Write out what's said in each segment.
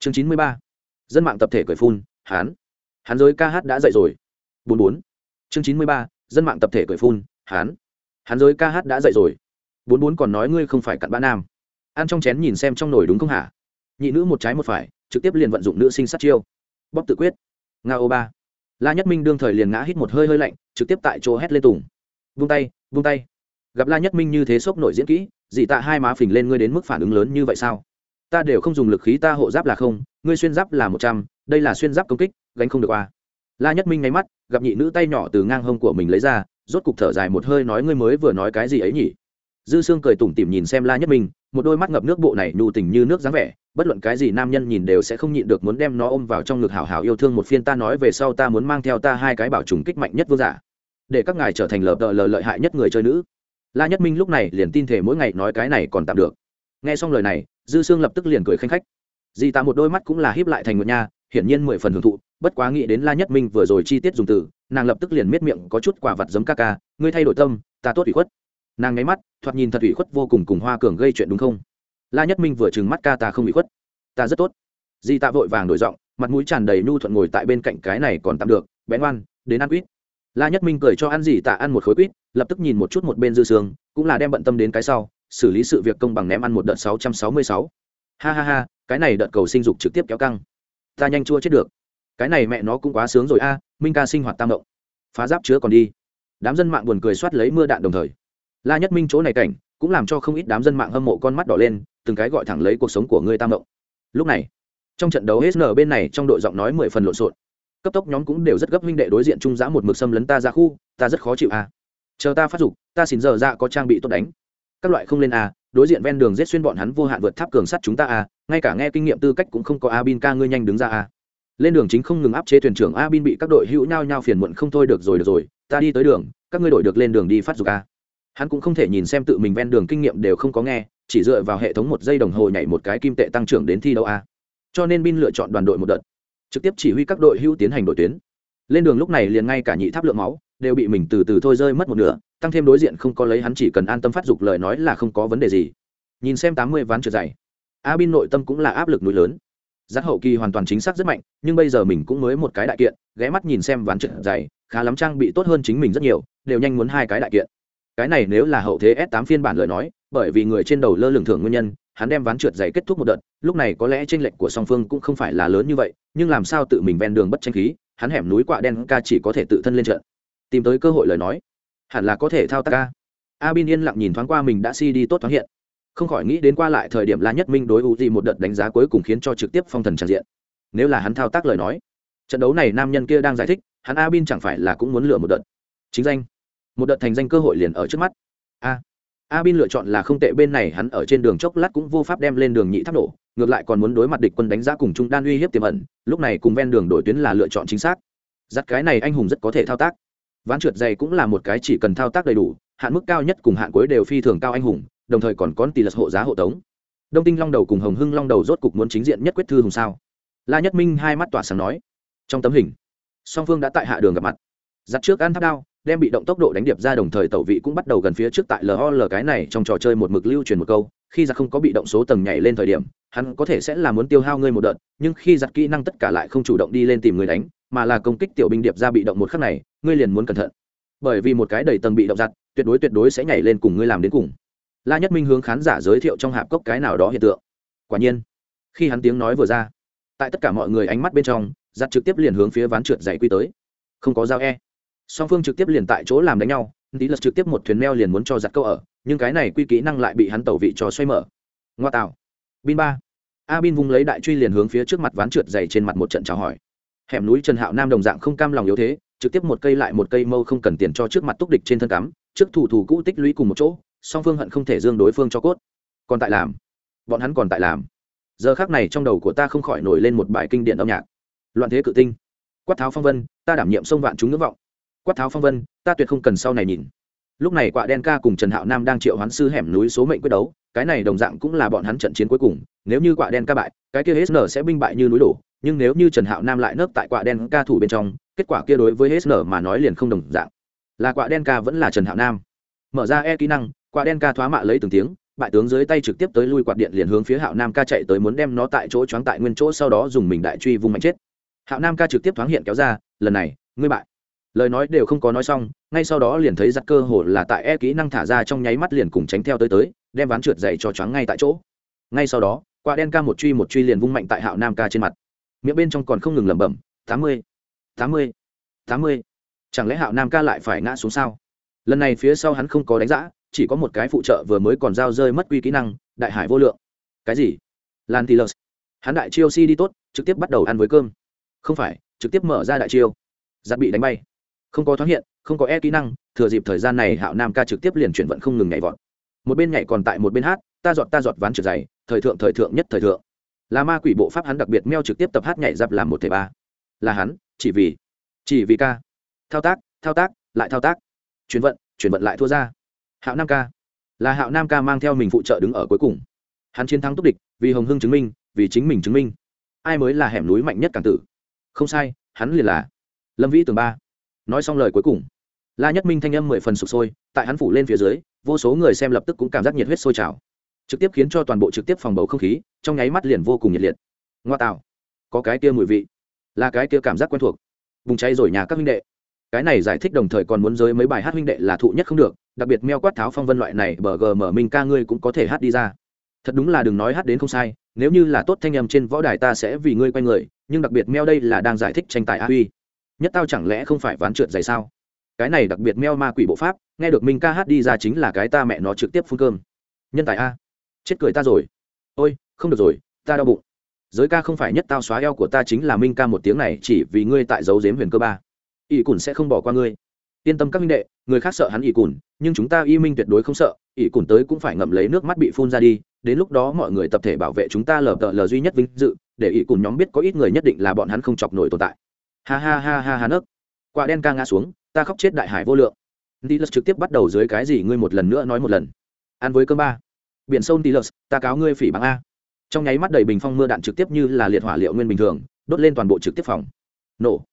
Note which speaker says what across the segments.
Speaker 1: chương chín mươi ba. Dân mạng tập thể cởi phun, hán. Hán giới ca hát đã dậy rồi. Bốn bốn. Chương chín mươi ba. Dân mạng tập thể cởi phun, hán. Hán giới ca hát đã dậy rồi. Bốn bốn còn nói ngươi không phải cặn bã nam. Ăn trong chén nhìn xem trong nồi đúng không hả? Nhị nữ một trái một phải, trực tiếp liền vận dụng nữ sinh sát chiêu. Bóc tự quyết. Nga ô ba. La nhất minh đương thời liền ngã hít một hơi hơi lạnh, trực tiếp tại chỗ hét lên tùng. Vung tay vung tay. Gặp la nhất minh như thế sốc nổi diễn kỹ dị tạ hai má phình lên ngươi đến mức phản ứng lớn như vậy sao? Ta đều không dùng lực khí ta hộ giáp là không, ngươi xuyên giáp là một trăm, đây là xuyên giáp công kích, gánh không được qua. La nhất minh nháy mắt, gặp nhị nữ tay nhỏ từ ngang hông của mình lấy ra, rốt cục thở dài một hơi nói ngươi mới vừa nói cái gì ấy nhỉ? Dư sương cười tủm tỉm nhìn xem la nhất minh, một đôi mắt ngập nước bộ này nhu tình như nước dáng vẻ, bất luận cái gì nam nhân nhìn đều sẽ không nhịn được muốn đem nó ôm vào trong ngực hảo hảo yêu thương một phiên ta nói về sau ta muốn mang theo ta hai cái bảo trùng kích mạnh nhất vương giả, để các ngài trở thành lờ đợ lờ lợi hại nhất người chơi nữ. La nhất minh lúc này liền tin thể mỗi ngày nói cái này còn tạm được. Nghe xong lời này dư sương lập tức liền cười khanh khách. Dì Tạ một đôi mắt cũng là hiếp lại thành nguyệt nha, hiển nhiên mười phần hưởng thụ, bất quá nghĩ đến la nhất minh vừa rồi chi tiết dùng từ, nàng lập tức liền miết miệng có chút quả vật giấm ca ca, ngươi thay đổi tâm, ta tốt ủy khuất. Nàng nháy mắt, thoạt nhìn thật ủy khuất vô cùng cùng hoa cường gây chuyện đúng không? La nhất minh vừa trừng mắt ca ta không ủy khuất. Ta rất tốt. Di tạ vội vàng đổi giọng, mặt mũi tràn đầy nhu thuận ngồi tại bên cạnh cái này còn tạm được bén ngoan, đến ăn quýt. La nhất minh cười cho ăn gì tạ ăn một khối quýt, lập tức nhìn một chút một bên dư sương, cũng là đem bận tâm đến cái sau xử lý sự việc công bằng ném ăn một đợt sáu trăm sáu mươi sáu. Ha ha ha, cái này đợt cầu sinh dục trực tiếp kéo căng. Ta nhanh chua chết được. Cái này mẹ nó cũng quá sướng rồi a, minh ca sinh hoạt tam động. Phá giáp chứa còn đi. Đám dân mạng buồn cười soát lấy mưa đạn đồng thời. La nhất minh chỗ này cảnh, cũng làm cho không ít đám dân mạng hâm mộ con mắt đỏ lên, từng cái gọi thẳng lấy cuộc sống của ngươi tam động. Lúc này, trong trận đấu hsn bên này trong đội giọng nói mười phần lộn xộn. Cấp tốc nhóm cũng đều rất gấp huynh đệ đối diện trung giã một mực xâm lấn ta ra khu, ta rất khó chịu a. Chờ ta phát dục, ta xin giờ ra có trang bị tốt đánh các loại không lên a, đối diện ven đường giết xuyên bọn hắn vô hạn vượt tháp cường sắt chúng ta a, ngay cả nghe kinh nghiệm tư cách cũng không có a bin ca ngươi nhanh đứng ra a. Lên đường chính không ngừng áp chế thuyền trưởng a bin bị các đội hữu nhao nhau phiền muộn không thôi được rồi được rồi, ta đi tới đường, các ngươi đội được lên đường đi phát dục a. Hắn cũng không thể nhìn xem tự mình ven đường kinh nghiệm đều không có nghe, chỉ dựa vào hệ thống một giây đồng hồ nhảy một cái kim tệ tăng trưởng đến thi đấu a. Cho nên bin lựa chọn đoàn đội một đợt, trực tiếp chỉ huy các đội hữu tiến hành đội tuyến. Lên đường lúc này liền ngay cả nhị tháp lượng máu đều bị mình từ từ thôi rơi mất một nửa tăng thêm đối diện không có lấy hắn chỉ cần an tâm phát dục lời nói là không có vấn đề gì. Nhìn xem tám mươi ván trượt dày a bin nội tâm cũng là áp lực núi lớn. Giác hậu kỳ hoàn toàn chính xác rất mạnh, nhưng bây giờ mình cũng mới một cái đại kiện, ghé mắt nhìn xem ván trượt dày, khá lắm trang bị tốt hơn chính mình rất nhiều, đều nhanh muốn hai cái đại kiện. Cái này nếu là hậu thế s 8 phiên bản lời nói, bởi vì người trên đầu lơ lửng thưởng nguyên nhân, hắn đem ván trượt dày kết thúc một đợt, lúc này có lẽ tranh lệch của song phương cũng không phải là lớn như vậy, nhưng làm sao tự mình ven đường bất tranh khí, hắn hẻm núi quạ đen ca chỉ có thể tự thân lên trận. Tìm tới cơ hội lời nói hẳn là có thể thao tác ca. A bin yên lặng nhìn thoáng qua mình đã si đi tốt thoáng hiện. Không khỏi nghĩ đến qua lại thời điểm la nhất minh đối u di một đợt đánh giá cuối cùng khiến cho trực tiếp phong thần tràn diện. Nếu là hắn thao tác lời nói, trận đấu này nam nhân kia đang giải thích, hắn a bin chẳng phải là cũng muốn lựa một đợt. Chính danh. Một đợt thành danh cơ hội liền ở trước mắt. A. A bin lựa chọn là không tệ bên này, hắn ở trên đường chốc lát cũng vô pháp đem lên đường nhị tháp nổ, ngược lại còn muốn đối mặt địch quân đánh giá cùng trung đan uy hiếp tiềm ẩn, lúc này cùng ven đường đổi tuyến là lựa chọn chính xác. Giặt cái này anh hùng rất có thể thao tác ván trượt dày cũng là một cái chỉ cần thao tác đầy đủ, hạn mức cao nhất cùng hạn cuối đều phi thường cao anh hùng, đồng thời còn có tỷ lệ hộ giá hộ tống. Đông tinh long đầu cùng hồng hưng long đầu rốt cục muốn chính diện nhất quyết thư hùng sao? La nhất minh hai mắt tỏa sáng nói. Trong tấm hình, song phương đã tại hạ đường gặp mặt. Giặt trước ăn tháp đao, đem bị động tốc độ đánh điệp ra đồng thời tẩu vị cũng bắt đầu gần phía trước tại lol cái này trong trò chơi một mực lưu truyền một câu, khi giặc không có bị động số tầng nhảy lên thời điểm, hắn có thể sẽ là muốn tiêu hao ngươi một đợt, nhưng khi giặc kỹ năng tất cả lại không chủ động đi lên tìm người đánh, mà là công kích tiểu binh điệp ra bị động một khắc này ngươi liền muốn cẩn thận. Bởi vì một cái đầy tầng bị động giặt, tuyệt đối tuyệt đối sẽ nhảy lên cùng ngươi làm đến cùng. La nhất minh hướng khán giả giới thiệu trong hạp cốc cái nào đó hiện tượng. Quả nhiên, khi hắn tiếng nói vừa ra, tại tất cả mọi người ánh mắt bên trong, giặt trực tiếp liền hướng phía ván trượt dày quy tới. Không có dao e. Song phương trực tiếp liền tại chỗ làm đánh nhau, tí lật trực tiếp một thuyền meo liền muốn cho giặt câu ở, nhưng cái này quy kỹ năng lại bị hắn tẩu vị cho xoay mở. Ngoa tạo. Bin ba. A bin vung lấy đại truy liền hướng phía trước mặt ván trượt dày trên mặt một trận chào hỏi. Hẻm núi trần hạo nam đồng dạng không cam lòng yếu thế trực tiếp một cây lại một cây mâu không cần tiền cho trước mặt túc địch trên thân cắm, trước thủ thủ cũ tích lũy cùng một chỗ, song phương hận không thể dương đối phương cho cốt. Còn tại làm. Bọn hắn còn tại làm. Giờ khác này trong đầu của ta không khỏi nổi lên một bài kinh điển âm nhạc. Loạn thế cự tinh. Quát tháo phong vân, ta đảm nhiệm sông vạn chúng ngưỡng vọng. Quát tháo phong vân, ta tuyệt không cần sau này nhìn. Lúc này quạ đen ca cùng trần hạo nam đang triệu hoán sư hẻm núi số mệnh quyết đấu, cái này đồng dạng cũng là bọn hắn trận chiến cuối cùng. Nếu như quạ đen ca bại, cái kia hết nở sẽ binh bại như núi đổ, nhưng nếu như trần hạo nam lại nấp tại quạ đen ca thủ bên trong kết quả kia đối với hết nở mà nói liền không đồng dạng. Là quạ đen ca vẫn là trần hạo nam. Mở ra e kỹ năng quạ đen ca thoá mạ lấy từng tiếng, bại tướng dưới tay trực tiếp tới lui quạt điện liền hướng phía hạo nam ca chạy tới muốn đem nó tại chỗ choáng tại nguyên chỗ sau đó dùng mình đại truy vung mạnh chết. Hạo nam ca trực tiếp thoáng hiện kéo ra, lần này, ngươi bại. Lời nói đều không có nói xong, ngay sau đó liền thấy giặc cơ hồ là tại e kỹ năng thả ra trong nháy mắt liền cùng tránh theo tới tới, đem ván trượt dậy cho choáng ngay tại chỗ. Ngay sau đó, quả đen ca một truy một truy liền vung mạnh tại hạo nam ca trên mặt. Miệng bên trong còn không ngừng lẩm bẩm, tám mươi tám mươi. Tám mươi. Chẳng lẽ hạo nam ca lại phải ngã xuống sao? Lần này phía sau hắn không có đánh giã, chỉ có một cái phụ trợ vừa mới còn giao rơi mất quy kỹ năng, đại hải vô lượng. Cái gì? Lan tilus hắn đại chiêu si đi tốt, trực tiếp bắt đầu ăn với cơm. Không phải, trực tiếp mở ra đại chiêu. Giặt bị đánh bay. Không có thoáng hiện, không có e kỹ năng, thừa dịp thời gian này hạo nam ca trực tiếp liền chuyển vận không ngừng nhảy vọt. Một bên nhảy còn tại một bên hát, ta giọt ta giọt ván trượt dày, thời thượng thời thượng, nhất thời thượng. Là ma quỷ bộ pháp hắn đặc biệt meo trực tiếp tập hát nhảy dạp làm một thể ba. Là hắn chỉ vì chỉ vì ca. Thao tác thao tác, lại thao tác. Chuyển vận chuyển vận lại thua ra. Hạo nam ca. Là hạo nam ca mang theo mình phụ trợ đứng ở cuối cùng. Hắn chiến thắng túc địch vì hồng hưng chứng minh, vì chính mình chứng minh. Ai mới là hẻm núi mạnh nhất càng tử? Không sai, hắn liền là lâm vĩ tường ba. Nói xong lời cuối cùng, la nhất minh thanh âm mười phần sụp sôi, tại hắn phủ lên phía dưới, vô số người xem lập tức cũng cảm giác nhiệt huyết sôi trào. Trực tiếp khiến cho toàn bộ trực tiếp phòng bầu không khí, trong nháy mắt liền vô cùng nhiệt liệt. Ngoa tạo, có cái kia mùi vị là cái kia cảm giác quen thuộc. Vùng cháy rồi nhà các huynh đệ. Cái này giải thích đồng thời còn muốn giới mấy bài hát huynh đệ là thụ nhất không được, đặc biệt meo quát tháo phong vân loại này bờ gờ mở minh ca ngươi cũng có thể hát đi ra. Thật đúng là đừng nói hát đến không sai, nếu như là tốt thanh âm trên võ đài ta sẽ vì ngươi quay người, nhưng đặc biệt meo đây là đang giải thích tranh tài a huy. Nhất tao chẳng lẽ không phải ván trượt dày sao? Cái này đặc biệt meo ma quỷ bộ pháp, nghe được minh ca hát đi ra chính là cái ta mẹ nó trực tiếp phun cơm. Nhân tài a. Chết cười ta rồi. Ôi, không được rồi, ta đau bụng giới ca không phải nhất tao xóa eo của ta chính là minh ca một tiếng này, chỉ vì ngươi tại dấu dếm huyền cơ ba. Ỷ cùn sẽ không bỏ qua ngươi. Yên tâm các minh đệ, người khác sợ hắn ỷ cùn, nhưng chúng ta y minh tuyệt đối không sợ. Ỷ cùn tới cũng phải ngậm lấy nước mắt bị phun ra đi. Đến lúc đó mọi người tập thể bảo vệ chúng ta lờ tợ lờ duy nhất vinh dự, để ỷ cùn nhóm biết có ít người nhất định là bọn hắn không chọc nổi tồn tại. Ha ha ha ha ha nấc. Quả đen ca ngã xuống, ta khóc chết đại hải vô lượng. Tilus trực tiếp bắt đầu dưới cái gì ngươi một lần nữa nói một lần. Ăn với cơm ba. Biển sâu Tilus ta cáo ngươi phỉ bằng a trong nháy mắt đầy bình phong mưa đạn trực tiếp như là liệt hỏa liệu nguyên bình thường, đốt lên toàn bộ trực tiếp phòng. Nổ.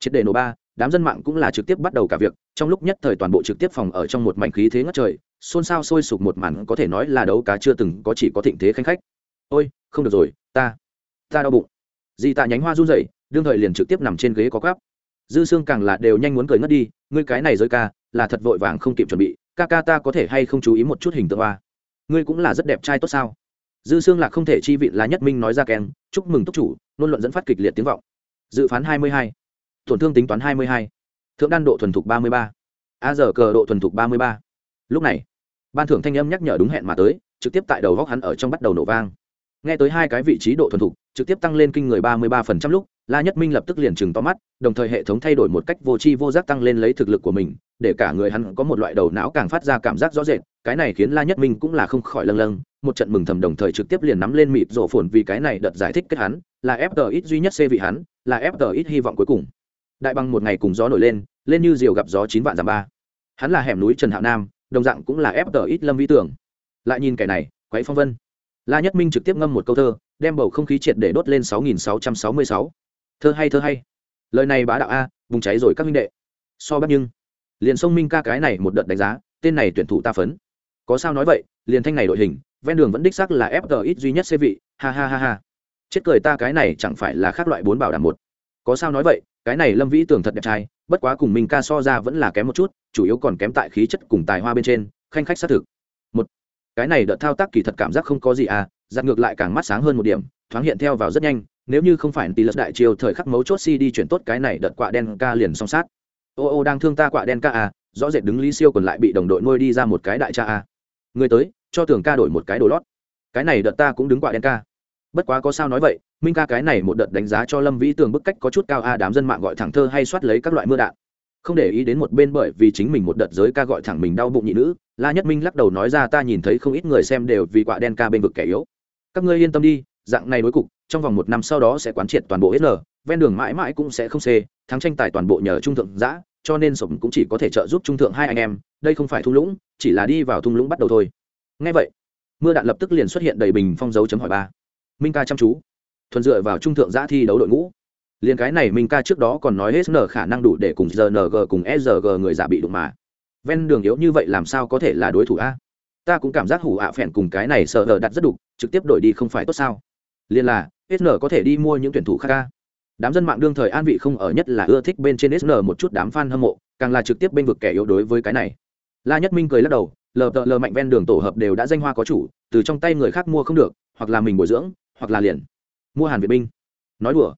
Speaker 1: Triệt đề nổ ba, đám dân mạng cũng là trực tiếp bắt đầu cả việc, trong lúc nhất thời toàn bộ trực tiếp phòng ở trong một mảnh khí thế ngất trời, xôn xao sôi sục một màn có thể nói là đấu cá chưa từng có chỉ có thịnh thế khanh khách. Ôi, không được rồi, ta ta đau bụng. Di tạ nhánh hoa run rẩy, đương thời liền trực tiếp nằm trên ghế có gáp dư xương càng là đều nhanh muốn cười ngất đi, ngươi cái này rơi ca, là thật vội vàng không kịp chuẩn bị, ca ca ta có thể hay không chú ý một chút hình tượng hoa? Ngươi cũng là rất đẹp trai tốt sao? Dư xương lạc không thể chi vị là nhất minh nói ra kèn chúc mừng túc chủ nôn luận dẫn phát kịch liệt tiếng vọng. Dự phán hai mươi hai. Tổn thương tính toán hai mươi hai. Thượng đan độ thuần thục ba mươi ba. A giờ cờ độ thuần thục ba mươi ba. Lúc này, ban thưởng thanh âm nhắc nhở đúng hẹn mà tới, trực tiếp tại đầu góc hắn ở trong bắt đầu nổ vang. Nghe tới hai cái vị trí độ thuần thục, trực tiếp tăng lên kinh người ba mươi ba phần trăm lúc, la nhất minh lập tức liền chừng to mắt, đồng thời hệ thống thay đổi một cách vô tri vô giác tăng lên lấy thực lực của mình, để cả người hắn có một loại đầu não càng phát ra cảm giác rõ rệt, cái này khiến la nhất minh cũng là không khỏi lâng lâng một trận mừng thầm đồng thời trực tiếp liền nắm lên mịt rổ phồn vì cái này đợt giải thích kết hắn, là FTX ít duy nhất c vị hắn, là FTX ít hy vọng cuối cùng. Đại bằng một ngày cùng gió nổi lên lên như diều gặp gió chín vạn giảm ba. Hắn là hẻm núi trần hạo nam, đồng dạng cũng là FTX ít lâm vĩ tưởng lại nhìn kẻ này, quấy phong vân. La nhất minh trực tiếp ngâm một câu thơ, đem bầu không khí triệt để đốt lên sáu nghìn sáu trăm sáu mươi sáu. Thơ hay thơ hay. Lời này bá đạo a vùng cháy rồi các minh đệ. So bắt nhưng, liền sông minh ca cái này một đợt đánh giá, tên này tuyển thủ ta phấn. Có sao nói vậy, liền thanh này đội hình ven đường vẫn đích sắc là fgx duy nhất xe vị. Ha ha ha ha. Chết cười ta cái này chẳng phải là khác loại bốn bảo đảm một. Có sao nói vậy, cái này lâm vĩ tưởng thật đẹp trai, bất quá cùng mình ca so ra vẫn là kém một chút, chủ yếu còn kém tại khí chất cùng tài hoa bên trên, khanh khách xác thực. Một, cái này đợt thao tác kỳ thật cảm giác không có gì à giật ngược lại càng mắt sáng hơn một điểm, thoáng hiện theo vào rất nhanh, nếu như không phải tỷ lật đại chiều thời khắc mấu chốt si đi chuyển tốt cái này đợt quạ đen ca liền song sát. Ô ô, đang thương ta quạ đen ca à rõ rệt đứng lý siêu còn lại bị đồng đội nuôi đi ra một cái đại cha à. Người tới cho tưởng ca đổi một cái đồ lót. Cái này đợt ta cũng đứng quạ đen ca. Bất quá có sao nói vậy, minh ca cái này một đợt đánh giá cho lâm vĩ tường bức cách có chút cao a, đám dân mạng gọi thẳng thơ hay soát lấy các loại mưa đạn. Không để ý đến một bên bởi vì chính mình một đợt giới ca gọi thẳng mình đau bụng nhị nữ, la nhất minh lắc đầu nói ra ta nhìn thấy không ít người xem đều vì quạ đen ca bên vực kẻ yếu. Các ngươi yên tâm đi, dạng này đối cục, trong vòng một năm sau đó sẽ quán triệt toàn bộ hết ven đường mãi mãi cũng sẽ không xê, thắng tranh tài toàn bộ nhờ trung thượng giã, cho nên sổng cũng chỉ có thể trợ giúp trung thượng hai anh em, đây không phải thung lũng, chỉ là đi vào thung lũng bắt đầu thôi ngay vậy, mưa đạn lập tức liền xuất hiện đầy bình phong dấu chấm hỏi ba. Minh ca chăm chú, thuần dựa vào trung thượng giã thi đấu đội ngũ. Liền cái này minh ca trước đó còn nói hết nở khả năng đủ để cùng rng cùng sg người giả bị đụng mà. Ven đường yếu như vậy làm sao có thể là đối thủ a? Ta cũng cảm giác hủ ạ phèn cùng cái này sợ hở đặt rất đục, trực tiếp đổi đi không phải tốt sao? Liên là sn có thể đi mua những tuyển thủ khác ca đám dân mạng đương thời an vị không ở nhất là ưa thích bên trên sn một chút đám fan hâm mộ, càng là trực tiếp bên vực kẻ yếu đối với cái này. La nhất minh cười lắc đầu lờ tợ lờ mạnh ven đường tổ hợp đều đã danh hoa có chủ, từ trong tay người khác mua không được, hoặc là mình bồi dưỡng, hoặc là liền mua hàn vệ binh. Nói đùa,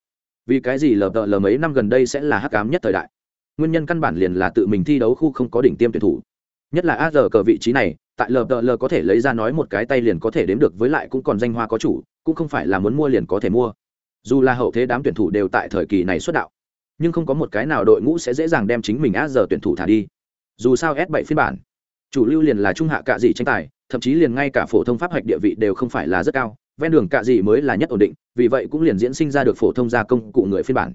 Speaker 1: vì cái gì lờ tợ lờ mấy năm gần đây sẽ là hắc cám nhất thời đại? Nguyên nhân căn bản liền là tự mình thi đấu khu không có đỉnh tiêm tuyển thủ. Nhất là a giờ cờ vị trí này, tại lờ tợ lờ có thể lấy ra nói một cái tay liền có thể đếm được với lại cũng còn danh hoa có chủ, cũng không phải là muốn mua liền có thể mua. Dù là hậu thế đám tuyển thủ đều tại thời kỳ này xuất đạo, nhưng không có một cái nào đội ngũ sẽ dễ dàng đem chính mình a giờ tuyển thủ thả đi. Dù sao s 7 phiên bản chủ lưu liền là trung hạ cạ dị tranh tài, thậm chí liền ngay cả phổ thông pháp hoạch địa vị đều không phải là rất cao, ven đường cạ dị mới là nhất ổn định, vì vậy cũng liền diễn sinh ra được phổ thông gia công cụ người phiên bản.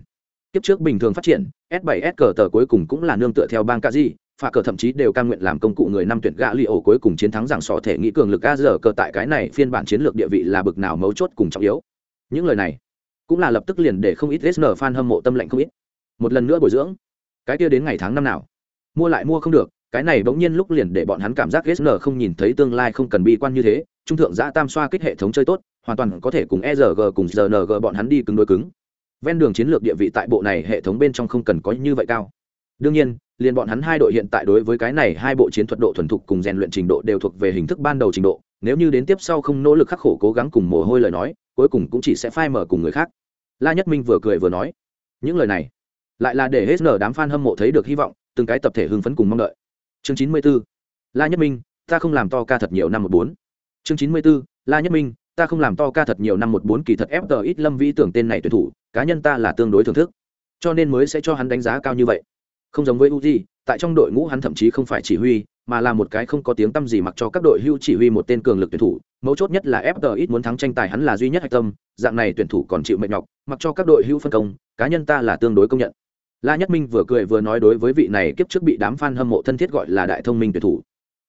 Speaker 1: Kiếp trước bình thường phát triển, s 7 s cờ tờ cuối cùng cũng là nương tựa theo bang cạ dị phà cờ thậm chí đều cam nguyện làm công cụ người năm tuyển gã li ổ cuối cùng chiến thắng rằng sọ thể nghĩ cường lực a giờ cờ tại cái này phiên bản chiến lược địa vị là bực nào mấu chốt cùng trọng yếu. Những lời này cũng là lập tức liền để không ít sn fan hâm mộ tâm lệnh không ít. Một lần nữa bồi dưỡng, cái kia đến ngày tháng năm nào, mua lại mua không được cái này bỗng nhiên lúc liền để bọn hắn cảm giác sn không nhìn thấy tương lai không cần bi quan như thế, trung thượng giã tam xoa kích hệ thống chơi tốt, hoàn toàn có thể cùng erg cùng rng bọn hắn đi cứng đối cứng. Ven đường chiến lược địa vị tại bộ này hệ thống bên trong không cần có như vậy cao. Đương nhiên, liền bọn hắn hai đội hiện tại đối với cái này hai bộ chiến thuật độ thuần thục cùng rèn luyện trình độ đều thuộc về hình thức ban đầu trình độ, nếu như đến tiếp sau không nỗ lực khắc khổ cố gắng cùng mồ hôi lời nói, cuối cùng cũng chỉ sẽ phai mở cùng người khác. La nhất minh vừa cười vừa nói, những lời này lại là để hết nở đám fan hâm mộ thấy được hy vọng, từng cái tập thể hưng phấn cùng mong đợi chương chín mươi 94. la nhất minh, ta không làm to ca thật nhiều năm một bốn chương chín mươi 94. la nhất minh, ta không làm to ca thật nhiều năm một bốn kỳ thật ép ít lâm vĩ tưởng tên này tuyển thủ, cá nhân ta là tương đối thưởng thức cho nên mới sẽ cho hắn đánh giá cao như vậy không giống với uzi, tại trong đội ngũ hắn thậm chí không phải chỉ huy, mà là một cái không có tiếng tăm gì mặc cho các đội hưu chỉ huy một tên cường lực tuyển thủ mấu chốt nhất là fg ít muốn thắng tranh tài hắn là duy nhất hạch tâm, dạng này tuyển thủ còn chịu mệt nhọc, mặc cho các đội hưu phân công, cá nhân ta là tương đối công nhận la nhất minh vừa cười vừa nói đối với vị này kiếp trước bị đám fan hâm mộ thân thiết gọi là đại thông minh tuyệt thủ.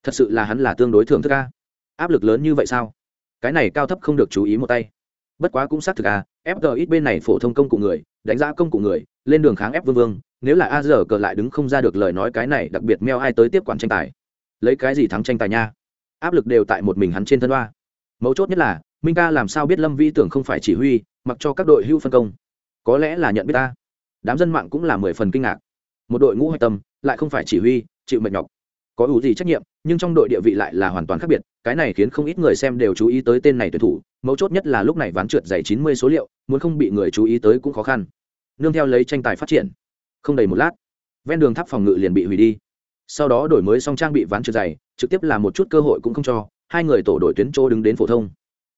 Speaker 1: Thật sự là hắn là tương đối thưởng thức a. Áp lực lớn như vậy sao? Cái này cao thấp không được chú ý một tay. Bất quá cũng xác thực a fg ít bên này phổ thông công cụ người, đánh giá công cụ người, lên đường kháng ép vương vương, nếu là a giờ cờ lại đứng không ra được lời nói cái này, đặc biệt meo ai tới tiếp quản tranh tài. Lấy cái gì thắng tranh tài nha? Áp lực đều tại một mình hắn trên thân hoa mấu chốt nhất là, minh ca làm sao biết lâm vi tưởng không phải chỉ huy, mặc cho các đội hưu phân công. Có lẽ là nhận biết ta đám dân mạng cũng là mười phần kinh ngạc. Một đội ngũ hạch tâm, lại không phải chỉ huy, chịu mệt nhọc. Có ủ gì trách nhiệm, nhưng trong đội địa vị lại là hoàn toàn khác biệt, cái này khiến không ít người xem đều chú ý tới tên này tuyển thủ, mấu chốt nhất là lúc này ván trượt dày chín mươi số liệu, muốn không bị người chú ý tới cũng khó khăn. Nương theo lấy tranh tài phát triển. Không đầy một lát, ven đường tháp phòng ngự liền bị hủy đi. Sau đó đổi mới xong trang bị ván trượt dày, trực tiếp là một chút cơ hội cũng không cho, hai người tổ đội tuyến chỗ đứng đến phổ thông.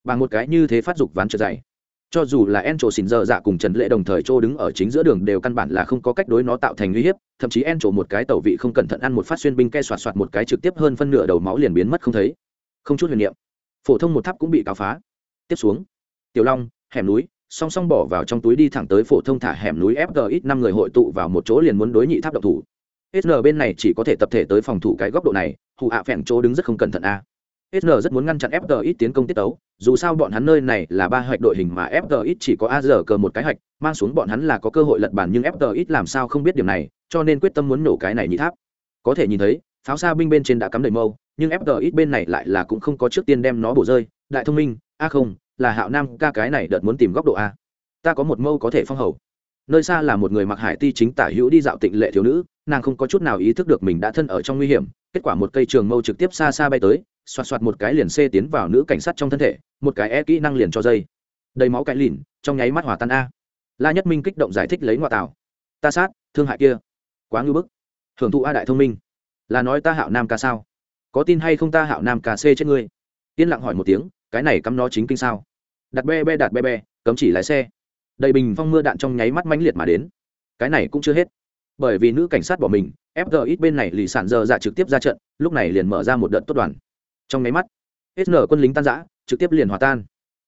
Speaker 1: Bằng một cái như thế phát dục ván trượt dày cho dù là en trổ xỉn dơ dạ cùng trần lệ đồng thời chỗ đứng ở chính giữa đường đều căn bản là không có cách đối nó tạo thành uy hiếp, thậm chí en trổ một cái tẩu vị không cẩn thận ăn một phát xuyên binh ke soạt soạt một cái trực tiếp hơn phân nửa đầu máu liền biến mất không thấy. Không chút huyền niệm. Phổ thông một tháp cũng bị cáo phá. Tiếp xuống. Tiểu long, hẻm núi, song song bỏ vào trong túi đi thẳng tới phổ thông thả hẻm núi fgx năm người hội tụ vào một chỗ liền muốn đối nhị tháp độc thủ. Sn bên này chỉ có thể tập thể tới phòng thủ cái góc độ này hụ ạ phèn chỗ đứng rất không cẩn thận a. Sn rất muốn ngăn chặn fgx tiến công tiết tấu dù sao bọn hắn nơi này là ba hoạch đội hình mà FTX chỉ có a cờ một cái hoạch, mang xuống bọn hắn là có cơ hội lật bàn nhưng FTX làm sao không biết điểm này, cho nên quyết tâm muốn nổ cái này nhị tháp. Có thể nhìn thấy, pháo xa binh bên trên đã cắm đầy mâu, nhưng FTX bên này lại là cũng không có trước tiên đem nó bổ rơi. Đại thông minh, a không, là hạo nam ca cái này đợt muốn tìm góc độ a. Ta có một mâu có thể phong hầu. Nơi xa là một người mặc hải ti chính tả hữu đi dạo tịnh lệ thiếu nữ, nàng không có chút nào ý thức được mình đã thân ở trong nguy hiểm, kết quả một cây trường mâu trực tiếp xa xa bay tới xoạt xoạt một cái liền xê tiến vào nữ cảnh sát trong thân thể, một cái e kỹ năng liền cho dây. Đầy máu cái lìn, trong nháy mắt hỏa tan a. La nhất minh kích động giải thích lấy ngoại tảo. Ta sát, thương hại kia. Quá ngư bức. Hưởng thụ a đại thông minh. Là nói ta hạo nam ca sao? Có tin hay không ta hạo nam ca c chết ngươi? Yên lặng hỏi một tiếng, cái này cắm nó chính kinh sao? Đặt be be đặt be be, cấm chỉ lái xe. Đầy bình phong mưa đạn trong nháy mắt mãnh liệt mà đến. Cái này cũng chưa hết. Bởi vì nữ cảnh sát bỏ mình fg ít bên này lì sản giờ dạ trực tiếp ra trận, lúc này liền mở ra một đợt tốt đoàn trong nháy mắt sn quân lính tan giã trực tiếp liền hòa tan.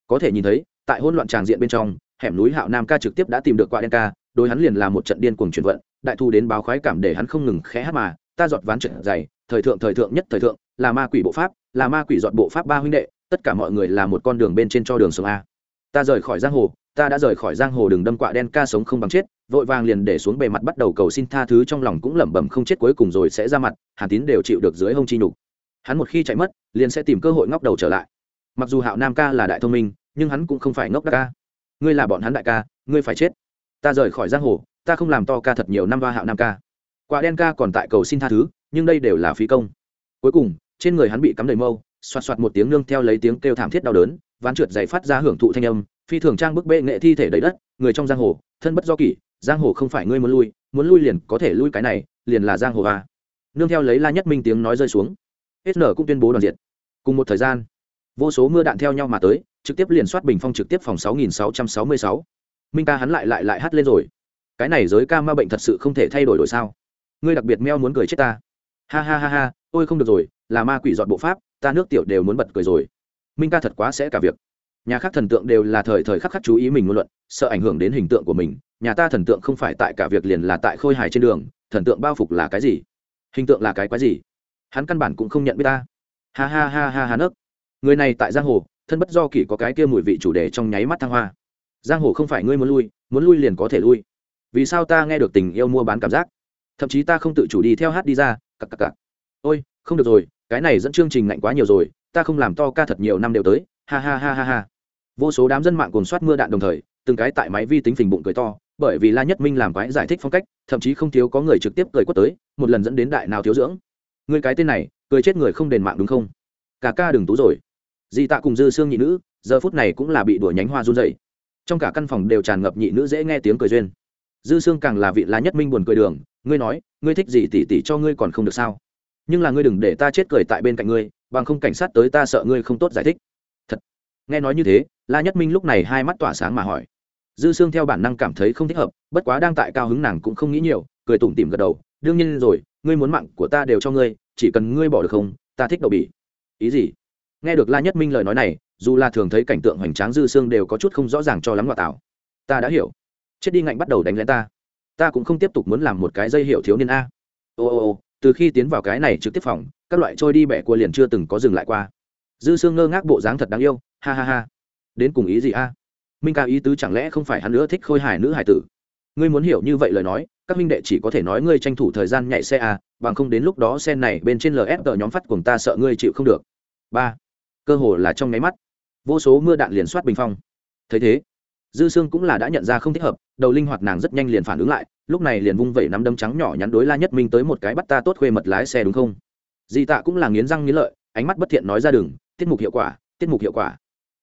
Speaker 1: Có thể nhìn thấy, tại hỗn loạn tràng diện bên trong, hẻm núi hạo nam ca trực tiếp đã tìm được quả đen ca, đối hắn liền là một trận điên cuồng chuyển vận, đại thu đến báo khoái cảm để hắn không ngừng khẽ hát mà, ta giọt ván trận dày, thời thượng thời thượng nhất thời thượng, là ma quỷ bộ pháp, là ma quỷ dọn bộ pháp ba huynh đệ, tất cả mọi người là một con đường bên trên cho đường sông a. Ta rời khỏi giang hồ, ta đã rời khỏi giang hồ đường đâm quạ đen ca sống không bằng chết, vội vàng liền để xuống bề mặt bắt đầu cầu xin tha thứ trong lòng cũng lẩm bẩm không chết cuối cùng rồi sẽ ra mặt, hàn tín đều chịu được dưới hông chi nhục hắn một khi chạy mất, liền sẽ tìm cơ hội ngóc đầu trở lại. Mặc dù hạo nam ca là đại thông minh, nhưng hắn cũng không phải ngốc đắc ca. Ngươi là bọn hắn đại ca, ngươi phải chết. Ta rời khỏi giang hồ, ta không làm to ca thật nhiều năm ba hạo nam ca. Quả đen ca còn tại cầu xin tha thứ, nhưng đây đều là phí công. Cuối cùng, trên người hắn bị cắm đầy mâu, xoạt xoạt một tiếng nương theo lấy tiếng kêu thảm thiết đau đớn, ván trượt dày phát ra hưởng thụ thanh âm, phi thường trang bức bệ nghệ thi thể đầy đất, người trong giang hồ, thân bất do kỷ, giang hồ không phải ngươi muốn lui muốn lui liền có thể lui cái này, liền là giang hồ à? nương theo lấy la nhất minh tiếng nói rơi xuống. SN cũng tuyên bố đoàn diệt. Cùng một thời gian, vô số mưa đạn theo nhau mà tới, trực tiếp liền soát bình phong trực tiếp phòng 6666. minh ca hắn lại lại lại hát lên rồi. Cái này giới ca ma bệnh thật sự không thể thay đổi đổi sao? Ngươi đặc biệt meo muốn cười chết ta. Ha ha ha ha, ôi không được rồi, là ma quỷ dọn bộ pháp, ta nước tiểu đều muốn bật cười rồi. Minh ca thật quá sẽ cả việc. Nhà khác thần tượng đều là thời thời khắc khắc chú ý mình ngôn luận, sợ ảnh hưởng đến hình tượng của mình. Nhà ta thần tượng không phải tại cả việc liền là tại khôi hài trên đường, thần tượng bao phục là cái gì? Hình tượng là cái quái gì? Hắn căn bản cũng không nhận biết ta. Ha ha ha ha ha nấc người này tại giang hồ, thân bất do kỷ có cái kia mùi vị chủ đề trong nháy mắt thăng hoa. Giang hồ không phải ngươi muốn lui muốn lui liền có thể lui. Vì sao ta nghe được tình yêu mua bán cảm giác? Thậm chí ta không tự chủ đi theo hát đi ra cặp cặp cặp ôi, không được rồi, cái này dẫn chương trình lạnh quá nhiều rồi, ta không làm to ca thật nhiều năm đều tới. Ha ha ha ha ha. Vô số đám dân mạng cồn soát mưa đạn đồng thời, từng cái tại máy vi tính phình bụng cười to, bởi vì la nhất minh làm quái giải thích phong cách, thậm chí không thiếu có người trực tiếp cười quất tới, một lần dẫn đến đại nào thiếu dưỡng người cái tên này, cười chết người không đền mạng đúng không? Cả ca đừng tú rồi. Di tạ cùng dư xương nhị nữ, giờ phút này cũng là bị đuổi nhánh hoa run dậy trong cả căn phòng đều tràn ngập nhị nữ dễ nghe tiếng cười duyên. Dư xương càng là vị la nhất minh buồn cười đường, ngươi nói, ngươi thích gì tỉ tỉ cho ngươi còn không được sao? Nhưng là ngươi đừng để ta chết cười tại bên cạnh ngươi, bằng không cảnh sát tới ta sợ ngươi không tốt giải thích. Thật. Nghe nói như thế, la nhất minh lúc này hai mắt tỏa sáng mà hỏi. Dư sương theo bản năng cảm thấy không thích hợp, bất quá đang tại cao hứng nàng cũng không nghĩ nhiều, cười tủm tỉm gật đầu đương nhiên rồi, ngươi muốn mạng của ta đều cho ngươi, chỉ cần ngươi bỏ được không, ta thích đậu bỉ ý gì? Nghe được la nhất minh lời nói này, dù là thường thấy cảnh tượng hoành tráng dư xương đều có chút không rõ ràng cho lắm ngoại tảo ta đã hiểu. Chết đi ngạnh bắt đầu đánh lén ta. Ta cũng không tiếp tục muốn làm một cái dây hiệu thiếu niên a. Ô ô ô, từ khi tiến vào cái này trực tiếp phòng, các loại trôi đi bẻ cua liền chưa từng có dừng lại qua. Dư xương ngơ ngác bộ dáng thật đáng yêu, ha ha ha. Đến cùng ý gì a? Minh ca ý tứ chẳng lẽ không phải hắn nữa thích khôi hài nữ hải tử? Ngươi muốn hiểu như vậy lời nói các minh đệ chỉ có thể nói ngươi tranh thủ thời gian nhảy xe à, bằng không đến lúc đó xe này bên trên lsg nhóm phát cùng ta sợ ngươi chịu không được. Ba cơ hồ là trong nháy mắt vô số mưa đạn liền soát bình phong. Thấy thế dư sương cũng là đã nhận ra không thích hợp đầu linh hoạt nàng rất nhanh liền phản ứng lại lúc này liền vung vẩy nắm đấm trắng nhỏ nhắn đối la nhất minh tới một cái bắt ta tốt khuê mật lái xe đúng không? Di tạ cũng là nghiến răng nghiến lợi ánh mắt bất thiện nói ra đường tiết mục hiệu quả tiết mục hiệu quả.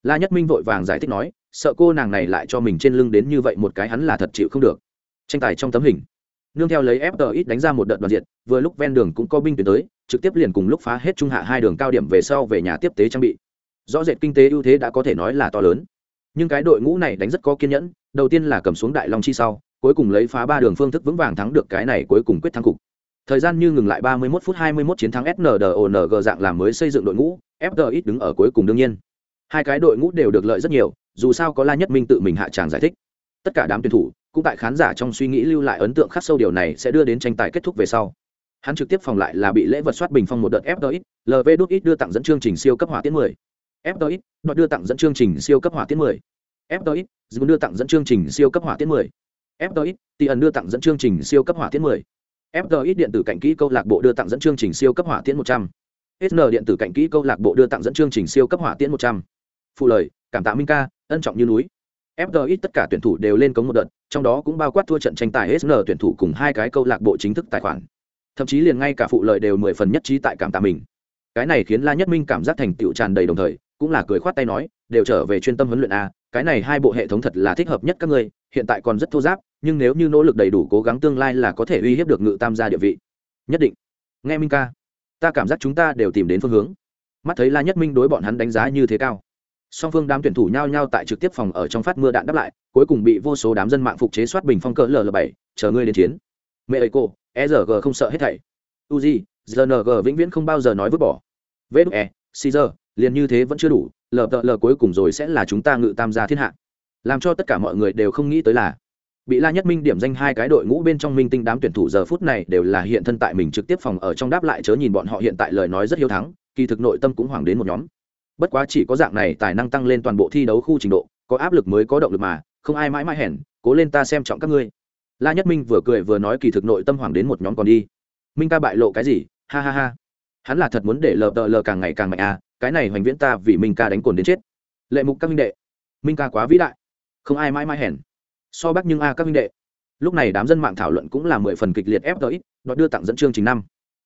Speaker 1: La nhất minh vội vàng giải thích nói sợ cô nàng này lại cho mình trên lưng đến như vậy một cái hắn là thật chịu không được. Tranh tài trong tấm hình nương theo lấy FTX đánh ra một đợt đoàn diện vừa lúc ven đường cũng có binh tuyến tới, trực tiếp liền cùng lúc phá hết trung hạ hai đường cao điểm về sau về nhà tiếp tế trang bị. Rõ rệt kinh tế ưu thế đã có thể nói là to lớn. Nhưng cái đội ngũ này đánh rất có kiên nhẫn, đầu tiên là cầm xuống đại long chi sau, cuối cùng lấy phá ba đường phương thức vững vàng thắng được cái này cuối cùng quyết thắng cục. Thời gian như ngừng lại 31 phút 21 chiến thắng SNDONG dạng làm mới xây dựng đội ngũ FTX đứng ở cuối cùng đương nhiên. Hai cái đội ngũ đều được lợi rất nhiều, dù sao có la nhất minh tự mình hạ tràng giải thích. Tất cả đám tuyển thủ cũng tại khán giả trong suy nghĩ lưu lại ấn tượng khắc sâu điều này sẽ đưa đến tranh tài kết thúc về sau. Hắn trực tiếp phòng lại là bị lễ vật soát bình phong một đợt FDX, LV đút ít đưa tặng dẫn chương trình siêu cấp hỏa tiễn 10 FDX, đoạt đưa tặng dẫn chương trình siêu cấp hỏa tiễn 10 FDX, dùng đưa tặng dẫn chương trình siêu cấp hỏa tiễn 10 FDX, tỷ ẩn đưa tặng dẫn chương trình siêu cấp hỏa tiễn 10 FDX điện tử cạnh kỹ câu lạc bộ đưa tặng dẫn chương trình siêu cấp hỏa tiễn 100 SN điện tử cạnh kỹ câu lạc bộ đưa tặng dẫn chương trình siêu cấp hỏa tiễn 100 phụ lời cảm tạ minh ca ân trọng như núi. FDX tất cả tuyển thủ đều lên cống một đợt trong đó cũng bao quát thua trận tranh tài SN tuyển thủ cùng hai cái câu lạc bộ chính thức tài khoản. Thậm chí liền ngay cả phụ lợi đều mười phần nhất trí tại cảm tạ mình. Cái này khiến la nhất minh cảm giác thành tựu tràn đầy đồng thời, cũng là cười khoát tay nói, đều trở về chuyên tâm huấn luyện a, cái này hai bộ hệ thống thật là thích hợp nhất các ngươi, hiện tại còn rất thô giáp, nhưng nếu như nỗ lực đầy đủ cố gắng tương lai là có thể uy hiếp được ngự tam gia địa vị. Nhất định. Nghe minh ca, ta cảm giác chúng ta đều tìm đến phương hướng. Mắt thấy la nhất minh đối bọn hắn đánh giá như thế cao song phương đám tuyển thủ nhao nhao tại trực tiếp phòng ở trong phát mưa đạn đáp lại, cuối cùng bị vô số đám dân mạng phục chế soát bình phong cỡ l bảy, chờ ngươi đến chiến. Mẹ ấy cô e r g không sợ hết thảy. Uzi gng vĩnh viễn không bao giờ nói vứt bỏ. Vê e caesar, liền như thế vẫn chưa đủ lờ tợ lờ cuối cùng rồi sẽ là chúng ta ngự tam gia thiên hạ. Làm cho tất cả mọi người đều không nghĩ tới là, bị la nhất minh điểm danh hai cái đội ngũ bên trong minh tinh đám tuyển thủ giờ phút này đều là hiện thân tại mình trực tiếp phòng ở trong đáp lại chớ nhìn bọn họ hiện tại lời nói rất hiếu thắng, kỳ thực nội tâm cũng hoảng đến một nhóm bất quá chỉ có dạng này tài năng tăng lên toàn bộ thi đấu khu trình độ, có áp lực mới có động lực mà, không ai mãi mãi hèn, cố lên ta xem trọng các ngươi. La nhất minh vừa cười vừa nói kỳ thực nội tâm hoàng đến một nhóm còn đi. Minh ca bại lộ cái gì? Ha ha ha. Hắn là thật muốn để lờ tờ lờ càng ngày càng mạnh à cái này hoành viễn ta vì minh ca đánh cồn đến chết. Lệ mục các minh đệ. Minh ca quá vĩ đại. Không ai mãi mãi hèn. So bác nhưng a à các minh đệ. Lúc này đám dân mạng thảo luận cũng là mười phần kịch liệt ép tới nó đưa tặng dẫn chương trình năm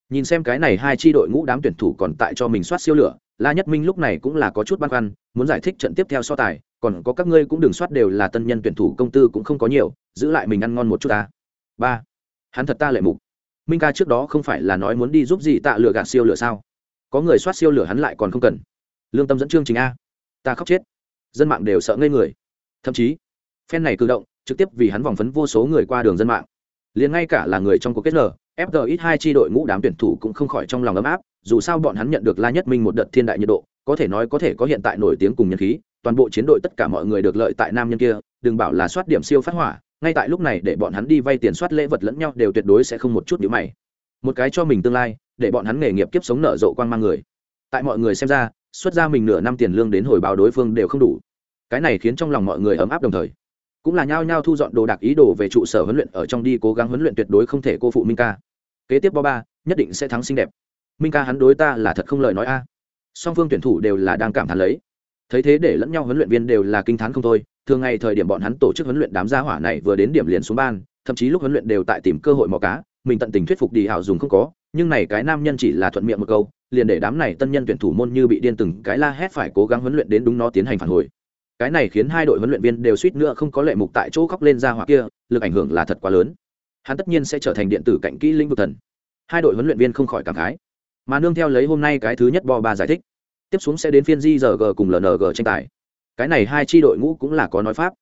Speaker 1: nhìn xem cái này hai tri đội ngũ đám tuyển thủ còn tại cho mình soát siêu lửa, la nhất minh lúc này cũng là có chút băn khoăn, muốn giải thích trận tiếp theo so tài, còn có các ngươi cũng đừng soát đều là tân nhân tuyển thủ, công tư cũng không có nhiều, giữ lại mình ăn ngon một chút ta. Ba. Hắn thật ta lệ mục. Minh ca trước đó không phải là nói muốn đi giúp gì tạ lửa gạt siêu lửa sao? Có người soát siêu lửa hắn lại còn không cần. Lương tâm dẫn chương trình a. Ta khóc chết. Dân mạng đều sợ ngây người. Thậm chí phen này cử động, trực tiếp vì hắn vòng phấn vô số người qua đường dân mạng. Liền ngay cả là người trong cuộc kết nở FGX hai tri đội ngũ đám tuyển thủ cũng không khỏi trong lòng ấm áp, dù sao bọn hắn nhận được la nhất minh một đợt thiên đại nhiệt độ, có thể nói có thể có hiện tại nổi tiếng cùng nhân khí, toàn bộ chiến đội tất cả mọi người được lợi tại nam nhân kia, đừng bảo là soát điểm siêu phát hỏa, ngay tại lúc này để bọn hắn đi vay tiền soát lễ vật lẫn nhau đều tuyệt đối sẽ không một chút nhíu mày. Một cái cho mình tương lai, để bọn hắn nghề nghiệp kiếp sống nở rộ quang mang người. Tại mọi người xem ra, xuất ra mình nửa năm tiền lương đến hồi báo đối phương đều không đủ. Cái này khiến trong lòng mọi người ấm áp đồng thời. Cũng là nhao nhao thu dọn đồ đạc ý đồ về trụ sở huấn luyện ở trong đi cố gắng huấn luyện tuyệt đối không thể cô phụ minh ca kế tiếp bo ba, nhất định sẽ thắng xinh đẹp. Minh ca hắn đối ta là thật không lời nói a. Song phương tuyển thủ đều là đang cảm thán lấy. Thấy thế để lẫn nhau huấn luyện viên đều là kinh thán không thôi, thường ngày thời điểm bọn hắn tổ chức huấn luyện đám gia hỏa này vừa đến điểm liền xuống ban, thậm chí lúc huấn luyện đều tại tìm cơ hội mò cá, mình tận tình thuyết phục đi hảo dùng không có, nhưng này cái nam nhân chỉ là thuận miệng một câu, liền để đám này tân nhân tuyển thủ môn như bị điên từng cái la hét phải cố gắng huấn luyện đến đúng nó tiến hành phản hồi. Cái này khiến hai đội huấn luyện viên đều suýt nữa không có lệ mục tại chỗ khóc lên ra hoặc kia, lực ảnh hưởng là thật quá lớn hắn tất nhiên sẽ trở thành điện tử cạnh kỹ linh vực thần. Hai đội huấn luyện viên không khỏi cảm khái. Mà nương theo lấy hôm nay cái thứ nhất bo ba giải thích tiếp xuống sẽ đến phiên gg cùng lng tranh tài. Cái này hai tri đội ngũ cũng là có nói pháp.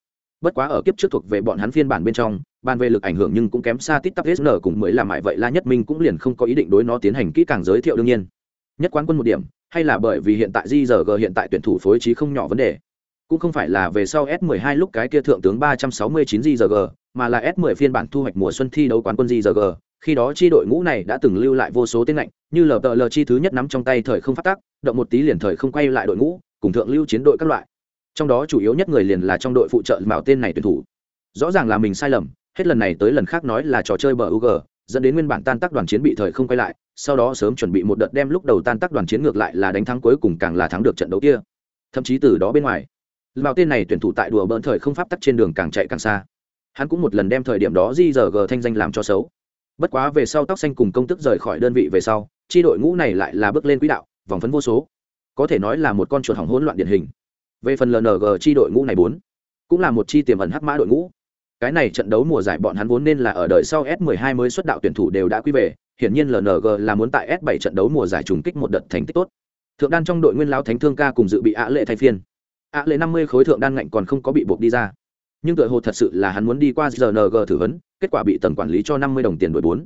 Speaker 1: Bất quá ở kiếp trước thuộc về bọn hắn phiên bản bên trong bàn về lực ảnh hưởng nhưng cũng kém xa tít tắp sn cùng mới làm mại vậy la nhất minh cũng liền không có ý định đối nó tiến hành kỹ càng giới thiệu đương nhiên. Nhất quán quân một điểm hay là bởi vì hiện tại gg hiện tại tuyển thủ phối trí không nhỏ vấn đề. Cũng không phải là về sau S12 lúc cái kia thượng tướng 369 GG, mà là S10 phiên bản thu hoạch mùa xuân thi đấu quán quân GG. Khi đó chi đội ngũ này đã từng lưu lại vô số tên lạnh, như LPL chi thứ nhất nắm trong tay thời không phát tác, động một tí liền thời không quay lại đội ngũ, cùng thượng lưu chiến đội các loại. Trong đó chủ yếu nhất người liền là trong đội phụ trợ mạo tên này tuyển thủ. Rõ ràng là mình sai lầm, hết lần này tới lần khác nói là trò chơi bờ UG, dẫn đến nguyên bản tan tác đoàn chiến bị thời không quay lại, sau đó sớm chuẩn bị một đợt đem lúc đầu tan tác đoàn chiến ngược lại là đánh thắng cuối cùng càng là thắng được trận đấu kia. Thậm chí từ đó bên ngoài, Mạo tên này tuyển thủ tại đùa bỡn thời không pháp tắc trên đường càng chạy càng xa. Hắn cũng một lần đem thời điểm đó di giờ g thanh danh làm cho xấu. Bất quá về sau tóc xanh cùng công tức rời khỏi đơn vị về sau, tri đội ngũ này lại là bước lên quỹ đạo, vòng phấn vô số. Có thể nói là một con chuột hỏng hỗn loạn điển hình. Về phần LNG tri đội ngũ này bốn, cũng là một chi tiềm ẩn hắc mã đội ngũ. Cái này trận đấu mùa giải bọn hắn vốn nên là ở đời sau S12 mới xuất đạo tuyển thủ đều đã quy về, hiển nhiên LNG là muốn tại S7 trận đấu mùa giải trùng kích một đợt thành tích tốt. Thượng đan trong đội nguyên lao thánh thương ca cùng dự bị ạ lệ thay phiên ạ lệ năm mươi khối thượng đan ngạnh còn không có bị buộc đi ra nhưng tựa hồ thật sự là hắn muốn đi qua rng thử vấn kết quả bị tầng quản lý cho năm mươi đồng tiền đổi bốn.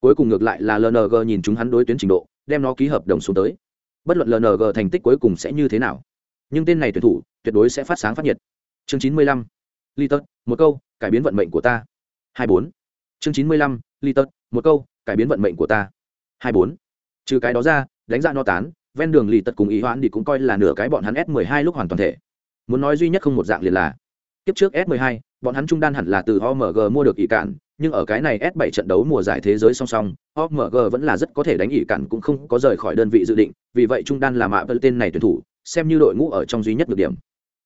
Speaker 1: Cuối cùng ngược lại là lng nhìn chúng hắn đối tuyến trình độ, đem nó ký hợp đồng xuống tới. Bất luận lng thành tích cuối cùng sẽ như thế nào, nhưng tên này tuyển thủ tuyệt đối sẽ phát sáng phát nhiệt. Chương chín mươi lăm li tật một câu, cải biến vận mệnh của ta. Hai bốn. Chương chín mươi lăm li tật một câu, cải biến vận mệnh của ta. Hai bốn. Trừ cái đó ra, đánh giá no tán, ven đường lì tật cùng ý hoãn đi cũng coi là nửa cái bọn hắn s 12 lúc hoàn toàn thể. Muốn nói duy nhất không một dạng liền là tiếp trước s 12 bọn hắn trung đan hẳn là từ omg mua được ỷ cạn nhưng ở cái này s 7 trận đấu mùa giải thế giới song song omg vẫn là rất có thể đánh ỷ cạn cũng không có rời khỏi đơn vị dự định, vì vậy trung đan là mạ tên này tuyển thủ, xem như đội ngũ ở trong duy nhất được điểm.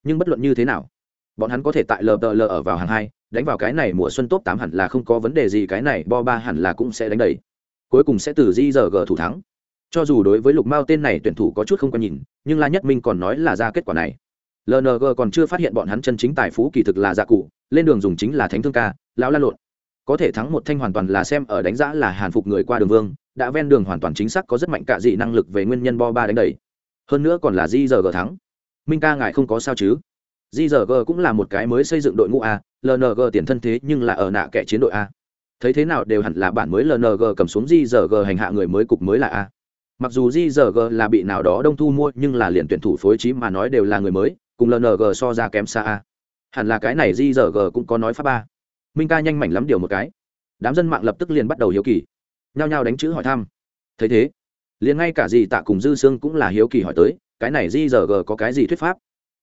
Speaker 1: Nhưng bất luận như thế nào, bọn hắn có thể tại lpl ở vào hàng hai, đánh vào cái này mùa xuân top 8 hẳn là không có vấn đề gì, cái này bo ba hẳn là cũng sẽ đánh đầy. Cuối cùng sẽ từ JRG thủ thắng. Cho dù đối với lục mao tên này tuyển thủ có chút không quan nhìn, nhưng la nhất minh còn nói là ra kết quả này lng còn chưa phát hiện bọn hắn chân chính tài phú kỳ thực là dạ cụ, lên đường dùng chính là thánh thương ca, lão la lộn. Có thể thắng một thanh hoàn toàn là xem ở đánh giá là hàn phục người qua đường vương, đã ven đường hoàn toàn chính xác có rất mạnh cạ dị năng lực về nguyên nhân bo ba đánh đầy. Hơn nữa còn là di giờ g thắng. Minh ca ngài không có sao chứ? Di giờ g cũng là một cái mới xây dựng đội ngũ a lng tiền thân thế nhưng là ở nạ kẻ chiến đội a. Thấy thế nào đều hẳn là bản mới lng cầm xuống di giờ g hành hạ người mới cục mới là a. Mặc dù jg là bị nào đó đông thu mua nhưng là liền tuyển thủ phối trí mà nói đều là người mới cùng lng so ra kém xa a. Hẳn là cái này jg cũng có nói pháp ba. Minh ca nhanh mảnh lắm điều một cái. Đám dân mạng lập tức liền bắt đầu hiếu kỳ. Nhao nhao đánh chữ hỏi thăm. Thấy thế, liền ngay cả gì tạ cùng dư sương cũng là hiếu kỳ hỏi tới, cái này jg có cái gì thuyết pháp?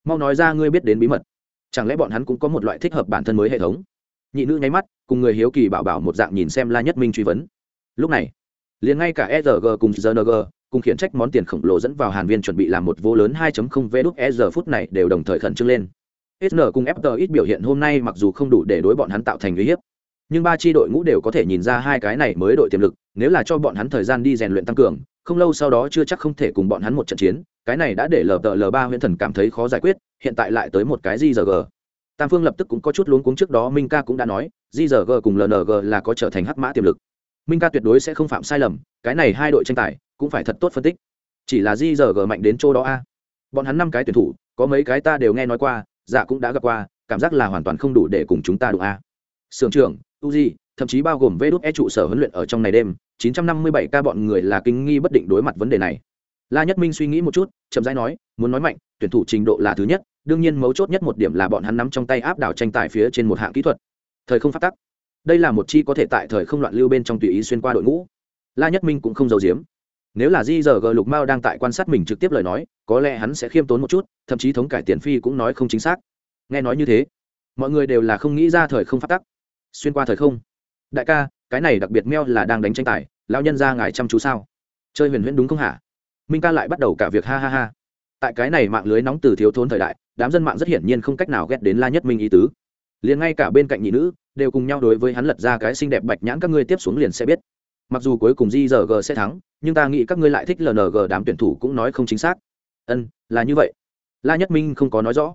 Speaker 1: Mau nói ra ngươi biết đến bí mật. Chẳng lẽ bọn hắn cũng có một loại thích hợp bản thân mới hệ thống? Nhị nữ nháy mắt, cùng người hiếu kỳ bảo bảo một dạng nhìn xem la nhất minh truy vấn. Lúc này, liền ngay cả ERG cùng rng cùng khiển trách món tiền khổng lồ dẫn vào hàn viên chuẩn bị làm một vô lớn 2.0 vé đúc e giờ phút này đều đồng thời khẩn trương lên. Sn cùng fter ít biểu hiện hôm nay mặc dù không đủ để đối bọn hắn tạo thành uy hiếp, nhưng ba chi đội ngũ đều có thể nhìn ra hai cái này mới đội tiềm lực, nếu là cho bọn hắn thời gian đi rèn luyện tăng cường, không lâu sau đó chưa chắc không thể cùng bọn hắn một trận chiến, cái này đã để lờ tờ l ba huyễn thần cảm thấy khó giải quyết, hiện tại lại tới một cái di giờ g. Tam phương lập tức cũng có chút luống cuống trước đó minh ca cũng đã nói di giờ g cùng lng là có trở thành hắc mã tiềm lực. Minh ca tuyệt đối sẽ không phạm sai lầm, cái này hai đội tranh tài cũng phải thật tốt phân tích. Chỉ là di giờ gờ mạnh đến chỗ đó a. Bọn hắn năm cái tuyển thủ, có mấy cái ta đều nghe nói qua dạ cũng đã gặp qua, cảm giác là hoàn toàn không đủ để cùng chúng ta đụng a. Sưởng trưởng, uzi, thậm chí bao gồm vê đốt e trụ sở huấn luyện ở trong này đêm 957 ca bọn người là kinh nghi bất định đối mặt vấn đề này. La nhất minh suy nghĩ một chút, chậm rãi nói, muốn nói mạnh, tuyển thủ trình độ là thứ nhất, đương nhiên mấu chốt nhất một điểm là bọn hắn nắm trong tay áp đảo tranh tài phía trên một hạng kỹ thuật. Thời không phát tắc. Đây là một chi có thể tại thời không loạn lưu bên trong tùy ý xuyên qua đội ngũ. La nhất minh cũng không giấu giếm nếu là di giờ g lục mao đang tại quan sát mình trực tiếp lời nói, có lẽ hắn sẽ khiêm tốn một chút, thậm chí thống cải tiền phi cũng nói không chính xác. Nghe nói như thế, mọi người đều là không nghĩ ra thời không phát tắc. Xuyên qua thời không. Đại ca, cái này đặc biệt meo là đang đánh tranh tài, lão nhân ra ngài chăm chú sao? Chơi huyền huyễn đúng không hả? Minh ca lại bắt đầu cả việc ha ha ha. Tại cái này mạng lưới nóng từ thiếu thốn thời đại, đám dân mạng rất hiển nhiên không cách nào ghét đến la nhất minh ý tứ. Liền ngay cả bên cạnh nhị nữ, đều cùng nhau đối với hắn lật ra cái xinh đẹp bạch nhãn các ngươi tiếp xuống liền sẽ biết mặc dù cuối cùng JRG sẽ thắng, nhưng ta nghĩ các ngươi lại thích lng đám tuyển thủ cũng nói không chính xác. Ân, là như vậy. La nhất minh không có nói rõ.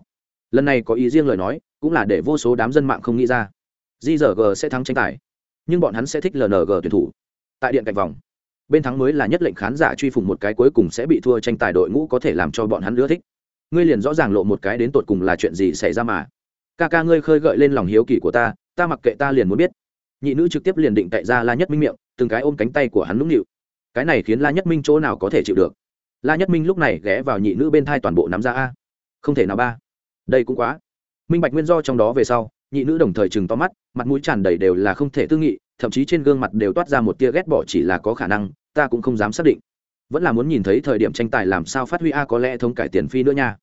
Speaker 1: Lần này có ý riêng lời nói, cũng là để vô số đám dân mạng không nghĩ ra. JRG sẽ thắng tranh tài, nhưng bọn hắn sẽ thích lng tuyển thủ. Tại điện cạnh vòng, bên thắng mới là nhất lệnh khán giả truy phủng một cái cuối cùng sẽ bị thua tranh tài đội ngũ có thể làm cho bọn hắn ưa thích. Ngươi liền rõ ràng lộ một cái đến tột cùng là chuyện gì xảy ra mà. Ca ca ngươi khơi gợi lên lòng hiếu kỳ của ta ta mặc kệ ta liền muốn biết. Nhị nữ trực tiếp liền định tại ra la nhất minh miệng từng cái ôm cánh tay của hắn nũng nịu. Cái này khiến la nhất minh chỗ nào có thể chịu được? La nhất minh lúc này ghé vào nhị nữ bên thai toàn bộ nắm ra a. Không thể nào ba. Đây cũng quá. Minh bạch nguyên do trong đó về sau, nhị nữ đồng thời chừng to mắt, mặt mũi tràn đầy đều là không thể tư nghị, thậm chí trên gương mặt đều toát ra một tia ghét bỏ chỉ là có khả năng, ta cũng không dám xác định. Vẫn là muốn nhìn thấy thời điểm tranh tài làm sao phát huy a có lẽ thống cải tiền phi nữa nha.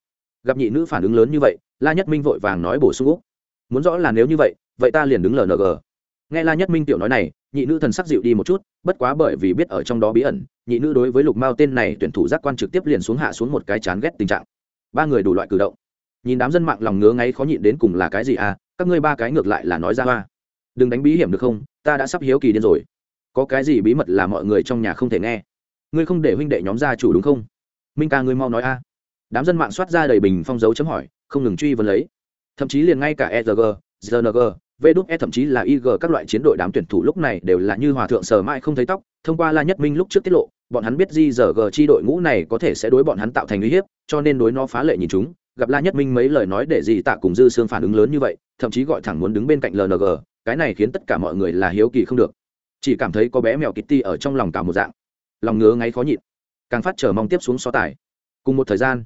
Speaker 1: Gặp nhị nữ phản ứng lớn như vậy, la nhất minh vội vàng nói bổ sung úc. Muốn rõ là nếu như vậy vậy ta liền đứng lng nghe la nhất minh tiểu nói này nhị nữ thần sắc dịu đi một chút, bất quá bởi vì biết ở trong đó bí ẩn, nhị nữ đối với lục mao tên này tuyển thủ giác quan trực tiếp liền xuống hạ xuống một cái chán ghét tình trạng. Ba người đủ loại cử động. Nhìn đám dân mạng lòng ngứa ngáy khó nhịn đến cùng là cái gì à các ngươi ba cái ngược lại là nói ra hoa. Đừng đánh bí hiểm được không, ta đã sắp hiếu kỳ điên rồi. Có cái gì bí mật là mọi người trong nhà không thể nghe? Ngươi không để huynh đệ nhóm gia chủ đúng không? Minh ca ngươi mau nói a. Đám dân mạng soát ra đầy bình phong dấu chấm hỏi, không ngừng truy vấn lấy. Thậm chí liền ngay cả erg zng e thậm chí là ig các loại chiến đội đám tuyển thủ lúc này đều là như hòa thượng sờ mãi không thấy tóc, thông qua la nhất minh lúc trước tiết lộ, bọn hắn biết di giờ g chi đội ngũ này có thể sẽ đối bọn hắn tạo thành uy hiếp, cho nên đối nó phá lệ nhìn chúng. Gặp la nhất minh mấy lời nói để gì tạ cùng dư xương phản ứng lớn như vậy, thậm chí gọi thẳng muốn đứng bên cạnh lng cái này khiến tất cả mọi người là hiếu kỳ không được. Chỉ cảm thấy có bé mèo kitty ở trong lòng cả một dạng. Lòng ngứa ngáy khó nhịn. Càng phát chờ mong tiếp xuống so tài. Cùng một thời gian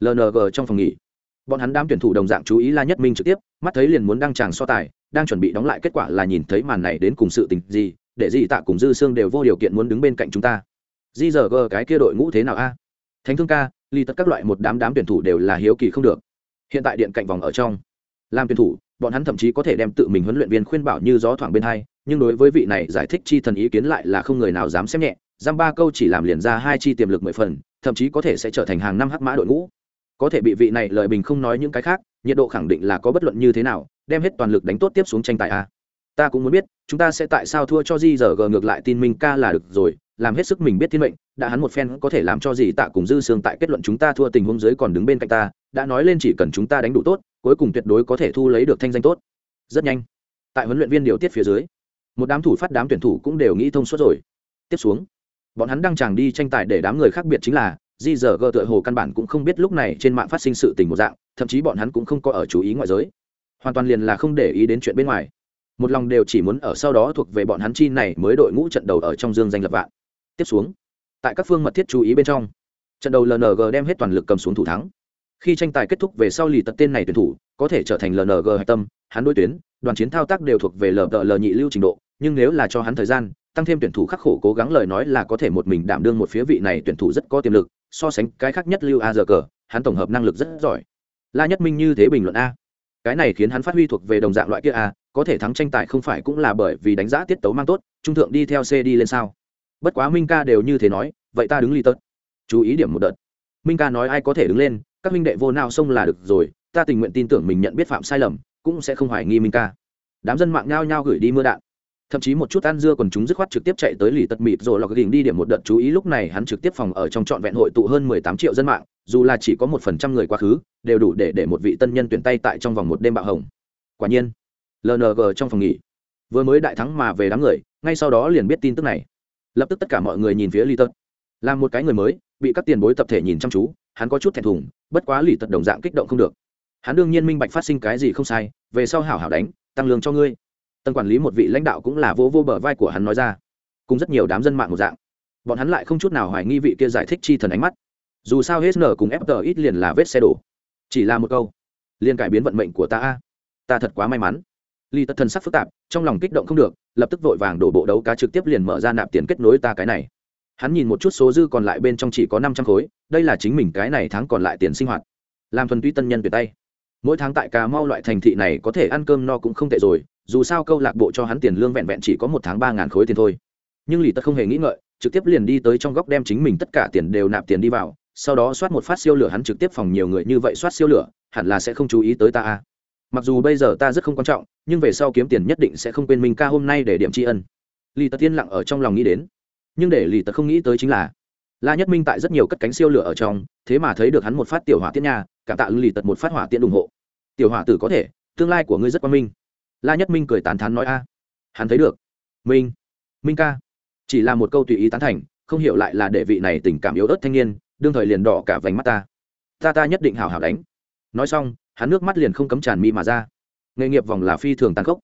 Speaker 1: lng trong phòng nghỉ, bọn hắn đám tuyển thủ đồng dạng chú ý la nhất minh trực tiếp, mắt thấy liền muốn đăng tràng so tài đang chuẩn bị đóng lại kết quả là nhìn thấy màn này đến cùng sự tình gì, để dị tạ cùng dư xương đều vô điều kiện muốn đứng bên cạnh chúng ta. Di giờ gờ, cái kia đội ngũ thế nào a? Thánh thương ca, ly tất các loại một đám đám tuyển thủ đều là hiếu kỳ không được. Hiện tại điện cạnh vòng ở trong. Làm tuyển thủ, bọn hắn thậm chí có thể đem tự mình huấn luyện viên khuyên bảo như gió thoảng bên hai, nhưng đối với vị này giải thích chi thần ý kiến lại là không người nào dám xem nhẹ. Giam ba câu chỉ làm liền ra hai chi tiềm lực mười phần, thậm chí có thể sẽ trở thành hàng năm hắc mã đội ngũ. Có thể bị vị này lời bình không nói những cái khác, nhiệt độ khẳng định là có bất luận như thế nào đem hết toàn lực đánh tốt tiếp xuống tranh tài a. Ta cũng muốn biết, chúng ta sẽ tại sao thua cho di giờ g ngược lại tin mình ca là được rồi, làm hết sức mình biết thiên mệnh, đã hắn một phen có thể làm cho gì tạ cùng dư sương tại kết luận chúng ta thua tình huống dưới còn đứng bên cạnh ta, đã nói lên chỉ cần chúng ta đánh đủ tốt, cuối cùng tuyệt đối có thể thu lấy được thanh danh tốt. Rất nhanh. Tại huấn luyện viên điều tiết phía dưới, một đám thủ phát đám tuyển thủ cũng đều nghĩ thông suốt rồi. Tiếp xuống, bọn hắn đang chàng đi tranh tài để đám người khác biệt chính là di giờ gờ tựa hồ căn bản cũng không biết lúc này trên mạng phát sinh sự tình một dạng, thậm chí bọn hắn cũng không có ở chú ý ngoại giới hoàn toàn liền là không để ý đến chuyện bên ngoài. Một lòng đều chỉ muốn ở sau đó thuộc về bọn hắn chi này mới đội ngũ trận đầu ở trong dương danh lập vạn. Tiếp xuống, tại các phương mật thiết chú ý bên trong, trận đầu lng đem hết toàn lực cầm xuống thủ thắng. Khi tranh tài kết thúc về sau lì tật tên này tuyển thủ, có thể trở thành lng hạch tâm, hắn đối tuyến, đoàn chiến thao tác đều thuộc về lờ nhị lưu trình độ, nhưng nếu là cho hắn thời gian, tăng thêm tuyển thủ khắc khổ cố gắng lời nói là có thể một mình đảm đương một phía vị này tuyển thủ rất có tiềm lực, so sánh cái khác nhất lưu a giờ cờ, hắn tổng hợp năng lực rất giỏi. La nhất minh như thế bình luận a cái này khiến hắn phát huy thuộc về đồng dạng loại kia a có thể thắng tranh tài không phải cũng là bởi vì đánh giá tiết tấu mang tốt, trung thượng đi theo c đi lên sao? Bất quá minh ca đều như thế nói, vậy ta đứng ly tớt. Chú ý điểm một đợt. Minh ca nói ai có thể đứng lên, các minh đệ vô nào xông là được rồi, ta tình nguyện tin tưởng mình nhận biết phạm sai lầm, cũng sẽ không hoài nghi minh ca. Đám dân mạng nhao nhao gửi đi mưa đạn. Thậm chí một chút ăn dưa còn chúng dứt khoát trực tiếp chạy tới lì tật mịt rồi lọc gỉnh đi điểm một đợt chú ý, lúc này hắn trực tiếp phòng ở trong trọn vẹn hội tụ hơn mười tám triệu dân mạng dù là chỉ có một phần trăm người quá khứ, đều đủ để để một vị tân nhân tuyển tay tại trong vòng một đêm bạo hồng. Quả nhiên lng trong phòng nghỉ. Vừa mới đại thắng mà về đám người, ngay sau đó liền biết tin tức này. Lập tức tất cả mọi người nhìn phía lì tật. Làm một cái người mới, bị các tiền bối tập thể nhìn chăm chú, hắn có chút thẹn thùng, bất quá lì tật đồng dạng kích động không được. Hắn đương nhiên minh bạch phát sinh cái gì không sai, về sau hảo hảo đánh, tăng lương cho ngươi. Tầng quản lý một vị lãnh đạo cũng là vô vô bờ vai của hắn nói ra. Cùng rất nhiều đám dân mạng một dạng. Bọn hắn lại không chút nào hoài nghi vị kia giải thích chi thần ánh mắt dù sao hết nở cùng ft ít liền là vết xe đổ. Chỉ là một câu, liền cải biến vận mệnh của ta a. Ta thật quá may mắn. Ly tật thần sắc phức tạp, trong lòng kích động không được, lập tức vội vàng đổ bộ đấu cá trực tiếp liền mở ra nạp tiền kết nối ta cái này. Hắn nhìn một chút số dư còn lại bên trong chỉ có năm trăm khối, đây là chính mình cái này tháng còn lại tiền sinh hoạt. Làm thuần túy tân nhân tuyệt tay. Mỗi tháng tại cà mau loại thành thị này có thể ăn cơm no cũng không tệ rồi, dù sao câu lạc bộ cho hắn tiền lương vẹn vẹn chỉ có một tháng ba ngàn khối tiền thôi. Nhưng lì tật không hề nghĩ ngợi, trực tiếp liền đi tới trong góc đem chính mình tất cả tiền đều nạp tiền đi vào sau đó soát một phát siêu lửa hắn trực tiếp phòng nhiều người như vậy soát siêu lửa, hẳn là sẽ không chú ý tới ta a mặc dù bây giờ ta rất không quan trọng, nhưng về sau kiếm tiền nhất định sẽ không quên minh ca hôm nay để điểm tri ân. Lì tật tiên lặng ở trong lòng nghĩ đến. Nhưng để lì tật không nghĩ tới chính là, la nhất minh tại rất nhiều cất cánh siêu lửa ở trong, thế mà thấy được hắn một phát tiểu hỏa tiễn nha, cảm tạ lì tật một phát hỏa tiễn ủng hộ. Tiểu hỏa tử có thể, tương lai của ngươi rất quan minh. La nhất minh cười tán thán nói a. Hắn thấy được. Minh. Minh ca. Chỉ là một câu tùy ý tán thành, không hiểu lại là để vị này tình cảm yếu ớt thanh niên đương thời liền đỏ cả vành mắt ta. Ta ta nhất định hào hào đánh. Nói xong, hắn nước mắt liền không cấm tràn mi mà ra. Nghề nghiệp vòng là phi thường tàn khốc.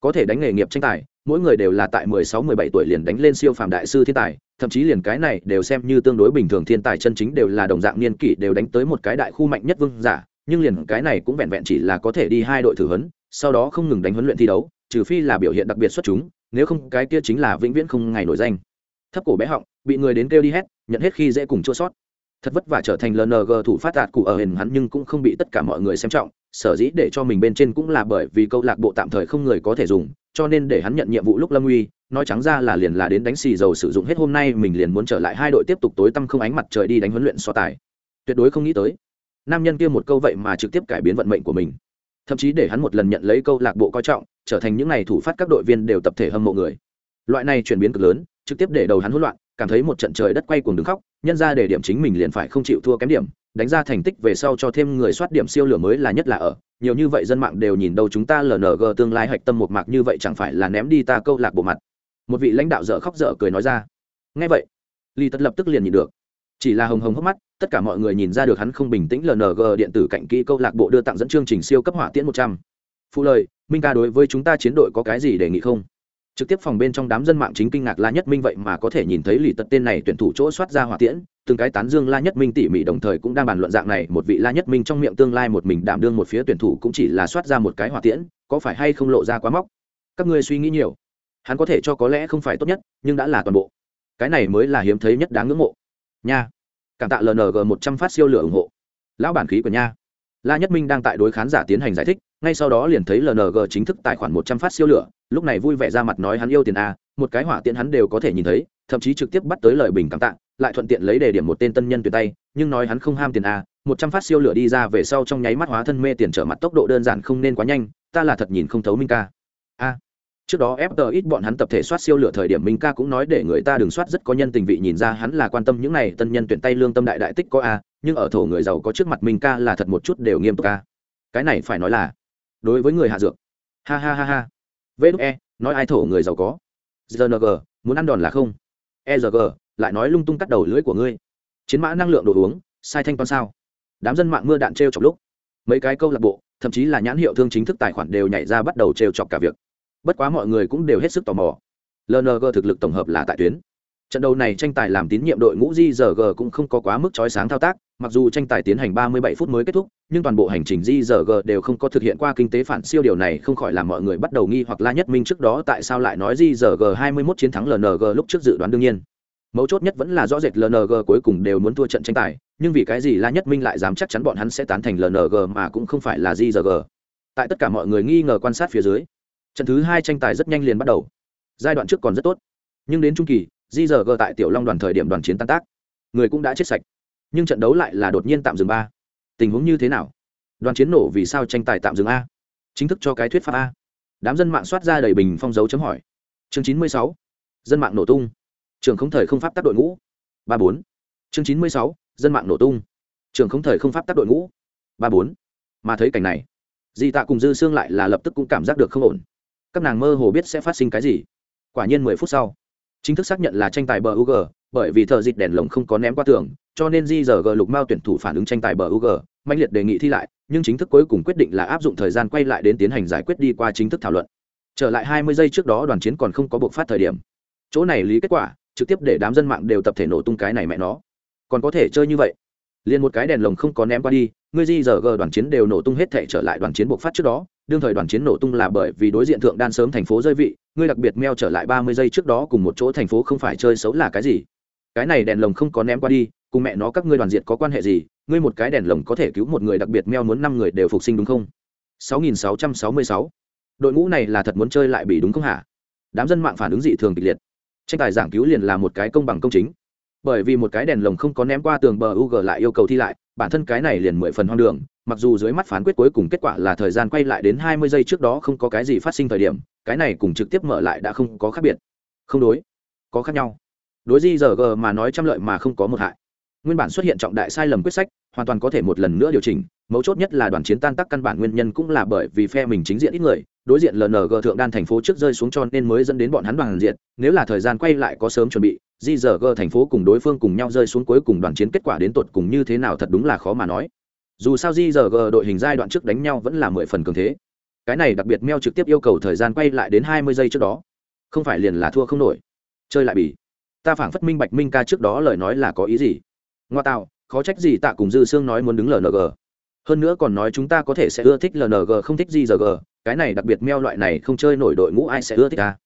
Speaker 1: Có thể đánh nghề nghiệp tranh tài, mỗi người đều là tại mười sáu, mười bảy tuổi liền đánh lên siêu phàm đại sư thiên tài, thậm chí liền cái này đều xem như tương đối bình thường thiên tài chân chính đều là đồng dạng niên kỷ đều đánh tới một cái đại khu mạnh nhất vương giả, nhưng liền cái này cũng vẹn vẹn chỉ là có thể đi hai đội thử huấn, sau đó không ngừng đánh huấn luyện thi đấu, trừ phi là biểu hiện đặc biệt xuất chúng, nếu không cái kia chính là vĩnh viễn không ngày nổi danh. Thấp cổ bé họng, bị người đến kêu đi hết nhận hết khi dễ cùng chua sót thật vất vả trở thành lng thủ phát đạt cụ ở hình hắn nhưng cũng không bị tất cả mọi người xem trọng, sở dĩ để cho mình bên trên cũng là bởi vì câu lạc bộ tạm thời không người có thể dùng, cho nên để hắn nhận nhiệm vụ lúc lâm uy, nói trắng ra là liền là đến đánh xì dầu sử dụng hết hôm nay mình liền muốn trở lại hai đội tiếp tục tối tăm không ánh mặt trời đi đánh huấn luyện so tài. Tuyệt đối không nghĩ tới, nam nhân kia một câu vậy mà trực tiếp cải biến vận mệnh của mình. Thậm chí để hắn một lần nhận lấy câu lạc bộ coi trọng, trở thành những n à y thủ phát các đội viên đều tập thể hâm mộ người. Loại này chuyển biến cực lớn, trực tiếp để đầu hắn hỗn loạn cảm thấy một trận trời đất quay cuồng đứng khóc, nhân ra để điểm chính mình liền phải không chịu thua kém điểm, đánh ra thành tích về sau cho thêm người soát điểm siêu lửa mới là nhất là ở, nhiều như vậy dân mạng đều nhìn đâu chúng ta lng tương lai hạch tâm một mạc như vậy chẳng phải là ném đi ta câu lạc bộ mặt. Một vị lãnh đạo dở khóc dở cười nói ra. Ngay vậy ly tất lập tức liền nhìn được. Chỉ là hồng hồng hốc mắt, tất cả mọi người nhìn ra được hắn không bình tĩnh lng điện tử cạnh kỹ câu lạc bộ đưa tặng dẫn chương trình siêu cấp hỏa tiễn một trăm. Phụ lời, minh ca đối với chúng ta chiến đội có cái gì đề nghị không? Trực tiếp phòng bên trong đám dân mạng chính kinh ngạc la nhất minh vậy mà có thể nhìn thấy lì tật tên này tuyển thủ chỗ soát ra hỏa tiễn, từng cái tán dương la nhất minh tỉ mỉ đồng thời cũng đang bàn luận dạng này, một vị la nhất minh trong miệng tương lai một mình đảm đương một phía tuyển thủ cũng chỉ là soát ra một cái hỏa tiễn, có phải hay không lộ ra quá móc? Các ngươi suy nghĩ nhiều. Hắn có thể cho có lẽ không phải tốt nhất, nhưng đã là toàn bộ. Cái này mới là hiếm thấy nhất đáng ngưỡng mộ. Nha. Cảm tạ lng một trăm phát siêu lửa ủng hộ. Lão bản khí của nha. La nhất minh đang tại đối khán giả tiến hành giải thích ngay sau đó liền thấy lng chính thức tài khoản một trăm phát siêu lửa, lúc này vui vẻ ra mặt nói hắn yêu tiền a, một cái hỏa tiện hắn đều có thể nhìn thấy, thậm chí trực tiếp bắt tới lời bình cảm tạ, lại thuận tiện lấy đề điểm một tên tân nhân tuyệt tay, nhưng nói hắn không ham tiền a, một trăm phát siêu lửa đi ra về sau trong nháy mắt hóa thân mê tiền trở mặt tốc độ đơn giản không nên quá nhanh, ta là thật nhìn không thấu minh ca. A, trước đó fter ít bọn hắn tập thể soát siêu lửa thời điểm minh ca cũng nói để người ta đừng soát, rất có nhân tình vị nhìn ra hắn là quan tâm những này tân nhân tuyển tay lương tâm đại đại tích có a, nhưng ở thổ người giàu có trước mặt minh ca là thật một chút đều nghiêm túc a. Cái này phải nói là đối với người hạ dược. Ha ha ha ha. Vê e nói ai thổ người giàu có. Gng muốn ăn đòn là không. Egg lại nói lung tung cắt đầu lưỡi của ngươi. Chiến mã năng lượng đồ uống sai thanh toán sao? Đám dân mạng mưa đạn t r e o chọc lúc. Mấy cái câu lạc bộ thậm chí là nhãn hiệu thương chính thức tài khoản đều nhảy ra bắt đầu t r e o chọc cả việc. Bất quá mọi người cũng đều hết sức tò mò. Lng thực lực tổng hợp là tại tuyến. Trận đấu này tranh tài làm tín nhiệm đội ngũ JRG cũng không có quá mức chói sáng thao tác, mặc dù tranh tài tiến hành 37 phút mới kết thúc, nhưng toàn bộ hành trình JRG đều không có thực hiện qua kinh tế phản siêu điều này không khỏi làm mọi người bắt đầu nghi hoặc La Nhất Minh trước đó tại sao lại nói JRG 21 chiến thắng LNG lúc trước dự đoán đương nhiên. Mấu chốt nhất vẫn là rõ rệt LNG cuối cùng đều muốn thua trận tranh tài, nhưng vì cái gì La Nhất Minh lại dám chắc chắn bọn hắn sẽ tán thành LNG mà cũng không phải là JRG. Tại tất cả mọi người nghi ngờ quan sát phía dưới, trận thứ hai tranh tài rất nhanh liền bắt đầu. Giai đoạn trước còn rất tốt, nhưng đến trung kỳ, JRG tại tiểu long đoàn thời điểm đoàn chiến tan tác người cũng đã chết sạch nhưng trận đấu lại là đột nhiên tạm dừng ba. Tình huống như thế nào? Đoàn chiến nổ vì sao tranh tài tạm dừng a? Chính thức cho cái thuyết pháp a. Đám dân mạng soát ra đầy bình phong dấu chấm hỏi. Chương chín mươi sáu. Dân mạng nổ tung. Trường không thời không pháp tác đội ngũ. Ba bốn. Chương chín mươi sáu. Dân mạng nổ tung. Trường không thời không pháp tác đội ngũ. Ba bốn. Mà thấy cảnh này, di tạ cùng dư xương lại là lập tức cũng cảm giác được không ổn. Các nàng mơ hồ biết sẽ phát sinh cái gì. Quả nhiên mười phút sau, chính thức xác nhận là tranh tài bờ u g bởi vì thợ dịch đèn lồng không có ném qua tường, cho nên Di giờ G lục mao tuyển thủ phản ứng tranh tài bờ UG, mạnh liệt đề nghị thi lại, nhưng chính thức cuối cùng quyết định là áp dụng thời gian quay lại đến tiến hành giải quyết đi qua chính thức thảo luận. Trở lại 20 giây trước đó đoàn chiến còn không có buộc phát thời điểm. Chỗ này lý kết quả, trực tiếp để đám dân mạng đều tập thể nổ tung cái này mẹ nó. Còn có thể chơi như vậy. liền một cái đèn lồng không có ném qua đi, người Di giờ G đoàn chiến đều nổ tung hết thể trở lại đoàn chiến buộc phát trước đó, đương thời đoàn chiến nổ tung là bởi vì đối diện thượng đan sớm thành phố rơi vị ngươi đặc biệt meo trở lại ba mươi giây trước đó cùng một chỗ thành phố không phải chơi xấu là cái gì cái này đèn lồng không có ném qua đi, cùng mẹ nó các ngươi đoàn diện có quan hệ gì? Ngươi một cái đèn lồng có thể cứu một người đặc biệt meo muốn năm người đều phục sinh đúng không? 6666 đội ngũ này là thật muốn chơi lại bị đúng không hả? Đám dân mạng phản ứng dị thường kịch liệt. Tranh tài giảng cứu liền là một cái công bằng công chính. Bởi vì một cái đèn lồng không có ném qua tường bờ UG lại yêu cầu thi lại, bản thân cái này liền mười phần hoang đường, mặc dù dưới mắt phán quyết cuối cùng kết quả là thời gian quay lại đến hai mươi giây trước đó không có cái gì phát sinh thời điểm, cái này cùng trực tiếp mở lại đã không có khác biệt. Không đối, có khác nhau đối di giờ g mà nói trăm lợi mà không có một hại. Nguyên bản xuất hiện trọng đại sai lầm quyết sách, hoàn toàn có thể một lần nữa điều chỉnh, mấu chốt nhất là đoàn chiến tan tác căn bản nguyên nhân cũng là bởi vì phe mình chính diện ít người, đối diện lng thượng đan thành phố trước rơi xuống cho nên mới dẫn đến bọn hắn đoàn diện nếu là thời gian quay lại có sớm chuẩn bị di giờ g thành phố cùng đối phương cùng nhau rơi xuống cuối cùng đoàn chiến kết quả đến tột cùng như thế nào thật đúng là khó mà nói. Dù sao di giờ g đội hình giai đoạn trước đánh nhau vẫn là mười phần cường thế. Cái này đặc biệt meo trực tiếp yêu cầu thời gian quay lại đến hai mươi giây trước đó. Không phải liền là thua không nổi. Chơi lại bỉ ta phảng phất minh bạch minh ca trước đó lời nói là có ý gì. Ngoa tạo, khó trách gì tạ cùng dư sương nói muốn đứng lng hơn nữa còn nói chúng ta có thể sẽ ưa thích lng không thích gì giờ g. Cái này đặc biệt meo loại này không chơi nổi đội ngũ ai sẽ ưa thích ta.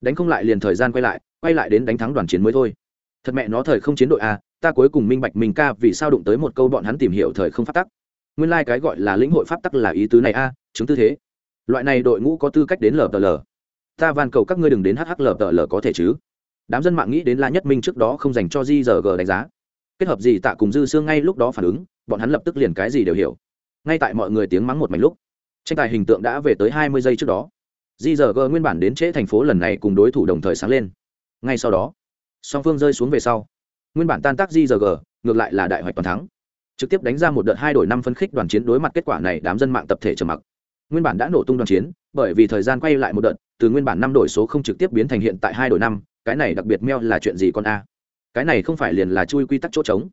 Speaker 1: Đánh không lại liền thời gian quay lại quay lại đến đánh thắng đoàn chiến mới thôi. Thật mẹ nó thời không chiến đội a, ta cuối cùng minh bạch minh ca vì sao đụng tới một câu bọn hắn tìm hiểu thời không phát tắc. Nguyên lai、like、cái gọi là lĩnh hội pháp tắc là ý tứ này a, chứng tư thế. Loại này đội ngũ có tư cách đến lờ tờ lờ ta van cầu các ngươi đừng đến hh lờ tờ lờ có thể chứ? Đám dân mạng nghĩ đến la nhất minh trước đó không dành cho di giờ g đánh giá. Kết hợp gì tạ cùng dư xương ngay lúc đó phản ứng, bọn hắn lập tức liền cái gì đều hiểu. Ngay tại mọi người tiếng mắng một mảnh lúc, tranh tài hình tượng đã về tới hai mươi giây trước đó. Di giờ g nguyên bản đến trễ thành phố lần này cùng đối thủ đồng thời sáng lên. Ngay sau đó, song phương rơi xuống về sau, nguyên bản tan tác di giờ g, ngược lại là đại hoạch toàn thắng. Trực tiếp đánh ra một đợt hai đổi năm phân khích đoàn chiến đối mặt kết quả này, đám dân mạng tập thể trầm mặc. Nguyên bản đã nổ tung đoàn chiến, bởi vì thời gian quay lại một đợt, từ nguyên bản năm đổi số không trực tiếp biến thành hiện tại hai đổi năm cái này đặc biệt meo là chuyện gì con a? Cái này không phải liền là chui quy tắc chỗ trống.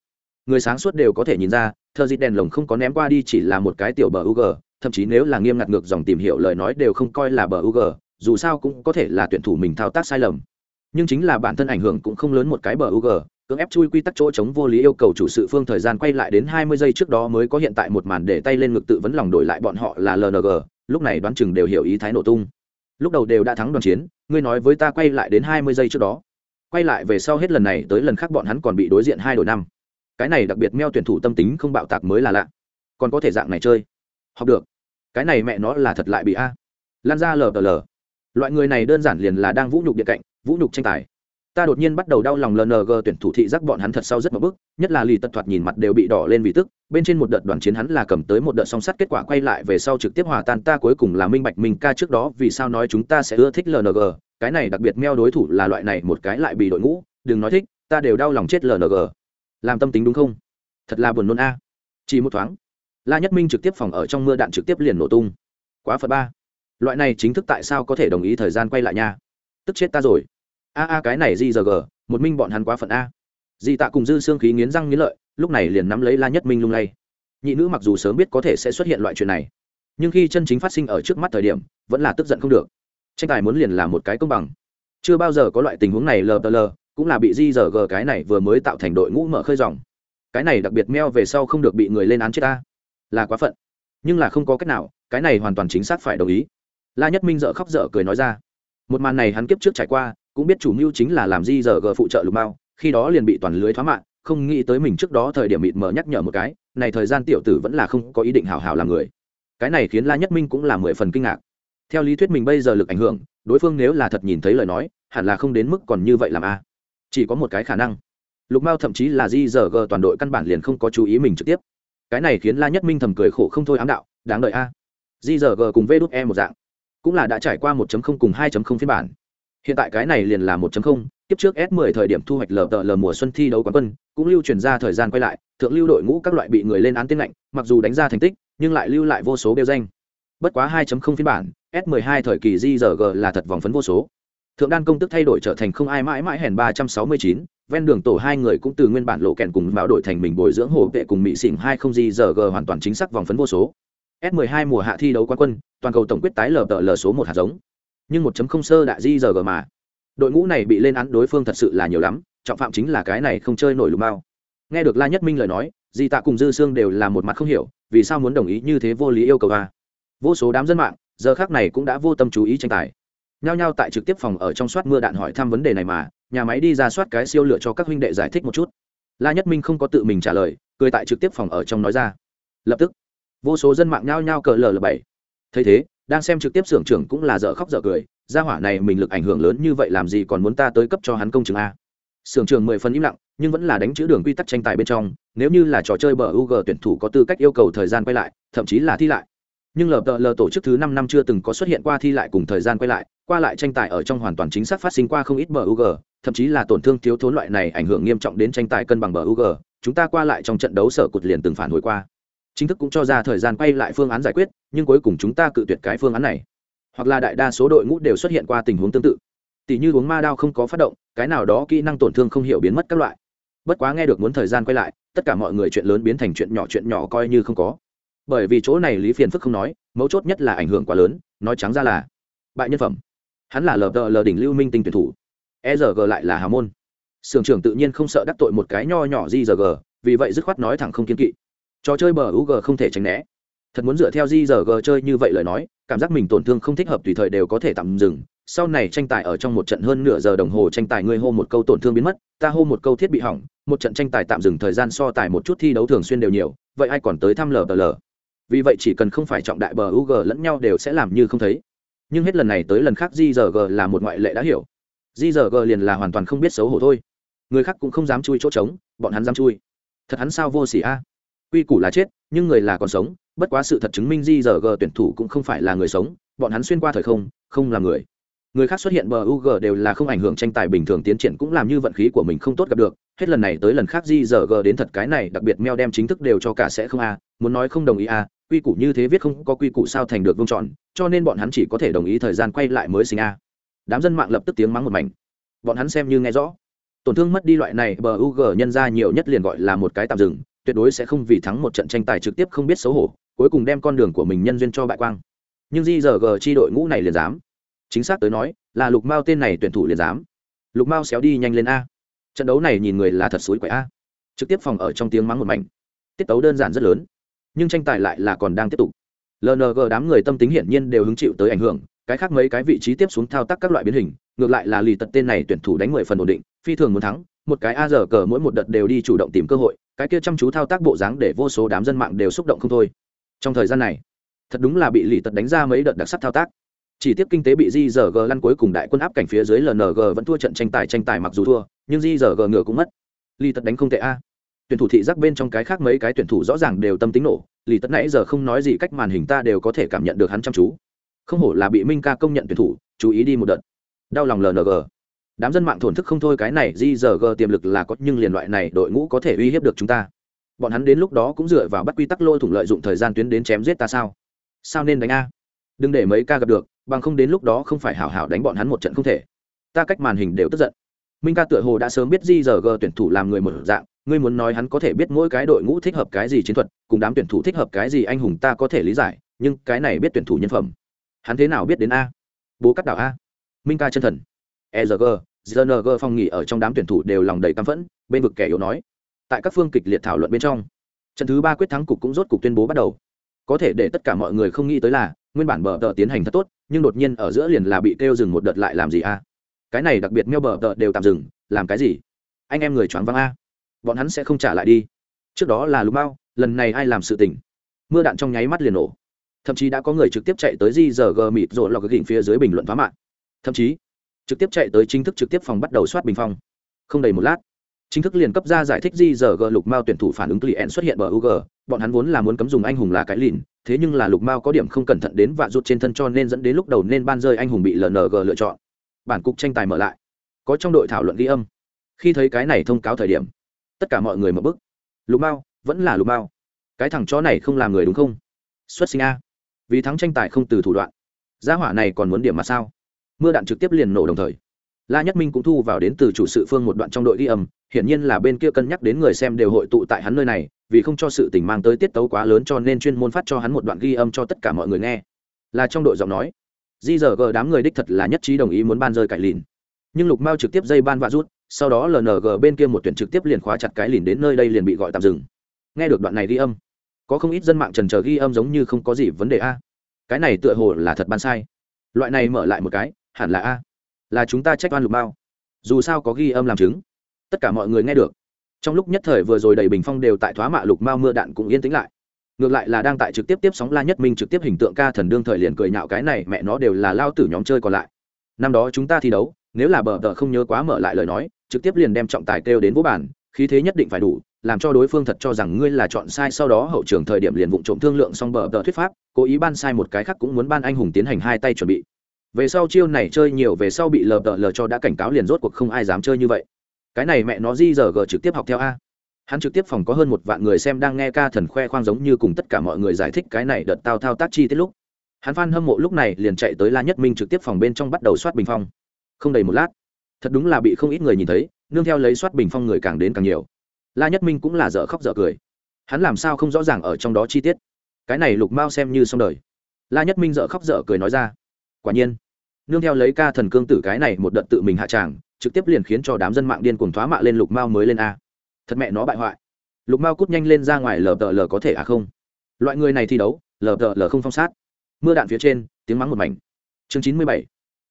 Speaker 1: Người sáng suốt đều có thể nhìn ra Thơ dịt đèn lồng không có ném qua đi chỉ là một cái tiểu bờ ug thậm chí nếu là nghiêm ngặt ngược dòng tìm hiểu lời nói đều không coi là bờ ug dù sao cũng có thể là tuyển thủ mình thao tác sai lầm. Nhưng chính là bản thân ảnh hưởng cũng không lớn một cái bờ ug cưỡng ép chui quy tắc chỗ chống vô lý yêu cầu chủ sự phương thời gian quay lại đến hai mươi giây trước đó mới có hiện tại một màn để tay lên ngực tự vấn lòng đổi lại bọn họ là lng lúc này đoán chừng đều hiểu ý thái nổ tung lúc đầu đều đã thắng đoàn chiến, ngươi nói với ta quay lại đến hai mươi giây trước đó. Quay lại về sau hết lần này tới lần khác bọn hắn còn bị đối diện hai đội năm. Cái này đặc biệt meo tuyển thủ tâm tính không bạo tạc mới là lạ. Còn có thể dạng này chơi. Học được. Cái này mẹ nó là thật lại bị a. Lan ra lờ lờ. Loại người này đơn giản liền là đang vũ nhục địa cạnh, vũ nhục tranh tài ta đột nhiên bắt đầu đau lòng lng tuyển thủ thị giác bọn hắn thật sau rất mập bức nhất là lì tật thoạt nhìn mặt đều bị đỏ lên vì tức, bên trên một đợt đoàn chiến hắn là cầm tới một đợt song sắt kết quả quay lại về sau trực tiếp hòa tan. Ta cuối cùng là minh bạch mình ca trước đó vì sao nói chúng ta sẽ ưa thích lng cái này đặc biệt meo đối thủ là loại này một cái lại bị đội ngũ, đừng nói thích, ta đều đau lòng chết lng làm tâm tính đúng không? Thật là buồn nôn a. Chỉ một thoáng, la nhất minh trực tiếp phòng ở trong mưa đạn trực tiếp liền nổ tung. Quá phật ba. Loại này chính thức tại sao có thể đồng ý thời gian quay lại nha? Tức chết ta rồi a a, cái này di giờ g, một minh bọn hắn quá phận a. Di tạ cùng dư xương khí nghiến răng nghiến lợi, lúc này liền nắm lấy la nhất minh lung lay. Nhị nữ mặc dù sớm biết có thể sẽ xuất hiện loại chuyện này, nhưng khi chân chính phát sinh ở trước mắt thời điểm, vẫn là tức giận không được. Tranh tài muốn liền là một cái công bằng. Chưa bao giờ có loại tình huống này lờ tờ lờ, cũng là bị di giờ g cái này vừa mới tạo thành đội ngũ mở khơi dòng. Cái này đặc biệt meo về sau không được bị người lên án chết ta là quá phận. Nhưng là không có cách nào, cái này hoàn toàn chính xác phải đồng ý. La nhất minh dợ khóc dở cười nói ra. Một màn này hắn kiếp trước trải qua cũng biết chủ mưu chính là làm di giờ g phụ trợ lục bao khi đó liền bị toàn lưới thoá mạng, không nghĩ tới mình trước đó thời điểm mịt mờ nhắc nhở một cái, này thời gian tiểu tử vẫn là không có ý định hào hào làm người. Cái này khiến la nhất minh cũng là mười phần kinh ngạc. Theo lý thuyết mình bây giờ lực ảnh hưởng, đối phương nếu là thật nhìn thấy lời nói, hẳn là không đến mức còn như vậy làm a. Chỉ có một cái khả năng. Lục mao thậm chí là di giờ g toàn đội căn bản liền không có chú ý mình trực tiếp. Cái này khiến la nhất minh thầm cười khổ không thôi ám đạo, đáng đợi a. Di giờ g cùng vê đút e một dạng, cũng là đã trải qua 1.0 cùng 2.0 phiên bản hiện tại cái này liền là 1.0 tiếp trước s 10 thời điểm thu hoạch lờ tờ lờ mùa xuân thi đấu quán quân cũng lưu truyền ra thời gian quay lại thượng lưu đội ngũ các loại bị người lên án tên lạnh mặc dù đánh ra thành tích nhưng lại lưu lại vô số đeo danh. Bất quá 2.0 phiên bản s 12 thời kỳ di là thật vòng phấn vô số. Thượng đan công tức thay đổi trở thành không ai mãi mãi hèn 369, ven đường tổ hai người cũng từ nguyên bản lộ kèn cùng bảo đội thành mình bồi dưỡng hồ vệ cùng mỹ xỉn hai không di hoàn toàn chính xác vòng phấn vô số. S 12 mùa hạ thi đấu quán quân toàn cầu tổng quyết tái lờ tờ lờ số một hạt giống nhưng 1.0 sơ đại di giờ gờ mà. Đội ngũ này bị lên án đối phương thật sự là nhiều lắm, trọng phạm chính là cái này không chơi nổi lùm bao nghe được la nhất minh lời nói, di tạ cùng dư sương đều là một mặt không hiểu, vì sao muốn đồng ý như thế vô lý yêu cầu a vô số đám dân mạng, giờ khác này cũng đã vô tâm chú ý tranh tài. Nhao nhao tại trực tiếp phòng ở trong soát mưa đạn hỏi thăm vấn đề này mà, nhà máy đi ra soát cái siêu lựa cho các huynh đệ giải thích một chút. La nhất minh không có tự mình trả lời, cười tại trực tiếp phòng ở trong nói ra. Lập tức, vô số dân mạng nhao nhao cờ lờ bảy thấy thế đang xem trực tiếp xưởng trưởng cũng là dở khóc dở cười, gia hỏa này mình lực ảnh hưởng lớn như vậy làm gì còn muốn ta tới cấp cho hắn công chứng a? Xưởng trưởng mười phần im lặng, nhưng vẫn là đánh chữ đường quy tắc tranh tài bên trong, nếu như là trò chơi bờ UG tuyển thủ có tư cách yêu cầu thời gian quay lại, thậm chí là thi lại. Nhưng lờ tờ lờ tổ chức thứ năm năm chưa từng có xuất hiện qua thi lại cùng thời gian quay lại, qua lại tranh tài ở trong hoàn toàn chính xác phát sinh qua không ít bờ UG thậm chí là tổn thương thiếu thốn loại này ảnh hưởng nghiêm trọng đến tranh tài cân bằng bờ UG chúng ta qua lại trong trận đấu sở cụt liền từng phản hồi qua chính thức cũng cho ra thời gian quay lại phương án giải quyết, nhưng cuối cùng chúng ta cự tuyệt cái phương án này. Hoặc là đại đa số đội ngũ đều xuất hiện qua tình huống tương tự. Tỷ như uống ma đao không có phát động, cái nào đó kỹ năng tổn thương không hiểu biến mất các loại. Bất quá nghe được muốn thời gian quay lại, tất cả mọi người chuyện lớn biến thành chuyện nhỏ chuyện nhỏ coi như không có. Bởi vì chỗ này lý phiền phức không nói, mấu chốt nhất là ảnh hưởng quá lớn, nói trắng ra là bại nhân phẩm. Hắn là lờ đờ lờ đỉnh lưu minh tinh tuyển thủ. E r g lại là hà môn. Sưởng trưởng tự nhiên không sợ đắc tội một cái nho nhỏ di giờ g, vì vậy dứt khoát nói thẳng không kiên kỵ trò chơi bờ u g không thể tránh né. Thật muốn dựa theo di giờ g chơi như vậy lời nói, cảm giác mình tổn thương không thích hợp tùy thời đều có thể tạm dừng. Sau này tranh tài ở trong một trận hơn nửa giờ đồng hồ tranh tài ngươi hô một câu tổn thương biến mất, ta hô một câu thiết bị hỏng, một trận tranh tài tạm dừng thời gian so tài một chút thi đấu thường xuyên đều nhiều, vậy ai còn tới thăm lờ lờ? Vì vậy chỉ cần không phải trọng đại bờ u g lẫn nhau đều sẽ làm như không thấy. Nhưng hết lần này tới lần khác gg là một ngoại lệ đã hiểu. Gg liền là hoàn toàn không biết xấu hổ thôi. Người khác cũng không dám chui chỗ trống, bọn hắn dám chui. Thật hắn sao vô s ỉ a? Quy củ là chết, nhưng người là còn sống, bất quá sự thật chứng minh Di R G tuyển thủ cũng không phải là người sống, bọn hắn xuyên qua thời không không là người. Người khác xuất hiện bờ UG đều là không ảnh hưởng tranh tài bình thường tiến triển cũng làm như vận khí của mình không tốt gặp được, hết lần này tới lần khác Di R G đến thật cái này, đặc biệt meo đem chính thức đều cho cả sẽ không a, muốn nói không đồng ý a, quy củ như thế viết không có quy củ sao thành được vương chọn, cho nên bọn hắn chỉ có thể đồng ý thời gian quay lại mới sinh a. Đám dân mạng lập tức tiếng mắng một mảnh. Bọn hắn xem như nghe rõ. Tổn thương mất đi loại này bờ UG nhân ra nhiều nhất liền gọi là một cái tạm dừng tuyệt đối sẽ không vì thắng một trận tranh tài trực tiếp không biết xấu hổ, cuối cùng đem con đường của mình nhân duyên cho bại quang. Nhưng di giờ g chi đội ngũ này liền dám. Chính xác tới nói, là lục mao tên này tuyển thủ liền dám. Lục mao xéo đi nhanh lên a. Trận đấu này nhìn người là thật suối quậy a. Trực tiếp phòng ở trong tiếng mắng một mảnh. Tiết tấu đơn giản rất lớn, nhưng tranh tài lại là còn đang tiếp tục. Lng đám người tâm tính hiển nhiên đều hứng chịu tới ảnh hưởng, cái khác mấy cái vị trí tiếp xuống thao tác các loại biến hình, ngược lại là lì tật tên này tuyển thủ đánh mười phần ổn định, phi thường muốn thắng, một cái a giờ cờ mỗi một đợt đều đi chủ động tìm cơ hội cái kia chăm chú thao tác bộ dáng để vô số đám dân mạng đều xúc động không thôi. Trong thời gian này, thật đúng là bị lì tật đánh ra mấy đợt đặc sắc thao tác. Chỉ tiếp kinh tế bị di giờ g lăn cuối cùng đại quân áp cảnh phía dưới lng vẫn thua trận tranh tài tranh tài mặc dù thua, nhưng di giờ g ngựa cũng mất. Lì tật đánh không tệ a. Tuyển thủ thị giác bên trong cái khác mấy cái tuyển thủ rõ ràng đều tâm tính nổ, lì tật nãy giờ không nói gì cách màn hình ta đều có thể cảm nhận được hắn chăm chú. Không hổ là bị minh ca công nhận tuyển thủ, chú ý đi một đợt. Đau lòng lng đám dân mạng thổn thức không thôi, cái này di giờ g tiềm lực là có, nhưng liền loại này đội ngũ có thể uy hiếp được chúng ta. Bọn hắn đến lúc đó cũng dựa vào bắt quy tắc lôi thủng lợi dụng thời gian tuyến đến chém giết ta sao? Sao nên đánh a? Đừng để mấy ca gặp được, bằng không đến lúc đó không phải hảo hảo đánh bọn hắn một trận không thể. Ta cách màn hình đều tức giận. Minh ca tựa hồ đã sớm biết di giờ g tuyển thủ làm người một dạng, ngươi muốn nói hắn có thể biết mỗi cái đội ngũ thích hợp cái gì chiến thuật, cùng đám tuyển thủ thích hợp cái gì anh hùng ta có thể lý giải, nhưng cái này biết tuyển thủ nhân phẩm. Hắn thế nào biết đến a? Bố cắt đảo a? Minh ca chân thần. ERG, ZNG phong nghỉ ở trong đám tuyển thủ đều lòng đầy căm phẫn, bên vực kẻ yếu nói. Tại các phương kịch liệt thảo luận bên trong, trận thứ ba quyết thắng cục cũng rốt cục tuyên bố bắt đầu. Có thể để tất cả mọi người không nghĩ tới là, nguyên bản bờ tờ tiến hành thật tốt, nhưng đột nhiên ở giữa liền là bị kêu dừng một đợt lại làm gì a? Cái này đặc biệt meo bờ tờ đều tạm dừng, làm cái gì? Anh em người choáng váng a. Bọn hắn sẽ không trả lại đi. Trước đó là Lục Bao, lần này ai làm sự tình? Mưa đạn trong nháy mắt liền nổ. Thậm chí đã có người trực tiếp chạy tới di giờ mịt rồi lọc gỉnh phía dưới bình luận phá mạng. Thậm chí trực tiếp chạy tới chính thức trực tiếp phòng bắt đầu soát bình phong. Không đầy một lát, chính thức liền cấp ra giải thích di giờ g lục mao tuyển thủ phản ứng client xuất hiện bờ ug bọn hắn vốn là muốn cấm dùng anh hùng là cái lìn, thế nhưng là lục mao có điểm không cẩn thận đến vạ rút trên thân cho nên dẫn đến lúc đầu nên ban rơi anh hùng bị lng lựa chọn. Bản cục tranh tài mở lại. Có trong đội thảo luận ghi âm. Khi thấy cái này thông cáo thời điểm, tất cả mọi người mở bức lục mao, vẫn là lục mao. Cái thằng chó này không làm người đúng không? Xuất sinh a. Vì thắng tranh tài không từ thủ đoạn. Gia hỏa này còn muốn điểm mà sao? Mưa đạn trực tiếp liền nổ đồng thời. La nhất minh cũng thu vào đến từ chủ sự phương một đoạn trong đội ghi âm, hiển nhiên là bên kia cân nhắc đến người xem đều hội tụ tại hắn nơi này, vì không cho sự tình mang tới tiết tấu quá lớn cho nên chuyên môn phát cho hắn một đoạn ghi âm cho tất cả mọi người nghe. Là trong đội giọng nói, di giờ gờ đám người đích thật là nhất trí đồng ý muốn ban rơi cải lìn. Nhưng lục mao trực tiếp dây ban vạ rút, sau đó lng bên kia một tuyển trực tiếp liền khóa chặt cái lìn đến nơi đây liền bị gọi tạm dừng. Nghe được đoạn này ghi âm, có không ít dân mạng trần chờ ghi âm giống như không có gì vấn đề a. Cái này tựa hồ là thật ban sai. Loại này mở lại một cái hẳn là a. Là chúng ta trách oan lục mao dù sao có ghi âm làm chứng. Tất cả mọi người nghe được. Trong lúc nhất thời vừa rồi đầy bình phong đều tại thoá mạ lục mao mưa đạn cũng yên tĩnh lại. Ngược lại là đang tại trực tiếp tiếp sóng la nhất minh trực tiếp hình tượng ca thần đương thời liền cười nhạo cái này mẹ nó đều là lao tử nhóm chơi còn lại. Năm đó chúng ta thi đấu, nếu là bờ tờ không nhớ quá mở lại lời nói, trực tiếp liền đem trọng tài kêu đến vũ bản khí thế nhất định phải đủ, làm cho đối phương thật cho rằng ngươi là chọn sai sau đó hậu trường thời điểm liền vụng trộm thương lượng xong bờ tờ thuyết pháp, cố ý ban sai một cái khác cũng muốn ban anh hùng tiến hành hai tay chuẩn bị về sau chiêu này chơi nhiều, về sau bị lờ tờ lờ cho đã cảnh cáo liền rốt cuộc không ai dám chơi như vậy. Cái này mẹ nó di giờ g trực tiếp học theo a. Hắn trực tiếp phòng có hơn một vạn người xem đang nghe ca thần khoe khoang giống như cùng tất cả mọi người giải thích cái này đợt tao thao tác chi tiết lúc. Hắn phan hâm mộ lúc này liền chạy tới la nhất minh trực tiếp phòng bên trong bắt đầu soát bình phong. Không đầy một lát, thật đúng là bị không ít người nhìn thấy, nương theo lấy soát bình phong người càng đến càng nhiều. La nhất minh cũng là dở khóc dở cười. Hắn làm sao không rõ ràng ở trong đó chi tiết? Cái này lục mao xem như xong đời. La nhất minh dở khóc dở cười nói ra quả nhiên, nương theo lấy ca thần cương tử cái này một đợt tự mình hạ tràng, trực tiếp liền khiến cho đám dân mạng điên cuồng thoá mạ lên lục mao mới lên a. Thật mẹ nó bại hoại. Lục mao cút nhanh lên ra ngoài lờ tờ lờ có thể à không? Loại người này thi đấu, lờ tờ lờ không phong sát. Mưa đạn phía trên, tiếng mắng một mảnh. Chương chín mươi bảy.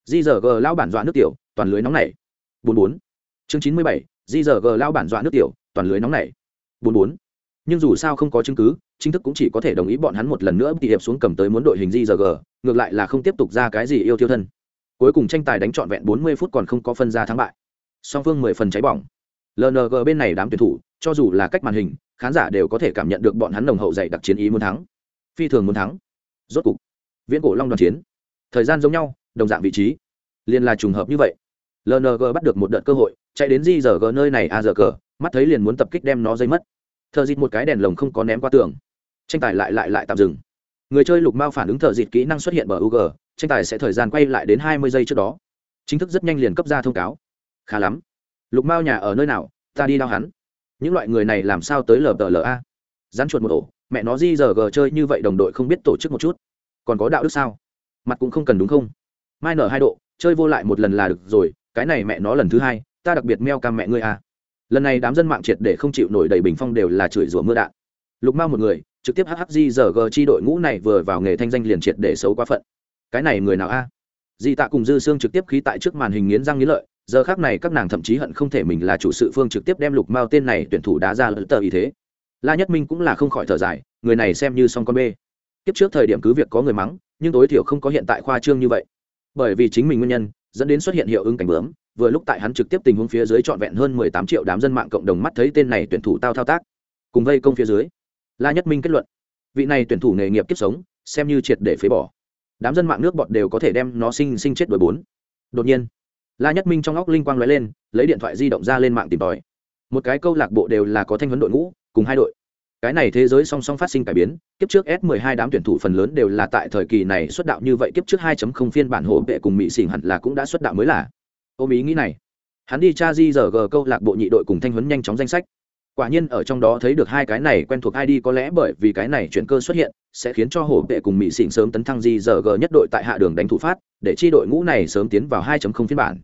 Speaker 1: Di giờ g lao bản dọa nước tiểu, toàn lưới nóng này bốn bốn. Chương chín mươi bảy. Di giờ g lao bản dọa nước tiểu, toàn lưới nóng này bốn bốn. Nhưng dù sao không có chứng cứ chính thức cũng chỉ có thể đồng ý bọn hắn một lần nữa bị hiệp xuống cầm tới muốn đội hình di giờ g, ngược lại là không tiếp tục ra cái gì yêu thiêu thân. Cuối cùng tranh tài đánh trọn vẹn bốn mươi phút còn không có phân ra thắng bại. Song phương mười phần cháy bỏng. Lng bên này đám tuyển thủ, cho dù là cách màn hình, khán giả đều có thể cảm nhận được bọn hắn nồng hậu dạy đặc chiến ý muốn thắng. Phi thường muốn thắng. Rốt cục, viễn cổ long đoàn chiến. Thời gian giống nhau, đồng dạng vị trí. Liền là trùng hợp như vậy. Lng bắt được một đợt cơ hội, chạy đến di giờ g nơi này a giờ cờ mắt thấy liền muốn tập kích đem nó dây mất. Thợ dịt một cái đèn lồng không có ném qua tường tranh tài lại lại lại tạm dừng. Người chơi lục mao phản ứng thợ dịt kỹ năng xuất hiện bởi ug tranh tài sẽ thời gian quay lại đến hai mươi giây trước đó. Chính thức rất nhanh liền cấp ra thông cáo. Khá lắm. Lục mao nhà ở nơi nào? Ta đi đau hắn. Những loại người này làm sao tới lờ tờ rắn chuột một ổ, mẹ nó di giờ g chơi như vậy đồng đội không biết tổ chức một chút. Còn có đạo đức sao? Mặt cũng không cần đúng không? Mai nở hai độ, chơi vô lại một lần là được rồi, cái này mẹ nó lần thứ hai, ta đặc biệt meo cam mẹ ngươi à. Lần này đám dân mạng triệt để không chịu nổi đầy bình phong đều là chửi rủa mưa đạn. Lục mao một người trực tiếp hhg giờ g chi đội ngũ này vừa vào nghề thanh danh liền triệt để xấu quá phận. Cái này người nào a? Di tạ cùng dư xương trực tiếp khí tại trước màn hình nghiến răng nghiến lợi, giờ khác này các nàng thậm chí hận không thể mình là chủ sự phương trực tiếp đem lục mao tên này tuyển thủ đá ra lẫn tờ ý thế. La nhất minh cũng là không khỏi thở dài, người này xem như song con bê. Tiếp trước thời điểm cứ việc có người mắng, nhưng tối thiểu không có hiện tại khoa trương như vậy. Bởi vì chính mình nguyên nhân, dẫn đến xuất hiện hiệu ứng cảnh bướm, vừa lúc tại hắn trực tiếp tình huống phía dưới trọn vẹn hơn mười tám triệu đám dân mạng cộng đồng mắt thấy tên này tuyển thủ tao thao tác. Cùng vây công phía dưới la nhất minh kết luận, vị này tuyển thủ nghề nghiệp kiếp sống, xem như triệt để phế bỏ. Đám dân mạng nước bọt đều có thể đem nó sinh sinh chết đổi bốn. Đột nhiên, la nhất minh trong óc linh quang lóe lên, lấy điện thoại di động ra lên mạng tìm tòi. Một cái câu lạc bộ đều là có thanh huấn đội ngũ, cùng hai đội. Cái này thế giới song song phát sinh cải biến, kiếp trước s 12 đám tuyển thủ phần lớn đều là tại thời kỳ này xuất đạo như vậy, kiếp trước 2.0 phiên bản hộ vệ cùng mỹ xỉn hẳn là cũng đã xuất đạo mới là. Ôm ý nghĩ này, hắn đi tra di giờ g câu lạc bộ nhị đội cùng thanh huấn nhanh chóng danh sách quả nhiên ở trong đó thấy được hai cái này quen thuộc id có lẽ bởi vì cái này chuyển cơ xuất hiện, sẽ khiến cho hổ vệ cùng mỹ xỉn sớm tấn thăng di giờ g nhất đội tại hạ đường đánh thủ phát, để chi đội ngũ này sớm tiến vào 2.0 phiên bản.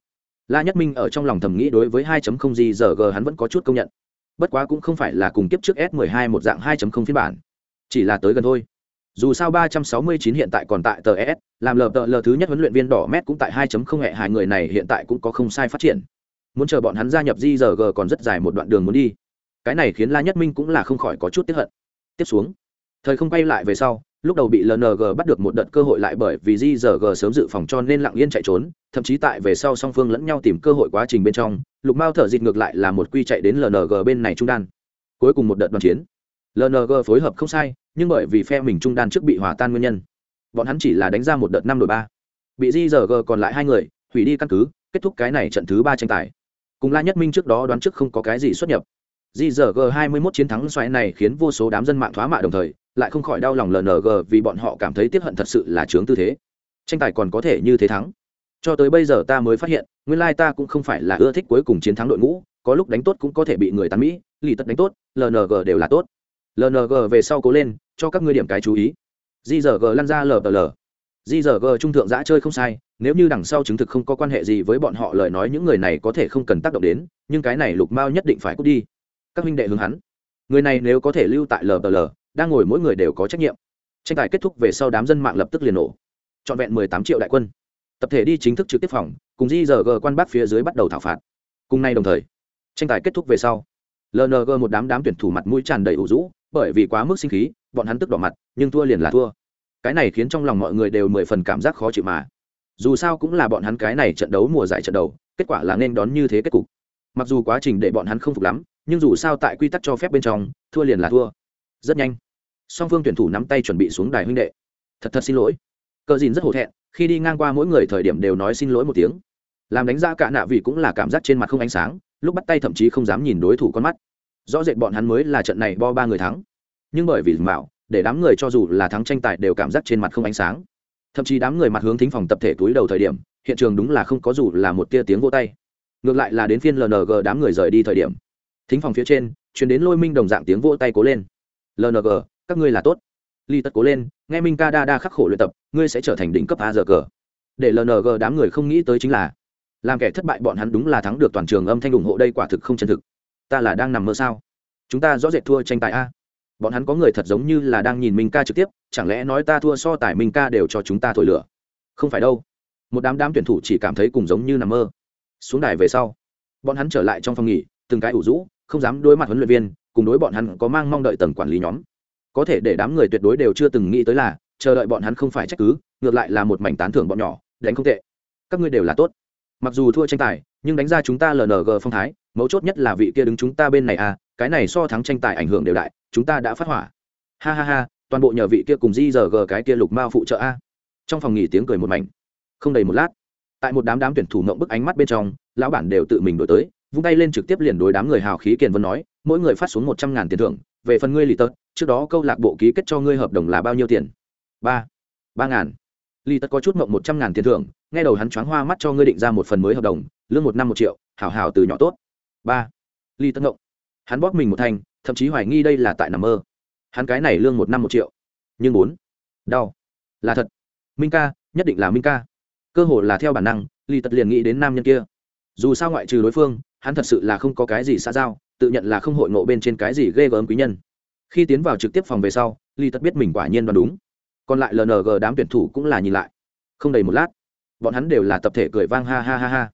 Speaker 1: La nhất minh ở trong lòng thầm nghĩ đối với 2.0 di giờ g hắn vẫn có chút công nhận. Bất quá cũng không phải là cùng kiếp trước s 12 một dạng 2.0 phiên bản. Chỉ là tới gần thôi. Dù sao 369 hiện tại còn tại tờ s, làm lờ tờ lờ thứ nhất huấn luyện viên đỏ mét cũng tại 2.0 hệ hai người này hiện tại cũng có không sai phát triển. Muốn chờ bọn hắn gia nhập di giờ g còn rất dài một đoạn đường muốn đi cái này khiến la nhất minh cũng là không khỏi có chút tiếp hận. Tiếp xuống, thời không quay lại về sau, lúc đầu bị lng bắt được một đợt cơ hội lại bởi vì di giờ g sớm dự phòng cho nên lặng yên chạy trốn, thậm chí tại về sau song phương lẫn nhau tìm cơ hội quá trình bên trong, lục mao thở dịt ngược lại là một quy chạy đến lng bên này trung đan. Cuối cùng một đợt đoàn chiến. Lng phối hợp không sai, nhưng bởi vì phe mình trung đan trước bị hòa tan nguyên nhân. Bọn hắn chỉ là đánh ra một đợt năm đội ba. Bị di giờ g còn lại hai người, hủy đi căn cứ, kết thúc cái này trận thứ ba tranh tài. Cùng la nhất minh trước đó đoán trước không có cái gì xuất nhập di giờ g hai mươi 21 chiến thắng xoáy này khiến vô số đám dân mạng thoá mạ đồng thời, lại không khỏi đau lòng lng vì bọn họ cảm thấy tiếc hận thật sự là chướng tư thế. Tranh tài còn có thể như thế thắng. Cho tới bây giờ ta mới phát hiện, nguyên lai ta cũng không phải là ưa thích cuối cùng chiến thắng đội ngũ, có lúc đánh tốt cũng có thể bị người tán mỹ, lì tất đánh tốt lng đều là tốt. Lng về sau cố lên, cho các ngươi điểm cái chú ý. Di giờ g lăn ra lpl di giờ g trung thượng giã chơi không sai, nếu như đằng sau chứng thực không có quan hệ gì với bọn họ lời nói những người này có thể không cần tác động đến, nhưng cái này lục mao nhất định phải cút đi các huynh đệ hướng hắn. Người này nếu có thể lưu tại lờ lờ, đang ngồi mỗi người đều có trách nhiệm. Tranh tài kết thúc về sau đám dân mạng lập tức liền nổ. Trọn vẹn mười tám triệu đại quân. Tập thể đi chính thức trực tiếp phòng cùng di rờ g quan bác phía dưới bắt đầu thảo phạt. Cùng nay đồng thời tranh tài kết thúc về sau lng một đám đám tuyển thủ mặt mũi tràn đầy ủ rũ bởi vì quá mức sinh khí bọn hắn tức đỏ mặt nhưng thua liền là thua. Cái này khiến trong lòng mọi người đều mười phần cảm giác khó chịu mà. Dù sao cũng là bọn hắn cái này trận đấu mùa giải trận đầu kết quả là nên đón như thế kết cục. Mặc dù quá trình để bọn hắn không phục lắm nhưng dù sao tại quy tắc cho phép bên trong, thua liền là thua. Rất nhanh. Song phương tuyển thủ nắm tay chuẩn bị xuống đài huynh đệ. Thật thật xin lỗi. Cờ dìn rất hổ thẹn, khi đi ngang qua mỗi người thời điểm đều nói xin lỗi một tiếng. Làm đánh giá cả nạ vì cũng là cảm giác trên mặt không ánh sáng, lúc bắt tay thậm chí không dám nhìn đối thủ con mắt. Rõ rệt bọn hắn mới là trận này bo ba người thắng. Nhưng bởi vì mạo, để đám người cho dù là thắng tranh tài đều cảm giác trên mặt không ánh sáng. Thậm chí đám người mặt hướng thính phòng tập thể túi đầu thời điểm, hiện trường đúng là không có dù là một tia tiếng vô tay. Ngược lại là đến phiên lng đám người rời đi thời điểm thính phòng phía trên chuyển đến lôi minh đồng dạng tiếng vỗ tay cố lên. Lng các ngươi là tốt. Ly tất cố lên, nghe minh ca đa đa khắc khổ luyện tập, ngươi sẽ trở thành đỉnh cấp a giờ cờ để lng đám người không nghĩ tới chính là, làm kẻ thất bại bọn hắn đúng là thắng được toàn trường âm thanh ủng hộ đây quả thực không chân thực. Ta là đang nằm mơ sao? Chúng ta rõ rệt thua tranh tài a. Bọn hắn có người thật giống như là đang nhìn minh ca trực tiếp, chẳng lẽ nói ta thua so tài minh ca đều cho chúng ta thổi lửa? Không phải đâu. Một đám đám tuyển thủ chỉ cảm thấy cùng giống như nằm mơ. Xuống đài về sau, bọn hắn trở lại trong phòng nghỉ, từng cái ủ rũ không dám đối mặt huấn luyện viên, cùng đối bọn hắn có mang mong đợi tầng quản lý nhóm. Có thể để đám người tuyệt đối đều chưa từng nghĩ tới là, chờ đợi bọn hắn không phải trách cứ, ngược lại là một mảnh tán thưởng bọn nhỏ, đánh không tệ. Các ngươi đều là tốt. Mặc dù thua tranh tài, nhưng đánh ra chúng ta lng phong thái, mấu chốt nhất là vị kia đứng chúng ta bên này à cái này so thắng tranh tài ảnh hưởng đều đại, chúng ta đã phát hỏa. Ha ha ha, toàn bộ nhờ vị kia cùng di rờ g cái kia lục mao phụ trợ a. Trong phòng nghỉ tiếng cười một mảnh. Không đầy một lát, tại một đám đám tuyển thủ ngộng bức ánh mắt bên trong, lão bản đều tự mình đổi tới vung tay lên trực tiếp liền đối đám người hào khí kiền vân nói, mỗi người phát xuống một trăm ngàn tiền thưởng, về phần ngươi lì tật, trước đó câu lạc bộ ký kết cho ngươi hợp đồng là bao nhiêu tiền? Ba ba ngàn. Lì tật có chút mộng một trăm ngàn tiền thưởng, nghe đầu hắn choáng hoa mắt cho ngươi định ra một phần mới hợp đồng, lương một năm một triệu, hảo hảo từ nhỏ tốt. Ba, lì tật ngộng. Hắn bóp mình một thành, thậm chí hoài nghi đây là tại nằm mơ. Hắn cái này lương một năm một triệu. Nhưng bốn, đau. Là thật. Minh ca, nhất định là minh ca. Cơ hội là theo bản năng, lì tật liền nghĩ đến nam nhân kia. Dù sao ngoại trừ đối phương hắn thật sự là không có cái gì xa giao, tự nhận là không hội ngộ bên trên cái gì ghê gớm quý nhân. Khi tiến vào trực tiếp phòng về sau, ly tất biết mình quả nhiên đoán đúng. Còn lại lng đám tuyển thủ cũng là nhìn lại. Không đầy một lát, bọn hắn đều là tập thể cười vang ha ha ha ha.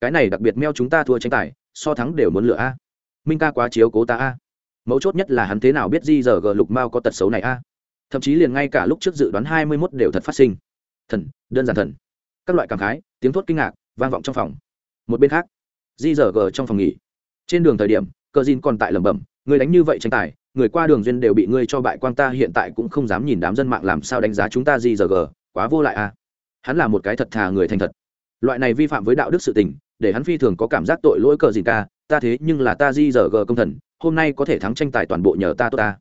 Speaker 1: Cái này đặc biệt meo chúng ta thua tranh tài, so thắng đều muốn lựa a. Minh ca quá chiếu cố ta a. Mấu chốt nhất là hắn thế nào biết di giờ g lục mao có tật xấu này a. Thậm chí liền ngay cả lúc trước dự đoán hai mươi mốt đều thật phát sinh. Thần, đơn giản thần. Các loại cảm khái, tiếng thốt kinh ngạc, vang vọng trong phòng. Một bên khác di rờ g trong phòng nghỉ. Trên đường thời điểm, cờ dìn còn tại lẩm bẩm người đánh như vậy tranh tài, người qua đường duyên đều bị ngươi cho bại quang ta, hiện tại cũng không dám nhìn đám dân mạng làm sao đánh giá chúng ta di rờ g quá vô lại à? hắn là một cái thật thà người thành thật. Loại này vi phạm với đạo đức sự tình, để hắn phi thường có cảm giác tội lỗi cờ dìn ca, ta thế nhưng là ta di rờ g công thần, hôm nay có thể thắng tranh tài toàn bộ nhờ ta tốt ta.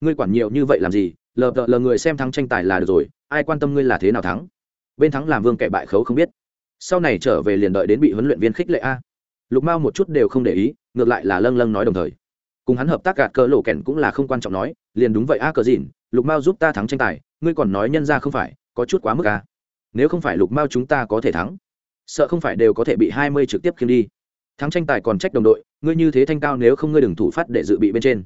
Speaker 1: Ngươi quản nhiều như vậy làm gì? Lờ lờ người xem thắng tranh tài là được rồi, ai quan tâm ngươi là thế nào thắng? Bên thắng làm vương kẻ bại khấu không biết. Sau này trở về liền đợi đến bị huấn luyện viên khích lệ a lục mao một chút đều không để ý, ngược lại là lâng lâng nói đồng thời. Cùng hắn hợp tác gạt cờ lộ kèn cũng là không quan trọng nói, liền đúng vậy a cờ dìn lục mao giúp ta thắng tranh tài, ngươi còn nói nhân ra không phải, có chút quá mức a. Nếu không phải lục mao chúng ta có thể thắng, sợ không phải đều có thể bị hai mươi trực tiếp khiêng đi. Thắng tranh tài còn trách đồng đội, ngươi như thế thanh cao nếu không ngươi đừng thủ phát để dự bị bên trên.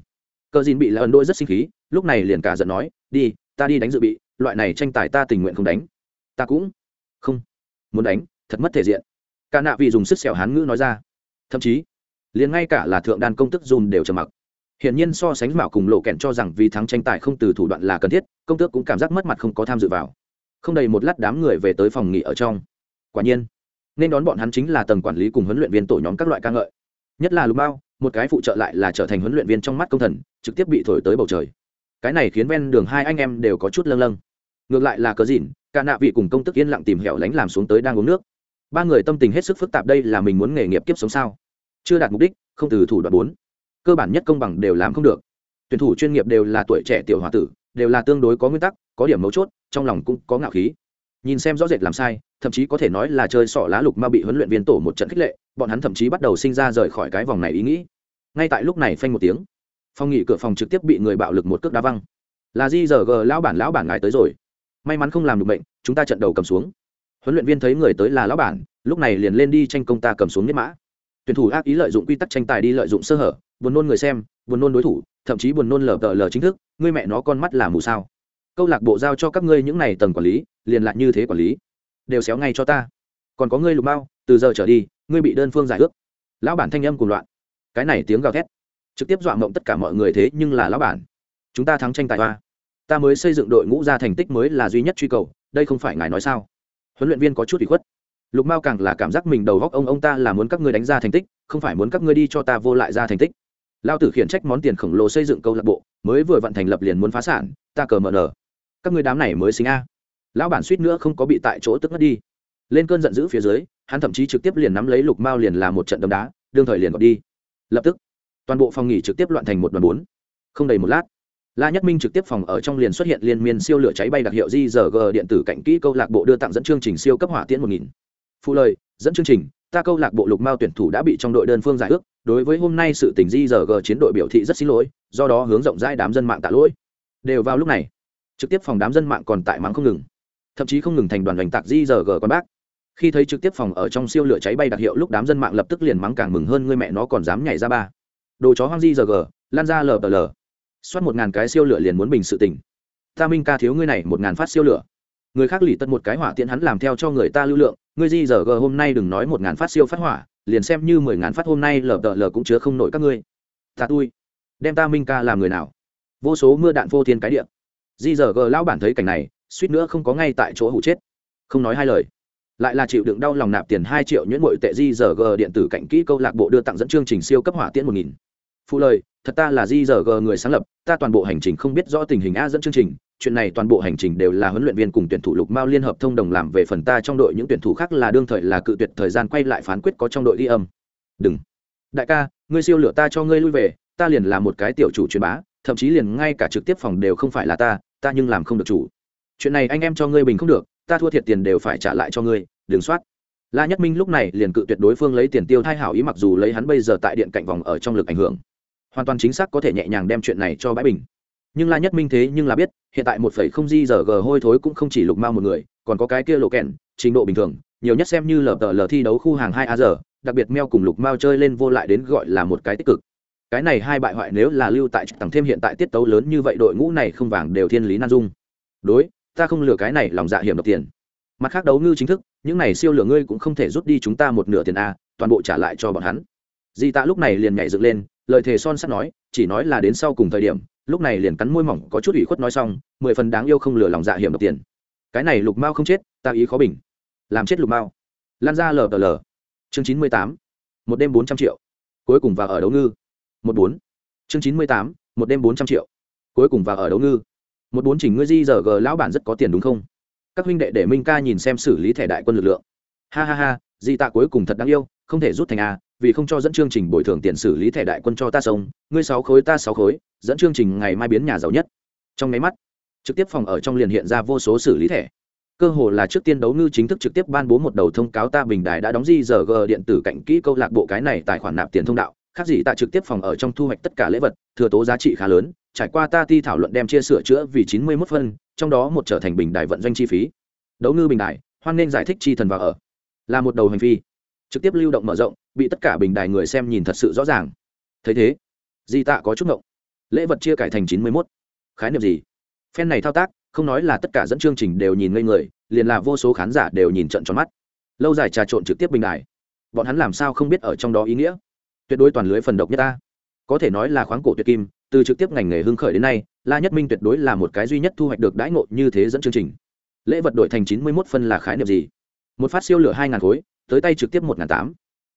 Speaker 1: Cờ dìn bị là ấn đôi rất sinh khí, lúc này liền cả giận nói, đi, ta đi đánh dự bị, loại này tranh tài ta tình nguyện không đánh. Ta cũng không muốn đánh, thật mất thể diện. Cả nạ vì dùng sức xẻo hán ngữ nói ra thậm chí liền ngay cả là thượng đan công tức dùm đều trầm mặc. Hiển nhiên so sánh mạo cùng lộ kẹn cho rằng vì thắng tranh tài không từ thủ đoạn là cần thiết, công tước cũng cảm giác mất mặt không có tham dự vào. Không đầy một lát đám người về tới phòng nghỉ ở trong. Quả nhiên, nên đón bọn hắn chính là tầng quản lý cùng huấn luyện viên tổ nhóm các loại ca ngợi. Nhất là lục bao một cái phụ trợ lại là trở thành huấn luyện viên trong mắt công thần, trực tiếp bị thổi tới bầu trời. Cái này khiến ven đường hai anh em đều có chút lâng lâng. Ngược lại là cớ dìn cả nạ vị cùng công tức yên lặng tìm hẻo lánh làm xuống tới đang uống nước ba người tâm tình hết sức phức tạp đây là mình muốn nghề nghiệp kiếp sống sao? Chưa đạt mục đích, không từ thủ đoạn bốn. Cơ bản nhất công bằng đều làm không được. Tuyển thủ chuyên nghiệp đều là tuổi trẻ tiểu h o a tử, đều là tương đối có nguyên tắc, có điểm mấu chốt, trong lòng cũng có ngạo khí. Nhìn xem rõ rệt làm sai, thậm chí có thể nói là chơi sọ lá lục mà bị huấn luyện viên tổ một trận khích lệ, bọn hắn thậm chí bắt đầu sinh ra rời khỏi cái vòng này ý nghĩ. Ngay tại lúc này phanh một tiếng phong nghị cửa phòng trực tiếp bị người bạo lực một cước đá văng. Là di giờ g, lão bản lão bản ngài tới rồi. May mắn không làm được bệnh, chúng ta trận đầu cầm xuống huấn luyện viên thấy người tới là lão bản, lúc này liền lên đi tranh công ta cầm xuống nhất mã. Tuyển thủ ác ý lợi dụng quy tắc tranh tài đi lợi dụng sơ hở, buồn nôn người xem, buồn nôn đối thủ, thậm chí buồn nôn lờ tờ lờ chính thức, ngươi mẹ nó con mắt là mù sao? Câu lạc bộ giao cho các ngươi những này tầng quản lý, liền lại như thế quản lý. Đều xéo ngay cho ta. Còn có ngươi lục bao từ giờ trở đi, ngươi bị đơn phương giải ước. Lão bản thanh âm cùng loạn. Cái này tiếng gào thét. Trực tiếp dọa mộng tất cả mọi người thế nhưng là lão bản. Chúng ta thắng tranh tài hoa. Ta mới xây dựng đội ngũ ra thành tích mới là duy nhất truy cầu, đây không phải ngài nói sao? Huấn luyện viên có chút bị khuất. Lục mao càng là cảm giác mình đầu góc ông ông ta là muốn các ngươi đánh ra thành tích, không phải muốn các ngươi đi cho ta vô lại ra thành tích. Lao tử khiển trách món tiền khổng lồ xây dựng câu lạc bộ, mới vừa vận thành lập liền muốn phá sản, ta cờ mờ nở. Các ngươi đám này mới sinh a. Lão bản suýt nữa không có bị tại chỗ tức mất đi. Lên cơn giận dữ phía dưới, hắn thậm chí trực tiếp liền nắm lấy lục mao liền làm một trận đấm đá, đương thời liền gọt đi. Lập tức, toàn bộ phòng nghỉ trực tiếp loạn thành một đoàn bốn. Không đầy một lát la nhất minh trực tiếp phòng ở trong liền xuất hiện liên miên siêu lửa cháy bay đặc hiệu di g điện tử cạnh kỹ câu lạc bộ đưa tặng dẫn chương trình siêu cấp hỏa tiễn một nghìn. Phụ lời, dẫn chương trình, ta câu lạc bộ lục mao tuyển thủ đã bị trong đội đơn phương giải ước, đối với hôm nay sự tình di g chiến đội biểu thị rất xin lỗi, do đó hướng rộng rãi đám dân mạng tạ lỗi. Đều vào lúc này, trực tiếp phòng đám dân mạng còn tại mắng không ngừng. Thậm chí không ngừng thành đoàn hoành tạc di g con bác. Khi thấy trực tiếp phòng ở trong siêu lửa cháy bay đặc hiệu lúc đám dân mạng lập tức liền mắng càng mừng hơn, người mẹ nó còn dám nhảy ra ba. Đồ chó hoang di g lan ra lờ lờ soát một ngàn cái siêu lửa liền muốn bình sự tình. Ta minh ca thiếu ngươi này một ngàn phát siêu lửa. Người khác lì tân một cái hỏa tiễn hắn làm theo cho người ta lưu lượng, ngươi di giờ g hôm nay đừng nói một ngàn phát siêu phát hỏa, liền xem như mười ngàn phát hôm nay lờ tờ lờ cũng chứa không nổi các ngươi. Ta tui. Đem ta minh ca làm người nào? Vô số mưa đạn vô thiên cái điện di giờ g lão bản thấy cảnh này, suýt nữa không có ngay tại chỗ hủ chết. Không nói hai lời. Lại là chịu đựng đau lòng nạp tiền hai triệu nhuyễn bội tệ di giờ g điện tử cạnh kỹ câu lạc bộ đưa tặng dẫn chương trình siêu cấp hỏa tiễn một nghìn phụ lời, thật ta là di giờ g người sáng lập, ta toàn bộ hành trình không biết rõ tình hình a dẫn chương trình, chuyện này toàn bộ hành trình đều là huấn luyện viên cùng tuyển thủ lục mao liên hợp thông đồng làm về phần ta trong đội, những tuyển thủ khác là đương thời là cự tuyệt thời gian quay lại phán quyết có trong đội ghi âm. Đừng. Đại ca, ngươi siêu lửa ta cho ngươi lui về, ta liền là một cái tiểu chủ truyền bá, thậm chí liền ngay cả trực tiếp phòng đều không phải là ta ta nhưng làm không được chủ. Chuyện này anh em cho ngươi bình không được, ta thua thiệt tiền đều phải trả lại cho ngươi, đừng soát. La nhất minh lúc này liền cự tuyệt đối phương lấy tiền tiêu thai hảo ý mặc dù lấy hắn bây giờ tại điện cạnh vòng ở trong lực ảnh hưởng hoàn toàn chính xác có thể nhẹ nhàng đem chuyện này cho bãi bình. Nhưng la nhất minh thế nhưng là biết, hiện tại một phẩy không di giờ g hôi thối cũng không chỉ lục mao một người, còn có cái kia lộ kèn trình độ bình thường, nhiều nhất xem như lờ tờ lờ thi đấu khu hàng hai a giờ, đặc biệt meo cùng lục mao chơi lên vô lại đến gọi là một cái tích cực. Cái này hai bại hoại nếu là lưu tại tầng thêm hiện tại tiết tấu lớn như vậy đội ngũ này không vàng đều thiên lý nan dung. Đối, ta không lừa cái này lòng dạ hiểm độc tiền. Mặt khác đấu ngư chính thức, những này siêu lừa ngươi cũng không thể rút đi chúng ta một nửa tiền a, toàn bộ trả lại cho bọn hắn di tạ lúc này liền nhảy dựng lên, lời thề son sắt nói, chỉ nói là đến sau cùng thời điểm, lúc này liền cắn môi mỏng có chút ủy khuất nói xong, mười phần đáng yêu không lừa lòng dạ hiểm độc tiền. Cái này lục mao không chết, ta ý khó bình. Làm chết lục mao. Lan ra lờ tờ lờ. Chương chín mươi tám. Một đêm bốn trăm triệu. Cuối cùng vào ở đấu ngư. Một bốn. Chương chín mươi tám. Một đêm bốn trăm triệu. Cuối cùng vào ở đấu ngư. Một bốn chỉnh ngươi di giờ g lão bản rất có tiền đúng không? Các huynh đệ để minh ca nhìn xem xử lý thẻ đại quân lực lượng. Ha ha ha, di tạ cuối cùng thật đáng yêu, không thể rút thành a vì không cho dẫn chương trình bồi thường tiền xử lý thẻ đại quân cho ta sông, ngươi sáu khối ta sáu khối, dẫn chương trình ngày mai biến nhà giàu nhất. Trong máy mắt, trực tiếp phòng ở trong liền hiện ra vô số xử lý thẻ. Cơ hồ là trước tiên đấu ngư chính thức trực tiếp ban bố một đầu thông cáo ta bình đài đã đóng di giờ g điện tử cạnh kỹ câu lạc bộ cái này tài khoản nạp tiền thông đạo, khác gì ta trực tiếp phòng ở trong thu hoạch tất cả lễ vật, thừa tố giá trị khá lớn, trải qua ta ti thảo luận đem chia sửa chữa vì chín mươi mốt phân, trong đó một trở thành bình đài vận doanh chi phí. Đấu ngư bình đài, hoan nên giải thích chi thần vào ở. Là một đầu hành vi trực tiếp lưu động mở rộng, bị tất cả bình đài người xem nhìn thật sự rõ ràng. Thấy thế, di tạ có chút ngộng. Lễ vật chia cải thành chín mươi mốt. Khái niệm gì? Phen này thao tác, không nói là tất cả dẫn chương trình đều nhìn ngây người, liền là vô số khán giả đều nhìn trận tròn mắt. Lâu dài trà trộn trực tiếp bình đài. Bọn hắn làm sao không biết ở trong đó ý nghĩa? Tuyệt đối toàn lưới phần độc nhất ta. Có thể nói là khoáng cổ tuyệt kim, từ trực tiếp ngành nghề hưng khởi đến nay, la nhất minh tuyệt đối là một cái duy nhất thu hoạch được đãi ngộ như thế dẫn chương trình. Lễ vật đổi thành chín mươi mốt phân là khái niệm gì? Một phát siêu lửa hai ngàn khối tới tay trực tiếp một ngàn tám.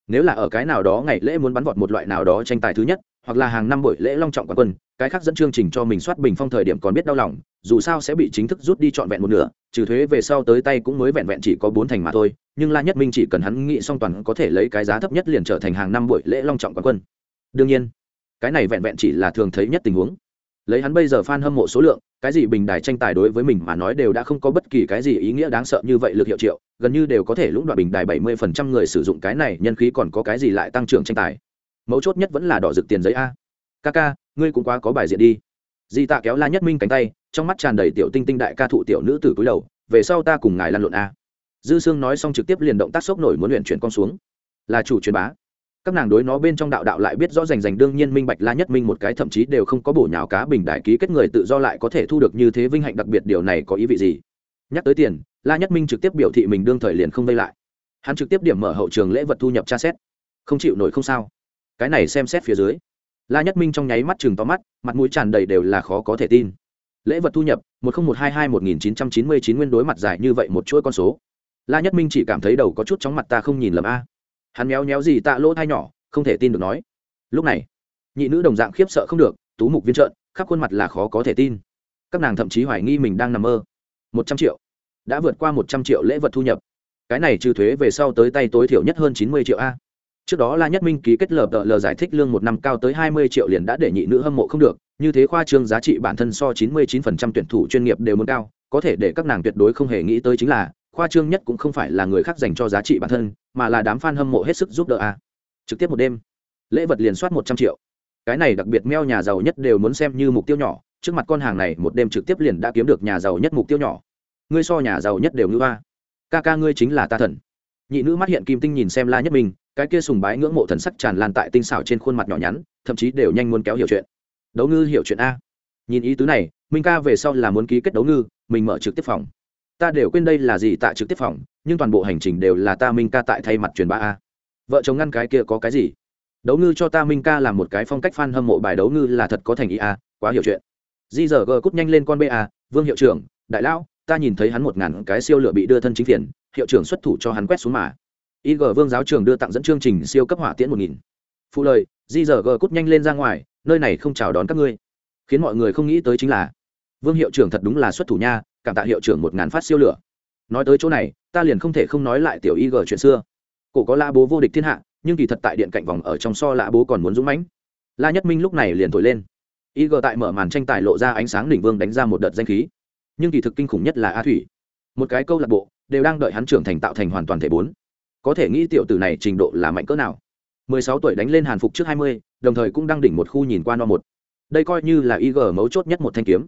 Speaker 1: Nếu là ở cái nào đó ngày lễ muốn bắn vọt một loại nào đó tranh tài thứ nhất, hoặc là hàng năm buổi lễ long trọng quán quân, cái khác dẫn chương trình cho mình soát bình phong thời điểm còn biết đau lòng, dù sao sẽ bị chính thức rút đi trọn vẹn một nửa, trừ thuế về sau tới tay cũng mới vẹn vẹn chỉ có bốn thành mà thôi, nhưng la nhất minh chỉ cần hắn nghĩ song toàn có thể lấy cái giá thấp nhất liền trở thành hàng năm buổi lễ long trọng quán quân. Đương nhiên, cái này vẹn vẹn chỉ là thường thấy nhất tình huống lấy hắn bây giờ fan hâm mộ số lượng, cái gì bình đài tranh tài đối với mình mà nói đều đã không có bất kỳ cái gì ý nghĩa đáng sợ như vậy lực hiệu triệu, gần như đều có thể lũng đoạn bình đài bảy mươi phần trăm người sử dụng cái này, nhân khí còn có cái gì lại tăng trưởng tranh tài. Mấu chốt nhất vẫn là đỏ rực tiền giấy a. Ca ca ngươi cũng quá có bài diện đi. Di tạ kéo la nhất minh cánh tay, trong mắt tràn đầy tiểu tinh tinh đại ca thụ tiểu nữ tử cúi đầu, về sau ta cùng ngài lăn lộn a. Dư sương nói xong trực tiếp liền động tác sốc nổi muốn luyện chuyển con xuống. Là chủ truyền bá các nàng đối nó bên trong đạo đạo lại biết rõ rành rành đương nhiên minh bạch la nhất minh một cái thậm chí đều không có bổ nhào cá bình đại ký kết người tự do lại có thể thu được như thế vinh hạnh đặc biệt điều này có ý vị gì? Nhắc tới tiền, la nhất minh trực tiếp biểu thị mình đương thời liền không vây lại. Hắn trực tiếp điểm mở hậu trường lễ vật thu nhập tra xét. Không chịu nổi không sao. Cái này xem xét phía dưới. La nhất minh trong nháy mắt chừng to mắt, mặt mũi tràn đầy đều là khó có thể tin. Lễ vật thu nhập, một nghìn một hai hai một nghìn chín trăm chín mươi chín nguyên đối mặt dài như vậy một chuỗi con số. La nhất minh chỉ cảm thấy đầu có chút chóng mặt ta không nhìn lầm a hắn méo méo gì tạ lỗ thai nhỏ, không thể tin được nói. Lúc này, nhị nữ đồng dạng khiếp sợ không được, tú mục viên trợn, khắp khuôn mặt là khó có thể tin. Các nàng thậm chí hoài nghi mình đang nằm mơ. Một trăm triệu. Đã vượt qua một trăm triệu lễ vật thu nhập. Cái này trừ thuế về sau tới tay tối thiểu nhất hơn chín mươi triệu a. Trước đó la nhất minh ký kết lờ lờ giải thích lương một năm cao tới hai mươi triệu liền đã để nhị nữ hâm mộ không được, như thế khoa trương giá trị bản thân so chín mươi chín phần trăm tuyển thủ chuyên nghiệp đều muốn cao, có thể để các nàng tuyệt đối không hề nghĩ tới chính là khoa trương nhất cũng không phải là người khác dành cho giá trị bản thân, mà là đám fan hâm mộ hết sức giúp đỡ a. Trực tiếp một đêm, lễ vật liền soát một trăm triệu. Cái này đặc biệt meo nhà giàu nhất đều muốn xem như mục tiêu nhỏ, trước mặt con hàng này một đêm trực tiếp liền đã kiếm được nhà giàu nhất mục tiêu nhỏ. Ngươi so nhà giàu nhất đều ngữ a. ca ca ngươi chính là ta thần. Nhị nữ mắt hiện kim tinh nhìn xem la nhất mình cái kia sùng bái ngưỡng mộ thần sắc tràn lan tại tinh xảo trên khuôn mặt nhỏ nhắn, thậm chí đều nhanh muốn kéo hiểu chuyện. Đấu ngư hiểu chuyện a. Nhìn ý tứ này, minh ca về sau là muốn ký kết đấu ngư, mình mở trực tiếp phòng ta đều quên đây là gì tạ trực tiếp phòng, nhưng toàn bộ hành trình đều là ta minh ca tại thay mặt truyền bá a. Vợ chồng ngăn cái kia có cái gì? Đấu ngư cho ta minh ca làm một cái phong cách f a n hâm mộ bài đấu ngư là thật có thành ý a, quá hiểu chuyện. Di giờ g cút nhanh lên con ba vương hiệu trưởng, đại lão, ta nhìn thấy hắn một ngàn cái siêu lửa bị đưa thân chính phiền, hiệu trưởng xuất thủ cho hắn quét xuống mà. Ig vương giáo trường đưa tặng dẫn chương trình siêu cấp hỏa tiễn một nghìn. Phụ lời, di giờ g cút nhanh lên ra ngoài, nơi này không chào đón các ngươi. Khiến mọi người không nghĩ tới chính là, vương hiệu trưởng thật đúng là xuất thủ nha cảm tạ hiệu trưởng một ngàn phát siêu lửa. Nói tới chỗ này ta liền không thể không nói lại tiểu y g chuyện xưa. Cổ có la bố vô địch thiên hạ nhưng kỳ thật tại điện cạnh vòng ở trong so lạ bố còn muốn dũng mãnh. La nhất minh lúc này liền thổi lên. y g tại mở màn tranh tài lộ ra ánh sáng đỉnh vương đánh ra một đợt danh khí. Nhưng kỳ thực kinh khủng nhất là a thủy. Một cái câu lạc bộ đều đang đợi hắn trưởng thành tạo thành hoàn toàn thể bốn. Có thể nghĩ tiểu tử này trình độ là mạnh cỡ nào. 16 tuổi đánh lên hàn phục trước 20, đồng thời cũng đang đỉnh một khu nhìn qua no một. Đây coi như là y g mấu chốt nhất một thanh kiếm.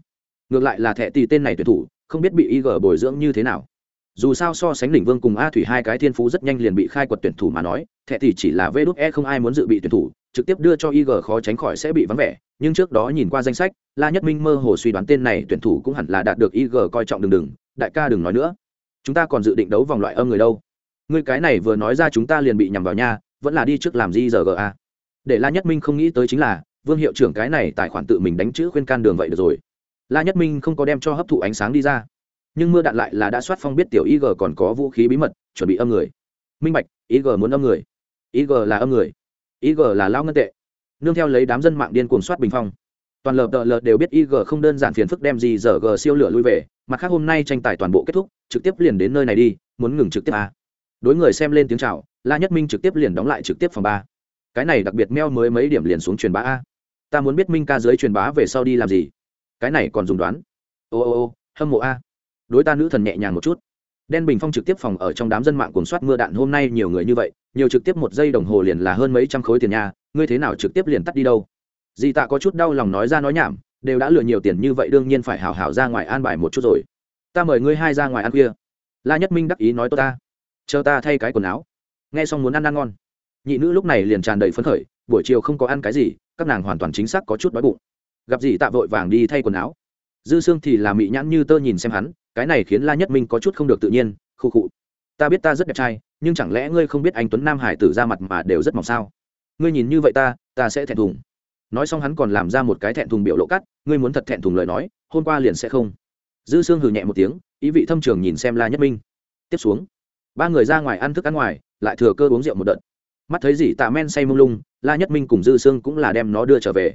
Speaker 1: Ngược lại là thẻ tì tên này tuyển thủ không biết bị ig bồi dưỡng như thế nào. Dù sao so sánh đỉnh vương cùng a thủy hai cái thiên phú rất nhanh liền bị khai quật tuyển thủ mà nói, thẻ thì chỉ là vê đúc e không ai muốn dự bị tuyển thủ, trực tiếp đưa cho ig khó tránh khỏi sẽ bị vắng vẻ, nhưng trước đó nhìn qua danh sách, la nhất minh mơ hồ suy đoán tên này tuyển thủ cũng hẳn là đạt được ig coi trọng đừng đừng, đại ca đừng nói nữa. Chúng ta còn dự định đấu vòng loại âm người đâu. Người cái này vừa nói ra chúng ta liền bị nhằm vào nha, vẫn là đi trước làm gì giờ ga để la nhất minh không nghĩ tới chính là, vương hiệu trưởng cái này tài khoản tự mình đánh chữ khuyên can đường vậy được rồi la nhất minh không có đem cho hấp thụ ánh sáng đi ra. Nhưng mưa đạn lại là đã soát phong biết tiểu ig còn có vũ khí bí mật, chuẩn bị âm người. Minh bạch ig muốn âm người. Ig là âm người. Ig là lao ngân tệ. Nương theo lấy đám dân mạng điên cuồng soát bình phong. Toàn lờ đợ lờ đều biết ig không đơn giản phiền phức đem gì giờ g siêu lửa lui về mặt khác hôm nay tranh tài toàn bộ kết thúc, trực tiếp liền đến nơi này đi, muốn ngừng trực tiếp à. đối người xem lên tiếng chào, la nhất minh trực tiếp liền đóng lại trực tiếp phòng ba. Cái này đặc biệt meo mới mấy điểm liền xuống truyền bá a. Ta muốn biết minh ca dưới truyền bá về sau đi làm gì cái này còn dùng đoán. Ô ô ô, hâm mộ a. Đối ta nữ thần nhẹ nhàng một chút. Đen bình phong trực tiếp phòng ở trong đám dân mạng cuồng soát mưa đạn hôm nay nhiều người như vậy, nhiều trực tiếp một giây đồng hồ liền là hơn mấy trăm khối tiền nhà ngươi thế nào trực tiếp liền tắt đi đâu? Dì tạ có chút đau lòng nói ra nói nhảm, đều đã lừa nhiều tiền như vậy đương nhiên phải hào hào ra ngoài an bài một chút rồi. Ta mời ngươi hai ra ngoài ăn khuya. La nhất minh đắc ý nói tôi ta. Chờ ta thay cái quần áo. Nghe xong muốn ăn ăn ngon. Nhị nữ lúc này liền tràn đầy phấn khởi, buổi chiều không có ăn cái gì, các nàng hoàn toàn chính xác có chút đói bụng gặp gì tạ vội vàng đi thay quần áo. Dư sương thì là mị nhãn như tơ nhìn xem hắn, cái này khiến la nhất minh có chút không được tự nhiên khu khụ. Ta biết ta rất đẹp trai, nhưng chẳng lẽ ngươi không biết anh tuấn nam hải tử ra mặt mà đều rất mỏng sao? Ngươi nhìn như vậy ta ta sẽ thẹn thùng. Nói xong hắn còn làm ra một cái thẹn thùng biểu lộ cắt, ngươi muốn thật thẹn thùng lời nói, hôm qua liền sẽ không. Dư sương hừ nhẹ một tiếng, ý vị thâm trường nhìn xem la nhất minh. Tiếp xuống, ba người ra ngoài ăn thức ăn ngoài, lại thừa cơ uống rượu một đợt. Mắt thấy dì tạ men say mông lung, la nhất minh cùng dư sương cũng là đem nó đưa trở về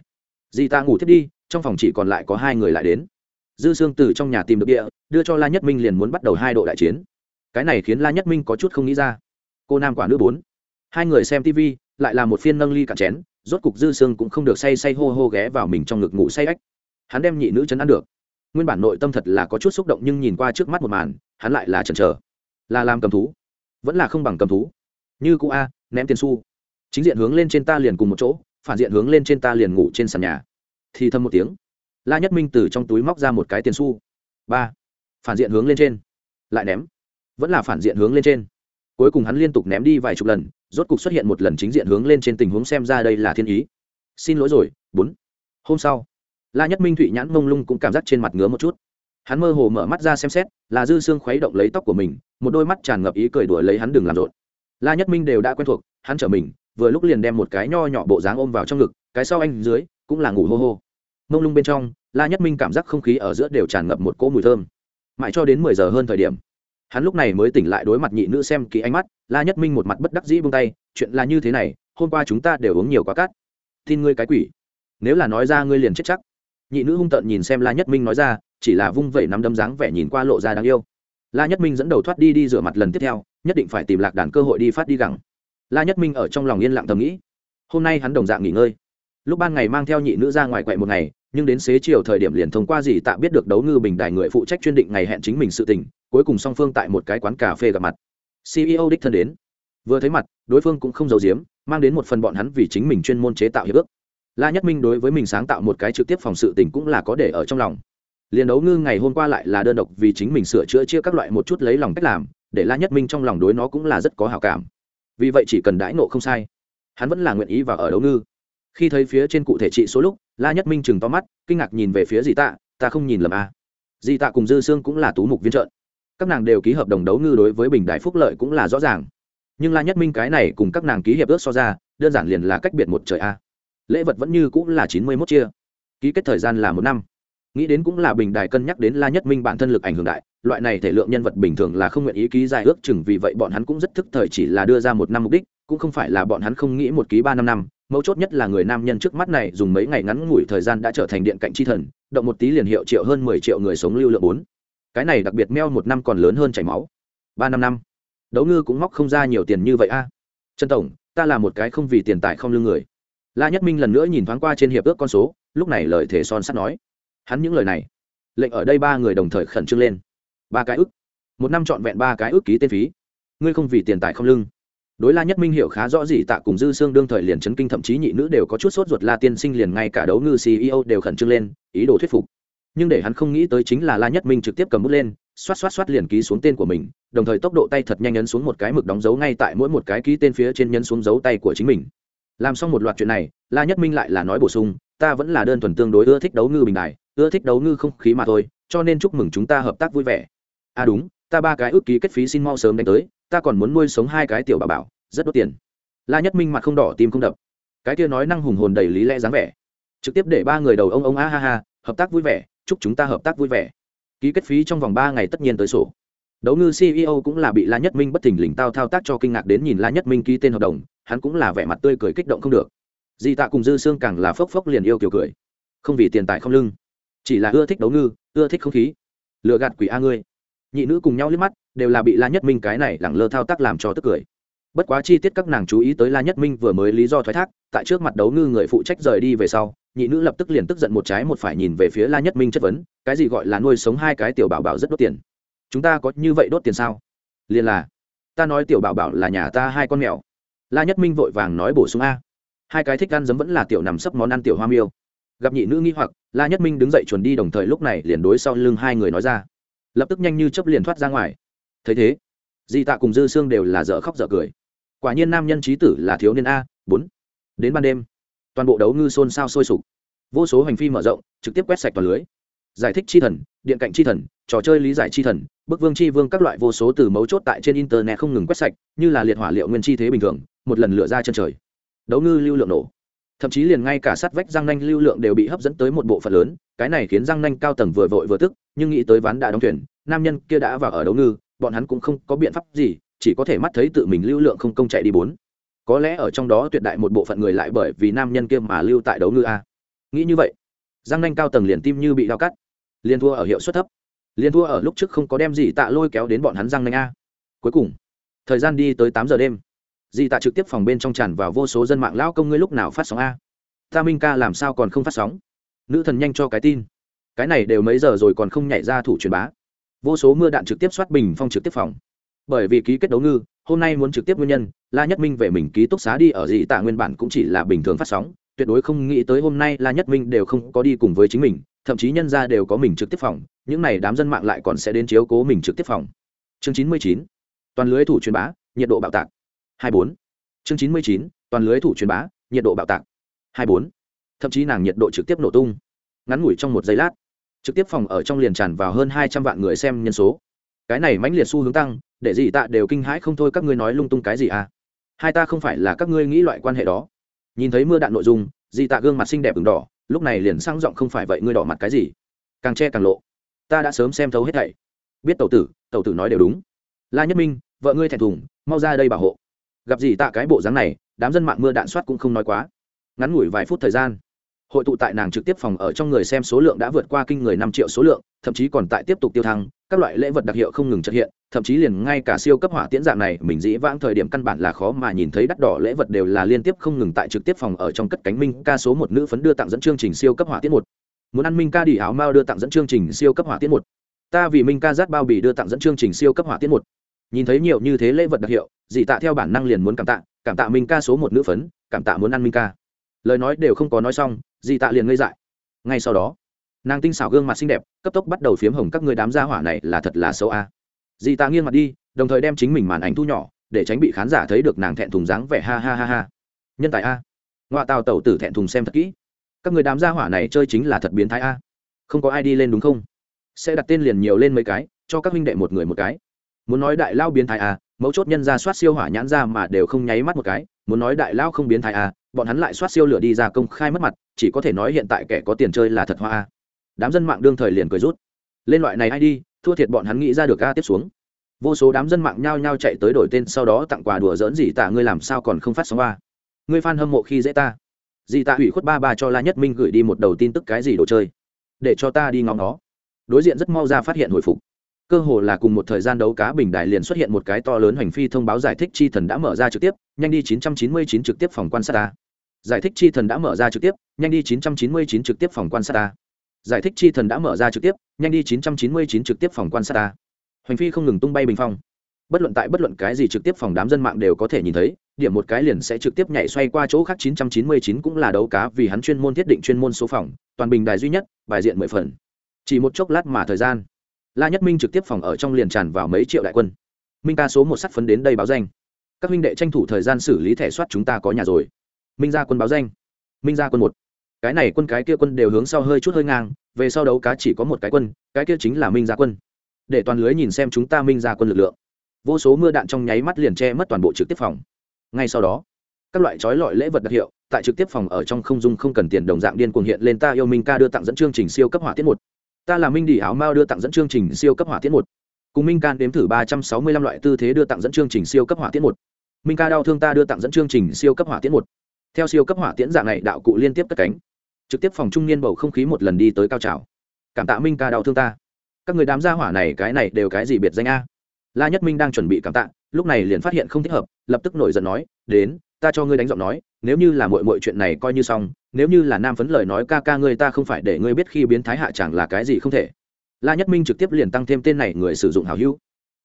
Speaker 1: dì ta ngủ thiết đi, trong phòng chỉ còn lại có hai người lại đến. Dư sương từ trong nhà tìm được địa, đưa cho la nhất minh liền muốn bắt đầu hai độ đại chiến. Cái này khiến la nhất minh có chút không nghĩ ra. Cô nam quả nữ bốn. Hai người xem tv lại là một phiên nâng ly cạn chén, rốt cục dư sương cũng không được say say hô hô ghé vào mình trong ngực ngủ say ách. Hắn đem nhị nữ chấn ăn được. Nguyên bản nội tâm thật là có chút xúc động nhưng nhìn qua trước mắt một màn, hắn lại là chần chờ. Là làm cầm thú. Vẫn là không bằng cầm thú. Như cụ a, ném tiền xu. Chính diện hướng lên trên ta liền cùng một chỗ phản diện hướng lên trên ta liền ngủ trên sàn nhà. Thì thầm một tiếng. La nhất minh từ trong túi móc ra một cái tiền xu. Ba. Phản diện hướng lên trên. Lại ném. Vẫn là phản diện hướng lên trên. Cuối cùng hắn liên tục ném đi vài chục lần, rốt cục xuất hiện một lần chính diện hướng lên trên tình huống xem ra đây là thiên ý. Xin lỗi rồi, bốn. Hôm sau, la nhất minh thụy nhãn mông lung cũng cảm giác trên mặt ngứa một chút. Hắn mơ hồ mở mắt ra xem xét, là dư xương khuấy động lấy tóc của mình, một đôi mắt tràn ngập ý cười đuổi lấy hắn đừng làm rộn. La nhất minh đều đã quen thuộc, hắn trở mình vừa lúc liền đem một cái nho nhỏ bộ dáng ôm vào trong ngực, cái sau anh dưới cũng là ngủ hô hô. Mông lung bên trong, la nhất minh cảm giác không khí ở giữa đều tràn ngập một cỗ mùi thơm. Mãi cho đến mười giờ hơn thời điểm, hắn lúc này mới tỉnh lại đối mặt nhị nữ xem kỹ ánh mắt, la nhất minh một mặt bất đắc dĩ buông tay, chuyện là như thế này, hôm qua chúng ta đều uống nhiều quá cát. Tin ngươi cái quỷ. Nếu là nói ra ngươi liền chết chắc. Nhị nữ hung tợn nhìn xem la nhất minh nói ra, chỉ là vung vẩy nắm đấm dáng vẻ nhìn qua lộ ra đáng yêu. La nhất minh dẫn đầu thoát đi đi rửa mặt lần tiếp theo, nhất định phải tìm lạc đàn cơ hội đi phát đi gẳng la nhất minh ở trong lòng yên lặng thầm nghĩ. Hôm nay hắn đồng dạng nghỉ ngơi. Lúc ban ngày mang theo nhị nữ ra ngoài quậy một ngày, nhưng đến xế chiều thời điểm liền thông qua gì tạ biết được đấu ngư bình đài người phụ trách chuyên định ngày hẹn chính mình sự tình, cuối cùng song phương tại một cái quán cà phê gặp mặt. Ceo đích thân đến. Vừa thấy mặt, đối phương cũng không giấu giếm, mang đến một phần bọn hắn vì chính mình chuyên môn chế tạo hiệp ước. La nhất minh đối với mình sáng tạo một cái trực tiếp phòng sự tình cũng là có để ở trong lòng. Liền đấu ngư ngày hôm qua lại là đơn độc vì chính mình sửa chữa chia các loại một chút lấy lòng cách làm, để la nhất minh trong lòng đối nó cũng là rất có hào cảm vì vậy chỉ cần đãi nộ không sai. Hắn vẫn là nguyện ý vào ở đấu ngư. Khi thấy phía trên cụ thể trị số lúc, la nhất minh chừng to mắt, kinh ngạc nhìn về phía dì tạ, ta không nhìn lầm a à. dì tạ cùng dư sương cũng là tú mục viên trợn. Các nàng đều ký hợp đồng đấu ngư đối với bình đại phúc lợi cũng là rõ ràng. Nhưng la nhất minh cái này cùng các nàng ký hiệp ước so ra, đơn giản liền là cách biệt một trời a. Lễ vật vẫn như cũng là chín mươi mốt chia. Ký kết thời gian là một năm. Nghĩ đến cũng là bình đài cân nhắc đến la nhất minh bản thân lực ảnh hưởng đại loại này thể lượng nhân vật bình thường là không nguyện ý ký dài ước chừng, vì vậy bọn hắn cũng rất thức thời chỉ là đưa ra một năm mục đích, cũng không phải là bọn hắn không nghĩ một ký ba năm năm. Mấu chốt nhất là người nam nhân trước mắt này dùng mấy ngày ngắn ngủi thời gian đã trở thành điện cạnh chi thần, động một tí liền hiệu triệu hơn mười triệu người sống lưu lượng bốn. Cái này đặc biệt meo một năm còn lớn hơn chảy máu. Ba năm năm. Đấu ngư cũng móc không ra nhiều tiền như vậy a. Trần tổng, ta là một cái không vì tiền tài không lương người. La nhất minh lần nữa nhìn thoáng qua trên hiệp ước con số, lúc này lời thể son sắt nói. Hắn những lời này, lệnh ở đây ba người đồng thời khẩn trương lên ba cái ước một năm trọn vẹn ba cái ước ký tên phí. Ngươi không vì tiền tài không lưng. Đối la nhất minh hiểu khá rõ gì tạ cùng dư xương đương thời liền chấn kinh thậm chí nhị nữ đều có chút sốt ruột la tiên sinh liền ngay cả đấu ngư ceo đều khẩn trương lên, ý đồ thuyết phục. Nhưng để hắn không nghĩ tới chính là la nhất minh trực tiếp cầm bút lên, xoát xoát xoát liền ký xuống tên của mình, đồng thời tốc độ tay thật nhanh nhấn xuống một cái mực đóng dấu ngay tại mỗi một cái ký tên phía trên nhấn xuống dấu tay của chính mình. Làm xong một loạt chuyện này, la nhất minh lại là nói bổ sung, ta vẫn là đơn thuần tương đối ưa thích đấu ngư bình đại ưa thích đấu ngư không khí mà thôi, cho nên chúc mừng chúng ta hợp tác vui vẻ à đúng, ta ba cái ước ký kết phí xin mau sớm đánh tới, ta còn muốn nuôi sống hai cái tiểu bà bảo, rất đốt tiền. La nhất minh mặt không đỏ, tim không đập. Cái kia nói năng hùng hồn đầy lý lẽ dáng vẻ. Trực tiếp để ba người đầu ông ông a ha ha, hợp tác vui vẻ, chúc chúng ta hợp tác vui vẻ. Ký kết phí trong vòng ba ngày tất nhiên tới sổ. Đấu ngư ceo cũng là bị la nhất minh bất thình lình tao thao tác cho kinh ngạc đến nhìn la nhất minh ký tên hợp đồng, hắn cũng là vẻ mặt tươi cười kích động không được. Di tạ cùng dư xương càng là phốc phốc liền yêu kiểu cười. Không vì tiền tài không lưng, chỉ là ưa thích đấu ngư, ưa thích không khí. Lựa gạt quỷ a ngươi nhị nữ cùng nhau liếc mắt, đều là bị la nhất minh cái này lẳng lơ thao tác làm cho tức cười. Bất quá chi tiết các nàng chú ý tới la nhất minh vừa mới lý do thoái thác, tại trước mặt đấu ngư người phụ trách rời đi về sau, nhị nữ lập tức liền tức giận một trái một phải nhìn về phía la nhất minh chất vấn, cái gì gọi là nuôi sống hai cái tiểu bảo bảo rất đốt tiền? Chúng ta có như vậy đốt tiền sao? Liền là, ta nói tiểu bảo bảo là nhà ta hai con mèo. La nhất minh vội vàng nói bổ sung a. Hai cái thích ăn giấm vẫn là tiểu nằm sấp món ăn tiểu hoa miêu. Gặp nhị nữ nghi hoặc, la nhất minh đứng dậy chuẩn đi đồng thời lúc này liền đối sau lưng hai người nói ra lập tức nhanh như chấp liền thoát ra ngoài. Thấy thế, di tạ cùng dư xương đều là dở khóc dở cười. Quả nhiên nam nhân trí tử là thiếu niên a, bốn. Đến ban đêm, toàn bộ đấu ngư xôn xao sôi sục. Vô số hành phi mở rộng, trực tiếp quét sạch toàn lưới. Giải thích chi thần, điện cạnh chi thần, trò chơi lý giải chi thần, bức vương chi vương các loại vô số từ mấu chốt tại trên internet không ngừng quét sạch, như là liệt hỏa liệu nguyên chi thế bình thường, một lần lựa ra chân trời. Đấu ngư lưu lượng nổ thậm chí liền ngay cả sát vách răng nanh lưu lượng đều bị hấp dẫn tới một bộ phận lớn, cái này khiến răng nanh cao tầng vừa vội vừa tức, nhưng nghĩ tới ván đã đóng thuyền, nam nhân kia đã vào ở đấu ngư, bọn hắn cũng không có biện pháp gì, chỉ có thể mắt thấy tự mình lưu lượng không công chạy đi bốn. Có lẽ ở trong đó tuyệt đại một bộ phận người lại bởi vì nam nhân kia mà lưu tại đấu ngư a. Nghĩ như vậy giang nanh cao tầng liền tim như bị đau cắt. Liền thua ở hiệu suất thấp. Liền thua ở lúc trước không có đem gì tạ lôi kéo đến bọn hắn giang nanh a. Cuối cùng, thời gian đi tới tám giờ đêm dì tạ trực tiếp phòng bên trong tràn vào vô số dân mạng lao công ngươi lúc nào phát sóng a? Ta minh ca làm sao còn không phát sóng? Nữ thần nhanh cho cái tin. Cái này đều mấy giờ rồi còn không nhảy ra thủ truyền bá. Vô số mưa đạn trực tiếp soát bình phong trực tiếp phòng. Bởi vì ký kết đấu ngư, hôm nay muốn trực tiếp nguyên nhân, la nhất minh về mình ký túc xá đi, ở dị tạ nguyên bản cũng chỉ là bình thường phát sóng, tuyệt đối không nghĩ tới hôm nay la nhất minh đều không có đi cùng với chính mình, thậm chí nhân ra đều có mình trực tiếp phòng, những n à y đám dân mạng lại còn sẽ đến chiếu cố mình trực tiếp phòng. Chương chín mươi chín, toàn lưới thủ truyền bá, nhiệt độ bạo tạc hai bốn. Chương chín mươi chín, toàn lưới thủ truyền bá, nhiệt độ bạo tạc. Hai bốn. Thậm chí nàng nhiệt độ trực tiếp nổ tung. Ngắn ngủi trong một giây lát, trực tiếp phòng ở trong liền tràn vào hơn hai trăm vạn người xem nhân số. Cái này mãnh liệt xu hướng tăng, để gì tạ đều kinh hãi không thôi, các ngươi nói lung tung cái gì à? Hai ta không phải là các ngươi nghĩ loại quan hệ đó. Nhìn thấy mưa đạn nội dung dị tạ gương mặt xinh đẹp ửng đỏ, lúc này liền sang giọng không phải vậy, ngươi đỏ mặt cái gì? Càng che càng lộ. Ta đã sớm xem thấu hết thảy. Biết tẩu tử tẩu tử nói đều đúng. La nhất minh, vợ ngươi thẹn thùng, mau ra đây bảo hộ gặp gì tạ cái bộ dáng này, đám dân mạng mưa đạn soát cũng không nói quá. Ngắn ngủi vài phút thời gian, hội tụ tại nàng trực tiếp phòng ở trong người xem số lượng đã vượt qua kinh người năm triệu số lượng, thậm chí còn tại tiếp tục tiêu thăng, các loại lễ vật đặc hiệu không ngừng trật hiện, thậm chí liền ngay cả siêu cấp hỏa tiễn dạng này, mình dĩ vãng thời điểm căn bản là khó mà nhìn thấy đắt đỏ lễ vật đều là liên tiếp không ngừng tại trực tiếp phòng ở trong cất cánh minh ca số một nữ phấn đưa tặng dẫn chương trình siêu cấp hỏa tiễn một. Muốn ăn minh ca đi áo mao đưa tặng dẫn chương trình siêu cấp hỏa tiễn một. Ta vì minh ca rát bao bì đưa tặng dẫn chương trình siêu cấp hỏa tiễn một nhìn thấy nhiều như thế lễ vật đặc hiệu, dị tạ theo bản năng liền muốn cảm tạ cảm tạ minh ca số một nữ phấn, cảm tạ muốn ăn minh ca. Lời nói đều không có nói xong, dị tạ liền ngây dại. Ngay sau đó, nàng tinh xảo gương mặt xinh đẹp, cấp tốc bắt đầu phiếm hồng các người đám gia hỏa này là thật là xấu a. Dị tạ nghiêng mặt đi, đồng thời đem chính mình màn ảnh thu nhỏ, để tránh bị khán giả thấy được nàng thẹn thùng dáng vẻ ha ha ha ha. Nhân tài a. Ngoại tàu tẩu tử thẹn thùng xem thật kỹ. Các người đám gia hỏa này chơi chính là thật biến thái a. Không có ai đi lên đúng không? Sẽ đặt tên liền nhiều lên mấy cái, cho các huynh đệ một người một cái muốn nói đại lao biến thái à, mấu chốt nhân ra soát siêu hỏa nhãn ra mà đều không nháy mắt một cái muốn nói đại lao không biến thái à, bọn hắn lại soát siêu lửa đi ra công khai mất mặt chỉ có thể nói hiện tại kẻ có tiền chơi là thật hoa à. đám dân mạng đương thời liền cười rút. Lên loại này ai đi thua thiệt bọn hắn nghĩ ra được a tiếp xuống. Vô số đám dân mạng nhao nhao chạy tới đổi tên sau đó tặng quà đùa dỡn gì tạ ngươi làm sao còn không phát sóng ba ngươi phan hâm mộ khi dễ ta. Dì tạ hủy khuất ba ba cho la nhất minh gửi đi một đầu tin tức cái gì đồ chơi? Để cho ta đi ngóng nó đối diện rất mau ra phát hiện hồi phục cơ hồ là cùng một thời gian đấu cá bình đài liền xuất hiện một cái to lớn hành phi thông báo giải thích chi thần đã mở ra trực tiếp, nhanh đi 999 trực tiếp phòng quan sát ta. Giải thích chi thần đã mở ra trực tiếp, nhanh đi 999 trực tiếp phòng quan sát ta. Giải thích chi thần đã mở ra trực tiếp, nhanh đi 999 trực tiếp phòng quan sát ta. Hành phi không ngừng tung bay bình phong. Bất luận tại bất luận cái gì trực tiếp phòng đám dân mạng đều có thể nhìn thấy, điểm một cái liền sẽ trực tiếp nhảy xoay qua chỗ khác 999 cũng là đấu cá vì hắn chuyên môn thiết định chuyên môn số phòng, toàn bình đài duy nhất, bài diện mười phần. Chỉ một chốc lát mà thời gian la nhất minh trực tiếp phòng ở trong liền tràn vào mấy triệu đại quân. Minh ca số một sắt phấn đến đây báo danh. Các huynh đệ tranh thủ thời gian xử lý thẻ soát chúng ta có nhà rồi. Minh ra quân báo danh. Minh ra quân một. Cái này quân cái kia quân đều hướng sau hơi chút hơi ngang, về sau đấu cá chỉ có một cái quân, cái kia chính là minh gia quân. Để toàn lưới nhìn xem chúng ta minh ra quân lực lượng. Vô số mưa đạn trong nháy mắt liền che mất toàn bộ trực tiếp phòng. Ngay sau đó, các loại trói lọi lễ vật đặc hiệu, tại trực tiếp phòng ở trong không dung không cần tiền đồng dạng điên cuồng hiện lên ta yêu minh ca đưa tặng dẫn chương trình siêu cấp hỏa tiết một ta là minh đi áo mao đưa tặng dẫn chương trình siêu cấp hỏa tiết một. Cùng minh can đếm thử ba trăm sáu mươi lăm loại tư thế đưa tặng dẫn chương trình siêu cấp hỏa tiết một. Minh ca đau thương ta đưa tặng dẫn chương trình siêu cấp hỏa tiết một. Theo siêu cấp hỏa tiễn dạng này, đạo cụ liên tiếp cất cánh. Trực tiếp phòng trung niên bầu không khí một lần đi tới cao trào. Cảm tạ minh ca đau thương ta. Các người đám gia hỏa này, cái này đều cái gì biệt danh a? La nhất minh đang chuẩn bị cảm tạ, lúc này liền phát hiện không thích hợp, lập tức nổi giận nói, đến, ta cho ngươi đánh giọng nói, nếu như là mọi mọi chuyện này coi như xong nếu như là nam phấn lời nói ca ca ngươi ta không phải để ngươi biết khi biến thái hạ chẳng là cái gì không thể. La nhất minh trực tiếp liền tăng thêm tên này người sử dụng hào hữu.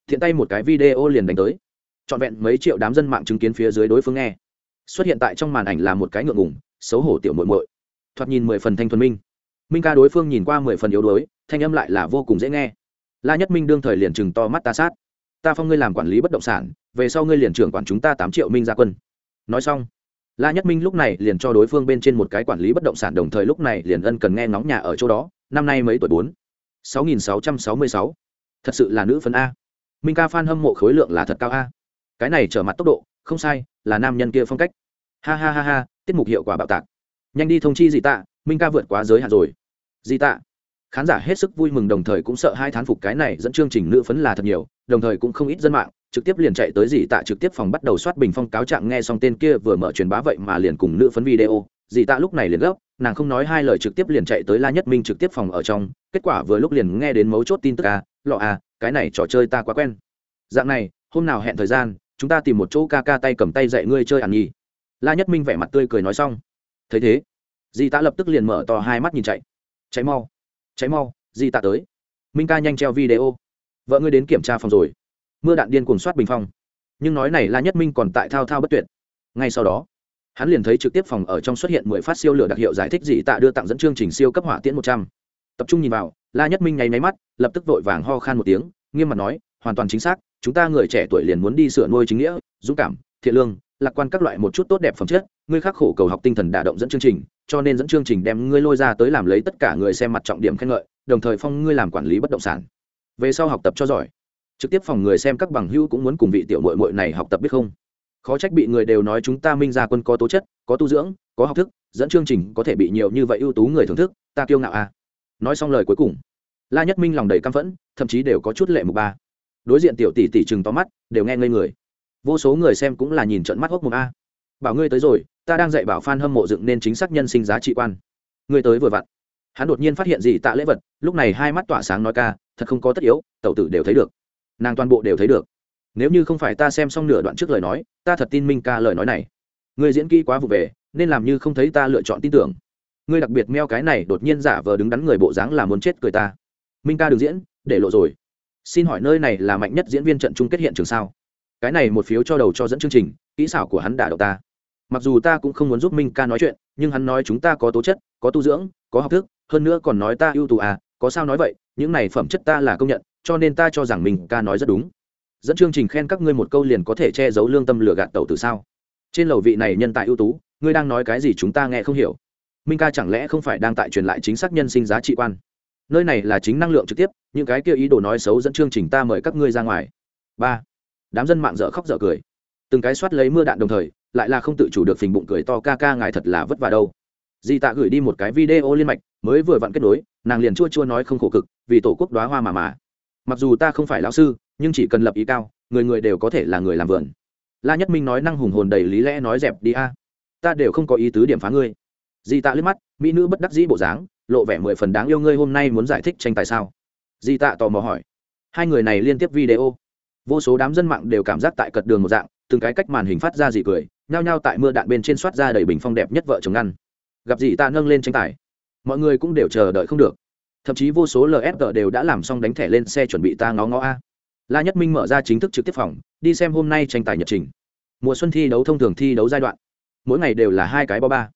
Speaker 1: Thiện tay một cái video liền đánh tới. Trọn vẹn mấy triệu đám dân mạng chứng kiến phía dưới đối phương nghe. Xuất hiện tại trong màn ảnh là một cái ngượng ngùng, xấu hổ tiểu muội muội. Thoạt nhìn mười phần thanh thuần minh. Minh ca đối phương nhìn qua mười phần yếu đuối, thanh âm lại là vô cùng dễ nghe. La nhất minh đương thời liền chừng to mắt ta sát. Ta phong ngươi làm quản lý bất động sản, về sau ngươi liền trưởng quản chúng ta tám triệu minh gia quân. Nói xong la nhất minh lúc này liền cho đối phương bên trên một cái quản lý bất động sản đồng thời lúc này liền ân cần nghe ngóng nhà ở chỗ đó, năm nay mấy tuổi bốn? Sáu nghìn sáu trăm sáu mươi sáu. Thật sự là nữ phân a. Minh ca fan hâm mộ khối lượng là thật cao a. Cái này trở mặt tốc độ, không sai, là nam nhân kia phong cách. Ha ha ha ha, tiết mục hiệu quả bạo tạc. Nhanh đi thông chi dị tạ, minh ca vượt quá giới hạn rồi. Dị tạ. Khán giả hết sức vui mừng đồng thời cũng sợ hai thán phục cái này dẫn chương trình nữ phấn là thật nhiều, đồng thời cũng không ít dân mạng trực tiếp liền chạy tới dì tạ trực tiếp phòng bắt đầu soát bình phong cáo trạng nghe xong tên kia vừa mở truyền bá vậy mà liền cùng nữ phấn video. Dì tạ lúc này liền gấp, nàng không nói hai lời trực tiếp liền chạy tới la nhất minh trực tiếp phòng ở trong, kết quả vừa lúc liền nghe đến mấu chốt tin tức à lọ à cái này trò chơi ta quá quen. Dạng này, hôm nào hẹn thời gian, chúng ta tìm một chỗ ca ca tay cầm tay dạy ngươi chơi ăn nhì la nhất minh vẻ mặt tươi cười nói xong. Thấy thế, dì tạ lập tức liền mở to hai mắt nhìn chạy. Cháy mau cháy mau, dì tạ tới. Minh ca nhanh treo video. Vợ ngươi đến kiểm tra phòng rồi mưa đạn điên cuồng soát bình phong. Nhưng nói này la nhất minh còn tại thao thao bất tuyệt. Ngay sau đó, hắn liền thấy trực tiếp phòng ở trong xuất hiện mười phát siêu lửa đặc hiệu giải thích dị tạ đưa tặng dẫn chương trình siêu cấp hỏa tiễn một trăm. Tập trung nhìn vào, la nhất minh nháy máy mắt, lập tức vội vàng ho khan một tiếng, nghiêm mặt nói, hoàn toàn chính xác, chúng ta người trẻ tuổi liền muốn đi sửa nuôi chính nghĩa, dũng cảm, thiện lương, lạc quan các loại một chút tốt đẹp phẩm chất, ngươi khắc khổ cầu học tinh thần đả động dẫn chương trình, cho nên dẫn chương trình đem ngươi lôi ra tới làm lấy tất cả người xem mặt trọng điểm khen ngợi, đồng thời phong ngươi làm quản lý bất động sản. Về sau học tập cho giỏi trực tiếp phòng người xem các bằng hữu cũng muốn cùng vị tiểu mội mội này học tập biết không? Khó trách bị người đều nói chúng ta minh gia quân có tố chất, có tu dưỡng, có học thức, dẫn chương trình có thể bị nhiều như vậy ưu tú người thưởng thức, ta kiêu ngạo à. Nói xong lời cuối cùng, la nhất minh lòng đầy căm phẫn, thậm chí đều có chút lệ mục ba. Đối diện tiểu tỷ tỷ chừng to mắt, đều nghe ngây người. Vô số người xem cũng là nhìn trận mắt hốc một a. Bảo ngươi tới rồi, ta đang dạy bảo f a n hâm mộ dựng nên chính xác nhân sinh giá trị quan. Ngươi tới vừa vặn. Hắn đột nhiên phát hiện gì tạ lễ vật, lúc này hai mắt tỏa sáng nói ca, thật không có tất yếu, tẩu tử đều thấy được nàng toàn bộ đều thấy được. Nếu như không phải ta xem xong nửa đoạn trước lời nói, ta thật tin minh ca lời nói này. Người diễn kỹ quá vụ về, nên làm như không thấy ta lựa chọn tin tưởng. Ngươi đặc biệt meo cái này đột nhiên giả vờ đứng đắn người bộ dáng là muốn chết cười ta. Minh ca đừng diễn, để lộ rồi. Xin hỏi nơi này là mạnh nhất diễn viên trận chung kết hiện trường sao? Cái này một phiếu cho đầu cho dẫn chương trình, kỹ xảo của hắn đả động ta. Mặc dù ta cũng không muốn giúp minh ca nói chuyện, nhưng hắn nói chúng ta có tố chất, có tu dưỡng, có học thức, hơn nữa còn nói ta ưu tú à có sao nói vậy, những này phẩm chất ta là công nhận cho nên ta cho rằng mình ca nói rất đúng. Dẫn chương trình khen các ngươi một câu liền có thể che giấu lương tâm lừa gạt tàu từ sao? Trên lầu vị này nhân tài ưu tú, ngươi đang nói cái gì chúng ta nghe không hiểu. Minh ca chẳng lẽ không phải đang tại truyền lại chính xác nhân sinh giá trị quan? Nơi này là chính năng lượng trực tiếp, những cái kia ý đồ nói xấu dẫn chương trình ta mời các ngươi ra ngoài. Ba. Đám dân mạng dở khóc dở cười. Từng cái soát lấy mưa đạn đồng thời, lại là không tự chủ được phình bụng cười to, ca ca, ngài thật là vất vả đâu. Di tạ gửi đi một cái video liên mạch, mới vừa vặn kết nối, nàng liền chua chua nói không khổ cực, vì tổ quốc đoá hoa mà mà mặc dù ta không phải lão sư, nhưng chỉ cần lập ý cao, người người đều có thể là người làm vườn. La nhất minh nói năng hùng hồn đầy lý lẽ nói dẹp đi a. À. Ta đều không có ý tứ điểm phá ngươi. Di tạ liếc mắt, mỹ nữ bất đắc dĩ bộ dáng, lộ vẻ mười phần đáng yêu ngươi hôm nay muốn giải thích tranh tài sao? Di tạ tò mò hỏi. Hai người này liên tiếp video. Vô số đám dân mạng đều cảm giác tại cật đường một dạng, từng cái cách màn hình phát ra dị cười, nhao nhao tại mưa đạn bên trên soát ra đầy bình phong đẹp nhất vợ chồng ngăn. Gặp gì ta nâng lên tranh tài. Mọi người cũng đều chờ đợi không được thậm chí vô số LSG đều đã làm xong đánh thẻ lên xe chuẩn bị ta ngó ngó a. La nhất minh mở ra chính thức trực tiếp phòng, đi xem hôm nay tranh tài nhật trình. Mùa xuân thi đấu thông thường thi đấu giai đoạn, mỗi ngày đều là hai cái bo ba.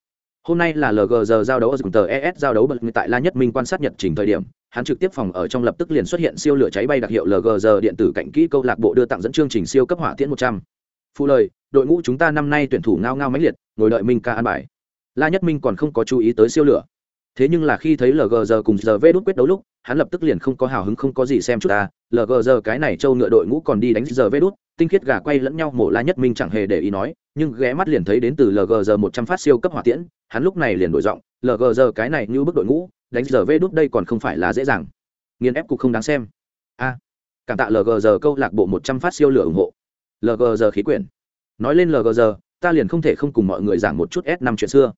Speaker 1: Hôm nay là lgg giao đấu ở dùng tờ es giao đấu bật tại la nhất minh quan sát nhật trình thời điểm, hắn trực tiếp phòng ở trong lập tức liền xuất hiện siêu lửa cháy bay đặc hiệu lgg điện tử cạnh kỹ câu lạc bộ đưa tặng dẫn chương trình siêu cấp hỏa tiễn một trăm. Phụ lời, đội ngũ chúng ta năm nay tuyển thủ ngao ngao mãnh liệt, ngồi đợi minh ca an bài. La nhất minh còn không có chú ý tới siêu lửa thế nhưng là khi thấy LGR cùng giờ vê đốt quyết đấu lúc hắn lập tức liền không có hào hứng không có gì xem chút à. ta LGR cái này châu ngựa đội ngũ còn đi đánh giờ vê đốt tinh khiết gà quay lẫn nhau mổ la nhất minh chẳng hề để ý nói nhưng ghé mắt liền thấy đến từ LGR một trăm phát siêu cấp hỏa tiễn hắn lúc này liền đổi giọng LGR cái này như bức đội ngũ đánh giờ vê đốt đây còn không phải là dễ dàng. Nghiền ép cục không đáng xem. A. À, cảm tạ LGR câu lạc bộ một trăm phát siêu lửa ủng hộ. LGR khí quyển. Nói lên LGR, ta liền không thể không cùng mọi người giảng một chút s năm chuyện xưa.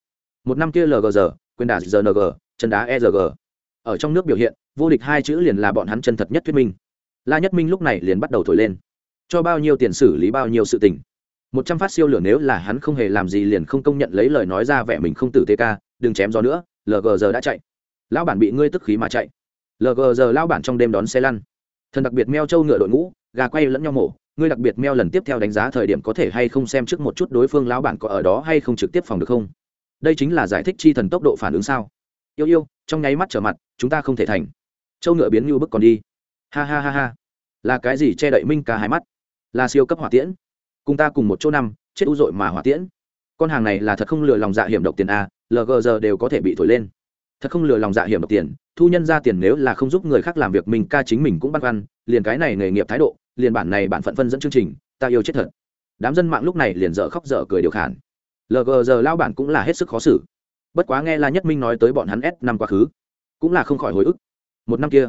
Speaker 1: Một năm kia LGR quyền đà rng chân đá erg ở trong nước biểu hiện, vô địch hai chữ liền là bọn hắn chân thật nhất thuyết minh. La nhất minh lúc này liền bắt đầu thổi lên. Cho bao nhiêu tiền xử lý bao nhiêu sự tình. Một trăm phát siêu lửa nếu là hắn không hề làm gì liền không công nhận lấy lời nói ra vẻ mình không tử tk đừng chém gió nữa lg giờ đã chạy. Lão bản bị ngươi tức khí mà chạy. Lg giờ lão bản trong đêm đón xe lăn. Thần đặc biệt meo trâu ngựa đội ngũ, gà quay lẫn nhau mổ, ngươi đặc biệt meo lần tiếp theo đánh giá thời điểm có thể hay không xem trước một chút đối phương lão bản có ở đó hay không trực tiếp phòng được không? Đây chính là giải thích chi thần tốc độ phản ứng sao? Yêu yêu, trong nháy mắt trở mặt, chúng ta không thể thành. Châu ngựa biến như bức còn đi. Ha ha ha ha. Là cái gì che đậy minh ca hai mắt? Là siêu cấp hỏa tiễn. Cùng ta cùng một chỗ năm, chết u dội mà hỏa tiễn. Con hàng này là thật không lừa lòng dạ hiểm độc tiền a lg giờ đều có thể bị thổi lên. Thật không lừa lòng dạ hiểm độc tiền, thu nhân ra tiền nếu là không giúp người khác làm việc mình ca chính mình cũng băn khoăn, liền cái này nghề nghiệp thái độ, liền bản này bản phận phân dẫn chương trình, ta yêu chết thật. Đám dân mạng lúc này liền dở khóc dở cười điều khản lg giờ lao bản cũng là hết sức khó xử. Bất quá nghe la nhất minh nói tới bọn hắn s năm quá khứ, cũng là không khỏi hồi ức. Một năm kia,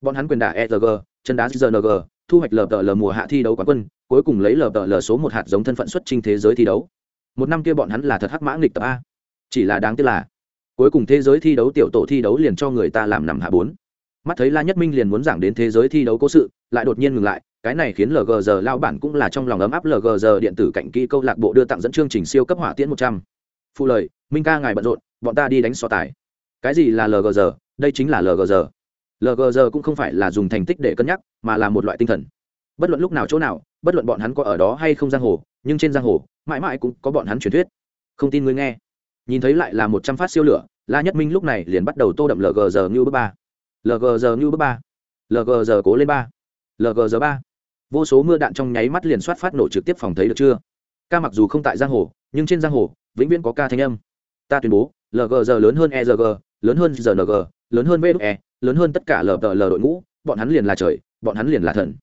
Speaker 1: bọn hắn quyền đả erg chân đá gng thu hoạch lờ l mùa hạ thi đấu quán quân, cuối cùng lấy lờ l số một hạt giống thân phận xuất trình thế giới thi đấu. Một năm kia bọn hắn là thật hắc mã nghịch tập a. Chỉ là đáng tiếc là, cuối cùng thế giới thi đấu tiểu tổ thi đấu liền cho người ta làm nằm hạ bốn. Mắt thấy la nhất minh liền muốn giảng đến thế giới thi đấu cố sự, lại đột nhiên ngừng lại cái này khiến lgg lao bản cũng là trong lòng ấm áp lgg điện tử cạnh kỹ câu lạc bộ đưa tặng dẫn chương trình siêu cấp hỏa tiễn một trăm. Phụ lời, minh ca ngài bận rộn, bọn ta đi đánh so tài. Cái gì là lgg đây chính là lgg lgg cũng không phải là dùng thành tích để cân nhắc, mà là một loại tinh thần. Bất luận lúc nào chỗ nào, bất luận bọn hắn có ở đó hay không giang hồ, nhưng trên giang hồ, mãi mãi cũng có bọn hắn truyền thuyết. Không tin ngươi nghe. Nhìn thấy lại là một trăm phát siêu lửa, la nhất minh lúc này liền bắt đầu tô đậm lgg như bước ba. Lgg như bước ba. Lgg cố lên ba. Lgg ba vô số mưa đạn trong nháy mắt liền soát phát nổ trực tiếp phòng thấy được chưa? Ca mặc dù không tại giang hồ, nhưng trên giang hồ, vĩnh viễn có ca thanh âm. Ta tuyên bố lgg lớn hơn egg lớn hơn rng lớn hơn ve lớn hơn tất cả ltl đội ngũ, bọn hắn liền là trời, bọn hắn liền là thần.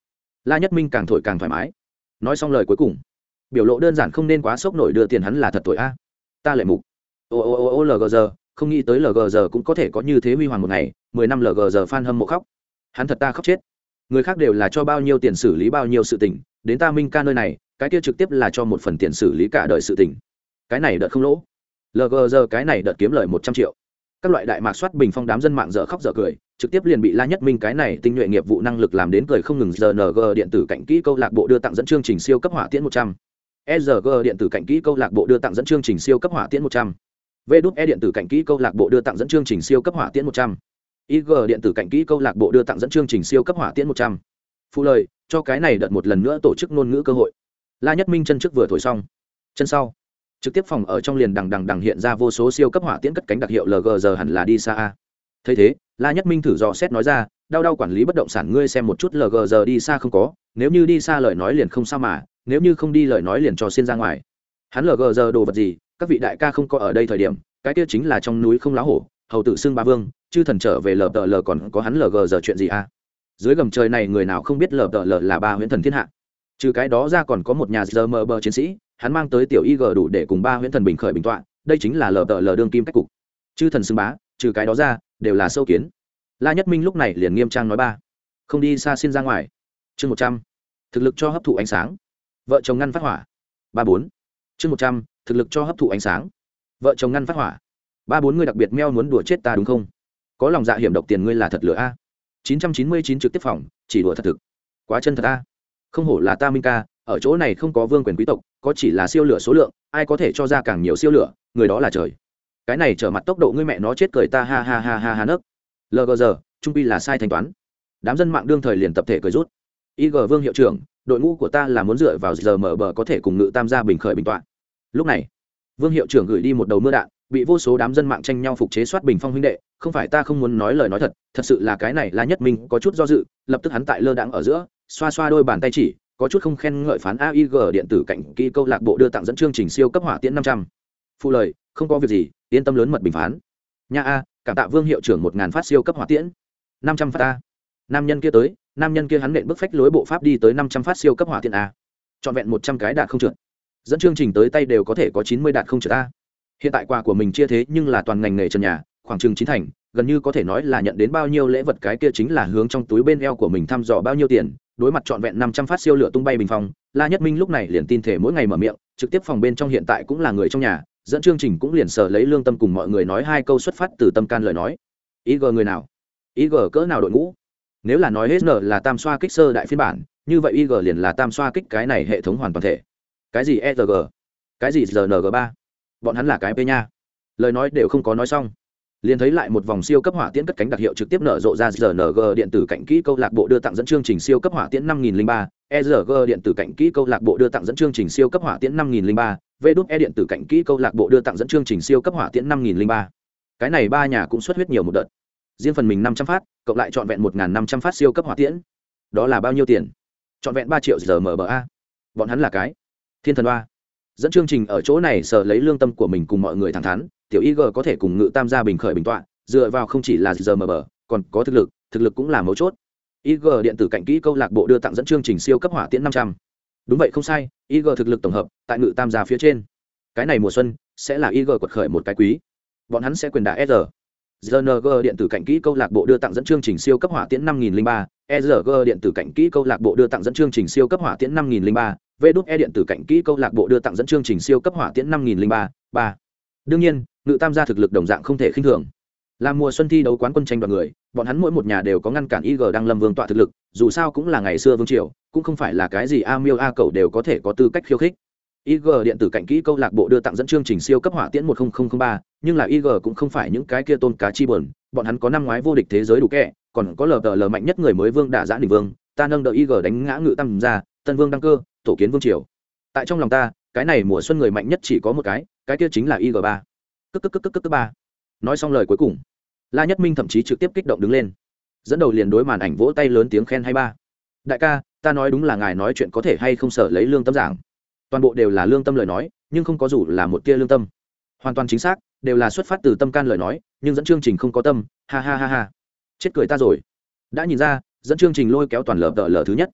Speaker 1: La nhất minh càng thổi càng thoải mái. Nói xong lời cuối cùng, biểu lộ đơn giản không nên quá sốc nổi đưa tiền hắn là thật tội a. Ta lệ mục. Ô ô ô ô lgg không nghĩ tới lgg cũng có thể có như thế huy hoàng một ngày, mười năm lgg f a n hâm mộ khóc. Hắn thật ta khóc chết người khác đều là cho bao nhiêu tiền xử lý bao nhiêu sự tình, đến ta minh ca nơi này, cái kia trực tiếp là cho một phần tiền xử lý cả đời sự tình cái này đợt không lỗ lgg cái này đợt kiếm lời một trăm triệu các loại đại mạc soát bình phong đám dân mạng dở khóc dở cười, trực tiếp liền bị la nhất minh cái này tinh nhuệ nghiệp vụ năng lực làm đến cười không ngừng rng điện tử cạnh kỹ câu lạc bộ đưa tặng dẫn chương trình siêu cấp hỏa tiễn một trăm sg điện tử cạnh kỹ câu lạc bộ đưa tặng dẫn chương trình siêu cấp hỏa tiễn 100. Vđúp E điện tử cạnh kỹ câu lạc bộ đưa tặng dẫn chương trình siêu cấp hỏa tiễn 100. IG điện tử cạnh kỹ câu lạc bộ đưa tặng dẫn chương trình siêu cấp hỏa tiễn 100. Phụ lời, cho cái này đợt một lần nữa tổ chức ngôn ngữ cơ hội. La Nhất Minh chân trước vừa thổi xong, chân sau, trực tiếp phòng ở trong liền đằng đằng đằng hiện ra vô số siêu cấp hỏa tiễn cất cánh đặc hiệu LGG hẳn là đi xa a. Thấy thế, La Nhất Minh thử dò xét nói ra, đau đau quản lý bất động sản ngươi xem một chút LGG đi xa không có, nếu như đi xa lời nói liền không sao mà, nếu như không đi lời nói liền cho xin ra ngoài hắn lờ giờ đồ vật gì các vị đại ca không có ở đây thời điểm cái kia chính là trong núi không lá hổ hầu tử xương ba vương chư thần trở về lờ tờ lờ còn có hắn lờ gờ giờ chuyện gì à? Dưới gầm trời này người nào không biết lờ tờ lờ là ba huyễn thần thiên hạ. Trừ cái đó ra còn có một nhà giờ mờ bờ chiến sĩ, hắn mang tới tiểu y g đủ để cùng ba huyễn thần bình khởi bình tọa, đây chính là lờ tờ lờ đương kim cách cục. Chư thần xưng bá, trừ cái đó ra, đều là sâu kiến. La nhất minh lúc này liền nghiêm trang nói ba, không đi xa xin ra ngoài. Chương một trăm, thực lực cho hấp thụ ánh sáng. Vợ chồng ngăn phát hỏa. Ba bốn, chương một trăm, thực lực cho hấp thụ ánh sáng. Vợ chồng ngăn phát hỏa. Ba bốn người đặc biệt meo muốn đùa chết ta đúng không? Có lòng dạ hiểm độc tiền ngươi là thật lửa a. Chín trăm chín mươi chín trực tiếp phòng, chỉ đùa thật thực. Quá chân thật a. Không hổ là ta minh ca, ở chỗ này không có vương quyền quý tộc, có chỉ là siêu lửa số lượng, ai có thể cho ra càng nhiều siêu lửa, người đó là trời. Cái này trở mặt tốc độ ngươi mẹ nó chết cười ta ha ha ha ha ha nấc. Lg giờ trung pi là sai thanh toán. Đám dân mạng đương thời liền tập thể cười rút. Ig vương hiệu trưởng, đội ngũ của ta là muốn dựa vào giờ mở bờ có thể cùng ngự tam gia bình khởi bình tọa. Lúc này, vương hiệu trưởng gửi đi một đầu mưa đạn bị vô số đám dân mạng tranh nhau phục chế soát bình phong huynh đệ, không phải ta không muốn nói lời nói thật thật sự là cái này là nhất minh có chút do dự, lập tức hắn tại lơ đãng ở giữa, xoa xoa đôi bàn tay chỉ, có chút không khen ngợi phán aig điện tử cạnh kỹ câu lạc bộ đưa tặng dẫn chương trình siêu cấp hỏa tiễn năm trăm. Phụ lời, không có việc gì, yên tâm lớn mật bình phán. Nha a, cảm tạ vương hiệu trưởng một ngàn phát siêu cấp hỏa tiễn. Năm trăm phát a. Nam nhân kia tới, nam nhân kia hắn nện bức phách lối bộ pháp đi tới năm trăm phát siêu cấp hỏa tiễn a. Trọn vẹn một trăm cái đạt không trượt. Dẫn chương trình tới tay đều có thể có chín mươi đạt không trượt a hiện tại quà của mình chia thế nhưng là toàn ngành nghề trần nhà, khoảng chừng chín thành, gần như có thể nói là nhận đến bao nhiêu lễ vật cái kia chính là hướng trong túi bên eo của mình thăm dò bao nhiêu tiền, đối mặt trọn vẹn năm trăm phát siêu lửa tung bay bình phong, la nhất minh lúc này liền tin thể mỗi ngày mở miệng, trực tiếp phòng bên trong hiện tại cũng là người trong nhà, dẫn chương trình cũng liền sở lấy lương tâm cùng mọi người nói hai câu xuất phát từ tâm can lời nói. Ý gờ người nào? Ý gờ cỡ nào đội ngũ? Nếu là nói hết n là tam xoa kích sơ đại phiên bản, như vậy ig liền là tam xoa kích cái này hệ thống hoàn toàn thể. Cái gì etg cái gì rng ba? Bọn hắn là cái p nha. Lời nói đều không có nói xong, liền thấy lại một vòng siêu cấp hỏa tiễn cất cánh đặc hiệu trực tiếp nở rộ ra rng điện tử cạnh kỹ câu lạc bộ đưa tặng dẫn chương trình siêu cấp hỏa tiễn năm nghìn linh ba erg điện tử cạnh kỹ câu lạc bộ đưa tặng dẫn chương trình siêu cấp hỏa tiễn năm nghìn linh ba, v đút e điện tử cạnh kỹ câu lạc bộ đưa tặng dẫn chương trình siêu cấp hỏa tiễn năm nghìn linh ba. Cái này ba nhà cũng xuất huyết nhiều một đợt. Riêng phần mình năm trăm phát, cộng lại trọn vẹn một năm trăm phát siêu cấp hỏa tiễn. Đó là bao nhiêu tiền? Trọn vẹn ba triệu giờ mở bờ a. Bọn hắn là cái thiên thần ba dẫn chương trình ở chỗ này sợ lấy lương tâm của mình cùng mọi người thẳng thắn, tiểu ig có thể cùng ngự tam gia bình khởi bình tọa, dựa vào không chỉ là giờ mờ bờ, còn có thực lực thực lực cũng là mấu chốt. Ig điện tử cạnh kỹ câu lạc bộ đưa tặng dẫn chương trình siêu cấp hỏa tiễn năm trăm. Đúng vậy, không sai ig thực lực tổng hợp tại ngự tam gia phía trên. Cái này mùa xuân sẽ là ig quật khởi một cái quý. Bọn hắn sẽ quyền đả sr rng điện tử cạnh kỹ câu lạc bộ đưa tặng dẫn chương trình siêu cấp hỏa tiễn năm nghìn ba. Erg điện tử cạnh kỹ câu lạc bộ đưa tặng dẫn chương trình siêu cấp hỏa tiễn năm nghìn ba vê đút e điện tử cạnh kỹ câu lạc bộ đưa tặng dẫn chương trình siêu cấp hỏa tiễn năm nghìn ba ba. Đương nhiên ngự tam gia thực lực đồng dạng không thể khinh thường. Là mùa xuân thi đấu quán quân tranh đoạt người bọn hắn mỗi một nhà đều có ngăn cản ig đang lâm vương tọa thực lực dù sao cũng là ngày xưa vương triều cũng không phải là cái gì a miêu a cầu đều có thể có tư cách khiêu khích. ig điện tử cạnh kỹ câu lạc bộ đưa tặng dẫn chương trình siêu cấp hỏa tiễn một nghìn ba nhưng là ig cũng không phải những cái kia tôn cá chi bờn bọn hắn có năm ngoái vô địch thế giới đủ kẹ còn có lờ tờ lờ mạnh nhất người mới vương đả giã đình vương ta nâng đỡ ig đánh ngã ngự tam Gia, tân vương đăng cơ tổ kiến vương triều. Tại trong lòng ta, cái này mùa xuân người mạnh nhất chỉ có một cái cái kia chính là ig ba. Cức cức cức cức cức ba. Nói xong lời cuối cùng, la nhất minh thậm chí trực tiếp kích động đứng lên. Dẫn đầu liền đối màn ảnh vỗ tay lớn tiếng khen hay ba. Đại ca, ta nói đúng là ngài nói chuyện có thể hay không sợ lấy lương tâm giảng. Toàn bộ đều là lương tâm lời nói, nhưng không có dù là một tia lương tâm. Hoàn toàn chính xác, đều là xuất phát từ tâm can lời nói, nhưng dẫn chương trình không có tâm, ha ha ha ha. Chết cười ta rồi. Đã nhìn ra, dẫn chương trình lôi kéo toàn lờ tờ lờ thứ nhất.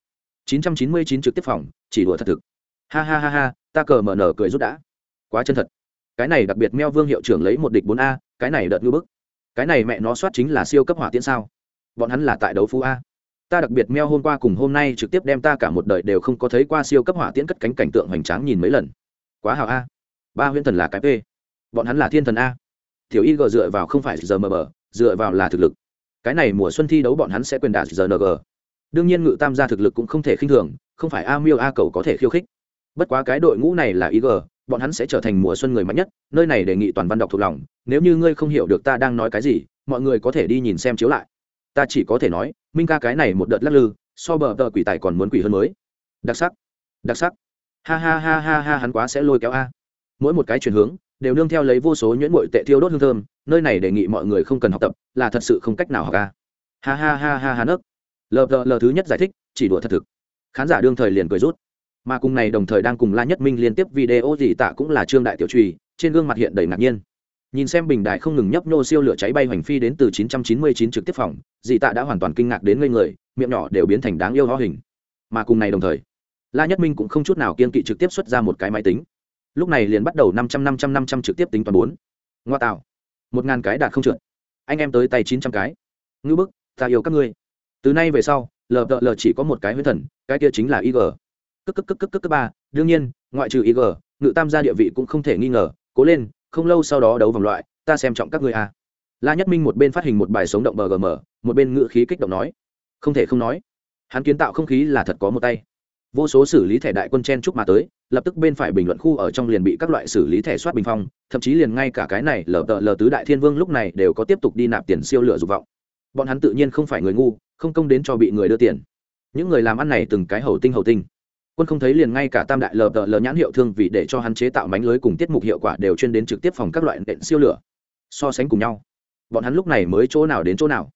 Speaker 1: 999 trực tiếp phòng, chỉ đùa thật thực. Ha ha ha ha, ta cờ mở nở cười rút đã. Quá chân thật. Cái này đặc biệt meo vương hiệu trưởng lấy một địch bốn a, cái này đợt như bức. Cái này mẹ nó soát chính là siêu cấp hỏa tiễn sao? Bọn hắn là tại đấu phú a. Ta đặc biệt meo hôm qua cùng hôm nay trực tiếp đem ta cả một đời đều không có thấy qua siêu cấp hỏa tiễn cất cánh cảnh tượng hoành tráng nhìn mấy lần. Quá hào a. Ba huyễn thần là cái p. Bọn hắn là thiên thần a. Tiểu y gờ dựa vào không phải giờ mờ bờ, dựa vào là thực lực. Cái này mùa xuân thi đấu bọn hắn sẽ quyền đả giờ ng đương nhiên ngự tam gia thực lực cũng không thể khinh thường, không phải a miêu a cầu có thể khiêu khích. Bất quá cái đội ngũ này là ý g bọn hắn sẽ trở thành mùa xuân người mạnh nhất, nơi này đề nghị toàn văn đọc thuộc lòng, nếu như ngươi không hiểu được ta đang nói cái gì, mọi người có thể đi nhìn xem chiếu lại. Ta chỉ có thể nói, minh ca cái này một đợt lắc lư, so bờ tờ quỷ tài còn muốn quỷ hơn mới. Đặc sắc đặc sắc. Ha ha ha ha ha, hắn quá sẽ lôi kéo a. Mỗi một cái chuyển hướng, đều nương theo lấy vô số nhuyễn bội tệ thiêu đốt hương thơm, nơi này đề nghị mọi người không cần học tập, là thật sự không cách nào học a. Ha ha ha ha ha, nấc lờ lờ thứ nhất giải thích, chỉ đùa thật thực. Khán giả đương thời liền cười rút. Mà cùng này đồng thời đang cùng la nhất minh liên tiếp video gì tạ cũng là trương đại tiểu trùy, trên gương mặt hiện đầy ngạc nhiên. Nhìn xem bình đại không ngừng nhấp nhô siêu lửa cháy bay hoành phi đến từ 999 trực tiếp phòng dị tạ đã hoàn toàn kinh ngạc đến ngây người, miệng nhỏ đều biến thành đáng yêu ho hình. Mà cùng này đồng thời, la nhất minh cũng không chút nào kiên kỵ trực tiếp xuất ra một cái máy tính. Lúc này liền bắt đầu năm trăm năm trăm năm trăm trực tiếp tính toàn bốn. Ngoa tạo. Một ngàn cái đạt không trượt. Anh em tới tay chín trăm cái. Ngữ bức, ta yêu các ngươi từ nay về sau lờ đợ lờ chỉ có một cái huyết thần, cái kia chính là ig cức cức cức cức cức ba. Đương nhiên, ngoại trừ ig ngự tam gia địa vị cũng không thể nghi ngờ. Cố lên, không lâu sau đó đấu vòng loại, ta xem trọng các ngươi a. La nhất minh một bên phát hình một bài sống động bgm một bên ngự khí kích động nói. Không thể không nói, hắn kiến tạo không khí là thật có một tay. Vô số xử lý thẻ đại quân chen chúc mà tới, lập tức bên phải bình luận khu ở trong liền bị các loại xử lý thẻ soát bình phong, thậm chí liền ngay cả cái này lờ tờ lờ tứ đại thiên vương lúc này đều có tiếp tục đi nạp tiền siêu lửa dục vọng bọn hắn tự nhiên không phải người ngu, không công đến cho bị người đưa tiền. Những người làm ăn này từng cái hầu tinh hầu tinh. Quân không thấy liền ngay cả tam đại lờ tờ lờ nhãn hiệu thương vì để cho hắn chế tạo mánh lưới cùng tiết mục hiệu quả đều chuyên đến trực tiếp phòng các loại nện siêu lửa. So sánh cùng nhau, bọn hắn lúc này mới chỗ nào đến chỗ nào.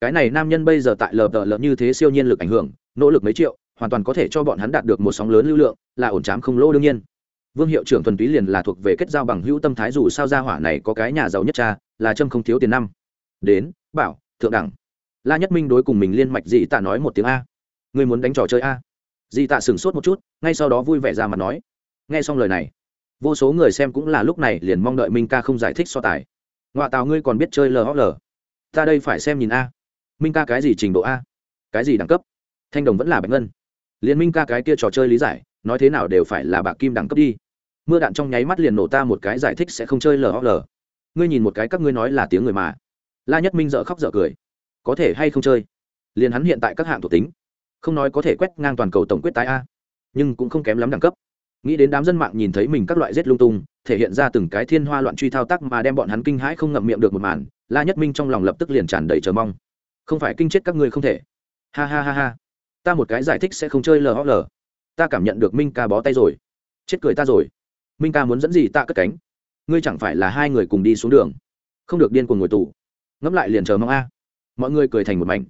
Speaker 1: Cái này nam nhân bây giờ tại lờ tờ lờ như thế siêu nhiên lực ảnh hưởng, nỗ lực mấy triệu, hoàn toàn có thể cho bọn hắn đạt được một sóng lớn lưu lượng, là ổn chám không lỗ đương nhiên. Vương hiệu trưởng thuần túy liền là thuộc về kết giao bằng hữu tâm thái dù sao gia hỏa này có cái nhà giàu nhất cha, là trâm không thiếu tiền năm. Đến, bảo thượng đẳng. La nhất minh đối cùng mình liên mạch dị tạ nói một tiếng a. Người muốn đánh trò chơi a? Dị tạ sửng sốt một chút, ngay sau đó vui vẻ ra mặt nói. Nghe xong lời này, vô số người xem cũng là lúc này liền mong đợi minh ca không giải thích so tài. Ngoại tào ngươi còn biết chơi lhl ta đây phải xem nhìn a. Minh ca cái gì trình độ a? Cái gì đẳng cấp? Thanh đồng vẫn là bạch ngân. Liên minh ca cái kia trò chơi lý giải, nói thế nào đều phải là bạc kim đẳng cấp đi. Mưa đạn trong nháy mắt liền nổ ta một cái giải thích sẽ không chơi lhl ngươi nhìn một cái các ngươi nói là tiếng người mà la nhất minh dợ khóc dợ cười. Có thể hay không chơi? Liền hắn hiện tại các hạng thuộc tính, không nói có thể quét ngang toàn cầu tổng quyết tái a, nhưng cũng không kém lắm đẳng cấp. Nghĩ đến đám dân mạng nhìn thấy mình các loại rết lung tung, thể hiện ra từng cái thiên hoa loạn truy thao tác mà đem bọn hắn kinh hãi không ngậm miệng được một màn, la nhất minh trong lòng lập tức liền tràn đầy chờ mong. Không phải kinh chết các ngươi không thể. Ha ha ha ha. Ta một cái giải thích sẽ không chơi lhl ta cảm nhận được minh ca bó tay rồi. Chết cười ta rồi. Minh ca muốn dẫn gì ta cất cánh. Ngươi chẳng phải là hai người cùng đi xuống đường. Không được điên cuồng ngồi tù ngẫm lại liền chờ mong a. Mọi người cười thành một mảnh.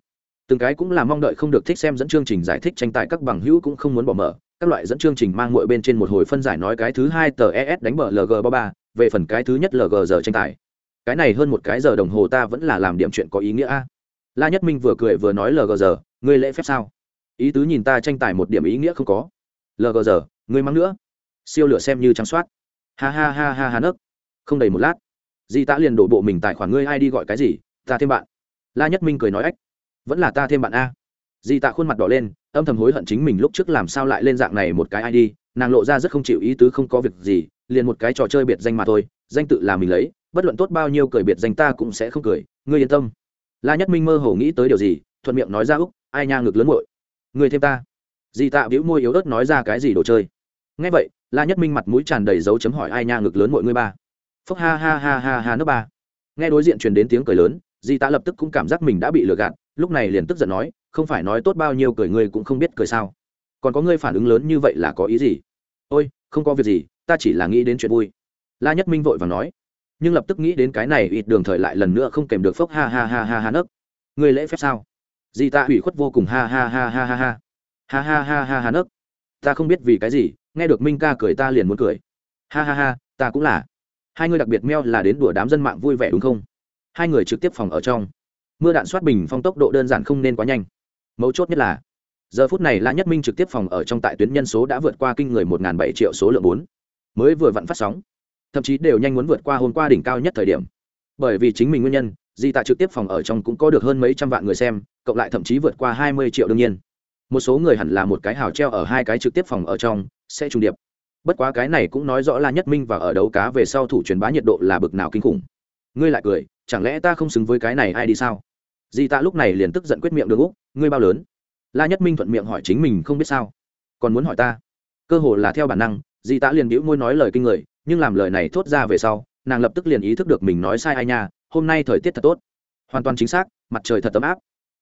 Speaker 1: Từng cái cũng là mong đợi không được thích xem dẫn chương trình giải thích tranh tài các bằng hữu cũng không muốn bỏ mở. Các loại dẫn chương trình mang muội bên trên một hồi phân giải nói cái thứ hai tờ es đánh bờ lg ba ba, về phần cái thứ nhất lg giờ tranh tài. Cái này hơn một cái giờ đồng hồ ta vẫn là làm điểm chuyện có ý nghĩa a. La nhất minh vừa cười vừa nói lg giờ, ngươi lễ phép sao? Ý tứ nhìn ta tranh tài một điểm ý nghĩa không có. Lg giờ, ngươi mắng nữa. Siêu lửa xem như trắng soát. Ha ha ha ha ha nấc. Không đầy một lát di tạ liền đổ bộ mình tài khoản ngươi ai đi gọi cái gì, ta thêm bạn. La nhất minh cười nói ách vẫn là ta thêm bạn a. Di tạ khuôn mặt đỏ lên, âm thầm hối hận chính mình lúc trước làm sao lại lên dạng này một cái id nàng lộ ra rất không chịu ý tứ không có việc gì, liền một cái trò chơi biệt danh mà thôi, danh tự là mình lấy, bất luận tốt bao nhiêu cười biệt danh ta cũng sẽ không cười, ngươi yên tâm. La nhất minh mơ hồ nghĩ tới điều gì, thuận miệng nói ra úc, ai nha ngực lớn muội người thêm ta. Di tạ bĩu môi yếu ớt nói ra cái gì đồ chơi. Ngay vậy, la nhất minh mặt mũi tràn đầy dấu chấm hỏi ai nha ngực lớn mọi người ba phúc ha ha ha ha ha nước ba nghe đối diện truyền đến tiếng cười lớn di tạ lập tức cũng cảm giác mình đã bị lừa gạt lúc này liền tức giận nói không phải nói tốt bao nhiêu cười ngươi cũng không biết cười sao còn có ngươi phản ứng lớn như vậy là có ý gì ôi không có việc gì ta chỉ là nghĩ đến chuyện vui la nhất minh vội và nói nhưng lập tức nghĩ đến cái này ít đường thời lại lần nữa không kèm được phốc ha ha ha ha ha nấc ngươi lễ phép sao di tạ ủy khuất vô cùng ha ha ha ha ha ha ha ha ha ha ha nấc ta không biết vì cái gì nghe được minh ca cười ta liền muốn cười ha ha ha ta cũng là hai người đặc biệt meo là đến đùa đám dân mạng vui vẻ đúng không? Hai người trực tiếp phòng ở trong. Mưa đạn soát bình phong tốc độ đơn giản không nên quá nhanh. Mấu chốt nhất là, giờ phút này lã nhất minh trực tiếp phòng ở trong tại tuyến nhân số đã vượt qua kinh người một bảy triệu số lượng bốn. Mới vừa vặn phát sóng, thậm chí đều nhanh muốn vượt qua hôm qua đỉnh cao nhất thời điểm. Bởi vì chính mình nguyên nhân, di tạ trực tiếp phòng ở trong cũng có được hơn mấy trăm vạn người xem, cộng lại thậm chí vượt qua hai mươi triệu đương nhiên. Một số người hẳn là một cái hào treo ở hai cái trực tiếp phòng ở trong, sẽ trùng điệp bất quá cái này cũng nói rõ là nhất minh và ở đấu cá về sau thủ truyền bá nhiệt độ là bực nào kinh khủng. Ngươi lại cười, chẳng lẽ ta không xứng với cái này ai đi sao? Di tạ lúc này liền tức giận quyết miệng đường úc, ngươi bao lớn? La nhất minh thuận miệng hỏi chính mình không biết sao. Còn muốn hỏi ta? Cơ hồ là theo bản năng di tạ liền bĩu môi nói lời kinh người, nhưng làm lời này thốt ra về sau, nàng lập tức liền ý thức được mình nói sai ai nha, hôm nay thời tiết thật tốt. Hoàn toàn chính xác, mặt trời thật ấm áp.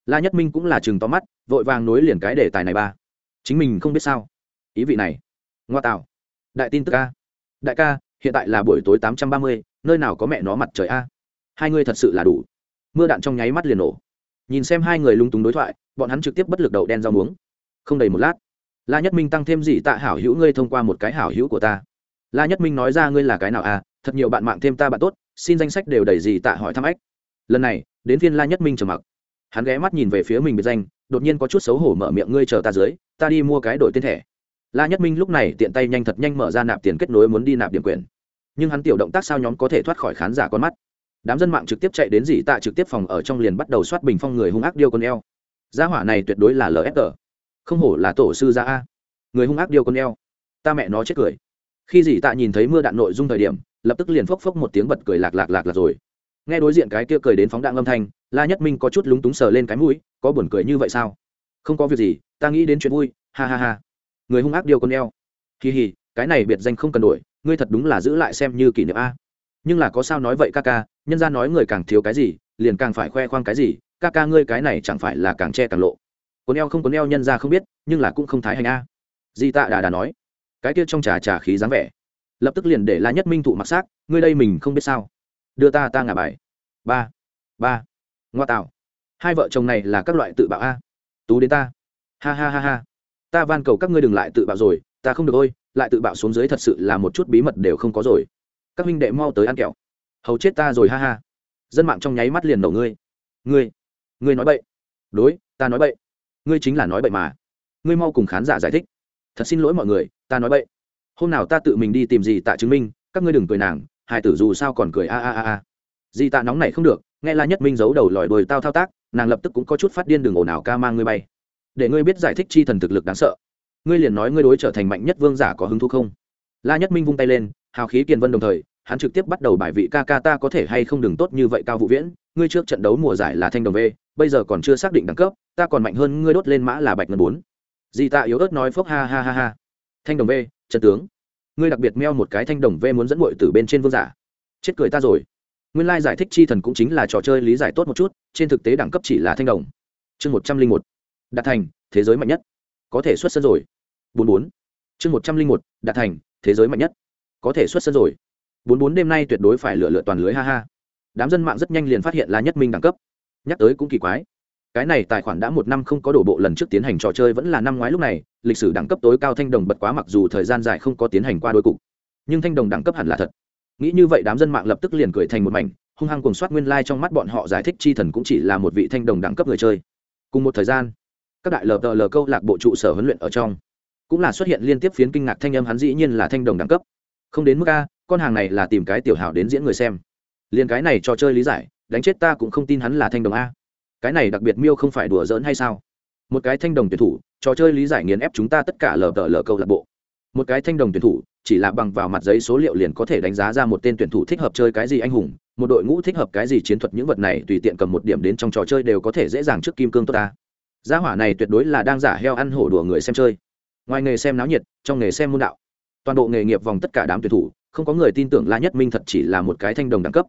Speaker 1: La nhất minh cũng là chừng to mắt, vội vàng nối liền cái đề tài này ba. Chính mình không biết sao. Ý vị này. Ngoa tạo đại tin tức a. Đại ca, hiện tại là buổi tối tám trăm ba mươi, nơi nào có mẹ nó mặt trời a? Hai người thật sự là đủ. Mưa đạn trong nháy mắt liền nổ. Nhìn xem hai người lung túng đối thoại, bọn hắn trực tiếp bất lực đầu đen rau muống. Không đầy một lát, la nhất minh tăng thêm gì tạ hảo hữu ngươi thông qua một cái hảo hữu của ta. La nhất minh nói ra ngươi là cái nào à thật nhiều bạn mạng thêm ta bạn tốt, xin danh sách đều đầy gì tạ hỏi thăm ách. Lần này, đến phiên la nhất minh trầm mặc. Hắn ghé mắt nhìn về phía mình biệt danh, đột nhiên có chút xấu hổ mở miệng, ngươi chờ ta dưới, ta đi mua cái đổi tên thẻ la nhất minh lúc này tiện tay nhanh thật nhanh mở ra nạp tiền kết nối muốn đi nạp điểm quyền. Nhưng hắn tiểu động tác sao nhóm có thể thoát khỏi khán giả con mắt? Đám dân mạng trực tiếp chạy đến dì tạ trực tiếp phòng ở trong liền bắt đầu soát bình phong người hung ác điêu con eo. Gia hỏa này tuyệt đối là lfg không hổ là tổ sư gia a. Người hung ác điêu con eo. Ta mẹ nó chết cười. Khi dì tạ nhìn thấy mưa đạn nội dung thời điểm, lập tức liền phốc phốc một tiếng bật cười lạc lạc lạc lạc rồi. Nghe đối diện cái kia cười đến phóng đạn âm thanh, la nhất minh có chút lúng túng sờ lên cái mũi, có buồn cười như vậy sao? Không có việc gì, ta nghĩ đến chuyện vui, ha ha ha người hung ác điêu con eo. Kỳ hì cái này biệt danh không cần đổi, ngươi thật đúng là giữ lại xem như kỷ niệm a. Nhưng là có sao nói vậy ca ca, nhân ra nói người càng thiếu cái gì, liền càng phải khoe khoang cái gì, ca ca ngươi cái này chẳng phải là càng che càng lộ. Con eo không có eo nhân ra không biết, nhưng là cũng không thái hành a. Di tạ đà đà nói, cái kia trong trà trà khí dáng vẻ. Lập tức liền để la nhất minh thụ mặc xác, ngươi đây mình không biết sao. Đưa ta ta ngả bài. Ba ba, ngoa tạo. Hai vợ chồng này là các loại tự bạo a. Tú đến ta. Ha ha ha ha ta van cầu các ngươi đừng lại tự bạo rồi, ta không được ôi lại tự bạo xuống dưới thật sự là một chút bí mật đều không có rồi. Các huynh đệ mau tới ăn kẹo. Hầu chết ta rồi, ha ha. Dân mạng trong nháy mắt liền nổ ngươi. Ngươi ngươi nói bậy. Đối, ta nói bậy. Ngươi chính là nói bậy mà. Ngươi mau cùng khán giả giải thích. Thật xin lỗi mọi người, ta nói bậy. Hôm nào ta tự mình đi tìm gì tạ chứng minh, các ngươi đừng cười nàng hai tử dù sao còn cười a a a a. Di tạ nóng này không được, nghe la nhất minh giấu đầu lòi đồi tao thao tác, nàng lập tức cũng có chút phát điên đường ồn ào ca mang ngươi bay để ngươi biết giải thích chi thần thực lực đáng sợ. Ngươi liền nói ngươi đối trở thành mạnh nhất vương giả có hứng thú không? La nhất minh vung tay lên, hào khí kiền vân đồng thời, hắn trực tiếp bắt đầu bài vị ca ca ta có thể hay không đừng tốt như vậy cao vũ viễn, ngươi trước trận đấu mùa giải là thanh đồng v bây giờ còn chưa xác định đẳng cấp, ta còn mạnh hơn ngươi đốt lên mã là bạch ngân bốn. Di tạ yếu ớt nói phốc ha ha ha ha. Thanh đồng v trận tướng. Ngươi đặc biệt meo một cái thanh đồng v muốn dẫn bội từ bên trên vương giả. Chết cười ta rồi. Nguyên lai giải thích chi thần cũng chính là trò chơi lý giải tốt một chút, trên thực tế đẳng cấp chỉ là thanh đồng. Chương một trăm linh một đạt thành, thế giới mạnh nhất. Có thể xuất sân rồi. Bốn bốn. Chương một trăm linh một, đạt thành, thế giới mạnh nhất. Có thể xuất sân rồi. Bốn bốn đêm nay tuyệt đối phải lựa lựa toàn lưới, ha ha. Đám dân mạng rất nhanh liền phát hiện là nhất minh đẳng cấp. Nhắc tới cũng kỳ quái. Cái này tài khoản đã một năm không có đổ bộ lần trước tiến hành trò chơi vẫn là năm ngoái lúc này, lịch sử đẳng cấp tối cao thanh đồng bật quá mặc dù thời gian dài không có tiến hành qua đôi cục. Nhưng thanh đồng đẳng cấp hẳn là thật. Nghĩ như vậy đám dân mạng lập tức liền cười thành một mảnh, hung hăng cùng soát nguyên lai、like、trong mắt bọn họ giải thích chi thần cũng chỉ là một vị thanh đồng đẳng cấp người chơi. Cùng một thời gian các đại lờ tờ lờ câu lạc bộ trụ sở huấn luyện ở trong cũng là xuất hiện liên tiếp phiến kinh ngạc thanh âm hắn dĩ nhiên là thanh đồng đẳng cấp. Không đến mức a, con hàng này là tìm cái tiểu hảo đến diễn người xem. Liền cái này trò chơi lý giải, đánh chết ta cũng không tin hắn là thanh đồng a. Cái này đặc biệt miêu không phải đùa giỡn hay sao? Một cái thanh đồng tuyển thủ, trò chơi lý giải nghiền ép chúng ta tất cả lờ tờ lờ câu lạc bộ. Một cái thanh đồng tuyển thủ, chỉ là bằng vào mặt giấy số liệu liền có thể đánh giá ra một tên tuyển thủ thích hợp chơi cái gì anh hùng, một đội ngũ thích hợp cái gì chiến thuật những vật này tùy tiện cầm một điểm đến trong trò chơi đều có thể dễ dàng trước kim cương tốt ta gia hỏa này tuyệt đối là đang giả heo ăn hổ đùa người xem chơi. Ngoài nghề xem náo nhiệt, trong nghề xem môn đạo. Toàn bộ nghề nghiệp vòng tất cả đám tuyển thủ, không có người tin tưởng la nhất minh thật chỉ là một cái thanh đồng đẳng cấp.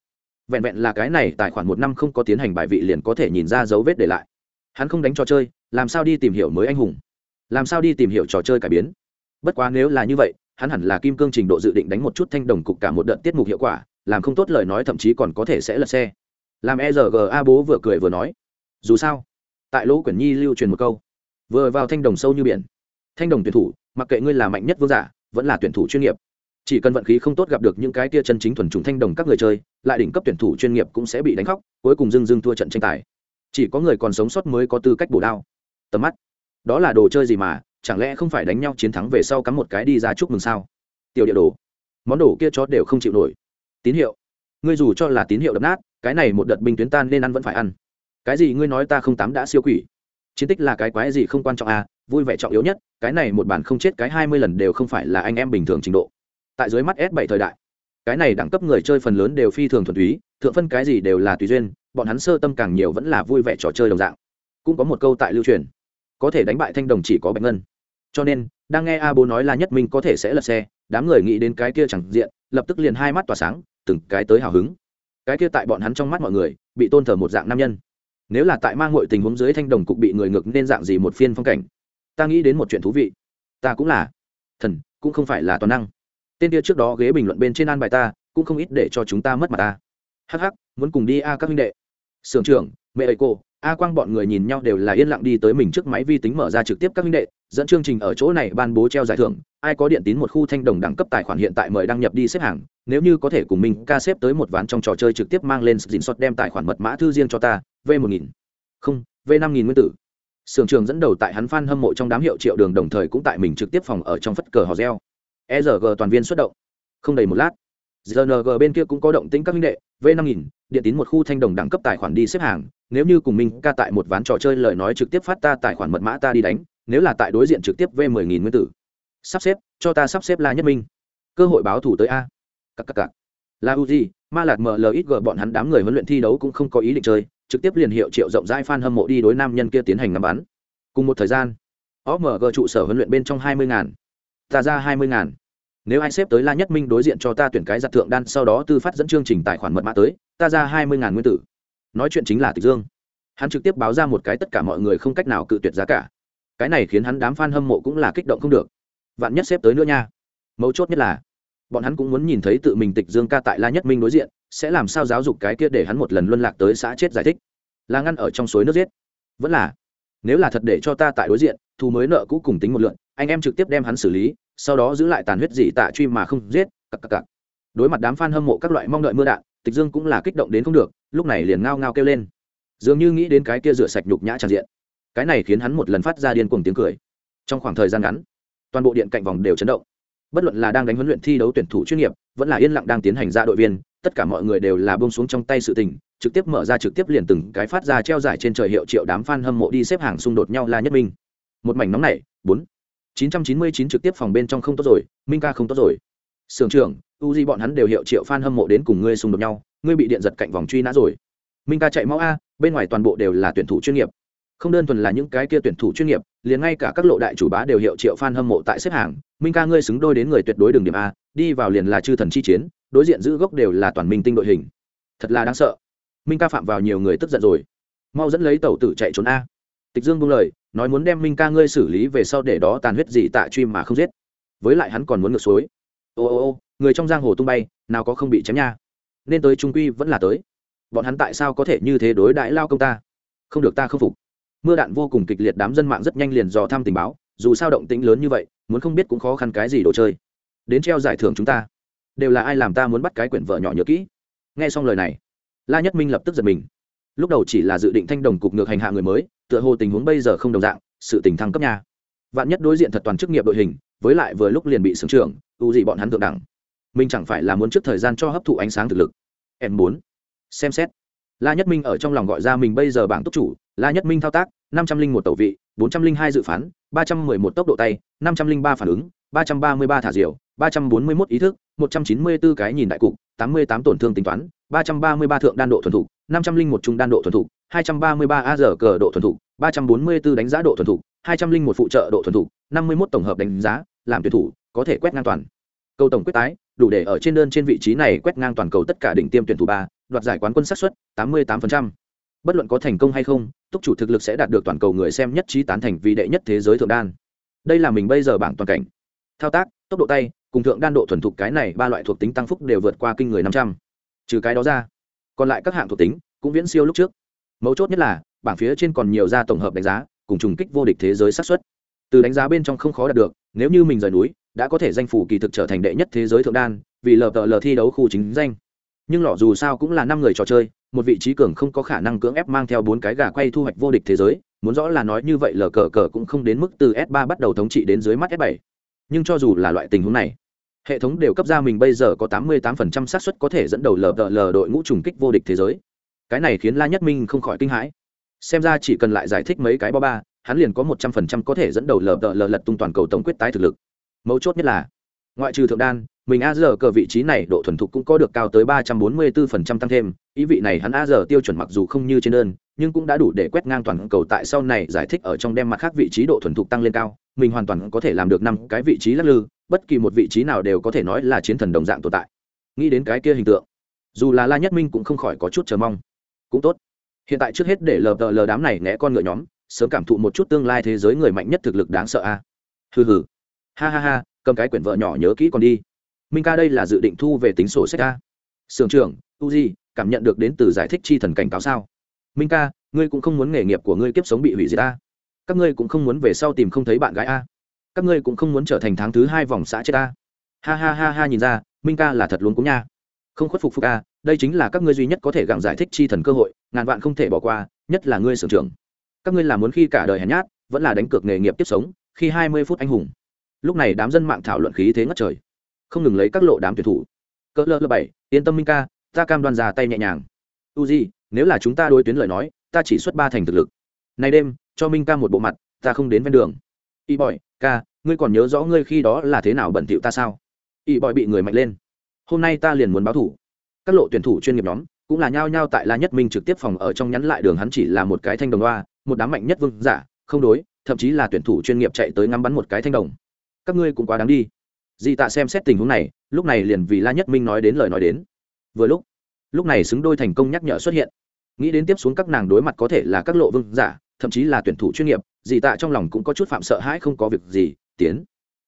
Speaker 1: Vẹn vẹn là cái này tài khoản một năm không có tiến hành bài vị liền có thể nhìn ra dấu vết để lại. Hắn không đánh trò chơi, làm sao đi tìm hiểu mới anh hùng? Làm sao đi tìm hiểu trò chơi cải biến? Bất quá nếu là như vậy, hắn hẳn là kim cương trình độ dự định đánh một chút thanh đồng cục cả một đợt tiết mục hiệu quả, làm không tốt lời nói thậm chí còn có thể sẽ lật xe. Làm e bố vừa cười vừa nói, dù sao tại lỗ quyển nhi lưu truyền một câu, vừa vào thanh đồng sâu như biển. Thanh đồng tuyển thủ, mặc kệ ngươi là mạnh nhất vương giả, vẫn là tuyển thủ chuyên nghiệp. Chỉ cần vận khí không tốt gặp được những cái tia chân chính thuần chủng thanh đồng các người chơi, lại đỉnh cấp tuyển thủ chuyên nghiệp cũng sẽ bị đánh khóc, cuối cùng dưng dưng thua trận tranh tài. Chỉ có người còn sống sót mới có tư cách bổ đao. Tầm mắt. Đó là đồ chơi gì mà, chẳng lẽ không phải đánh nhau chiến thắng về sau cắm một cái đi ra chúc mừng sao? Tiểu địa đồ. Món đồ kia chó đều không chịu nổi. Tín hiệu. Ngươi dù cho là tín hiệu đập nát, cái này một đợt binh tuyến tan nên ăn vẫn phải ăn cái gì ngươi nói ta không tám đã siêu quỷ? Chiến tích là cái quái gì không quan trọng à vui vẻ trọng yếu nhất, cái này một bản không chết cái hai mươi lần đều không phải là anh em bình thường trình độ. Tại dưới mắt s bảy thời đại, cái này đẳng cấp người chơi phần lớn đều phi thường thuần túy, thượng phân cái gì đều là tùy duyên, bọn hắn sơ tâm càng nhiều vẫn là vui vẻ trò chơi đồng dạng. Cũng có một câu tại lưu truyền, có thể đánh bại thanh đồng chỉ có bạch ngân. Cho nên, đang nghe a bố nói là nhất minh có thể sẽ lật xe, đám người nghĩ đến cái kia chẳng diện, lập tức liền hai mắt tỏa sáng, từng cái tới hào hứng. Cái kia tại bọn hắn trong mắt mọi người, bị tôn thờ một dạng nam nhân nếu là tại mang mọi tình huống dưới thanh đồng cục bị người ngược nên dạng gì một phiên phong cảnh? Ta nghĩ đến một chuyện thú vị. Ta cũng là. Thần, cũng không phải là toàn năng. Tên kia trước đó ghế bình luận bên trên an bài ta, cũng không ít để cho chúng ta mất mặt ta. Hh muốn cùng đi a các huynh đệ. Sưởng trưởng, mẹ ơi cô, a quang bọn người nhìn nhau đều là yên lặng đi tới mình trước máy vi tính mở ra trực tiếp các huynh đệ, dẫn chương trình ở chỗ này ban bố treo giải thưởng. Ai có điện tín một khu thanh đồng đẳng cấp tài khoản hiện tại mời đăng nhập đi xếp hàng, nếu như có thể cùng mình ca xếp tới một ván trong trò chơi trực tiếp mang lên dình sọt đem tài khoản mật mã thư riêng cho ta v một nghìn. Không, v năm nghìn nguyên tử. Sưởng trường dẫn đầu tại hắn f hâm mộ trong đám hiệu triệu đường đồng thời cũng tại mình trực tiếp phòng ở trong phất cờ hò reo. E rg toàn viên xuất động. Không đầy một lát rng bên kia cũng có động tĩnh các minh đệ. V năm nghìn, điện tín một khu thanh đồng đẳng cấp tài khoản đi xếp hàng. Nếu như cùng mình ca tại một ván trò chơi lời nói trực tiếp phát ta tài khoản mật mã ta đi đánh, nếu là tại đối diện trực tiếp v mười nghìn nguyên tử. Sắp xếp, cho ta sắp xếp la nhất minh. Cơ hội báo thủ tới a. Cặp cặp cặp la uzi ma lạt mlxg bọn hắn đám người huấn luyện thi đấu cũng không có ý định chơi trực tiếp liền hiệu triệu rộng rãi fan hâm mộ đi đối nam nhân kia tiến hành ngắm bắn. Cùng một thời gian omg trụ sở huấn luyện bên trong hai mươi ngàn. Ta ra hai mươi ngàn. Nếu ai xếp tới la nhất minh đối diện cho ta tuyển cái giặt thượng đan, sau đó tư phát dẫn chương trình tài khoản mật mã tới, ta ra hai mươi ngàn nguyên tử. Nói chuyện chính là tịch dương. Hắn trực tiếp báo ra một cái tất cả mọi người không cách nào cự tuyệt giá cả. Cái này khiến hắn đám fan hâm mộ cũng là kích động không được. Vạn nhất xếp tới nữa nha. Mấu chốt nhất là, bọn hắn cũng muốn nhìn thấy tự mình tịch dương ca tại la nhất minh đối diện sẽ làm sao giáo dục cái kia để hắn một lần luân lạc tới xã chết giải thích? Là ngăn ở trong suối nước giết? Vẫn là, nếu là thật để cho ta tại đối diện thu mới nợ cũ cùng tính một lượn, anh em trực tiếp đem hắn xử lý, sau đó giữ lại tàn huyết gì tạ truy mà không giết cặp cặp cặp đối mặt đám f a n hâm mộ các loại mong đợi mưa đạn, tịch dương cũng là kích động đến không được, lúc này liền ngao ngao kêu lên. Dường như nghĩ đến cái kia rửa sạch nhục nhã tràn diện. Cái này khiến hắn một lần phát ra điên cuồng tiếng cười. Trong khoảng thời gian ngắn, toàn bộ điện cạnh vòng đều chấn động bất luận là đang đánh huấn luyện thi đấu tuyển thủ chuyên nghiệp, vẫn là yên lặng đang tiến hành ra đội viên, tất cả mọi người đều là bông xuống trong tay sự tình, trực tiếp mở ra trực tiếp liền từng cái phát ra treo giải trên trời hiệu triệu đám f a n hâm mộ đi xếp hàng xung đột nhau la nhất minh. Một mảnh nóng này, bốn. chín trăm chín mươi chín trực tiếp phòng bên trong không tốt rồi, minh ca không tốt rồi. Sưởng trưởng, u di bọn hắn đều hiệu triệu f a n hâm mộ đến cùng ngươi xung đột nhau, ngươi bị điện giật cạnh vòng truy nã rồi. Minh ca chạy mau a, bên ngoài toàn bộ đều là tuyển thủ chuyên nghiệp không đơn thuần là những cái kia tuyển thủ chuyên nghiệp, liền ngay cả các lộ đại chủ bá đều hiệu triệu f a n hâm mộ tại xếp hàng. Minh ca ngươi xứng đôi đến người tuyệt đối đường điểm a, đi vào liền là chư thần chi chiến, đối diện giữ gốc đều là toàn minh tinh đội hình. Thật là đáng sợ. Minh ca phạm vào nhiều người tức giận rồi. Mau dẫn lấy tàu tử chạy trốn a. Tịch dương buông lời, nói muốn đem minh ca ngươi xử lý về sau để đó tàn huyết gì tạ truy mà không giết. Với lại hắn còn muốn ngược suối. Ô ô ô, người trong giang hồ tung bay, nào có không bị chém nha. Nên tới trung quy vẫn là tới. Bọn hắn tại sao có thể như thế đối đãi lao công ta? Không được ta không phục mưa đạn vô cùng kịch liệt đám dân mạng rất nhanh liền dò thăm tình báo, dù sao động tĩnh lớn như vậy, muốn không biết cũng khó khăn cái gì đồ chơi. Đến treo giải thưởng chúng ta, đều là ai làm ta muốn bắt cái quyển vợ nhỏ nhớ kỹ. Nghe xong lời này, la nhất minh lập tức giật mình. Lúc đầu chỉ là dự định thanh đồng cục ngược hành hạ người mới, tựa hồ tình huống bây giờ không đồng dạng, sự tình thăng cấp nhà. vạn nhất đối diện thật toàn chức nghiệp đội hình, với lại vừa lúc liền bị sướng trưởng, u gì bọn hắn thượng đẳng. Mình chẳng phải là muốn trước thời gian cho hấp thụ ánh sáng thực lực. Em muốn xem xét la nhất minh ở trong lòng gọi ra mình bây giờ bảng tốc chủ, la nhất minh thao tác, năm trăm linh một tẩu vị, bốn trăm linh hai dự phán, ba trăm mười một tốc độ tay, năm trăm linh ba phản ứng, ba trăm ba mươi ba thả diều, ba trăm bốn mươi mốt ý thức, một trăm chín mươi bốn cái nhìn đại cục, tám mươi tám tổn thương tính toán, ba trăm ba mươi ba thượng đan độ thuần thục, năm trăm linh một trung đan độ thuần thục, hai trăm ba mươi ba a giờ cờ độ thuần thục, ba trăm bốn mươi b đánh giá độ thuần thục, hai trăm linh một phụ trợ độ thuần thục, năm mươi một tổng hợp đánh giá, làm tuyển thủ, có thể quét ngang toàn. Cầu tổng quyết tái, đủ để ở trên đơn trên vị trí này quét ngang toàn cầu tất cả đỉnh tiêm tuyển thủ ba đoạt giải quán quân xác suất tám mươi tám bất luận có thành công hay không, túc chủ thực lực sẽ đạt được toàn cầu người xem nhất trí tán thành vì đệ nhất thế giới thượng đan. Đây là mình bây giờ bảng toàn cảnh. Thao tác, tốc độ tay, cùng thượng đan độ thuần thục cái này ba loại thuộc tính tăng phúc đều vượt qua kinh người năm trăm. Trừ cái đó ra, còn lại các hạng thuộc tính cũng viễn siêu lúc trước. Mấu chốt nhất là, bảng phía trên còn nhiều ra tổng hợp đánh giá, cùng trùng kích vô địch thế giới xác suất. Từ đánh giá bên trong không khó đạt được, nếu như mình rời núi, đã có thể danh phủ kỳ thực trở thành đệ nhất thế giới thượng đan, vì lờ tờ lờ thi đấu khu chính danh nhưng lọ dù sao cũng là năm người trò chơi, một vị trí cường không có khả năng cưỡng ép mang theo bốn cái gà quay thu hoạch vô địch thế giới, muốn rõ là nói như vậy lờ cờ cờ cũng không đến mức từ s 3 bắt đầu thống trị đến dưới mắt s 7 nhưng cho dù là loại tình huống này, hệ thống đều cấp ra mình bây giờ có 88% xác suất có thể dẫn đầu lờ lờ đội ngũ trùng kích vô địch thế giới. Cái này khiến la nhất minh không khỏi kinh hãi. Xem ra chỉ cần lại giải thích mấy cái bo ba, hắn liền có một trăm phần trăm có thể dẫn đầu lờ lờ lật tung toàn cầu tổng quyết tái thực lực. Mấu chốt nhất là ngoại trừ thượng đan, mình a giờ cờ vị trí này độ thuần thục cũng có được cao tới ba trăm bốn mươi bốn phần trăm tăng thêm. Ý vị này hắn a giờ tiêu chuẩn mặc dù không như trên đơn, nhưng cũng đã đủ để quét ngang toàn cầu tại sau này giải thích ở trong đem mặt khác vị trí độ thuần thục tăng lên cao. Mình hoàn toàn có thể làm được năm cái vị trí lắc lư, bất kỳ một vị trí nào đều có thể nói là chiến thần đồng dạng tồn tại. Nghĩ đến cái kia hình tượng, dù là la nhất minh cũng không khỏi có chút chờ mong. Cũng tốt. Hiện tại trước hết để lờ đờ lờ đám này né con ngựa nhóm, sớm cảm thụ một chút tương lai thế giới người mạnh nhất thực lực đáng sợ a. Hừ hừ. Ha ha ha cầm cái quyển vợ nhỏ nhớ kỹ còn đi. Minh ca đây là dự định thu về tính sổ sách a. Sưởng trưởng tu di cảm nhận được đến từ giải thích chi thần cảnh cáo sao? Minh ca ngươi cũng không muốn nghề nghiệp của ngươi kiếp sống bị hủy diệt a. Các ngươi cũng không muốn về sau tìm không thấy bạn gái a. Các ngươi cũng không muốn trở thành tháng thứ hai vòng xã chết a. Ha ha ha ha nhìn ra minh ca là thật luôn cũng nha. Không khuất phục phục ca, đây chính là các ngươi duy nhất có thể gặng giải thích chi thần cơ hội ngàn vạn không thể bỏ qua nhất là ngươi sưởng trưởng. Các ngươi là muốn khi cả đời hèn nhát vẫn là đánh cược nghề nghiệp tiếp sống khi hai mươi phút anh hùng lúc này đám dân mạng thảo luận khí thế ngất trời. Không ngừng lấy các lộ đám tuyển thủ. Cỡ lơ lơ bảy, yên tâm minh ca, ta cam đoan ra tay nhẹ nhàng. U di nếu là chúng ta đối tuyến lời nói, ta chỉ xuất ba thành thực lực. Nay đêm, cho minh ca một bộ mặt, ta không đến ven đường. Y bỏi ca, ngươi còn nhớ rõ ngươi khi đó là thế nào bẩn thỉu ta sao? Y bỏi bị người mạnh lên. Hôm nay ta liền muốn báo thủ. Các lộ tuyển thủ chuyên nghiệp nhóm, cũng là nhao nhao tại la nhất minh trực tiếp phòng ở trong nhắn lại đường hắn chỉ là một cái thanh đồng loa, một đám mạnh nhất vương giả, không đối, thậm chí là tuyển thủ chuyên nghiệp chạy tới ngắm bắn một cái thanh đồng các ngươi cũng quá đáng đi. Di tạ xem xét tình huống này, lúc này liền vì la nhất minh nói đến lời nói đến. Vừa lúc lúc này xứng đôi thành công nhắc nhở xuất hiện. Nghĩ đến tiếp xuống các nàng đối mặt có thể là các lộ vương giả, thậm chí là tuyển thủ chuyên nghiệp di tạ trong lòng cũng có chút phạm sợ hãi không có việc gì, tiến,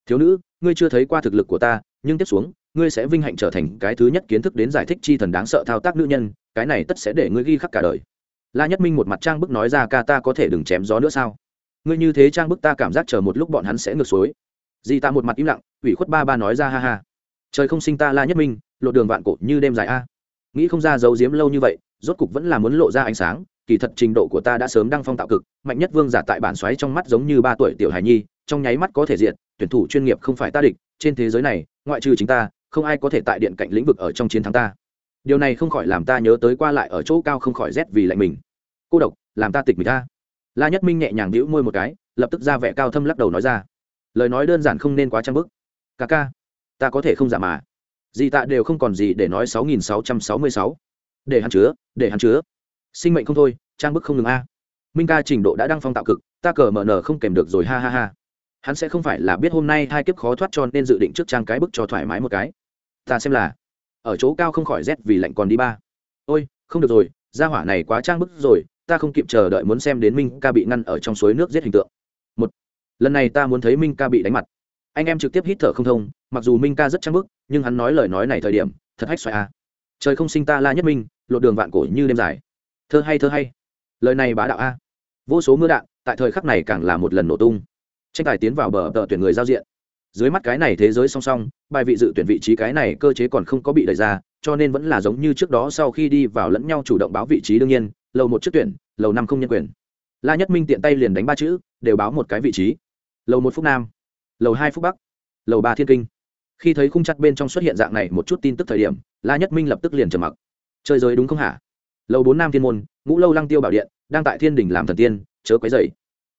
Speaker 1: thiếu nữ, ngươi chưa thấy qua thực lực của ta, nhưng tiếp xuống, ngươi sẽ vinh hạnh trở thành cái thứ nhất kiến thức đến giải thích chi thần đáng sợ thao tác nữ nhân, cái này tất sẽ để ngươi ghi khắc cả đời. La nhất minh một mặt trang bức nói ra, ca ta có thể đừng chém gió nữa sao? Ngươi như thế trang bức ta cảm giác chờ một lúc bọn hắn sẽ ngược suối di ta một mặt im lặng, ủy khuất ba ba nói ra, ha ha, trời không sinh ta la nhất minh lộ đường vạn cổ như đêm dài a. Nghĩ không ra giấu giếm lâu như vậy, rốt cục vẫn là muốn lộ ra ánh sáng, kỳ thật trình độ của ta đã sớm đăng phong tạo cực, mạnh nhất vương giả tại bản xoáy trong mắt giống như ba tuổi tiểu hài nhi, trong nháy mắt có thể diện tuyển thủ chuyên nghiệp không phải ta địch, trên thế giới này, ngoại trừ chính ta, không ai có thể tại điện cạnh lĩnh vực ở trong chiến thắng ta. Điều này không khỏi làm ta nhớ tới qua lại ở chỗ cao không khỏi rét vì lạnh mình. Cô độc, làm ta tịch mình ta. La nhất minh nhẹ nhàng đĩu môi một cái, lập tức ra vẻ cao thâm lắc đầu nói ra lời nói đơn giản không nên quá trang bức. Ca ca, ta có thể không giả mà. Dì tạ đều không còn gì để nói sáu nghìn sáu trăm sáu mươi sáu. Để hắn chứa, để hắn chứa. Sinh mệnh không thôi, trang bức không ngừng a. Minh ca trình độ đã đăng phong tạo cực, ta cờ mở nở không kèm được rồi, ha ha ha. Hắn sẽ không phải là biết hôm nay hai kiếp khó thoát cho nên dự định trước trang cái bức cho thoải mái một cái. Ta xem là, ở chỗ cao không khỏi rét vì lạnh còn đi ba. Ôi, không được rồi, gia hỏa này quá trang bức rồi, ta không kịp chờ đợi muốn xem đến minh ca bị ngăn ở trong suối nước giết hình tượng. Một lần này ta muốn thấy minh ca bị đánh mặt. Anh em trực tiếp hít thở không thông, mặc dù minh ca rất trang bức, nhưng hắn nói lời nói này thời điểm, thật hách xoài a trời không sinh ta la nhất minh lộ đường vạn cổ như đêm dài. Thơ hay thơ hay. Lời này bá đạo a. Vô số mưa đạn, tại thời khắc này càng là một lần nổ tung. Tranh tài tiến vào bờ tờ tuyển người giao diện. Dưới mắt cái này thế giới song song, bài vị dự tuyển vị trí cái này cơ chế còn không có bị đẩy ra, cho nên vẫn là giống như trước đó sau khi đi vào lẫn nhau chủ động báo vị trí đương nhiên, lầu một trước tuyển, lầu năm không nhân quyền. La nhất minh tiện tay liền đánh ba chữ, đều báo một cái vị trí lầu một phúc nam, lầu hai phúc bắc, lầu ba thiên kinh. Khi thấy khung chặt bên trong xuất hiện dạng này một chút tin tức thời điểm, la nhất minh lập tức liền trầm mặc. Chơi giới đúng không hả? Lầu bốn nam thiên môn, ngũ lâu lăng tiêu bảo điện, đang tại thiên đình làm thần tiên, chớ quấy dày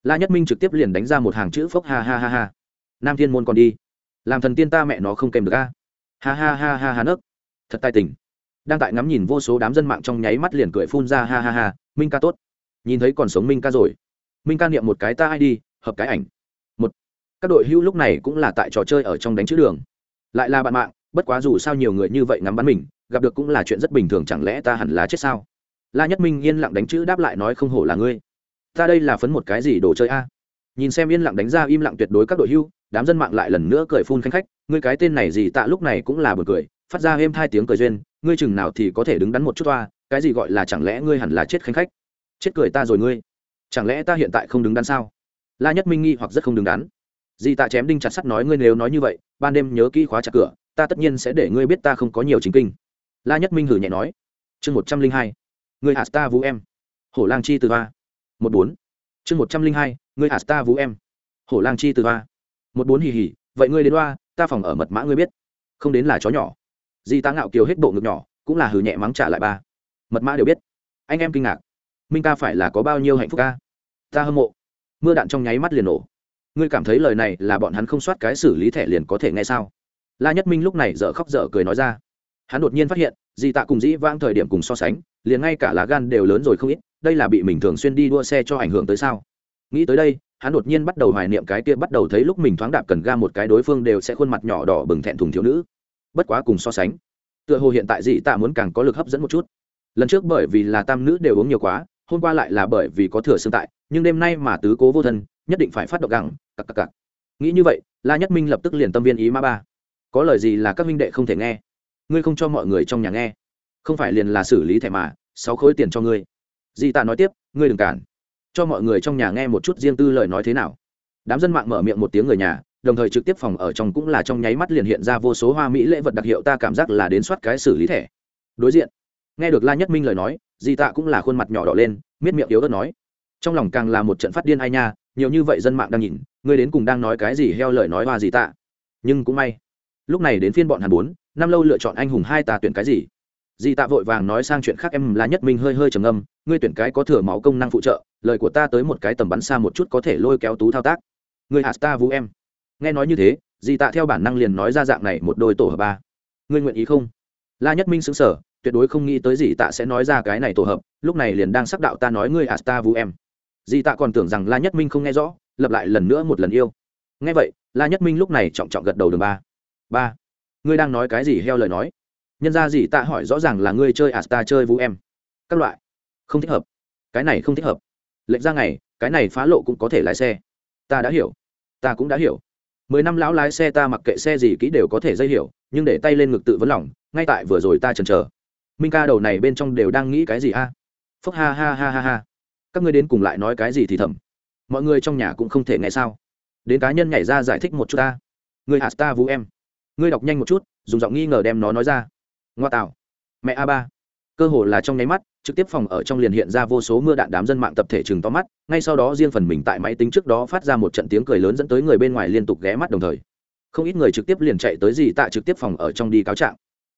Speaker 1: la nhất minh trực tiếp liền đánh ra một hàng chữ phốc ha ha ha ha. Nam thiên môn còn đi. Làm thần tiên ta mẹ nó không kèm được a. Ha ha ha ha ha nấc. Thật tài tình. Đang tại ngắm nhìn vô số đám dân mạng trong nháy mắt liền cười phun ra ha ha ha, minh ca tốt. Nhìn thấy còn sống minh ca rồi. Minh ca niệm một cái ta ai đi, hợp cái ảnh các đội hữu lúc này cũng là tại trò chơi ở trong đánh chữ đường. Lại là bạn mạng, bất quá dù sao nhiều người như vậy ngắm bắn mình, gặp được cũng là chuyện rất bình thường chẳng lẽ ta hẳn là chết sao? La nhất minh yên lặng đánh chữ đáp lại nói không hổ là ngươi. Ta đây là phấn một cái gì đồ chơi a? Nhìn xem yên lặng đánh ra im lặng tuyệt đối các đội hưu, đám dân mạng lại lần nữa cười phun khanh khách, ngươi cái tên này gì tạ lúc này cũng là buồn cười, phát ra êm hai tiếng cười duyên, ngươi chừng nào thì có thể đứng đắn một chút toa, cái gì gọi là chẳng lẽ ngươi hẳn là chết khanh khách? Chết cười ta rồi ngươi. Chẳng lẽ ta hiện tại không đứng đắn sao? La nhất minh nghi hoặc rất không đứng đắn dì tạ chém đinh chặt sắt nói ngươi nếu nói như vậy, ban đêm nhớ kỹ khóa chặt cửa, ta tất nhiên sẽ để ngươi biết ta không có nhiều chính kinh. La nhất minh hử nhẹ nói. Chương một trăm linh hai người hạt ta vũ em. Hổ lang chi từ hoa. Một bốn. Chương một trăm linh hai người hạt ta vũ em. Hổ lang chi từ hoa. Một bốn hì hì, vậy ngươi đến hoa ta phòng ở mật mã ngươi biết. Không đến là chó nhỏ. Di Tạ ngạo kiều hết bộ ngực nhỏ, cũng là hừ nhẹ mắng trả lại ba. Mật mã đều biết. Anh em kinh ngạc. Minh ca phải là có bao nhiêu hạnh phúc ca? Ta hâm mộ. Mưa đạn trong nháy mắt liền nổ ngươi cảm thấy lời này là bọn hắn không soát cái xử lý thẻ liền có thể nghe sao? La nhất minh lúc này dở khóc dở cười nói ra. Hắn đột nhiên phát hiện, di tạ cùng dĩ vãng thời điểm cùng so sánh, liền ngay cả lá gan đều lớn rồi không ít, đây là bị mình thường xuyên đi đua xe cho ảnh hưởng tới sao? Nghĩ tới đây, hắn đột nhiên bắt đầu hoài niệm cái kia bắt đầu thấy lúc mình thoáng đạp cần ga một cái đối phương đều sẽ khuôn mặt nhỏ đỏ bừng thẹn thùng thiếu nữ. Bất quá cùng so sánh, tựa hồ hiện tại dị tạ muốn càng có lực hấp dẫn một chút. Lần trước bởi vì là tam nữ đều uống nhiều quá, hôm qua lại là bởi vì có thừa xương tại, nhưng đêm nay mà tứ cố vô thân nhất định phải phát động gẳng, cặc cặc cặc. Nghĩ như vậy, la nhất minh lập tức liền tâm viên ý ma ba. Có lời gì là các minh đệ không thể nghe? Ngươi không cho mọi người trong nhà nghe. Không phải liền là xử lý thẻ mà, sáu khối tiền cho ngươi. Di tạ nói tiếp, ngươi đừng cản. Cho mọi người trong nhà nghe một chút riêng tư lời nói thế nào. Đám dân mạng mở miệng một tiếng người nhà, đồng thời trực tiếp phòng ở trong cũng là trong nháy mắt liền hiện ra vô số hoa mỹ lễ vật đặc hiệu ta cảm giác là đến soát cái xử lý thẻ. Đối diện, nghe được la nhất minh lời nói, di tạ cũng là khuôn mặt nhỏ đỏ lên, miết miệng yếu ớt nói trong lòng càng là một trận phát điên ai nha, nhiều như vậy dân mạng đang nhìn, ngươi đến cùng đang nói cái gì heo lời nói hoa gì tạ. Nhưng cũng may, lúc này đến phiên bọn hàn bốn, năm lâu lựa chọn anh hùng hai tà tuyển cái gì? Dì tạ vội vàng nói sang chuyện khác, em là nhất minh hơi hơi trầm âm ngươi tuyển cái có thừa máu công năng phụ trợ, lời của ta tới một cái tầm bắn xa một chút có thể lôi kéo tú thao tác. Người hạt ta vũ em. Nghe nói như thế, Dì tạ theo bản năng liền nói ra dạng này một đôi tổ hợp ba. Ngươi nguyện ý không? La nhất minh xứng sở tuyệt đối không nghĩ tới Dì tạ sẽ nói ra cái này tổ hợp, lúc này liền đang sắc đạo ta nói ngươi hạt ta vũ em di tạ còn tưởng rằng la nhất minh không nghe rõ lập lại lần nữa một lần yêu. Nghe vậy, la nhất minh lúc này trọng trọng gật đầu đường ba. Ba, ngươi đang nói cái gì heo lời nói? Nhân ra gì tạ hỏi rõ ràng là ngươi chơi asta chơi vũ em. Các loại. Không thích hợp. Cái này không thích hợp. Lệnh ra ngày, cái này phá lộ cũng có thể lái xe. Ta đã hiểu. Ta cũng đã hiểu. Mười năm lão lái xe ta mặc kệ xe gì kỹ đều có thể dây hiểu, nhưng để tay lên ngực tự vấn lòng, ngay tại vừa rồi ta chần chờ. Minh ca đầu này bên trong đều đang nghĩ cái gì a? Phúc ha ha ha ha ha các ngươi đến cùng lại nói cái gì thì thầm. Mọi người trong nhà cũng không thể nghe sao. Đến cá nhân nhảy ra giải thích một chút ta. Người hạt ta vũ em. Ngươi đọc nhanh một chút, dùng giọng nghi ngờ đem nó nói ra. Ngoa tạo. Mẹ a ba. Cơ hồ là trong nháy mắt, trực tiếp phòng ở trong liền hiện ra vô số mưa đạn đám dân mạng tập thể chừng to mắt, ngay sau đó riêng phần mình tại máy tính trước đó phát ra một trận tiếng cười lớn dẫn tới người bên ngoài liên tục ghé mắt đồng thời. Không ít người trực tiếp liền chạy tới dì tạ trực tiếp phòng ở trong đi cáo trạng.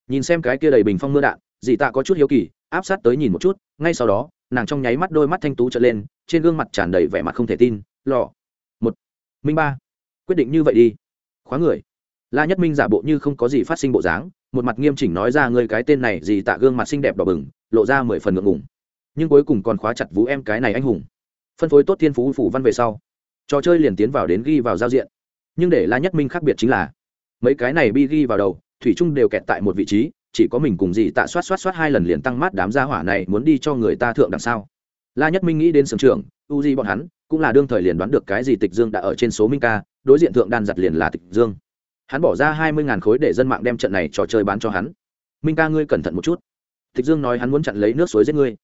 Speaker 1: Nhìn xem cái kia đầy bình phong mưa đạn, dì tạ có chút hiếu kỳ, áp sát tới nhìn một chút, ngay sau đó nàng trong nháy mắt đôi mắt thanh tú trở lên, trên gương mặt tràn đầy vẻ mặt không thể tin lò một, minh ba, quyết định như vậy đi. Khóa người. La nhất minh giả bộ như không có gì phát sinh bộ dáng, một mặt nghiêm chỉnh nói ra, ngươi cái tên này gì tạ gương mặt xinh đẹp đỏ bừng, lộ ra mười phần ngượng ngùng. Nhưng cuối cùng còn khóa chặt vũ em cái này anh hùng. Phân phối tốt thiên phú phủ văn về sau, trò chơi liền tiến vào đến ghi vào giao diện. Nhưng để la nhất minh khác biệt chính là, mấy cái này bi ghi vào đầu, thủy trung đều kẹt tại một vị trí chỉ có mình cùng gì tạ soát soát soát hai lần liền tăng mát đám gia hỏa này muốn đi cho người ta thượng đằng sau la nhất minh nghĩ đến sưởng trường u di bọn hắn, cũng là đương thời liền đoán được cái gì tịch dương đã ở trên số minh ca, đối diện thượng đan giặt liền là tịch dương. Hắn bỏ ra hai mươi ngàn khối để dân mạng đem trận này trò chơi bán cho hắn. Minh ca ngươi cẩn thận một chút. Tịch dương nói hắn muốn chặn lấy nước suối giết ngươi.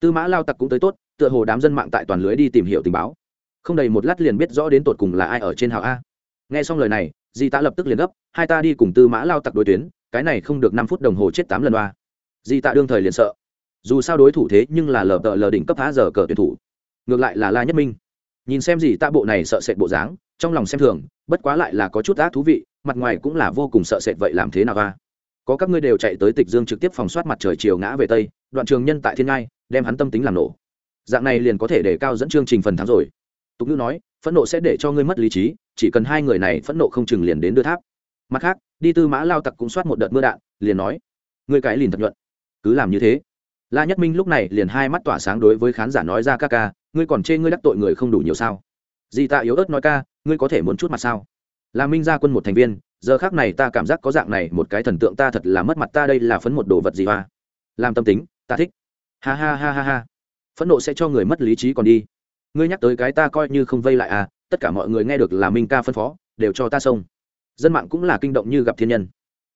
Speaker 1: Tư mã lao tặc cũng tới tốt, tựa hồ đám dân mạng tại toàn lưới đi tìm hiểu tình báo. Không đầy một lát liền biết rõ đến tột cùng là ai ở trên hào a. Nghe xong lời này di ta lập tức liền gấp, hai ta đi cùng tư mã lao tặc đối tuyến cái này không được năm phút đồng hồ chết tám lần ba di tạ đương thời liền sợ. Dù sao đối thủ thế nhưng là lờ tợ lờ đỉnh cấp phá giờ cờ tuyển thủ. Ngược lại là la nhất minh. Nhìn xem gì tạ bộ này sợ sệt bộ dáng, trong lòng xem thường, bất quá lại là có chút ác thú vị, mặt ngoài cũng là vô cùng sợ sệt vậy làm thế nào va có các ngươi đều chạy tới tịch dương trực tiếp phòng soát mặt trời chiều ngã về tây, đoạn trường nhân tại thiên ngai, đem hắn tâm tính làm nổ. Dạng này liền có thể để cao dẫn chương trình phần thắng rồi. Tục ngữ nói, phẫn nộ sẽ để cho ngươi mất lý trí, chỉ cần hai người này phẫn nộ không chừng liền đến đưa tháp mặt khác, đi tư mã lao tặc cũng soát một đợt mưa đạn, liền nói người cái liền thật nhuận, cứ làm như thế. La nhất minh lúc này liền hai mắt tỏa sáng đối với khán giả nói ra, ca ca, ngươi còn chê ngươi đắc tội người không đủ nhiều sao? Di tạ yếu ớt nói ca, ngươi có thể muốn chút mặt sao? Là minh gia quân một thành viên, giờ khác này ta cảm giác có dạng này một cái thần tượng ta thật là mất mặt, ta đây là phấn một đồ vật gì hoa? Làm tâm tính, ta thích. Ha ha ha ha ha. Phẫn nộ sẽ cho người mất lý trí còn đi. Ngươi nhắc tới cái ta coi như không vây lại à tất cả mọi người nghe được là minh ca phân phó, đều cho ta xông dân mạng cũng là kinh động như gặp thiên nhân.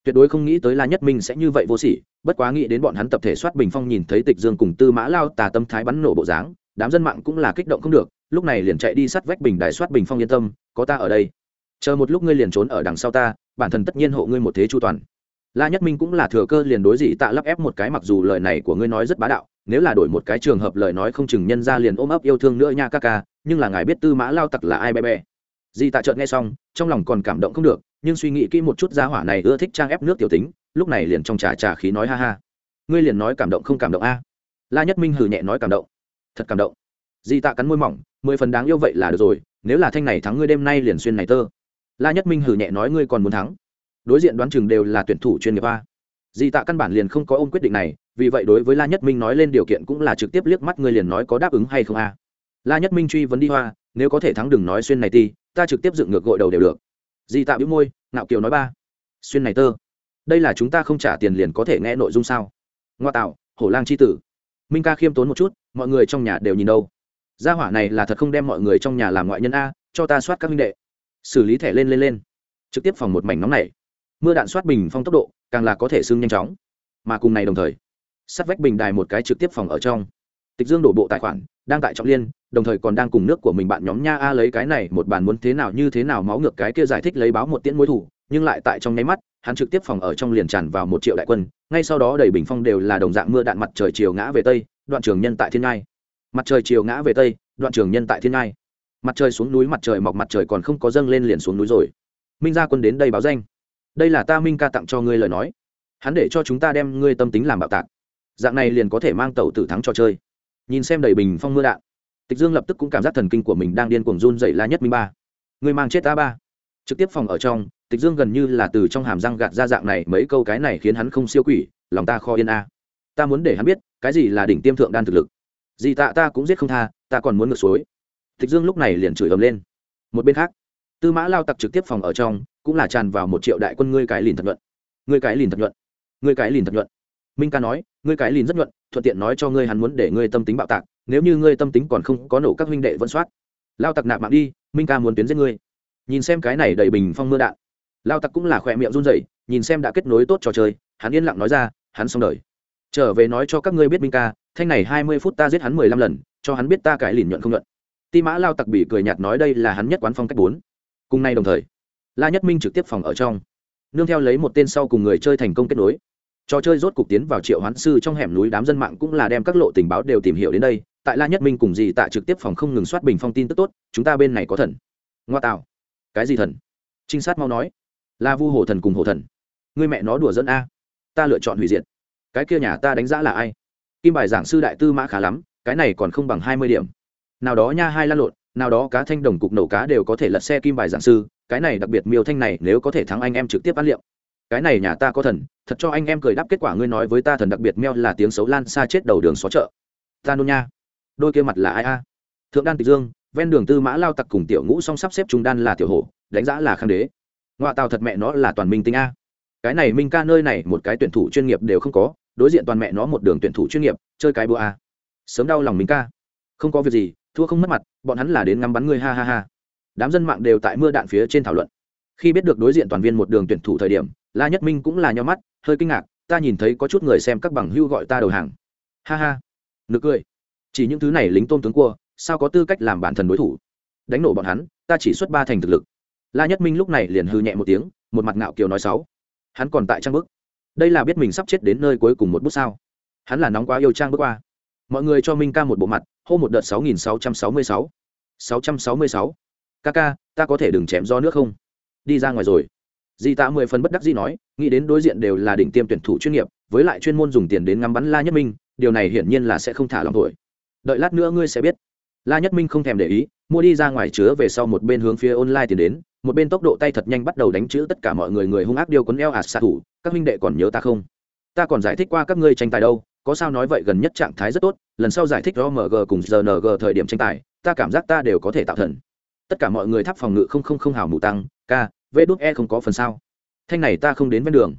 Speaker 1: Tuyệt đối không nghĩ tới la nhất minh sẽ như vậy vô sỉ, bất quá nghĩ đến bọn hắn tập thể soát bình phong nhìn thấy tịch dương cùng tư mã lao tà tâm thái bắn nổ bộ dáng, đám dân mạng cũng là kích động không được, lúc này liền chạy đi sát vách bình đài soát bình phong yên tâm, có ta ở đây. Chờ một lúc ngươi liền trốn ở đằng sau ta, bản thân tất nhiên hộ ngươi một thế chu toàn. La nhất minh cũng là thừa cơ liền đối dị tạ lắp ép một cái mặc dù lời này của ngươi nói rất bá đạo, nếu là đổi một cái trường hợp lời nói không chừng nhân ra liền ôm ấp yêu thương nữa nha ca ca, nhưng là ngài biết tư mã lao tặc là ai bé bé. Di tạ chợt nghe xong, trong lòng còn cảm động không được, nhưng suy nghĩ kỹ một chút giá hỏa này ưa thích trang ép nước tiểu tính, lúc này liền trong trà trà khí nói ha ha. Ngươi liền nói cảm động không cảm động a? La nhất minh hừ nhẹ nói cảm động. Thật cảm động. Di tạ cắn môi mỏng, mười phần đáng yêu vậy là được rồi, nếu là thanh này thắng ngươi đêm nay liền xuyên này tơ. La nhất minh hừ nhẹ nói ngươi còn muốn thắng. Đối diện đoán chừng đều là tuyển thủ chuyên nghiệp a. Di tạ căn bản liền không có ôm quyết định này, vì vậy đối với la nhất minh nói lên điều kiện cũng là trực tiếp liếc mắt ngươi liền nói có đáp ứng hay không a. La nhất minh truy vấn đi hoa nếu có thể thắng đừng nói xuyên này ti, ta trực tiếp dựng ngược gội đầu đều được. Di tạ bĩu môi, ngạo kiều nói ba, xuyên này tơ. Đây là chúng ta không trả tiền liền có thể nghe nội dung sao? Ngoa tạo, hổ lang c h i tử. Minh ca khiêm tốn một chút, mọi người trong nhà đều nhìn đâu. Gia hỏa này là thật không đem mọi người trong nhà làm ngoại nhân a, cho ta soát các minh đệ. Xử lý thẻ lên lên lên. Trực tiếp phòng một mảnh nóng này. Mưa đạn soát bình phong tốc độ, càng là có thể xưng nhanh chóng. Mà cùng này đồng thời, sắt vách bình đài một cái trực tiếp phòng ở trong. Tịch dương đổ bộ tài khoản đang tại trọng liên, đồng thời còn đang cùng nước của mình bạn nhóm nha a lấy cái này, một bàn muốn thế nào như thế nào máu ngược cái kia giải thích lấy báo một tiễn mối thủ, nhưng lại tại trong nháy mắt, hắn trực tiếp phòng ở trong liền tràn vào một triệu đại quân, ngay sau đó đầy bình phong đều là đồng dạng mưa đạn mặt trời chiều ngã về tây, đoạn trường nhân tại thiên ngai. Mặt trời chiều ngã về tây, đoạn trường nhân tại thiên ngai. Mặt trời xuống núi mặt trời mọc mặt trời còn không có dâng lên liền xuống núi rồi. Minh gia quân đến đây báo danh. Đây là ta minh ca tặng cho ngươi lời nói. Hắn để cho chúng ta đem ngươi tâm tính làm bạo tạc. Dạng này liền có thể mang tàu tử thắng cho chơi nhìn xem đầy bình phong mưa đạn. Tịch dương lập tức cũng cảm giác thần kinh của mình đang điên cuồng run dậy la nhất minh ba. Người mang chết ta ba. Trực tiếp phòng ở trong, tịch dương gần như là từ trong hàm răng gạt ra dạng này, mấy câu cái này khiến hắn không siêu quỷ, lòng ta kho yên a. Ta muốn để hắn biết, cái gì là đỉnh tiêm thượng đan thực lực. Gì tạ ta cũng giết không tha, ta còn muốn ngược suối. Tịch dương lúc này liền chửi ầm lên. Một bên khác, tư mã lao tặc trực tiếp phòng ở trong, cũng là tràn vào một triệu đại quân ngươi cái lìn thật nhuận. Ngươi cái lìn thật nhuận. Ngươi cái lìn thật nhuận. Minh ca nói, ngươi cái lìn rất nhuận thuận tiện nói cho ngươi hắn muốn để ngươi tâm tính bạo tạc, nếu như ngươi tâm tính còn không có nổ các huynh đệ vẫn soát. Lao tặc nạp mạng đi, minh ca muốn tuyến giết ngươi. Nhìn xem cái này đầy bình phong mưa đạn. Lao tặc cũng là khỏe miệng run rẩy, nhìn xem đã kết nối tốt trò chơi, hắn yên lặng nói ra, hắn xong đời. Trở về nói cho các ngươi biết minh ca, thanh này hai mươi phút ta giết hắn mười lăm lần, cho hắn biết ta cãi lìn nhuận không nhuận. Ti mã lao tặc bị cười nhạt nói đây là hắn nhất quán phong cách bốn. Cùng nay đồng thời, la nhất minh trực tiếp phòng ở trong. Nương theo lấy một tên sau cùng người chơi thành công kết nối trò chơi rốt cục tiến vào triệu hoán sư trong hẻm núi đám dân mạng cũng là đem các lộ tình báo đều tìm hiểu đến đây. Tại la nhất minh cùng dì tạ trực tiếp phòng không ngừng soát bình phong tin tức tốt, chúng ta bên này có thần. Ngoa tạo. Cái gì thần? Trinh sát mau nói. Là vu hổ thần cùng hổ thần. Người mẹ nó đùa dẫn a. Ta lựa chọn hủy diệt. Cái kia nhà ta đánh giá là ai? Kim bài giảng sư đại tư mã khá lắm, cái này còn không bằng hai mươi điểm. Nào đó nha hai lan lộn, nào đó cá thanh đồng cục nổ cá đều có thể lật xe kim bài giảng sư, cái này đặc biệt miêu thanh này nếu có thể thắng anh em trực tiếp ăn liệu cái này nhà ta có thần, thật cho anh em cười đáp kết quả ngươi nói với ta thần đặc biệt meo là tiếng xấu lan xa chết đầu đường xó chợ. Ta nôn nha. Đôi kia mặt là ai a? Thượng đan tịch dương, ven đường tư mã lao tặc cùng tiểu ngũ song sắp xếp trung đan là tiểu hổ, đánh giá là khang đế. Ngoại tàu thật mẹ nó là toàn minh tinh a. Cái này minh ca nơi này một cái tuyển thủ chuyên nghiệp đều không có, đối diện toàn mẹ nó một đường tuyển thủ chuyên nghiệp, chơi cái bữa a. Sớm đau lòng minh ca. Không có việc gì, thua không mất mặt, bọn hắn là đến ngắm bắn ngươi ha ha ha. Đám dân mạng đều tại mưa đạn phía trên thảo luận. Khi biết được đối diện toàn viên một đường tuyển thủ thời điểm la nhất minh cũng là nho mắt, hơi kinh ngạc, ta nhìn thấy có chút người xem các bằng hưu gọi ta đầu hàng. Ha ha. Nực cười. Chỉ những thứ này lính tôm tướng cua, sao có tư cách làm bản thần đối thủ? Đánh nổ bọn hắn, ta chỉ xuất ba thành thực lực. La nhất minh lúc này liền hư nhẹ một tiếng, một mặt ngạo kiều nói sáu hắn còn tại trang bức. Đây là biết mình sắp chết đến nơi cuối cùng một bước sao? Hắn là nóng quá yêu trang bước qua. Mọi người cho minh ca một bộ mặt, hô một đợt sáu nghìn sáu trăm sáu mươi sáu. Sáu trăm sáu mươi sáu. Ca ca, ta có thể đừng chém do nước không? Đi ra ngoài rồi di tạ mười phần bất đắc dĩ nói, nghĩ đến đối diện đều là đỉnh tiêm tuyển thủ chuyên nghiệp, với lại chuyên môn dùng tiền đến ngắm bắn la nhất minh, điều này hiển nhiên là sẽ không thả lòng tuổi đợi lát nữa ngươi sẽ biết. La nhất minh không thèm để ý, mua đi ra ngoài chứa về sau một bên hướng phía online tiền đến, một bên tốc độ tay thật nhanh bắt đầu đánh chữ tất cả mọi người người hung ác điêu quấn eo ạt xạ thủ, các huynh đệ còn nhớ ta không? Ta còn giải thích qua các ngươi tranh tài đâu, có sao nói vậy gần nhất trạng thái rất tốt, lần sau giải thích romg cùng rng thời điểm tranh tài, ta cảm giác ta đều có thể tạo thần. Tất cả mọi người tháp phòng ngự không không không hào mù tăng k vê đốt e không có phần sao. Thanh này ta không đến ven đường.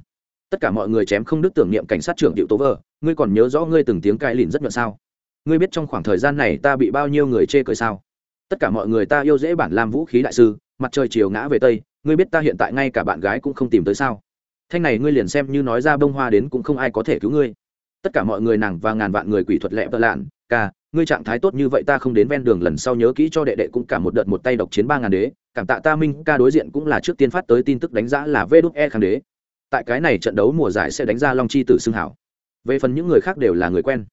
Speaker 1: Tất cả mọi người chém không đứt tưởng niệm cảnh sát trưởng điệu tố vợ, ngươi còn nhớ rõ ngươi từng tiếng cai lìn rất nhuận sao? Ngươi biết trong khoảng thời gian này ta bị bao nhiêu người chê cười sao? Tất cả mọi người ta yêu dễ bản làm vũ khí đại sư, mặt trời chiều ngã về tây, ngươi biết ta hiện tại ngay cả bạn gái cũng không tìm tới sao? Thanh này ngươi liền xem như nói ra bông hoa đến cũng không ai có thể cứu ngươi. Tất cả mọi người nàng và ngàn vạn người quỷ thuật lẹ vợ lạn, ca ngươi trạng thái tốt như vậy ta không đến ven đường lần sau nhớ kỹ cho đệ đệ cũng cả một đợt một tay độc chiến ba ngàn đế, cảm tạ ta minh ca đối diện cũng là trước tiên phát tới tin tức đánh giá là vê đúc e kháng đế. Tại cái này trận đấu mùa giải sẽ đánh ra long chi tử xưng hảo. Về phần những người khác đều là người quen.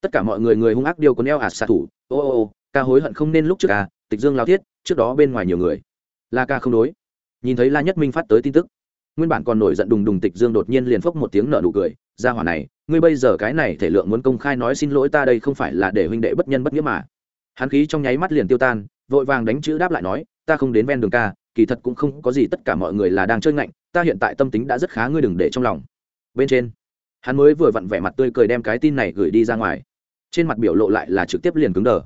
Speaker 1: Tất cả mọi người người hung ác điều có eo ạt xạ thủ. Ô ô ô, ca hối hận không nên lúc trước ca tịch dương lao thiết, trước đó bên ngoài nhiều người. La ca không đối. Nhìn thấy la nhất minh phát tới tin tức, nguyên bản còn nổi giận đùng đùng tịch dương đột nhiên liền phốc một tiếng nở nụ cười ra hỏa này, ngươi bây giờ cái này thể lượng muốn công khai nói xin lỗi ta đây không phải là để huynh đệ bất nhân bất nghĩa mà. Hắn khí trong nháy mắt liền tiêu tan, vội vàng đánh chữ đáp lại nói, ta không đến ven đường ca, kỳ thật cũng không có gì tất cả mọi người là đang chơi ngạnh, ta hiện tại tâm tính đã rất khá ngươi đừng để trong lòng. Bên trên, hắn mới vừa vặn vẻ mặt tươi cười đem cái tin này gửi đi ra ngoài. Trên mặt biểu lộ lại là trực tiếp liền cứng đờ.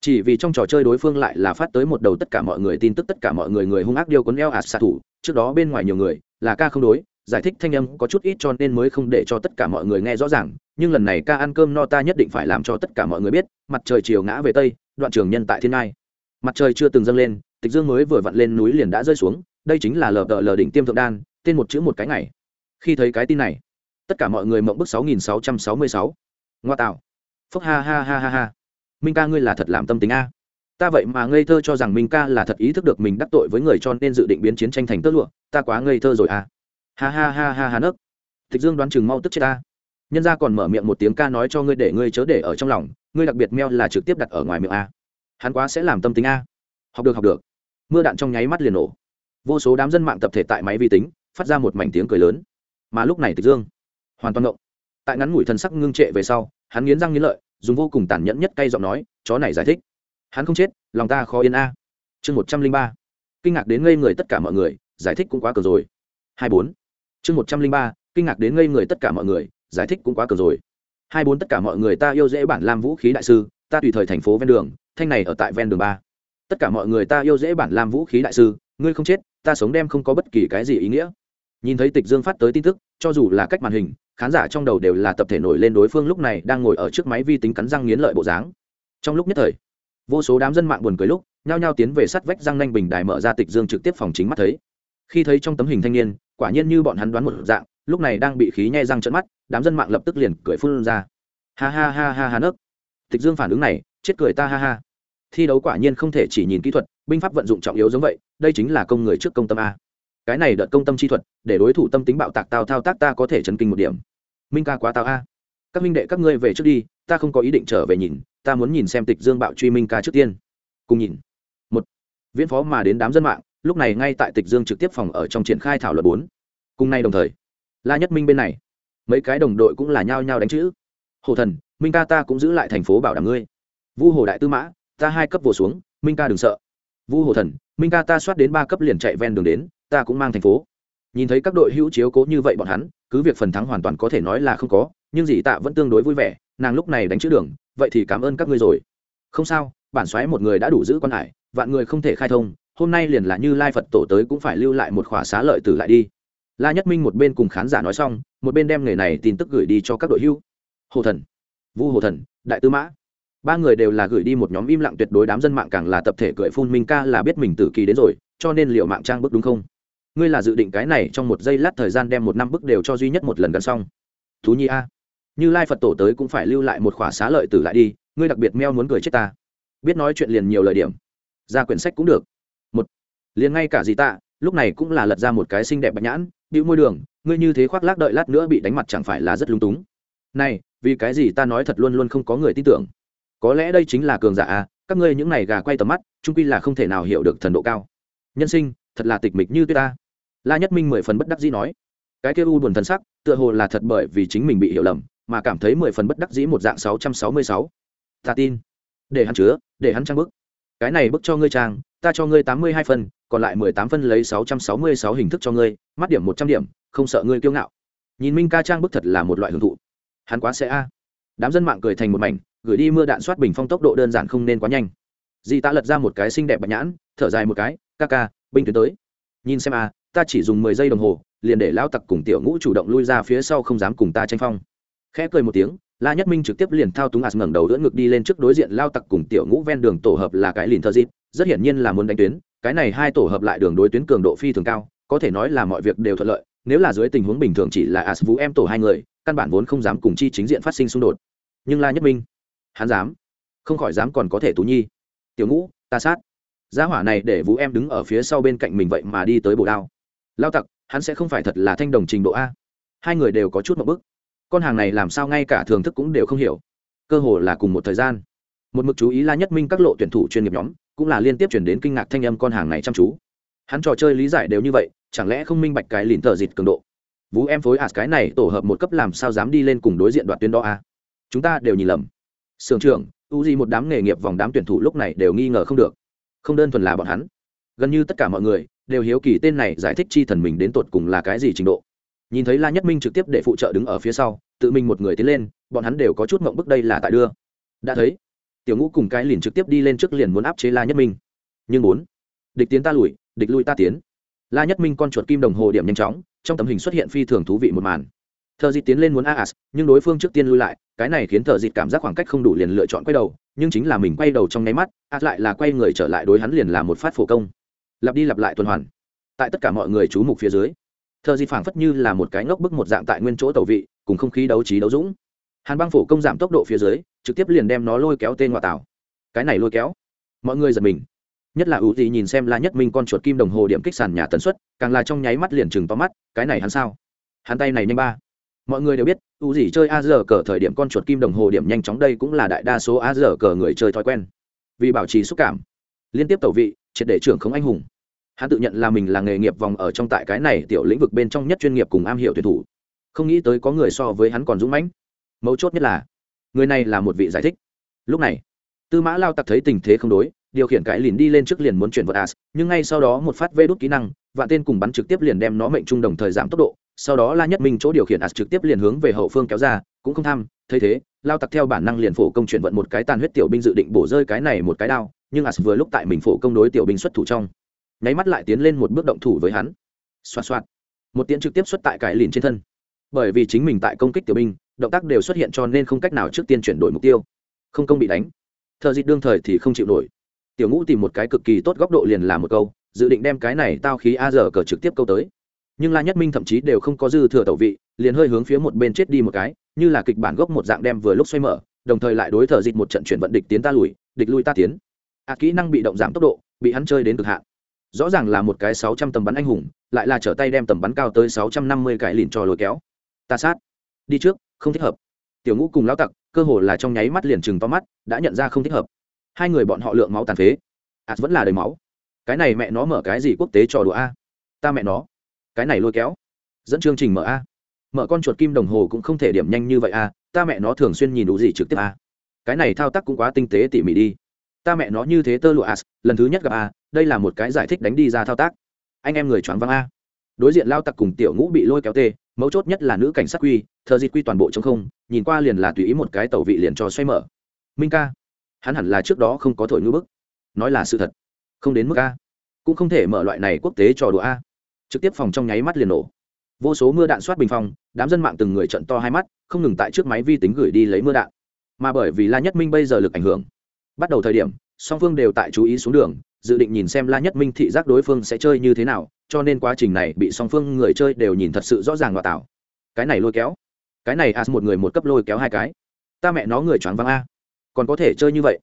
Speaker 1: Chỉ vì trong trò chơi đối phương lại là phát tới một đầu tất cả mọi người tin tức, tất cả mọi người người hung ác điêu cuốn eo ạt xạ thủ, trước đó bên ngoài nhiều người, là ca không đối giải thích thanh âm có chút ít cho nên mới không để cho tất cả mọi người nghe rõ ràng, nhưng lần này ca ăn cơm no ta nhất định phải làm cho tất cả mọi người biết, mặt trời chiều ngã về tây, đoạn trường nhân tại thiên ngai. Mặt trời chưa từng dâng lên, tịch dương mới vừa vặn lên núi liền đã rơi xuống, đây chính là lờ đợ lờ đỉnh tiêm thượng đan, tên một chữ một cái ngày. Khi thấy cái tin này, tất cả mọi người mộng bức sáu nghìn sáu trăm sáu mươi sáu. Ngoa tạo. Phúc ha ha ha ha ha. Minh ca ngươi là thật làm tâm tính a. Ta vậy mà ngây thơ cho rằng minh ca là thật ý thức được mình đắc tội với người cho nên dự định biến chiến tranh thành tơ lụa, ta quá ngây thơ rồi à ha ha ha ha ha nấc tịch dương đoán chừng mau tức chết ta. Nhân ra còn mở miệng một tiếng ca nói cho ngươi để ngươi chớ để ở trong lòng, ngươi đặc biệt meo là trực tiếp đặt ở ngoài miệng a. Hắn quá sẽ làm tâm tính a. Học được học được. Mưa đạn trong nháy mắt liền nổ. Vô số đám dân mạng tập thể tại máy vi tính, phát ra một mảnh tiếng cười lớn. Mà lúc này tịch dương hoàn toàn ngộng. Tại ngắn ngủi thần sắc ngưng trệ về sau, hắn nghiến răng nghiến lợi, dùng vô cùng tàn nhẫn nhất cay giọng nói, chó này giải thích. Hắn không chết, lòng ta khó yên a. Chương một trăm linh ba. Kinh ngạc đến ngây người tất cả mọi người, giải thích cũng quá cờ rồi. Hai bốn chương một trăm linh ba, kinh ngạc đến ngây người tất cả mọi người, giải thích cũng quá cờ rồi. Hai bốn tất cả mọi người ta yêu dễ bản làm vũ khí đại sư, ta tùy thời thành phố ven đường, thanh này ở tại ven đường ba. Tất cả mọi người ta yêu dễ bản làm vũ khí đại sư, ngươi không chết, ta sống đem không có bất kỳ cái gì ý nghĩa. Nhìn thấy tịch dương phát tới tin tức, cho dù là cách màn hình, khán giả trong đầu đều là tập thể nổi lên đối phương lúc này đang ngồi ở trước máy vi tính cắn răng nghiến lợi bộ dáng. Trong lúc nhất thời, vô số đám dân mạng buồn cười lúc, nhao nhao tiến về sắt vách răng nanh bình đài mở ra tịch dương trực tiếp phòng chính mắt thấy. Khi thấy trong tấm hình thanh niên quả nhiên như bọn hắn đoán một dạng, lúc này đang bị khí nhai răng trận mắt, đám dân mạng lập tức liền cười phun ra. Ha ha ha ha ha nấc. Tịch dương phản ứng này, chết cười ta ha ha. Thi đấu quả nhiên không thể chỉ nhìn kỹ thuật, binh pháp vận dụng trọng yếu giống vậy, đây chính là công người trước công tâm a. Cái này đợt công tâm chi thuật, để đối thủ tâm tính bạo tạc tao thao tác ta có thể chấn kinh một điểm. Minh ca quá tao a. Các minh đệ, các ngươi về trước đi, ta không có ý định trở về nhìn, ta muốn nhìn xem tịch dương bạo truy minh ca trước tiên. Cùng nhìn. Một. Viễn phó mà đến đám dân mạng lúc này ngay tại tịch dương trực tiếp phòng ở trong triển khai thảo luận bốn. Cùng nay đồng thời, la nhất minh bên này, mấy cái đồng đội cũng là nhao nhao đánh chữ. Hồ thần, minh ca ta cũng giữ lại thành phố bảo đảm ngươi. Vu hồ đại tư mã, ta hai cấp vồ xuống, minh ca đừng sợ. Vu hồ thần, minh ca ta soát đến ba cấp liền chạy ven đường đến, ta cũng mang thành phố. Nhìn thấy các đội hữu chiếu cố như vậy bọn hắn, cứ việc phần thắng hoàn toàn có thể nói là không có, nhưng dì tạ vẫn tương đối vui vẻ, nàng lúc này đánh chữ đường, vậy thì cảm ơn các ngươi rồi. Không sao, bản xoáy một người đã đủ giữ quan hải, vạn người không thể khai thông hôm nay liền là như lai phật tổ tới cũng phải lưu lại một khỏa xá lợi tử lại đi. La nhất minh một bên cùng khán giả nói xong, một bên đem nghề này tin tức gửi đi cho các đội hưu. Hồ thần, vu hồ thần, đại tư mã. Ba người đều là gửi đi một nhóm im lặng tuyệt đối đám dân mạng càng là tập thể cười phun minh ca là biết mình tử kỳ đến rồi, cho nên liệu mạng trang bức đúng không? Ngươi là dự định cái này trong một giây lát thời gian đem một năm bức đều cho duy nhất một lần gần xong. Thú nhi a. Như lai phật tổ tới cũng phải lưu lại một khỏa xá lợi tử lại đi, ngươi đặc biệt meo muốn cười chết ta. Biết nói chuyện liền nhiều lời điểm. Ra quyển sách cũng được liền ngay cả dì tạ, lúc này cũng là lật ra một cái xinh đẹp bạch nhãn bịu môi đường, ngươi như thế khoác lác đợi lát nữa bị đánh mặt chẳng phải là rất lung túng? Này, vì cái gì ta nói thật luôn luôn không có người tin tưởng? Có lẽ đây chính là cường giả à các ngươi những này gà quay tầm mắt trung quy là không thể nào hiểu được thần độ cao. Nhân sinh, thật là tịch mịch như tuyết ta. La nhất minh mười phần bất đắc dĩ nói. Cái kia u buồn thần sắc, tựa hồ là thật bởi vì chính mình bị hiểu lầm, mà cảm thấy mười phần bất đắc dĩ một dạng sáu trăm sáu mươi sáu. Ta tin. Để hắn chứa, để hắn trang bức. Cái này bức cho ngươi trang ta cho ngươi tám mươi hai phân, còn lại mười tám phân lấy sáu trăm sáu mươi sáu hình thức cho ngươi mắt điểm một trăm điểm, không sợ ngươi kiêu ngạo. Nhìn minh ca trang bức thật là một loại hưởng thụ. Hắn quá sẽ a. Đám dân mạng cười thành một mảnh, gửi đi mưa đạn soát bình phong tốc độ đơn giản không nên quá nhanh. Di tạ lật ra một cái xinh đẹp bạch nhãn, thở dài một cái, ca ca, binh tuyến tới. Nhìn xem a, ta chỉ dùng mười giây đồng hồ, liền để lao tặc cùng tiểu ngũ chủ động lui ra phía sau không dám cùng ta tranh phong. Khẽ cười một tiếng, la nhất minh trực tiếp liền thao túng ngẩng đầu đỡ ngực đi lên trước đối diện lao tặc cùng tiểu ngũ ven đường tổ hợp là cái lìn thơ dịp rất hiển nhiên là muốn đánh tuyến, cái này hai tổ hợp lại đường đối tuyến cường độ phi thường cao, có thể nói là mọi việc đều thuận lợi, nếu là dưới tình huống bình thường chỉ là as vũ em tổ hai người, căn bản vốn không dám cùng chi chính diện phát sinh xung đột. Nhưng la nhất minh, hắn dám, không khỏi dám còn có thể tú nhi. Tiểu ngũ, ta sát. Giá hỏa này để vũ em đứng ở phía sau bên cạnh mình vậy mà đi tới bồ đao. Lao tặc, hắn sẽ không phải thật là thanh đồng trình độ a. Hai người đều có chút một bức. Con hàng này làm sao ngay cả thưởng thức cũng đều không hiểu. Cơ hồ là cùng một thời gian. Một mực chú ý la nhất minh các lộ tuyển thủ chuyên nghiệp nhóm cũng là liên tiếp chuyển đến kinh ngạc thanh âm con hàng này chăm chú. Hắn trò chơi lý giải đều như vậy, chẳng lẽ không minh bạch cái lìn thợ dịt cường độ? Vũ em phối ạt cái này tổ hợp một cấp làm sao dám đi lên cùng đối diện đoạn tuyến đó a chúng ta đều nhìn lầm. Sưởng trưởng, u gì một đám nghề nghiệp vòng đám tuyển thủ lúc này đều nghi ngờ không được. Không đơn thuần là bọn hắn. Gần như tất cả mọi người đều hiếu kỳ tên này giải thích chi thần mình đến tột cùng là cái gì trình độ. Nhìn thấy la nhất minh trực tiếp để phụ trợ đứng ở phía sau, tự mình một người tiến lên, bọn hắn đều có chút mộng bức đây là tại đưa. Đã thấy tiểu ngũ cùng cái liền trực tiếp đi lên trước liền muốn áp chế la nhất minh. Nhưng muốn địch tiến ta lùi, địch lui ta tiến. La nhất minh con chuột kim đồng hồ điểm nhanh chóng, trong tấm hình xuất hiện phi thường thú vị một màn. Thợ dịt tiến lên muốn as nhưng đối phương trước tiên lui lại, cái này khiến thợ dịt cảm giác khoảng cách không đủ liền lựa chọn quay đầu, nhưng chính là mình quay đầu trong nháy mắt as lại là quay người trở lại đối hắn liền là một phát phổ công. Lặp đi lặp lại tuần hoàn. Tại tất cả mọi người chú mục phía dưới, thợ dịt phảng phất như là một cái ngốc bức một dạng tại nguyên chỗ tẩu vị, cùng không khí đấu trí đấu dũng hàn băng phổ công giảm tốc độ phía dưới, trực tiếp liền đem nó lôi kéo tên ngoại tảo. Cái này lôi kéo, mọi người giật mình. Nhất là ưu gì nhìn xem la nhất minh con chuột kim đồng hồ điểm kích sàn nhà tần suất, càng là trong nháy mắt liền chừng to mắt, cái này hắn sao? Hắn tay này nhanh ba. Mọi người đều biết ưu gì chơi a giờ cờ thời điểm con chuột kim đồng hồ điểm nhanh chóng đây cũng là đại đa số a giờ cờ người chơi thói quen. Vì bảo trì xúc cảm, liên tiếp tẩu vị, triệt để trưởng không anh hùng. Hắn tự nhận là mình là nghề nghiệp vòng ở trong tại cái này tiểu lĩnh vực bên trong nhất chuyên nghiệp cùng am hiểu tuyển thủ. Không nghĩ tới có người so với hắn còn dũng mãnh mấu chốt nhất là, người này là một vị giải thích. Lúc này, tư mã lao tặc thấy tình thế không đối, điều khiển cái lìn đi lên trước liền muốn chuyển vật as nhưng ngay sau đó một phát vê đốt kỹ năng, vạn tên cùng bắn trực tiếp liền đem nó mệnh trung đồng thời giảm tốc độ, sau đó la nhất minh chỗ điều khiển as trực tiếp liền hướng về hậu phương kéo ra, cũng không tham, thấy thế, lao tặc theo bản năng liền phổ công chuyển vận một cái tàn huyết tiểu binh dự định bổ rơi cái này một cái đao, nhưng as vừa lúc tại mình phổ công đối tiểu binh xuất thủ trong, nháy mắt lại tiến lên một bước động thủ với hắn. Xoạt xoạt. Một tiến trực tiếp xuất tại cái lìn trên thân. Bởi vì chính mình tại công kích tiểu binh động tác đều xuất hiện cho nên không cách nào trước tiên chuyển đổi mục tiêu. Không công bị đánh. Thợ dịt đương thời thì không chịu nổi. Tiểu ngũ tìm một cái cực kỳ tốt góc độ liền làm một câu, dự định đem cái này tao khí a giờ cờ trực tiếp câu tới. Nhưng la nhất minh thậm chí đều không có dư thừa tẩu vị, liền hơi hướng phía một bên chết đi một cái, như là kịch bản gốc một dạng đem vừa lúc xoay mở, đồng thời lại đối thợ dịch một trận chuyển vận địch tiến ta lùi, địch lui ta tiến. A kỹ năng bị động giảm tốc độ, bị hắn chơi đến cực hạn. Rõ ràng là một cái sáu trăm tầm bắn anh hùng, lại là trở tay đem tầm bắn cao tới sáu trăm năm mươi cái lìn trò lôi kéo. Ta sát. Đi trước không thích hợp. Tiểu ngũ cùng lão tặc, cơ hồ là trong nháy mắt liền chừng to mắt, đã nhận ra không thích hợp. Hai người bọn họ lượng máu tàn phế. Ạt vẫn là đầy máu. Cái này mẹ nó mở cái gì quốc tế trò đùa a? Ta mẹ nó. Cái này lôi kéo. Dẫn chương trình mở a. Mở con chuột kim đồng hồ cũng không thể điểm nhanh như vậy a. Ta mẹ nó thường xuyên nhìn đủ gì trực tiếp a. Cái này thao tác cũng quá tinh tế tỉ mỉ đi. Ta mẹ nó như thế tơ lụa a. Lần thứ nhất gặp a. Đây là một cái giải thích đánh đi ra thao tác. Anh em người choáng váng a đối diện lao tặc cùng tiểu ngũ bị lôi kéo tê, mấu chốt nhất là nữ cảnh sát quy thợ dịt quy toàn bộ chống không, nhìn qua liền là tùy ý một cái tàu vị liền cho xoay mở. Minh ca, hắn hẳn là trước đó không có thổi ngữ bức. Nói là sự thật, không đến mức a. Cũng không thể mở loại này quốc tế trò đùa a. Trực tiếp phòng trong nháy mắt liền nổ. Vô số mưa đạn soát bình phong, đám dân mạng từng người trận to hai mắt, không ngừng tại trước máy vi tính gửi đi lấy mưa đạn. Mà bởi vì la nhất minh bây giờ lực ảnh hưởng, bắt đầu thời điểm, song phương đều tại chú ý xuống đường, dự định nhìn xem la nhất minh thị giác đối phương sẽ chơi như thế nào cho nên quá trình này bị song phương người chơi đều nhìn thật sự rõ ràng và tạo cái này lôi kéo. Cái này as một người một cấp lôi kéo hai cái. Ta mẹ nó người choáng váng a. Còn có thể chơi như vậy?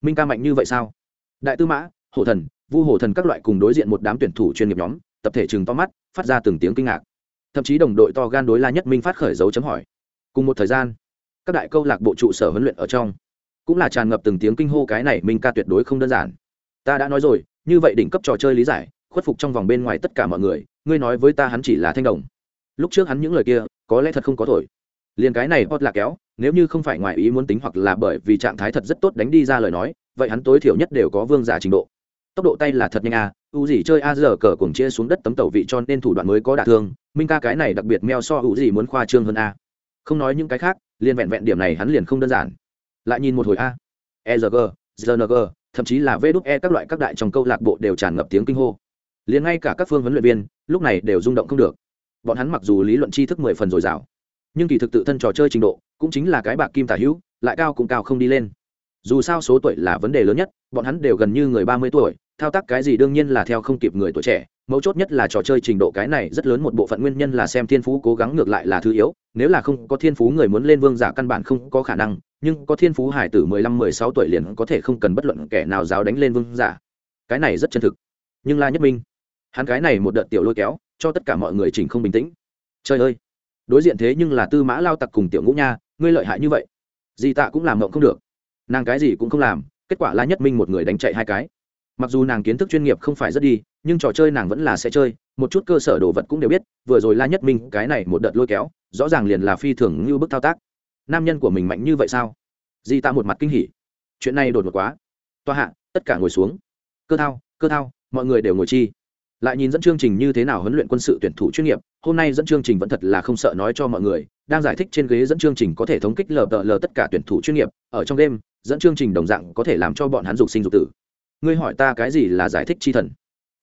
Speaker 1: Minh ca mạnh như vậy sao? Đại tư mã, hổ thần, vu hổ thần các loại cùng đối diện một đám tuyển thủ chuyên nghiệp nhóm, tập thể chừng to mắt, phát ra từng tiếng kinh ngạc. Thậm chí đồng đội to gan đối la nhất minh phát khởi dấu chấm hỏi. Cùng một thời gian, các đại câu lạc bộ trụ sở huấn luyện ở trong, cũng là tràn ngập từng tiếng kinh hô cái này minh ca tuyệt đối không đơn giản. Ta đã nói rồi, như vậy đỉnh cấp trò chơi lý giải khuất phục trong vòng bên ngoài tất cả mọi người ngươi nói với ta hắn chỉ là thanh đồng. Lúc trước hắn những lời kia có lẽ thật không có thổi liền cái này hot là kéo nếu như không phải ngoài ý muốn tính hoặc là bởi vì trạng thái thật rất tốt đánh đi ra lời nói vậy hắn tối thiểu nhất đều có vương giả trình độ. Tốc độ tay là thật nhanh à u gì chơi a giờ cờ cùng chia xuống đất tấm tàu vị cho nên thủ đoạn mới có đả thương minh ca cái này đặc biệt meo so u gì muốn khoa trương hơn a. Không nói những cái khác liền vẹn vẹn điểm này hắn liền không đơn giản. Lại nhìn một hồi a. E ezg g, thậm chí là vê đúc e các loại các đại trong câu lạc bộ đều tràn ngập tiếng kinh hô liền ngay cả các phương huấn luyện viên, lúc này đều rung động không được. Bọn hắn mặc dù lý luận tri thức mười phần dồi dào, nhưng kỳ thực tự thân trò chơi trình độ cũng chính là cái bạc kim tả hữu, lại cao cũng cao không đi lên. Dù sao số tuổi là vấn đề lớn nhất, bọn hắn đều gần như người ba mươi tuổi, thao tác cái gì đương nhiên là theo không kịp người tuổi trẻ, mấu chốt nhất là trò chơi trình độ cái này rất lớn một bộ phận nguyên nhân là xem thiên phú cố gắng ngược lại là thứ yếu, nếu là không có thiên phú người muốn lên vương giả căn bản không có khả năng, nhưng có thiên phú hải tử mười lăm, mười sáu tuổi liền có thể không cần bất luận kẻ nào giáo đánh lên vương giả. Cái này rất chân thực, nhưng la nhất minh hắn cái này một đợt tiểu lôi kéo, cho tất cả mọi người chỉnh không bình tĩnh. Trời ơi, đối diện thế nhưng là tư mã lao tặc cùng tiểu ngũ nha, ngươi lợi hại như vậy. Dì tạ cũng làm mộng không được. Nàng cái gì cũng không làm, kết quả la nhất minh một người đánh chạy hai cái. Mặc dù nàng kiến thức chuyên nghiệp không phải rất đi, nhưng trò chơi nàng vẫn là sẽ chơi, một chút cơ sở đồ vật cũng đều biết, vừa rồi la nhất minh cái này một đợt lôi kéo, rõ ràng liền là phi thường như bức thao tác. Nam nhân của mình mạnh như vậy sao? Di ta một mặt kinh hỉ. Chuyện này đột ngột quá. Toa hạ, tất cả ngồi xuống. Cơ thao cơ thao, mọi người đều ngồi chi lại nhìn dẫn chương trình như thế nào huấn luyện quân sự tuyển thủ chuyên nghiệp, hôm nay dẫn chương trình vẫn thật là không sợ nói cho mọi người, đang giải thích trên ghế dẫn chương trình có thể thống kích lờ tờ lờ tất cả tuyển thủ chuyên nghiệp, ở trong đêm, dẫn chương trình đồng dạng có thể làm cho bọn hắn dục sinh dục tử. Ngươi hỏi ta cái gì là giải thích chi thần?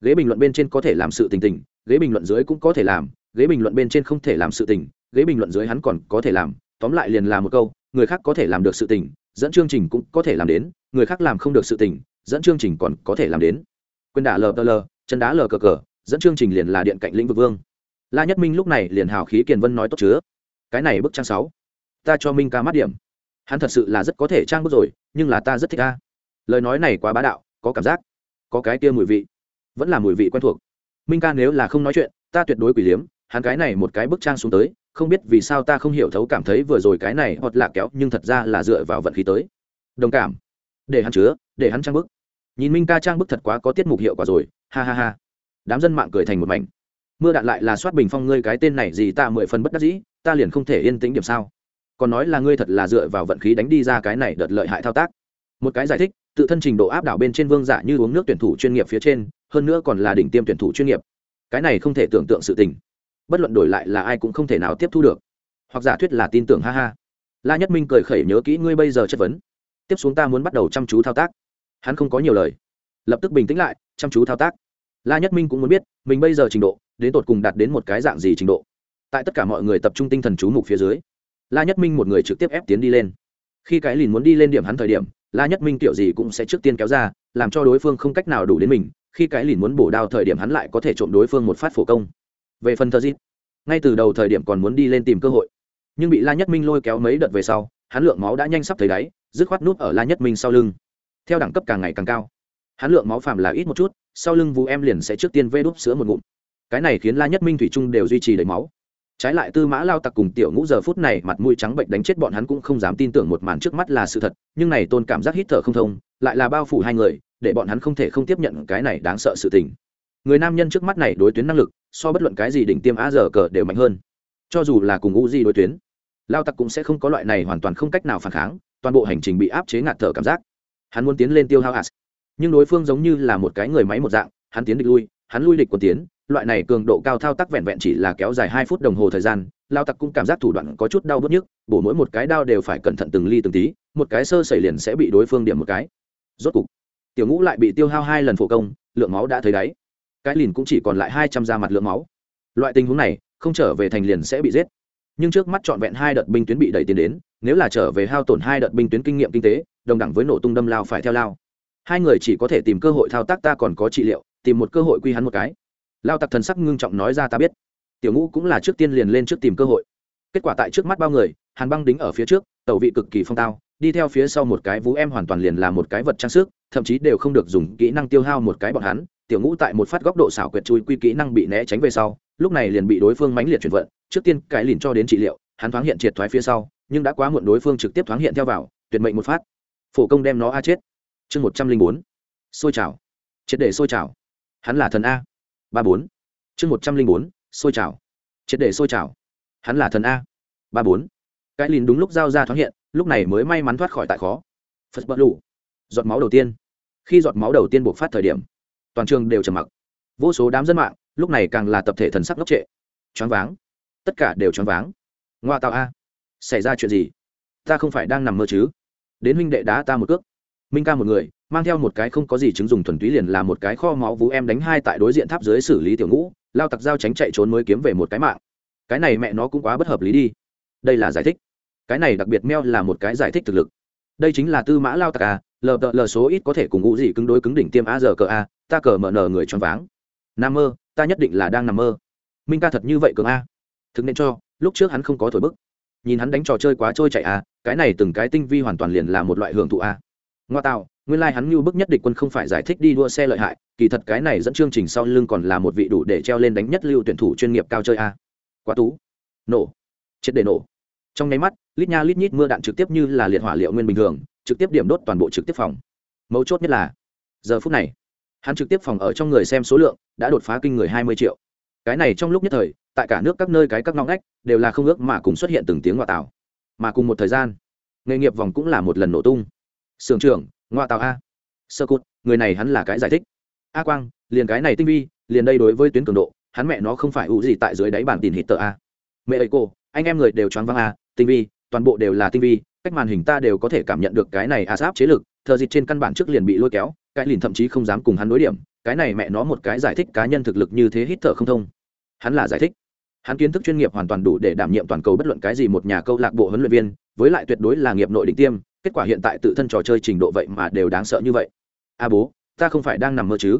Speaker 1: Ghế bình luận bên trên có thể làm sự tình tình, ghế bình luận dưới cũng có thể làm, ghế bình luận bên trên không thể làm sự tình, ghế bình luận dưới hắn còn có thể làm, tóm lại liền là một câu, người khác có thể làm được sự tình, dẫn chương trình cũng có thể làm đến, người khác làm không được sự tình, dẫn chương trình còn có thể làm đến. Quyền đả lờ tờ lờ chân đá lờ cờ cờ, dẫn chương trình liền là điện cạnh lĩnh vực vương. La nhất minh lúc này liền hào khí kiền vân nói tốt chứa. Cái này bức trang sáu, ta cho minh ca mắt điểm. Hắn thật sự là rất có thể trang bức rồi, nhưng là ta rất thích ca lời nói này quá bá đạo, có cảm giác, có cái kia mùi vị. Vẫn là mùi vị quen thuộc. Minh ca nếu là không nói chuyện, ta tuyệt đối quỷ liếm, hắn cái này một cái bức trang xuống tới, không biết vì sao ta không hiểu thấu cảm thấy vừa rồi cái này hoặc là kéo, nhưng thật ra là dựa vào vận khí tới. Đồng cảm. Để hắn chứa, để hắn trang bức. Nhìn minh ca trang bức thật quá có tiết mục hiệu quả rồi ha ha ha. Đám dân mạng cười thành một mảnh. Mưa đạn lại là soát bình phong ngươi cái tên này gì ta mười phần bất đắc dĩ, ta liền không thể yên tĩnh điểm sao? Còn nói là ngươi thật là dựa vào vận khí đánh đi ra cái này đợt lợi hại thao tác. Một cái giải thích, tự thân trình độ áp đảo bên trên vương giả như uống nước tuyển thủ chuyên nghiệp phía trên, hơn nữa còn là đỉnh tiêm tuyển thủ chuyên nghiệp. Cái này không thể tưởng tượng sự tình. Bất luận đổi lại là ai cũng không thể nào tiếp thu được. Hoặc giả thuyết là tin tưởng, ha ha. La nhất minh cười khẩy nhớ kỹ ngươi bây giờ chất vấn. Tiếp xuống ta muốn bắt đầu chăm chú thao tác. Hắn không có nhiều lời. Lập tức bình tĩnh lại chăm chú thao tác. La nhất minh cũng muốn biết, mình bây giờ trình độ, đến tột cùng đạt đến một cái dạng gì trình độ. Tại tất cả mọi người tập trung tinh thần chú mục phía dưới, la nhất minh một người trực tiếp ép tiến đi lên. Khi cái lìn muốn đi lên điểm hắn thời điểm, la nhất minh kiểu gì cũng sẽ trước tiên kéo ra, làm cho đối phương không cách nào đủ đến mình. Khi cái lìn muốn bổ đao thời điểm hắn lại có thể trộm đối phương một phát phổ công. Về phần thơ dít, ngay từ đầu thời điểm còn muốn đi lên tìm cơ hội. Nhưng bị la nhất minh lôi kéo mấy đợt về sau, hắn lượng máu đã nhanh sắp thấy đáy, dứt khoát nút ở la nhất minh sau lưng. Theo đẳng cấp càng ngày càng cao hắn lượng máu phàm là ít một chút, sau lưng vũ em liền sẽ trước tiên vê đúp sữa một ngụm. Cái này khiến la nhất minh thủy trung đều duy trì đầy máu. Trái lại tư mã lao tặc cùng tiểu ngũ giờ phút này mặt mũi trắng bệnh đánh chết bọn hắn cũng không dám tin tưởng một màn trước mắt là sự thật, nhưng này tôn cảm giác hít thở không thông, lại là bao phủ hai người, để bọn hắn không thể không tiếp nhận cái này đáng sợ sự tình. Người nam nhân trước mắt này đối tuyến năng lực, so bất luận cái gì đỉnh tiêm a giờ cờ đều mạnh hơn. Cho dù là cùng Ngũ di đối tuyến, lao tặc cũng sẽ không có loại này hoàn toàn không cách nào phản kháng, toàn bộ hành trình bị áp chế ngạt thở cảm giác. Hắn muốn tiến lên tiêu hao as nhưng đối phương giống như là một cái người máy một dạng, hắn tiến địch lui, hắn lui địch quân tiến, loại này cường độ cao thao tác vẹn vẹn chỉ là kéo dài hai phút đồng hồ thời gian, lao tặc cũng cảm giác thủ đoạn có chút đau bớt nhức, bổ mỗi một cái đao đều phải cẩn thận từng ly từng tí, một cái sơ xảy liền sẽ bị đối phương điểm một cái. Rốt cục, tiểu ngũ lại bị tiêu hao hai lần phổ công, lượng máu đã thấy đáy. Cái lìn cũng chỉ còn lại hai trăm da mặt lượng máu. Loại tình huống này, không trở về thành liền sẽ bị giết. Nhưng trước mắt trọn vẹn hai đợt binh tuyến bị đẩy tiến đến, nếu là trở về hao tổn hai đợt binh tuyến kinh nghiệm kinh tế, đồng đẳng với nổ tung đâm lao phải theo lao hai người chỉ có thể tìm cơ hội thao tác, ta còn có trị liệu, tìm một cơ hội quy hắn một cái. Lao tặc thần sắc ngưng trọng nói ra, ta biết. Tiểu ngũ cũng là trước tiên liền lên trước tìm cơ hội. Kết quả tại trước mắt bao người, hàn băng đính ở phía trước tàu vị cực kỳ phong tao, đi theo phía sau một cái vú em hoàn toàn liền là một cái vật trang sức, thậm chí đều không được dùng kỹ năng tiêu hao một cái bọn hắn. Tiểu ngũ tại một phát góc độ xảo quyệt chui quy kỹ năng bị né tránh về sau, lúc này liền bị đối phương mãnh liệt chuyển vận. Trước tiên, cái liền cho đến trị liệu, hắn thoáng hiện triệt thoái phía sau, nhưng đã quá muộn đối phương trực tiếp thoáng hiện theo vào, tuyệt mệnh một phát. Phổ công đem nó a chết chương một trăm linh bốn. Xôi trào triệt để xôi trào hắn là thần a. Ba bốn. Chương một trăm linh bốn, xôi trào triệt để xôi trào hắn là thần a. Ba bốn. Cái lìn đúng lúc giao ra thoáng hiện, lúc này mới may mắn thoát khỏi tại khó. Phật bật lụ giọt máu đầu tiên. Khi giọt máu đầu tiên buộc phát thời điểm, toàn trường đều trầm mặc. Vô số đám dân mạng, lúc này càng là tập thể thần sắc ngốc trệ. Choáng váng. Tất cả đều choáng váng. Ngoa tạo a. Xảy ra chuyện gì? Ta không phải đang nằm mơ chứ? Đến huynh đệ đá ta một cước minh ca một người, mang theo một cái không có gì chứng dùng thuần túy liền là một cái kho máu vú em đánh hai tại đối diện tháp dưới xử lý tiểu ngũ, lao tặc dao tránh chạy trốn mới kiếm về một cái mạng. Cái này mẹ nó cũng quá bất hợp lý đi. Đây là giải thích. Cái này đặc biệt meo là một cái giải thích thực lực. Đây chính là tư mã lao tặc a lờ đợ lờ số ít có thể cùng ngũ gì cứng đối cứng đỉnh tiêm a giờ cờ a, ta cờ mở nờ người choáng váng. Nam mơ, ta nhất định là đang nằm mơ. Minh ca thật như vậy cường a. Thực nên cho, lúc trước hắn không có thổi bức. Nhìn hắn đánh trò chơi quá trôi chạy a cái này từng cái tinh vi hoàn toàn liền là một loại hưởng thụ a ngoa tạo nguyên lai、like、hắn như bức nhất địch quân không phải giải thích đi đua xe lợi hại, kỳ thật cái này dẫn chương trình sau lưng còn là một vị đủ để treo lên đánh nhất lưu tuyển thủ chuyên nghiệp cao chơi a. Quá tú. Nổ. Triệt để nổ. Trong nháy mắt, lít nha lít nhít mưa đạn trực tiếp như là liệt hỏa liệu nguyên bình thường, trực tiếp điểm đốt toàn bộ trực tiếp phòng. Mấu chốt nhất là, giờ phút này, hắn trực tiếp phòng ở trong người xem số lượng đã đột phá kinh người hai mươi triệu. Cái này trong lúc nhất thời, tại cả nước các nơi cái các ngõ ngách đều là không ước mà cùng xuất hiện từng tiếng ngoại tạo mà cùng một thời gian, nghề nghiệp vòng cũng là một lần nổ tung sưởng trưởng ngoại tảo a. Sơ cụt, người này hắn là cái giải thích. A quang, liền cái này tinh vi, liền đây đối với tuyến cường độ, hắn mẹ nó không phải ủ gì tại dưới đáy bản tin hít tờ a. Mẹ ấy cô, anh em người đều choáng văng a, tinh vi, toàn bộ đều là tinh vi, cách màn hình ta đều có thể cảm nhận được cái này a giáp chế lực, thờ dịch trên căn bản trước liền bị lôi kéo, cái liền thậm chí không dám cùng hắn đối điểm, cái này mẹ nó một cái giải thích cá nhân thực lực như thế hít thở không thông. Hắn là giải thích. Hắn kiến thức chuyên nghiệp hoàn toàn đủ để đảm nhiệm toàn cầu bất luận cái gì một nhà câu lạc bộ huấn luyện viên, với lại tuyệt đối là nghiệp nội định tiêm kết quả hiện tại tự thân trò chơi trình độ vậy mà đều đáng sợ như vậy. A bố, ta không phải đang nằm mơ chứ?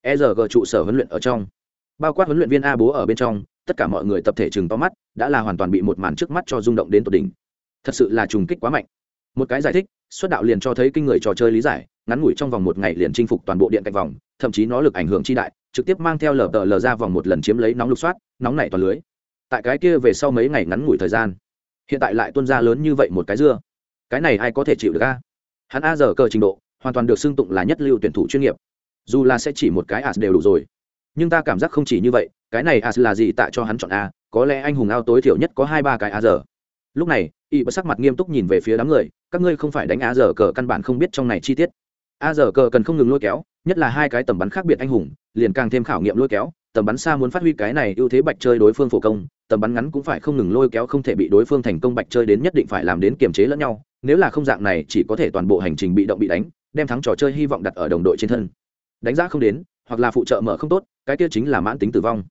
Speaker 1: E giờ g trụ sở huấn luyện ở trong. Bao quát huấn luyện viên a bố ở bên trong, tất cả mọi người tập thể chừng to mắt, đã là hoàn toàn bị một màn trước mắt cho rung động đến tột đỉnh. Thật sự là trùng kích quá mạnh. Một cái giải thích xuất đạo liền cho thấy kinh người trò chơi lý giải, ngắn ngủi trong vòng một ngày liền chinh phục toàn bộ điện cạnh vòng, thậm chí nó lực ảnh hưởng chi đại, trực tiếp mang theo lờ tờ lờ ra vòng một lần chiếm lấy nóng lục soát, nóng nảy toàn lưới. Tại cái kia về sau mấy ngày ngắn ngủi thời gian, hiện tại lại tuân ra lớn như vậy một cái dưa cái này ai có thể chịu được a? Hắn a giờ cờ trình độ, hoàn toàn được xưng tụng là nhất lưu tuyển thủ chuyên nghiệp. Dù là sẽ chỉ một cái as đều đủ rồi. Nhưng ta cảm giác không chỉ như vậy, cái này as là gì tại cho hắn chọn a, có lẽ anh hùng ao tối thiểu nhất có hai ba cái a giờ lúc này, y bất sắc mặt nghiêm túc nhìn về phía đám người, các ngươi không phải đánh a giờ cờ căn bản không biết trong này chi tiết. A giờ cờ cần không ngừng lôi kéo, nhất là hai cái tầm bắn khác biệt anh hùng, liền càng thêm khảo nghiệm lôi kéo, tầm bắn xa muốn phát huy cái này ưu thế bạch chơi đối phương phổ công, tầm bắn ngắn cũng phải không ngừng lôi kéo không thể bị đối phương thành công bạch chơi đến nhất định phải làm đến kiềm chế lẫn nhau nếu là không dạng này, chỉ có thể toàn bộ hành trình bị động bị đánh, đem thắng trò chơi hy vọng đặt ở đồng đội trên thân. Đánh giá không đến, hoặc là phụ trợ mở không tốt, cái kia chính là mãn tính tử vong.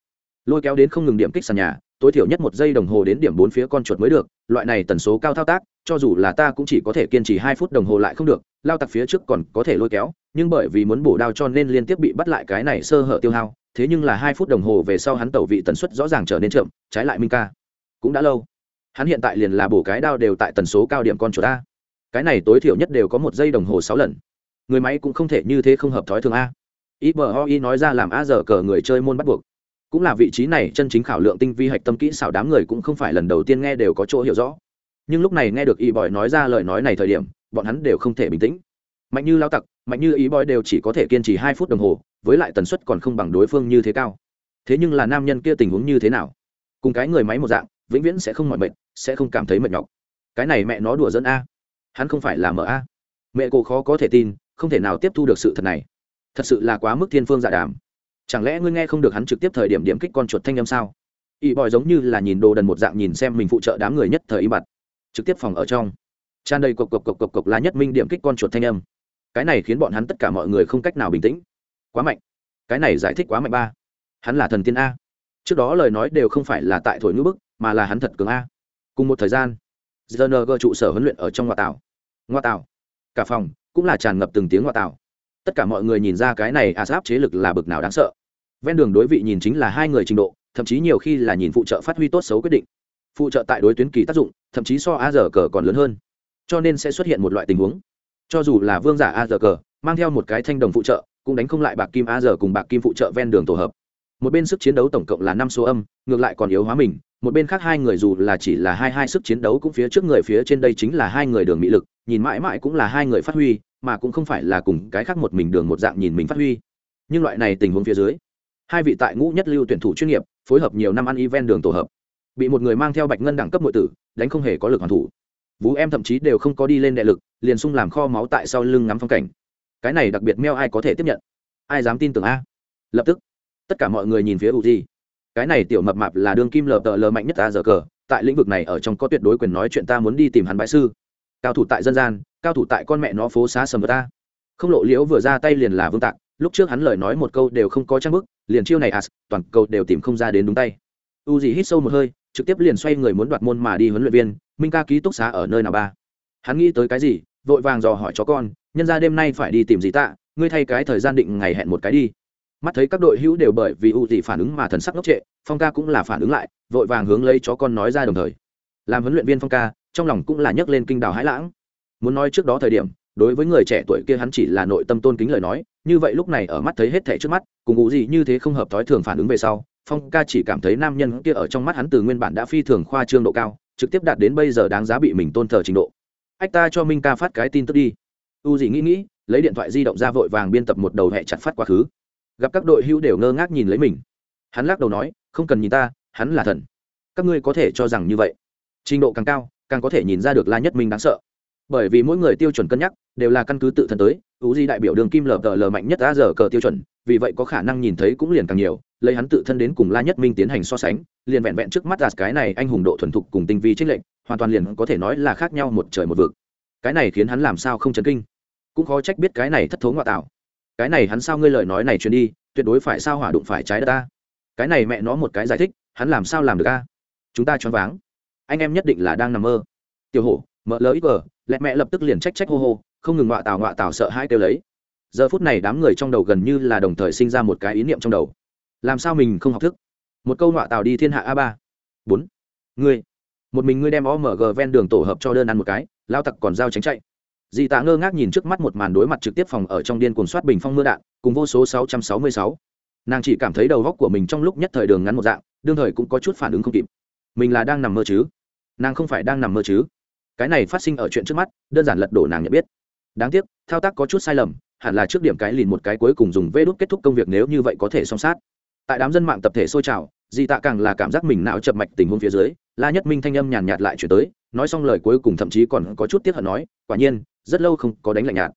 Speaker 1: Lôi kéo đến không ngừng điểm kích sàn nhà, tối thiểu nhất một giây đồng hồ đến điểm bốn phía con chuột mới được, loại này tần số cao thao tác, cho dù là ta cũng chỉ có thể kiên trì hai phút đồng hồ lại không được, lao tặc phía trước còn có thể lôi kéo, nhưng bởi vì muốn bổ đao cho nên liên tiếp bị bắt lại cái này sơ hở tiêu hao, thế nhưng là hai phút đồng hồ về sau hắn tẩu vị tần suất rõ ràng trở nên chậm, trái lại minh ca cũng đã lâu hắn hiện tại liền là bổ cái đao đều tại tần số cao điểm con chuột a. Cái này tối thiểu nhất đều có một giây đồng hồ sáu lần. Người máy cũng không thể như thế không hợp thói thường a. Iboi nói ra làm a giờ cờ người chơi môn bắt buộc. Cũng là vị trí này, chân chính khảo lượng tinh vi hạch tâm kỹ xảo đám người cũng không phải lần đầu tiên nghe đều có chỗ hiểu rõ. Nhưng lúc này nghe được y bòi nói ra lời nói này thời điểm, bọn hắn đều không thể bình tĩnh. Mạnh như lao tặc, mạnh như ý bòi đều chỉ có thể kiên trì hai phút đồng hồ, với lại tần suất còn không bằng đối phương như thế cao. Thế nhưng là nam nhân kia tình huống như thế nào? Cùng cái người máy một dạng vĩnh viễn sẽ không mỏi mệt sẽ không cảm thấy mệt nhọc. Cái này mẹ nó đùa dẫn a. Hắn không phải là mở a. Mẹ cô khó có thể tin, không thể nào tiếp thu được sự thật này. Thật sự là quá mức thiên phương dạ đàm. Chẳng lẽ ngươi nghe không được hắn trực tiếp thời điểm điểm kích con chuột thanh âm sao? Y bòi giống như là nhìn đồ đần một dạng nhìn xem mình phụ trợ đám người nhất thời y mặt trực tiếp phòng ở trong. Tràn đầy cộc cộc cộc cộc cộc là nhất minh điểm kích con chuột thanh âm. Cái này khiến bọn hắn tất cả mọi người không cách nào bình tĩnh. Quá mạnh. Cái này giải thích quá mạnh ba. Hắn là thần tiên a trước đó lời nói đều không phải là tại thổi ngữ bức, mà là hắn thật cường a. Cùng một thời gian gng trụ sở huấn luyện ở trong ngoại tảo. Ngoại tảo. Cả phòng cũng là tràn ngập từng tiếng ngoại tảo. Tất cả mọi người nhìn ra cái này a giáp chế lực là bực nào đáng sợ. Ven đường đối vị nhìn chính là hai người trình độ, thậm chí nhiều khi là nhìn phụ trợ phát huy tốt xấu quyết định. Phụ trợ tại đối tuyến kỳ tác dụng, thậm chí so a giờ cờ còn lớn hơn. Cho nên sẽ xuất hiện một loại tình huống. Cho dù là vương giả a giờ cờ, mang theo một cái thanh đồng phụ trợ, cũng đánh không lại bạc kim a giờ cùng bạc kim phụ trợ ven đường tổ hợp một bên sức chiến đấu tổng cộng là năm số âm, ngược lại còn yếu hóa mình. Một bên khác hai người dù là chỉ là hai hai sức chiến đấu cũng phía trước người phía trên đây chính là hai người đường mỹ lực, nhìn mãi mãi cũng là hai người phát huy, mà cũng không phải là cùng cái khác một mình đường một dạng nhìn mình phát huy. Nhưng loại này tình huống phía dưới, hai vị tại ngũ nhất lưu tuyển thủ chuyên nghiệp, phối hợp nhiều năm ăn event đường tổ hợp. Bị một người mang theo bạch ngân đẳng cấp nội tử, đánh không hề có lực hoàn thủ. Vũ em thậm chí đều không có đi lên đệ lực, liền sung làm kho máu tại sau lưng ngắm phong cảnh. Cái này đặc biệt meo ai có thể tiếp nhận? Ai dám tin tưởng a? Lập tức tất cả mọi người nhìn phía u di cái này tiểu mập mạp là đương kim lờ tờ lờ mạnh nhất ta giờ cờ. Tại lĩnh vực này ở trong có tuyệt đối quyền nói chuyện ta muốn đi tìm hắn bãi sư. Cao thủ tại dân gian, cao thủ tại con mẹ nó phố xá sầm ta. Không lộ liễu vừa ra tay liền là vương tạc, lúc trước hắn lời nói một câu đều không có trang bức, liền chiêu này à toàn cầu đều tìm không ra đến đúng tay. U gì hít sâu một hơi, trực tiếp liền xoay người muốn đoạt môn mà đi huấn luyện viên, minh ca ký túc xá ở nơi nào ba? Hắn nghĩ tới cái gì, vội vàng dò hỏi chó con, nhân ra đêm nay phải đi tìm gì tạ ngươi thay cái thời gian định ngày hẹn một cái đi mắt thấy các đội hữu đều bởi vì u gì phản ứng mà thần sắc ngốc trệ, phong ca cũng là phản ứng lại, vội vàng hướng lấy chó con nói ra đồng thời. Làm huấn luyện viên phong ca, trong lòng cũng là nhấc lên kinh đào hãi lãng. Muốn nói trước đó thời điểm, đối với người trẻ tuổi kia hắn chỉ là nội tâm tôn kính lời nói, như vậy lúc này ở mắt thấy hết thẻ trước mắt, cùng ngụ gì như thế không hợp thói thường phản ứng về sau, phong ca chỉ cảm thấy nam nhân kia ở trong mắt hắn từ nguyên bản đã phi thường khoa trương độ cao, trực tiếp đạt đến bây giờ đáng giá bị mình tôn thờ trình độ. Ách ta cho minh ca phát cái tin tức đi. U gì nghĩ nghĩ, lấy điện thoại di động ra vội vàng biên tập một đầu hẹ chặt phát quá khứ gặp các đội hữu đều ngơ ngác nhìn lấy mình. Hắn lắc đầu nói, không cần nhìn ta, hắn là thần. Các ngươi có thể cho rằng như vậy. Trình độ càng cao, càng có thể nhìn ra được la nhất minh đáng sợ. Bởi vì mỗi người tiêu chuẩn cân nhắc đều là căn cứ tự thân tới ưu di đại biểu đường kim lờ tờ lờ mạnh nhất đã giờ cờ tiêu chuẩn, vì vậy có khả năng nhìn thấy cũng liền càng nhiều, lấy hắn tự thân đến cùng la nhất minh tiến hành so sánh, liền vẹn vẹn trước mắt đạt cái này anh hùng độ thuần thục cùng tinh vi trích lệnh hoàn toàn liền có thể nói là khác nhau một trời một vực. Cái này khiến hắn làm sao không chấn kinh? Cũng khó trách biết cái này thất thố ngoại tạo cái này hắn sao ngươi lời nói này truyền đi, tuyệt đối phải sao hỏa đụng phải trái đất ta? Cái này mẹ nó một cái giải thích, hắn làm sao làm được a? Chúng ta choáng váng. Anh em nhất định là đang nằm mơ. Tiểu hổ mợ lỡ ít vờ lẹ mẹ lập tức liền trách trách hô hô, không ngừng ngọa tào ngọa tào sợ hai kêu lấy. Giờ phút này đám người trong đầu gần như là đồng thời sinh ra một cái ý niệm trong đầu. Làm sao mình không học thức? Một câu ngọa tào đi thiên hạ a ba. Bốn. Ngươi. Một mình ngươi đem omg ven đường tổ hợp cho đơn ăn một cái, lao tặc còn giao tránh chạy dì tạ ngơ ngác nhìn trước mắt một màn đối mặt trực tiếp phòng ở trong điên cuồng soát bình phong mưa đạn, cùng vô số sáu trăm sáu mươi sáu. Nàng chỉ cảm thấy đầu góc của mình trong lúc nhất thời đường ngắn một dạng, đương thời cũng có chút phản ứng không kịp. Mình là đang nằm mơ chứ? Nàng không phải đang nằm mơ chứ? Cái này phát sinh ở chuyện trước mắt, đơn giản lật đổ nàng nhận biết. Đáng tiếc, thao tác có chút sai lầm, hẳn là trước điểm cái lìn một cái cuối cùng dùng vê đốt kết thúc công việc nếu như vậy có thể song sát. Tại đám dân mạng tập thể sôi trào di tạ càng là cảm giác mình não chập mạch tình huống phía dưới, la nhất minh thanh âm nhàn nhạt lại chuyển tới, nói xong lời cuối cùng thậm chí còn có chút tiếc hận nói, quả nhiên, rất lâu không có đánh lạnh nhạt.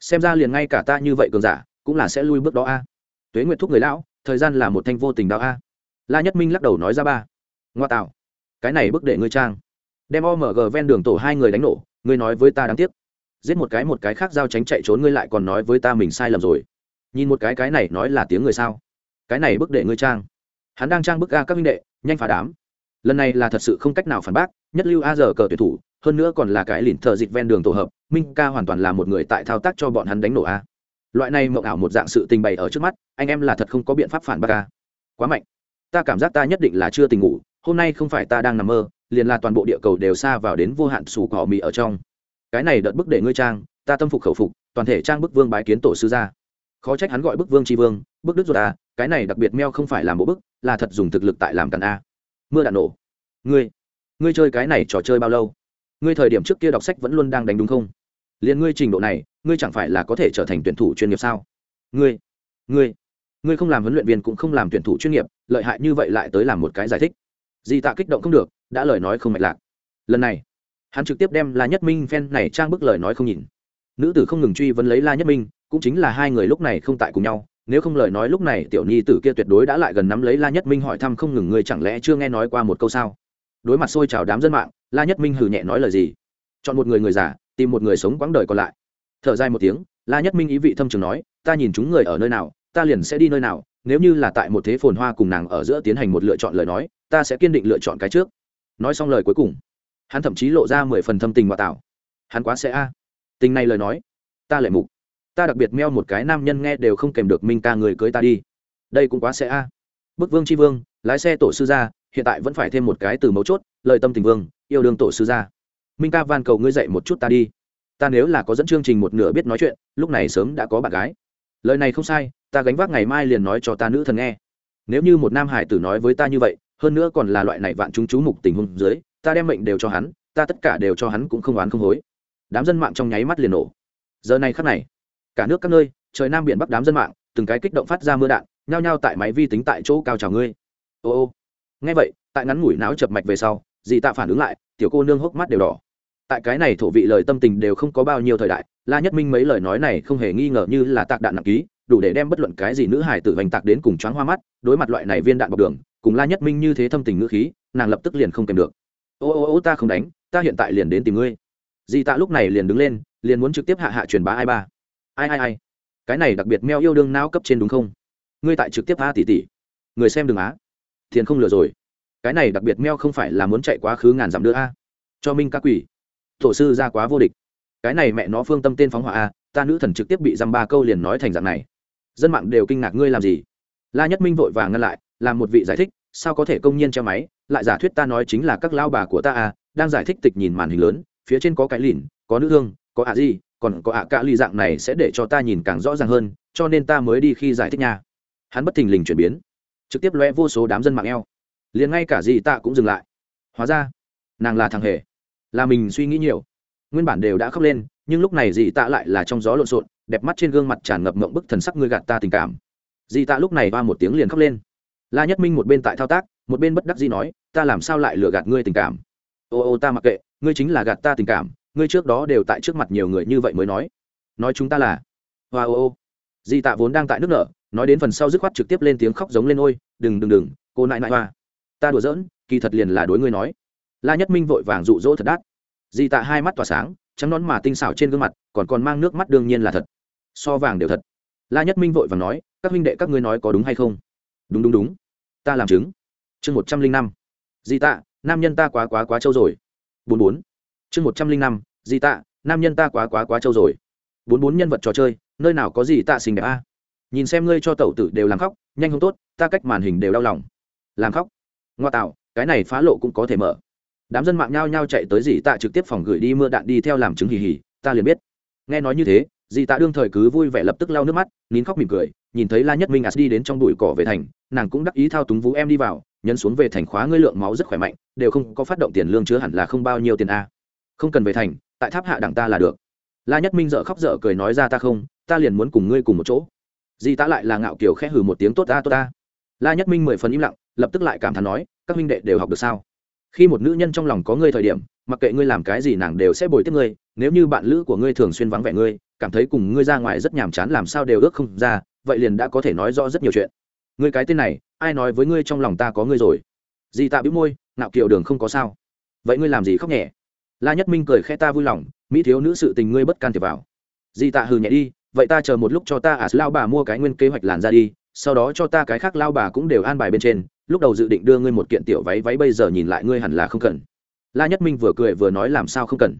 Speaker 1: Xem ra liền ngay cả ta như vậy cường giả, cũng là sẽ lui bước đó a. Tuế nguyệt thúc người lão, thời gian là một thanh vô tình đạo a. La nhất minh lắc đầu nói ra ba. Ngoa tạo, cái này bước để ngươi trang. Đem omg ven đường tổ hai người đánh nổ, ngươi nói với ta đáng tiếc. Giết một cái một cái khác giao tránh chạy trốn ngươi lại còn nói với ta mình sai lầm rồi. Nhìn một cái cái này nói là tiếng người sao? Cái này bức đệ ngươi trang hắn đang trang bức a các minh đệ, nhanh phá đám. Lần này là thật sự không cách nào phản bác, nhất lưu a giờ cờ tuyển thủ, hơn nữa còn là cái lìn thợ dịch ven đường tổ hợp, minh ca hoàn toàn là một người tại thao tác cho bọn hắn đánh nổ a. Loại này mộng ảo một dạng sự tình bày ở trước mắt, anh em là thật không có biện pháp phản bác a. Quá mạnh. Ta cảm giác ta nhất định là chưa tình ngủ, hôm nay không phải ta đang nằm mơ, liền là toàn bộ địa cầu đều xa vào đến vô hạn sủ cỏ mì ở trong. Cái này đợt bức để ngươi trang, ta tâm phục khẩu phục, toàn thể trang bức vương bái kiến tổ sư ra khó trách hắn gọi bức vương tri vương, bức đức ruột à cái này đặc biệt meo không phải làm bộ bức, là thật dùng thực lực tại làm càn a. Mưa đạn nổ. Ngươi ngươi chơi cái này trò chơi bao lâu? Ngươi thời điểm trước kia đọc sách vẫn luôn đang đánh đúng không? Liền ngươi trình độ này, ngươi chẳng phải là có thể trở thành tuyển thủ chuyên nghiệp sao? Ngươi ngươi ngươi không làm huấn luyện viên cũng không làm tuyển thủ chuyên nghiệp, lợi hại như vậy lại tới làm một cái giải thích. Di tạ kích động không được, đã lời nói không mạch lạc. Lần này, hắn trực tiếp đem la nhất minh phen này trang bức lời nói không nhìn. Nữ tử không ngừng truy vấn lấy la nhất minh cũng chính là hai người lúc này không tại cùng nhau, nếu không lời nói lúc này tiểu nhi tử kia tuyệt đối đã lại gần nắm lấy la nhất minh hỏi thăm không ngừng người chẳng lẽ chưa nghe nói qua một câu sao? Đối mặt xôi chào đám dân mạng, la nhất minh hừ nhẹ nói lời gì? Chọn một người người già, tìm một người sống quãng đời còn lại. Thở dài một tiếng, la nhất minh ý vị thâm trường nói, ta nhìn chúng người ở nơi nào, ta liền sẽ đi nơi nào, nếu như là tại một thế phồn hoa cùng nàng ở giữa tiến hành một lựa chọn lời nói, ta sẽ kiên định lựa chọn cái trước. Nói xong lời cuối cùng, hắn thậm chí lộ ra mười phần thâm tình và tạo hắn quá sẽ a. Tình này lời nói, ta lại mục ta đặc biệt meo một cái nam nhân nghe đều không kèm được minh ca người cưới ta đi. Đây cũng quá sẽ a. Bức vương tri vương, lái xe tổ sư gia hiện tại vẫn phải thêm một cái từ mấu chốt, lời tâm tình vương, yêu đương tổ sư gia minh ca van cầu ngươi dậy một chút ta đi. Ta nếu là có dẫn chương trình một nửa biết nói chuyện, lúc này sớm đã có bạn gái. Lời này không sai, ta gánh vác ngày mai liền nói cho ta nữ thần nghe. Nếu như một nam hải tử nói với ta như vậy, hơn nữa còn là loại này vạn chúng chú mục tình huống dưới, ta đem mệnh đều cho hắn, ta tất cả đều cho hắn cũng không oán không hối. Đám dân mạng trong nháy mắt liền nổ. Giờ này khắc này cả nước các nơi, trời nam biển bắc đám dân mạng, từng cái kích động phát ra mưa đạn, nhao nhao tại máy vi tính tại chỗ cao chào ngươi. Ô ô. Nghe vậy, tại ngắn ngủi não chập mạch về sau, dì tạ phản ứng lại, tiểu cô nương hốc mắt đều đỏ. Tại cái này thổ vị lời tâm tình đều không có bao nhiêu thời đại, la nhất minh mấy lời nói này không hề nghi ngờ như là tạc đạn nặng ký, đủ để đem bất luận cái gì nữ hải tử vành tạc đến cùng choáng hoa mắt, đối mặt loại này viên đạn bọc đường, cùng la nhất minh như thế thâm tình ngữ khí, nàng lập tức liền không kèm được. Ô ô ô, ta không đánh, ta hiện tại liền đến tìm ngươi. Dì tạ lúc này liền đứng lên, liền muốn trực tiếp hạ hạ truyền bá ai ba ai ai ai, cái này đặc biệt meo yêu đương não cấp trên đúng không? Ngươi tại trực tiếp a tỷ tỷ, người xem đừng á, tiền không lừa rồi. Cái này đặc biệt meo không phải là muốn chạy quá khứ ngàn dặm nữa a. Cho minh ca quỷ, tổ sư ra quá vô địch. Cái này mẹ nó phương tâm tên phóng hỏa a, ta nữ thần trực tiếp bị dăm ba câu liền nói thành dạng này. Dân mạng đều kinh ngạc ngươi làm gì? La nhất minh vội vàng ngăn lại, làm một vị giải thích, sao có thể công nhiên treo máy, lại giả thuyết ta nói chính là các lao bà của ta à đang giải thích tịch nhìn màn hình lớn, phía trên có cái lìn, có nữ thương, có ạ gì còn có ạ cả ly dạng này sẽ để cho ta nhìn càng rõ ràng hơn, cho nên ta mới đi khi giải thích nha. Hắn bất thình lình chuyển biến, trực tiếp loe vô số đám dân mạng eo. Liền ngay cả gì tạ cũng dừng lại. Hóa ra, nàng là thằng hề. Là mình suy nghĩ nhiều. Nguyên bản đều đã khóc lên, nhưng lúc này dì tạ lại là trong gió lộn xộn, đẹp mắt trên gương mặt tràn ngập mộng bức thần sắc ngươi gạt ta tình cảm. Dì tạ lúc này ba một tiếng liền khóc lên. La nhất minh một bên tại thao tác, một bên bất đắc dĩ nói, ta làm sao lại lừa gạt ngươi tình cảm? Ô ô, ta mặc kệ, ngươi chính là gạt ta tình cảm ngươi trước đó đều tại trước mặt nhiều người như vậy mới nói. Nói chúng ta là, hoa ô ô. Di tạ vốn đang tại nước nở, nói đến phần sau dứt khoát trực tiếp lên tiếng khóc giống lên ôi, đừng đừng đừng, cô nại nại hoa. Ta đùa giỡn, kỳ thật liền là đối ngươi nói. La nhất minh vội vàng rụ rỗ thật đắt di tạ hai mắt tỏa sáng, trắng nón mà tinh xảo trên gương mặt, còn còn mang nước mắt đương nhiên là thật. So vàng đều thật. La nhất minh vội vàng nói, các huynh đệ, các ngươi nói có đúng hay không? Đúng đúng đúng. Ta làm chứng. Chương một trăm linh năm. Di tạ, nam nhân ta quá quá quá trâu rồi. Bốn bốn chương một trăm linh năm, di tạ, nam nhân ta quá quá quá trâu rồi. Bốn bốn nhân vật trò chơi, nơi nào có gì tạ xinh đẹp a? Nhìn xem ngươi cho tẩu tử đều làm khóc, nhanh không tốt, ta cách màn hình đều đau lòng. Làm khóc? Ngoa tạo, cái này phá lộ cũng có thể mở. Đám dân mạng nhao nhao chạy tới dì tạ trực tiếp phòng gửi đi mưa đạn đi theo làm chứng hì hì, ta liền biết. Nghe nói như thế dì tạ đương thời cứ vui vẻ lập tức lau nước mắt, nín khóc mỉm cười, nhìn thấy la nhất minh as đi đến trong bụi cỏ về thành, nàng cũng đắc ý thao túng vũ em đi vào, nhấn xuống về thành khóa ngươi lượng máu rất khỏe mạnh, đều không có phát động tiền lương chứa hẳn là không bao nhiêu tiền a không cần về thành, tại tháp hạ đẳng ta là được. La nhất minh dợ khóc dở cười nói ra ta không, ta liền muốn cùng ngươi cùng một chỗ. Di ta lại là ngạo kiều khẽ hừ một tiếng tốt ta tốt ta. La nhất minh mười phần im lặng, lập tức lại cảm thán nói, các minh đệ đều học được sao? Khi một nữ nhân trong lòng có ngươi thời điểm, mặc kệ ngươi làm cái gì nàng đều sẽ bồi tiếp ngươi, nếu như bạn lữ của ngươi thường xuyên vắng vẻ ngươi, cảm thấy cùng ngươi ra ngoài rất nhàm chán làm sao đều ước không ra, vậy liền đã có thể nói rõ rất nhiều chuyện. Ngươi cái tên này, ai nói với ngươi trong lòng ta có ngươi rồi? Di tạ bĩu môi nạo kiều đường không có sao. Vậy ngươi làm gì khóc nhẹ? La nhất minh cười khẽ ta vui lòng, mỹ thiếu nữ sự tình ngươi bất can thiệp vào. Di tạ hừ nhẹ đi, vậy ta chờ một lúc cho ta à lao bà mua cái nguyên kế hoạch làn ra đi, sau đó cho ta cái khác lao bà cũng đều an bài bên trên, lúc đầu dự định đưa ngươi một kiện tiểu váy váy bây giờ nhìn lại ngươi hẳn là không cần. La nhất minh vừa cười vừa nói làm sao không cần?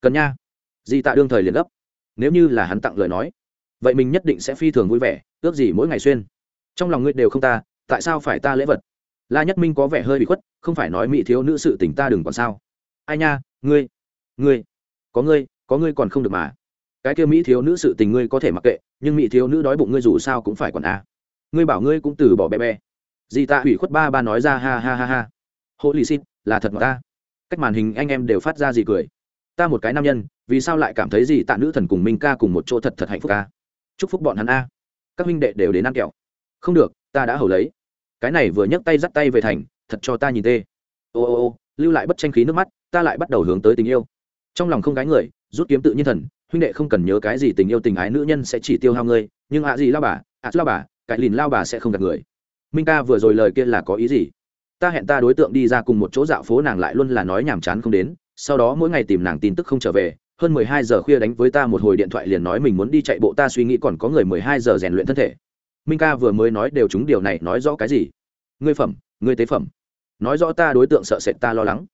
Speaker 1: Cần nha. Di tạ đương thời liền gấp. Nếu như là hắn tặng lời nói, vậy mình nhất định sẽ phi thường vui vẻ, ước gì mỗi ngày xuyên. Trong lòng ngươi đều không ta, tại sao phải ta lễ vật? La nhất minh có vẻ hơi bị khuất, không phải nói mỹ thiếu nữ sự tình ta đừng còn sao. Ai nha ngươi ngươi, có ngươi có ngươi còn không được mà. Cái kia mỹ thiếu nữ sự tình ngươi có thể mặc kệ, nhưng mỹ thiếu nữ đói bụng ngươi dù sao cũng phải còn à. ngươi bảo ngươi cũng từ bỏ bé bé. Dì ta hủy khuất ba ba nói ra ha ha ha ha. Hộ lì xin là thật mà ta. Cách màn hình anh em đều phát ra gì cười. Ta một cái nam nhân, vì sao lại cảm thấy gì tạ nữ thần cùng minh ca cùng một chỗ thật thật hạnh phúc ca chúc phúc bọn hắn a. Các minh đệ đều đến ăn kẹo. Không được, ta đã hầu lấy. Cái này vừa nhấc tay dắt tay về thành, thật cho ta nhìn tê. Ô ô ô lưu lại bất tranh khí nước mắt, ta lại bắt đầu hướng tới tình yêu. Trong lòng không gái người, rút kiếm tự nhiên thần, huynh đệ không cần nhớ cái gì tình yêu tình ái nữ nhân sẽ chỉ tiêu hao ngươi, nhưng ạ gì lao bà, ạ lao bà cãi lìn lao bà sẽ không gặp người. Minh ca vừa rồi lời kia là có ý gì? Ta hẹn ta đối tượng đi ra cùng một chỗ dạo phố nàng lại luôn là nói nhàm chán không đến, sau đó mỗi ngày tìm nàng tin tức không trở về, hơn mười hai giờ khuya đánh với ta một hồi điện thoại liền nói mình muốn đi chạy bộ, ta suy nghĩ còn có người mười hai giờ rèn luyện thân thể. Minh ca vừa mới nói đều chúng điều này, nói rõ cái gì? Ngươi phẩm, ngươi tế phẩm nói rõ ta đối tượng sợ sệt ta lo lắng.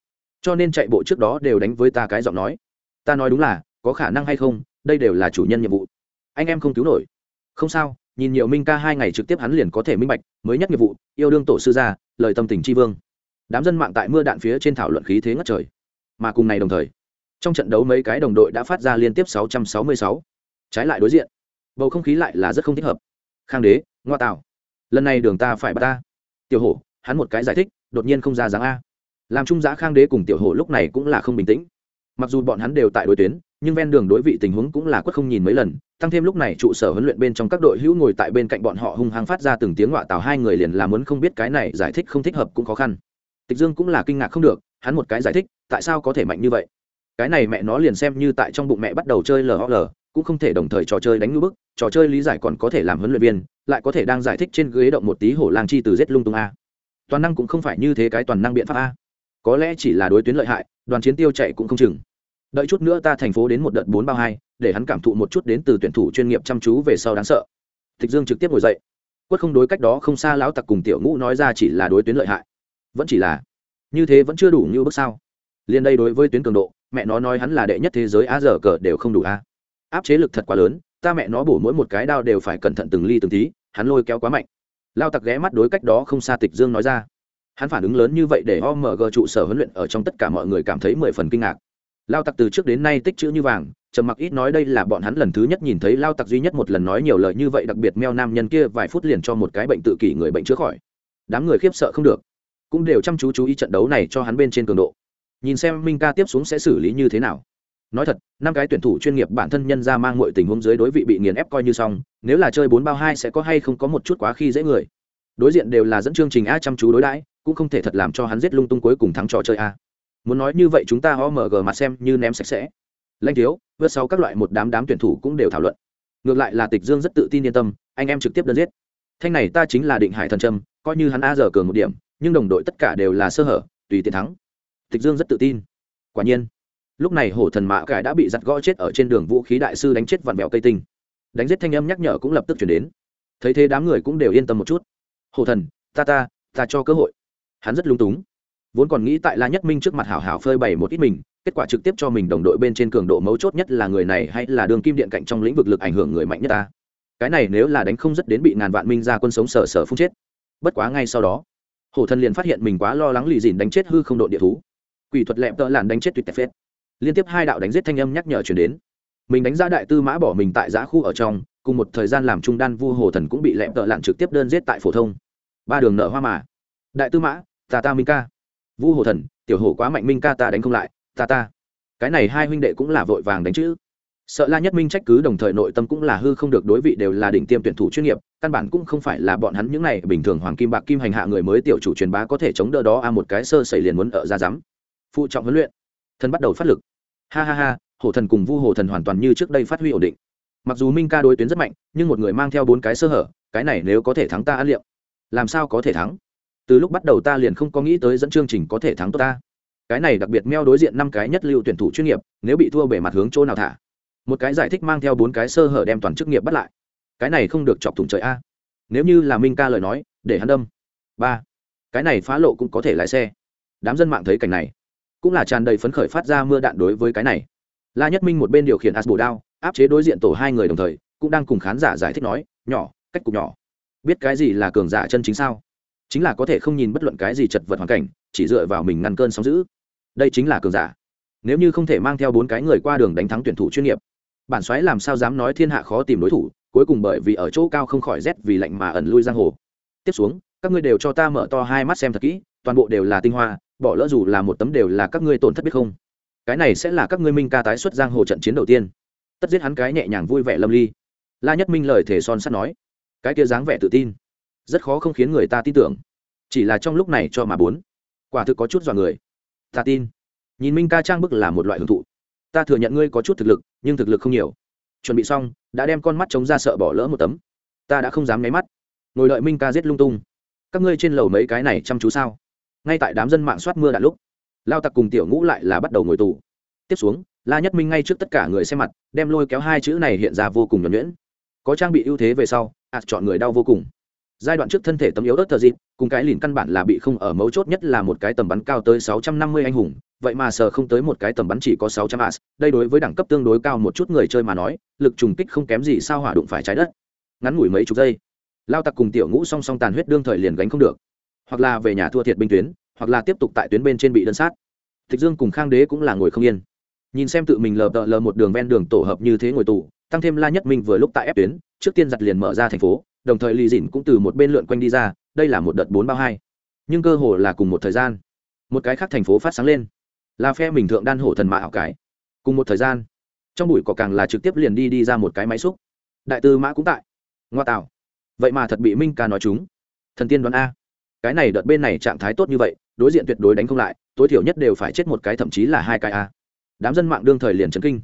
Speaker 1: Cho nên chạy bộ trước đó đều đánh với ta cái giọng nói. Ta nói đúng là, có khả năng hay không, đây đều là chủ nhân nhiệm vụ. Anh em không cứu nổi. Không sao, nhìn nhiều minh ca hai ngày trực tiếp hắn liền có thể minh bạch, mới nhất nghiệp vụ, yêu đương tổ sư gia, lời tâm tình tri vương. Đám dân mạng tại mưa đạn phía trên thảo luận khí thế ngất trời. Mà cùng ngày đồng thời, trong trận đấu mấy cái đồng đội đã phát ra liên tiếp 666. trái lại đối diện, bầu không khí lại là rất không thích hợp. Khang đế, ngoa tạo lần này đường ta phải bắt ta. Tiểu hổ, hắn một cái giải thích đột nhiên không ra dáng a. Làm trung giã khang đế cùng tiểu hổ lúc này cũng là không bình tĩnh. Mặc dù bọn hắn đều tại đối tuyến, nhưng ven đường đối vị tình huống cũng là quất không nhìn mấy lần, tăng thêm lúc này trụ sở huấn luyện bên trong các đội hữu ngồi tại bên cạnh bọn họ hung hăng phát ra từng tiếng họa tào, hai người liền làm muốn không biết cái này giải thích không thích hợp cũng khó khăn. Tịch dương cũng là kinh ngạc không được, hắn một cái giải thích, tại sao có thể mạnh như vậy? Cái này mẹ nó liền xem như tại trong bụng mẹ bắt đầu chơi lhl cũng không thể đồng thời trò chơi đánh ngữ bức, trò chơi lý giải còn có thể làm huấn luyện viên, lại có thể đang giải thích trên ghế động một tí hổ lang chi từ giết lung tung a toàn năng cũng không phải như thế cái toàn năng biện pháp a. Có lẽ chỉ là đối tuyến lợi hại, đoàn chiến tiêu chạy cũng không chừng. Đợi chút nữa ta thành phố đến một đợt bốn bao hai, để hắn cảm thụ một chút đến từ tuyển thủ chuyên nghiệp chăm chú về sau đáng sợ. Tịch dương trực tiếp ngồi dậy. Quất không đối cách đó không xa lão tặc cùng tiểu ngũ nói ra chỉ là đối tuyến lợi hại. Vẫn chỉ là, như thế vẫn chưa đủ như bước sao. Liên đây đối với tuyến cường độ, mẹ nó nói hắn là đệ nhất thế giới a giờ cờ đều không đủ a. Áp chế lực thật quá lớn, ta mẹ nó bổ mỗi một cái đao đều phải cẩn thận từng ly từng tí, hắn lôi kéo quá mạnh lao tặc ghé mắt đối cách đó không xa tịch dương nói ra. Hắn phản ứng lớn như vậy để omg trụ sở huấn luyện ở trong tất cả mọi người cảm thấy mười phần kinh ngạc. Lao tặc từ trước đến nay tích chữ như vàng, trầm mặc ít nói đây là bọn hắn lần thứ nhất nhìn thấy lao tặc duy nhất một lần nói nhiều lời như vậy, đặc biệt meo nam nhân kia vài phút liền cho một cái bệnh tự kỷ người bệnh chữa khỏi. Đám người khiếp sợ không được. Cũng đều chăm chú chú ý trận đấu này cho hắn bên trên cường độ. Nhìn xem minh ca tiếp xuống sẽ xử lý như thế nào nói thật, năm cái tuyển thủ chuyên nghiệp bản thân nhân ra mang mọi tình huống dưới đối vị bị nghiền ép coi như xong, nếu là chơi bốn bao hai sẽ có hay không có một chút quá khi dễ người. Đối diện đều là dẫn chương trình a chăm chú đối đãi, cũng không thể thật làm cho hắn giết lung tung cuối cùng thắng trò chơi a. Muốn nói như vậy chúng ta omg mặt xem như ném sạch sẽ. Lanh thiếu, vượt sau các loại một đám đám tuyển thủ cũng đều thảo luận. Ngược lại là tịch dương rất tự tin yên tâm, anh em trực tiếp đơn giết. Thanh này ta chính là định hải thần trâm coi như hắn a giờ cường một điểm, nhưng đồng đội tất cả đều là sơ hở, tùy tiện thắng. Tịch dương rất tự tin. Quả nhiên lúc này hổ thần mã cải đã bị giặt gõ chết ở trên đường vũ khí đại sư đánh chết vặn vẹo cây tinh. Đánh giết thanh âm nhắc nhở cũng lập tức chuyển đến. Thấy thế đám người cũng đều yên tâm một chút. Hổ thần, ta ta ta cho cơ hội. Hắn rất lung túng. Vốn còn nghĩ tại la nhất minh trước mặt hảo hảo phơi bày một ít mình, kết quả trực tiếp cho mình đồng đội bên trên cường độ mấu chốt nhất là người này hay là đường kim điện cạnh trong lĩnh vực lực ảnh hưởng người mạnh nhất ta. Cái này nếu là đánh không rất đến bị ngàn vạn minh ra quân sống sờ sờ phun chết. Bất quá ngay sau đó, hổ thần liền phát hiện mình quá lo lắng lì dìn đánh chết hư không độ địa thú. Quỷ thuật lẹm tợ làn đánh chết tuyệt tẹp phết liên tiếp hai đạo đánh giết thanh âm nhắc nhở chuyển đến. Mình đánh giá đại tư mã bỏ mình tại giã khu ở trong, cùng một thời gian làm trung đan vu hồ thần cũng bị lẹm tợ lặn trực tiếp đơn giết tại phổ thông. Ba đường nợ hoa mà. Đại tư mã, ta ta minh ca. Vu hồ thần, tiểu hổ quá mạnh minh ca ta đánh không lại, ta ta. Cái này hai huynh đệ cũng là vội vàng đánh chữ. Sợ la nhất minh trách cứ đồng thời nội tâm cũng là hư không được, đối vị đều là đỉnh tiêm tuyển thủ chuyên nghiệp, căn bản cũng không phải là bọn hắn những này bình thường hoàng kim bạc kim hành hạ người mới tiểu chủ truyền bá có thể chống đỡ đó a, một cái sơ xảy liền muốn ở ra rắm. Phụ trọng huấn luyện thần bắt đầu phát lực. Ha ha ha, hổ thần cùng vu Hổ thần hoàn toàn như trước đây phát huy ổn định. Mặc dù minh ca đối tuyến rất mạnh, nhưng một người mang theo bốn cái sơ hở, cái này nếu có thể thắng ta ăn liệu. Làm sao có thể thắng? Từ lúc bắt đầu ta liền không có nghĩ tới dẫn chương trình có thể thắng tốt ta. Cái này đặc biệt meo đối diện năm cái nhất lưu tuyển thủ chuyên nghiệp, nếu bị thua bề mặt hướng chỗ nào thả. Một cái giải thích mang theo bốn cái sơ hở đem toàn chức nghiệp bắt lại. Cái này không được chọc thủng trời a. Nếu như là minh ca lời nói, để hắn đâm. Ba. Cái này phá lộ cũng có thể lái xe. Đám dân mạng thấy cảnh này cũng là tràn đầy phấn khởi phát ra mưa đạn đối với cái này. La nhất minh một bên điều khiển as bổ đao, áp chế đối diện tổ hai người đồng thời, cũng đang cùng khán giả giải thích nói, nhỏ, cách cục nhỏ. Biết cái gì là cường giả chân chính sao? Chính là có thể không nhìn bất luận cái gì chật vật hoàn cảnh, chỉ dựa vào mình ngăn cơn sóng giữ đây chính là cường giả. Nếu như không thể mang theo bốn cái người qua đường đánh thắng tuyển thủ chuyên nghiệp, bản xoáy làm sao dám nói thiên hạ khó tìm đối thủ, cuối cùng bởi vì ở chỗ cao không khỏi rét vì lạnh mà ẩn lui giang hồ. Tiếp xuống, các ngươi đều cho ta mở to hai mắt xem thật kỹ, toàn bộ đều là tinh hoa bỏ lỡ dù là một tấm đều là các ngươi tổn thất biết không? Cái này sẽ là các ngươi minh ca tái xuất giang hồ trận chiến đầu tiên. Tất giết hắn cái nhẹ nhàng vui vẻ lâm ly. La nhất minh lời thể son sắt nói. Cái kia dáng vẻ tự tin. Rất khó không khiến người ta tin tưởng. Chỉ là trong lúc này cho mà bốn. Quả thực có chút dọa người. Ta tin. Nhìn minh ca trang bức là một loại hưởng thụ. Ta thừa nhận ngươi có chút thực lực, nhưng thực lực không nhiều. Chuẩn bị xong, đã đem con mắt chống ra sợ bỏ lỡ một tấm. Ta đã không dám nháy mắt. Ngồi đợi minh ca giết lung tung. Các ngươi trên lầu mấy cái này chăm chú sao? Ngay tại đám dân mạng soát mưa đạn lúc, lao tặc cùng tiểu ngũ lại là bắt đầu ngồi tù. Tiếp xuống, la nhất minh ngay trước tất cả người xem mặt, đem lôi kéo hai chữ này hiện ra vô cùng nhuẩn nhuyễn. Có trang bị ưu thế về sau ạt chọn người đau vô cùng. Giai đoạn trước thân thể tấm yếu đất thờ dịp, cùng cái lìn căn bản là bị không ở mấu chốt nhất là một cái tầm bắn cao tới 650 anh hùng, vậy mà sờ không tới một cái tầm bắn chỉ có 600 as đây đối với đẳng cấp tương đối cao một chút người chơi mà nói, lực trùng kích không kém gì sao hỏa đụng phải trái đất. Ngắn ngủi mấy chục giây, lao tặc cùng tiểu ngũ song song tàn huyết đương thời liền gánh không được hoặc là về nhà thua thiệt binh tuyến, hoặc là tiếp tục tại tuyến bên trên bị đơn sát. Tịch dương cùng khang đế cũng là ngồi không yên. Nhìn xem tự mình lờ đợ lờ một đường ven đường tổ hợp như thế ngồi tù, tăng thêm la nhất minh vừa lúc tại ép tuyến, trước tiên giặt liền mở ra thành phố, đồng thời lì dìn cũng từ một bên lượn quanh đi ra, đây là một đợt bốn bao hai. Nhưng cơ hồ là cùng một thời gian. Một cái khác thành phố phát sáng lên. Là phe mình thượng đan hổ thần mã ảo cái. Cùng một thời gian, trong bụi cỏ càng là trực tiếp liền đi đi ra một cái máy xúc. Đại tư mã cũng tại. Ngoa tạo. Vậy mà thật bị minh ca nói chúng. Thần tiên đoán a cái này đợt bên này trạng thái tốt như vậy, đối diện tuyệt đối đánh không lại, tối thiểu nhất đều phải chết một cái thậm chí là hai cái a. Đám dân mạng đương thời liền chấn kinh.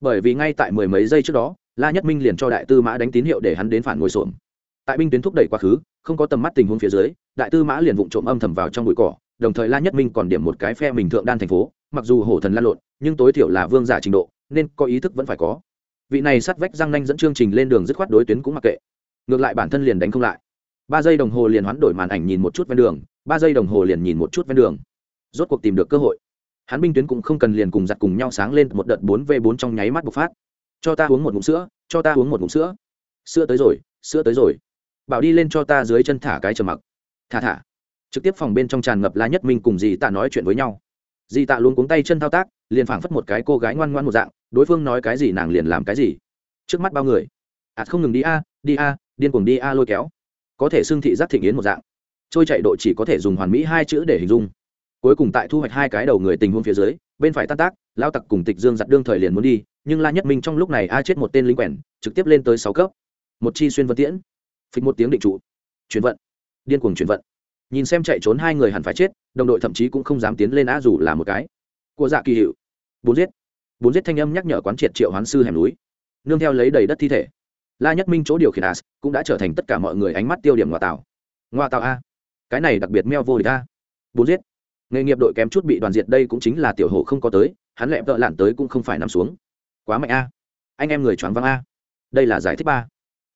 Speaker 1: Bởi vì ngay tại mười mấy giây trước đó, la nhất minh liền cho đại tư mã đánh tín hiệu để hắn đến phản ngồi xổm. Tại binh tuyến thúc đẩy quá khứ, không có tầm mắt tình huống phía dưới, đại tư mã liền vụng trộm âm thầm vào trong bụi cỏ, đồng thời la nhất minh còn điểm một cái phe mình thượng đan thành phố, mặc dù hổ thần lan lộn, nhưng tối thiểu là vương giả trình độ, nên có ý thức vẫn phải có. Vị này sắt vách răng nanh dẫn chương trình lên đường dứt khoát đối tuyến cũng mặc kệ. Ngược lại bản thân liền đánh không lại ba giây đồng hồ liền hoán đổi màn ảnh nhìn một chút ven đường, ba giây đồng hồ liền nhìn một chút ven đường. Rốt cuộc tìm được cơ hội. Hắn binh tuyến cũng không cần liền cùng giặt cùng nhau sáng lên một đợt bốn v bốn trong nháy mắt bộc phát. Cho ta uống một ngụm sữa, cho ta uống một ngụm sữa. Sữa tới rồi, sữa tới rồi. Bảo đi lên cho ta dưới chân thả cái trầm mặc. Thả thả. Trực tiếp phòng bên trong tràn ngập la nhất minh cùng dì tạ nói chuyện với nhau. Dì tạ luôn cuống tay chân thao tác, liền phảng phất một cái cô gái ngoan ngoan một dạng, đối phương nói cái gì nàng liền làm cái gì. Trước mắt bao người. Ạt không ngừng đi a đi a, điên cuồng đi a lôi kéo có thể xưng thị giác thịnh yến một dạng. Trôi chạy độ chỉ có thể dùng hoàn mỹ hai chữ để hình dung. Cuối cùng tại thu hoạch hai cái đầu người tình huống phía dưới, bên phải tan tác, lao tặc cùng tịch dương giặt đương thời liền muốn đi, nhưng la nhất minh trong lúc này a chết một tên lính quèn, trực tiếp lên tới sáu cấp. Một chi xuyên vân tiễn, phịch một tiếng định trụ. Chuyển vận, điên cuồng chuyển vận. Nhìn xem chạy trốn hai người hẳn phải chết, đồng đội thậm chí cũng không dám tiến lên a dù là một cái. Của dạ kỳ hiệu. Bốn giết. Bốn giết thanh âm nhắc nhở quán triệt triệu hoán sư hẻm núi. Nương theo lấy đầy đất thi thể la nhất minh chỗ điều khiển as cũng đã trở thành tất cả mọi người ánh mắt tiêu điểm ngoại tảo ngoại tảo a. Cái này đặc biệt meo vô địch a. Bốn giết. Nghề nghiệp đội kém chút bị đoàn diệt đây cũng chính là tiểu hổ không có tới, hắn lẹ vợ lặn tới cũng không phải nằm xuống. Quá mạnh a. Anh em người choáng văng a. Đây là giải thích ba.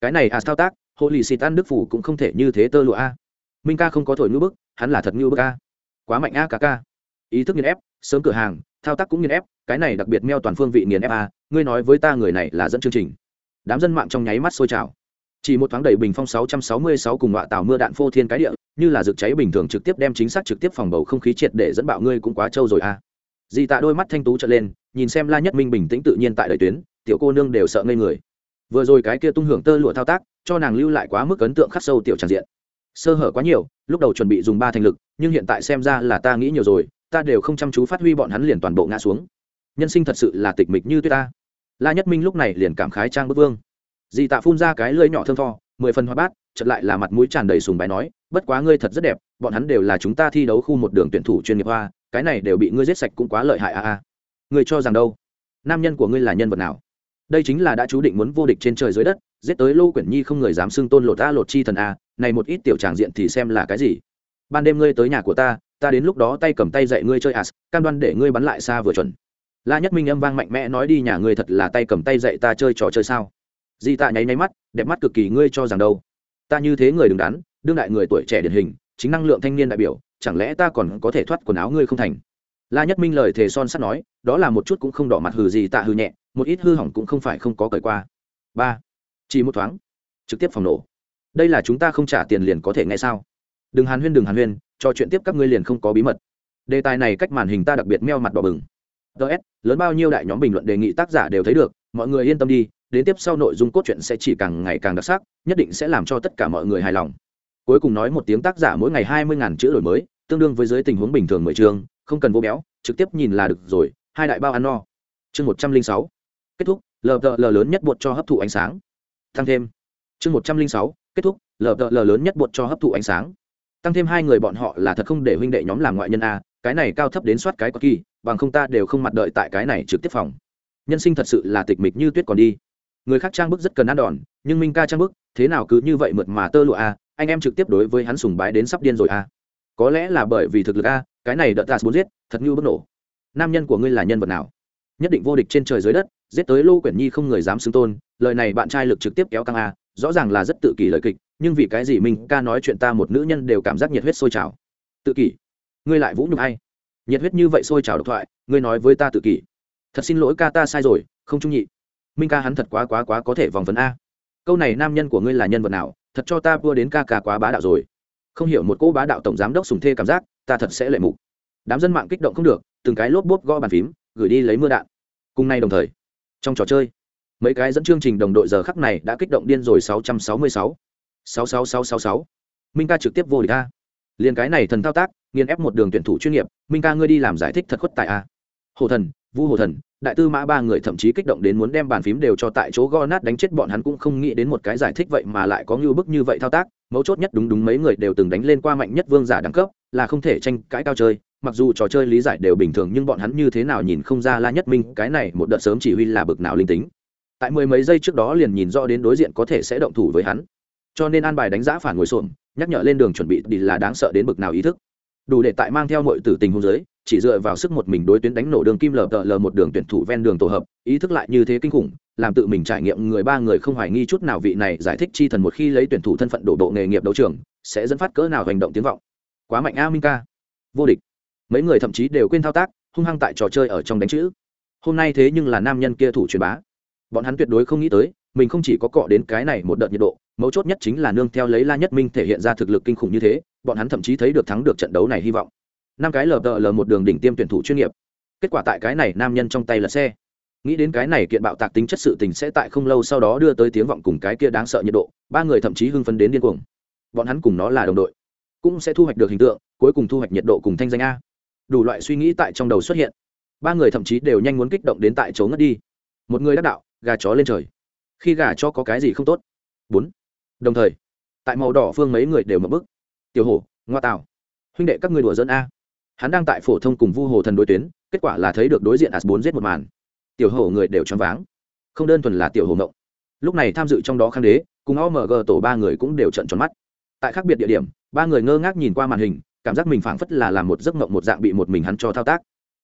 Speaker 1: Cái này as thao tác hộ lì xịt ăn đức phủ cũng không thể như thế tơ lụa a. Minh ca không có thổi ngữ bức, hắn là thật ngữ bức a. Quá mạnh a ca ca. Ý thức nghiền ép, sớm cửa hàng, thao tác cũng nghiền ép, cái này đặc biệt meo toàn phương vị nghiền ép a. Ngươi nói với ta người này là dẫn chương trình đám dân mạng trong nháy mắt sôi trào. Chỉ một thoáng đầy bình phong 666 cùng ngọa tạo mưa đạn phô thiên cái địa, như là rực cháy bình thường trực tiếp đem chính xác trực tiếp phòng bầu không khí triệt để dẫn bạo ngươi cũng quá trâu rồi à. a di tạ đôi mắt thanh tú trở lên, nhìn xem la nhất minh bình tĩnh tự nhiên tại đời tuyến, tiểu cô nương đều sợ ngây người. Vừa rồi cái kia tung hưởng tơ lụa thao tác, cho nàng lưu lại quá mức ấn tượng khắc sâu tiểu tràn diện. Sơ hở quá nhiều, lúc đầu chuẩn bị dùng ba thành lực, nhưng hiện tại xem ra là ta nghĩ nhiều rồi, ta đều không chăm chú phát huy bọn hắn liền toàn bộ ngã xuống. Nhân sinh thật sự là tịch mịch như tuyết ta la nhất minh lúc này liền cảm khái trang bức vương. Dì tạ phun ra cái lưỡi nhỏ thơm tho, mười phần hoa bát chật lại là mặt mũi tràn đầy sùng bài nói, bất quá ngươi thật rất đẹp, bọn hắn đều là chúng ta thi đấu khu một đường tuyển thủ chuyên nghiệp hoa, cái này đều bị ngươi giết sạch cũng quá lợi hại a a. Ngươi cho rằng đâu? Nam nhân của ngươi là nhân vật nào? Đây chính là đã chú định muốn vô địch trên trời dưới đất, giết tới lô quyển nhi không người dám xưng tôn lột ta lột chi thần a, này một ít tiểu tràng diện thì xem là cái gì? Ban đêm ngươi tới nhà của ta ta đến lúc đó tay cầm tay dạy ngươi chơi as, cam đoan để ngươi bắn lại xa vừa chuẩn la nhất minh âm vang mạnh mẽ nói đi nhà ngươi thật là tay cầm tay dạy ta chơi trò chơi sao? Di tạ nháy nháy mắt, đẹp mắt cực kỳ, ngươi cho rằng đâu? Ta như thế người đứng đắn, đương đại người tuổi trẻ điển hình, chính năng lượng thanh niên đại biểu, chẳng lẽ ta còn có thể thoát quần áo ngươi không thành? La nhất minh lời thề son sắt nói, đó là một chút cũng không đỏ mặt hừ gì tạ hừ nhẹ, một ít hư hỏng cũng không phải không có cởi qua. Ba, chỉ một thoáng, trực tiếp phòng nổ. Đây là chúng ta không trả tiền liền có thể nghe sao? Đừng hàn huyên, đừng hàn huyên cho chuyện tiếp các ngươi liền không có bí mật. Đề tài này cách màn hình ta đặc biệt meo mặt đỏ bừng ts lớn bao nhiêu đại nhóm bình luận đề nghị tác giả đều thấy được, mọi người yên tâm đi, đến tiếp sau nội dung cốt truyện sẽ chỉ càng ngày càng đặc sắc, nhất định sẽ làm cho tất cả mọi người hài lòng. Cuối cùng nói một tiếng tác giả mỗi ngày hai mươi ngàn chữ đổi mới, tương đương với dưới tình huống bình thường mười chương không cần vô béo, trực tiếp nhìn là được rồi, hai đại bao ăn no. Chương một trăm linh sáu. Kết thúc lờ đợ lờ lớn nhất bột cho hấp thụ ánh sáng. Tăng thêm. Chương một trăm linh sáu, kết thúc lờ đợ lờ lớn nhất bột cho hấp thụ ánh sáng. Tăng thêm hai người bọn họ là thật không để huynh đệ nhóm làm ngoại nhân a cái này cao thấp đến soát cái có kỳ, bằng không ta đều không mặt đợi tại cái này trực tiếp phòng. Nhân sinh thật sự là tịch mịch như tuyết còn đi. Người khác trang bức rất cần ăn đòn, nhưng minh ca trang bức, thế nào cứ như vậy mượt mà tơ lụa a anh em trực tiếp đối với hắn sùng bái đến sắp điên rồi a có lẽ là bởi vì thực lực a cái này đợt ta muốn giết, thật như bức nổ. Nam nhân của ngươi là nhân vật nào? Nhất định vô địch trên trời dưới đất, giết tới lô quyển nhi không người dám xưng tôn, lời này bạn trai lực trực tiếp kéo căng a rõ ràng là rất tự kỷ lời kịch, nhưng vì cái gì mình ca nói chuyện ta một nữ nhân đều cảm giác nhiệt huyết sôi trào. Tự kỷ? Ngươi lại vũ nhục hay nhiệt huyết như vậy sôi trào độc thoại, ngươi nói với ta tự kỷ. Thật xin lỗi ca ta sai rồi, không trung nhị. Minh ca hắn thật quá quá quá có thể vòng vấn a. Câu này nam nhân của ngươi là nhân vật nào? Thật cho ta vua đến ca ca quá bá đạo rồi. Không hiểu một cô bá đạo tổng giám đốc sùng thê cảm giác, ta thật sẽ lệ mục. Đám dân mạng kích động không được, từng cái lốp bốp gõ bàn phím, gửi đi lấy mưa đạn. Cùng nay đồng thời, trong trò chơi, mấy cái dẫn chương trình đồng đội giờ khắc này đã kích động điên rồi 666. 66666. Minh ca trực tiếp vô địch a. Liên cái này thần thao tác, nghiền ép một đường tuyển thủ chuyên nghiệp, Minh ca ngươi đi làm giải thích thật khuất tại a. Hồ thần, Vu Hồ thần, đại tư mã ba người thậm chí kích động đến muốn đem bàn phím đều cho tại chỗ go nát đánh chết bọn hắn cũng không nghĩ đến một cái giải thích vậy mà lại có như bức như vậy thao tác, mấu chốt nhất đúng đúng mấy người đều từng đánh lên qua mạnh nhất vương giả đẳng cấp là không thể tranh cãi cao chơi. Mặc dù trò chơi lý giải đều bình thường nhưng bọn hắn như thế nào nhìn không ra la nhất minh cái này một đợt sớm chỉ huy là bực nào linh tính. Tại mười mấy giây trước đó liền nhìn rõ đến đối diện có thể sẽ động thủ với hắn. Cho nên an bài đánh giá phản ngồi xổm nhắc nhở lên đường chuẩn bị đi là đáng sợ đến bực nào ý thức. Đủ để tại mang theo mọi tử tình hôn giới chỉ dựa vào sức một mình đối tuyến đánh nổ đường kim lờ tờ lờ một đường tuyển thủ ven đường tổ hợp, ý thức lại như thế kinh khủng, làm tự mình trải nghiệm người ba người không hoài nghi chút nào vị này giải thích chi thần một khi lấy tuyển thủ thân phận đổ bộ nghề nghiệp đấu trường, sẽ dẫn phát cỡ nào hành động tiếng vọng. Quá mạnh a minh ca. Vô địch. Mấy người thậm chí đều quên thao tác, hung hăng tại trò chơi ở trong đánh chữ. Hôm nay thế nhưng là nam nhân kia thủ truyền bá. Bọn hắn tuyệt đối không nghĩ tới mình không chỉ có cọ đến cái này một đợt nhiệt độ, mấu chốt nhất chính là nương theo lấy la nhất minh thể hiện ra thực lực kinh khủng như thế, bọn hắn thậm chí thấy được thắng được trận đấu này hy vọng. Năm cái lờ đợ lờ một đường đỉnh tiêm tuyển thủ chuyên nghiệp. Kết quả tại cái này nam nhân trong tay là xe. Nghĩ đến cái này kiện bạo tạc tính chất sự tình sẽ tại không lâu sau đó đưa tới tiếng vọng cùng cái kia đáng sợ nhiệt độ, ba người thậm chí hưng phấn đến điên cuồng. Bọn hắn cùng nó là đồng đội, cũng sẽ thu hoạch được hình tượng, cuối cùng thu hoạch nhiệt độ cùng thanh danh a. Đủ loại suy nghĩ tại trong đầu xuất hiện. Ba người thậm chí đều nhanh muốn kích động đến tại chỗ ngất đi. Một người đắc đạo, gà chó lên trời khi gà cho có cái gì không tốt? Bốn. Đồng thời, tại màu đỏ phương mấy người đều mở bức tiểu hồ, ngoa tạo huynh đệ các người đùa dân a. Hắn đang tại phổ thông cùng vu hồ thần đối tuyến, kết quả là thấy được đối diện as bốn giết một màn. Tiểu hồ người đều choáng váng. Không đơn thuần là tiểu hồ mộng lúc này tham dự trong đó khang đế, cùng omg tổ ba người cũng đều trận tròn mắt. Tại khác biệt địa điểm, ba người ngơ ngác nhìn qua màn hình, cảm giác mình phảng phất là làm một giấc mộng một dạng bị một mình hắn cho thao tác.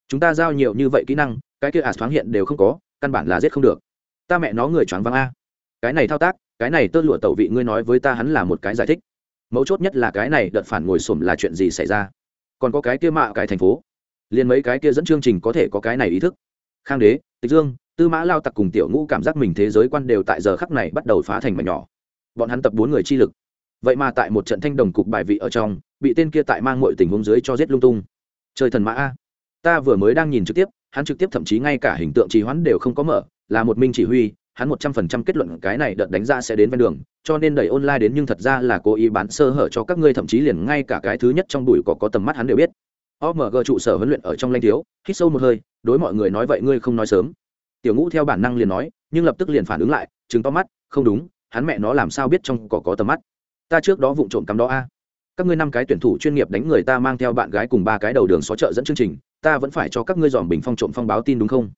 Speaker 1: Chúng ta giao nhiều như vậy kỹ năng, cái kia as thoáng hiện đều không có, căn bản là giết không được ta mẹ nó người choáng váng a. Cái này thao tác, cái này tơ lụa tẩu vị ngươi nói với ta hắn là một cái giải thích. Mấu chốt nhất là cái này đợt phản ngồi sổm là chuyện gì xảy ra? Còn có cái kia mạ cái thành phố. Liền mấy cái kia dẫn chương trình có thể có cái này ý thức. Khang đế, tịch dương, tư mã lao tặc cùng tiểu ngũ cảm giác mình thế giới quan đều tại giờ khắc này bắt đầu phá thành mảnh nhỏ. Bọn hắn tập bốn người chi lực. Vậy mà tại một trận thanh đồng cục bài vị ở trong, bị tên kia tại mang mọi tình huống dưới cho giết lung tung. Trời thần mã a. Ta vừa mới đang nhìn trực tiếp, hắn trực tiếp thậm chí ngay cả hình tượng trì hoãn đều không có mở là một minh chỉ huy, hắn một trăm phần trăm kết luận cái này đợt đánh ra sẽ đến ven đường, cho nên đẩy online đến nhưng thật ra là cố ý bán sơ hở cho các ngươi, thậm chí liền ngay cả cái thứ nhất trong bụi có có tầm mắt hắn đều biết. Omg trụ sở huấn luyện ở trong lanh thiếu, hít sâu một hơi, đối mọi người nói vậy ngươi không nói sớm. Tiểu ngũ theo bản năng liền nói, nhưng lập tức liền phản ứng lại chứng to mắt, không đúng, hắn mẹ nó làm sao biết trong cỏ có tầm mắt. Ta trước đó vụng trộm cắm đó a. Các ngươi năm cái tuyển thủ chuyên nghiệp đánh người ta mang theo bạn gái cùng ba cái đầu đường xó chợ dẫn chương trình, ta vẫn phải cho các ngươi dòm bình phong trộm phong báo tin đúng không?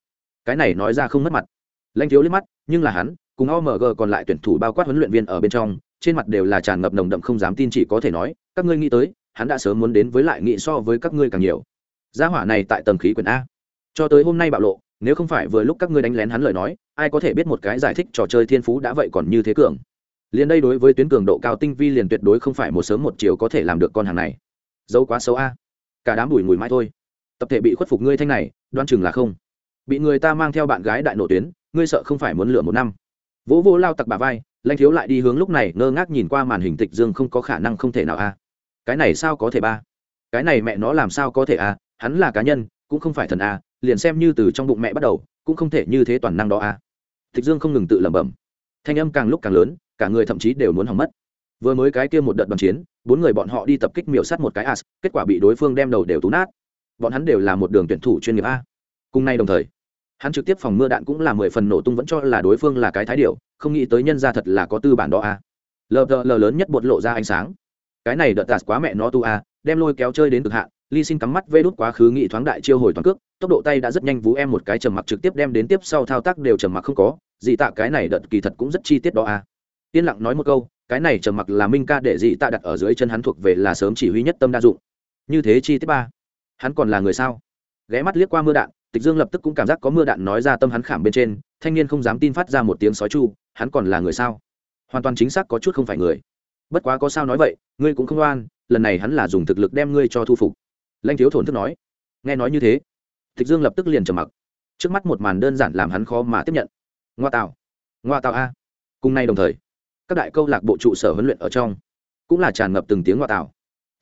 Speaker 1: Cái này nói ra không mất mặt lanh thiếu liếc mắt, nhưng là hắn, cùng omg còn lại tuyển thủ bao quát huấn luyện viên ở bên trong, trên mặt đều là tràn ngập nồng đậm không dám tin chỉ có thể nói, các ngươi nghĩ tới, hắn đã sớm muốn đến với lại nghị so với các ngươi càng nhiều. Gia hỏa này tại tầng khí quyển a. Cho tới hôm nay bạo lộ, nếu không phải vừa lúc các ngươi đánh lén hắn lời nói, ai có thể biết một cái giải thích trò chơi thiên phú đã vậy còn như thế cường. Liền đây đối với tuyến cường độ cao tinh vi liền tuyệt đối không phải một sớm một chiều có thể làm được con hàng này. Dấu quá xấu a. Cả đám bùi mùi mãi thôi. Tập thể bị khuất phục ngươi thanh này, đoan chừng là không. Bị người ta mang theo bạn gái đại nổ tuyến ngươi sợ không phải muốn lựa một năm. Vỗ vô lao tặc bà vai lanh thiếu lại đi hướng lúc này, ngơ ngác nhìn qua màn hình tịch dương không có khả năng không thể nào a cái này sao có thể ba? Cái này mẹ nó làm sao có thể a hắn là cá nhân, cũng không phải thần a liền xem như từ trong bụng mẹ bắt đầu, cũng không thể như thế toàn năng đó a tịch dương không ngừng tự lẩm bẩm. Thanh âm càng lúc càng lớn, cả người thậm chí đều muốn hỏng mất. Vừa mới cái kia một đợt đoàn chiến, bốn người bọn họ đi tập kích miểu sát một cái as, kết quả bị đối phương đem đầu đều tú nát. Bọn hắn đều là một đường tuyển thủ chuyên nghiệp a. Cùng nay đồng thời hắn trực tiếp phòng mưa đạn cũng là mười phần nổ tung vẫn cho là đối phương là cái thái điệu không nghĩ tới nhân ra thật là có tư bản đó a lờ lờ lớn nhất bột lộ ra ánh sáng. Cái này đợt tạt quá mẹ nó tu a đem lôi kéo chơi đến cực hạn, ly xin cắm mắt vê đốt quá khứ nghị thoáng đại chiêu hồi toàn cước, tốc độ tay đã rất nhanh vú em một cái trầm mặc trực tiếp đem đến tiếp sau thao tác đều trầm mặc không có, dị tạ cái này đợt kỳ thật cũng rất chi tiết đó a yên lặng nói một câu, cái này trầm mặc là minh ca để dị tạ đặt ở dưới chân hắn thuộc về là sớm chỉ huy nhất tâm đa dụng. Như thế chi tiết ba. Hắn còn là người sao? Ghé mắt liếc qua mưa đạn tịch dương lập tức cũng cảm giác có mưa đạn nói ra tâm hắn khảm bên trên, thanh niên không dám tin phát ra một tiếng sói chu, hắn còn là người sao? Hoàn toàn chính xác có chút không phải người. Bất quá có sao nói vậy, ngươi cũng không oan, lần này hắn là dùng thực lực đem ngươi cho thu phục. Lanh thiếu thổn thức nói. Nghe nói như thế, tịch dương lập tức liền trầm mặc. Trước mắt một màn đơn giản làm hắn khó mà tiếp nhận. Ngoa tạo. Ngoa tạo a. Cùng nay đồng thời, các đại câu lạc bộ trụ sở huấn luyện ở trong cũng là tràn ngập từng tiếng ngoa tạo.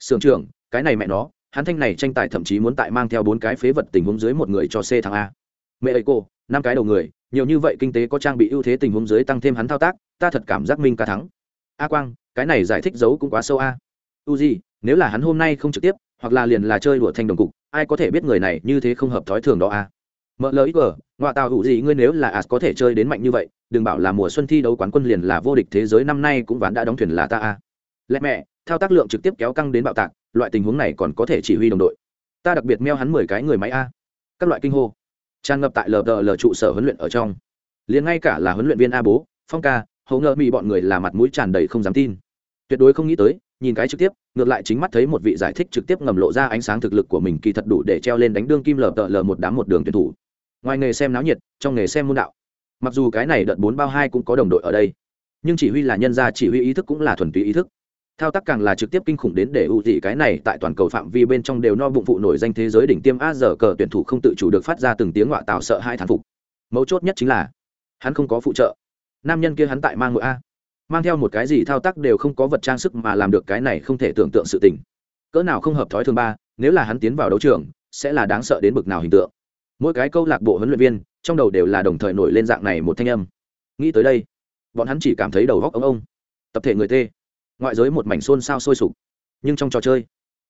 Speaker 1: Sưởng trưởng, cái này mẹ nó hắn thanh này tranh tài thậm chí muốn tại mang theo bốn cái phế vật tình huống dưới một người cho c thằng a. Mẹ ơi cô năm cái đầu người nhiều như vậy kinh tế có trang bị ưu thế tình huống dưới tăng thêm hắn thao tác ta thật cảm giác minh ca thắng. A quang cái này giải thích giấu cũng quá sâu a. Uzi, nếu là hắn hôm nay không trực tiếp hoặc là liền là chơi đùa thanh đồng cục ai có thể biết người này như thế không hợp thói thường đó a. Mở lời ít ngoại tào hữu gì ngươi nếu là as có thể chơi đến mạnh như vậy đừng bảo là mùa xuân thi đấu quán quân liền là vô địch thế giới năm nay cũng ván đã đóng thuyền là ta a. Lẹ mẹ thao tác lượng trực tiếp kéo căng đến bạo tạc, loại tình huống này còn có thể chỉ huy đồng đội. Ta đặc biệt meo hắn mười cái người máy a. Các loại kinh hô. Tràn ngập tại lờ lờ trụ sở huấn luyện ở trong. Liền ngay cả là huấn luyện viên a bố, phong ca hầu ngờ bị bọn người là mặt mũi tràn đầy không dám tin. Tuyệt đối không nghĩ tới, nhìn cái trực tiếp, ngược lại chính mắt thấy một vị giải thích trực tiếp ngầm lộ ra ánh sáng thực lực của mình kỳ thật đủ để treo lên đánh đương kim lờ tờ lờ một đám một đường tuyển thủ. Ngoài nghề xem náo nhiệt, trong nghề xem môn đạo. Mặc dù cái này đợt bốn bao hai cũng có đồng đội ở đây, nhưng chỉ huy là nhân gia chỉ huy ý thức cũng là thuần túy ý thức thao tác càng là trực tiếp kinh khủng đến để ưu dị cái này tại toàn cầu phạm vi bên trong đều no bụng phụ nổi danh thế giới đỉnh tiêm a giờ cờ tuyển thủ không tự chủ được phát ra từng tiếng họa tạo sợ hai thán phục. Mấu chốt nhất chính là, hắn không có phụ trợ. Nam nhân kia hắn tại mang ngựa a. Mang theo một cái gì thao tác đều không có vật trang sức mà làm được cái này không thể tưởng tượng sự tình. Cỡ nào không hợp thói thường ba, nếu là hắn tiến vào đấu trường, sẽ là đáng sợ đến bực nào hình tượng. Mỗi cái câu lạc bộ huấn luyện viên, trong đầu đều là đồng thời nổi lên dạng này một thanh âm. Nghĩ tới đây, bọn hắn chỉ cảm thấy đầu góc ông ông tập thể người tê ngoại giới một mảnh xôn xao sôi sục. Nhưng trong trò chơi,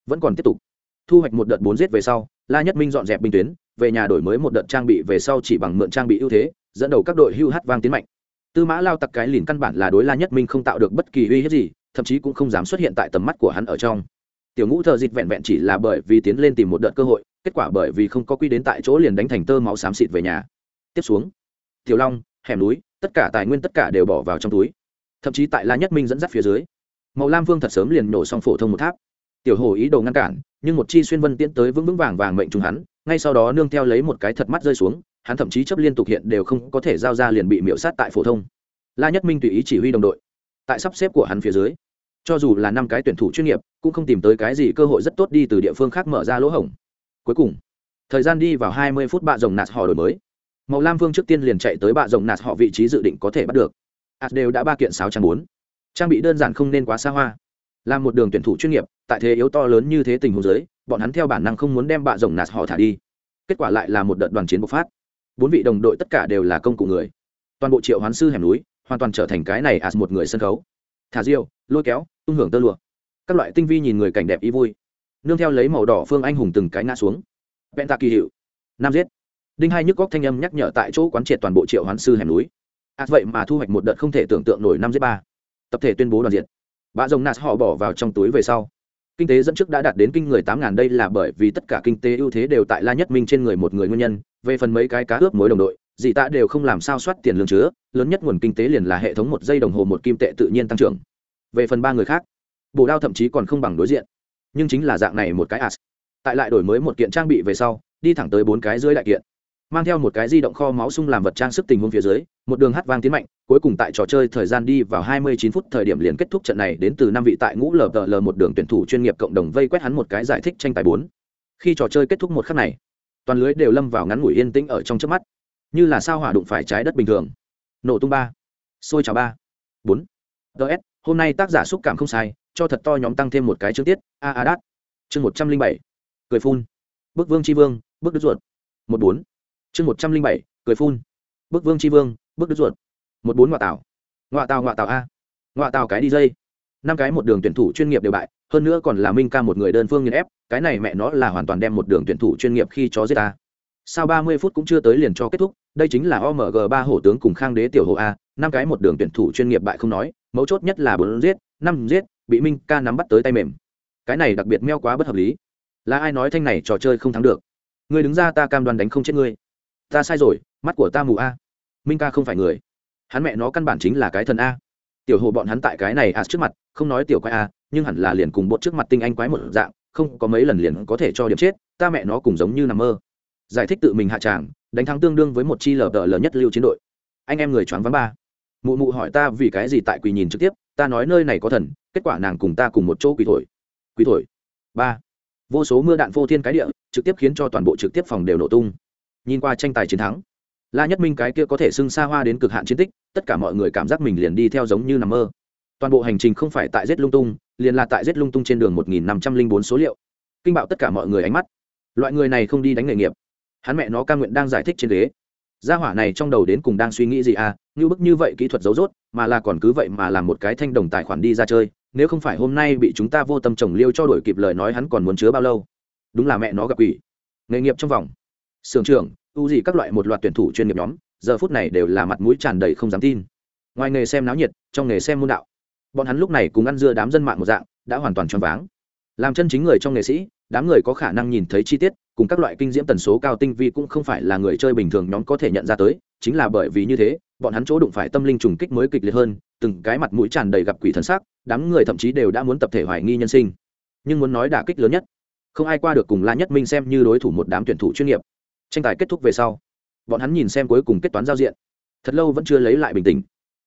Speaker 1: vẫn còn tiếp tục. Thu hoạch một đợt bốn giết về sau, la nhất minh dọn dẹp binh tuyến, về nhà đổi mới một đợt trang bị về sau chỉ bằng mượn trang bị ưu thế, dẫn đầu các đội hưu hát vang tiến mạnh. Tư mã lao tặc cái lìn căn bản là đối la nhất minh không tạo được bất kỳ uy hiếp gì, thậm chí cũng không dám xuất hiện tại tầm mắt của hắn ở trong. Tiểu ngũ thợ dịt vẹn vẹn chỉ là bởi vì tiến lên tìm một đợt cơ hội, kết quả bởi vì không có quy đến tại chỗ liền đánh thành tơ máu xám xịt về nhà. Tiếp xuống, tiểu long, hẻm núi, tất cả tài nguyên tất cả đều bỏ vào trong túi. Thậm chí tại la nhất minh dẫn dắt phía dưới màu lam vương thật sớm liền nổ xong phổ thông một tháp. Tiểu hồ ý đồ ngăn cản, nhưng một chi xuyên vân tiến tới vững vững vàng vàng mệnh trùng hắn, ngay sau đó nương theo lấy một cái thật mắt rơi xuống, hắn thậm chí chấp liên tục hiện đều không có thể giao ra liền bị miễu sát tại phổ thông. La nhất minh tùy ý chỉ huy đồng đội, tại sắp xếp của hắn phía dưới, cho dù là năm cái tuyển thủ chuyên nghiệp, cũng không tìm tới cái gì cơ hội rất tốt đi từ địa phương khác mở ra lỗ hổng. Cuối cùng, thời gian đi vào hai mươi phút bạ rồng nạt họ đổi mới. Màu lam vương trước tiên liền chạy tới bạ rồng nạt họ vị trí dự định có thể bắt được. Ạt đều đã ba kiện sáu trăm bốn trang bị đơn giản không nên quá xa hoa. Là một đường tuyển thủ chuyên nghiệp, tại thế yếu to lớn như thế tình huống giới bọn hắn theo bản năng không muốn đem bạ rồng nạt họ thả đi. Kết quả lại là một đợt đoàn chiến bộc phát. Bốn vị đồng đội tất cả đều là công cụ người. Toàn bộ triệu hoán sư hẻm núi, hoàn toàn trở thành cái này as một người sân khấu. Thả diêu, lôi kéo, tung hưởng tơ lụa. Các loại tinh vi nhìn người cảnh đẹp ý vui. Nương theo lấy màu đỏ phương anh hùng từng cái ngã xuống. Vẹn tạ kỳ hiệu. Nam giết. Đinh hai nhức góc thanh âm nhắc nhở tại chỗ quán triệt toàn bộ triệu hoán sư hẻm núi. As vậy mà thu hoạch một đợt không thể tưởng tượng nổi năm giết ba tập thể tuyên bố đoàn diện. Bà rồng nạt họ bỏ vào trong túi về sau. Kinh tế dẫn trước đã đạt đến kinh người tám ngàn đây là bởi vì tất cả kinh tế ưu thế đều tại la nhất minh trên người một người nguyên nhân, về phần mấy cái cá ướp mối đồng đội, dì tạ đều không làm sao soát tiền lương chứa, lớn nhất nguồn kinh tế liền là hệ thống một giây đồng hồ một kim tệ tự nhiên tăng trưởng. Về phần ba người khác, bồ đao thậm chí còn không bằng đối diện. Nhưng chính là dạng này một cái as tại lại đổi mới một kiện trang bị về sau, đi thẳng tới bốn cái dưới đại kiện mang theo một cái di động kho máu sung làm vật trang sức tình huống phía dưới, một đường hát vang tiến mạnh, cuối cùng tại trò chơi thời gian đi vào 29 phút thời điểm liền kết thúc trận này đến từ năm vị tại ngũ lờ lờ một đường tuyển thủ chuyên nghiệp cộng đồng vây quét hắn một cái giải thích tranh tài bốn. Khi trò chơi kết thúc một khắc này, toàn lưới đều lâm vào ngắn ngủi yên tĩnh ở trong trước mắt. Như là sao hỏa đụng phải trái đất bình thường. Nổ tung ba. Xôi trào ba. Bốn. Ts hôm nay tác giả xúc cảm không sai, cho thật to nhóm tăng thêm một cái chương tiết, a a đát. Chương một trăm linh bảy. Cười phun. Bức vương tri vương bức đứt ruột. Một bốn chương một trăm linh bảy, cười phun. Bức vương tri vương bức đứt ruột. Một bốn ngoại tảo. Ngoại tảo ngoại tảo a. Ngoại tảo cái đi dây. Năm cái một đường tuyển thủ chuyên nghiệp đều bại, hơn nữa còn là minh ca một người đơn phương nghiên ép, cái này mẹ nó là hoàn toàn đem một đường tuyển thủ chuyên nghiệp khi chó giết ta. Sau ba mươi phút cũng chưa tới liền cho kết thúc, đây chính là omg ba hổ tướng cùng khang đế tiểu hộ a, năm cái một đường tuyển thủ chuyên nghiệp bại không nói, mấu chốt nhất là bốn giết, năm giết, bị minh ca nắm bắt tới tay mềm. Cái này đặc biệt meo quá bất hợp lý. Là ai nói thanh này trò chơi không thắng được? Người đứng ra ta cam đoan đánh không chết ngươi ta sai rồi, mắt của ta mù a. Minh ca không phải người. Hắn mẹ nó căn bản chính là cái thần a. Tiểu hồ bọn hắn tại cái này a trước mặt, không nói tiểu quái a, nhưng hẳn là liền cùng bột trước mặt tinh anh quái một dạng, không có mấy lần liền có thể cho điểm chết, ta mẹ nó cùng giống như nằm mơ. Giải thích tự mình hạ tràng, đánh thắng tương đương với một chi lờ đờ lờ nhất lưu chiến đội. Anh em người choáng vắng ba. Mụ mụ hỏi ta vì cái gì tại quỳ nhìn trực tiếp, ta nói nơi này có thần, kết quả nàng cùng ta cùng một chỗ quỳ thổi. Quỳ thổi. Ba. Vô số mưa đạn vô thiên cái địa, trực tiếp khiến cho toàn bộ trực tiếp phòng đều nổ tung nhìn qua tranh tài chiến thắng. La nhất minh cái kia có thể xưng xa hoa đến cực hạn chiến tích, tất cả mọi người cảm giác mình liền đi theo giống như nằm mơ. Toàn bộ hành trình không phải tại rét lung tung, liền là tại rét lung tung trên đường một nghìn năm trăm linh bốn số liệu. Kinh bạo tất cả mọi người ánh mắt. Loại người này không đi đánh nghề nghiệp. Hắn mẹ nó ca nguyện đang giải thích trên ghế. Gia hỏa này trong đầu đến cùng đang suy nghĩ gì à? Như bức như vậy kỹ thuật dấu dốt mà là còn cứ vậy mà làm một cái thanh đồng tài khoản đi ra chơi, nếu không phải hôm nay bị chúng ta vô tâm trồng liêu cho đổi kịp lời nói hắn còn muốn chứa bao lâu? Đúng là mẹ nó gặp ủy nghề nghiệp trong vòng sưởng trưởng, u gì các loại một loạt tuyển thủ chuyên nghiệp nhóm, giờ phút này đều là mặt mũi tràn đầy không dám tin. Ngoài nghề xem náo nhiệt, trong nghề xem môn đạo. Bọn hắn lúc này cùng ăn dưa đám dân mạng một dạng, đã hoàn toàn choáng váng. Làm chân chính người trong nghệ sĩ, đám người có khả năng nhìn thấy chi tiết, cùng các loại kinh diễm tần số cao tinh vi cũng không phải là người chơi bình thường nhóm có thể nhận ra tới, chính là bởi vì như thế, bọn hắn chỗ đụng phải tâm linh trùng kích mới kịch liệt hơn, từng cái mặt mũi tràn đầy gặp quỷ thần sắc, đám người thậm chí đều đã muốn tập thể hoài nghi nhân sinh. Nhưng muốn nói đả kích lớn nhất, không ai qua được cùng la nhất minh xem như đối thủ một đám tuyển thủ chuyên nghiệp tranh tài kết thúc về sau, bọn hắn nhìn xem cuối cùng kết toán giao diện, thật lâu vẫn chưa lấy lại bình tĩnh.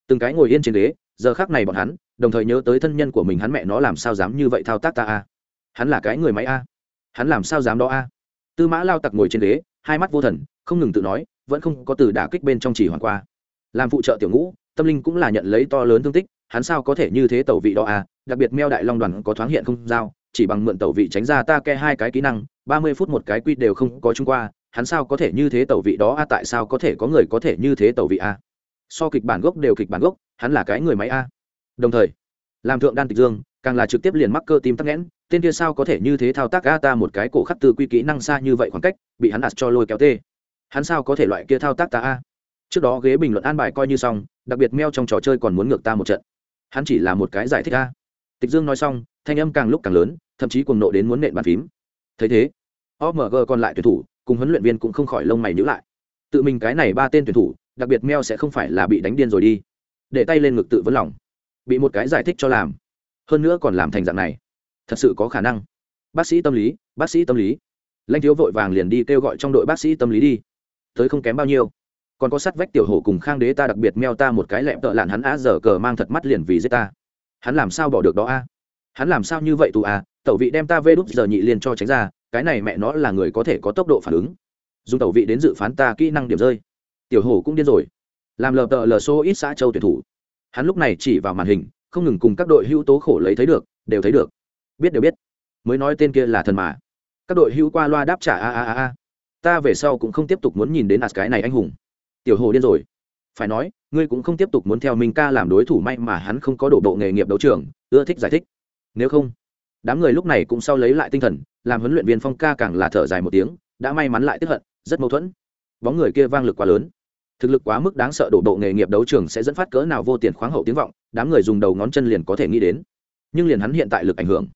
Speaker 1: Từng cái ngồi yên trên ghế, giờ khác này bọn hắn, đồng thời nhớ tới thân nhân của mình hắn mẹ nó làm sao dám như vậy thao tác ta a? Hắn là cái người máy a? Hắn làm sao dám đó a? Tư mã lao tặc ngồi trên ghế, hai mắt vô thần, không ngừng tự nói, vẫn không có từ đả kích bên trong chỉ hoàn qua. Làm phụ trợ tiểu ngũ, tâm linh cũng là nhận lấy to lớn thương tích, hắn sao có thể như thế tẩu vị đó a? Đặc biệt meo đại long đoàn có thoáng hiện không giao, chỉ bằng mượn tẩu vị tránh ra ta ke hai cái kỹ năng, ba mươi phút một cái quy đều không có chung qua hắn sao có thể như thế tẩu vị đó a, tại sao có thể có người có thể như thế tẩu vị a? So kịch bản gốc đều kịch bản gốc, hắn là cái người máy a. Đồng thời, làm thượng đan tịch dương, càng là trực tiếp liền mắc cơ tim tắc nghẽn, tên kia sao có thể như thế thao tác a, ta một cái cổ khắc từ quy kỹ năng xa như vậy khoảng cách, bị hắn đặt cho lôi kéo tê. Hắn sao có thể loại kia thao tác ta a? Trước đó ghế bình luận an bài coi như xong, đặc biệt meo trong trò chơi còn muốn ngược ta một trận. Hắn chỉ là một cái giải thích a. Tịch dương nói xong, thanh âm càng lúc càng lớn, thậm chí cuồng nộ đến muốn nện bàn phím. Thấy thế omg còn lại tuyển thủ cùng huấn luyện viên cũng không khỏi lông mày nhữ lại. Tự mình cái này ba tên tuyển thủ, đặc biệt meo sẽ không phải là bị đánh điên rồi đi. Để tay lên ngực tự vấn lòng. Bị một cái giải thích cho làm. Hơn nữa còn làm thành dạng này. Thật sự có khả năng. Bác sĩ tâm lý, bác sĩ tâm lý. Lanh thiếu vội vàng liền đi kêu gọi trong đội bác sĩ tâm lý đi. Tới không kém bao nhiêu. Còn có sắt vách tiểu hổ cùng khang đế ta đặc biệt meo ta một cái lẹm tợ lạn hắn á giờ cờ mang thật mắt liền vì giết ta. Hắn làm sao bỏ được đó a? Hắn làm sao như vậy tù a? Tẩu vị đem ta vê đút giờ nhị liền cho tránh ra cái này mẹ nó là người có thể có tốc độ phản ứng. Dùng tẩu vị đến dự phán ta kỹ năng điểm rơi. Tiểu hổ cũng điên rồi. Làm lờ tợ lờ xô ít xã châu tuyển thủ. Hắn lúc này chỉ vào màn hình, không ngừng cùng các đội hữu tố khổ lấy thấy được, đều thấy được. Biết đều biết. Mới nói tên kia là thần mà. Các đội hữu qua loa đáp trả a a a a. Ta về sau cũng không tiếp tục muốn nhìn đến ạt cái này anh hùng. Tiểu hồ điên rồi. Phải nói, ngươi cũng không tiếp tục muốn theo minh ca làm đối thủ may mà hắn không có đổ bộ nghề nghiệp đấu trường, ưa thích giải thích. Nếu không, đám người lúc này cũng sau lấy lại tinh thần làm huấn luyện viên phong ca càng là thở dài một tiếng, đã may mắn lại tiếp hận, rất mâu thuẫn. Bóng người kia vang lực quá lớn. Thực lực quá mức đáng sợ đổ bộ nghề nghiệp đấu trường sẽ dẫn phát cỡ nào vô tiền khoáng hậu tiếng vọng, đám người dùng đầu ngón chân liền có thể nghĩ đến. Nhưng liền hắn hiện tại lực ảnh hưởng,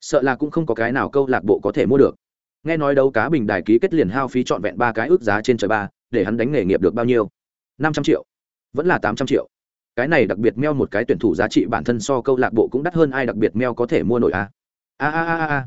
Speaker 1: sợ là cũng không có cái nào câu lạc bộ có thể mua được. Nghe nói đấu cá bình đài ký kết liền hao phí trọn vẹn ba cái ước giá trên trời ba, để hắn đánh nghề nghiệp được bao nhiêu? Năm trăm triệu. Vẫn là tám trăm triệu. Cái này đặc biệt meo một cái tuyển thủ giá trị bản thân so câu lạc bộ cũng đắt hơn ai đặc biệt meo có thể mua nổi à? a a a a a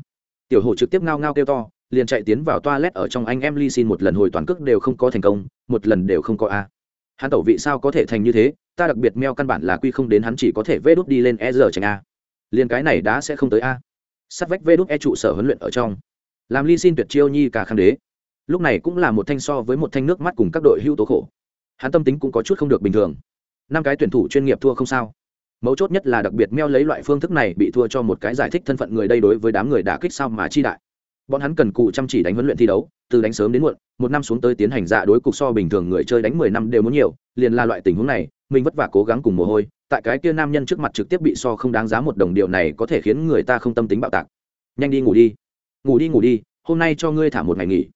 Speaker 1: tiểu hổ trực tiếp ngao ngao kêu to, liền chạy tiến vào toilet ở trong anh em ly xin một lần hồi toàn cước đều không có thành công, một lần đều không có a. Hắn tẩu vị sao có thể thành như thế, ta đặc biệt meo căn bản là quy không đến hắn chỉ có thể vê đút đi lên e giờ tránh a. Liền cái này đã sẽ không tới a. Sắt vách vê đút e trụ sở huấn luyện ở trong. Làm ly xin tuyệt chiêu nhi cả khang đế. Lúc này cũng là một thanh so với một thanh nước mắt cùng các đội hưu tố khổ. Hắn tâm tính cũng có chút không được bình thường. Năm cái tuyển thủ chuyên nghiệp thua không sao mấu chốt nhất là đặc biệt meo lấy loại phương thức này bị thua cho một cái giải thích thân phận người đây đối với đám người đã kích sao mà chi đại. Bọn hắn cần cụ chăm chỉ đánh huấn luyện thi đấu, từ đánh sớm đến muộn, một năm xuống tới tiến hành dạ đối cục so bình thường người chơi đánh mười năm đều muốn nhiều, liền là loại tình huống này, mình vất vả cố gắng cùng mồ hôi, tại cái kia nam nhân trước mặt trực tiếp bị so không đáng giá một đồng điều này có thể khiến người ta không tâm tính bạo tạc. Nhanh đi ngủ đi. Ngủ đi ngủ đi, hôm nay cho ngươi thả một ngày nghỉ.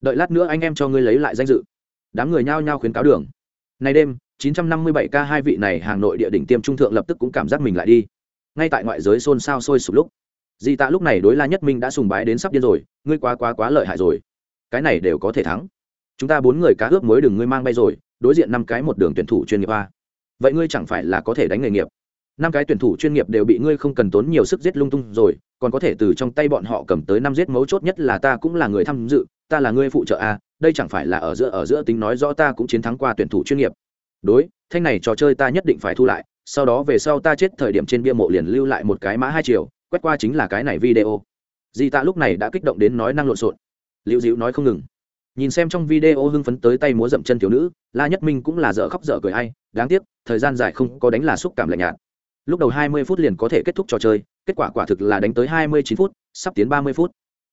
Speaker 1: Đợi lát nữa anh em cho ngươi lấy lại danh dự. Đám người nhao nhao khuyến cáo đường. Nay đêm 957 k hai vị này hàng nội địa đỉnh tiêm trung thượng lập tức cũng cảm giác mình lại đi. Ngay tại ngoại giới xôn xao sôi sục lúc di tạ lúc này đối la nhất minh đã sùng bái đến sắp điên rồi, ngươi quá quá quá lợi hại rồi. Cái này đều có thể thắng. Chúng ta bốn người cá ướp mới đừng ngươi mang bay rồi, đối diện năm cái một đường tuyển thủ chuyên nghiệp a. Vậy ngươi chẳng phải là có thể đánh nghề nghiệp? Năm cái tuyển thủ chuyên nghiệp đều bị ngươi không cần tốn nhiều sức giết lung tung rồi, còn có thể từ trong tay bọn họ cầm tới năm giết mấu chốt nhất là ta cũng là người tham dự, ta là ngươi phụ trợ a, đây chẳng phải là ở giữa ở giữa tính nói rõ ta cũng chiến thắng qua tuyển thủ chuyên nghiệp đối, thanh này trò chơi ta nhất định phải thu lại, sau đó về sau ta chết thời điểm trên bia mộ liền lưu lại một cái mã hai chiều, quét qua chính là cái này video. Di tạ lúc này đã kích động đến nói năng lộn xộn. Liễu dịu nói không ngừng. Nhìn xem trong video hưng phấn tới tay múa dậm chân thiếu nữ, la nhất minh cũng là dở khóc dở cười hay đáng tiếc, thời gian dài không có đánh là xúc cảm lạnh nhạt. Lúc đầu 20 phút liền có thể kết thúc trò chơi, kết quả quả thực là đánh tới 29 phút, sắp tiến 30 phút.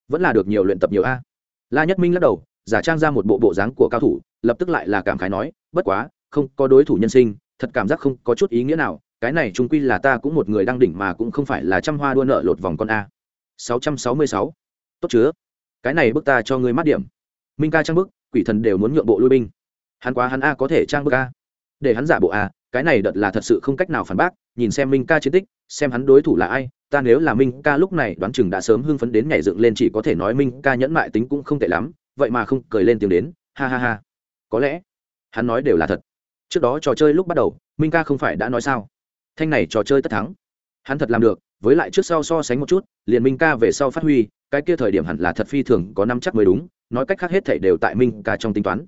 Speaker 1: Vẫn là được nhiều luyện tập nhiều a. La nhất minh lắc đầu, giả trang ra một bộ bộ dáng của cao thủ, lập tức lại là cảm khái nói, bất quá không có đối thủ nhân sinh, thật cảm giác không có chút ý nghĩa nào, cái này trung quy là ta cũng một người đang đỉnh mà cũng không phải là trăm hoa đua nợ lột vòng con a. 666. tốt chứa cái này bức ta cho ngươi mát điểm. Minh ca trang bức, quỷ thần đều muốn nhượng bộ lui binh. Hắn quá hắn a có thể trang bức a. Để hắn giả bộ a, cái này đợt là thật sự không cách nào phản bác, nhìn xem minh ca chiến tích, xem hắn đối thủ là ai, ta nếu là minh ca lúc này đoán chừng đã sớm hưng phấn đến nhảy dựng lên chỉ có thể nói minh ca nhẫn mại tính cũng không tệ lắm, vậy mà không cười lên tiếng đến, ha ha ha. Có lẽ, hắn nói đều là thật trước đó trò chơi lúc bắt đầu, minh ca không phải đã nói sao? Thanh này trò chơi tất thắng. Hắn thật làm được, với lại trước sau so sánh một chút, liền minh ca về sau phát huy, cái kia thời điểm hẳn là thật phi thường, có năm chắc mới đúng, nói cách khác hết thảy đều tại minh ca trong tính toán.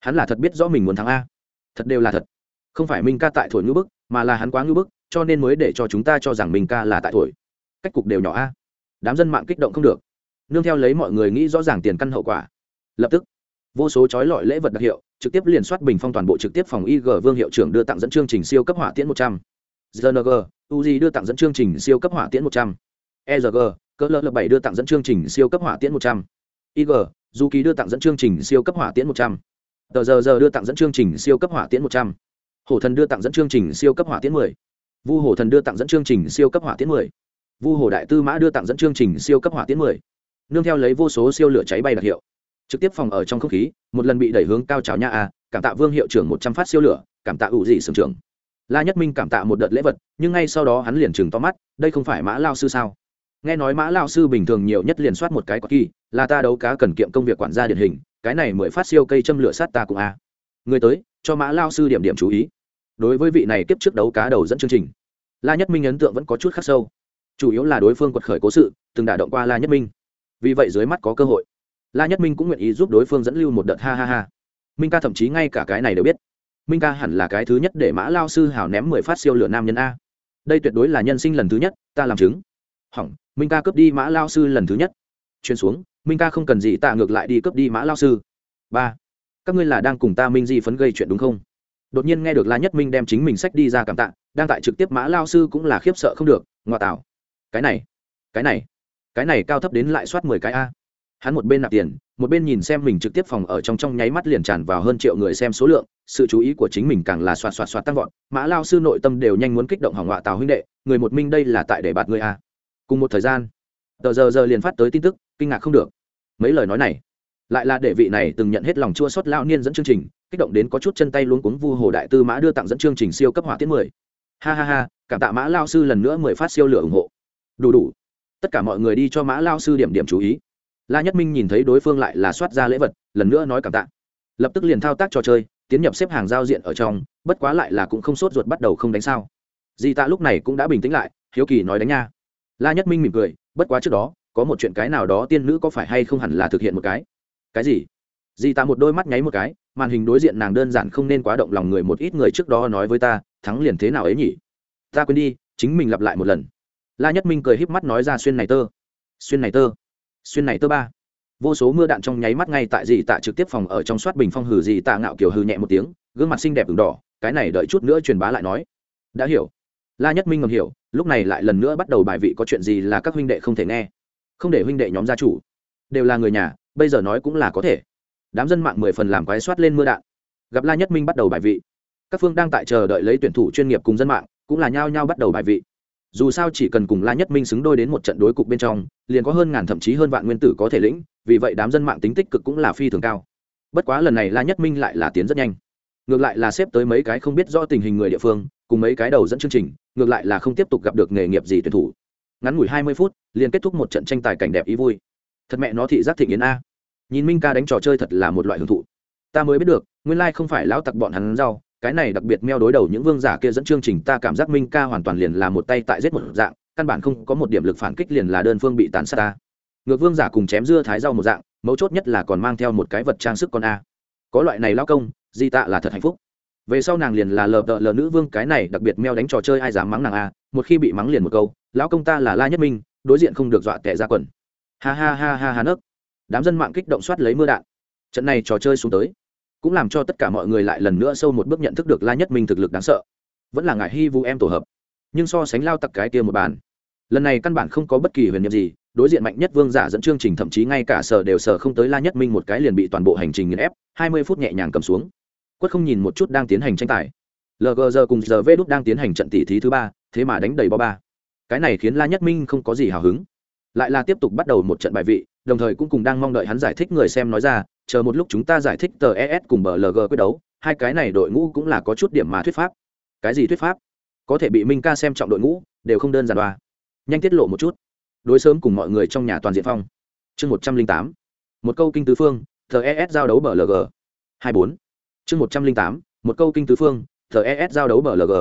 Speaker 1: Hắn là thật biết rõ mình muốn thắng a. Thật đều là thật. Không phải minh ca tại thổi ngữ bức, mà là hắn quá ngữ bức, cho nên mới để cho chúng ta cho rằng minh ca là tại thổi. Cách cục đều nhỏ a. Đám dân mạng kích động không được. Nương theo lấy mọi người nghĩ rõ ràng tiền căn hậu quả. Lập tức, vô số trói lọi lễ vật đặc hiệu trực tiếp liền soát bình phong toàn bộ trực tiếp phòng ig vương hiệu trưởng đưa tặng dẫn chương trình siêu cấp hỏa tiễn một trăm. Gng uzi đưa tặng dẫn chương trình siêu cấp hỏa tiễn một trăm. Erg cỡ lỡ bảy đưa tặng dẫn chương trình siêu cấp hỏa tiễn một trăm. Ig du ký đưa tặng dẫn chương trình siêu cấp hỏa tiễn một trăm. Tờ giờ giờ đưa tặng dẫn chương trình siêu cấp hỏa tiễn một trăm. Hổ thần đưa tặng dẫn chương trình siêu cấp hỏa tiễn mười. Vu hổ thần đưa tặng dẫn chương trình siêu cấp hỏa tiễn mười. Vu hổ đại tư mã đưa tặng dẫn chương trình siêu cấp hỏa tiễn mười. Nương theo lấy vô số siêu lửa cháy bay đặc hiệu trực tiếp phòng ở trong không khí, một lần bị đẩy hướng cao trào nha a, cảm tạ vương hiệu trưởng một trăm phát siêu lửa, cảm tạ ủ dị sưởng trưởng. La nhất minh cảm tạ một đợt lễ vật, nhưng ngay sau đó hắn liền chừng to mắt, đây không phải mã lao sư sao? Nghe nói mã lao sư bình thường nhiều nhất liền soát một cái có kỳ, là ta đấu cá cần kiệm công việc quản gia điển hình, cái này mới phát siêu cây châm lửa sát ta cũng a. Người tới, cho mã lao sư điểm điểm chú ý. Đối với vị này tiếp trước đấu cá đầu dẫn chương trình, la nhất minh ấn tượng vẫn có chút khắc sâu. Chủ yếu là đối phương quật khởi cố sự, từng đả động qua la nhất minh. Vì vậy dưới mắt có cơ hội la nhất minh cũng nguyện ý giúp đối phương dẫn lưu một đợt ha ha ha. Minh ca thậm chí ngay cả cái này đều biết. Minh ca hẳn là cái thứ nhất để mã lao sư hào ném mười phát siêu lửa nam nhân a. Đây tuyệt đối là nhân sinh lần thứ nhất, ta làm chứng. Hỏng, minh ca cướp đi mã lao sư lần thứ nhất. Chuyên xuống, minh ca không cần gì tạ ngược lại đi cướp đi mã lao sư. Ba, các ngươi là đang cùng ta minh di phấn gây chuyện đúng không? Đột nhiên nghe được la nhất minh đem chính mình sách đi ra cảm tạ, đang tại trực tiếp mã lao sư cũng là khiếp sợ không được. Ngoại tạo. Cái này cái này cái này cao thấp đến lại soát mười cái a hắn một bên nạp tiền, một bên nhìn xem mình trực tiếp phòng ở trong trong nháy mắt liền tràn vào hơn triệu người xem số lượng, sự chú ý của chính mình càng là xoạt xoạt xoạt tăng vọt. Mã lao sư nội tâm đều nhanh muốn kích động hỏng họa tào huynh đệ, người một minh đây là tại để bạt người a cùng một thời gian, tờ giờ giờ liền phát tới tin tức, kinh ngạc không được. Mấy lời nói này, lại là để vị này từng nhận hết lòng chua xót lao niên dẫn chương trình, kích động đến có chút chân tay luống cuống vu hồ đại tư mã đưa tặng dẫn chương trình siêu cấp hỏa tiết mười. Ha ha ha, cảm tạ mã lao sư lần nữa mười phát siêu lửa ủng hộ. Đủ đủ. Tất cả mọi người đi cho mã lao sư điểm điểm chú ý la nhất minh nhìn thấy đối phương lại là soát ra lễ vật, lần nữa nói cảm tạ. Lập tức liền thao tác trò chơi, tiến nhập xếp hàng giao diện ở trong, bất quá lại là cũng không sốt ruột bắt đầu không đánh sao. Di tạ lúc này cũng đã bình tĩnh lại, hiếu kỳ nói đánh nha. La nhất minh mỉm cười, bất quá trước đó, có một chuyện cái nào đó tiên nữ có phải hay không hẳn là thực hiện một cái. Cái gì? Di tạ một đôi mắt nháy một cái, màn hình đối diện nàng đơn giản không nên quá động lòng người một ít người trước đó nói với ta, thắng liền thế nào ấy nhỉ? Ta quên đi, chính mình lặp lại một lần. La nhất minh cười híp mắt nói ra xuyên này tơ, xuyên này tơ xuyên này tơ ba. Vô số mưa đạn trong nháy mắt ngay tại dì tạ trực tiếp phòng ở trong soát bình phong hử dì tạ ngạo kiểu hư nhẹ một tiếng, gương mặt xinh đẹp ửng đỏ, cái này đợi chút nữa truyền bá lại nói. Đã hiểu. La nhất minh ngầm hiểu, lúc này lại lần nữa bắt đầu bài vị có chuyện gì là các huynh đệ không thể nghe. Không để huynh đệ nhóm gia chủ. Đều là người nhà, bây giờ nói cũng là có thể. Đám dân mạng mười phần làm quái soát lên mưa đạn. Gặp la nhất minh bắt đầu bài vị. Các phương đang tại chờ đợi lấy tuyển thủ chuyên nghiệp cùng dân mạng, cũng là nhao nhao bắt đầu bài vị dù sao chỉ cần cùng la nhất minh xứng đôi đến một trận đối cục bên trong, liền có hơn ngàn thậm chí hơn vạn nguyên tử có thể lĩnh, vì vậy đám dân mạng tính tích cực cũng là phi thường cao. Bất quá lần này la nhất minh lại là tiến rất nhanh. Ngược lại là xếp tới mấy cái không biết rõ tình hình người địa phương, cùng mấy cái đầu dẫn chương trình, ngược lại là không tiếp tục gặp được nghề nghiệp gì tuyển thủ. Ngắn ngủi hai mươi phút, liền kết thúc một trận tranh tài cảnh đẹp ý vui. Thật mẹ nó thị giác thị nghiến a. Nhìn minh ca đánh trò chơi thật là một loại hưởng thụ. Ta mới biết được, nguyên lai không phải lão tặc bọn hắn rau cái này đặc biệt meo đối đầu những vương giả kia dẫn chương trình, ta cảm giác minh ca hoàn toàn liền là một tay tại giết một dạng, căn bản không có một điểm lực phản kích liền là đơn phương bị tàn sát ta. Ngược vương giả cùng chém dưa thái rau một dạng, mấu chốt nhất là còn mang theo một cái vật trang sức con a. Có loại này lao công, di tạ là thật hạnh phúc. Về sau nàng liền là lờ đợ lờ nữ vương, cái này đặc biệt meo đánh trò chơi ai dám mắng nàng a, một khi bị mắng liền một câu, lão công ta là la nhất minh, đối diện không được dọa tẻ ra quần. Ha ha ha ha ha nấc. Đám dân mạng kích động soát lấy mưa đạn. Trận này trò chơi xuống tới cũng làm cho tất cả mọi người lại lần nữa sâu một bước nhận thức được la nhất minh thực lực đáng sợ. Vẫn là ngại hy vu em tổ hợp. Nhưng so sánh lao tặc cái kia một bàn. Lần này căn bản không có bất kỳ huyền nhiệm gì, đối diện mạnh nhất vương giả dẫn chương trình thậm chí ngay cả sở đều sở không tới la nhất minh một cái liền bị toàn bộ hành trình nghiền ép, hai mươi phút nhẹ nhàng cầm xuống. Quất không nhìn một chút đang tiến hành tranh tài. Lg giờ cùng giờ vê đúc đang tiến hành trận tỷ thí thứ ba, thế mà đánh đầy bo ba. Cái này khiến la nhất minh không có gì hào hứng. Lại là tiếp tục bắt đầu một trận bài vị, đồng thời cũng cùng đang mong đợi hắn giải thích người xem nói ra chờ một lúc chúng ta giải thích tờ es cùng BLG quyết đấu, hai cái này đội ngũ cũng là có chút điểm mà thuyết pháp. Cái gì thuyết pháp? Có thể bị minh ca xem trọng đội ngũ, đều không đơn giản đoa. Nhanh tiết lộ một chút. Đối sớm cùng mọi người trong nhà toàn diện phong. Chương một trăm linh tám. Một câu kinh tứ phương tes giao đấu BLG hai bốn. Chương một trăm linh tám. Một câu kinh tứ phương tes giao đấu BLG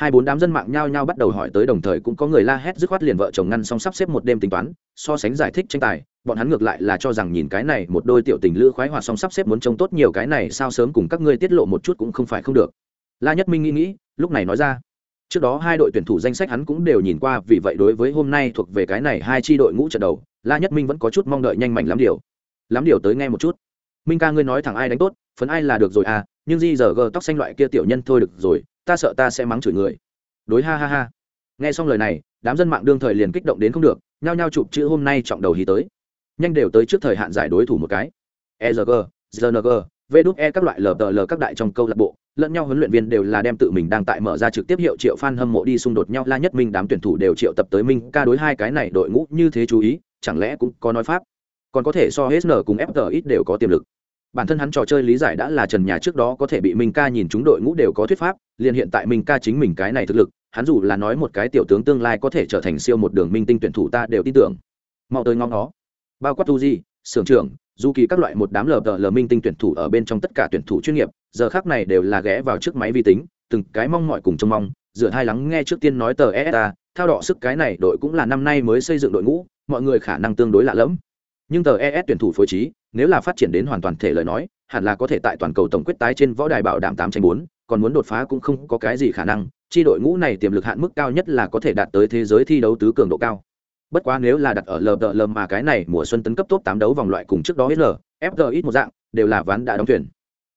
Speaker 1: hai bốn đám dân mạng nhao nhao bắt đầu hỏi tới đồng thời cũng có người la hét dứt khoát liền vợ chồng ngăn xong sắp xếp một đêm tính toán, so sánh giải thích tranh tài bọn hắn ngược lại là cho rằng nhìn cái này một đôi tiểu tình lữ khoái hoạt xong sắp xếp muốn trông tốt nhiều cái này sao sớm cùng các ngươi tiết lộ một chút cũng không phải không được. La nhất minh nghĩ nghĩ, lúc này nói ra. Trước đó hai đội tuyển thủ danh sách hắn cũng đều nhìn qua, vì vậy đối với hôm nay thuộc về cái này hai tri đội ngũ trận đầu, la nhất minh vẫn có chút mong đợi nhanh mạnh lắm điều. Lắm điều tới nghe một chút. Minh ca ngươi nói thẳng ai đánh tốt, phấn ai là được rồi à nhưng di giờ gờ tóc xanh loại kia tiểu nhân thôi được rồi, ta sợ ta sẽ mắng chửi người. Đối ha ha ha. Nghe xong lời này, đám dân mạng đương thời liền kích động đến không được, nhao nhao chụp chữ hôm nay trọng đầu hí tới nhanh đều tới trước thời hạn giải đối thủ một cái. Ezg zng vđe các loại ltl các đại trong câu lạc bộ, lẫn nhau huấn luyện viên đều là đem tự mình đang tại mở ra trực tiếp hiệu triệu fan hâm mộ đi xung đột nhau, la nhất minh đám tuyển thủ đều triệu tập tới minh ca đối hai cái này đội ngũ như thế chú ý, chẳng lẽ cũng có nói pháp? Còn có thể so hsn cùng fg đều có tiềm lực. Bản thân hắn trò chơi lý giải đã là trần nhà trước đó có thể bị minh ca nhìn chúng đội ngũ đều có thuyết pháp, liền hiện tại minh ca chính mình cái này thực lực, hắn dù là nói một cái tiểu tướng tương lai có thể trở thành siêu một đường minh tinh tuyển thủ ta đều tin tưởng. Mau tới ngóng nó bao quát tu di, sưởng trưởng dù kỳ các loại một đám lờ lờ minh tinh tuyển thủ ở bên trong tất cả tuyển thủ chuyên nghiệp, giờ khác này đều là ghé vào trước máy vi tính, từng cái mong mọi cùng trông mong dựa hai lắng nghe trước tiên nói tờ esa theo đỏ sức cái này đội cũng là năm nay mới xây dựng đội ngũ, mọi người khả năng tương đối lạ lẫm. Nhưng tờ es tuyển thủ phối trí, nếu là phát triển đến hoàn toàn thể lời nói, hẳn là có thể tại toàn cầu tổng quyết tái trên võ đài bảo đảm tám tranh bốn, còn muốn đột phá cũng không có cái gì khả năng, chi đội ngũ này tiềm lực hạn mức cao nhất là có thể đạt tới thế giới thi đấu tứ cường độ cao bất quá nếu là đặt ở lờ đợ lờ mà cái này, mùa xuân tấn cấp top tám đấu vòng loại cùng trước đó hết l fg ít một dạng, đều là ván đã đóng tuyển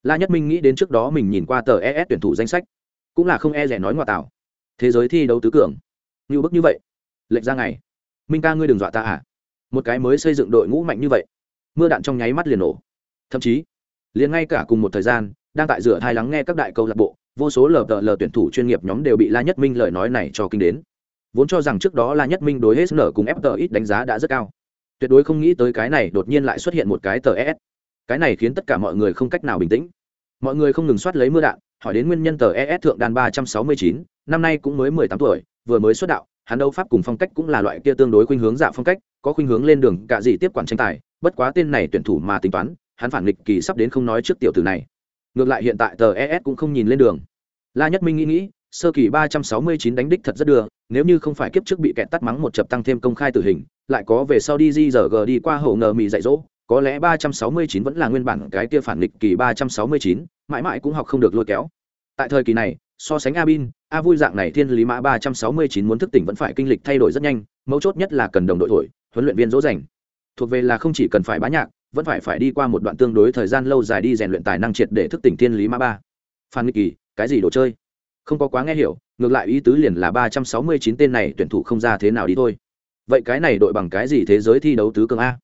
Speaker 1: la nhất minh nghĩ đến trước đó mình nhìn qua tờ es tuyển thủ danh sách, cũng là không e rẻ nói ngoại tạo. Thế giới thi đấu tứ cường. Như bức như vậy. Lệnh ra ngày. Minh ca ngươi đừng dọa ta à? Một cái mới xây dựng đội ngũ mạnh như vậy. Mưa đạn trong nháy mắt liền nổ. Thậm chí, liền ngay cả cùng một thời gian, đang tại rửa thai lắng nghe các đại câu lạc bộ, vô số lờ tờ lờ tuyển thủ chuyên nghiệp nhóm đều bị la nhất minh lời nói này cho kinh đến vốn cho rằng trước đó là nhất minh đối hết nở cùng FTX ít đánh giá đã rất cao. Tuyệt đối không nghĩ tới cái này đột nhiên lại xuất hiện một cái tờ es cái này khiến tất cả mọi người không cách nào bình tĩnh. Mọi người không ngừng soát lấy mưa đạn, hỏi đến nguyên nhân tờ es thượng đàn ba trăm sáu mươi chín, năm nay cũng mới mười tám tuổi, vừa mới xuất đạo, hắn đấu pháp cùng phong cách cũng là loại kia tương đối khuynh hướng dạ phong cách, có khuynh hướng lên đường, cả gì tiếp quản tranh tài, bất quá tên này tuyển thủ mà tính toán, hắn phản nghịch kỳ sắp đến không nói trước tiểu tử này. Ngược lại hiện tại tờ es cũng không nhìn lên đường. La nhất minh nghĩ nghĩ sơ kỳ ba trăm sáu mươi chín đánh đích thật rất đưa, nếu như không phải kiếp trước bị kẹt tắt mắng một chập tăng thêm công khai tử hình, lại có về sau đi di giờ g đi qua hậu ngờ mì dạy dỗ, có lẽ ba trăm sáu mươi chín vẫn là nguyên bản cái kia phản nghịch kỳ ba trăm sáu mươi chín, mãi mãi cũng học không được lôi kéo. Tại thời kỳ này, so sánh a bin, a vui dạng này thiên lý mã ba trăm sáu mươi chín muốn thức tỉnh vẫn phải kinh lịch thay đổi rất nhanh, mấu chốt nhất là cần đồng đội thổi, huấn luyện viên dỗ dành. Thuộc về là không chỉ cần phải bá nhạc, vẫn phải phải đi qua một đoạn tương đối thời gian lâu dài đi rèn luyện tài năng triệt để thức tỉnh thiên lý mã ba. Phan nghịch kỳ, cái gì đồ chơi? Không có quá nghe hiểu, ngược lại ý tứ liền là ba trăm sáu mươi chín tên này tuyển thủ không ra thế nào đi thôi. Vậy cái này đội bằng cái gì thế giới thi đấu tứ cường a?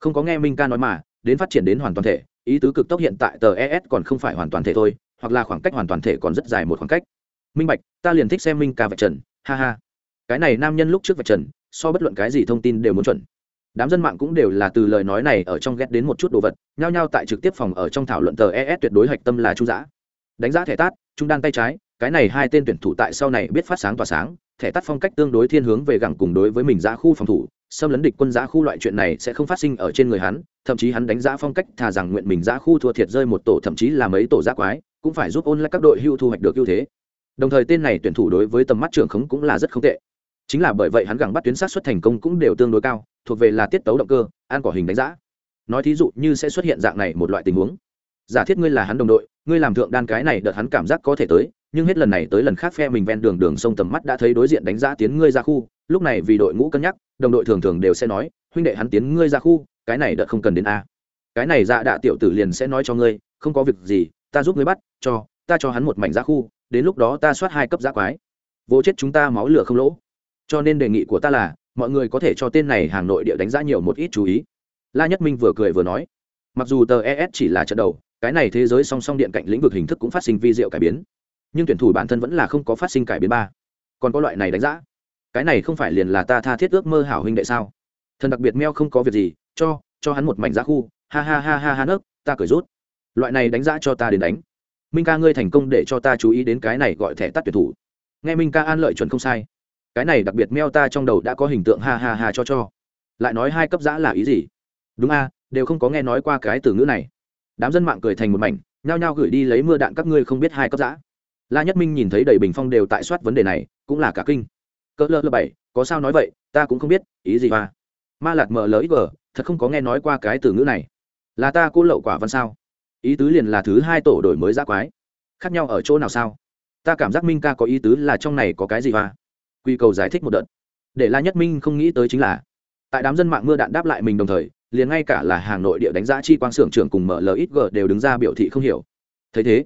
Speaker 1: Không có nghe minh ca nói mà, đến phát triển đến hoàn toàn thể, ý tứ cực tốc hiện tại tờ es còn không phải hoàn toàn thể thôi, hoặc là khoảng cách hoàn toàn thể còn rất dài một khoảng cách. Minh bạch, ta liền thích xem minh ca vạch trần, ha ha. Cái này nam nhân lúc trước vạch trần, so bất luận cái gì thông tin đều muốn chuẩn. Đám dân mạng cũng đều là từ lời nói này ở trong ghét đến một chút đồ vật, nhao nhao tại trực tiếp phòng ở trong thảo luận tờ es tuyệt đối hạch tâm là trung giã đánh giá thẻ tát, trung đan tay trái cái này hai tên tuyển thủ tại sau này biết phát sáng tỏa sáng, thẻ tắt phong cách tương đối thiên hướng về gẳng cùng đối với mình giã khu phòng thủ, xâm lấn địch quân giã khu loại chuyện này sẽ không phát sinh ở trên người hắn, thậm chí hắn đánh giá phong cách thà rằng nguyện mình giã khu thua thiệt rơi một tổ thậm chí là mấy tổ giã quái, cũng phải giúp ôn lại các đội hưu thu hoạch được ưu thế. Đồng thời tên này tuyển thủ đối với tầm mắt trưởng khống cũng là rất không tệ. Chính là bởi vậy hắn gẳng bắt tuyến sát xuất thành công cũng đều tương đối cao, thuộc về là tiết tấu động cơ, an cỏ hình đánh giá. Nói thí dụ như sẽ xuất hiện dạng này một loại tình huống. Giả thiết ngươi là hắn đồng đội, ngươi làm thượng đan cái này, đợt hắn cảm giác có thể tới nhưng hết lần này tới lần khác phe mình ven đường đường sông tầm mắt đã thấy đối diện đánh giá tiến ngươi ra khu. Lúc này vì đội ngũ cân nhắc, đồng đội thường thường đều sẽ nói, huynh đệ hắn tiến ngươi ra khu, cái này đợt không cần đến a. Cái này dạ đạ tiểu tử liền sẽ nói cho ngươi, không có việc gì, ta giúp ngươi bắt, cho, ta cho hắn một mảnh ra khu, đến lúc đó ta soát hai cấp giá quái. Vô chết chúng ta máu lửa không lỗ. Cho nên đề nghị của ta là, mọi người có thể cho tên này hàng nội địa đánh giá nhiều một ít chú ý. La nhất minh vừa cười vừa nói, mặc dù tờ es chỉ là trận đầu, cái này thế giới song song điện cạnh lĩnh vực hình thức cũng phát sinh vi diệu cải biến nhưng tuyển thủ bản thân vẫn là không có phát sinh cải biến ba. Còn có loại này đánh giá cái này không phải liền là ta tha thiết ước mơ hảo huynh đệ sao? Thần đặc biệt meo không có việc gì, cho cho hắn một mảnh giá khu, ha ha ha ha ha nấc ta cười rút. Loại này đánh giá cho ta đến đánh. Minh ca ngươi thành công để cho ta chú ý đến cái này gọi thẻ tắt tuyển thủ. Nghe minh ca an lợi chuẩn không sai. Cái này đặc biệt meo ta trong đầu đã có hình tượng ha ha ha cho cho. Lại nói hai cấp giã là ý gì? Đúng a, đều không có nghe nói qua cái từ ngữ này. Đám dân mạng cười thành một mảnh, nhao nhao gửi đi lấy mưa đạn các ngươi không biết hai cấp giã la nhất minh nhìn thấy đầy bình phong đều tại soát vấn đề này, cũng là cả kinh. Cỡ lơ lơ bảy, có sao nói vậy, ta cũng không biết, ý gì mà? Ma lạt mờ lỡ ít vờ thật không có nghe nói qua cái từ ngữ này. Là ta cô lậu quả văn sao? Ý tứ liền là thứ hai tổ đổi mới giã quái. Khác nhau ở chỗ nào sao? Ta cảm giác minh ca có ý tứ là trong này có cái gì mà? Quy cầu giải thích một đợt. Để la nhất minh không nghĩ tới chính là, tại đám dân mạng mưa đạn đáp lại mình đồng thời, liền ngay cả là hàng nội địa đánh giá chi quang xưởng trưởng cùng mở ít g đều đứng ra biểu thị không hiểu. Thấy thế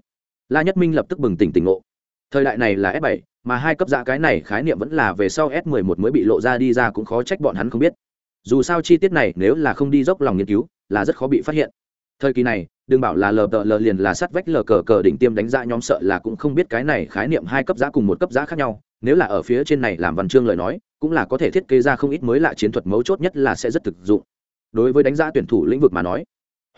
Speaker 1: la nhất minh lập tức bừng tỉnh tỉnh ngộ. Thời đại này là S7, mà hai cấp dạ cái này khái niệm vẫn là về sau s 11 mới bị lộ ra đi ra cũng khó trách bọn hắn không biết. Dù sao chi tiết này nếu là không đi dốc lòng nghiên cứu là rất khó bị phát hiện. Thời kỳ này đừng bảo là lờ tờ lờ liền là sắt vách lờ cờ cờ đỉnh tiêm đánh giá nhóm sợ là cũng không biết cái này khái niệm hai cấp giá cùng một cấp giá khác nhau. Nếu là ở phía trên này làm văn chương lời nói cũng là có thể thiết kế ra không ít mới lạ chiến thuật mấu chốt nhất là sẽ rất thực dụng. Đối với đánh giá tuyển thủ lĩnh vực mà nói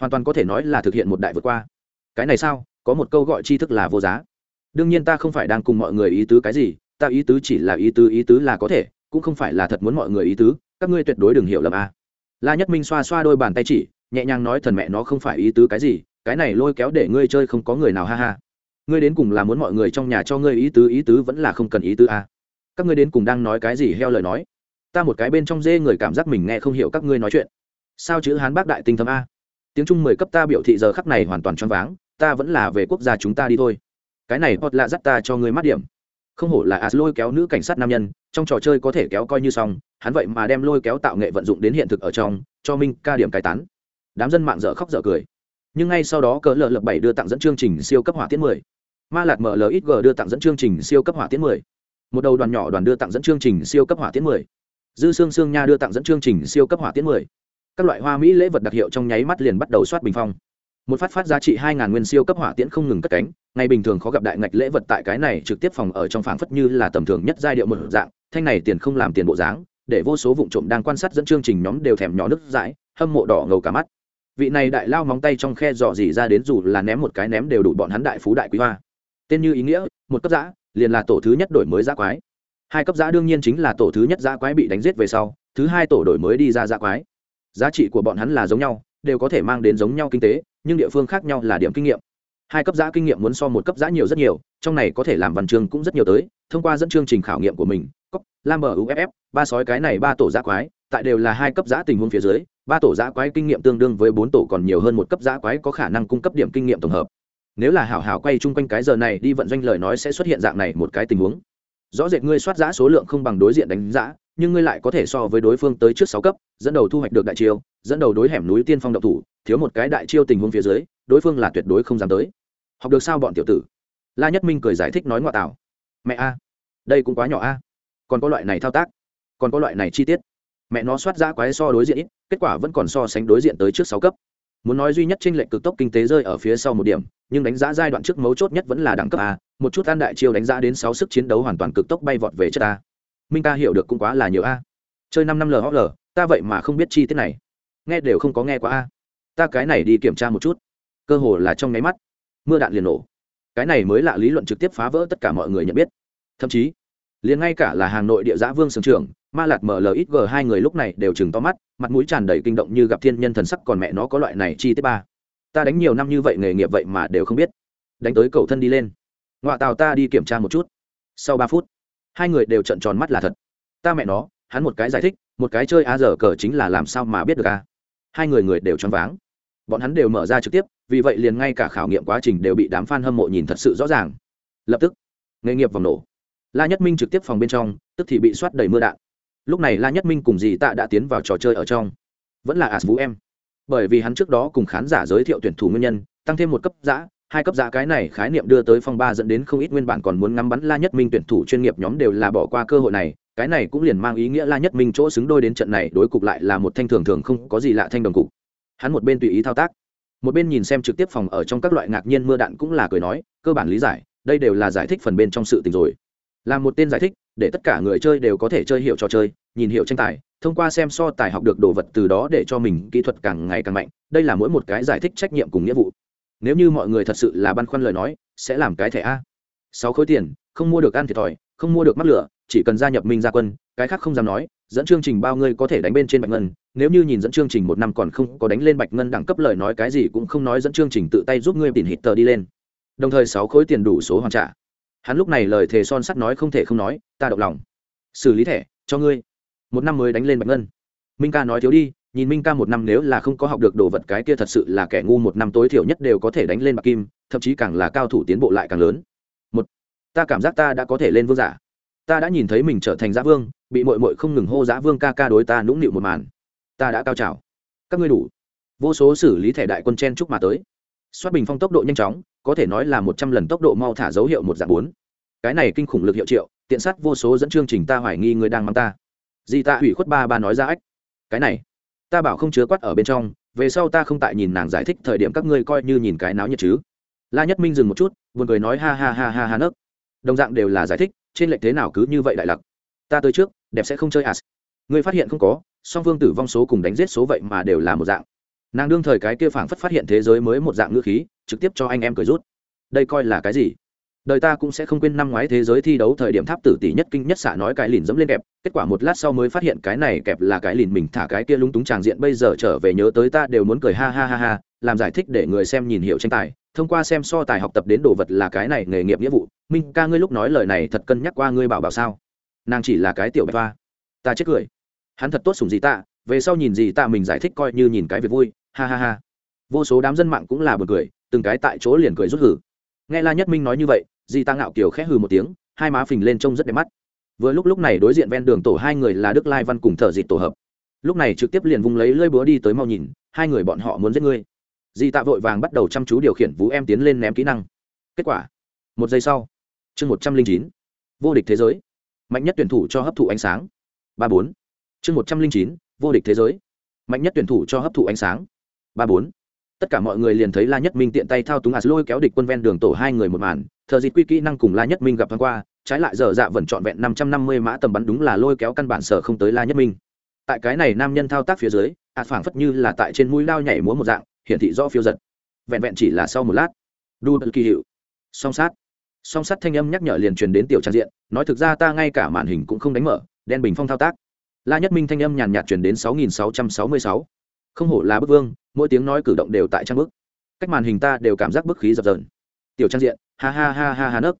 Speaker 1: hoàn toàn có thể nói là thực hiện một đại vượt qua. Cái này sao? Có một câu gọi tri thức là vô giá. Đương nhiên ta không phải đang cùng mọi người ý tứ cái gì, ta ý tứ chỉ là ý tứ ý tứ là có thể, cũng không phải là thật muốn mọi người ý tứ, các ngươi tuyệt đối đừng hiểu lầm a. La nhất minh xoa xoa đôi bàn tay chỉ, nhẹ nhàng nói thần mẹ nó không phải ý tứ cái gì, cái này lôi kéo để ngươi chơi không có người nào ha ha. Ngươi đến cùng là muốn mọi người trong nhà cho ngươi ý tứ ý tứ vẫn là không cần ý tứ a. Các ngươi đến cùng đang nói cái gì heo lời nói? Ta một cái bên trong dê người cảm giác mình nghe không hiểu các ngươi nói chuyện. Sao chữ hán bác đại tinh thâm a? Tiếng trung mười cấp ta biểu thị giờ khắc này hoàn toàn choáng váng ta vẫn là về quốc gia chúng ta đi thôi. Cái này hoặc lạ dắt ta cho ngươi mắt điểm. Không hổ là as lôi kéo nữ cảnh sát nam nhân, trong trò chơi có thể kéo coi như xong, hắn vậy mà đem lôi kéo tạo nghệ vận dụng đến hiện thực ở trong, cho minh ca điểm cải tán. Đám dân mạng dở khóc dở cười. Nhưng ngay sau đó cỡ lợ lập bảy đưa tặng dẫn chương trình siêu cấp hỏa tiễn mười. Ma lạc mở ít g đưa tặng dẫn chương trình siêu cấp hỏa tiễn mười. Một đầu đoàn nhỏ đoàn đưa tặng dẫn chương trình siêu cấp hỏa tiễn mười. Dư sương sương nha đưa tặng dẫn chương trình siêu cấp hỏa tiễn mười. Các loại hoa mỹ lễ vật đặc hiệu trong nháy mắt liền bắt đầu soát bình phong một phát phát giá trị hai ngàn nguyên siêu cấp hỏa tiễn không ngừng cất cánh, ngày bình thường khó gặp đại ngạch lễ vật tại cái này trực tiếp phòng ở trong phảng phất như là tầm thường nhất giai điệu một dạng, thanh này tiền không làm tiền bộ dáng, để vô số vụ trộm đang quan sát dẫn chương trình nhóm đều thèm nhỏ nước dãi, hâm mộ đỏ ngầu cả mắt. Vị này đại lao móng tay trong khe dò dỉ ra đến dù là ném một cái ném đều đủ bọn hắn đại phú đại quý hoa. Tên như ý nghĩa, một cấp giã, liền là tổ thứ nhất đổi mới giã quái. Hai cấp giã đương nhiên chính là tổ thứ nhất giã quái bị đánh giết về sau, thứ hai tổ đổi mới đi ra giã quái. Giá trị của bọn hắn là giống nhau đều có thể mang đến giống nhau kinh tế, nhưng địa phương khác nhau là điểm kinh nghiệm hai cấp giã kinh nghiệm muốn so một cấp giã nhiều rất nhiều, trong này có thể làm văn chương cũng rất nhiều tới, thông qua dẫn chương trình khảo nghiệm của mình cóc lam bờ uff ba sói cái này ba tổ giã quái, tại đều là hai cấp giã tình huống phía dưới, ba tổ giã quái kinh nghiệm tương đương với bốn tổ còn nhiều hơn một cấp giã quái có khả năng cung cấp điểm kinh nghiệm tổng hợp nếu là hảo hảo quay chung quanh cái giờ này đi vận doanh lời nói sẽ xuất hiện dạng này một cái tình huống rõ rệt ngươi soát giã số lượng không bằng đối diện đánh giã nhưng ngươi lại có thể so với đối phương tới trước sáu cấp, dẫn đầu thu hoạch được đại chiêu, dẫn đầu đối hẻm núi tiên phong độc thủ, thiếu một cái đại chiêu tình huống phía dưới, đối phương là tuyệt đối không dám tới. Học được sao bọn tiểu tử? La nhất minh cười giải thích nói ngoại tảo. Mẹ a, đây cũng quá nhỏ a. Còn có loại này thao tác, còn có loại này chi tiết. Mẹ nó soát ra quái so đối diện ít, kết quả vẫn còn so sánh đối diện tới trước sáu cấp. Muốn nói duy nhất trên lệnh cực tốc kinh tế rơi ở phía sau một điểm, nhưng đánh giá giai đoạn trước mấu chốt nhất vẫn là đẳng cấp a, một chút an đại chiêu đánh giá đến sáu sức chiến đấu hoàn toàn cực tốc bay vọt về chất a minh ca hiểu được cũng quá là nhiều a. Chơi năm năm lhl ta vậy mà không biết chi tiết này. Nghe đều không có nghe quá a. Ta cái này đi kiểm tra một chút. Cơ hồ là trong nháy mắt, mưa đạn liền nổ. Cái này mới là lý luận trực tiếp phá vỡ tất cả mọi người nhận biết. Thậm chí, liền ngay cả là hàng nội địa giã vương sưởng trưởng, ma lạt mở ít hai người lúc này đều chừng to mắt, mặt mũi tràn đầy kinh động như gặp thiên nhân thần sắc còn mẹ nó có loại này chi tiết ba. Ta đánh nhiều năm như vậy nghề nghiệp vậy mà đều không biết. Đánh tới cầu thân đi lên. Ngoại tàu ta đi kiểm tra một chút. Sau ba phút hai người đều trận tròn mắt là thật. Ta mẹ nó, hắn một cái giải thích, một cái chơi a dở cờ chính là làm sao mà biết được a? Hai người người đều choáng váng. Bọn hắn đều mở ra trực tiếp, vì vậy liền ngay cả khảo nghiệm quá trình đều bị đám f a n hâm mộ nhìn thật sự rõ ràng. Lập tức, nghề nghiệp vòng nổ. La nhất minh trực tiếp phòng bên trong, tức thì bị soát đầy mưa đạn. Lúc này la nhất minh cùng dì tạ đã tiến vào trò chơi ở trong. Vẫn là as vũ em bởi vì hắn trước đó cùng khán giả giới thiệu tuyển thủ nguyên nhân, tăng thêm một cấp giã hai cấp giá cái này khái niệm đưa tới phong ba dẫn đến không ít nguyên bản còn muốn ngắm bắn la nhất minh tuyển thủ chuyên nghiệp nhóm đều là bỏ qua cơ hội này, cái này cũng liền mang ý nghĩa la nhất minh chỗ xứng đôi đến trận này đối cục lại là một thanh thường thường không có gì lạ thanh đồng cục. Hắn một bên tùy ý thao tác, một bên nhìn xem trực tiếp phòng ở trong các loại ngạc nhiên mưa đạn cũng là cười nói, cơ bản lý giải, đây đều là giải thích phần bên trong sự tình rồi. Là một tên giải thích, để tất cả người chơi đều có thể chơi hiệu trò chơi, nhìn hiệu tranh tài, thông qua xem so tài học được đồ vật từ đó để cho mình kỹ thuật càng ngày càng mạnh, đây là mỗi một cái giải thích trách nhiệm cùng nghĩa vụ nếu như mọi người thật sự là băn khoăn lời nói, sẽ làm cái thẻ a. Sáu khối tiền, không mua được ăn thiệt thòi, không mua được mắc lửa, chỉ cần gia nhập minh gia quân, cái khác không dám nói, dẫn chương trình bao ngươi có thể đánh bên trên bạch ngân, nếu như nhìn dẫn chương trình một năm còn không có đánh lên bạch ngân đẳng cấp lời nói cái gì cũng không nói, dẫn chương trình tự tay giúp ngươi tìm hít tờ đi lên. Đồng thời sáu khối tiền đủ số hoàn trả. Hắn lúc này lời thề son sắt nói không thể không nói, ta động lòng. Xử lý thẻ, cho ngươi. Một năm mới đánh lên bạch ngân. Minh ca nói thiếu đi nhìn minh ca một năm nếu là không có học được đồ vật cái kia thật sự là kẻ ngu một năm tối thiểu nhất đều có thể đánh lên bạc kim, thậm chí càng là cao thủ tiến bộ lại càng lớn. Một, ta cảm giác ta đã có thể lên vương giả. Ta đã nhìn thấy mình trở thành giã vương, bị mội mội không ngừng hô giã vương ca ca đối ta nũng nịu một màn. Ta đã cao trào. Các ngươi đủ. Vô số xử lý thẻ đại quân chen chúc mà tới. Xoát bình phong tốc độ nhanh chóng, có thể nói là một trăm lần tốc độ mau thả dấu hiệu một dạng bốn. Cái này kinh khủng lực hiệu triệu, tiện sát vô số dẫn chương trình ta hoài nghi người đang mang ta. Di ta hủy khuất ba ba nói ra ách. Cái này ta bảo không chứa quát ở bên trong, về sau ta không tại nhìn nàng giải thích thời điểm các ngươi coi như nhìn cái náo nhiệt chứ. La nhất minh dừng một chút, buồn cười nói ha ha ha ha ha nấc. Đồng dạng đều là giải thích, trên lệnh thế nào cứ như vậy đại lặc ta tới trước, đẹp sẽ không chơi as. Ngươi phát hiện không có, song phương tử vong số cùng đánh giết số vậy mà đều là một dạng. Nàng đương thời cái kia phảng phất phát hiện thế giới mới một dạng ngữ khí, trực tiếp cho anh em cười rút. Đây coi là cái gì? Đời ta cũng sẽ không quên năm ngoái thế giới thi đấu thời điểm tháp tử tỷ nhất kinh nhất xả nói cái lìn dẫm lên kẹp, kết quả một lát sau mới phát hiện cái này kẹp là cái lìn mình thả cái kia lúng túng tràng diện, bây giờ trở về nhớ tới ta đều muốn cười ha ha ha ha, làm giải thích để người xem nhìn hiểu tranh tài. Thông qua xem so tài học tập đến đồ vật là cái này nghề nghiệp nghĩa vụ. Minh ca ngươi lúc nói lời này thật cân nhắc qua ngươi bảo bảo sao? Nàng chỉ là cái tiểu bạch hoa. Ta chết cười. Hắn thật tốt sùng gì ta, về sau nhìn gì ta mình giải thích coi như nhìn cái việc vui. Ha ha ha. Vô số đám dân mạng cũng là buồn cười, từng cái tại chỗ liền cười rút hử. Nghe la nhất minh nói như vậy di Tăng ngạo kiều khẽ hừ một tiếng, hai má phình lên trông rất đẹp mắt. Vừa lúc lúc này đối diện ven đường tổ hai người là đức lai văn cùng thợ dịt tổ hợp. Lúc này trực tiếp liền vung lấy lơi búa đi tới mau nhìn, hai người bọn họ muốn giết ngươi. Di tạ vội vàng bắt đầu chăm chú điều khiển vũ em tiến lên ném kỹ năng. Kết quả, một giây sau, chương một trăm linh chín, vô địch thế giới. Mạnh nhất tuyển thủ cho hấp thụ ánh sáng. Ba bốn, chương một trăm linh chín, vô địch thế giới. Mạnh nhất tuyển thủ cho hấp thụ ánh sáng. Ba bốn tất cả mọi người liền thấy la nhất minh tiện tay thao túng as lôi kéo địch quân ven đường tổ hai người một màn. Thờ dịt quy kỹ năng cùng la nhất minh gặp thoáng qua, trái lại dở dạ vẫn trọn vẹn năm trăm năm mươi mã tầm bắn đúng là lôi kéo căn bản sở không tới la nhất minh. Tại cái này nam nhân thao tác phía dưới ạt phảng phất như là tại trên mũi lao nhảy múa một dạng, hiển thị rõ phiêu giật. Vẹn vẹn chỉ là sau một lát, đu kỳ hiệu. Song sát. Song sát thanh âm nhắc nhở liền truyền đến tiểu trang diện, nói thực ra ta ngay cả màn hình cũng không đánh mở, đen bình phong thao tác. La nhất minh thanh âm nhàn nhạt truyền đến sáu nghìn sáu trăm sáu mươi sáu không hổ là bức vương, mỗi tiếng nói cử động đều tại trang bức. Cách màn hình ta đều cảm giác bức khí dập dờn. Tiểu trang diện, ha ha ha ha ha nấc.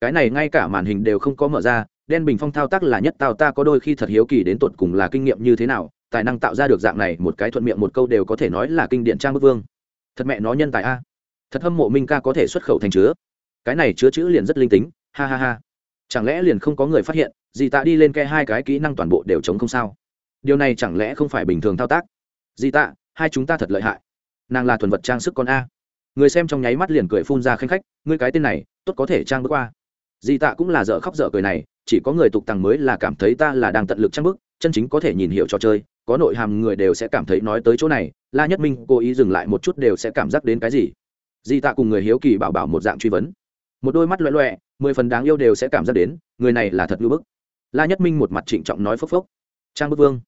Speaker 1: Cái này ngay cả màn hình đều không có mở ra, đen bình phong thao tác là nhất tao ta có đôi khi thật hiếu kỳ đến tột cùng là kinh nghiệm như thế nào, tài năng tạo ra được dạng này, một cái thuận miệng một câu đều có thể nói là kinh điển trang bức vương. Thật mẹ nó nhân tài a. Thật hâm mộ minh ca có thể xuất khẩu thành chứa. Cái này chứa chữ liền rất linh tính, ha ha ha. Chẳng lẽ liền không có người phát hiện gì tạ đi lên ke hai cái kỹ năng toàn bộ đều chống không sao? Điều này chẳng lẽ không phải bình thường thao tác? Di tạ, hai chúng ta thật lợi hại. Nàng là thuần vật trang sức con a. Người xem trong nháy mắt liền cười phun ra khanh khách, ngươi cái tên này, tốt có thể trang bước qua. Di tạ cũng là dở khóc dở cười này, chỉ có người tục tằng mới là cảm thấy ta là đang tận lực trang bức chân chính có thể nhìn hiểu trò chơi, có nội hàm người đều sẽ cảm thấy nói tới chỗ này, la nhất minh cố ý dừng lại một chút đều sẽ cảm giác đến cái gì. Di tạ cùng người hiếu kỳ bảo bảo một dạng truy vấn. Một đôi mắt loẹ loẹ, mười phần đáng yêu đều sẽ cảm giác đến, người này là thật ngưỡng bức. La nhất minh một mặt trịnh trọng nói phốc phốc. Trang bức vương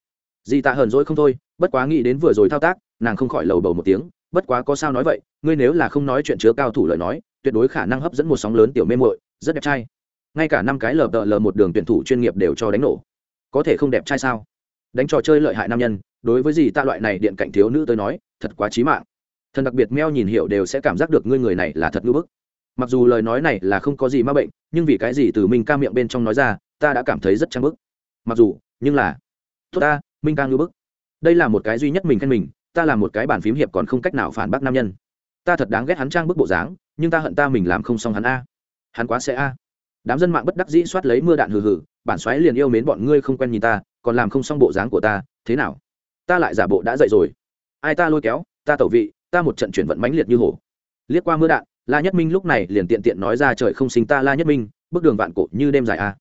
Speaker 1: dì tạ hờn dỗi không thôi, bất quá nghĩ đến vừa rồi thao tác, nàng không khỏi lầu bầu một tiếng, bất quá có sao nói vậy, ngươi nếu là không nói chuyện chứa cao thủ lời nói, tuyệt đối khả năng hấp dẫn một sóng lớn tiểu mê muội, rất đẹp trai. Ngay cả năm cái lờ đợ lờ một đường tuyển thủ chuyên nghiệp đều cho đánh nổ. Có thể không đẹp trai sao? Đánh trò chơi lợi hại nam nhân, đối với gì ta loại này điện cạnh thiếu nữ tới nói, thật quá trí mạng. Thần đặc biệt meo nhìn hiểu đều sẽ cảm giác được ngươi người này là thật ngưỡng bức. Mặc dù lời nói này là không có gì ma bệnh, nhưng vì cái gì từ mình ca miệng bên trong nói ra, ta đã cảm thấy rất trang bức. Mặc dù, nhưng là, tốt ta minh ca ngưỡng bức. Đây là một cái duy nhất mình khen mình, ta là một cái bàn phím hiệp còn không cách nào phản bác nam nhân. Ta thật đáng ghét hắn trang bức bộ dáng, nhưng ta hận ta mình làm không xong hắn a. Hắn quá sẽ a. Đám dân mạng bất đắc dĩ soát lấy mưa đạn hừ hừ, bản xoáy liền yêu mến bọn ngươi không quen nhìn ta, còn làm không xong bộ dáng của ta, thế nào? Ta lại giả bộ đã dậy rồi. Ai ta lôi kéo, ta tẩu vị, ta một trận chuyển vận mãnh liệt như hổ. Liếc qua mưa đạn, la nhất minh lúc này liền tiện tiện nói ra trời không sinh ta la nhất minh, bước đường vạn cổ như đêm dài a.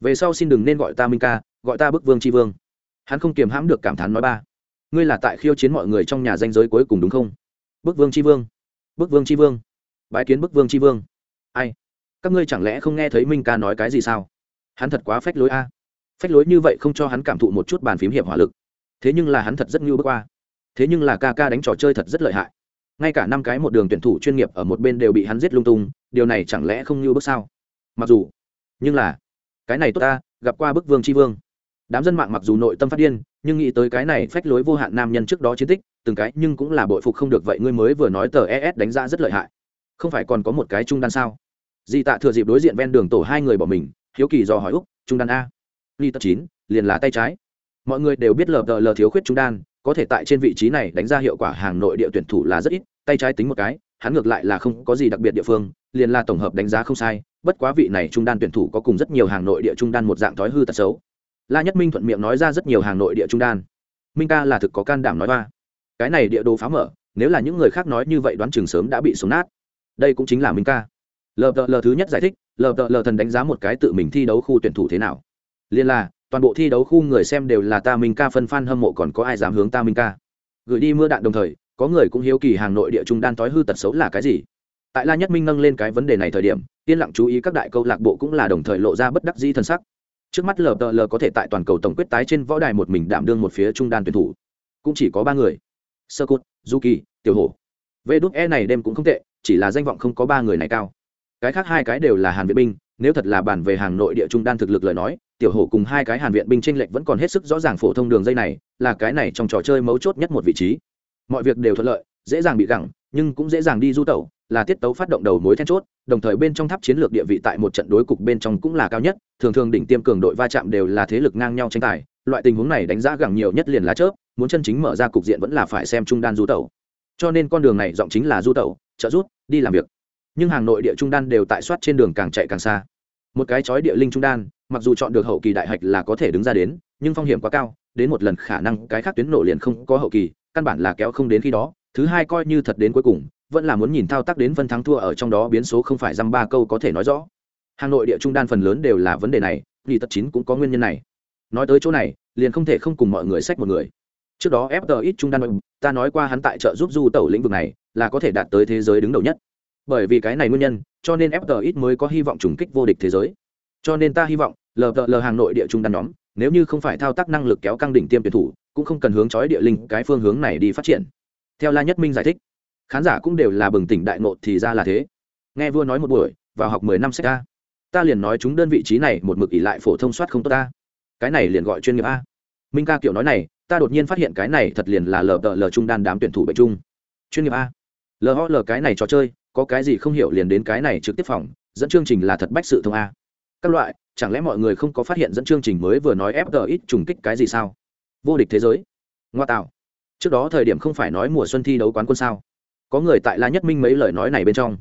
Speaker 1: Về sau xin đừng nên gọi ta minh ca, gọi ta bức vương tri vương hắn không kiềm hãm được cảm thán nói ba, ngươi là tại khiêu chiến mọi người trong nhà danh giới cuối cùng đúng không? Bức vương tri vương, bức vương tri vương, bái kiến bức vương tri vương. Ai? Các ngươi chẳng lẽ không nghe thấy minh ca nói cái gì sao? Hắn thật quá phách lối a. Phách lối như vậy không cho hắn cảm thụ một chút bàn phím hiệp hỏa lực. Thế nhưng là hắn thật rất ngưu bước qua. Thế nhưng là ca ca đánh trò chơi thật rất lợi hại. Ngay cả năm cái một đường tuyển thủ chuyên nghiệp ở một bên đều bị hắn giết lung tung, điều này chẳng lẽ không ngưu bước sao? Mặc dù, nhưng là, cái này tốt ta, gặp qua bức vương tri vương đám dân mạng mặc dù nội tâm phát điên, nhưng nghĩ tới cái này phách lối vô hạn nam nhân trước đó chiến tích, từng cái nhưng cũng là bội phục không được vậy ngươi mới vừa nói tờ es đánh giá rất lợi hại. Không phải còn có một cái trung đan sao? Di tạ thừa dịp đối diện ven đường tổ hai người bỏ mình, hiếu kỳ do hỏi úc, trung đan a. Ly tập chín, liền là tay trái. Mọi người đều biết lờ lờ thiếu khuyết trung đan, có thể tại trên vị trí này đánh ra hiệu quả hàng nội địa tuyển thủ là rất ít, tay trái tính một cái, hắn ngược lại là không có gì đặc biệt địa phương, liền là tổng hợp đánh giá không sai, bất quá vị này trung đan tuyển thủ có cùng rất nhiều hàng nội địa trung đan một dạng thói hư tật xấu la nhất minh thuận miệng nói ra rất nhiều hàng nội địa trung đan. Minh ca là thực có can đảm nói ba cái này địa đồ phá mở, nếu là những người khác nói như vậy đoán chừng sớm đã bị sống nát. Đây cũng chính là minh ca. Lờ lờ thứ nhất giải thích, lờ lờ thần đánh giá một cái tự mình thi đấu khu tuyển thủ thế nào. Liên là, toàn bộ thi đấu khu người xem đều là ta minh ca phân fan hâm mộ còn có ai dám hướng ta minh ca. Gửi đi mưa đạn đồng thời, có người cũng hiếu kỳ hàng nội địa trung đan tối hư tật xấu là cái gì. Tại la nhất minh nâng lên cái vấn đề này thời điểm, yên lặng chú ý các đại câu lạc bộ cũng là đồng thời lộ ra bất đắc dĩ thần sắc trước mắt lờ lờ có thể tại toàn cầu tổng quyết tái trên võ đài một mình đảm đương một phía trung đan tuyển thủ. Cũng chỉ có ba người. Sơ cốt du kỳ tiểu hổ. Vê đúc e này đêm cũng không tệ, chỉ là danh vọng không có ba người này cao. Cái khác hai cái đều là hàn viện binh, nếu thật là bản về hàng nội địa trung đan thực lực lời nói, tiểu hổ cùng hai cái hàn viện binh tranh lệch vẫn còn hết sức rõ ràng phổ thông đường dây này, là cái này trong trò chơi mấu chốt nhất một vị trí. Mọi việc đều thuận lợi, dễ dàng bị gẳng, nhưng cũng dễ dàng đi du tẩu là tiết tấu phát động đầu mối then chốt, đồng thời bên trong tháp chiến lược địa vị tại một trận đối cục bên trong cũng là cao nhất, thường thường đỉnh tiêm cường đội va chạm đều là thế lực ngang nhau tranh tài, loại tình huống này đánh giá gẳng nhiều nhất liền là chớp, muốn chân chính mở ra cục diện vẫn là phải xem trung đan du tẩu. Cho nên con đường này giọng chính là du tẩu, trợ rút đi làm việc. Nhưng hàng nội địa trung đan đều tại soát trên đường càng chạy càng xa. Một cái chói địa linh trung đan, mặc dù chọn được hậu kỳ đại hạch là có thể đứng ra đến, nhưng phong hiểm quá cao, đến một lần khả năng cái khác tuyến nổ liền không có hậu kỳ, căn bản là kéo không đến khi đó, thứ hai coi như thật đến cuối cùng vẫn là muốn nhìn thao tác đến phân thắng thua ở trong đó biến số không phải dăm ba câu có thể nói rõ. Hà nội địa trung đan phần lớn đều là vấn đề này vì tật chín cũng có nguyên nhân này. Nói tới chỗ này, liền không thể không cùng mọi người sách một người. Trước đó ít trung đan ta nói qua hắn tại trợ giúp du tẩu lĩnh vực này, là có thể đạt tới thế giới đứng đầu nhất. Bởi vì cái này nguyên nhân, cho nên ít mới có hy vọng trùng kích vô địch thế giới. Cho nên ta hy vọng lờ lờ hàng nội địa trung đan nhóm, nếu như không phải thao tác năng lực kéo căng đỉnh tiêm tuyển thủ, cũng không cần hướng chói địa linh cái phương hướng này đi phát triển. Theo la nhất minh giải thích khán giả cũng đều là bừng tỉnh đại nộ thì ra là thế. Nghe vua nói một buổi, vào học mười năm sách a. Ta liền nói chúng đơn vị trí này một mực ỷ lại phổ thông soát không tốt ta cái này liền gọi chuyên nghiệp a. Minh ca kiểu nói này, ta đột nhiên phát hiện cái này thật liền là lờ đợ lờ trung đan đám tuyển thủ bệnh chung chuyên nghiệp a. Lờ ho lờ cái này trò chơi, có cái gì không hiểu liền đến cái này trực tiếp phòng, dẫn chương trình là thật bách sự thông a. Các loại, chẳng lẽ mọi người không có phát hiện dẫn chương trình mới vừa nói fg ít trùng kích cái gì sao? Vô địch thế giới. Ngoa tạo. Trước đó thời điểm không phải nói mùa xuân thi đấu quán quân sao? Có người tại la nhất minh mấy lời nói này bên trong.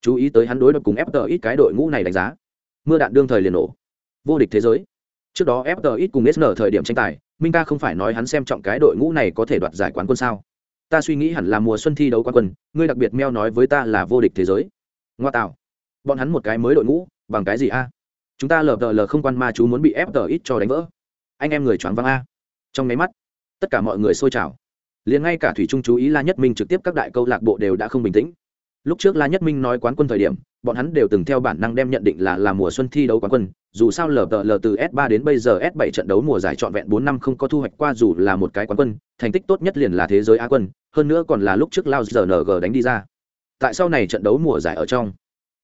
Speaker 1: Chú ý tới hắn đối đập cùng fter ít cái đội ngũ này đánh giá. Mưa đạn đương thời liền nổ. Vô địch thế giới. Trước đó fter ít cùng sn thời điểm tranh tài, minh ca không phải nói hắn xem trọng cái đội ngũ này có thể đoạt giải quán quân sao? Ta suy nghĩ hẳn là mùa xuân thi đấu quán quân, ngươi đặc biệt meo nói với ta là vô địch thế giới. Ngoa tạo. Bọn hắn một cái mới đội ngũ, bằng cái gì a? Chúng ta lờ lờ không quan ma chú muốn bị fter ít cho đánh vỡ. Anh em người choáng văng a. Trong nháy mắt, tất cả mọi người xôi trào liền ngay cả thủy trung chú ý la nhất minh trực tiếp các đại câu lạc bộ đều đã không bình tĩnh. Lúc trước la nhất minh nói quán quân thời điểm, bọn hắn đều từng theo bản năng đem nhận định là là mùa xuân thi đấu quán quân, dù sao lờ lờ từ s 3 đến bây giờ s 7 trận đấu mùa giải trọn vẹn bốn năm không có thu hoạch qua dù là một cái quán quân, thành tích tốt nhất liền là thế giới á quân, hơn nữa còn là lúc trước lao giờ ng đánh đi ra. Tại sau này trận đấu mùa giải ở trong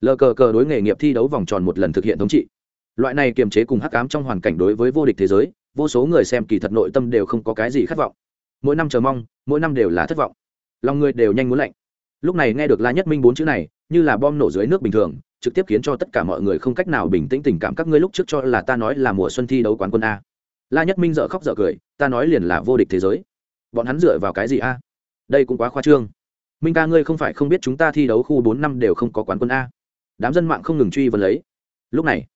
Speaker 1: lờ cờ cờ đối nghề nghiệp thi đấu vòng tròn một lần thực hiện thống trị. Loại này kiềm chế cùng hắc ám trong hoàn cảnh đối với vô địch thế giới, vô số người xem kỳ thật nội tâm đều không có cái gì khát vọng mỗi năm chờ mong, mỗi năm đều là thất vọng. Lòng người đều nhanh muốn lạnh. Lúc này nghe được la nhất minh bốn chữ này, như là bom nổ dưới nước bình thường, trực tiếp khiến cho tất cả mọi người không cách nào bình tĩnh tình cảm các ngươi lúc trước cho là ta nói là mùa xuân thi đấu quán quân a. La nhất minh dợ khóc dợ cười, ta nói liền là vô địch thế giới. Bọn hắn dựa vào cái gì a? Đây cũng quá khoa trương. Minh ca ngươi không phải không biết chúng ta thi đấu khu bốn năm đều không có quán quân a. Đám dân mạng không ngừng truy vấn lấy. Lúc này,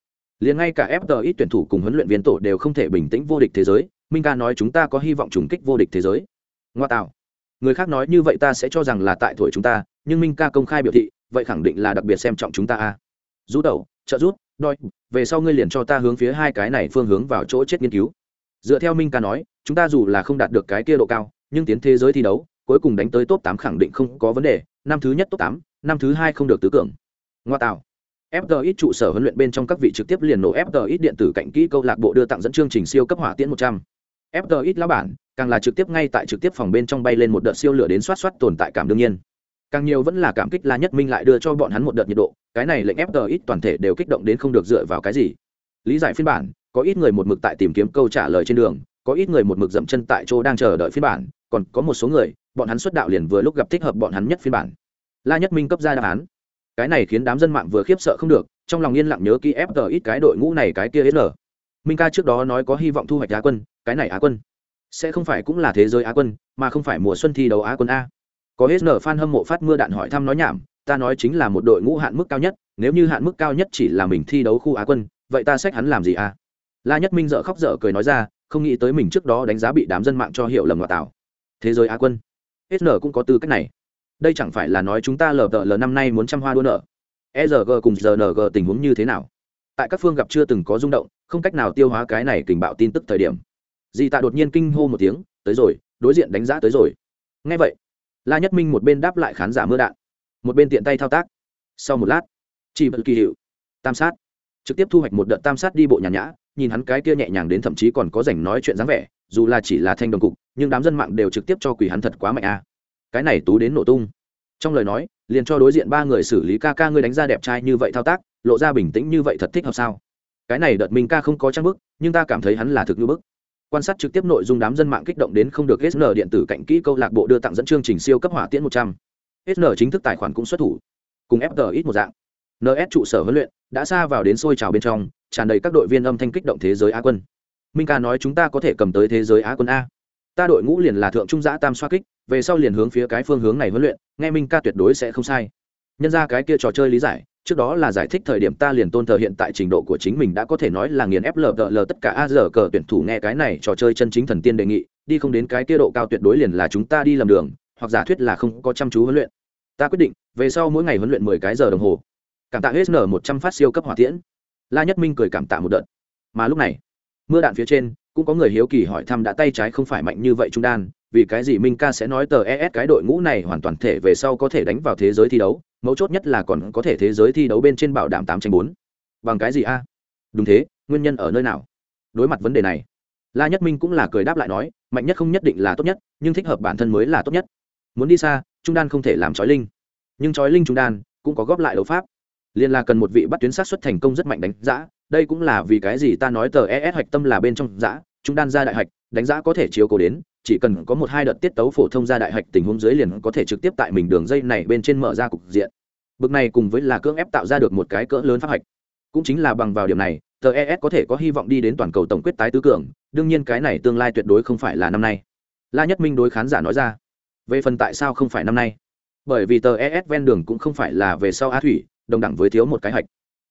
Speaker 1: liền ngay cả FT ít tuyển thủ cùng huấn luyện viên tổ đều không thể bình tĩnh vô địch thế giới minh ca nói chúng ta có hy vọng trùng kích vô địch thế giới. Ngoa tạo. Người khác nói như vậy ta sẽ cho rằng là tại tuổi chúng ta, nhưng minh ca công khai biểu thị, vậy khẳng định là đặc biệt xem trọng chúng ta a. À. rú tẩu trợ rút đôi về sau ngươi liền cho ta hướng phía hai cái này phương hướng vào chỗ chết nghiên cứu. Dựa theo minh ca nói, chúng ta dù là không đạt được cái kia độ cao, nhưng tiến thế giới thi đấu, cuối cùng đánh tới top tám khẳng định không có vấn đề, năm thứ nhất top tám, năm thứ hai không được tứ tưởng ngoa tạo. FTX trụ sở huấn luyện bên trong các vị trực tiếp liền nổ FTX điện tử cạnh kỹ câu lạc bộ đưa tặng dẫn chương trình siêu cấp hỏa tiễn 100. FTX lão bản, càng là trực tiếp ngay tại trực tiếp phòng bên trong bay lên một đợt siêu lửa đến soát soát tồn tại cảm đương nhiên. Càng nhiều vẫn là cảm kích La Nhất Minh lại đưa cho bọn hắn một đợt nhiệt độ, cái này lệnh FTX toàn thể đều kích động đến không được dựa vào cái gì. Lý giải phiên bản, có ít người một mực tại tìm kiếm câu trả lời trên đường có ít người một mực dậm chân tại chỗ đang chờ đợi phiên bản còn có một số người bọn hắn xuất đạo liền vừa lúc gặp thích hợp bọn hắn nhất phiên bản la nhất minh cấp ra đáp án cái này khiến đám dân mạng vừa khiếp sợ không được, trong lòng yên lặng nhớ ký ép ít cái đội ngũ này cái kia hết minh ca trước đó nói có hy vọng thu hoạch á quân, cái này á quân. Sẽ không phải cũng là thế giới á quân, mà không phải mùa xuân thi đấu á quân a. Có hết nở fan hâm mộ phát mưa đạn hỏi thăm nói nhảm, ta nói chính là một đội ngũ hạn mức cao nhất, nếu như hạn mức cao nhất chỉ là mình thi đấu khu á quân, vậy ta xách hắn làm gì a? La nhất minh dợ khóc dở cười nói ra, không nghĩ tới mình trước đó đánh giá bị đám dân mạng cho hiểu lầm ngoại tạo. Thế giới á quân. Hết nở cũng có tư cách này đây chẳng phải là nói chúng ta lờ tờ lờ năm nay muốn trăm hoa đua nợ ERG cùng RNG tình huống như thế nào? Tại các phương gặp chưa từng có rung động, không cách nào tiêu hóa cái này kình bạo tin tức thời điểm. Di Tạ đột nhiên kinh hô một tiếng, tới rồi, đối diện đánh giá tới rồi. Nghe vậy, La Nhất Minh một bên đáp lại khán giả mưa đạn, một bên tiện tay thao tác. Sau một lát, chỉ bật kỳ hiệu, tam sát, trực tiếp thu hoạch một đợt tam sát đi bộ nhàn nhã, nhìn hắn cái kia nhẹ nhàng đến thậm chí còn có rảnh nói chuyện dáng vẻ, dù là chỉ là thanh đồng cục, nhưng đám dân mạng đều trực tiếp cho quỷ hắn thật quá mạnh a. Cái này tú đến nổ tung. Trong lời nói, liền cho đối diện ba người xử lý ca ca ngươi đánh ra đẹp trai như vậy thao tác lộ ra bình tĩnh như vậy thật thích hợp sao? Cái này đợt minh ca không có trang bức nhưng ta cảm thấy hắn là thực như bức. Quan sát trực tiếp nội dung đám dân mạng kích động đến không được sn điện tử cạnh kỹ câu lạc bộ đưa tặng dẫn chương trình siêu cấp hỏa tiễn một trăm. Sn chính thức tài khoản cũng xuất thủ cùng fg ít một dạng. Ns trụ sở huấn luyện đã xa vào đến sôi trào bên trong tràn đầy các đội viên âm thanh kích động thế giới á quân. Minh ca nói chúng ta có thể cầm tới thế giới á quân a. Ta đội ngũ liền là thượng trung giã tam xoa kích về sau liền hướng phía cái phương hướng này huấn luyện, nghe minh ca tuyệt đối sẽ không sai. Nhân ra cái kia trò chơi lý giải, trước đó là giải thích thời điểm ta liền tôn thờ hiện tại trình độ của chính mình đã có thể nói là nghiền ép lờ lờ tất cả a giờ cờ tuyển thủ nghe cái này trò chơi chân chính thần tiên đề nghị, đi không đến cái kia độ cao tuyệt đối liền là chúng ta đi lầm đường, hoặc giả thuyết là không có chăm chú huấn luyện. Ta quyết định, về sau mỗi ngày huấn luyện mười cái giờ đồng hồ. Cảm tạ hết nở một trăm phát siêu cấp hỏa tiễn. La nhất minh cười cảm tạ một đợt. Mà lúc này, mưa đạn phía trên, cũng có người hiếu kỳ hỏi thăm đã tay trái không phải mạnh như vậy trung đan vì cái gì minh ca sẽ nói tờ es cái đội ngũ này hoàn toàn thể về sau có thể đánh vào thế giới thi đấu, mấu chốt nhất là còn có thể thế giới thi đấu bên trên bảo đảm tám tranh bốn. Bằng cái gì a? Đúng thế, nguyên nhân ở nơi nào? Đối mặt vấn đề này, la nhất minh cũng là cười đáp lại nói, mạnh nhất không nhất định là tốt nhất, nhưng thích hợp bản thân mới là tốt nhất. Muốn đi xa, trung đan không thể làm trói linh. Nhưng trói linh trung đan cũng có góp lại đấu pháp. Liên là cần một vị bắt tuyến sát xuất thành công rất mạnh đánh giá, đây cũng là vì cái gì ta nói tờ es hạch tâm là bên trong giã trung đan ra đại hạch, đánh giá có thể chiếu cố đến chỉ cần có một hai đợt tiết tấu phổ thông ra đại hạch tình huống dưới liền có thể trực tiếp tại mình đường dây này bên trên mở ra cục diện. Bực này cùng với là cưỡng ép tạo ra được một cái cỡ lớn pháp hạch. Cũng chính là bằng vào điểm này, tờ es có thể có hy vọng đi đến toàn cầu tổng quyết tái tứ cường, đương nhiên cái này tương lai tuyệt đối không phải là năm nay. La nhất minh đối khán giả nói ra, về phần tại sao không phải năm nay? Bởi vì tờ es ven đường cũng không phải là về sau a thủy, đồng đẳng với thiếu một cái hạch.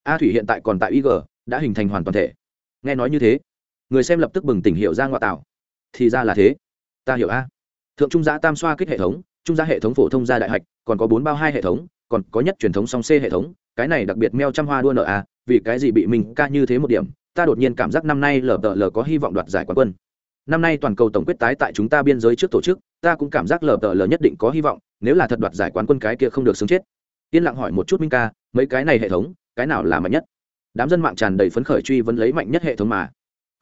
Speaker 1: A thủy hiện tại còn tại ig đã hình thành hoàn toàn thể. Nghe nói như thế, người xem lập tức bừng tỉnh hiệu ra ngoại tạo. Thì ra là thế ta hiểu a. Thượng trung giá tam xoa kích hệ thống, trung giá hệ thống phổ thông gia đại hạch, còn có bốn bao hai hệ thống, còn có nhất truyền thống song c hệ thống, cái này đặc biệt meo trăm hoa đua nợ a vì cái gì bị mình ca như thế một điểm, ta đột nhiên cảm giác năm nay lờ tờ lờ có hy vọng đoạt giải quán quân. Năm nay toàn cầu tổng quyết tái tại chúng ta biên giới trước tổ chức, ta cũng cảm giác lờ tờ lờ nhất định có hy vọng, nếu là thật đoạt giải quán quân cái kia không được sướng chết. Yên lặng hỏi một chút minh ca, mấy cái này hệ thống, cái nào là mạnh nhất? Đám dân mạng tràn đầy phấn khởi truy vấn lấy mạnh nhất hệ thống mà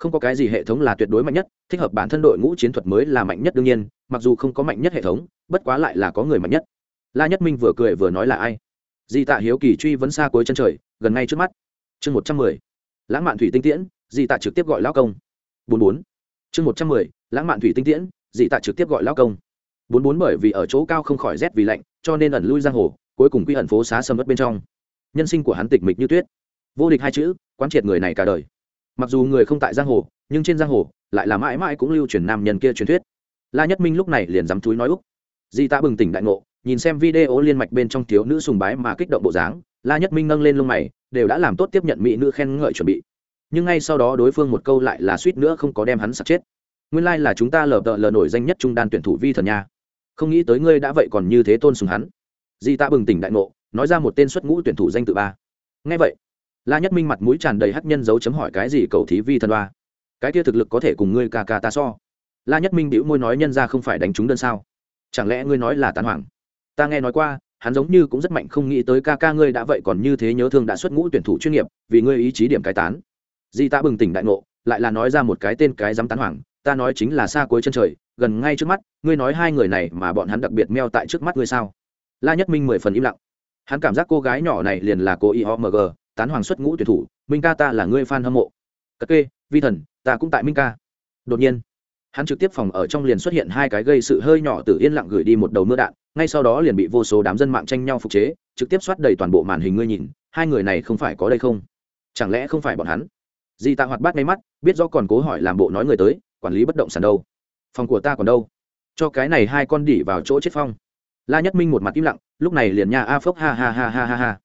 Speaker 1: không có cái gì hệ thống là tuyệt đối mạnh nhất, thích hợp bản thân đội ngũ chiến thuật mới là mạnh nhất đương nhiên, mặc dù không có mạnh nhất hệ thống, bất quá lại là có người mạnh nhất. La nhất minh vừa cười vừa nói là ai? Di tạ hiếu kỳ truy vấn xa cuối chân trời, gần ngay trước mắt. Chương một trăm mười, lãng mạn thủy tinh tiễn, di tạ trực tiếp gọi lao công. Bốn bốn. Chương một trăm mười, lãng mạn thủy tinh tiễn, di tạ trực tiếp gọi lao công. Bốn bốn bởi vì ở chỗ cao không khỏi rét vì lạnh, cho nên ẩn lui giang hồ, cuối cùng quy ẩn phố xá sầm mất bên trong. Nhân sinh của hắn tịch mịch như tuyết. Vô địch hai chữ, quán triệt người này cả đời mặc dù người không tại giang hồ, nhưng trên giang hồ, lại là mãi mãi cũng lưu truyền nam nhân kia truyền thuyết. La nhất minh lúc này liền dám túi nói úc. Di ta bừng tỉnh đại ngộ, nhìn xem video liên mạch bên trong thiếu nữ sùng bái mà kích động bộ dáng, la nhất minh nâng lên lông mày, đều đã làm tốt tiếp nhận mỹ nữ khen ngợi chuẩn bị. Nhưng ngay sau đó đối phương một câu lại là suýt nữa không có đem hắn sạch chết. Nguyên lai、like、là chúng ta lờ tợ lờ nổi danh nhất trung đan tuyển thủ vi thần nha. Không nghĩ tới ngươi đã vậy còn như thế tôn sùng hắn. Di ta bừng tỉnh đại ngộ, nói ra một tên xuất ngũ tuyển thủ danh tự ba. Ngay vậy la nhất minh mặt mũi tràn đầy hắc nhân dấu chấm hỏi cái gì cầu thí vi thần đoa? Cái kia thực lực có thể cùng ngươi ca ca ta so. La nhất minh bĩu môi nói nhân ra không phải đánh trúng đơn sao? Chẳng lẽ ngươi nói là tán hoàng ta nghe nói qua, hắn giống như cũng rất mạnh, không nghĩ tới ca ca ngươi đã vậy còn như thế nhớ thương đã xuất ngũ tuyển thủ chuyên nghiệp, vì ngươi ý chí điểm cái tán. Di ta bừng tỉnh đại ngộ, lại là nói ra một cái tên cái dám tán hoàng ta nói chính là xa cuối chân trời, gần ngay trước mắt, ngươi nói hai người này mà bọn hắn đặc biệt meo tại trước mắt ngươi sao? La nhất minh mười phần im lặng. Hắn cảm giác cô gái nhỏ này liền là cô y ho mg tán hoàng xuất ngũ tuyển thủ, minh ca ta là ngươi fan hâm mộ. Cất kê, vi thần, ta cũng tại minh ca. Đột nhiên, hắn trực tiếp phòng ở trong liền xuất hiện hai cái gây sự hơi nhỏ từ yên lặng gửi đi một đầu mưa đạn, ngay sau đó liền bị vô số đám dân mạng tranh nhau phục chế, trực tiếp xoát đầy toàn bộ màn hình ngươi nhìn, hai người này không phải có đây không? Chẳng lẽ không phải bọn hắn? Di tạ hoạt bát ngay mắt, biết do còn cố hỏi làm bộ nói người tới, quản lý bất động sản đâu? Phòng của ta còn đâu? Cho cái này hai con đỉ vào chỗ chết phong. La nhất minh một mặt im lặng, lúc này liền nha a phốc ha ha ha ha ha ha.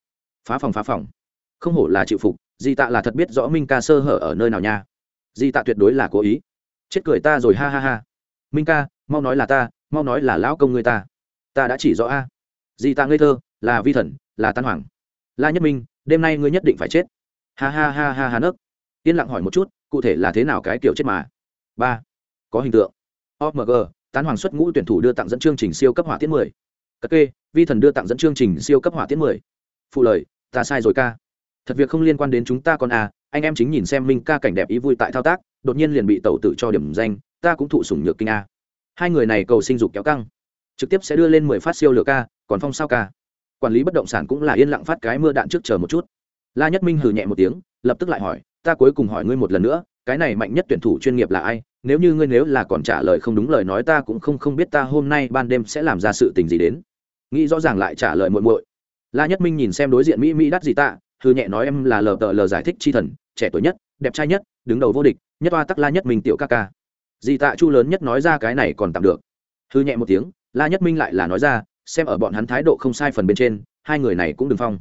Speaker 1: Phá phòng phá phòng không hổ là chịu phục, di tạ là thật biết rõ minh ca sơ hở ở nơi nào nha. Di tạ tuyệt đối là cố ý. Chết cười ta rồi, ha ha ha. Minh ca, mau nói là ta, mau nói là lão công người ta. Ta đã chỉ rõ a. Di tạ ngây thơ, là vi thần, là tan hoàng la nhất minh, đêm nay ngươi nhất định phải chết. Ha ha ha ha ha nấc. Yên lặng hỏi một chút, cụ thể là thế nào cái kiểu chết mà? Ba. Có hình tượng. Omg tán hoàng xuất ngũ tuyển thủ đưa tặng dẫn chương trình siêu cấp hỏa tiễn mười. Cất kê, vi thần đưa tặng dẫn chương trình siêu cấp hỏa tiễn mười. Phụ lời, ta sai rồi ca thật việc không liên quan đến chúng ta còn à anh em chính nhìn xem minh ca cảnh đẹp ý vui tại thao tác, đột nhiên liền bị tẩu tự cho điểm danh, ta cũng thụ sủng nhược kinh a hai người này cầu sinh dục kéo căng, trực tiếp sẽ đưa lên mười phát siêu lửa ca, còn phong sao ca. Quản lý bất động sản cũng là yên lặng phát cái mưa đạn trước chờ một chút. La nhất minh hừ nhẹ một tiếng, lập tức lại hỏi, ta cuối cùng hỏi ngươi một lần nữa, cái này mạnh nhất tuyển thủ chuyên nghiệp là ai? Nếu như ngươi nếu là còn trả lời không đúng lời nói ta cũng không không biết ta hôm nay ban đêm sẽ làm ra sự tình gì đến. Nghĩ rõ ràng lại trả lời muội muội. La nhất minh nhìn xem đối diện mỹ mỹ đắt gì tạ hư nhẹ nói em là lờ tờ lờ giải thích chi thần, trẻ tuổi nhất, đẹp trai nhất, đứng đầu vô địch, nhất oa tắc la nhất minh tiểu ca ca. Dì tạ chu lớn nhất nói ra cái này còn tạm được. Hư nhẹ một tiếng, la nhất minh lại là nói ra, xem ở bọn hắn thái độ không sai phần bên trên, hai người này cũng đừng phong.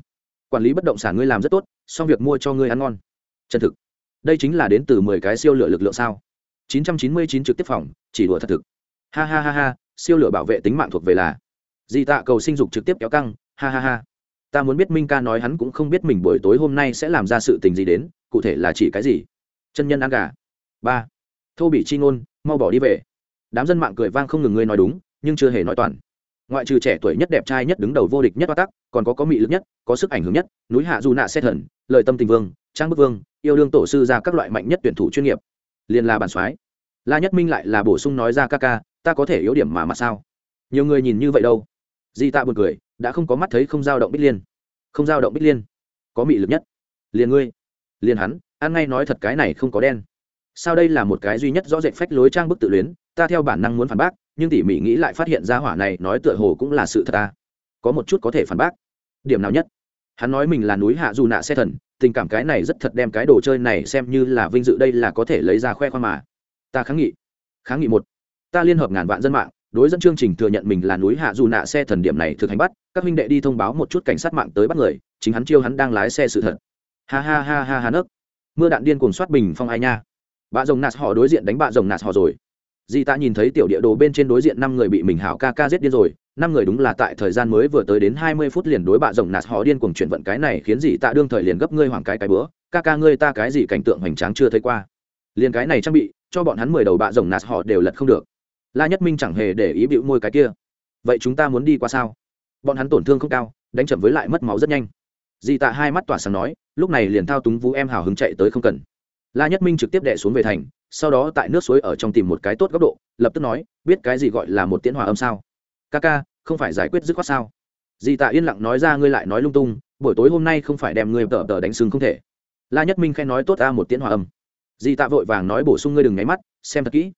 Speaker 1: Quản lý bất động sản ngươi làm rất tốt, xong việc mua cho ngươi ăn ngon. Chân thực. Đây chính là đến từ mười cái siêu lửa lực lượng sao? chín trăm chín mươi chín trực tiếp phòng, chỉ đùa thật thực. Ha ha ha ha, siêu lửa bảo vệ tính mạng thuộc về là. Dì tạ cầu sinh dục trực tiếp kéo căng, ha ha ha ta muốn biết minh ca nói hắn cũng không biết mình buổi tối hôm nay sẽ làm ra sự tình gì đến, cụ thể là chỉ cái gì? Chân nhân ăn gà. Ba. Thô bị chi ngôn, mau bỏ đi về. Đám dân mạng cười vang không ngừng ngươi nói đúng, nhưng chưa hề nói toàn. Ngoại trừ trẻ tuổi nhất đẹp trai nhất đứng đầu vô địch nhất hoa tắc, còn có có mị lực nhất, có sức ảnh hưởng nhất, núi hạ du nạ xét thần lợi tâm tình vương, trang bức vương, yêu đương tổ sư ra các loại mạnh nhất tuyển thủ chuyên nghiệp. Liền là bản soái. La nhất minh lại là bổ sung nói ra ca ca, ta có thể yếu điểm mà mà sao? Nhiều người nhìn như vậy đâu. Di tạ buồn cười đã không có mắt thấy không dao động bích liên. Không dao động bích liên. Có mị lực nhất. Liền ngươi. Liền hắn, ăn ngay nói thật cái này không có đen. Sao đây là một cái duy nhất rõ rệt phách lối trang bức tự luyến, ta theo bản năng muốn phản bác, nhưng tỉ mỉ nghĩ lại phát hiện ra hỏa này nói tựa hồ cũng là sự thật ta. Có một chút có thể phản bác. Điểm nào nhất? Hắn nói mình là núi hạ dù nạ xe thần, tình cảm cái này rất thật đem cái đồ chơi này xem như là vinh dự đây là có thể lấy ra khoe khoang mà. Ta kháng nghị. Kháng nghị một. Ta liên hợp ngàn vạn dân mạng đối dẫn chương trình thừa nhận mình là núi hạ dù nạ xe thần điểm này thực hành bắt, các huynh đệ đi thông báo một chút cảnh sát mạng tới bắt người, chính hắn chiêu hắn đang lái xe sự thật. Ha ha ha ha ha nấc. Mưa đạn điên cuồng soát bình phong ai nha. Bà rồng nạt họ đối diện đánh bà rồng nạt họ rồi. Di ta nhìn thấy tiểu địa đồ bên trên đối diện năm người bị mình hảo ca ca giết điên rồi, năm người đúng là tại thời gian mới vừa tới đến hai mươi phút liền đối bà rồng nạt họ điên cuồng chuyển vận cái này khiến dì ta đương thời liền gấp ngươi hoảng cái cái bữa, ca ca ngươi ta cái gì cảnh tượng hoành tráng chưa thấy qua. Liền cái này trang bị, cho bọn hắn mười đầu bà rồng nạt họ đều lật không được la nhất minh chẳng hề để ý bịu môi cái kia. Vậy chúng ta muốn đi qua sao? Bọn hắn tổn thương không cao, đánh chậm với lại mất máu rất nhanh. Di tạ hai mắt tỏa sáng nói, lúc này liền thao túng vũ em hào hứng chạy tới không cần. La nhất minh trực tiếp đẻ xuống về thành, sau đó tại nước suối ở trong tìm một cái tốt góc độ, lập tức nói, biết cái gì gọi là một tiễn hòa âm sao? Ca ca, không phải giải quyết dứt khoát sao? Di tạ yên lặng nói ra ngươi lại nói lung tung, buổi tối hôm nay không phải đem ngươi tờ tờ đánh sừng không thể. La nhất minh khen nói tốt ra một tiễn hòa âm. Di tạ vội vàng nói bổ sung ngươi đừng nháy mắt, xem thật kỹ.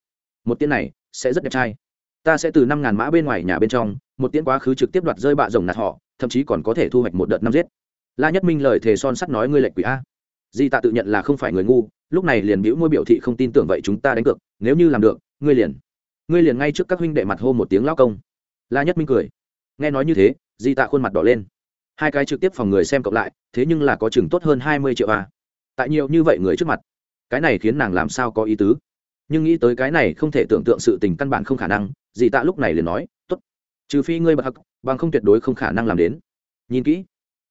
Speaker 1: Một tiễn này sẽ rất đẹp trai. Ta sẽ từ năm ngàn mã bên ngoài nhà bên trong, một tiễn quá khứ trực tiếp đoạt rơi bạ rồng nạt họ, thậm chí còn có thể thu hoạch một đợt năm giết. La nhất minh lời thề son sắt nói ngươi lệch quỷ a. Di tạ tự nhận là không phải người ngu, lúc này liền bĩu môi biểu thị không tin tưởng vậy chúng ta đánh cược, nếu như làm được, ngươi liền ngươi liền ngay trước các huynh đệ mặt hô một tiếng lao công. La nhất minh cười. Nghe nói như thế, di tạ khuôn mặt đỏ lên. Hai cái trực tiếp phòng người xem cộng lại, thế nhưng là có chừng tốt hơn hai mươi triệu a. Tại nhiều như vậy người trước mặt, cái này khiến nàng làm sao có ý tứ? Nhưng nghĩ tới cái này không thể tưởng tượng sự tình căn bản không khả năng, dì tạ lúc này liền nói t ố t trừ phi ngươi bậc hắc, bằng không tuyệt đối không khả năng làm đến. Nhìn kỹ,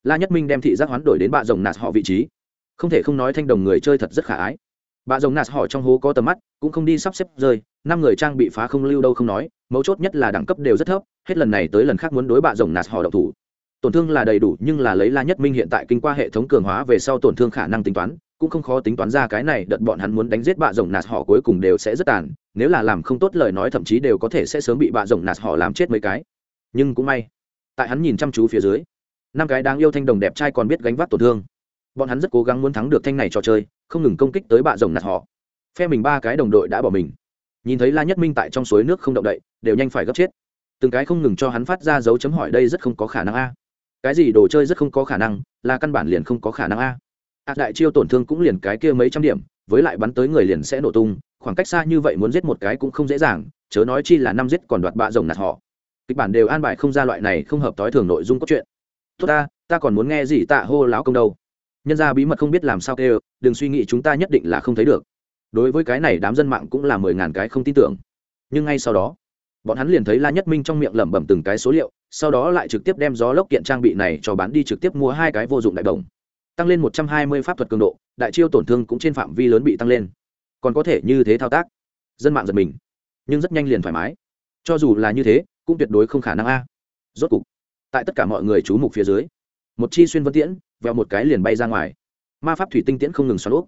Speaker 1: la nhất minh đem thị giác hoán đổi đến bạ rồng nạt họ vị trí. Không thể không nói thanh đồng người chơi thật rất khả ái. Bạ rồng nạt họ trong hố có tầm mắt, cũng không đi sắp xếp rơi năm người trang bị phá không lưu đâu không nói, mấu chốt nhất là đẳng cấp đều rất thấp, hết lần này tới lần khác muốn đối bạ rồng nạt họ độc thủ. Tổn thương là đầy đủ, nhưng là lấy la nhất minh hiện tại kinh qua hệ thống cường hóa về sau tổn thương khả năng tính toán cũng không khó tính toán ra cái này, đợt bọn hắn muốn đánh giết bạ rồng nạt họ cuối cùng đều sẽ rất tàn, nếu là làm không tốt lời nói thậm chí đều có thể sẽ sớm bị bạ rồng nạt họ làm chết mấy cái. Nhưng cũng may, tại hắn nhìn chăm chú phía dưới, năm cái đáng yêu thanh đồng đẹp trai còn biết gánh vác tổn thương. Bọn hắn rất cố gắng muốn thắng được thanh này trò chơi, không ngừng công kích tới bạ rồng nạt họ. Phe mình ba cái đồng đội đã bỏ mình. Nhìn thấy la nhất minh tại trong suối nước không động đậy, đều nhanh phải gấp chết. Từng cái không ngừng cho hắn phát ra dấu chấm hỏi đây rất không có khả năng a. Cái gì đồ chơi rất không có khả năng, là căn bản liền không có khả năng a a đại chiêu tổn thương cũng liền cái kia mấy trăm điểm, với lại bắn tới người liền sẽ nổ tung, khoảng cách xa như vậy muốn giết một cái cũng không dễ dàng, chớ nói chi là năm giết còn đoạt bạ rồng nạt họ. Kịch bản đều an bài không ra loại này không hợp tối thường nội dung cốt truyện. Tốt ta ta còn muốn nghe gì tạ hô láo công đâu. Nhân ra bí mật không biết làm sao kêu, đừng suy nghĩ chúng ta nhất định là không thấy được. Đối với cái này đám dân mạng cũng là mười ngàn cái không tin tưởng. Nhưng ngay sau đó, bọn hắn liền thấy la nhất minh trong miệng lẩm bẩm từng cái số liệu, sau đó lại trực tiếp đem gió lốc kiện trang bị này cho bán đi trực tiếp mua hai cái vô dụng đại đồng tăng lên một trăm hai mươi pháp thuật cường độ, đại chiêu tổn thương cũng trên phạm vi lớn bị tăng lên. Còn có thể như thế thao tác. Dân mạng giật mình. Nhưng rất nhanh liền thoải mái. Cho dù là như thế, cũng tuyệt đối không khả năng a. Rốt cục, tại tất cả mọi người chú mục phía dưới, một chi xuyên vân tiễn vèo một cái liền bay ra ngoài. Ma pháp thủy tinh tiễn không ngừng xoắn úp.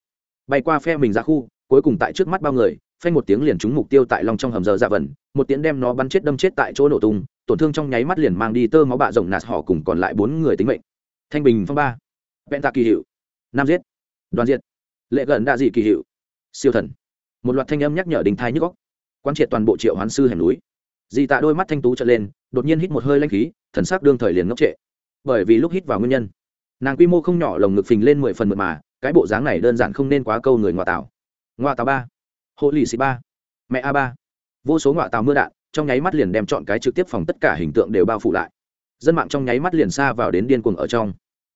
Speaker 1: Bay qua phe mình ra khu, cuối cùng tại trước mắt bao người, phanh một tiếng liền trúng mục tiêu tại lòng trong hầm giờ dạ vần, một tiếng đem nó bắn chết đâm chết tại chỗ nổ tung, tổn thương trong nháy mắt liền mang đi tơ máu bạ rộng nạt họ cùng còn lại bốn người tính mệnh. Thanh bình phong ba vẹn tạ kỳ hiệu. Nam giết. Đoàn diệt. Lệ gần đa dị kỳ hiệu. Siêu thần. Một loạt thanh âm nhắc nhở đình thai nhức góc quan triệt toàn bộ triệu hoán sư hẻm núi. Dị tạ đôi mắt thanh tú trở lên, đột nhiên hít một hơi lanh khí, thần sắc đương thời liền ngốc trệ. Bởi vì lúc hít vào nguyên nhân, nàng quy mô không nhỏ lồng ngực phình lên mười phần mượt mà, cái bộ dáng này đơn giản không nên quá câu người ngoại tảo ngoại tảo ba. Hộ lì xì ba. Mẹ a ba. Vô số ngoại tảo mưa đạn, trong nháy mắt liền đem chọn cái trực tiếp phòng tất cả hình tượng đều bao phủ lại. Dân mạng trong nháy mắt liền xa vào đến điên cuồng ở trong.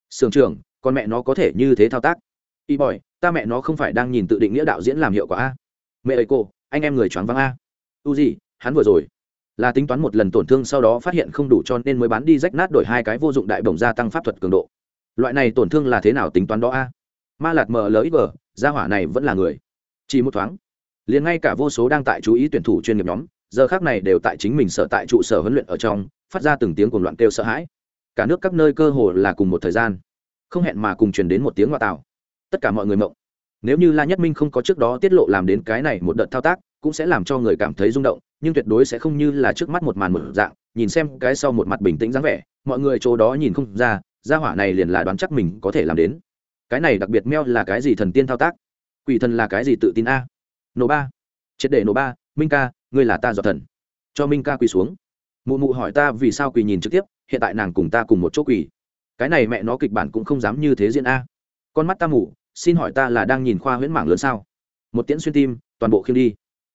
Speaker 1: Sưởng trường con mẹ nó có thể như thế thao tác. Y bòi, ta mẹ nó không phải đang nhìn tự định nghĩa đạo diễn làm hiệu quả a. Mẹ ơi cô, anh em người choáng váng a. U gì hắn vừa rồi là tính toán một lần tổn thương sau đó phát hiện không đủ cho nên mới bán đi rách nát đổi hai cái vô dụng đại bổng gia tăng pháp thuật cường độ. Loại này tổn thương là thế nào tính toán đó a? Ma lạt mờ lỡ g gia hỏa này vẫn là người. Chỉ một thoáng, liền ngay cả vô số đang tại chú ý tuyển thủ chuyên nghiệp nhóm, giờ khác này đều tại chính mình sở tại trụ sở huấn luyện ở trong, phát ra từng tiếng cuồng loạn kêu sợ hãi. Cả nước các nơi cơ hồ là cùng một thời gian không hẹn mà cùng truyền đến một tiếng ngoại tạo tất cả mọi người mộng. Nếu như la nhất minh không có trước đó tiết lộ làm đến cái này một đợt thao tác, cũng sẽ làm cho người cảm thấy rung động, nhưng tuyệt đối sẽ không như là trước mắt một màn một dạng, nhìn xem cái sau một mặt bình tĩnh dáng vẻ, mọi người chỗ đó nhìn không ra, gia hỏa này liền là đoán chắc mình có thể làm đến. Cái này đặc biệt meo là cái gì thần tiên thao tác? Quỷ thần là cái gì tự tin a? Nổ ba. Triệt để nổ ba, minh ca, ngươi là ta dọa thần. Cho minh ca quỳ xuống. Mụ mụ hỏi ta vì sao quỳ nhìn trực tiếp, hiện tại nàng cùng ta cùng một chỗ quỳ cái này mẹ nó kịch bản cũng không dám như thế diễn a. Con mắt ta mù, xin hỏi ta là đang nhìn khoa huyễn mảng lớn sao? Một tiễn xuyên tim, toàn bộ khiêm đi.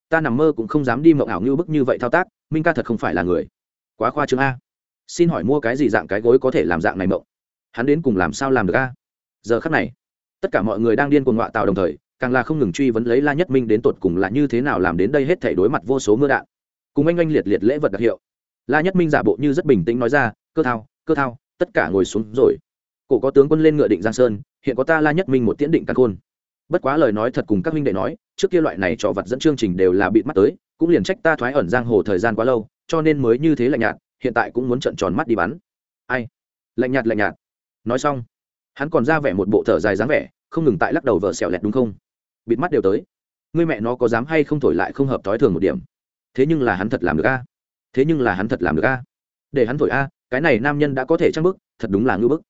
Speaker 1: Ta nằm mơ cũng không dám đi mộng ảo như bức như vậy thao tác, minh ca thật không phải là người. Quá khoa trương a. Xin hỏi mua cái gì dạng cái gối có thể làm dạng này mộng? Hắn đến cùng làm sao làm được a? Giờ khắc này, tất cả mọi người đang điên cuồng ngọa tạo đồng thời, càng là không ngừng truy vấn lấy la nhất minh đến tột cùng là như thế nào làm đến đây hết thể đối mặt vô số mưa đạn. Cùng anh anh liệt liệt lễ vật đặc hiệu. La nhất minh giả bộ như rất bình tĩnh nói ra, cơ thao cơ thao tất cả ngồi xuống rồi. Cổ có tướng quân lên ngựa định giang sơn, hiện có ta la nhất minh một tiễn định căn khôn. Bất quá lời nói thật cùng các minh đệ nói, trước kia loại này trò vật dẫn chương trình đều là bịt mắt tới, cũng liền trách ta thoái ẩn giang hồ thời gian quá lâu, cho nên mới như thế lạnh nhạt, hiện tại cũng muốn trận tròn mắt đi bắn. Ai? Lạnh nhạt lạnh nhạt. Nói xong, hắn còn ra vẻ một bộ thở dài dáng vẻ, không ngừng tại lắc đầu vợ xẹo lẹt đúng không? Bịt mắt đều tới. Người mẹ nó có dám hay không thổi lại không hợp thói thường một điểm? Thế nhưng là hắn thật làm được a. Thế nhưng là hắn thật làm được a. Để hắn thổi a cái này nam nhân đã có thể trăng bức, thật đúng là ngưỡng bức.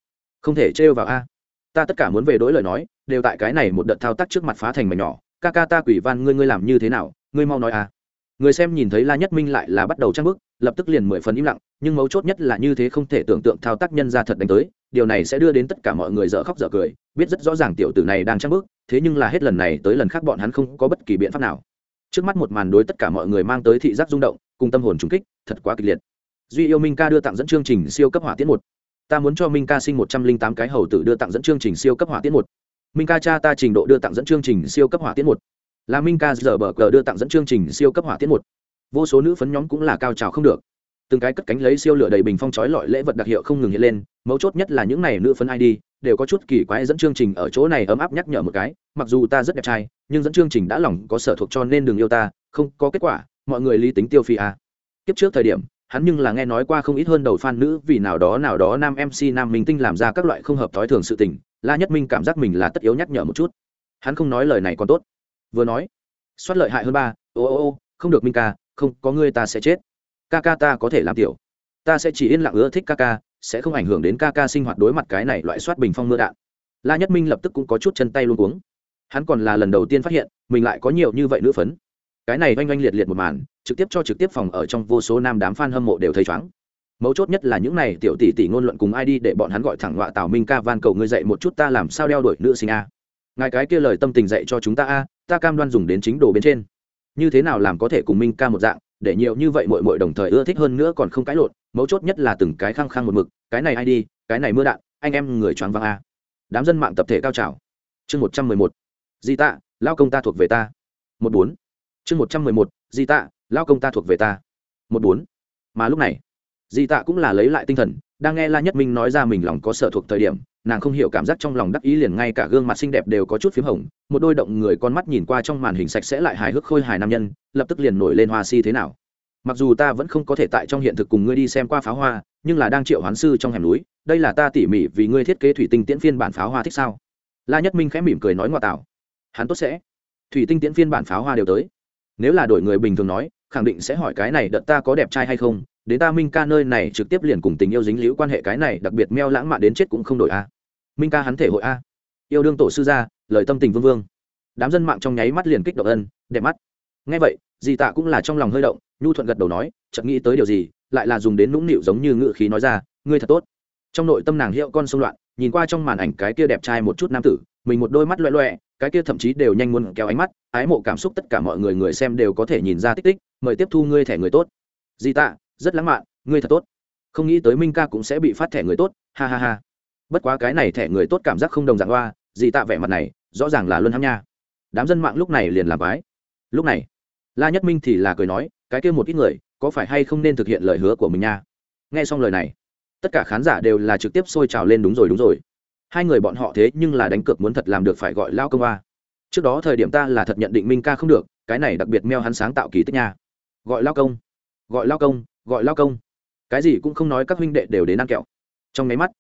Speaker 1: Không thể trêu vào a. Ta tất cả muốn về đối lời nói, đều tại cái này một đợt thao tác trước mặt phá thành mảnh nhỏ. Ca ca ta quỷ van ngươi ngươi làm như thế nào? Ngươi mau nói a. Người xem nhìn thấy la nhất minh lại là bắt đầu trăng bức, lập tức liền mười phần im lặng, nhưng mấu chốt nhất là như thế không thể tưởng tượng thao tác nhân ra thật đánh tới, điều này sẽ đưa đến tất cả mọi người dở khóc dở cười, biết rất rõ ràng tiểu tử này đang trăng bức, thế nhưng là hết lần này tới lần khác bọn hắn không có bất kỳ biện pháp nào. Trước mắt một màn đối tất cả mọi người mang tới thị giác rung động, cùng tâm hồn trùng kích, thật quá kịch liệt duy yêu minh ca đưa tặng dẫn chương trình siêu cấp hỏa tiễn một. Ta muốn cho minh ca sinh một trăm linh tám cái hầu tử đưa tặng dẫn chương trình siêu cấp hỏa tiễn một. Minh ca cha ta trình độ đưa tặng dẫn chương trình siêu cấp hỏa tiễn một. Là minh ca giờ bờ cờ đưa tặng dẫn chương trình siêu cấp hỏa tiễn một. Vô số nữ phấn nhóm cũng là cao trào không được. Từng cái cất cánh lấy siêu lửa đầy bình phong chói lọi lễ vật đặc hiệu không ngừng hiện lên, mấu chốt nhất là những này nữ phấn id đều có chút kỳ quái dẫn chương trình ở chỗ này ấm áp nhắc nhở một cái, mặc dù ta rất đẹp trai, nhưng dẫn chương trình đã lòng có sở thuộc cho nên đừng yêu ta, không có kết quả, mọi người lý tính tiêu phi à. kiếp trước thời điểm hắn nhưng là nghe nói qua không ít hơn đầu fan nữ vì nào đó nào đó nam mc nam minh tinh làm ra các loại không hợp thói thường sự tình, la nhất minh cảm giác mình là tất yếu nhắc nhở một chút. Hắn không nói lời này còn tốt. Vừa nói xoát lợi hại hơn ba, ô ô ô, không được minh ca, không, có ngươi ta sẽ chết. Ca ca ta có thể làm tiểu. Ta sẽ chỉ yên lặng ưa thích ca ca, sẽ không ảnh hưởng đến ca ca sinh hoạt đối mặt cái này loại xoát bình phong mưa đạn. La nhất minh lập tức cũng có chút chân tay luống cuống. Hắn còn là lần đầu tiên phát hiện, mình lại có nhiều như vậy nữ phấn cái này oanh oanh liệt liệt một màn, trực tiếp cho trực tiếp phòng ở trong vô số nam đám f a n hâm mộ đều thấy chóng mấu chốt nhất là những này tiểu tỷ tỷ ngôn luận cùng ai đi để bọn hắn gọi thẳng họa tào minh ca van cầu ngươi dạy một chút ta làm sao đeo đuổi nữ sinh a. Ngài cái kia lời tâm tình dạy cho chúng ta a, ta cam đoan dùng đến chính đồ bên trên. Như thế nào làm có thể cùng minh ca một dạng, để nhiều như vậy mội mội đồng thời ưa thích hơn nữa còn không cãi lộn, mấu chốt nhất là từng cái khăng khăng một mực, cái này ai đi, cái này mưa đạn, anh em người choáng văng a. Đám dân mạng tập thể cao trào. Chương một trăm mười một. Di tạ, lao công ta thuộc về ta. Một bốn chương một trăm mười một, di tạ lao công ta thuộc về ta. Một bốn. Mà lúc này, di tạ cũng là lấy lại tinh thần, đang nghe la nhất minh nói ra mình lòng có sợ thuộc thời điểm, nàng không hiểu cảm giác trong lòng đắc ý liền ngay cả gương mặt xinh đẹp đều có chút p h í m hồng, một đôi động người con mắt nhìn qua trong màn hình sạch sẽ lại hài hước khôi hài nam nhân, lập tức liền nổi lên hoa si thế nào. Mặc dù ta vẫn không có thể tại trong hiện thực cùng ngươi đi xem qua pháo hoa, nhưng là đang triệu hoán sư trong hẻm núi, đây là ta tỉ mỉ vì ngươi thiết kế thủy tinh tiễn phiên bản pháo hoa thích sao? La nhất minh khẽ mỉm cười nói ngoại tạo hắn tốt sẽ. Thủy tinh tiễn phiên bản pháo hoa đều tới nếu là đổi người bình thường nói, khẳng định sẽ hỏi cái này đợt ta có đẹp trai hay không, đến ta minh ca nơi này trực tiếp liền cùng tình yêu dính liễu quan hệ cái này, đặc biệt meo lãng mạn đến chết cũng không đổi a. Minh ca hắn thể hội a. Yêu đương tổ sư gia, lời tâm tình vương vương. Đám dân mạng trong nháy mắt liền kích động ân, đẹp mắt. Ngay vậy dì tạ cũng là trong lòng hơi động, nhu thuận gật đầu nói, chợt nghĩ tới điều gì, lại là dùng đến nũng nịu giống như ngự khí nói ra, ngươi thật tốt. Trong nội tâm nàng hiệu con sông loạn, nhìn qua trong màn ảnh cái kia đẹp trai một chút nam tử, mình một đôi mắt loẹ loẹ cái kia thậm chí đều nhanh muốn kéo ánh mắt, ái mộ cảm xúc tất cả mọi người người xem đều có thể nhìn ra tích tích, mời tiếp thu ngươi thẻ người tốt. Di tạ, rất lãng mạn, ngươi thật tốt. Không nghĩ tới minh ca cũng sẽ bị phát thẻ người tốt, ha ha ha. Bất quá cái này thẻ người tốt cảm giác không đồng dạng hoa, di tạ vẻ mặt này, rõ ràng là luân hăng nha. Đám dân mạng lúc này liền làm quái. Lúc này, la nhất minh thì là cười nói, cái kia một ít người, có phải hay không nên thực hiện lời hứa của mình nha? Nghe xong lời này, tất cả khán giả đều là trực tiếp sôi trào lên đúng rồi đúng rồi hai người bọn họ thế nhưng là đánh cược muốn thật làm được phải gọi lao công a trước đó thời điểm ta là thật nhận định minh ca không được, cái này đặc biệt meo hắn sáng tạo kỳ tích nha. Gọi lao công. Gọi lao công, gọi lao công. Cái gì cũng không nói các huynh đệ đều đến ăn kẹo. Trong máy mắt,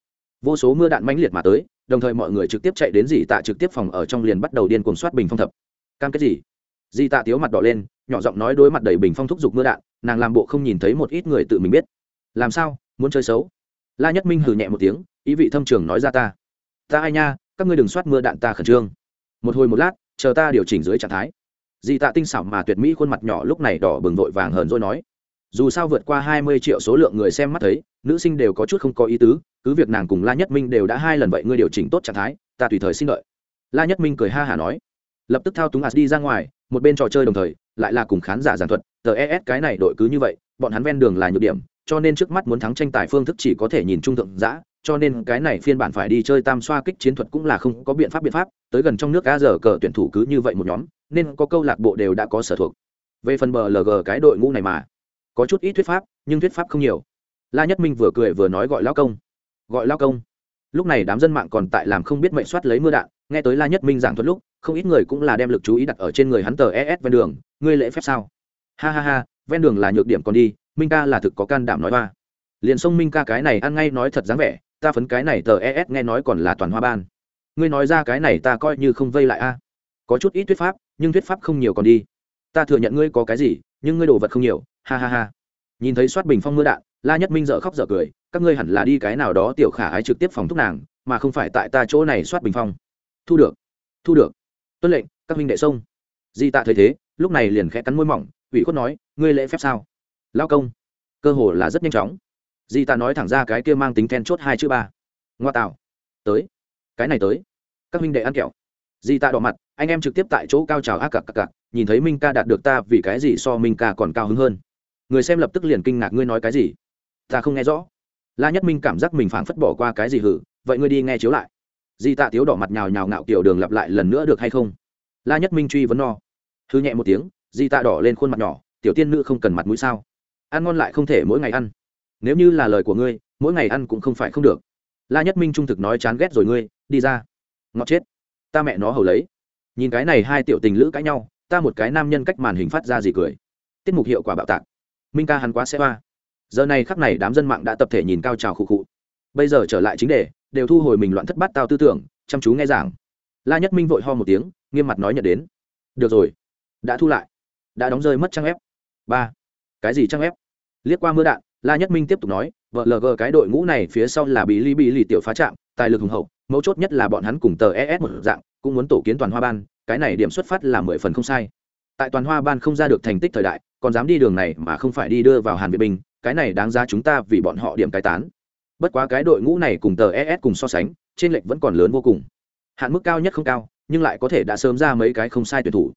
Speaker 1: vô số mưa đạn mãnh liệt mà tới, đồng thời mọi người trực tiếp chạy đến dì tạ trực tiếp phòng ở trong liền bắt đầu điên cuồng soát bình phong thập. Cam kết gì? Dì tạ tiếu mặt đỏ lên, nhỏ giọng nói đối mặt đầy bình phong thúc giục mưa đạn, nàng làm bộ không nhìn thấy một ít người tự mình biết. Làm sao? Muốn chơi xấu? La nhất minh hừ nhẹ một tiếng, ý vị thâm trường nói ra ta ta ai nha, các ngươi đừng soát mưa đạn ta khẩn trương. Một hồi một lát, chờ ta điều chỉnh dưới trạng thái. Dị tạ tinh xảo mà tuyệt mỹ khuôn mặt nhỏ lúc này đỏ bừng vội vàng hờn rồi nói. Dù sao vượt qua hai mươi triệu số lượng người xem mắt thấy, nữ sinh đều có chút không có ý tứ, cứ việc nàng cùng la nhất minh đều đã hai lần vậy ngươi điều chỉnh tốt trạng thái, ta tùy thời xin lợi. la nhất minh cười ha hả nói. Lập tức thao túng as đi ra ngoài, một bên trò chơi đồng thời, lại là cùng khán giả giảng thuật, tờ es cái này đội cứ như vậy, bọn hắn ven đường là nhược điểm, cho nên trước mắt muốn thắng tranh tài phương thức chỉ có thể nhìn trung thượng giã cho nên cái này phiên bản phải đi chơi tam xoa kích chiến thuật cũng là không có biện pháp biện pháp, tới gần trong nước a giờ cờ tuyển thủ cứ như vậy một nhóm, nên có câu lạc bộ đều đã có sở thuộc. Về phần bờ lg cái đội ngũ này mà, có chút ít thuyết pháp, nhưng thuyết pháp không nhiều. La nhất minh vừa cười vừa nói gọi lao công. Gọi lao công. Lúc này đám dân mạng còn tại làm không biết mệnh soát lấy mưa đạn, nghe tới la nhất minh giảng thuật lúc, không ít người cũng là đem lực chú ý đặt ở trên người hắn tờ es ven đường, ngươi lễ phép sao? Ha ha ha, ven đường là nhược điểm còn đi, minh ca là thực có can đảm nói ba liền sông minh ca cái này ăn ngay nói thật dáng vẻ ta phấn cái này tờ es nghe nói còn là toàn hoa ban. Ngươi nói ra cái này ta coi như không vây lại a. À. Có chút ít thuyết pháp, nhưng thuyết pháp không nhiều còn đi. Ta thừa nhận ngươi có cái gì, nhưng ngươi đồ vật không nhiều, ha ha ha. Nhìn thấy soát bình phong mưa đạn, la nhất minh dợ khóc dợ cười, các ngươi hẳn là đi cái nào đó tiểu khả ái trực tiếp phòng thúc nàng, mà không phải tại ta chỗ này soát bình phong. Thu được thu được. Tuân lệnh, các minh đệ sông. Di tạ thấy thế, lúc này liền khẽ cắn môi mỏng, ủy khuất nói, ngươi lễ phép sao? Lao công, cơ hồ là rất nhanh chóng di tạ nói thẳng ra cái kia mang tính then chốt hai chữ ba. Ngoa tạo. Tới. Cái này tới. Các huynh đệ ăn kẹo. Di tạ đỏ mặt, anh em trực tiếp tại chỗ cao trào ác cặc cặc cặc, nhìn thấy minh ca đạt được ta vì cái gì so minh ca còn cao hứng hơn. Người xem lập tức liền kinh ngạc ngươi nói cái gì? Ta không nghe rõ. La nhất minh cảm giác mình phảng phất bỏ qua cái gì hử, vậy ngươi đi nghe chiếu lại. Di tạ tiếu đỏ mặt nhào nhào ngạo kiểu đường lặp lại lần nữa được hay không? La nhất minh truy vấn no. Hư nhẹ một tiếng, di tạ đỏ lên khuôn mặt nhỏ, tiểu tiên nữ không cần mặt mũi sao? Ăn ngon lại không thể mỗi ngày ăn nếu như là lời của ngươi, mỗi ngày ăn cũng không phải không được. La nhất minh trung thực nói chán ghét rồi ngươi, đi ra. Ngọt chết. Ta mẹ nó hầu lấy. Nhìn cái này hai tiểu tình lữ cãi nhau, ta một cái nam nhân cách màn hình phát ra gì cười. Tiết mục hiệu quả bạo tạc. Minh ca hắn quá xe hoa. Giờ này khắc này đám dân mạng đã tập thể nhìn cao trào khụ khụ. Bây giờ trở lại chính đề, đều thu hồi mình loạn thất bát tao tư tưởng, chăm chú nghe giảng. La nhất minh vội ho một tiếng, nghiêm mặt nói nhận đến. Được rồi. Đã thu lại. Đã đóng rơi mất trang ép ba. Cái gì trang ép liếc qua mưa đạn la nhất minh tiếp tục nói, vợ lg cái đội ngũ này phía sau là bí ly bí lì tiểu phá trạm, tài lực hùng hậu, mấu chốt nhất là bọn hắn cùng tờ es một dạng, cũng muốn tổ kiến toàn hoa ban, cái này điểm xuất phát là mười phần không sai. Tại toàn hoa ban không ra được thành tích thời đại, còn dám đi đường này mà không phải đi đưa vào hàn việt binh cái này đáng giá chúng ta vì bọn họ điểm cái tán. Bất quá cái đội ngũ này cùng tờ es cùng so sánh, trên lệnh vẫn còn lớn vô cùng. Hạn mức cao nhất không cao, nhưng lại có thể đã sớm ra mấy cái không sai tuyển thủ.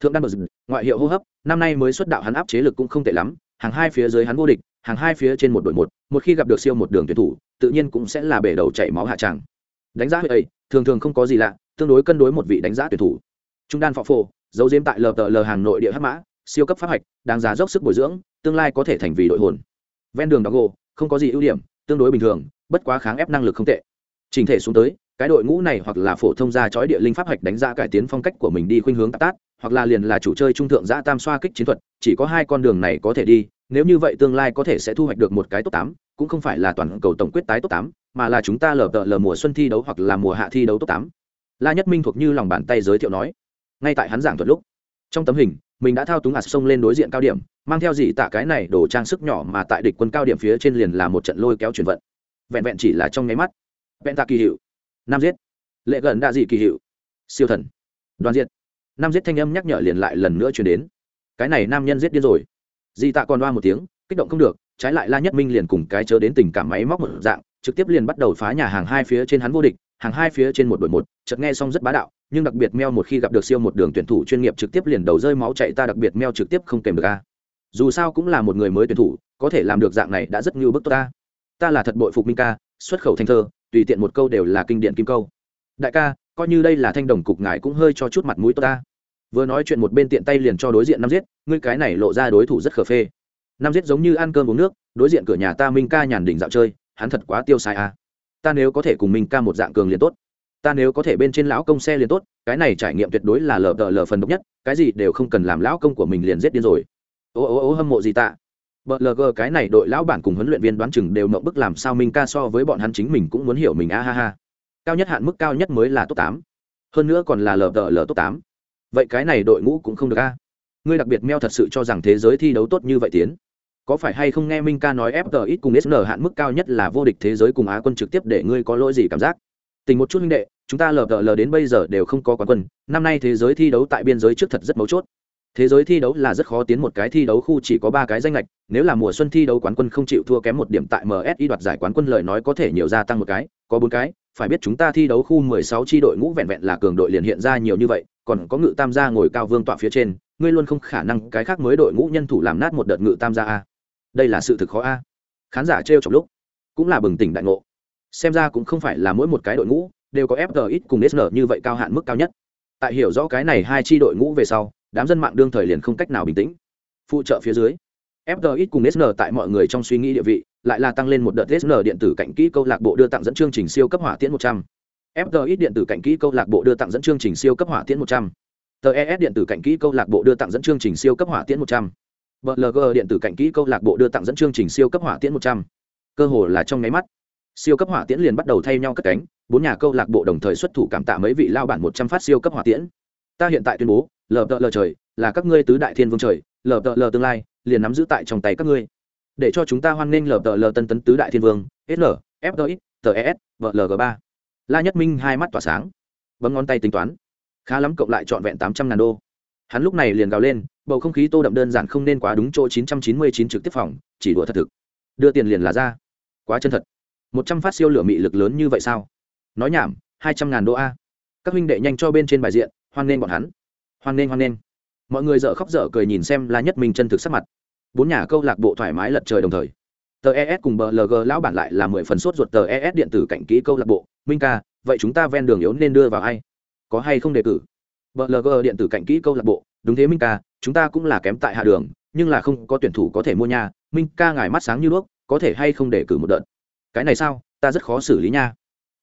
Speaker 1: Thượng đan bờ ngoại hiệu hô hấp, năm nay mới xuất đạo hắn áp chế lực cũng không tệ lắm, hàng hai phía dưới hắn vô địch hàng hai phía trên một đội một một khi gặp được siêu một đường tuyển thủ, tự nhiên cũng sẽ là bể đầu chảy máu hạ tràng. Đánh giá ấy, thường thường không có gì lạ, tương đối cân đối một vị đánh giá tuyển thủ. Trung đan phọ phổ dấu diếm tại lờ tờ lờ hàng nội địa hắc mã, siêu cấp pháp hạch, đáng giá dốc sức bồi dưỡng, tương lai có thể thành vì đội hồn. Ven đường đó gỗ không có gì ưu điểm, tương đối bình thường, bất quá kháng ép năng lực không tệ. Trình thể xuống tới, cái đội ngũ này hoặc là phổ thông gia chói địa linh pháp hạch đánh giá cải tiến phong cách của mình đi khuynh hướng tát, hoặc là liền là chủ chơi trung thượng giã tam xoa kích chiến thuật, chỉ có hai con đường này có thể đi nếu như vậy tương lai có thể sẽ thu hoạch được một cái top tám, cũng không phải là toàn cầu tổng quyết tái top tám, mà là chúng ta lờ tờ lờ mùa xuân thi đấu hoặc là mùa hạ thi đấu top tám. La nhất minh thuộc như lòng bàn tay giới thiệu nói. Ngay tại hắn giảng thuật lúc, trong tấm hình, mình đã thao túng ạt sông lên đối diện cao điểm, mang theo gì tạ cái này đồ trang sức nhỏ mà tại địch quân cao điểm phía trên liền là một trận lôi kéo chuyển vận. Vẹn vẹn chỉ là trong nháy mắt. Vẹn tạ kỳ hiệu. Nam giết. Lệ gần đa dị kỳ hiệu. Siêu thần. Đoàn diệt. Nam giết thanh âm nhắc nhở liền lại lần nữa chuyển đến. Cái này nam nhân giết điên rồi di tạ còn đoa một tiếng, kích động không được, trái lại la nhất minh liền cùng cái chớ đến tình cảm máy móc một dạng, trực tiếp liền bắt đầu phá nhà hàng hai phía trên hắn vô địch, hàng hai phía trên một đội một, chợt nghe xong rất bá đạo, nhưng đặc biệt meo một khi gặp được siêu một đường tuyển thủ chuyên nghiệp trực tiếp liền đầu rơi máu chạy ta đặc biệt meo trực tiếp không kèm được a. Dù sao cũng là một người mới tuyển thủ, có thể làm được dạng này đã rất như bức tốt ta. Ta là thật bội phục minh ca, xuất khẩu thanh thơ, tùy tiện một câu đều là kinh điển kim câu. Đại ca, coi như đây là thanh đồng cục ngài cũng hơi cho chút mặt mũi tốt ta vừa nói chuyện một bên tiện tay liền cho đối diện năm giết, ngươi cái này lộ ra đối thủ rất khờ phê. Năm giết giống như ăn cơm uống nước, đối diện cửa nhà ta minh ca nhàn đỉnh dạo chơi, hắn thật quá tiêu sai à. ta nếu có thể cùng minh ca một dạng cường liền tốt. Ta nếu có thể bên trên lão công xe liền tốt, cái này trải nghiệm tuyệt đối là lờ đờ lờ phần độc nhất, cái gì đều không cần làm lão công của mình liền giết điên rồi. Ô ô ô, hâm mộ gì tạ bờ lg cái này đội lão bản cùng huấn luyện viên đoán chừng đều mộng bức làm sao minh ca so với bọn hắn chính mình cũng muốn hiểu mình, a ha ha. Cao nhất hạn mức cao nhất mới là top tám. Hơn nữa còn là lờ đờ lờ top tám vậy cái này đội ngũ cũng không được a. Ngươi đặc biệt meo thật sự cho rằng thế giới thi đấu tốt như vậy tiến. Có phải hay không nghe minh ca nói ít cùng sn hạn mức cao nhất là vô địch thế giới cùng á quân trực tiếp để ngươi có lỗi gì cảm giác? Tình một chút huynh đệ, chúng ta lờ lờ đến bây giờ đều không có quán quân. Năm nay thế giới thi đấu tại biên giới trước thật rất mấu chốt. Thế giới thi đấu là rất khó tiến một cái thi đấu khu chỉ có ba cái danh lệch nếu là mùa xuân thi đấu quán quân không chịu thua kém một điểm tại msi đoạt giải quán quân lời nói có thể nhiều gia tăng một cái, có bốn cái. Phải biết chúng ta thi đấu khu 16 chi đội ngũ vẹn vẹn là cường đội liền hiện ra nhiều như vậy còn có ngự tam gia ngồi cao vương tọa phía trên ngươi luôn không khả năng cái khác mới đội ngũ nhân thủ làm nát một đợt ngự tam gia a. Đây là sự thực khó a. Khán giả trêu chọc lúc cũng là bừng tỉnh đại ngộ. Xem ra cũng không phải là mỗi một cái đội ngũ đều có fg cùng sn như vậy cao hạn mức cao nhất. Tại hiểu rõ cái này hai chi đội ngũ về sau đám dân mạng đương thời liền không cách nào bình tĩnh. Phụ trợ phía dưới FTX cùng SN tại mọi người trong suy nghĩ địa vị, lại là tăng lên một đợt SN điện tử cạnh kỹ câu lạc bộ đưa tặng dẫn chương trình siêu cấp hỏa tiễn 100. FTX điện tử cạnh kỹ câu lạc bộ đưa tặng dẫn chương trình siêu cấp hỏa tiễn 100. TES điện tử cạnh kỹ câu lạc bộ đưa tặng dẫn chương trình siêu cấp hỏa tiễn 100. BLG điện tử cạnh kỹ câu lạc bộ đưa tặng dẫn chương trình siêu cấp hỏa tiễn 100. Cơ hồ là trong nháy mắt, siêu cấp hỏa tiễn liền bắt đầu thay nhau cất cánh, bốn nhà câu lạc bộ đồng thời xuất thủ cảm tạ mấy vị lao bản 100 phát siêu cấp hỏa tiễn. Ta hiện tại tuyên bố, LTL trời, là các ngươi tứ đại thiên vương trời, LTL tương lai, liền nắm giữ tại trong tay các ngươi. Để cho chúng ta hoan nghênh LTL tân tấn tứ đại thiên vương, SL, FTX, TES, BLG 3 la nhất minh hai mắt tỏa sáng. Bấm ngón tay tính toán. Khá lắm, cộng lại trọn vẹn tám trăm ngàn đô. Hắn lúc này liền gào lên, bầu không khí tô đậm đơn giản không nên quá đúng chỗ chín trăm chín mươi chín trực tiếp phòng, chỉ đùa thật thực. Đưa tiền liền là ra. Quá chân thật. Một trăm phát siêu lửa mị lực lớn như vậy sao? Nói nhảm, hai trăm ngàn đô a. Các huynh đệ nhanh cho bên trên bài diện, hoan nghênh bọn hắn. Hoan nghênh hoan nghênh. Mọi người dở khóc dở cười nhìn xem la nhất minh chân thực sắc mặt. Bốn nhà câu lạc bộ thoải mái lật trời đồng thời tờ es cùng bờ lg lão bản lại là mười phần sốt ruột tờ es điện tử cạnh kỹ câu lạc bộ. Minh ca, vậy chúng ta ven đường yếu nên đưa vào ai? Có hay không đề cử? Bờ lg điện tử cạnh kỹ câu lạc bộ. Đúng thế minh ca, chúng ta cũng là kém tại hạ đường, nhưng là không có tuyển thủ có thể mua nhà. Minh ca ngài mắt sáng như đuốc, có thể hay không đề cử một đợt? Cái này sao? Ta rất khó xử lý nha.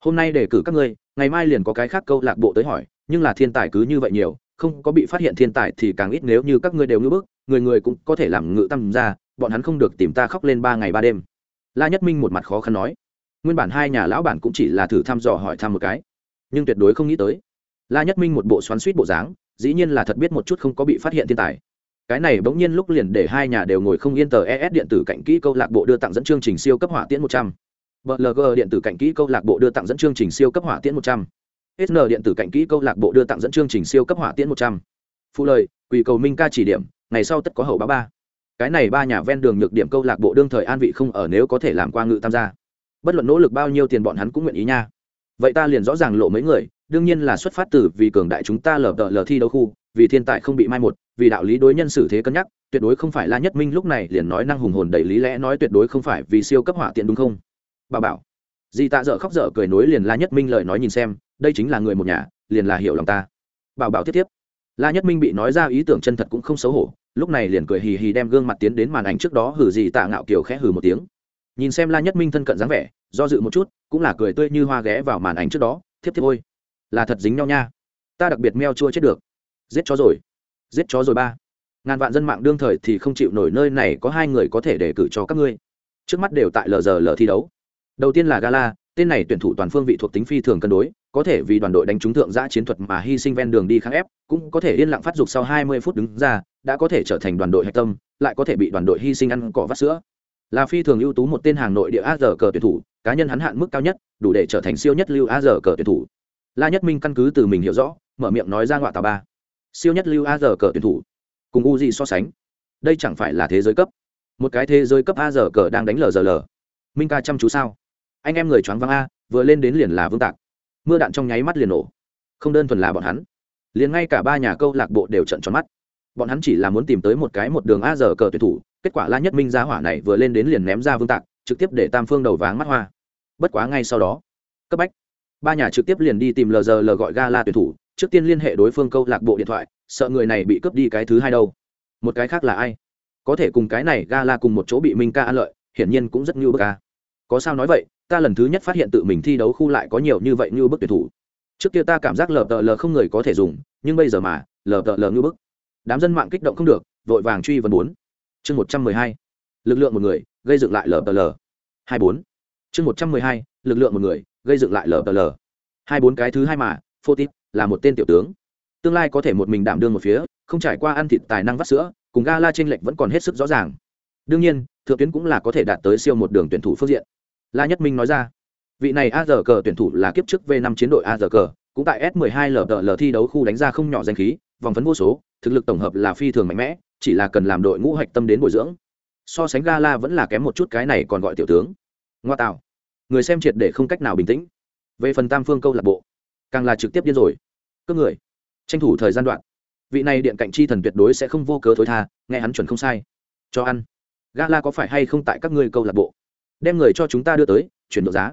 Speaker 1: Hôm nay đề cử các ngươi, ngày mai liền có cái khác câu lạc bộ tới hỏi, nhưng là thiên tài cứ như vậy nhiều, không có bị phát hiện thiên tài thì càng ít nếu như các ngươi đều ngưỡng bức, người người cũng có thể làm ngự tâm ra bọn hắn không được tìm ta khóc lên ba ngày ba đêm. La nhất minh một mặt khó khăn nói, nguyên bản hai nhà lão bản cũng chỉ là thử thăm dò hỏi thăm một cái, nhưng tuyệt đối không nghĩ tới. La nhất minh một bộ xoắn suýt bộ dáng, dĩ nhiên là thật biết một chút không có bị phát hiện thiên tài. Cái này bỗng nhiên lúc liền để hai nhà đều ngồi không yên tờ es điện tử cạnh kỹ câu lạc bộ đưa tặng dẫn chương trình siêu cấp hỏa tiễn một trăm. Blg điện tử cạnh kỹ câu lạc bộ đưa tặng dẫn chương trình siêu cấp hỏa tiễn một trăm. Sn điện tử cạnh kỹ câu lạc bộ đưa tặng dẫn chương trình siêu cấp hỏa tiễn một trăm. Phụ lời, quỳ cầu minh ca chỉ điểm, ngày sau tất có hậu báo ba cái này ba nhà ven đường nhược điểm câu lạc bộ đương thời an vị không ở nếu có thể làm qua ngự tam gia. Bất luận nỗ lực bao nhiêu tiền bọn hắn cũng nguyện ý nha. Vậy ta liền rõ ràng lộ mấy người, đương nhiên là xuất phát từ vì cường đại chúng ta lờ đợ lờ thi đấu khu, vì thiên tài không bị mai một, vì đạo lý đối nhân xử thế cân nhắc, tuyệt đối không phải la nhất minh lúc này liền nói năng hùng hồn đầy lý lẽ nói tuyệt đối không phải vì siêu cấp hỏa tiện đúng không? Bà bảo. Dì tạ dở khóc dở cười nối liền la nhất minh lời nói nhìn xem, đây chính là người một nhà, liền là hiểu lòng ta. Bảo bảo tiếp tiếp la nhất minh bị nói ra ý tưởng chân thật cũng không xấu hổ, lúc này liền cười hì hì đem gương mặt tiến đến màn ảnh trước đó hử gì tạ ngạo kiều khẽ hử một tiếng. Nhìn xem la nhất minh thân cận dáng vẻ, do dự một chút, cũng là cười tươi như hoa ghé vào màn ảnh trước đó, thiếp thiếp ôi, là thật dính nhau nha. Ta đặc biệt meo chua chết được. Giết chó rồi. Giết chó rồi ba. Ngàn vạn dân mạng đương thời thì không chịu nổi nơi này có hai người có thể đề cử cho các ngươi. Trước mắt đều tại lờ giờ lờ thi đấu. Đầu tiên là gala, tên này tuyển thủ toàn phương vị thuộc tính phi thường cân đối có thể vì đoàn đội đánh trúng thượng giã chiến thuật mà hy sinh ven đường đi kháng ép, cũng có thể yên lặng phát dục sau 20 phút đứng ra, đã có thể trở thành đoàn đội hạch tâm, lại có thể bị đoàn đội hy sinh ăn cỏ vắt sữa. Là phi thường ưu tú một tên hàng nội địa a giờ cờ tuyển thủ, cá nhân hắn hạn mức cao nhất, đủ để trở thành siêu nhất lưu a giờ cờ tuyển thủ. La nhất minh căn cứ từ mình hiểu rõ, mở miệng nói ra ngoại tà ba. Siêu nhất lưu a giờ cờ tuyển thủ, cùng u gì so sánh, đây chẳng phải là thế giới cấp. Một cái thế giới cấp a giờ cờ đang đánh lờ giờ lờ minh ca chăm chú sao? Anh em người choáng văng a, vừa lên đến liền là vương tạc mưa đạn trong nháy mắt liền nổ. Không đơn thuần là bọn hắn, liền ngay cả ba nhà câu lạc bộ đều trận tròn mắt. Bọn hắn chỉ là muốn tìm tới một cái một đường a giờ cờ tuyển thủ, kết quả la nhất minh giá hỏa này vừa lên đến liền ném ra vương tạc, trực tiếp để tam phương đầu váng mắt hoa. Bất quá ngay sau đó, cấp bách, ba nhà trực tiếp liền đi tìm lờ giờ lờ gọi ga la tuyển thủ, trước tiên liên hệ đối phương câu lạc bộ điện thoại, sợ người này bị cướp đi cái thứ hai đâu. Một cái khác là ai? Có thể cùng cái này ga la cùng một chỗ bị minh ca ăn lợi, hiển nhiên cũng rất như bức ca có sao nói vậy ta lần thứ nhất phát hiện tự mình thi đấu khu lại có nhiều như vậy như bức tuyển thủ. Trước kia ta cảm giác lờ tờ lờ không người có thể dùng, nhưng bây giờ mà, lờ tờ lờ như bức. Đám dân mạng kích động không được, vội vàng truy vấn bốn. Chương một trăm mười hai, lực lượng một người, gây dựng lại lờ tờ lờ. Hai bốn. Chương một trăm mười hai, lực lượng một người, gây dựng lại lờ tờ lờ. Hai bốn cái thứ hai mà phô tít là một tên tiểu tướng. Tương lai có thể một mình đảm đương một phía, không trải qua ăn thịt tài năng vắt sữa, cùng ga la t r ê n lệch vẫn còn hết sức rõ ràng. Đương nhiên, thượng tuyến cũng là có thể đạt tới siêu một đường tuyển thủ phương diện la nhất minh nói ra, vị này a giờ cờ tuyển thủ là kiếp trước v năm chiến đội a giờ cờ cũng tại s 12 l thi đấu khu đánh ra không nhỏ danh khí, vòng phấn vô số, thực lực tổng hợp là phi thường mạnh mẽ, chỉ là cần làm đội ngũ hạch tâm đến bồi dưỡng. So sánh gala vẫn là kém một chút cái này còn gọi tiểu tướng. Ngoa tạo. Người xem triệt để không cách nào bình tĩnh. Về phần tam phương câu lạc bộ, càng là trực tiếp điên rồi. Cướp người. Tranh thủ thời gian đoạn. Vị này điện cạnh chi thần tuyệt đối sẽ không vô cớ thối tha, nghe hắn chuẩn không sai. Cho ăn. Gala có phải hay không tại các ngươi câu lạc bộ? Đem người cho chúng ta đưa tới, chuyển đổi giá.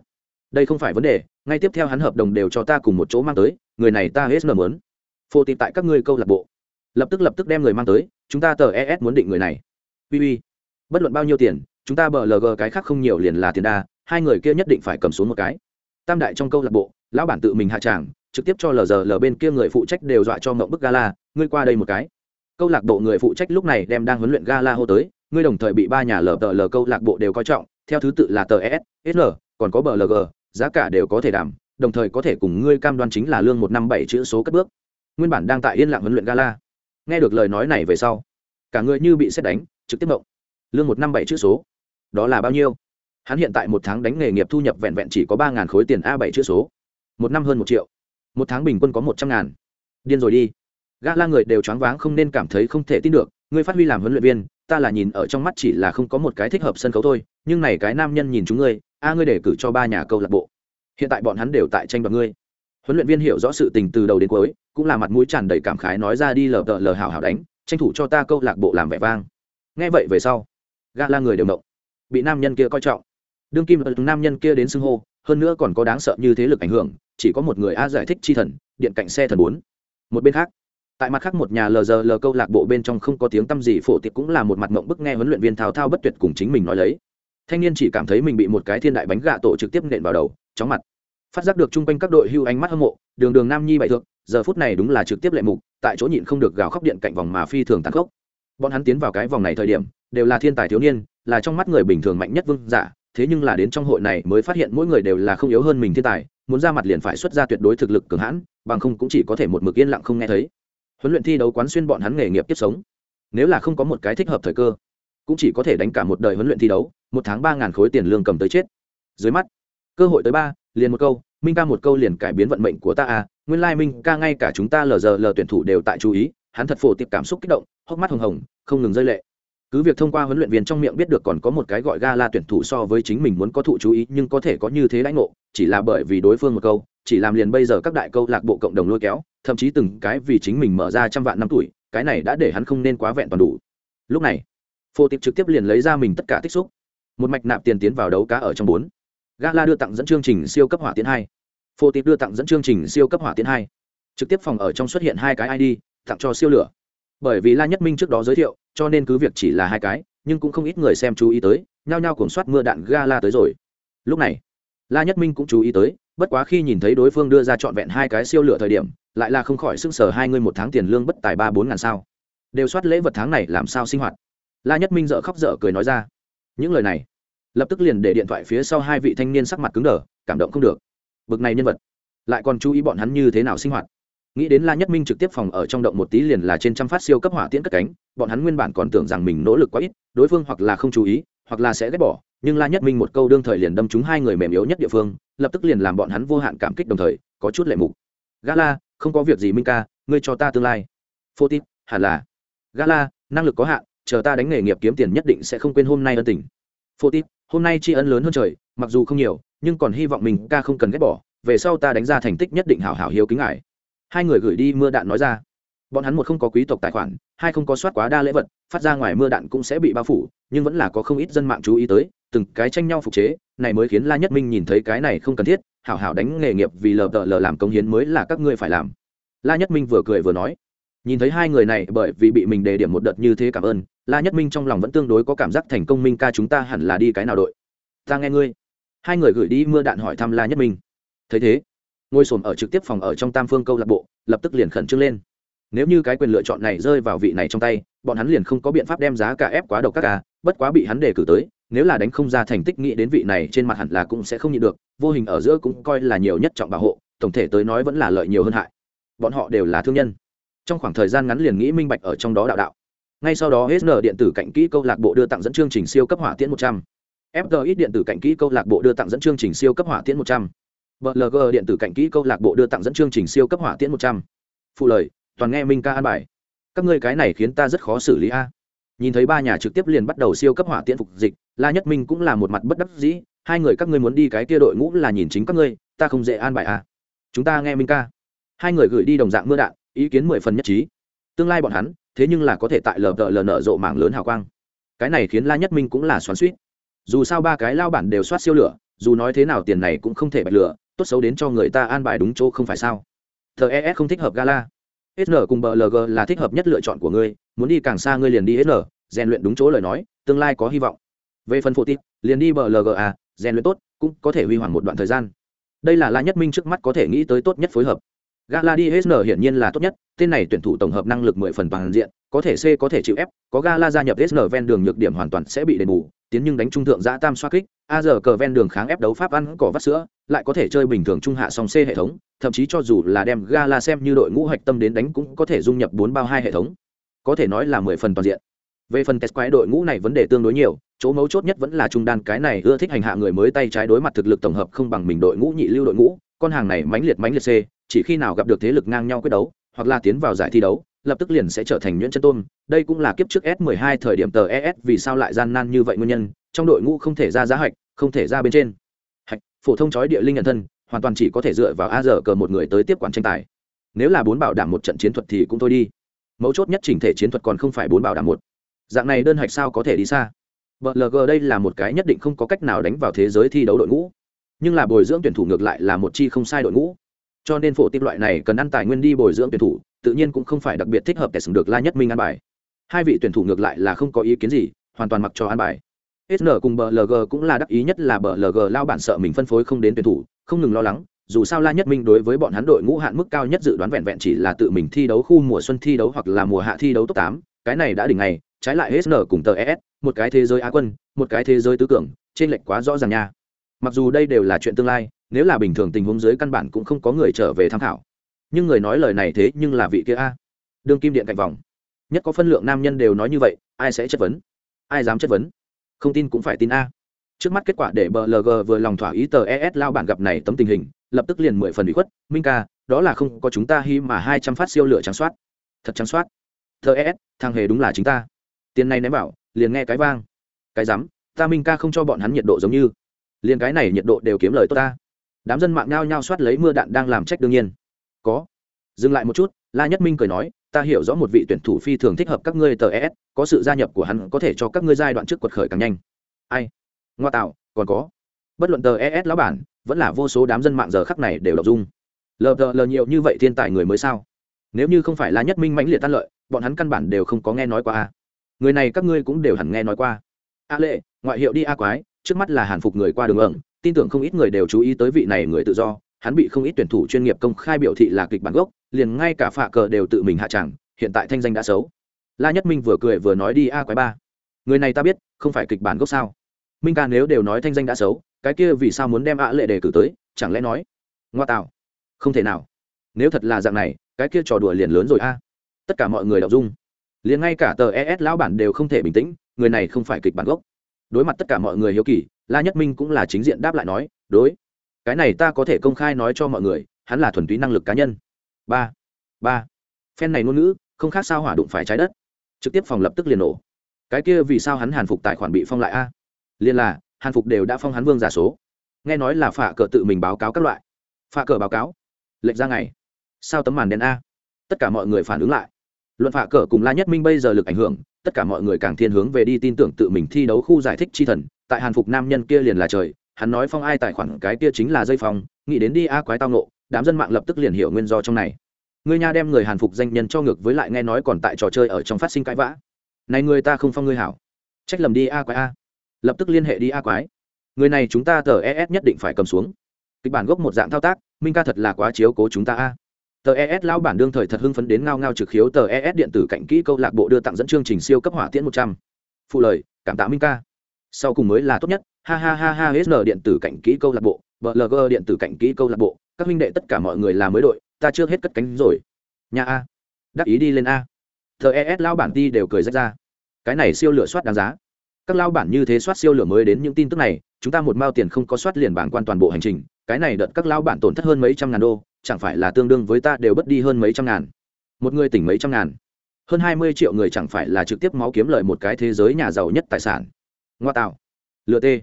Speaker 1: Đây không phải vấn đề, ngay tiếp theo hắn hợp đồng đều cho ta cùng một chỗ mang tới, người này ta hết nở mớn phô tìm tại các ngươi câu lạc bộ. Lập tức lập tức đem người mang tới, chúng ta tờ es muốn định người này. Uy uy, bất luận bao nhiêu tiền, chúng ta bờ lg cái khác không nhiều liền là tiền đa, hai người kia nhất định phải cầm xuống một cái. Tam đại trong câu lạc bộ, lão bản tự mình hạ tràng, trực tiếp cho lờ giờ lờ bên kia người phụ trách đều dọa cho mộng bức gala, ngươi qua đây một cái. Câu lạc bộ người phụ trách lúc này đem đang huấn luyện gala hô tới, ngươi đồng thời bị ba nhà lờ tờ lờ câu lạc bộ đều coi trọng theo thứ tự là tờ s sl còn có bờ lg giá cả đều có thể đảm, đồng thời có thể cùng ngươi cam đoan chính là lương một năm bảy chữ số cất bước. Nguyên bản đang tại yên lặng huấn luyện gala. Nghe được lời nói này về sau, cả người như bị xét đánh, trực tiếp mộng lương một năm bảy chữ số, đó là bao nhiêu? Hắn hiện tại một tháng đánh nghề nghiệp thu nhập vẹn vẹn chỉ có ba khối tiền a bảy chữ số. Một năm hơn một triệu. Một tháng bình quân có một trăm ngàn. Điên rồi đi. Gã la người đều choáng váng không nên cảm thấy không thể tin được, ngươi phát huy làm huấn luyện viên ta là nhìn ở trong mắt chỉ là không có một cái thích hợp sân khấu thôi, nhưng này cái nam nhân nhìn chúng ngươi, a, ngươi để cử cho ba nhà câu lạc bộ. Hiện tại bọn hắn đều tại tranh đoạt ngươi. Huấn luyện viên hiểu rõ sự tình từ đầu đến cuối, cũng là mặt mũi tràn đầy cảm khái nói ra đi lờ đợ lờ hào hào đánh, tranh thủ cho ta câu lạc bộ làm vẻ vang. Nghe vậy về sau, gã la người đều động, bị nam nhân kia coi trọng. Đương kim ừ, nam nhân kia đến xưng hô, hơn nữa còn có đáng sợ như thế lực ảnh hưởng, chỉ có một người a giải thích chi thần, điện cạnh xe thần bốn. Một bên khác tại mặt khác một nhà lờ giờ lờ câu lạc bộ bên trong không có tiếng tâm gì, phổ tiệp cũng là một mặt mộng bức nghe huấn luyện viên thao thao bất tuyệt cùng chính mình nói lấy. Thanh niên chỉ cảm thấy mình bị một cái thiên đại bánh gạ tổ trực tiếp nện vào đầu, chóng mặt. Phát giác được chung quanh các đội hưu ánh mắt hâm mộ, đường đường nam nhi bại thượng giờ phút này đúng là trực tiếp lệ mục, tại chỗ nhịn không được gào khóc điện cạnh vòng mà phi thường tàn khốc. Bọn hắn tiến vào cái vòng này thời điểm, đều là thiên tài thiếu niên, là trong mắt người bình thường mạnh nhất vương giả, thế nhưng là đến trong hội này mới phát hiện mỗi người đều là không yếu hơn mình thiên tài, muốn ra mặt liền phải xuất ra tuyệt đối thực lực cường hãn, bằng không cũng chỉ có thể một mực yên lặng không nghe thấy huấn luyện thi đấu quán xuyên bọn hắn nghề nghiệp tiếp sống. Nếu là không có một cái thích hợp thời cơ, cũng chỉ có thể đánh cả một đời huấn luyện thi đấu, một tháng ba ngàn khối tiền lương cầm tới chết. Dưới mắt, cơ hội tới ba, liền một câu, minh ca một câu liền cải biến vận mệnh của ta à nguyên lai minh ca ngay cả chúng ta lờ giờ lờ tuyển thủ đều tại chú ý, hắn thật phổ tiệp cảm xúc kích động, hốc mắt hồng hồng, không ngừng rơi lệ. Cứ việc thông qua huấn luyện viên trong miệng biết được còn có một cái gọi ga la tuyển thủ so với chính mình muốn có thụ chú ý, nhưng có thể có như thế lãnh ngộ, chỉ là bởi vì đối phương một câu chỉ làm liền bây giờ các đại câu lạc bộ cộng đồng lôi kéo, thậm chí từng cái vì chính mình mở ra trăm vạn năm tuổi, cái này đã để hắn không nên quá vẹn toàn đủ. Lúc này, phô tiệp trực tiếp liền lấy ra mình tất cả tích xúc. Một mạch nạp tiền tiến vào đấu cá ở trong bốn. Gala đưa tặng dẫn chương trình siêu cấp hỏa tiến hai. Phô tiệp đưa tặng dẫn chương trình siêu cấp hỏa tiến hai. Trực tiếp phòng ở trong xuất hiện hai cái id tặng cho siêu lửa. Bởi vì la nhất minh trước đó giới thiệu, cho nên cứ việc chỉ là hai cái, nhưng cũng không ít người xem chú ý tới, nhao nhao cuồng soát mưa đạn gala tới rồi. Lúc này, la nhất minh cũng chú ý tới bất quá khi nhìn thấy đối phương đưa ra trọn vẹn hai cái siêu lửa thời điểm, lại là không khỏi sưng sờ hai người một tháng tiền lương bất tài ba bốn ngàn sao. Đều soát lễ vật tháng này làm sao sinh hoạt. La nhất minh dợ khóc dở cười nói ra. Những lời này, lập tức liền để điện thoại phía sau hai vị thanh niên sắc mặt cứng đờ, cảm động không được. Bực này nhân vật, lại còn chú ý bọn hắn như thế nào sinh hoạt. Nghĩ đến la nhất minh trực tiếp phòng ở trong động một tí liền là trên trăm phát siêu cấp hỏa tiễn cất cánh, bọn hắn nguyên bản còn tưởng rằng mình nỗ lực quá ít, đối phương hoặc là không chú ý, hoặc là sẽ ghét bỏ, nhưng la nhất minh một câu đương thời liền đâm trúng hai người mềm yếu nhất địa phương lập tức liền làm bọn hắn vô hạn cảm kích đồng thời, có chút lệ mục. Gala, không có việc gì minh ca, ngươi cho ta tương lai. Phô tít, hẳn là. Gala, năng lực có hạn, chờ ta đánh nghề nghiệp kiếm tiền nhất định sẽ không quên hôm nay ân tình. Phô tít, hôm nay tri ân lớn hơn trời, mặc dù không nhiều, nhưng còn hy vọng mình ca không cần ghét bỏ, về sau ta đánh ra thành tích nhất định hảo hảo hiếu kính ngài. Hai người gửi đi mưa đạn nói ra. Bọn hắn một không có quý tộc tài khoản, hai không có soát quá đa lễ vật, phát ra ngoài mưa đạn cũng sẽ bị bao phủ, nhưng vẫn là có không ít dân mạng chú ý tới, từng cái tranh nhau phục chế này mới khiến la nhất minh nhìn thấy cái này không cần thiết, hảo hảo đánh nghề nghiệp vì lờ đợ lờ làm công hiến mới là các ngươi phải làm. La nhất minh vừa cười vừa nói, nhìn thấy hai người này bởi vì bị mình đề điểm một đợt như thế cảm ơn, la nhất minh trong lòng vẫn tương đối có cảm giác thành công minh ca chúng ta hẳn là đi cái nào đội. Ta nghe ngươi. Hai người gửi đi mưa đạn hỏi thăm la nhất minh. Thấy thế ngôi sồn ở trực tiếp phòng ở trong tam phương câu lạc bộ, lập tức liền khẩn trương lên. Nếu như cái quyền lựa chọn này rơi vào vị này trong tay, bọn hắn liền không có biện pháp đem giá cả ép quá độc các ca, bất quá bị hắn đề cử tới nếu là đánh không ra thành tích nghĩ đến vị này trên mặt hẳn là cũng sẽ không nhịn được, vô hình ở giữa cũng coi là nhiều nhất trọng bảo hộ, tổng thể tới nói vẫn là lợi nhiều hơn hại. Bọn họ đều là thương nhân. Trong khoảng thời gian ngắn liền nghĩ minh bạch ở trong đó đạo đạo. Ngay sau đó hsn điện tử cạnh kỹ câu lạc bộ đưa tặng dẫn chương trình siêu cấp hỏa tiễn một trăm. Fgx điện tử cạnh kỹ câu lạc bộ đưa tặng dẫn chương trình siêu cấp hỏa tiễn một trăm. Blg điện tử cạnh kỹ câu lạc bộ đưa tặng dẫn chương trình siêu cấp hỏa tiễn một trăm. Phụ lời, toàn nghe minh ca an bài. Các ngươi cái này khiến ta rất khó xử lý a nhìn thấy ba nhà trực tiếp liền bắt đầu siêu cấp hỏa tiễn phục dịch, la nhất minh cũng là một mặt bất đắc dĩ, hai người các ngươi muốn đi cái kia đội ngũ là nhìn chính các ngươi, ta không dễ an bài à. Chúng ta nghe minh ca. Hai người gửi đi đồng dạng mưa đạn, ý kiến mười phần nhất trí. Tương lai bọn hắn, thế nhưng là có thể tại lờ đợ lờ nở rộ mảng lớn hào quang. Cái này khiến la nhất minh cũng là xoắn suýt dù sao ba cái lao bản đều soát siêu lửa, dù nói thế nào tiền này cũng không thể bạch lửa, tốt xấu đến cho người ta an bài đúng chỗ không phải sao. Thờ es không thích hợp gala sn cùng blg là thích hợp nhất lựa chọn của ngươi, muốn đi càng xa ngươi liền đi sn rèn luyện đúng chỗ lời nói, tương lai có hy vọng. Về phần phụ tít liền đi blg à rèn luyện tốt, cũng có thể huy hoàng một đoạn thời gian. Đây là la nhất minh trước mắt có thể nghĩ tới tốt nhất phối hợp. Gala đi sn hiển nhiên là tốt nhất, tên này tuyển thủ tổng hợp năng lực mười phần toàn diện, có thể c có thể chịu f, có gala gia nhập sn ven đường nhược điểm hoàn toàn sẽ bị đền bù tiến nhưng đánh trung thượng giã tam xoa kích, a giờ cờ ven đường kháng ép đấu pháp ăn cỏ vắt sữa, lại có thể chơi bình thường trung hạ song c hệ thống, thậm chí cho dù là đem gala xem như đội ngũ hạch tâm đến đánh cũng có thể dung nhập bốn bao hai hệ thống. Có thể nói là mười phần toàn diện. Về phần test quái đội ngũ này vấn đề tương đối nhiều, chỗ mấu chốt nhất vẫn là trung đan cái này ưa thích hành hạ người mới tay trái đối mặt thực lực tổng hợp không bằng mình đội ngũ nhị lưu đội ngũ, con hàng này mãnh liệt mãnh liệt c, chỉ khi nào gặp được thế lực ngang nhau quyết đấu, hoặc là tiến vào giải thi đấu lập tức liền sẽ trở thành nhuyễn chân tôn đây cũng là kiếp trước s 12 thời điểm tờ es vì sao lại gian nan như vậy nguyên nhân. Trong đội ngũ không thể ra giá hạch, không thể ra bên trên. Hạch, phổ thông chói địa linh nhận thân, hoàn toàn chỉ có thể dựa vào a giờ cờ một người tới tiếp quản tranh tài. Nếu là bốn bảo đảm một trận chiến thuật thì cũng thôi đi. Mấu chốt nhất chỉnh thể chiến thuật còn không phải bốn bảo đảm một. Dạng này đơn hạch sao có thể đi xa? Blg đây là một cái nhất định không có cách nào đánh vào thế giới thi đấu đội ngũ. Nhưng là bồi dưỡng tuyển thủ ngược lại là một chi không sai đội ngũ. Cho nên phổ tiếp loại này cần ăn tài nguyên đi bồi dưỡng tuyển thủ tự nhiên cũng không phải đặc biệt thích hợp để sừng được la nhất minh an bài. Hai vị tuyển thủ ngược lại là không có ý kiến gì, hoàn toàn mặc cho an bài. Sn cùng blg cũng là đắc ý nhất là blg lao bản sợ mình phân phối không đến tuyển thủ, không ngừng lo lắng, dù sao la nhất minh đối với bọn hắn đội ngũ hạn mức cao nhất dự đoán vẹn vẹn chỉ là tự mình thi đấu khu mùa xuân thi đấu hoặc là mùa hạ thi đấu top tám, cái này đã đỉnh ngày, trái lại sn cùng tờ es một cái thế giới á quân, một cái thế giới tứ cường trên lệch quá rõ ràng nha. Mặc dù đây đều là chuyện tương lai, nếu là bình thường tình huống dưới căn bản cũng không có người trở về tham khảo nhưng người nói lời này thế nhưng là vị kia a. Đương kim điện cạnh vòng. Nhất có phân lượng nam nhân đều nói như vậy, ai sẽ chất vấn? Ai dám chất vấn? Không tin cũng phải tin a. Trước mắt kết quả để blg vừa lòng thỏa ý tờ es lao bản gặp này tấm tình hình, lập tức liền mười phần bị khuất, minh ca, đó là không có chúng ta hy mà hai trăm phát siêu lửa trắng soát. Thật trắng soát? Tờ es thằng hề đúng là chính ta. Tiền này ném bảo, liền nghe cái vang. Cái rắm, ta minh ca không cho bọn hắn nhiệt độ giống như. Liền cái này nhiệt độ đều kiếm lời tốt ta. Đám dân mạng nhao nhao soát lấy mưa đạn đang làm trách đương nhiên có. Dừng lại một chút, la nhất minh cười nói, ta hiểu rõ một vị tuyển thủ phi thường thích hợp các ngươi tờ es có sự gia nhập của hắn có thể cho các ngươi giai đoạn trước quật khởi càng nhanh. Ai? Ngoa tạo, còn có. Bất luận tờ es lão bản, vẫn là vô số đám dân mạng giờ khắc này đều đọc dung. Lờ tờ lờ nhiều như vậy thiên tài người mới sao? Nếu như không phải la nhất minh mãnh liệt tan lợi, bọn hắn căn bản đều không có nghe nói qua a. Người này các ngươi cũng đều hẳn nghe nói qua. A lệ, ngoại hiệu đi a quái, trước mắt là hàn phục người qua đường ẩn, tin tưởng không ít người đều chú ý tới vị này người tự do hắn bị không ít tuyển thủ chuyên nghiệp công khai biểu thị là kịch bản gốc, liền ngay cả phạ cờ đều tự mình hạ tràng. hiện tại thanh danh đã xấu. La nhất minh vừa cười vừa nói đi a, quái ba. Người này ta biết, không phải kịch bản gốc sao? Minh ca nếu đều nói thanh danh đã xấu, cái kia vì sao muốn đem ạ lệ đề cử tới, chẳng lẽ nói? Ngoa tạo. Không thể nào. Nếu thật là dạng này, cái kia trò đùa liền lớn rồi a. Tất cả mọi người đọc dung. Liền ngay cả tờ es lão bản đều không thể bình tĩnh, người này không phải kịch bản gốc. Đối mặt tất cả mọi người hiếu kỳ, la nhất minh cũng là chính diện đáp lại nói, đối cái này ta có thể công khai nói cho mọi người, hắn là thuần túy năng lực cá nhân. Ba ba. Phen này ngôn ngữ, không khác sao hỏa đụng phải trái đất. Trực tiếp phòng lập tức liền nổ. Cái kia vì sao hắn hàn phục tài khoản bị phong lại a? À? liền là, hàn phục đều đã phong hắn vương giả số. Nghe nói là phả cờ tự mình báo cáo các loại. Phả cờ báo cáo. Lệnh ra ngày. Sao tấm màn đen a? Tất cả mọi người phản ứng lại. Luận phả cờ cùng la nhất minh bây giờ lực ảnh hưởng, tất cả mọi người càng thiên hướng về đi tin tưởng tự mình thi đấu khu giải thích chi thần, tại hàn phục nam nhân kia liền là trời hắn nói phong ai tài khoản cái kia chính là dây phong, nghĩ đến đi a quái tao nộ đám dân mạng lập tức liền hiểu nguyên do trong này. Người nhà đem người hàn phục danh nhân cho ngược với lại nghe nói còn tại trò chơi ở trong phát sinh cãi vã. Này người ta không phong ngươi hảo. Trách lầm đi a quái a. Lập tức liên hệ đi a quái. Người này chúng ta tờ es nhất định phải cầm xuống. Kịch bản gốc một dạng thao tác, minh ca thật là quá chiếu cố chúng ta a. Tờ es lao bản đương thời thật hưng phấn đến ngao ngao trực khiếu tờ es điện tử cạnh kỹ câu lạc bộ đưa tặng dẫn chương trình siêu cấp hỏa tiễn một trăm. Phụ lời, cảm tạ minh ca sau cùng mới là tốt nhất. Ha ha ha ha hsn điện tử cạnh kỹ câu lạc bộ blg điện tử cạnh kỹ câu lạc bộ, các huynh đệ tất cả mọi người là mới đội, ta chưa hết cất cánh rồi. Nhà a. Đắc ý đi lên a. Thờ es lao bản ti đều cười rách ra. Cái này siêu lửa soát đáng giá. Các lao bản như thế soát siêu lửa mới đến những tin tức này, chúng ta một mao tiền không có soát liền bảng quan toàn bộ hành trình, cái này đợt các lao bản tổn thất hơn mấy trăm ngàn đô, chẳng phải là tương đương với ta đều bất đi hơn mấy trăm ngàn. Một người tỉnh mấy trăm ngàn. Hơn hai mươi triệu người chẳng phải là trực tiếp máu kiếm lợi một cái thế giới nhà giàu nhất tài sản ngoa tạo lựa tê.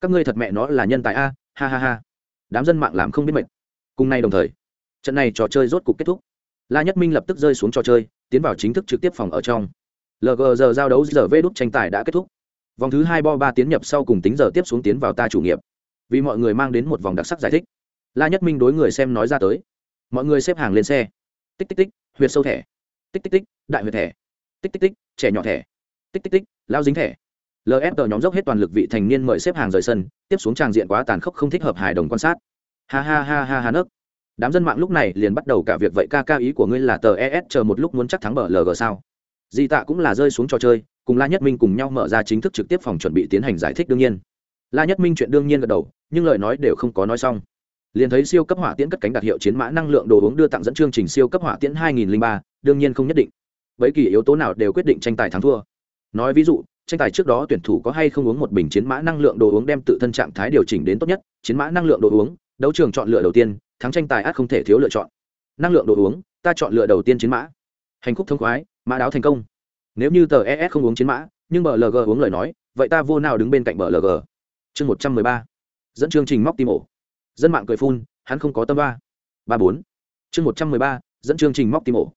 Speaker 1: Các ngươi thật mẹ nó là nhân tài a, ha ha ha. Đám dân mạng làm không biết mệt. Cùng nay đồng thời, trận này trò chơi rốt cục kết thúc. La nhất minh lập tức rơi xuống trò chơi, tiến vào chính thức trực tiếp phòng ở trong. Lg giờ giao đấu giờ vê đúc tranh tài đã kết thúc. Vòng thứ hai bo ba tiến nhập sau cùng tính giờ tiếp xuống tiến vào ta chủ nghiệp. Vì mọi người mang đến một vòng đặc sắc giải thích. La nhất minh đối người xem nói ra tới. Mọi người xếp hàng lên xe. Tích tích tích, huyệt sâu thẻ. Tích tích tích, đại huyệt thẻ. Tích tích tích, trẻ nhỏ thẻ. Tích tích tích, lao dính thẻ lf nhóm dốc hết toàn lực vị thành niên mời xếp hàng rời sân tiếp xuống tràng diện quá tàn khốc không thích hợp hài đồng quan sát. Ha ha ha ha ha nấc. Đám dân mạng lúc này liền bắt đầu cả việc vậy ca ca ý của ngươi là tờ es chờ một lúc muốn chắc thắng bờ lg sao? Di tạ cũng là rơi xuống trò chơi cùng la nhất minh cùng nhau mở ra chính thức trực tiếp phòng chuẩn bị tiến hành giải thích đương nhiên. La nhất minh chuyện đương nhiên gật đầu nhưng lời nói đều không có nói xong. Liền thấy siêu cấp hỏa tiễn cất cánh đặc hiệu chiến mã năng lượng đồ uống đưa tặng dẫn chương trình siêu cấp hỏa tiễn 2003, đương nhiên không nhất định. Bấy kỳ yếu tố nào đều quyết định tranh tài thắng thua. Nói ví dụ tranh tài trước đó tuyển thủ có hay không uống một bình chiến mã năng lượng đồ uống đem tự thân trạng thái điều chỉnh đến tốt nhất, chiến mã năng lượng đồ uống, đấu trường chọn lựa đầu tiên, thắng tranh tài ắt không thể thiếu lựa chọn. Năng lượng đồ uống, ta chọn lựa đầu tiên chiến mã. Hành khúc thông khoái, mã đáo thành công. Nếu như tờ es không uống chiến mã, nhưng blg uống lời nói, vậy ta vô nào đứng bên cạnh blg chương một trăm mười ba. Dẫn chương trình móc tim ổ. Dân mạng cười phun, hắn không có tâm ba. Ba bốn. Chương một trăm mười ba, dẫn chương trình móc tim ổ.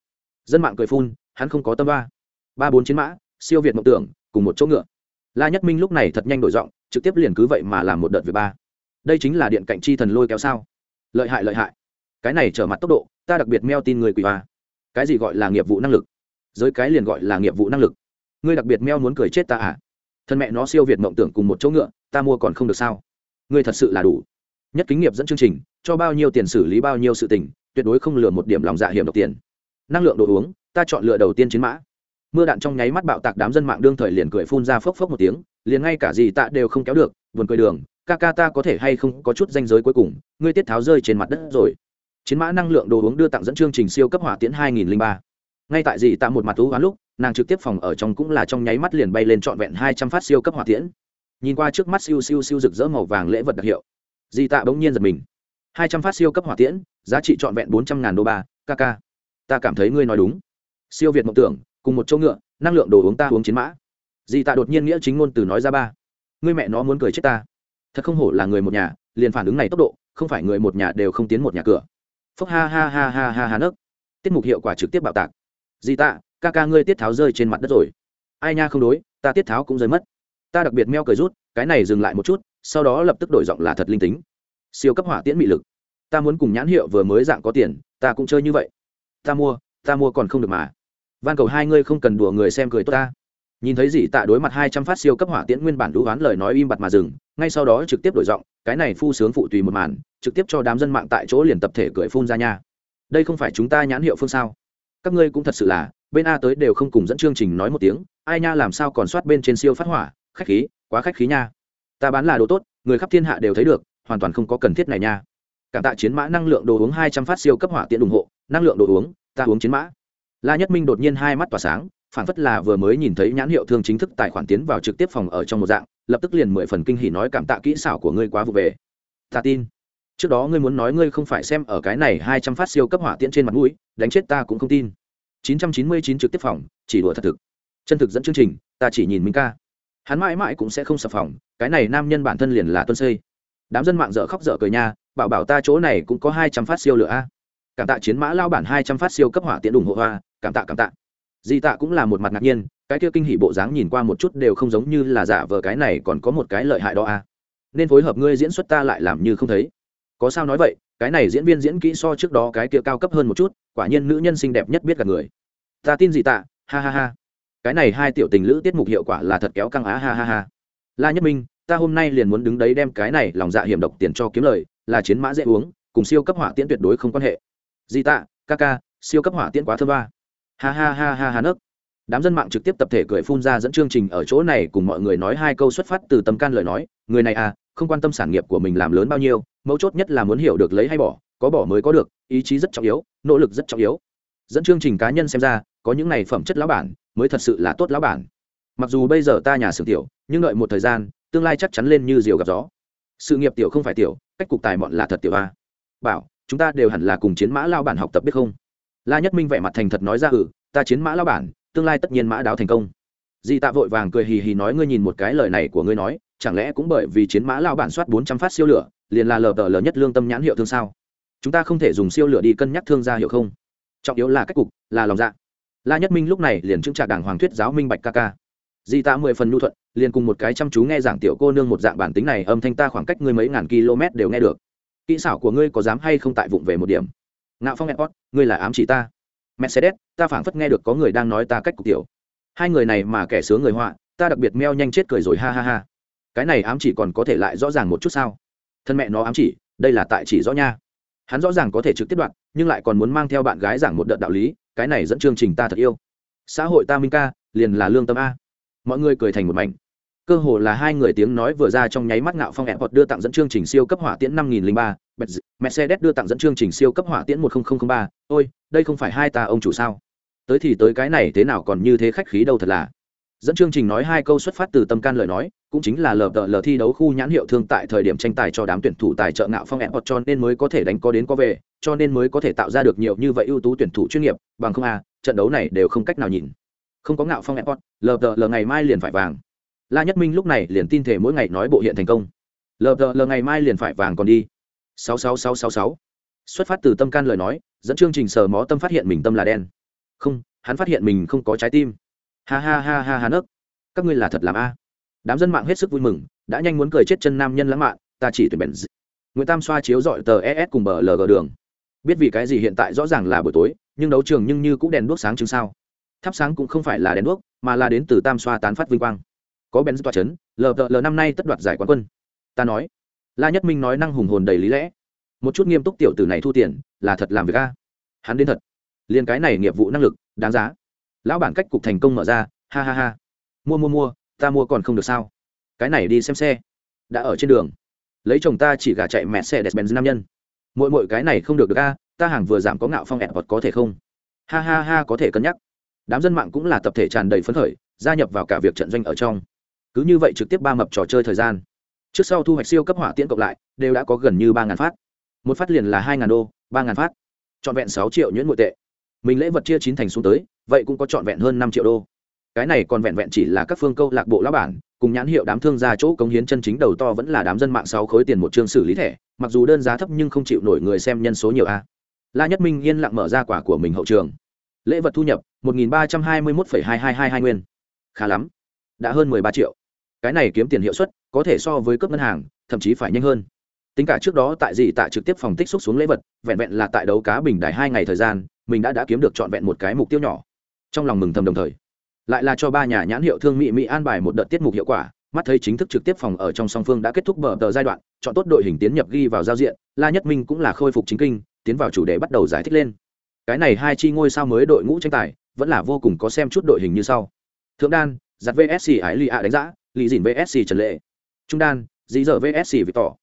Speaker 1: Dân mạng cười phun, hắn không có tâm ba. Ba bốn chiến mã, siêu việt mộng tưởng cùng một chỗ ngựa. La nhất minh lúc này thật nhanh đổi giọng, trực tiếp liền cứ vậy mà làm một đợt về ba. Đây chính là điện cạnh chi thần lôi kéo sao? Lợi hại lợi hại. Cái này trở mặt tốc độ, ta đặc biệt meo tin người quỷ hoa. Cái gì gọi là nghiệp vụ năng lực? Giới cái liền gọi là nghiệp vụ năng lực. Ngươi đặc biệt meo muốn cười chết ta à? Thân mẹ nó siêu việt mộng tưởng cùng một chỗ ngựa, ta mua còn không được sao? Ngươi thật sự là đủ. Nhất kính nghiệp dẫn chương trình, cho bao nhiêu tiền xử lý bao nhiêu sự tình, tuyệt đối không lừa một điểm lòng dạ hiểm độc tiền. Năng lượng đồ uống, ta chọn lựa đầu tiên chiến mã mưa đạn trong nháy mắt bạo tạc đám dân mạng đương thời liền cười phun ra phốc phốc một tiếng, liền ngay cả gì tạ đều không kéo được, buồn cười đường, ca ca ta có thể hay không có chút danh giới cuối cùng, ngươi tiết tháo rơi trên mặt đất rồi. Chiến mã năng lượng đồ uống đưa tặng dẫn chương trình siêu cấp hỏa tiễn 2003. ngay tại gì tạ một mặt thú hoán lúc, nàng trực tiếp phòng ở trong cũng là trong nháy mắt liền bay lên trọn vẹn 200 phát siêu cấp hỏa tiễn. Nhìn qua trước mắt siêu siêu siêu rực rỡ màu vàng lễ vật đặc hiệu di tạ bỗng nhiên giật mình. hai trăm phát siêu cấp hỏa tiễn, giá trị trọn vẹn bốn trăm ngàn đô ba kk ta cảm thấy ngươi nói đúng. Siêu việt mộng tưởng cùng một chỗ ngựa, năng lượng đồ uống ta uống chiến mã. Dì tạ đột nhiên nghĩa chính ngôn từ nói ra ba, ngươi mẹ nó muốn cười chết ta. Thật không hổ là người một nhà, liền phản ứng này tốc độ, không phải người một nhà đều không tiến một nhà cửa. Phúc ha ha ha ha ha ha nấc. Tiết mục hiệu quả trực tiếp bạo tạc. Dì tạ, ca ca ngươi tiết tháo rơi trên mặt đất rồi. Ai nha, không đối, ta tiết tháo cũng rơi mất. Ta đặc biệt meo cười rút, cái này dừng lại một chút, sau đó lập tức đổi giọng là thật linh tính. Siêu cấp hỏa tiễn mị lực. Ta muốn cùng nhãn hiệu vừa mới dạng có tiền, ta cũng chơi như vậy. Ta mua ta mua còn không được mà van cầu hai ngươi không cần đùa người xem cười tốt ta. Nhìn thấy gì tạ đối mặt hai trăm phát siêu cấp hỏa tiễn nguyên bản đũ oán lời nói im bặt mà dừng, ngay sau đó trực tiếp đổi giọng, cái này phu sướng phụ tùy một màn, trực tiếp cho đám dân mạng tại chỗ liền tập thể cười phun ra nha. Đây không phải chúng ta nhãn hiệu phương sao? Các ngươi cũng thật sự là, bên a tới đều không cùng dẫn chương trình nói một tiếng, ai nha làm sao còn soát bên trên siêu phát hỏa, khách khí, quá khách khí nha. Ta bán là đồ tốt, người khắp thiên hạ đều thấy được, hoàn toàn không có cần thiết này nha. Cảm tạ chiến mã năng lượng đồ uống hai trăm phát siêu cấp hỏa tiện ủng hộ, năng lượng đồ uống, ta uống chiến mã la nhất minh đột nhiên hai mắt tỏa sáng phản phất là vừa mới nhìn thấy nhãn hiệu thương chính thức tài khoản tiến vào trực tiếp phòng ở trong một dạng, lập tức liền mười phần kinh hỉ nói cảm tạ kỹ xảo của ngươi quá vụ về. Ta tin. Trước đó ngươi muốn nói ngươi không phải xem ở cái này hai trăm phát siêu cấp hỏa tiễn trên mặt mũi, đánh chết ta cũng không tin. Chín trăm chín mươi chín trực tiếp phòng, chỉ đùa thật thực. Chân thực dẫn chương trình, ta chỉ nhìn minh ca. Hắn mãi mãi cũng sẽ không sập phòng, cái này nam nhân bản thân liền là tuân xây đám dân mạng dở khóc dở cười nha, bảo bảo ta chỗ này cũng có hai trăm phát siêu lửa a. Cảm tạ chiến mã lao bản hai trăm phát siêu cấp hỏa tiễn ủng hộ hoa cảm tạ cảm tạ. Di tạ cũng là một mặt ngạc nhiên, cái kia kinh hỉ bộ dáng nhìn qua một chút đều không giống như là giả vờ cái này còn có một cái lợi hại đó a nên phối hợp ngươi diễn xuất ta lại làm như không thấy. Có sao nói vậy, cái này diễn viên diễn kỹ so trước đó cái kia cao cấp hơn một chút, quả nhiên nữ nhân xinh đẹp nhất biết cả người. Ta tin gì tạ, ha ha ha. Cái này hai tiểu tình lữ tiết mục hiệu quả là thật kéo căng á, ha ha ha. La nhất minh, ta hôm nay liền muốn đứng đấy đem cái này lòng dạ hiểm độc tiền cho kiếm lời, là chiến mã dễ uống, cùng siêu cấp hỏa tiễn tuyệt đối không quan hệ. Di tạ, ca ca, siêu cấp hỏa tiễn quá thơ ba ha ha ha ha ha nấc. Đám dân mạng trực tiếp tập thể cười phun ra dẫn chương trình ở chỗ này cùng mọi người nói hai câu xuất phát từ tâm can lời nói, người này à không quan tâm sản nghiệp của mình làm lớn bao nhiêu, mấu chốt nhất là muốn hiểu được lấy hay bỏ, có bỏ mới có được, ý chí rất trọng yếu, nỗ lực rất trọng yếu. Dẫn chương trình cá nhân xem ra, có những này phẩm chất lão bản, mới thật sự là tốt lão bản. Mặc dù bây giờ ta nhà xưởng tiểu, nhưng đợi một thời gian, tương lai chắc chắn lên như diều gặp gió. Sự nghiệp tiểu không phải tiểu, cách cục tài mọn là thật tiểu a. Bảo, chúng ta đều hẳn là cùng chiến mã lao bản học tập biết không? La nhất minh vẻ mặt thành thật nói ra ừ ta chiến mã lao bản, tương lai tất nhiên mã đáo thành công. Di tạ vội vàng cười hì hì nói, ngươi nhìn một cái lời này của ngươi nói, chẳng lẽ cũng bởi vì chiến mã lao bản soát bốn trăm phát siêu lửa, liền là lờ tờ lờ nhất lương tâm nhãn hiệu thương sao? Chúng ta không thể dùng siêu lửa đi cân nhắc thương gia hiệu không? Trọng yếu là cách cục, là lòng dạ. La nhất minh lúc này liền chứng trả đảng hoàng thuyết giáo minh bạch ca ca. Di tạ mười phần nhu thuận, liền cùng một cái chăm chú nghe giảng tiểu cô nương một dạng bản tính này, âm thanh ta khoảng cách ngươi mấy ngàn km đều nghe được. Kỹ xảo của ngươi có dám hay không tại vụng về một điểm? Ngạo phong airport ngươi là ám chỉ ta. Mercedes, ta phảng phất nghe được có người đang nói ta cách cục tiểu. Hai người này mà kẻ sướng người họa, ta đặc biệt meo nhanh chết cười rồi ha ha ha. Cái này ám chỉ còn có thể lại rõ ràng một chút sao? Thân mẹ nó ám chỉ, đây là tại chỉ rõ nha. Hắn rõ ràng có thể trực tiếp đoạn, nhưng lại còn muốn mang theo bạn gái giảng một đợt đạo lý, cái này dẫn chương trình ta thật yêu. Xã hội ta minh ca, liền là lương tâm a. Mọi người cười thành một mảnh cơ hồ là hai người tiếng nói vừa ra trong nháy mắt ngạo phong airport đưa tặng dẫn chương trình siêu cấp hỏa tiễn năm nghìn ba mercedes đưa tặng dẫn chương trình siêu cấp hỏa tiễn một nghìn ba. Ôi, đây không phải hai ta ông chủ sao? Tới thì tới cái này thế nào còn như thế khách khí đâu thật là. Dẫn chương trình nói hai câu xuất phát từ tâm can lời nói, cũng chính là lờ đợ lờ thi đấu khu nhãn hiệu thương tại thời điểm tranh tài cho đám tuyển thủ tài trợ ngạo phong airport cho nên mới có thể đánh có đến có về, cho nên mới có thể tạo ra được nhiều như vậy ưu tú tuyển thủ chuyên nghiệp, bằng không à trận đấu này đều không cách nào nhìn. Không có ngạo phong airport lờ đợ lờ ngày mai liền phải vàng la nhất minh lúc này liền tin thể mỗi ngày nói bộ hiện thành công. Lờ đợ lờ ngày mai liền phải vàng còn đi. Sáu sáu sáu sáu sáu. Xuất phát từ tâm can lời nói, dẫn chương trình sờ mó tâm phát hiện mình tâm là đen. Không, hắn phát hiện mình không có trái tim. Ha ha ha ha ha nấc. Các ngươi là thật làm a. Đám dân mạng hết sức vui mừng, đã nhanh muốn cười chết chân nam nhân lãng mạn, ta chỉ tuyển bèn nguyễn tam xoa chiếu dọi tờ es cùng bờ lg đường. Biết vì cái gì hiện tại rõ ràng là buổi tối, nhưng đấu trường nhưng như cũng đèn đuốc sáng chứng sao. Thắp sáng cũng không phải là đèn đuốc, mà là đến từ tam xoa tán phát vinh quang có bèn toa chấn, lờ năm nay tất đoạt giải quán quân. Ta nói. La nhất minh nói năng hùng hồn đầy lý lẽ. Một chút nghiêm túc tiểu tử này thu tiền, là thật làm việc a. Hắn đến thật. Liền cái này nghiệp vụ năng lực, đáng giá. Lão bản cách cục thành công mở ra, ha ha ha. Mua mua mua, ta mua còn không được sao? Cái này đi xem xe. Đã ở trên đường. Lấy chồng ta chỉ gà chạy mẹ xe đẹp benz nam nhân. Mỗi mỗi cái này không được được a, ta hàng vừa giảm có ngạo phong ẹt vật có thể không? Ha ha ha, có thể cân nhắc. Đám dân mạng cũng là tập thể tràn đầy phấn khởi, gia nhập vào cả việc trận doanh ở trong cứ như vậy trực tiếp ba mập trò chơi thời gian. Trước sau thu hoạch siêu cấp hỏa tiễn cộng lại, đều đã có gần như ba ngàn phát. Một phát liền là hai ngàn đô, ba ngàn phát. Trọn vẹn sáu triệu nhuyễn nội tệ. Mình lễ vật chia chín thành xuống tới, vậy cũng có trọn vẹn hơn năm triệu đô. Cái này còn vẹn vẹn chỉ là các phương câu lạc bộ lão bản, cùng nhãn hiệu đám thương gia chỗ cống hiến chân chính đầu to vẫn là đám dân mạng sáu khối tiền một chương xử lý thẻ, mặc dù đơn giá thấp nhưng không chịu nổi người xem nhân số nhiều a. La nhất minh yên lặng mở ra quả của mình hậu trường. Lễ vật thu nhập, một nghìn ba trăm hai mươi một hai hai hai hai nguyên. Khá lắm. Đã hơn mười ba triệu cái này kiếm tiền hiệu suất có thể so với cấp ngân hàng, thậm chí phải nhanh hơn. Tính cả trước đó tại gì tạ trực tiếp phòng tích xúc xuống lễ vật, vẹn vẹn là tại đấu cá bình đài hai ngày thời gian, mình đã đã kiếm được trọn vẹn một cái mục tiêu nhỏ. Trong lòng mừng thầm đồng thời, lại là cho ba nhà nhãn hiệu thương mỹ mỹ an bài một đợt tiết mục hiệu quả, mắt thấy chính thức trực tiếp phòng ở trong song phương đã kết thúc bờ tờ giai đoạn, chọn tốt đội hình tiến nhập ghi vào giao diện, la nhất minh cũng là khôi phục chính kinh, tiến vào chủ đề bắt đầu giải thích lên. Cái này hai chi ngôi sao mới đội ngũ tranh tài, vẫn là vô cùng có xem chút đội hình như sau. Thượng đan giặt vsc ái li ạ đánh giá lì dìn vsc trần lệ. Trung đan dì dở vsc tỏ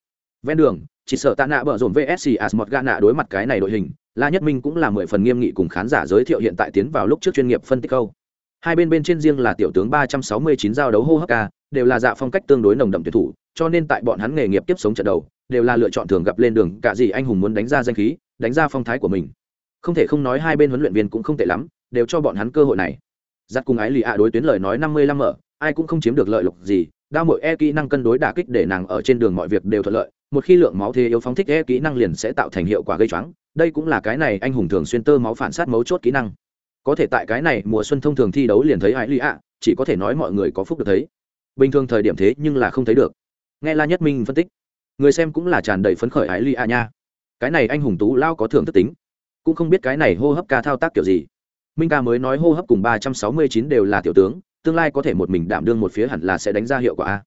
Speaker 1: ven đường, chỉ sợ tạ nạ bở dồn vsc asmod nạ đối mặt cái này đội hình, la nhất minh cũng là mười phần nghiêm nghị cùng khán giả giới thiệu hiện tại tiến vào lúc trước chuyên nghiệp phân tích câu. Hai bên bên trên riêng là tiểu tướng ba trăm sáu mươi chín giao đấu hô hấp ca, đều là dạ phong cách tương đối nồng đậm tuyệt thủ, cho nên tại bọn hắn nghề nghiệp tiếp sống trận đầu, đều là lựa chọn thường gặp lên đường, cả gì anh hùng muốn đánh ra danh khí, đánh ra phong thái của mình. Không thể không nói hai bên huấn luyện viên cũng không tệ lắm, đều cho bọn hắn cơ hội này. Giặc cùng ái lì ạ đối tuyến lời nói năm mươi lăm mở ai cũng không chiếm được lợi lộc gì, đao mội e kỹ năng cân đối đả kích để nàng ở trên đường mọi việc đều thuận lợi, một khi lượng máu thế yếu phóng thích e kỹ năng liền sẽ tạo thành hiệu quả gây choáng, đây cũng là cái này anh hùng thường xuyên tơ máu phản sát mấu chốt kỹ năng. Có thể tại cái này mùa xuân thông thường thi đấu liền thấy ái lì ạ, chỉ có thể nói mọi người có phúc được thấy. Bình thường thời điểm thế nhưng là không thấy được. Nghe la nhất minh phân tích, người xem cũng là tràn đầy phấn khởi ái lì ạ nha. Cái này anh hùng tú lao có thường thức tính. Cũng không biết cái này hô hấp ca thao tác kiểu gì. Minh ca mới nói hô hấp cùng ba trăm sáu mươi chín đều là tiểu tướng tương lai có thể một mình đảm đương một phía hẳn là sẽ đánh ra hiệu quả a.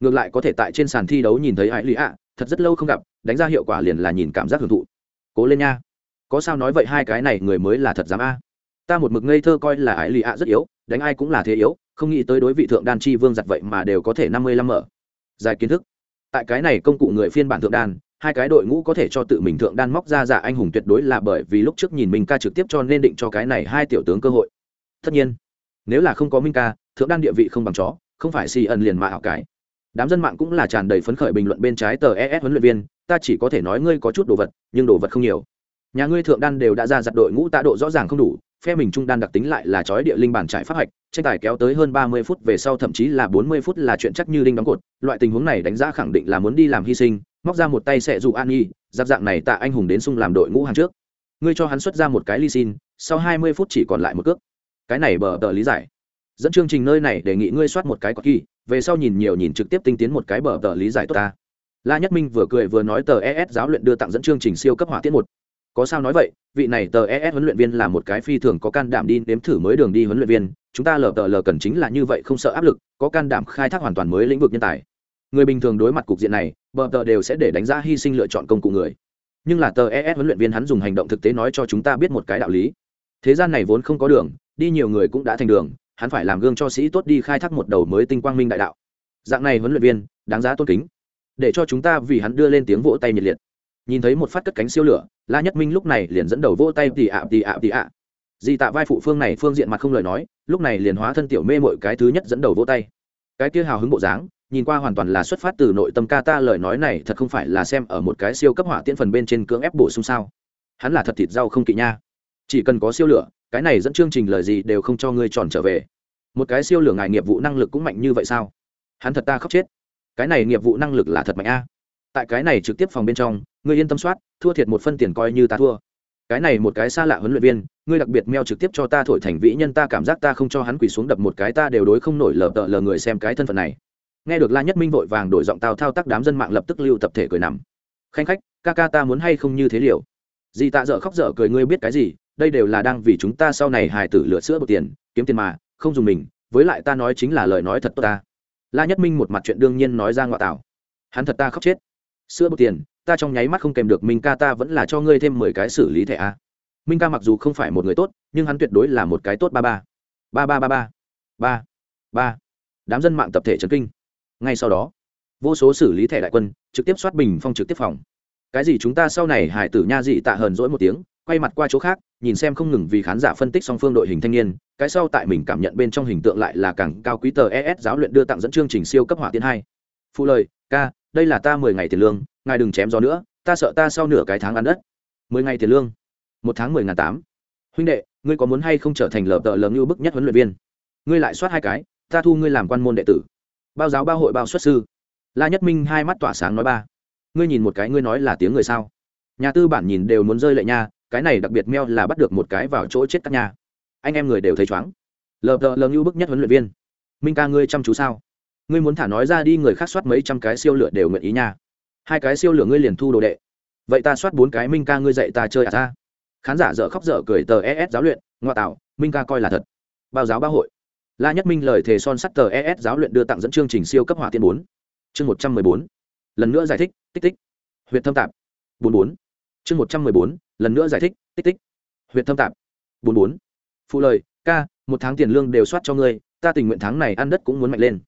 Speaker 1: Ngược lại có thể tại trên sàn thi đấu nhìn thấy hải lì ạ, thật rất lâu không gặp, đánh ra hiệu quả liền là nhìn cảm giác hưởng thụ. Cố lên nha. Có sao nói vậy hai cái này người mới là thật dám a. Ta một mực ngây thơ coi là hải lì ạ rất yếu, đánh ai cũng là thế yếu, không nghĩ tới đối vị thượng đan chi vương giặt vậy mà đều có thể năm mươi lăm mở. Dài kiến thức. Tại cái này công cụ người phiên bản thượng đan, hai cái đội ngũ có thể cho tự mình thượng đan móc ra giả anh hùng tuyệt đối là bởi vì lúc trước nhìn mình ca trực tiếp cho nên định cho cái này hai tiểu tướng cơ hội. Tất nhiên nếu là không có minh ca, thượng đan địa vị không bằng chó, không phải si ẩn liền mà hảo cái. Đám dân mạng cũng là tràn đầy phấn khởi bình luận bên trái tờ es huấn luyện viên, ta chỉ có thể nói ngươi có chút đồ vật, nhưng đồ vật không nhiều. Nhà ngươi thượng đan đều đã ra giặt đội ngũ tạ độ rõ ràng không đủ, phe mình trung đan đặc tính lại là chói địa linh bản trải pháp hạch, tranh tài kéo tới hơn ba mươi phút về sau thậm chí là bốn mươi phút là chuyện chắc như đinh đóng cột, loại tình huống này đánh giá khẳng định là muốn đi làm hy sinh, móc ra một tay sẽ dụ an nhi, giáp dạng này tạ anh hùng đến sung làm đội ngũ hàng trước. Ngươi cho hắn xuất ra một cái ly xin, sau hai mươi phút chỉ còn lại một cước cái này bờ tờ lý giải. Dẫn chương trình nơi này đề nghị ngươi soát một cái có kỳ, về sau nhìn nhiều nhìn trực tiếp tinh tiến một cái bờ tờ lý giải tốt ta. La nhất minh vừa cười vừa nói tờ es giáo luyện đưa tặng dẫn chương trình siêu cấp hỏa tiết một. Có sao nói vậy, vị này tờ es huấn luyện viên là một cái phi thường có can đảm đi nếm thử mới đường đi huấn luyện viên, chúng ta lờ tờ lờ cần chính là như vậy không sợ áp lực, có can đảm khai thác hoàn toàn mới lĩnh vực nhân tài. Người bình thường đối mặt cục diện này, bờ tờ đều sẽ để đánh giá hy sinh lựa chọn công cụ người. Nhưng là tờ es huấn luyện viên hắn dùng hành động thực tế nói cho chúng ta biết một cái đạo lý. Thế gian này vốn không có đường đi nhiều người cũng đã thành đường, hắn phải làm gương cho sĩ tốt đi khai thác một đầu mới tinh quang minh đại đạo. Dạng này huấn luyện viên, đáng giá tôn kính. Để cho chúng ta vì hắn đưa lên tiếng vỗ tay nhiệt liệt. Nhìn thấy một phát cất cánh siêu lửa, la nhất minh lúc này liền dẫn đầu vỗ tay tì ạ tì ạ tì ạ. Dì tạ vai phụ phương này phương diện mặt không lời nói, lúc này liền hóa thân tiểu mê mội cái thứ nhất dẫn đầu vỗ tay. Cái kia hào hứng bộ dáng, nhìn qua hoàn toàn là xuất phát từ nội tâm ca ta lời nói này thật không phải là xem ở một cái siêu cấp hỏa tiễn phần bên trên cưỡng ép bổ sung sao. Hắn là thật thịt rau không kỵ nha. Chỉ cần có siêu lửa cái này dẫn chương trình lời gì đều không cho ngươi tròn trở về. Một cái siêu lửa ngài nghiệp vụ năng lực cũng mạnh như vậy sao? Hắn thật ta khóc chết. Cái này nghiệp vụ năng lực là thật mạnh a. Tại cái này trực tiếp phòng bên trong, ngươi yên tâm soát, thua thiệt một phân tiền coi như ta thua. Cái này một cái xa lạ huấn luyện viên, ngươi đặc biệt meo trực tiếp cho ta thổi thành vĩ nhân, ta cảm giác ta không cho hắn quỳ xuống đập một cái, ta đều đối không nổi lờ tợ lờ người xem cái thân phận này. Nghe được la nhất minh vội vàng đổi giọng tao thao tác đám dân mạng lập tức lưu tập thể cười nằm. Khanh khách, ca ca ta muốn hay không như thế liệu? Dì tạ dở khóc dở cười, ngươi biết cái gì? Đây đều là đang vì chúng ta sau này hài tử lựa sữa bột tiền, kiếm tiền mà, không dùng mình, với lại ta nói chính là lời nói thật tốt ta. La nhất minh một mặt chuyện đương nhiên nói ra ngoại tảo. Hắn thật ta khóc chết. Sữa bột tiền, ta trong nháy mắt không kèm được minh ca ta vẫn là cho ngươi thêm mười cái xử lý thẻ a. Minh ca mặc dù không phải một người tốt, nhưng hắn tuyệt đối là một cái tốt ba ba. Ba ba ba ba. Ba. Ba. Đám dân mạng tập thể trấn kinh. Ngay sau đó, vô số xử lý thẻ đại quân trực tiếp soát bình phong trực tiếp phòng. Cái gì chúng ta sau này hải tử nha dị tạ hờn dỗi một tiếng quay mặt qua chỗ khác, nhìn xem không ngừng vì khán giả phân tích song phương đội hình thanh niên, cái sau tại mình cảm nhận bên trong hình tượng lại là càng cao quý tờ es giáo luyện đưa tặng dẫn chương trình siêu cấp hỏa tiến hai. Phụ lời, ca, đây là ta mười ngày tiền lương, ngài đừng chém gió nữa, ta sợ ta sau nửa cái tháng ăn đất. Mười ngày tiền lương, một tháng mười ngàn tám. Huynh đệ, ngươi có muốn hay không trở thành lờ tờ lờ như bức nhất huấn luyện viên? Ngươi lại soát hai cái, ta thu ngươi làm quan môn đệ tử. Bao giáo, bao hội, bao xuất sư. La nhất minh hai mắt tỏa sáng nói ba. Ngươi nhìn một cái, ngươi nói là tiếng người sao? Nhà tư bản nhìn đều muốn rơi lệ nha cái này đặc biệt meo là bắt được một cái vào chỗ chết các nhà anh em người đều thấy chóng lờ tợ lờ như bức nhất huấn luyện viên. Minh ca ngươi chăm chú sao? Ngươi muốn thả nói ra đi người khác soát mấy trăm cái siêu lửa đều nguyện ý nha. Hai cái siêu lửa ngươi liền thu đồ đệ. Vậy ta soát bốn cái minh ca ngươi dạy ta chơi à ta? Khán giả dở khóc dở cười tờ es giáo luyện, ngoa tạo, minh ca coi là thật. Bao giáo bao hội. La nhất minh lời thề son sắt tờ es giáo luyện đưa tặng dẫn chương trình siêu cấp hỏa tiên bốn. Chương một trăm mười bốn. Lần nữa giải thích, tích tích. Huyện thâm tạp. Bốn bốn. Chương một trăm mười bốn lần nữa giải thích, tích tích. Huyện thâm tạp. Bốn bốn. Phụ lời, ca, một tháng tiền lương đều soát cho ngươi, ta tình nguyện tháng này ăn đất cũng muốn mạnh lên.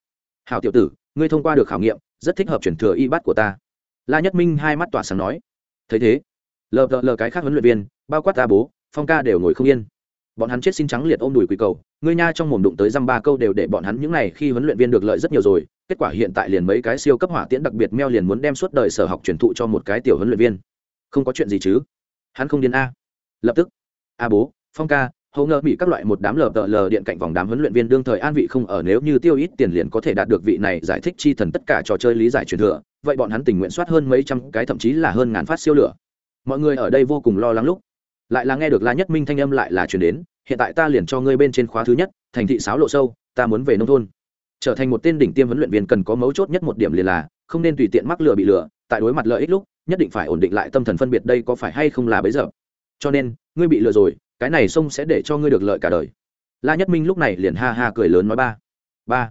Speaker 1: Hảo tiểu tử, ngươi thông qua được khảo nghiệm, rất thích hợp chuyển thừa y bắt của ta. La nhất minh hai mắt tỏa sáng nói. Thấy thế, lờ lờ cái khác huấn luyện viên, bao quát ta bố, phong ca đều ngồi không yên. Bọn hắn chết xin trắng liệt ôm đùi quỳ cầu, ngươi nha trong mồm đụng tới dăm ba câu đều để bọn hắn những này khi huấn luyện viên được lợi rất nhiều rồi, kết quả hiện tại liền mấy cái siêu cấp hỏa tiễn đặc biệt meo liền muốn đem suốt đời sở học truyền thụ cho một cái tiểu huấn luyện viên. Không có chuyện gì chứ? Hắn không điên a. Lập tức. A bố, phong ca hầu ngờ bị các loại một đám lờ tờ lờ điện cạnh vòng đám huấn luyện viên đương thời an vị không ở, nếu như tiêu ít tiền liền có thể đạt được vị này giải thích chi thần tất cả trò chơi lý giải truyền thừa, vậy bọn hắn tình nguyện soát hơn mấy trăm cái, thậm chí là hơn ngàn phát siêu lửa. Mọi người ở đây vô cùng lo lắng lúc, lại là nghe được la nhất minh thanh âm lại là chuyển đến, hiện tại ta liền cho ngươi bên trên khóa thứ nhất, thành thị sáo lộ sâu, ta muốn về nông thôn. Trở thành một tên đỉnh tiêm huấn luyện viên cần có mấu chốt nhất một điểm liền là, không nên tùy tiện mắc lừa bị lừa, tại đối mặt lợi ích lúc nhất định phải ổn định lại tâm thần phân biệt đây có phải hay không là bấy giờ. Cho nên, ngươi bị lừa rồi, cái này sông sẽ để cho ngươi được lợi cả đời. La nhất minh lúc này liền ha ha cười lớn nói ba. Ba.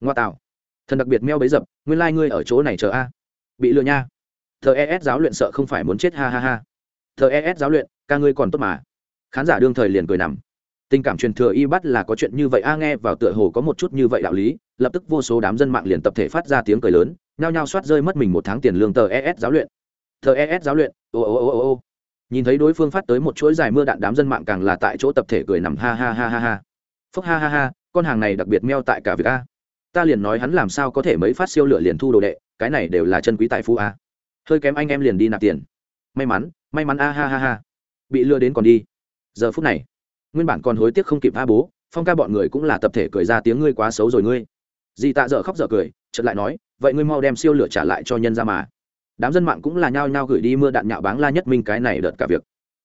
Speaker 1: Ngoa tạo. Thần đặc biệt meo bấy dập nguyên lai、like、ngươi ở chỗ này chờ a. Bị lừa nha. Thờ es giáo luyện sợ không phải muốn chết ha ha ha. Thờ es giáo luyện, ca ngươi còn tốt mà. Khán giả đương thời liền cười nằm. Tình cảm truyền thừa y bắt là có chuyện như vậy a, nghe vào tựa hồ có một chút như vậy đạo lý, lập tức vô số đám dân mạng liền tập thể phát ra tiếng cười lớn, nhao nhao soát rơi mất mình một tháng tiền lương tờ es giáo luyện tờ es giáo luyện, ô ô ô ô ô. Nhìn thấy đối phương phát tới một chuỗi dài mưa đạn đám dân mạng càng là tại chỗ tập thể cười nằm ha ha ha ha ha. Phúc ha ha ha, con hàng này đặc biệt meo tại cả việc a. Ta liền nói hắn làm sao có thể mấy phát siêu lửa liền thu đồ đệ, cái này đều là chân quý tài phu a. Hơi kém anh em liền đi nạp tiền. May mắn may mắn a, ha ha ha. Bị lừa đến còn đi. Giờ phút này, nguyên bản còn hối tiếc không kịp a bố, phong ca bọn người cũng là tập thể cười ra tiếng ngươi quá xấu rồi ngươi. Dì tạ dở khóc dở cười, chợt lại nói, vậy ngươi mau đem siêu lửa trả lại cho nhân ra mà đám dân mạng cũng là nhao nhao gửi đi mưa đạn nhạo báng la nhất minh cái này đợt cả việc.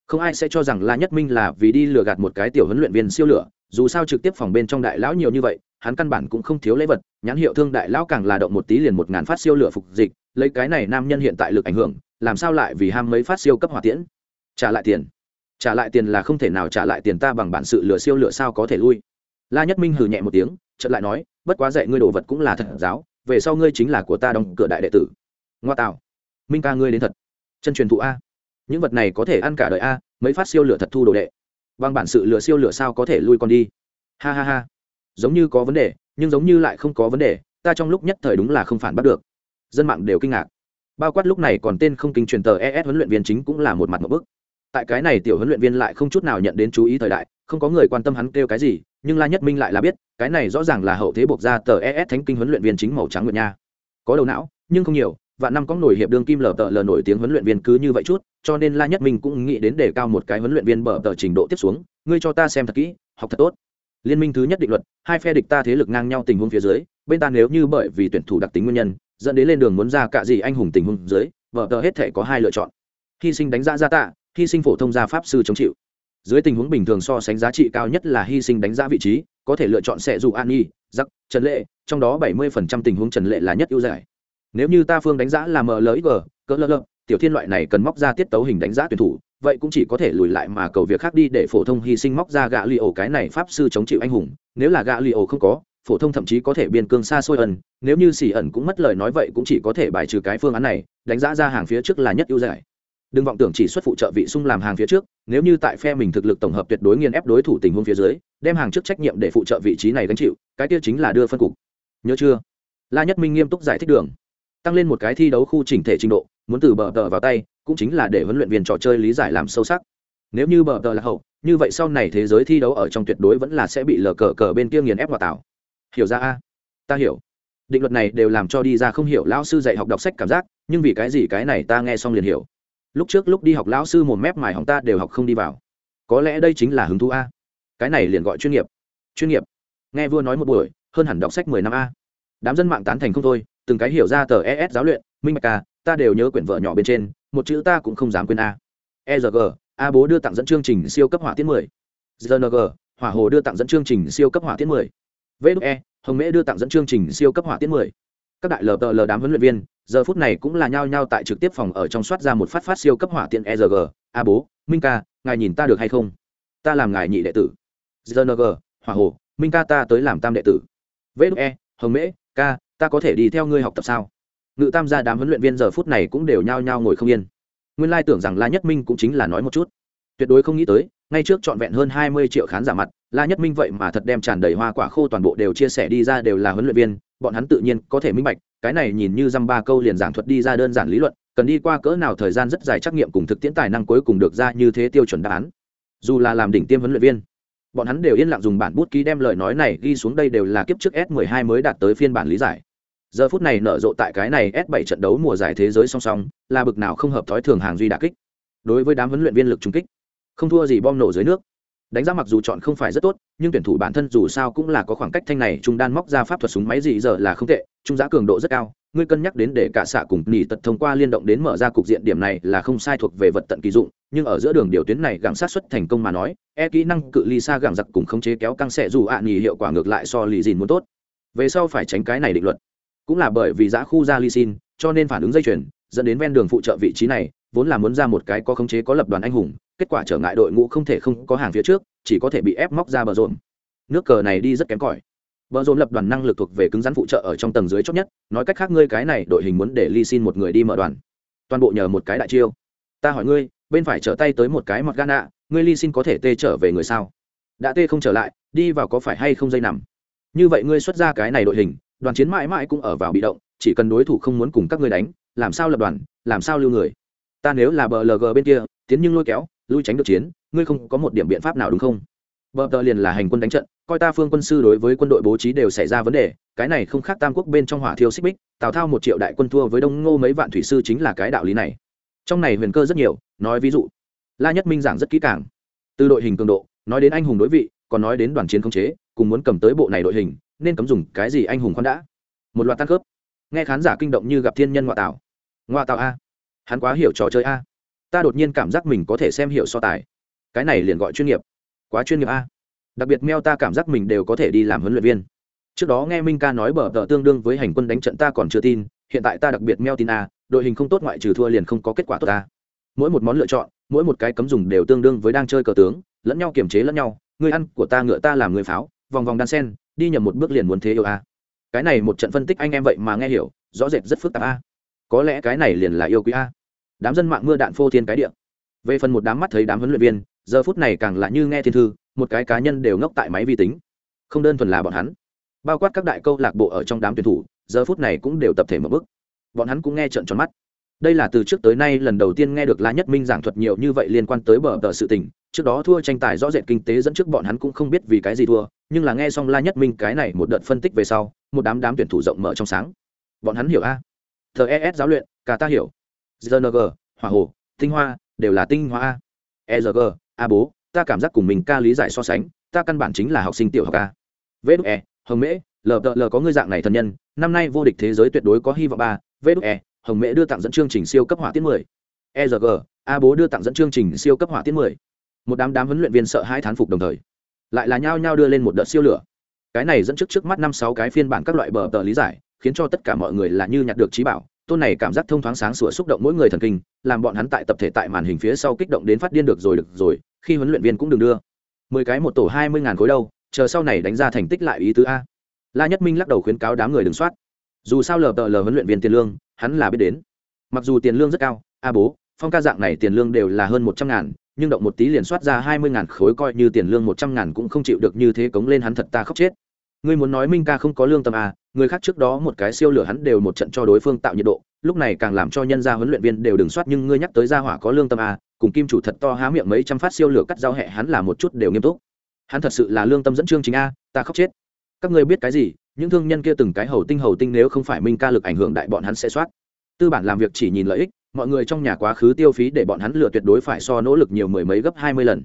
Speaker 1: Không ai sẽ cho rằng la nhất minh là vì đi lừa gạt một cái tiểu huấn luyện viên siêu lửa, dù sao trực tiếp phòng bên trong đại lão nhiều như vậy, hắn căn bản cũng không thiếu lễ vật, nhãn hiệu thương đại lão càng là động một tí liền một ngàn phát siêu lửa phục dịch, lấy cái này nam nhân hiện tại lực ảnh hưởng, làm sao lại vì ham mấy phát siêu cấp hỏa tiễn? Trả lại tiền. Trả lại tiền là không thể nào trả lại tiền ta bằng bản sự lửa siêu lửa sao có thể lui? La nhất minh hừ nhẹ một tiếng, chợt lại nói, bất quá dạy ngươi đồ vật cũng là thật giáo, về sau ngươi chính là của ta đóng cửa đại đệ tử. Ngoa tạo minh ca ngươi đến thật. Chân truyền thụ a. Những vật này có thể ăn cả đời a, mấy phát siêu lửa thật thu đồ đệ. Bằng bản sự lửa siêu lửa sao có thể lui con đi. Ha ha ha. Giống như có vấn đề, nhưng giống như lại không có vấn đề, ta trong lúc nhất thời đúng là không phản bắt được. Dân mạng đều kinh ngạc. Bao quát lúc này còn tên không kinh truyền tờ es huấn luyện viên chính cũng là một mặt một bức. Tại cái này tiểu huấn luyện viên lại không chút nào nhận đến chú ý thời đại, không có người quan tâm hắn kêu cái gì, nhưng la nhất minh lại là biết, cái này rõ ràng là hậu thế buộc ra tờ es thánh kinh huấn luyện viên chính màu trắng nguyệt nha. Có đầu não, nhưng không nhiều và năm có nổi hiệp đương kim lờ tờ lờ nổi tiếng huấn luyện viên cứ như vậy chút, cho nên la nhất minh cũng nghĩ đến để cao một cái huấn luyện viên bờ tờ trình độ tiếp xuống, ngươi cho ta xem thật kỹ, học thật tốt. Liên minh thứ nhất định luật, hai phe địch ta thế lực ngang nhau tình huống phía dưới, bên ta nếu như bởi vì tuyển thủ đặc tính nguyên nhân, dẫn đến lên đường muốn ra cả gì anh hùng tình huống dưới bở tờ hết thể có hai lựa chọn. Hy sinh đánh giá gia tạ, hy sinh phổ thông gia pháp sư chống chịu. Dưới tình huống bình thường so sánh giá trị cao nhất là hy sinh đánh giá vị trí, có thể lựa chọn sẽ dù an nhi giặc trần lệ, trong đó bảy mươi phần trăm tình huống trần lệ là nhất ưu giải nếu như ta phương đánh giá là mlg cỡ lơ lơ tiểu thiên loại này cần móc ra tiết tấu hình đánh giá tuyển thủ, vậy cũng chỉ có thể lùi lại mà cầu việc khác đi để phổ thông hy sinh móc ra gạ li ổ cái này pháp sư chống chịu anh hùng. Nếu là gạ li ổ không có, phổ thông thậm chí có thể biên cương xa xôi ẩn. Nếu như xỉ ẩn cũng mất lời nói vậy cũng chỉ có thể bài trừ cái phương án này, đánh giá ra hàng phía trước là nhất ưu giải đừng vọng tưởng chỉ xuất phụ trợ vị sung làm hàng phía trước, nếu như tại phe mình thực lực tổng hợp tuyệt đối nghiền ép đối thủ tình huống phía dưới, đem hàng trước trách nhiệm để phụ trợ vị trí này gánh chịu, cái kia chính là đưa phân cục. Nhớ chưa? La nhất minh nghiêm túc giải thích đường tăng lên một cái thi đấu khu chỉnh thể trình độ, muốn từ bờ tờ vào tay, cũng chính là để huấn luyện viên trò chơi lý giải làm sâu sắc. Nếu như bờ tờ là hậu, như vậy sau này thế giới thi đấu ở trong tuyệt đối vẫn là sẽ bị lờ cờ cờ bên kia nghiền ép hòa tạo. Hiểu ra a? Ta hiểu. Định luật này đều làm cho đi ra không hiểu lão sư dạy học đọc sách cảm giác, nhưng vì cái gì cái này ta nghe xong liền hiểu. Lúc trước lúc đi học lão sư một mép mài hỏng ta đều học không đi vào. Có lẽ đây chính là hứng thú a. Cái này liền gọi chuyên nghiệp. Chuyên nghiệp. Nghe vua nói một buổi, hơn hẳn đọc sách mười năm a. Đám dân mạng tán thành không thôi từng cái hiểu ra tờ es giáo luyện, minh bạch ca, ta đều nhớ quyển vợ nhỏ bên trên, một chữ ta cũng không dám quên a. Erg a bố đưa tặng dẫn chương trình siêu cấp hỏa tiễn mười. Gng hỏa hồ đưa tặng dẫn chương trình siêu cấp hỏa tiễn mười. Vê e, hồng mễ đưa tặng dẫn chương trình siêu cấp hỏa tiễn mười. Các đại lờ tờ lờ đám huấn luyện viên, giờ phút này cũng là nhao nhao tại trực tiếp phòng ở trong soát ra một phát phát siêu cấp hỏa tiện erg a bố, minh ca, ngài nhìn ta được hay không? Ta làm ngài nhị đệ tử. Gng hỏa hồ, minh ca ta tới làm tam đệ tử. Vê e hồng mễ, ca ta có thể đi theo ngươi học tập sao? Ngự tam gia đám huấn luyện viên giờ phút này cũng đều nhao nhao ngồi không yên. Nguyên lai tưởng rằng la nhất minh cũng chính là nói một chút. Tuyệt đối không nghĩ tới, ngay trước trọn vẹn hơn hai mươi triệu khán giả mặt, la nhất minh vậy mà thật đem tràn đầy hoa quả khô toàn bộ đều chia sẻ đi ra đều là huấn luyện viên, bọn hắn tự nhiên có thể minh bạch, cái này nhìn như dăm ba câu liền giảng thuật đi ra đơn giản lý luận, cần đi qua cỡ nào thời gian rất dài trắc nghiệm cùng thực tiễn tài năng cuối cùng được ra như thế tiêu chuẩn đáp án. Dù là làm đỉnh tiêm huấn luyện viên bọn hắn đều yên lặng dùng bản bút ký đem lời nói này ghi xuống đây đều là kiếp trước s 12 mới đạt tới phiên bản lý giải. Giờ phút này nở rộ tại cái này s 7 trận đấu mùa giải thế giới song song, là bực nào không hợp thói thường hàng duy đà kích. Đối với đám huấn luyện viên lực trung kích, không thua gì bom nổ dưới nước. Đánh giá mặc dù chọn không phải rất tốt, nhưng tuyển thủ bản thân dù sao cũng là có khoảng cách thanh này, trung đan móc ra pháp thuật súng máy gì giờ là không tệ, trung giá cường độ rất cao, ngươi cân nhắc đến để cả xạ cùng nỉ tật thông qua liên động đến mở ra cục diện điểm này là không sai thuộc về vật tận kỳ dụng nhưng ở giữa đường điều tuyến này gặng sát xuất thành công mà nói e kỹ năng cự ly xa gặng giặc cùng khống chế kéo căng xẻ dù ạ à nghỉ hiệu quả ngược lại so lì dìn muốn tốt. Về sau phải tránh cái này định luật. Cũng là bởi vì giã khu ra ly xin, cho nên phản ứng dây chuyền, dẫn đến ven đường phụ trợ vị trí này, vốn là muốn ra một cái có khống chế có lập đoàn anh hùng, kết quả trở ngại đội ngũ không thể không có hàng phía trước, chỉ có thể bị ép móc ra bờ rộn. Nước cờ này đi rất kém cỏi. Bờ rộn lập đoàn năng lực thuộc về cứng rắn phụ trợ ở trong tầng dưới chót nhất, nói cách khác ngươi cái này đội hình muốn để ly xin một người đi mở đoàn. Toàn bộ nhờ một cái đại chiêu. Ta hỏi ngươi bên phải trở tay tới một cái mặt gan ạ ngươi ly xin có thể tê trở về người sao? Đã tê không trở lại, đi vào có phải hay không dây nằm? Như vậy ngươi xuất ra cái này đội hình, đoàn chiến mãi mãi cũng ở vào bị động, chỉ cần đối thủ không muốn cùng các ngươi đánh, làm sao lập đoàn, làm sao lưu người? Ta nếu là bờ lg bên kia, tiến nhưng lôi kéo, lui tránh được chiến, ngươi không có một điểm biện pháp nào đúng không? Bờ tờ liền là hành quân đánh trận, coi ta phương quân sư đối với quân đội bố trí đều xảy ra vấn đề, cái này không khác tam quốc bên trong hỏa thiêu xích bích, tào thao một triệu đại quân thua với đông ngô mấy vạn thủy sư chính là cái đạo lý này trong này huyền cơ rất nhiều, nói ví dụ, la nhất minh giảng rất kỹ càng. Từ đội hình cường độ, nói đến anh hùng đối vị, còn nói đến đoàn chiến không chế, cùng muốn cầm tới bộ này đội hình, nên cấm dùng cái gì anh hùng khoan đã. Một loạt tăng khớp nghe khán giả kinh động như gặp thiên nhân ngoại tảo. Ngoại tảo a. Hắn quá hiểu trò chơi a. Ta đột nhiên cảm giác mình có thể xem hiểu so tài. Cái này liền gọi chuyên nghiệp. Quá chuyên nghiệp a. Đặc biệt meo ta cảm giác mình đều có thể đi làm huấn luyện viên. Trước đó nghe minh ca nói bờ tờ tương đương với hành quân đánh trận ta còn chưa tin, hiện tại ta đặc biệt meo tin a đội hình không tốt ngoại trừ thua liền không có kết quả tốt ta. Mỗi một món lựa chọn, mỗi một cái cấm dùng đều tương đương với đang chơi cờ tướng, lẫn nhau kiềm chế lẫn nhau, người ăn của ta ngựa ta làm người pháo, vòng vòng đan sen, đi nhầm một bước liền muốn thế yêu a. Cái này một trận phân tích anh em vậy mà nghe hiểu, rõ rệt rất phức tạp a. Có lẽ cái này liền là yêu quý a. Đám dân mạng mưa đạn phô thiên cái địa. Về phần một đám mắt thấy đám huấn luyện viên, giờ phút này càng là như nghe thiên thư, một cái cá nhân đều ngốc tại máy vi tính. Không đơn thuần là bọn hắn. Bao quát các đại câu lạc bộ ở trong đám tuyển thủ, giờ phút này cũng đều tập thể một bước bọn hắn cũng nghe trợn tròn mắt. Đây là từ trước tới nay lần đầu tiên nghe được la nhất minh giảng thuật nhiều như vậy liên quan tới bờ tờ sự tình. Trước đó thua tranh tài rõ rệt kinh tế dẫn trước bọn hắn cũng không biết vì cái gì thua, nhưng là nghe xong la nhất minh cái này một đợt phân tích về sau, một đám đám tuyển thủ rộng mở trong sáng. Bọn hắn hiểu a? Thờ es giáo luyện, cả ta hiểu. Gng hỏa hồ tinh hoa, đều là tinh hoa a. Erg a bố, ta cảm giác cùng mình ca lý giải so sánh, ta căn bản chính là học sinh tiểu học a. Vê đúc e hồng mễ lờ lờ có ngươi dạng này thần nhân, năm nay vô địch thế giới tuyệt đối có hy vọng ba vê đúc e hồng mễ đưa tặng dẫn chương trình siêu cấp hỏa tiết mười. Erg a bố đưa tặng dẫn chương trình siêu cấp hỏa tiết mười. Một đám đám huấn luyện viên sợ hai thán phục đồng thời, lại là nhao nhao đưa lên một đợt siêu lửa. Cái này dẫn trước trước mắt năm sáu cái phiên bản các loại bờ tờ lý giải, khiến cho tất cả mọi người là như nhặt được trí bảo. Tôn này cảm giác thông thoáng sáng sủa xúc động mỗi người thần kinh, làm bọn hắn tại tập thể tại màn hình phía sau kích động đến phát điên được rồi được rồi, khi huấn luyện viên cũng đừng đưa. Mười cái một tổ hai mươi ngàn khối đâu, chờ sau này đánh ra thành tích lại ý tứ a. La nhất minh lắc đầu khuyến cáo đám người đừng soát dù sao lờ tờ lờ huấn luyện viên tiền lương, hắn là biết đến. Mặc dù tiền lương rất cao, a bố, phong ca dạng này tiền lương đều là hơn một trăm ngàn, nhưng động một tí liền soát ra hai mươi ngàn khối coi như tiền lương một trăm ngàn cũng không chịu được như thế cống lên hắn thật ta khóc chết. Ngươi muốn nói minh ca không có lương tâm à người khác trước đó một cái siêu lửa hắn đều một trận cho đối phương tạo nhiệt độ, lúc này càng làm cho nhân gia huấn luyện viên đều đừng soát nhưng ngươi nhắc tới gia hỏa có lương tâm à cùng kim chủ thật to há miệng mấy trăm phát siêu lửa cắt giao hẹ hắn là một chút đều nghiêm túc. Hắn thật sự là lương tâm dẫn chương chính a, ta khóc chết các ngươi biết cái gì, những thương nhân kia từng cái hầu tinh hầu tinh nếu không phải minh ca lực ảnh hưởng đại bọn hắn sẽ soát. Tư bản làm việc chỉ nhìn lợi ích, mọi người trong nhà quá khứ tiêu phí để bọn hắn lừa tuyệt đối phải so nỗ lực nhiều mười mấy gấp hai mươi lần.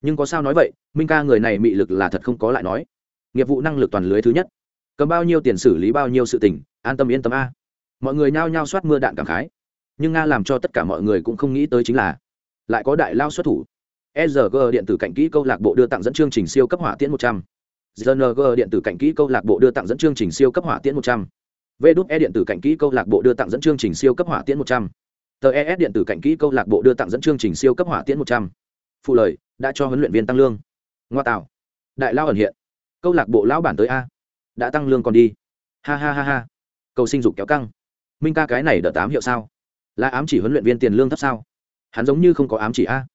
Speaker 1: Nhưng có sao nói vậy, minh ca người này mị lực là thật không có lại nói. Nghiệp vụ năng lực toàn lưới thứ nhất. Cầm bao nhiêu tiền xử lý bao nhiêu sự tình, an tâm yên tâm a. Mọi người nhao nhao soát mưa đạn cảm khái. Nhưng nga làm cho tất cả mọi người cũng không nghĩ tới chính là, lại có đại lao xuất thủ. Sg điện tử cạnh kỹ câu lạc bộ đưa tặng dẫn chương trình siêu cấp hỏa tiễn một trăm. GNG điện tử cạnh kỹ câu lạc bộ đưa tặng dẫn chương trình siêu cấp hỏa tiễn một trăm E điện tử cạnh kỹ câu lạc bộ đưa tặng dẫn chương trình siêu cấp hỏa tiễn một trăm TES điện tử cạnh kỹ câu lạc bộ đưa tặng dẫn chương trình siêu cấp hỏa tiễn một trăm Phụ lời, đã cho huấn luyện viên tăng lương. Ngoa tạo. Đại lao ẩn hiện. Câu lạc bộ lão bản tới a. Đã tăng lương còn đi. Ha ha ha ha. Cầu sinh dục kéo căng. Minh ca cái này đợt tám hiệu sao? Là ám chỉ huấn luyện viên tiền lương thấp sao? Hắn giống như không có ám chỉ a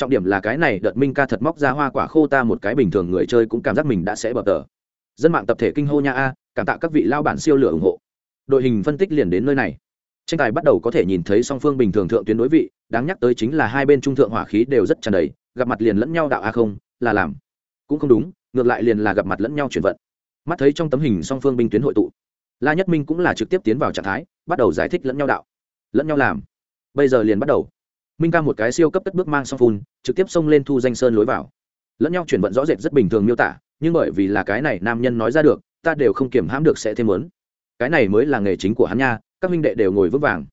Speaker 1: trọng điểm là cái này đợt minh ca thật móc ra hoa quả khô ta một cái bình thường người chơi cũng cảm giác mình đã sẽ bập tờ. Dân mạng tập thể kinh hô nha a, cảm tạ các vị lao bản siêu lửa ủng hộ. Đội hình phân tích liền đến nơi này. Tranh tài bắt đầu có thể nhìn thấy song phương bình thường thượng tuyến đối vị, đáng nhắc tới chính là hai bên trung thượng hỏa khí đều rất tràn đầy, gặp mặt liền lẫn nhau đạo a không, là làm. Cũng không đúng, ngược lại liền là gặp mặt lẫn nhau chuyển vận. Mắt thấy trong tấm hình song phương binh tuyến hội tụ, la nhất minh cũng là trực tiếp tiến vào trạng thái, bắt đầu giải thích lẫn nhau đạo. Lẫn nhau làm. Bây giờ liền bắt đầu minh ca một cái siêu cấp cất bước mang song phun, trực tiếp xông lên thu danh sơn lối vào. Lẫn nhau chuyển vận rõ rệt rất bình thường miêu tả, nhưng bởi vì là cái này nam nhân nói ra được, ta đều không kiểm hãm được sẽ thêm lớn cái này mới là nghề chính của hắn nha, các minh đệ đều ngồi vững vàng.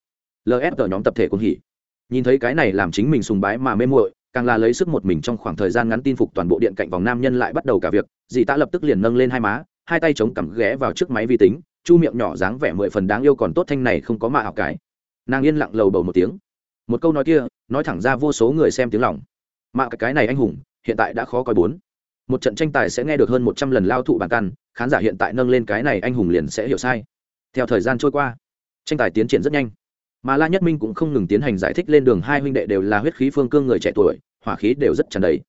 Speaker 1: Lf nhóm tập thể cũng hỉ. Nhìn thấy cái này làm chính mình sùng bái mà mê muội, càng là lấy sức một mình trong khoảng thời gian ngắn tin phục toàn bộ điện cạnh vòng nam nhân lại bắt đầu cả việc, dì ta lập tức liền nâng lên hai má, hai tay chống cằm ghé vào trước máy vi tính, chu miệng nhỏ dáng vẻ mười phần đáng yêu còn tốt thanh này không có mạ học cái. Nàng yên lặng lầu bầu một tiếng. Một câu nói kia nói thẳng ra vô số người xem tiếng lòng. Mà cái này anh hùng, hiện tại đã khó coi bốn. Một trận tranh tài sẽ nghe được hơn một trăm lần lao thụ bàn căn, khán giả hiện tại nâng lên cái này anh hùng liền sẽ hiểu sai. Theo thời gian trôi qua, tranh tài tiến triển rất nhanh. Mà la nhất minh cũng không ngừng tiến hành giải thích lên đường hai huynh đệ đều là huyết khí phương cương người trẻ tuổi, hỏa khí đều rất tràn đầy.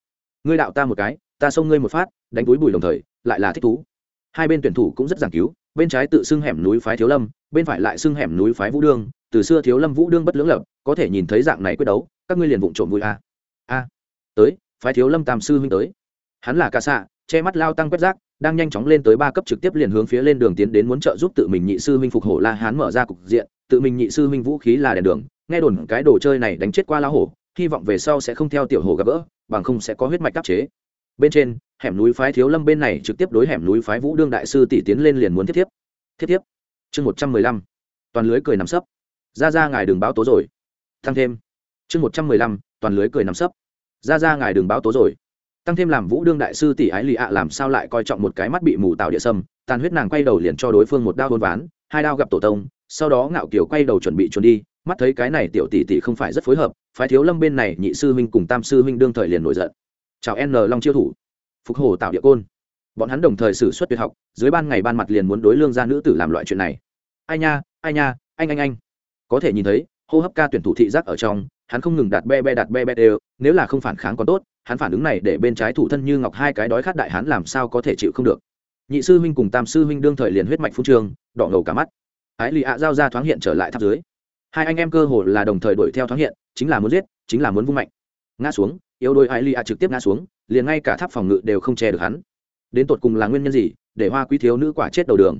Speaker 1: Ngươi đạo ta một cái, ta xông ngươi một phát, đánh túi bùi đồng thời, lại là thích thú. Hai bên tuyển thủ cũng rất giảng cứu, bên trái tự xưng hẻm núi phái thiếu lâm, bên phải lại xưng hẻm núi phái vũ đương từ xưa thiếu lâm vũ đương bất lưỡng lập, có thể nhìn thấy dạng này quyết đấu, các ngươi liền vụng trộm vui a. À. a, tới, phái thiếu lâm tam sư huynh tới. Hắn là ca xạ che mắt lao tăng quét rác, đang nhanh chóng lên tới ba cấp trực tiếp liền hướng phía lên đường tiến đến muốn trợ giúp tự mình nhị sư huynh phục hổ la hán mở ra cục diện, tự mình nhị sư huynh vũ khí là đèn đường, nghe đồn cái đồ chơi này đánh chết qua la hổ, hy vọng về sau sẽ không theo tiểu hổ gặp gỡ, bằng không sẽ có huyết mạch đắc chế. Bên trên, hẻm núi phái thiếu lâm bên này trực tiếp đối hẻm núi phái vũ đương đại sư tỷ tiến lên liền muốn thiết tiếp. Thiết tiếp. Chương một trăm mười lăm. Toàn lưới cười nằm sấp ra ra ngài đường báo tố rồi. Tăng thêm. Chương một trăm mười lăm, toàn lưới cười nằm sấp. Ra ra ngài đường báo tố rồi. Tăng thêm làm vũ đương đại sư tỷ ái lì ạ làm sao lại coi trọng một cái mắt bị mù tạo địa sâm, tàn huyết nàng quay đầu liền cho đối phương một đao hôn ván, hai đao gặp tổ tông, sau đó ngạo kiểu quay đầu chuẩn bị trốn đi, mắt thấy cái này tiểu tỷ tỷ không phải rất phối hợp, phái thiếu lâm bên này nhị sư huynh cùng tam sư huynh đương thời liền nổi giận. Chào n long chiêu thủ. Phục hồ tạo địa côn. Bọn hắn đồng thời xử suất tuyệt học, dưới ban ngày ban mặt liền muốn đối lương gia nữ tử làm loại chuyện này. Ai nha ai nha, anh anh anh có thể nhìn thấy, hô hấp ca tuyển thủ thị giác ở trong, hắn không ngừng đặt be be đặt be be đều, nếu là không phản kháng còn tốt, hắn phản ứng này để bên trái thủ thân như ngọc hai cái đói khát đại hắn làm sao có thể chịu không được. Nhị sư huynh cùng tam sư huynh đương thời liền huyết mạch phú trường, đỏ ngầu cả mắt. Ái lì ạ giao ra thoáng hiện trở lại tháp dưới. Hai anh em cơ hồ là đồng thời đuổi theo thoáng hiện, chính là muốn giết, chính là muốn vung mạnh. Ngã xuống, yếu đôi ái lì ạ trực tiếp ngã xuống, liền ngay cả tháp phòng ngự đều không che được hắn. Đến tột cùng là nguyên nhân gì, để hoa quý thiếu nữ quả chết đầu đường?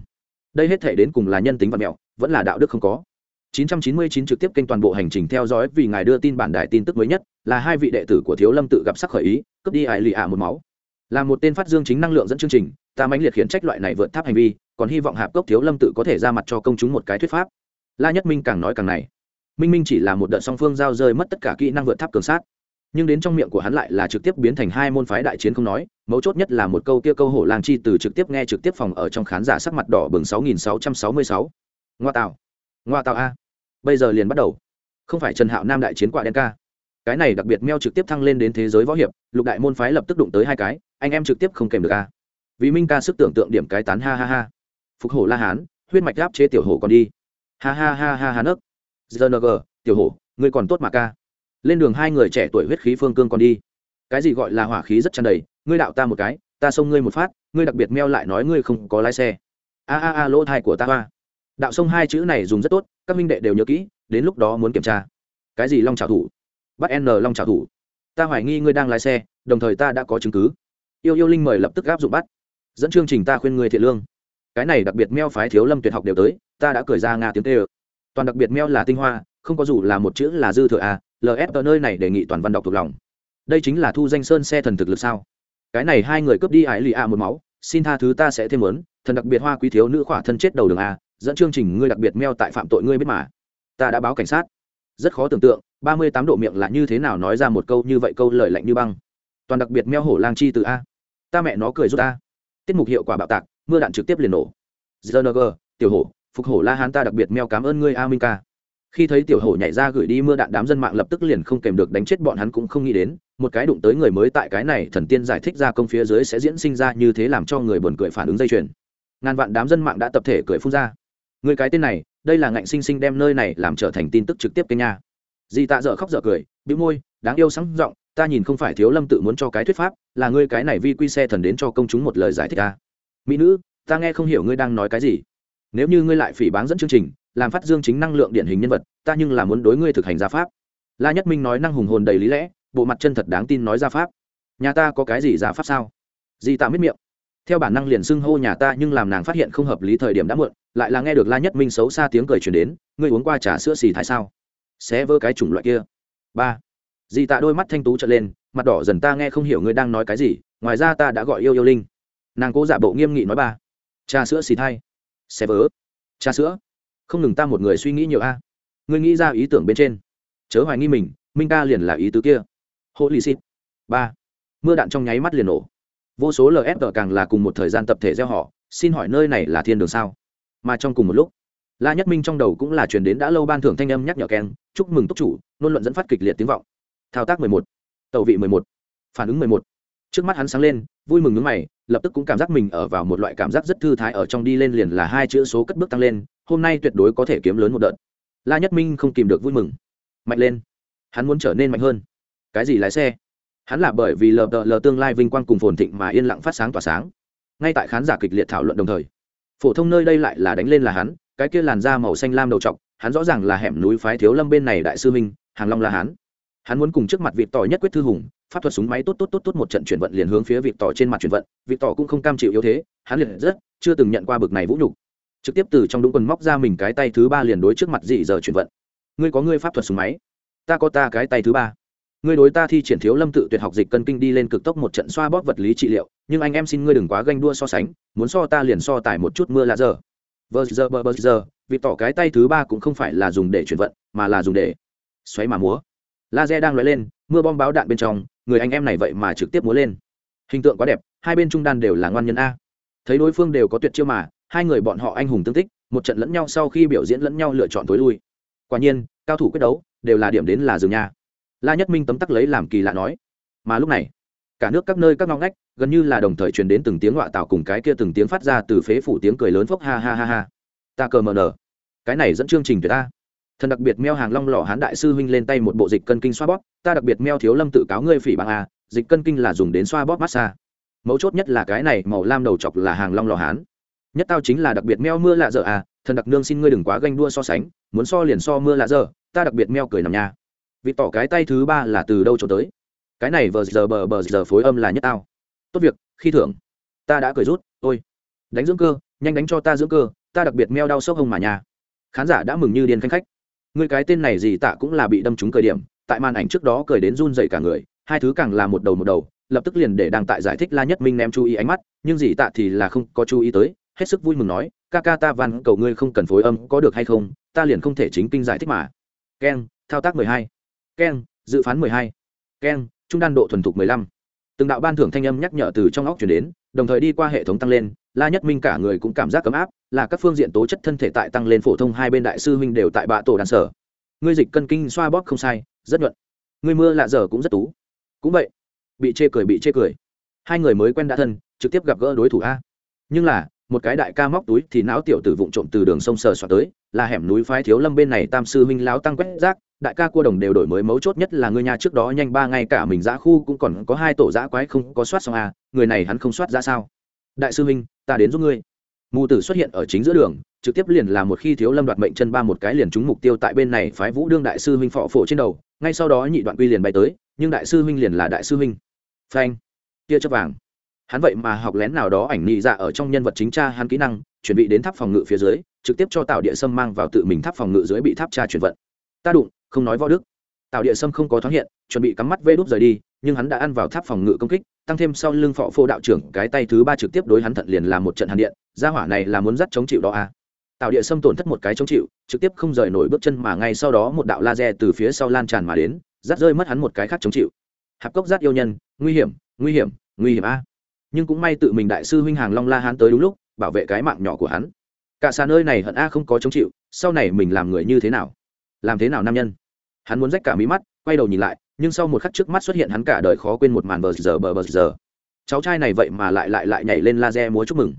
Speaker 1: Đây hết thể đến cùng là nhân tính và mẹo, vẫn là đạo đức không có. 999 trực tiếp kênh toàn bộ hành trình theo dõi vì ngài đưa tin bản đại tin tức mới nhất, là hai vị đệ tử của thiếu lâm tự gặp sắc khởi ý, cướp đi ải lì ạ một máu. Là một tên phát dương chính năng lượng dẫn chương trình, ta mãnh liệt khiển trách loại này vượt tháp hành vi, còn hy vọng hạp cốc thiếu lâm tự có thể ra mặt cho công chúng một cái thuyết pháp. La nhất minh càng nói càng này. Minh minh chỉ là một đợt song phương giao rơi mất tất cả kỹ năng vượt tháp cường sát. Nhưng đến trong miệng của hắn lại là trực tiếp biến thành hai môn phái đại chiến không nói, mấu chốt nhất là một câu kia câu hổ lang chi từ trực tiếp nghe trực tiếp phòng ở trong khán giả sắc mặt đỏ bừng 6666. ngoa tạo ngoa tạo a. Bây giờ liền bắt đầu. Không phải trần hạo nam đại chiến quả đen ca. Cái này đặc biệt meo trực tiếp thăng lên đến thế giới võ hiệp, lục đại môn phái lập tức đụng tới hai cái, anh em trực tiếp không kèm được a. Vì minh ca sức tưởng tượng điểm cái tán ha ha ha. Phục hổ la hán, huyết mạch gáp chế tiểu hổ còn đi. Ha ha ha ha ha nấc. Gng tiểu hổ, ngươi còn tốt mà ca. Lên đường hai người trẻ tuổi huyết khí phương cương còn đi. Cái gì gọi là hỏa khí rất tràn đầy, ngươi đạo ta một cái, ta xông ngươi một phát, ngươi đặc biệt meo lại nói ngươi không có lái xe. A a a, lỗ thai của ta hoa đạo sông hai chữ này dùng rất tốt, các minh đệ đều nhớ kỹ, đến lúc đó muốn kiểm tra. Cái gì long trào thủ? Bắt n long trào thủ. Ta hoài nghi ngươi đang lái xe, đồng thời ta đã có chứng cứ. Yêu yêu linh mời lập tức áp dụng bắt. Dẫn chương trình ta khuyên ngươi thiện lương. Cái này đặc biệt meo phái thiếu lâm tuyệt học đều tới, ta đã cười ra nga tiếng tê ơ. Toàn đặc biệt meo là tinh hoa, không có dù là một chữ là dư thừa à lf ở nơi này đề nghị toàn văn đọc thuộc lòng. Đây chính là thu danh sơn xe thần thực lực sao? Cái này hai người cướp đi ải lì a một máu, xin tha thứ ta sẽ thêm lớn thần đặc biệt hoa quý thiếu nữ khỏa thân chết đầu đường a dẫn chương trình ngươi đặc biệt meo tại phạm tội ngươi biết mà. Ta đã báo cảnh sát. Rất khó tưởng tượng, ba mươi tám độ miệng là như thế nào nói ra một câu như vậy câu lời lạnh như băng. Toàn đặc biệt meo hổ lang chi từ a. Ta mẹ nó cười rút ta tiết mục hiệu quả bạo tạc, mưa đạn trực tiếp liền nổ. Gng tiểu hổ, phục hổ la hán ta đặc biệt meo cảm ơn ngươi a minh ca. Khi thấy tiểu hổ nhảy ra gửi đi mưa đạn đám dân mạng lập tức liền không kèm được đánh chết bọn hắn cũng không nghĩ đến, một cái đụng tới người mới tại cái này thần tiên giải thích ra công phía dưới sẽ diễn sinh ra như thế làm cho người buồn cười phản ứng dây chuyền. Ngàn vạn đám dân mạng đã tập thể cười phun ra người cái tên này, đây là ngạnh sinh sinh đem nơi này làm trở thành tin tức trực tiếp kênh nha. Di tạ dở khóc dở cười, bĩu môi, đáng yêu sáng giọng, ta nhìn không phải thiếu lâm tự muốn cho cái thuyết pháp, là ngươi cái này vi quy xe thần đến cho công chúng một lời giải thích ta mỹ nữ, ta nghe không hiểu ngươi đang nói cái gì. Nếu như ngươi lại phỉ báng dẫn chương trình, làm phát dương chính năng lượng điển hình nhân vật, ta nhưng là muốn đối ngươi thực hành gia pháp. La nhất minh nói năng hùng hồn đầy lý lẽ, bộ mặt chân thật đáng tin nói gia pháp. Nhà ta có cái gì gia pháp sao? Di tạ miết miệng. Theo bản năng liền xưng hô nhà ta nhưng làm nàng phát hiện không hợp lý thời điểm đã muộn lại là nghe được la nhất minh xấu xa tiếng cười chuyển đến, ngươi uống qua trà sữa xì thái sao? Xé vỡ cái chủng loại kia. Ba. Dì tạ đôi mắt thanh tú trở lên, mặt đỏ dần ta nghe không hiểu ngươi đang nói cái gì, ngoài ra ta đã gọi yêu yêu linh. Nàng cố giả bộ nghiêm nghị nói ba. Trà sữa xì thai. Xé vỡ. Trà sữa. Không ngừng ta một người suy nghĩ nhiều a. Ngươi nghĩ ra ý tưởng bên trên. Chớ hoài nghi mình, minh ca liền là ý tứ kia. Hộ lì xịt ba. Mưa đạn trong nháy mắt liền nổ. Vô số lf càng là cùng một thời gian tập thể gieo họ, xin hỏi nơi này là thiên đường sao? Mà trong cùng một lúc, la nhất minh trong đầu cũng là chuyển đến đã lâu ban thưởng thanh âm nhắc nhở keng, chúc mừng túc chủ. Nôn luận dẫn phát kịch liệt tiếng vọng. Thao tác mười một tàu vị mười một, phản ứng mười một. Trước mắt hắn sáng lên, vui mừng nước mày, lập tức cũng cảm giác mình ở vào một loại cảm giác rất thư thái ở trong đi lên liền là hai chữ số cất bước tăng lên, hôm nay tuyệt đối có thể kiếm lớn một đợt. La nhất minh không kìm được vui mừng. Mạnh lên. Hắn muốn trở nên mạnh hơn. Cái gì lái xe? Hắn là bởi vì lờ đợ lờ tương lai vinh quang cùng phồn thịnh mà yên lặng phát sáng tỏa sáng. Ngay tại khán giả kịch liệt thảo luận đồng thời phổ thông nơi đây lại là đánh lên là hắn, cái kia làn da màu xanh lam đầu t hắn rõ ràng là hẻm núi phái thiếu lâm bên này đại sư minh hàng long là hắn. Hắn muốn cùng trước mặt vịt tỏi nhất quyết thư hùng, pháp thuật súng máy tốt tốt tốt tốt một trận chuyển vận liền hướng phía vịt tỏ trên mặt chuyển vận, vịt tỏ cũng không cam chịu yếu thế, hắn liền rất, chưa từng nhận qua bực này vũ nhục. Trực tiếp từ trong đúng quần móc ra mình cái tay thứ ba liền đối trước mặt dị giờ chuyển vận. Ngươi có ngươi pháp thuật súng máy? Ta có ta cái tay thứ ba. Ngươi đối ta thi triển thiếu lâm tự tuyệt học dịch cân kinh đi lên cực tốc một trận xoa bóp vật lý trị liệu nhưng anh em xin ngươi đừng quá ganh đua so sánh, muốn so ta liền so tải một chút mưa lạ giờ. Vờ giờ, bờ bờ giờ, vì tỏ cái tay thứ ba cũng không phải là dùng để chuyển vận, mà là dùng để xoáy mà múa. Laser đang lóe lên, mưa bom báo đạn bên trong, người anh em này vậy mà trực tiếp múa lên. Hình tượng quá đẹp, hai bên trung đan đều là ngoan nhân a. Thấy đối phương đều có tuyệt chiêu mà, hai người bọn họ anh hùng tương tích, một trận lẫn nhau sau khi biểu diễn lẫn nhau lựa chọn tối lui. Quả nhiên, cao thủ quyết đấu, đều là điểm đến là dường nhà. la nhất minh tấm tắc lấy làm kỳ lạ nói, mà lúc này cả nước các nơi các ngõ ngách, gần như là đồng thời truyền đến từng tiếng họa tạo cùng cái kia từng tiếng phát ra từ phế phủ tiếng cười lớn phốc ha ha ha ha. Ta cờ mờ nở cái này dẫn chương trình tuyệt ta. Thần đặc biệt meo hàng long lò hán đại sư huynh lên tay một bộ dịch cân kinh xoa bóp, ta đặc biệt meo thiếu lâm tự cáo ngươi phỉ bằng a, dịch cân kinh là dùng đến xoa bóp massage mấu chốt nhất là cái này màu lam đầu chọc là hàng long lò hán. Nhất tao chính là đặc biệt meo mưa lạ dở à thần đặc nương xin ngươi đừng quá ganh đua so sánh, muốn so liền so mưa lạ dở, ta đặc biệt meo cười nằm nhà vì tỏ cái tay thứ ba là từ đâu cho tới? Cái này vờ giờ bờ bờ giờ phối âm là nhất ao. Tốt việc, khi thưởng. Ta đã cười rút, ôi. Đánh dưỡng cơ, nhanh đánh cho ta dưỡng cơ, ta đặc biệt meo đau sốc hông mà nhà khán giả đã mừng như điên khanh khách. Người cái tên này gì tạ cũng là bị đâm trúng cười điểm, tại màn ảnh trước đó cười đến run dậy cả người, hai thứ càng là một đầu một đầu, lập tức liền để đăng tại giải thích la nhất minh ném chú ý ánh mắt, nhưng gì tạ thì là không có chú ý tới, hết sức vui mừng nói, ca ca ta van cầu ngươi không cần phối âm, có được hay không, ta liền không thể chính kinh giải thích mà. Keng, thao tác mười hai. Keng, dự phán mười hai. Keng trung đan độ thuần thục mười lăm. Từng đạo ban thưởng thanh âm nhắc nhở từ trong óc chuyển đến, đồng thời đi qua hệ thống tăng lên, la nhất minh cả người cũng cảm giác cấm áp, là các phương diện tố chất thân thể tại tăng lên phổ thông hai bên đại sư huynh đều tại bạ tổ đàn sở. Ngươi dịch cân kinh xoa bóp không sai, rất nhuận. Ngươi mưa lạ giờ cũng rất tú. Cũng vậy. Bị chê cười, bị chê cười. Hai người mới quen đã thân, trực tiếp gặp gỡ đối thủ a. Nhưng là một cái đại ca móc túi thì não tiểu tử vụng trộm từ đường sông sờ soạt tới, là hẻm núi phái thiếu lâm bên này tam sư huynh láo tăng quét rác, đại ca cua đồng đều đổi mới mấu chốt nhất là người nhà trước đó nhanh ba ngày cả mình giã khu cũng còn có hai tổ giã quái không có soát xong à người này hắn không soát ra sao? Đại sư huynh, ta đến giúp ngươi. Mù tử xuất hiện ở chính giữa đường, trực tiếp liền là một khi thiếu lâm đoạt mệnh chân ba một cái liền trúng mục tiêu tại bên này phái vũ đương đại sư huynh phọ phổ trên đầu, ngay sau đó nhị đoạn quy liền bay tới, nhưng đại sư huynh liền là đại sư huynh. Phanh. Tia chớp vàng hắn vậy mà học lén nào đó ảnh nị dạ ở trong nhân vật chính cha hắn kỹ năng, chuẩn bị đến tháp phòng ngự phía dưới, trực tiếp cho tạo địa sâm mang vào tự mình tháp phòng ngự dưới bị tháp cha chuyển vận. Ta đụng, không nói võ đức. Tạo địa sâm không có thoáng hiện, chuẩn bị cắm mắt vê đúp rời đi, nhưng hắn đã ăn vào tháp phòng ngự công kích, tăng thêm sau lưng phọ phô đạo trưởng, cái tay thứ ba trực tiếp đối hắn thận liền làm một trận hàn điện, gia hỏa này là muốn dắt chống chịu đó à. tạo địa sâm tổn thất một cái chống chịu, trực tiếp không rời nổi bước chân mà ngay sau đó một đạo laser từ phía sau lan tràn mà đến dắt rơi mất hắn một cái khác chống chịu. Hạp cốc dắt yêu nhân, nguy hiểm nguy hiểm nguy hiểm a nhưng cũng may tự mình đại sư huynh hàng long la hán tới đúng lúc, bảo vệ cái mạng nhỏ của hắn. Cả xa nơi này hận a không có chống chịu, sau này mình làm người như thế nào? Làm thế nào nam nhân? Hắn muốn rách cả mí mắt, quay đầu nhìn lại, nhưng sau một khắc trước mắt xuất hiện hắn cả đời khó quên một màn bờ giờ bờ bờ giờ. Cháu trai này vậy mà lại lại lại nhảy lên laser múa chúc mừng.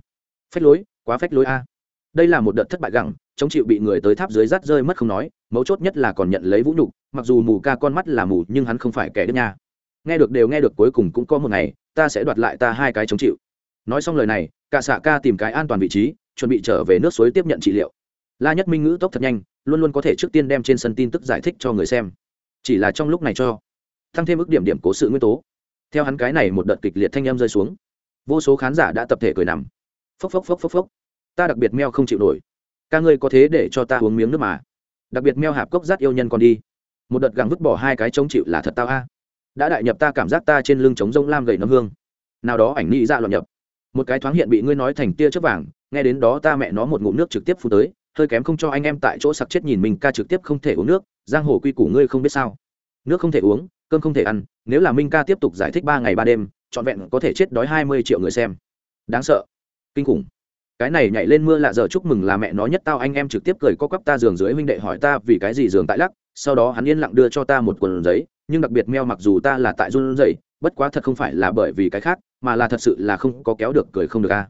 Speaker 1: Phách lối, quá phách lối a. Đây là một đợt thất bại gẳng, chống chịu bị người tới tháp dưới rắt rơi mất không nói, mấu chốt nhất là còn nhận lấy vũ nhục, mặc dù mù ca con mắt là mù, nhưng hắn không phải kẻ đứt nha. Nghe được đều nghe được cuối cùng cũng có một ngày ta sẽ đoạt lại ta hai cái chống chịu. Nói xong lời này cả xạ ca tìm cái an toàn vị trí, chuẩn bị trở về nước suối tiếp nhận trị liệu. La nhất minh ngữ tốc thật nhanh, luôn luôn có thể trước tiên đem trên sân tin tức giải thích cho người xem. Chỉ là trong lúc này cho, tăng thêm ước điểm điểm cố sự nguyên tố. Theo hắn cái này một đợt kịch liệt thanh âm rơi xuống, vô số khán giả đã tập thể cười nằm. Phốc phốc phốc phốc phốc. Ta đặc biệt meo không chịu nổi. Ca ngươi có thế để cho ta uống miếng nước mà? Đặc biệt meo hạp cốc rát yêu nhân còn đi. Một đợt gắng vứt bỏ hai cái chống chịu là thật tao a đã đại nhập ta cảm giác ta trên lưng trống rông lam gầy nấm hương. Nào đó ảnh nghĩ ra dạ loạn nhập. Một cái thoáng hiện bị ngươi nói thành tia chớp vàng, nghe đến đó ta mẹ nó một ngụm nước trực tiếp phun tới, hơi kém không cho anh em tại chỗ sặc chết nhìn mình ca trực tiếp không thể uống nước, giang hồ quy củ ngươi không biết sao. Nước không thể uống, cơm không thể ăn, nếu là minh ca tiếp tục giải thích ba ngày ba đêm, trọn vẹn có thể chết đói hai mươi triệu người xem. Đáng sợ. Kinh khủng. Cái này nhảy lên mưa lạ giờ chúc mừng là mẹ nó nhất tao anh em trực tiếp cười co quắp ta giường dưới huynh đệ hỏi ta vì cái gì giường tại lắc, sau đó hắn yên lặng đưa cho ta một quần giấy nhưng đặc biệt meo mặc dù ta là tại run rẩy, bất quá thật không phải là bởi vì cái khác, mà là thật sự là không có kéo được cười không được a.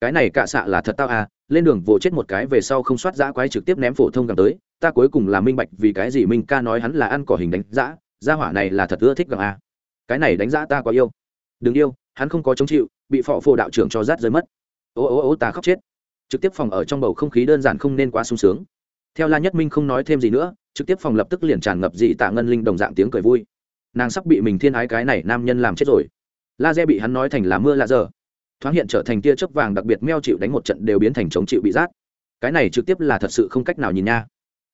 Speaker 1: Cái này cạ xạ là thật tao a lên đường vồ chết một cái về sau không soát giã quái trực tiếp ném phổ thông càng tới, ta cuối cùng là minh bạch vì cái gì minh ca nói hắn là ăn cỏ hình đánh giã gia hỏa này là thật ưa thích gần a à. cái này đánh giã ta quá yêu. Đừng yêu, hắn không có chống chịu, bị phò phổ đạo trưởng cho rát rơi mất. Ô ô ô, ta khóc chết. Trực tiếp phòng ở trong bầu không khí đơn giản không nên quá sung sướng. Theo la nhất minh không nói thêm gì nữa trực tiếp phòng lập tức liền tràn ngập dị tạ ngân linh đồng dạng tiếng cười vui. Nàng sắp bị mình thiên ái cái này nam nhân làm chết rồi. La bị hắn nói thành là mưa lạ giờ thoáng hiện trở thành tia chớp vàng đặc biệt meo chịu đánh một trận đều biến thành chống chịu bị rát. Cái này trực tiếp là thật sự không cách nào nhìn nha.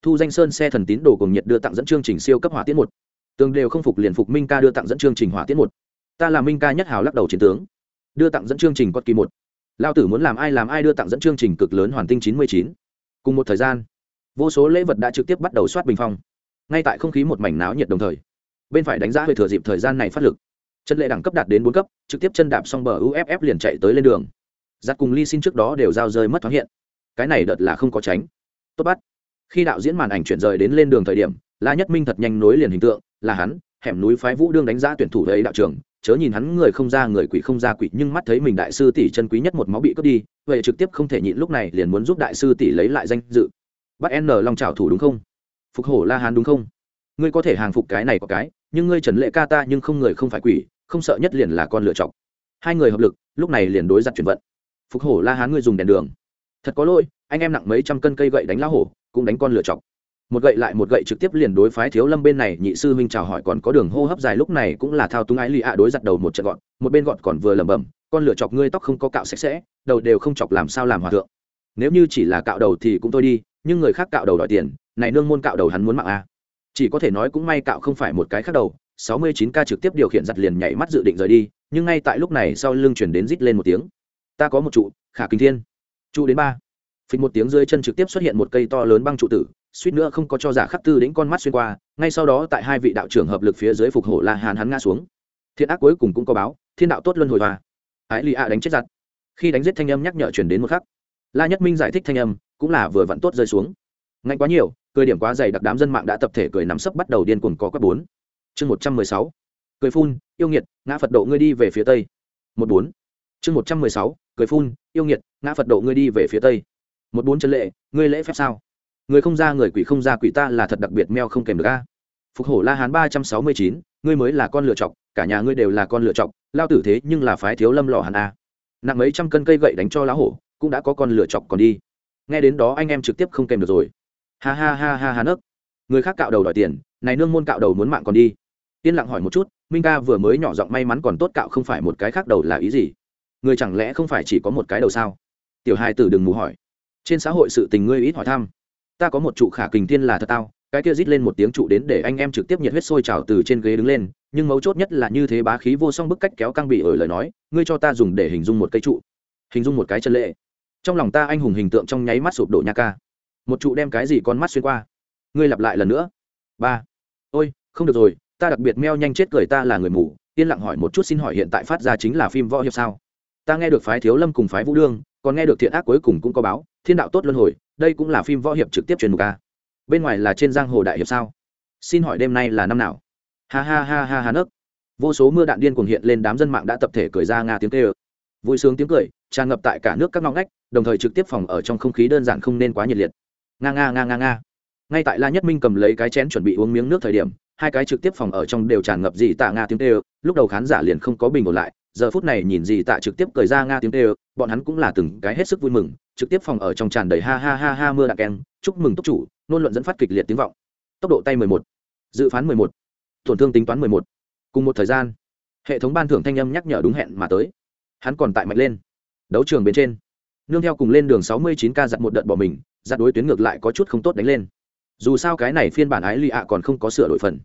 Speaker 1: Thu danh sơn xe thần tín đồ cùng nhiệt đưa tặng dẫn chương trình siêu cấp hỏa tiễn một. Tường đều không phục liền phục minh ca đưa tặng dẫn chương trình hỏa tiễn một. Ta là minh ca nhất hào lắc đầu chiến tướng. Đưa tặng dẫn chương trình quất kỳ một. Lao tử muốn làm ai làm ai đưa tặng dẫn chương trình cực lớn hoàn tinh chín mươi chín. Cùng một thời gian vô số lễ vật đã trực tiếp bắt đầu soát bình phong. Ngay tại không khí một mảnh náo nhiệt đồng thời, bên phải đánh giá về thừa dịp thời gian này phát lực. Chân lệ đẳng cấp đạt đến bốn cấp, trực tiếp chân đạp xong bờ uff liền chạy tới lên đường. Giặt cùng ly xin trước đó đều giao rơi mất thoáng hiện. Cái này đợt là không có tránh. Tốt bắt. Khi đạo diễn màn ảnh chuyển rời đến lên đường thời điểm, la nhất minh thật nhanh nối liền hình tượng, là hắn, hẻm núi phái vũ đương đánh giá tuyển thủ ấy đạo trưởng, chớ nhìn hắn người không ra người quỷ không ra quỷ, nhưng mắt thấy mình đại sư tỷ chân quý nhất một máu bị cướp đi, vậy trực tiếp không thể nhịn lúc này liền muốn giúp đại sư tỷ lấy lại danh dự bắt n long trào thủ đúng không? Phục hổ la hán đúng không? Ngươi có thể hàng phục cái này có cái, nhưng ngươi trần lệ ca ta nhưng không người không phải quỷ, không sợ nhất liền là con lựa chọc hai người hợp lực, lúc này liền đối giặt chuyển vận. Phục hổ la hán ngươi dùng đèn đường. Thật có lỗi, anh em nặng mấy trăm cân cây gậy đánh lá hổ, cũng đánh con lựa chọc một gậy lại một gậy trực tiếp liền đối phái thiếu lâm bên này nhị sư huynh chào hỏi còn có đường hô hấp dài lúc này cũng là thao túng ái lì ạ đối giặt đầu một trận gọn, một bên gọn còn vừa lẩm bẩm, con lựa chọc ngươi tóc không có cạo sạch sẽ, đầu đều không chọc làm sao làm hòa thượng. Nếu như chỉ là cạo đầu thì cũng thôi đi nhưng người khác cạo đầu đòi tiền, này nương môn cạo đầu hắn muốn mạng a. Chỉ có thể nói cũng may cạo không phải một cái khác đầu, sáu mươi chín ca trực tiếp điều khiển giặt liền nhảy mắt dự định rời đi, nhưng ngay tại lúc này sau lưng chuyển đến rít lên một tiếng. Ta có một trụ, khả kinh thiên. Trụ đến ba. Phịch một tiếng dưới chân trực tiếp xuất hiện một cây to lớn băng trụ tử, suýt nữa không có cho giả khắc tư đến con mắt xuyên qua, ngay sau đó tại hai vị đạo trưởng hợp lực phía dưới phục hổ la hàn hắn ngã xuống. Thiện ác cuối cùng cũng có báo, thiên đạo tốt luân hồi hòa. Ái lì ạ đánh chết giặt khi đánh giết thanh âm nhắc nhở chuyển đến một khắc, la nhất minh giải thích thanh âm cũng là vừa vặn tốt rơi xuống. Ngạnh quá nhiều, cười điểm quá dày đặc đám dân mạng đã tập thể cười nằm sấp bắt đầu điên cuồng có các bốn. Chương một trăm mười sáu. Cười phun, yêu nghiệt, ngã phật độ ngươi đi về phía tây. Một bốn. Chương một trăm mười sáu. Cười phun, yêu nghiệt, ngã phật độ ngươi đi về phía tây. Một bốn chân lệ, ngươi lễ phép sao? Người không ra người quỷ không ra quỷ ta là thật đặc biệt meo không kèm được a. Phục hổ la hán ba trăm sáu mươi chín, ngươi mới là con lựa chọc, cả nhà ngươi đều là con lựa chọc, lao tử thế nhưng là phái thiếu lâm lò hàn a. Nặng mấy trăm cân cây gậy đánh cho lá hổ, cũng đã có con lựa chọc còn đi nghe đến đó anh em trực tiếp không kèm được rồi. Ha ha ha ha ha nấc. Người khác cạo đầu đòi tiền, này nương môn cạo đầu muốn mạng còn đi. Yên lặng hỏi một chút, minh ca vừa mới nhỏ giọng may mắn còn tốt cạo không phải một cái khác đầu là ý gì? Người chẳng lẽ không phải chỉ có một cái đầu sao? Tiểu hai tử đừng mù hỏi. Trên xã hội sự tình ngươi ít hỏi thăm. Ta có một trụ khả kình tiên là thật tao, cái kia rít lên một tiếng trụ đến để anh em trực tiếp nhiệt huyết sôi trào từ trên ghế đứng lên, nhưng mấu chốt nhất là như thế bá khí vô song bức cách kéo căng bị ở lời nói, ngươi cho ta dùng để hình dung một cây trụ. Hình dung một cái chân lệ trong lòng ta anh hùng hình tượng trong nháy mắt sụp đổ nha ca. Một trụ đem cái gì con mắt xuyên qua. Ngươi lặp lại lần nữa. Ba. Ôi, không được rồi, ta đặc biệt meo nhanh chết cười ta là người mù, yên lặng hỏi một chút xin hỏi hiện tại phát ra chính là phim võ hiệp sao? Ta nghe được phái thiếu lâm cùng phái vũ đương, còn nghe được thiện ác cuối cùng cũng có báo, thiên đạo tốt luân hồi, đây cũng là phim võ hiệp trực tiếp truyền mục ca bên ngoài là trên giang hồ đại hiệp sao? Xin hỏi đêm nay là năm nào? Ha ha ha ha ha nấc. Vô số mưa đạn điên cuồng hiện lên đám dân mạng đã tập thể cười ra nga tiếng kêu. Vui sướng tiếng cười, tràn ngập tại cả nước các ngõ ngách đồng thời trực tiếp phòng ở trong không khí đơn giản không nên quá nhiệt liệt nga nga nga nga nga ngay tại la nhất minh cầm lấy cái chén chuẩn bị uống miếng nước thời điểm, hai cái trực tiếp phòng ở trong đều tràn ngập dì tạ nga tiếng kêu, lúc đầu khán giả liền không có bình ổn lại, giờ phút này nhìn dì tạ trực tiếp cười ra nga tiếng kêu, bọn hắn cũng là từng cái hết sức vui mừng, trực tiếp phòng ở trong tràn đầy ha ha ha ha mưa đạn keng, chúc mừng túc chủ, nôn luận dẫn phát kịch liệt tiếng vọng tốc độ tay 11. dự phán 11. tổn thương tính toán 11. cùng một thời gian, hệ thống ban thưởng thanh âm nhắc nhở đúng hẹn mà tới hắn còn tại mạnh lên đấu trường bên trên nương theo cùng lên đường 69 k giặt một đợt bỏ mình, giặt đối tuyến ngược lại có chút không tốt đánh lên. Dù sao cái này phiên bản ái lì ạ còn không có sửa đổi phần.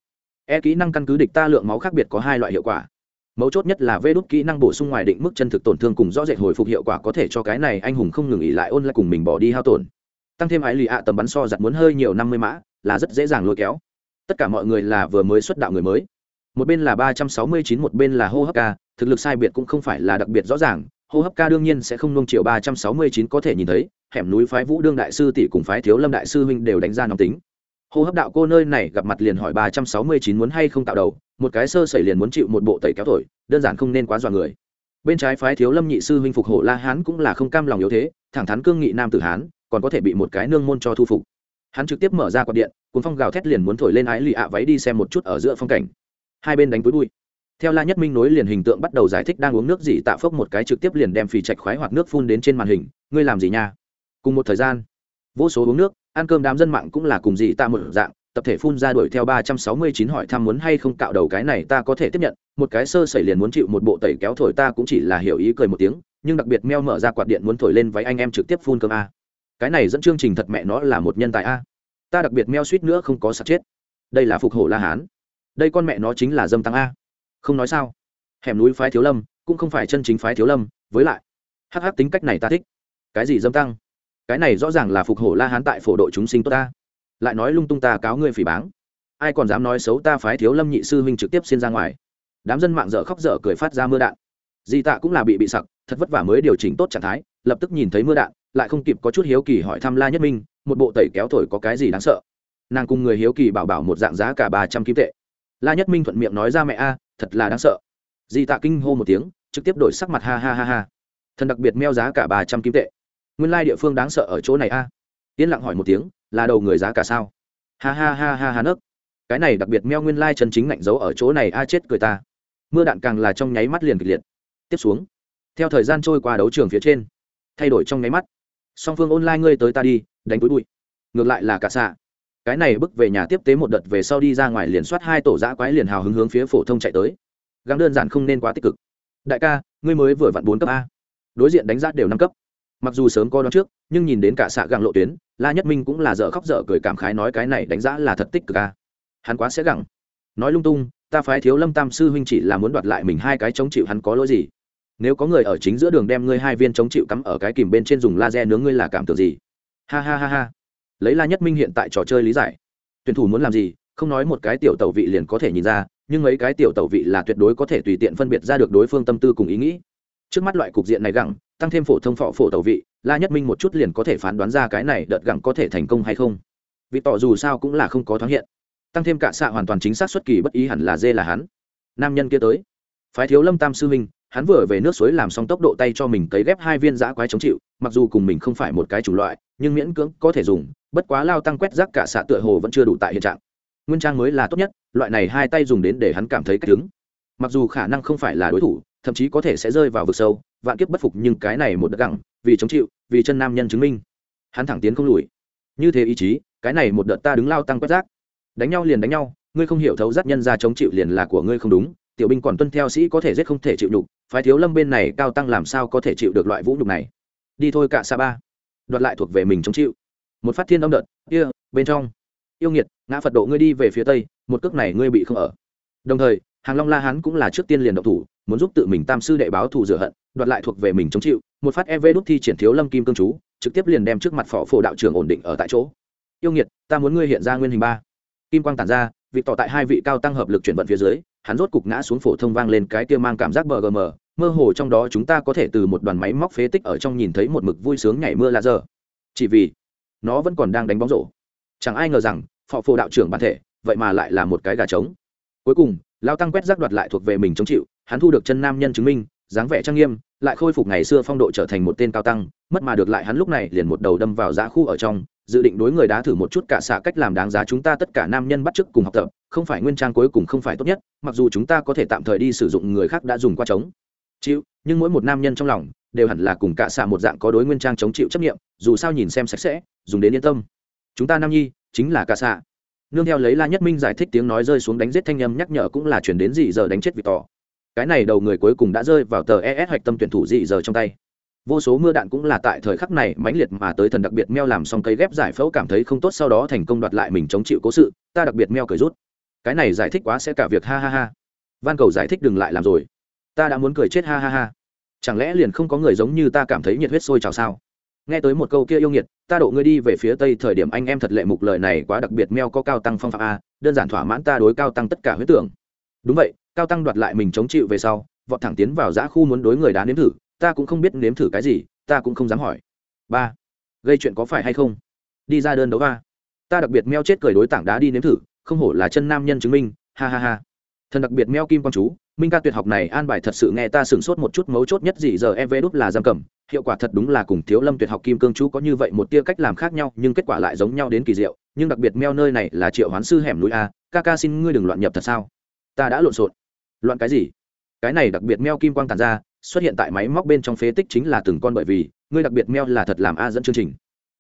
Speaker 1: E kỹ năng căn cứ địch ta lượng máu khác biệt có hai loại hiệu quả. Mấu chốt nhất là vê đốt kỹ năng bổ sung ngoài định mức chân thực tổn thương cùng rõ rệt hồi phục hiệu quả có thể cho cái này anh hùng không ngừng nghỉ lại ôn lại cùng mình bỏ đi hao tổn. Tăng thêm ái lì ạ tầm bắn so giặt muốn hơi nhiều năm mươi mã, là rất dễ dàng lôi kéo. Tất cả mọi người là vừa mới xuất đạo người mới. Một bên là ba trăm sáu mươi chín, một bên là hô hấp ca, thực lực sai biệt cũng không phải là đặc biệt rõ ràng hô hấp ca đương nhiên sẽ không nông triệu ba trăm sáu mươi chín có thể nhìn thấy, hẻm núi phái vũ đương đại sư tỷ cùng phái thiếu lâm đại sư huynh đều đánh ra nóng tính. Hô hấp đạo cô nơi này gặp mặt liền hỏi ba trăm sáu mươi chín muốn hay không tạo đầu, một cái sơ sẩy liền muốn chịu một bộ tẩy kéo thổi, đơn giản không nên quá dọa người. Bên trái phái thiếu lâm nhị sư huynh phục hộ la hán cũng là không cam lòng yếu thế, thẳng thắn cương nghị nam tử hán, còn có thể bị một cái nương môn cho thu phục. Hắn trực tiếp mở ra quạt điện, cuốn phong gào thét liền muốn thổi lên ái lì ạ váy đi xem một chút ở giữa phong cảnh. Hai bên đánh túi bụi theo la nhất minh nối liền hình tượng bắt đầu giải thích đang uống nước gì, tạ phốc một cái trực tiếp liền đem phì chạch khoái hoặc nước phun đến trên màn hình. Ngươi làm gì nha? Cùng một thời gian, vô số uống nước, ăn cơm đám dân mạng cũng là cùng gì tạ một dạng, tập thể phun ra đuổi theo ba trăm sáu mươi chín hỏi thăm muốn hay không cạo đầu cái này ta có thể tiếp nhận. Một cái sơ sẩy liền muốn chịu một bộ tẩy kéo thổi ta cũng chỉ là hiểu ý cười một tiếng, nhưng đặc biệt meo mở ra quạt điện muốn thổi lên váy anh em trực tiếp phun cơm a. Cái này dẫn chương trình thật mẹ nó là một nhân tài a. Ta đặc biệt meo suýt nữa không có sạt chết. Đây là phục hổ la hán. Đây con mẹ nó chính là dâm tăng a không nói sao. Hẻm núi phái thiếu lâm, cũng không phải chân chính phái thiếu lâm, với lại hh tính cách này ta thích. Cái gì dâm tăng? Cái này rõ ràng là phục hổ la hán tại phổ đội chúng sinh tốt ta. Lại nói lung tung ta cáo ngươi phỉ báng. Ai còn dám nói xấu ta phái thiếu lâm nhị sư huynh trực tiếp xin ra ngoài. Đám dân mạng dở khóc dở cười phát ra mưa đạn. Di tạ cũng là bị bị sặc, thật vất vả mới điều chỉnh tốt trạng thái, lập tức nhìn thấy mưa đạn, lại không kịp có chút hiếu kỳ hỏi thăm la nhất minh, một bộ tẩy kéo thổi có cái gì đáng sợ. Nàng cùng người hiếu kỳ bảo bảo một dạng giá cả ba trăm kim tệ la nhất minh thuận miệng nói ra mẹ a, thật là đáng sợ. Di tạ kinh hô một tiếng, trực tiếp đổi sắc mặt ha ha ha ha. Thần đặc biệt meo giá cả ba trăm kim tệ. Nguyên lai địa phương đáng sợ ở chỗ này a. Yên lặng hỏi một tiếng, là đầu người giá cả sao? Ha ha ha ha ha nấc. Cái này đặc biệt meo nguyên lai chân chính ngạnh giấu ở chỗ này a, chết cười ta. Mưa đạn càng là trong nháy mắt liền kịch liệt. Tiếp xuống, theo thời gian trôi qua đấu trường phía trên, thay đổi trong nháy mắt. Song phương online ngươi tới ta đi, đánh túi bụi. Ngược lại là cả xạ cái này bước về nhà tiếp tế một đợt về sau đi ra ngoài liền soát hai tổ giã quái liền hào hứng hướng phía phổ thông chạy tới. Gắng đơn giản không nên quá tích cực. Đại ca, ngươi mới vừa vặn bốn cấp a. Đối diện đánh giá đều năm cấp. Mặc dù sớm có đó trước, nhưng nhìn đến cả xạ gặng lộ tuyến, la nhất minh cũng là dở khóc dở cười cảm khái nói cái này đánh giá là thật tích cực a. Hắn quá sẽ gặng nói lung tung, ta phái thiếu lâm tam sư huynh chỉ là muốn đoạt lại mình hai cái chống chịu hắn có lỗi gì? Nếu có người ở chính giữa đường đem ngươi hai viên chống chịu cắm ở cái kìm bên trên dùng laser nướng ngươi là cảm tưởng gì? Ha ha ha ha lấy la nhất minh hiện tại trò chơi lý giải. Tuyển thủ muốn làm gì, không nói một cái tiểu tẩu vị liền có thể nhìn ra, nhưng mấy cái tiểu tẩu vị là tuyệt đối có thể tùy tiện phân biệt ra được đối phương tâm tư cùng ý nghĩ. Trước mắt loại cục diện này gẳng, tăng thêm phổ thông phọ phổ tẩu vị, la nhất minh một chút liền có thể phán đoán ra cái này đợt gẳng có thể thành công hay không. Vì tỏ dù sao cũng là không có thoáng hiện. Tăng thêm cả xạ hoàn toàn chính xác xuất kỳ bất ý hẳn là dê là hắn. Nam nhân kia tới. Phái thiếu lâm tam sư minh, hắn vừa về nước suối làm xong tốc độ tay cho mình cấy ghép hai viên giã quái chống chịu, mặc dù cùng mình không phải một cái chủng loại, nhưng miễn cưỡng có thể dùng bất quá lao tăng quét rác cả xạ tựa hồ vẫn chưa đủ tại hiện trạng. Nguyên trang mới là tốt nhất, loại này hai tay dùng đến để hắn cảm thấy cách đứng. Mặc dù khả năng không phải là đối thủ, thậm chí có thể sẽ rơi vào vực sâu, vạn kiếp bất phục nhưng cái này một đợt gẳng, vì chống chịu, vì chân nam nhân chứng minh. Hắn thẳng tiến không lùi. Như thế ý chí, cái này một đợt ta đứng lao tăng quét rác. Đánh nhau liền đánh nhau, ngươi không hiểu thấu giác nhân ra chống chịu liền là của ngươi không đúng, tiểu binh còn tuân theo sĩ có thể giết không thể chịu đục phái thiếu lâm bên này cao tăng làm sao có thể chịu được loại vũ đục này. Đi thôi cả xa ba. Đoạt lại thuộc về mình chống chịu một phát thiên đông đợt, kia, bên trong. Yêu nghiệt, ngã phật độ ngươi đi về phía tây, một cước này ngươi bị không ở. Đồng thời, hàng long la hán cũng là trước tiên liền động thủ, muốn giúp tự mình tam sư đệ báo thù rửa hận, đoạt lại thuộc về mình chống chịu, một phát ev đút thi triển thiếu lâm kim cương chú, trực tiếp liền đem trước mặt phỏ phổ đạo trưởng ổn định ở tại chỗ. Yêu nghiệt, ta muốn ngươi hiện ra nguyên hình ba. Kim quang tản ra, vị tỏ tại hai vị cao tăng hợp lực chuyển vận phía dưới, hắn rốt cục ngã xuống phổ thông vang lên cái kia mang cảm giác bgm mơ hồ trong đó chúng ta có thể từ một đoàn máy móc phế tích ở trong nhìn thấy một mực vui sướng nhảy mưa là giờ. Chỉ vì nó vẫn còn đang đánh bóng rổ chẳng ai ngờ rằng phò phổ đạo trưởng bản thể, vậy mà lại là một cái gà trống cuối cùng, lao tăng quét rác đoạt lại thuộc về mình chống chịu, hắn thu được chân nam nhân chứng minh, dáng vẻ trang nghiêm, lại khôi phục ngày xưa phong độ trở thành một tên cao tăng, mất mà được lại hắn lúc này liền một đầu đâm vào giá khu ở trong, dự định đối người đá thử một chút cả xạ cách làm đáng giá chúng ta tất cả nam nhân bắt chước cùng học tập, không phải nguyên trang cuối cùng không phải tốt nhất, mặc dù chúng ta có thể tạm thời đi sử dụng người khác đã dùng qua trống. chịu, nhưng mỗi một nam nhân trong lòng đều hẳn là cùng cả xạ một dạng có đối nguyên trang chống chịu chấp nghiệm dù sao nhìn xem sạch sẽ, dùng đến yên tâm. Chúng ta nam nhi, chính là cả xạ. Nương theo lấy la nhất minh giải thích tiếng nói rơi xuống đánh giết thanh âm nhắc nhở cũng là chuyển đến dị giờ đánh chết vị tỏ. Cái này đầu người cuối cùng đã rơi vào tờ es hoạch tâm tuyển thủ dị giờ trong tay. Vô số mưa đạn cũng là tại thời khắc này mãnh liệt mà tới thần đặc biệt meo làm xong cây ghép giải phẫu cảm thấy không tốt, sau đó thành công đoạt lại mình chống chịu cố sự, ta đặc biệt meo cười rút. Cái này giải thích quá sẽ cả việc, ha ha ha. Van cầu giải thích đừng lại làm rồi. Ta đã muốn cười chết, ha ha ha chẳng lẽ liền không có người giống như ta cảm thấy nhiệt huyết sôi trào sao? Nghe tới một câu kia yêu nghiệt, ta độ ngươi đi về phía tây thời điểm anh em thật lệ mục lời này quá đặc biệt meo có cao tăng phong phạm a, đơn giản thỏa mãn ta đối cao tăng tất cả huyết tưởng. Đúng vậy, cao tăng đoạt lại mình chống chịu về sau, vọt thẳng tiến vào giã khu muốn đối người đá nếm thử, ta cũng không biết nếm thử cái gì, ta cũng không dám hỏi. Ba, gây chuyện có phải hay không? Đi ra đơn đấu ba. Ta đặc biệt meo chết cười đối tảng đá đi nếm thử, không hổ là chân nam nhân chứng minh, ha ha ha. Thần đặc biệt meo kim quang chú minh ca tuyệt học này an bài thật sự nghe ta sửng sốt một chút, mấu chốt nhất gì giờ ev đúc là giam cầm. Hiệu quả thật đúng là cùng thiếu lâm tuyệt học kim cương chú có như vậy một tia cách làm khác nhau, nhưng kết quả lại giống nhau đến kỳ diệu. Nhưng đặc biệt meo nơi này là triệu hoán sư hẻm núi a. Ca ca xin ngươi đừng loạn nhập thật sao? Ta đã lộn xộn. Loạn cái gì? Cái này đặc biệt meo kim quang tàn ra, xuất hiện tại máy móc bên trong phế tích chính là từng con bởi vì, ngươi đặc biệt meo là thật làm a dẫn chương trình.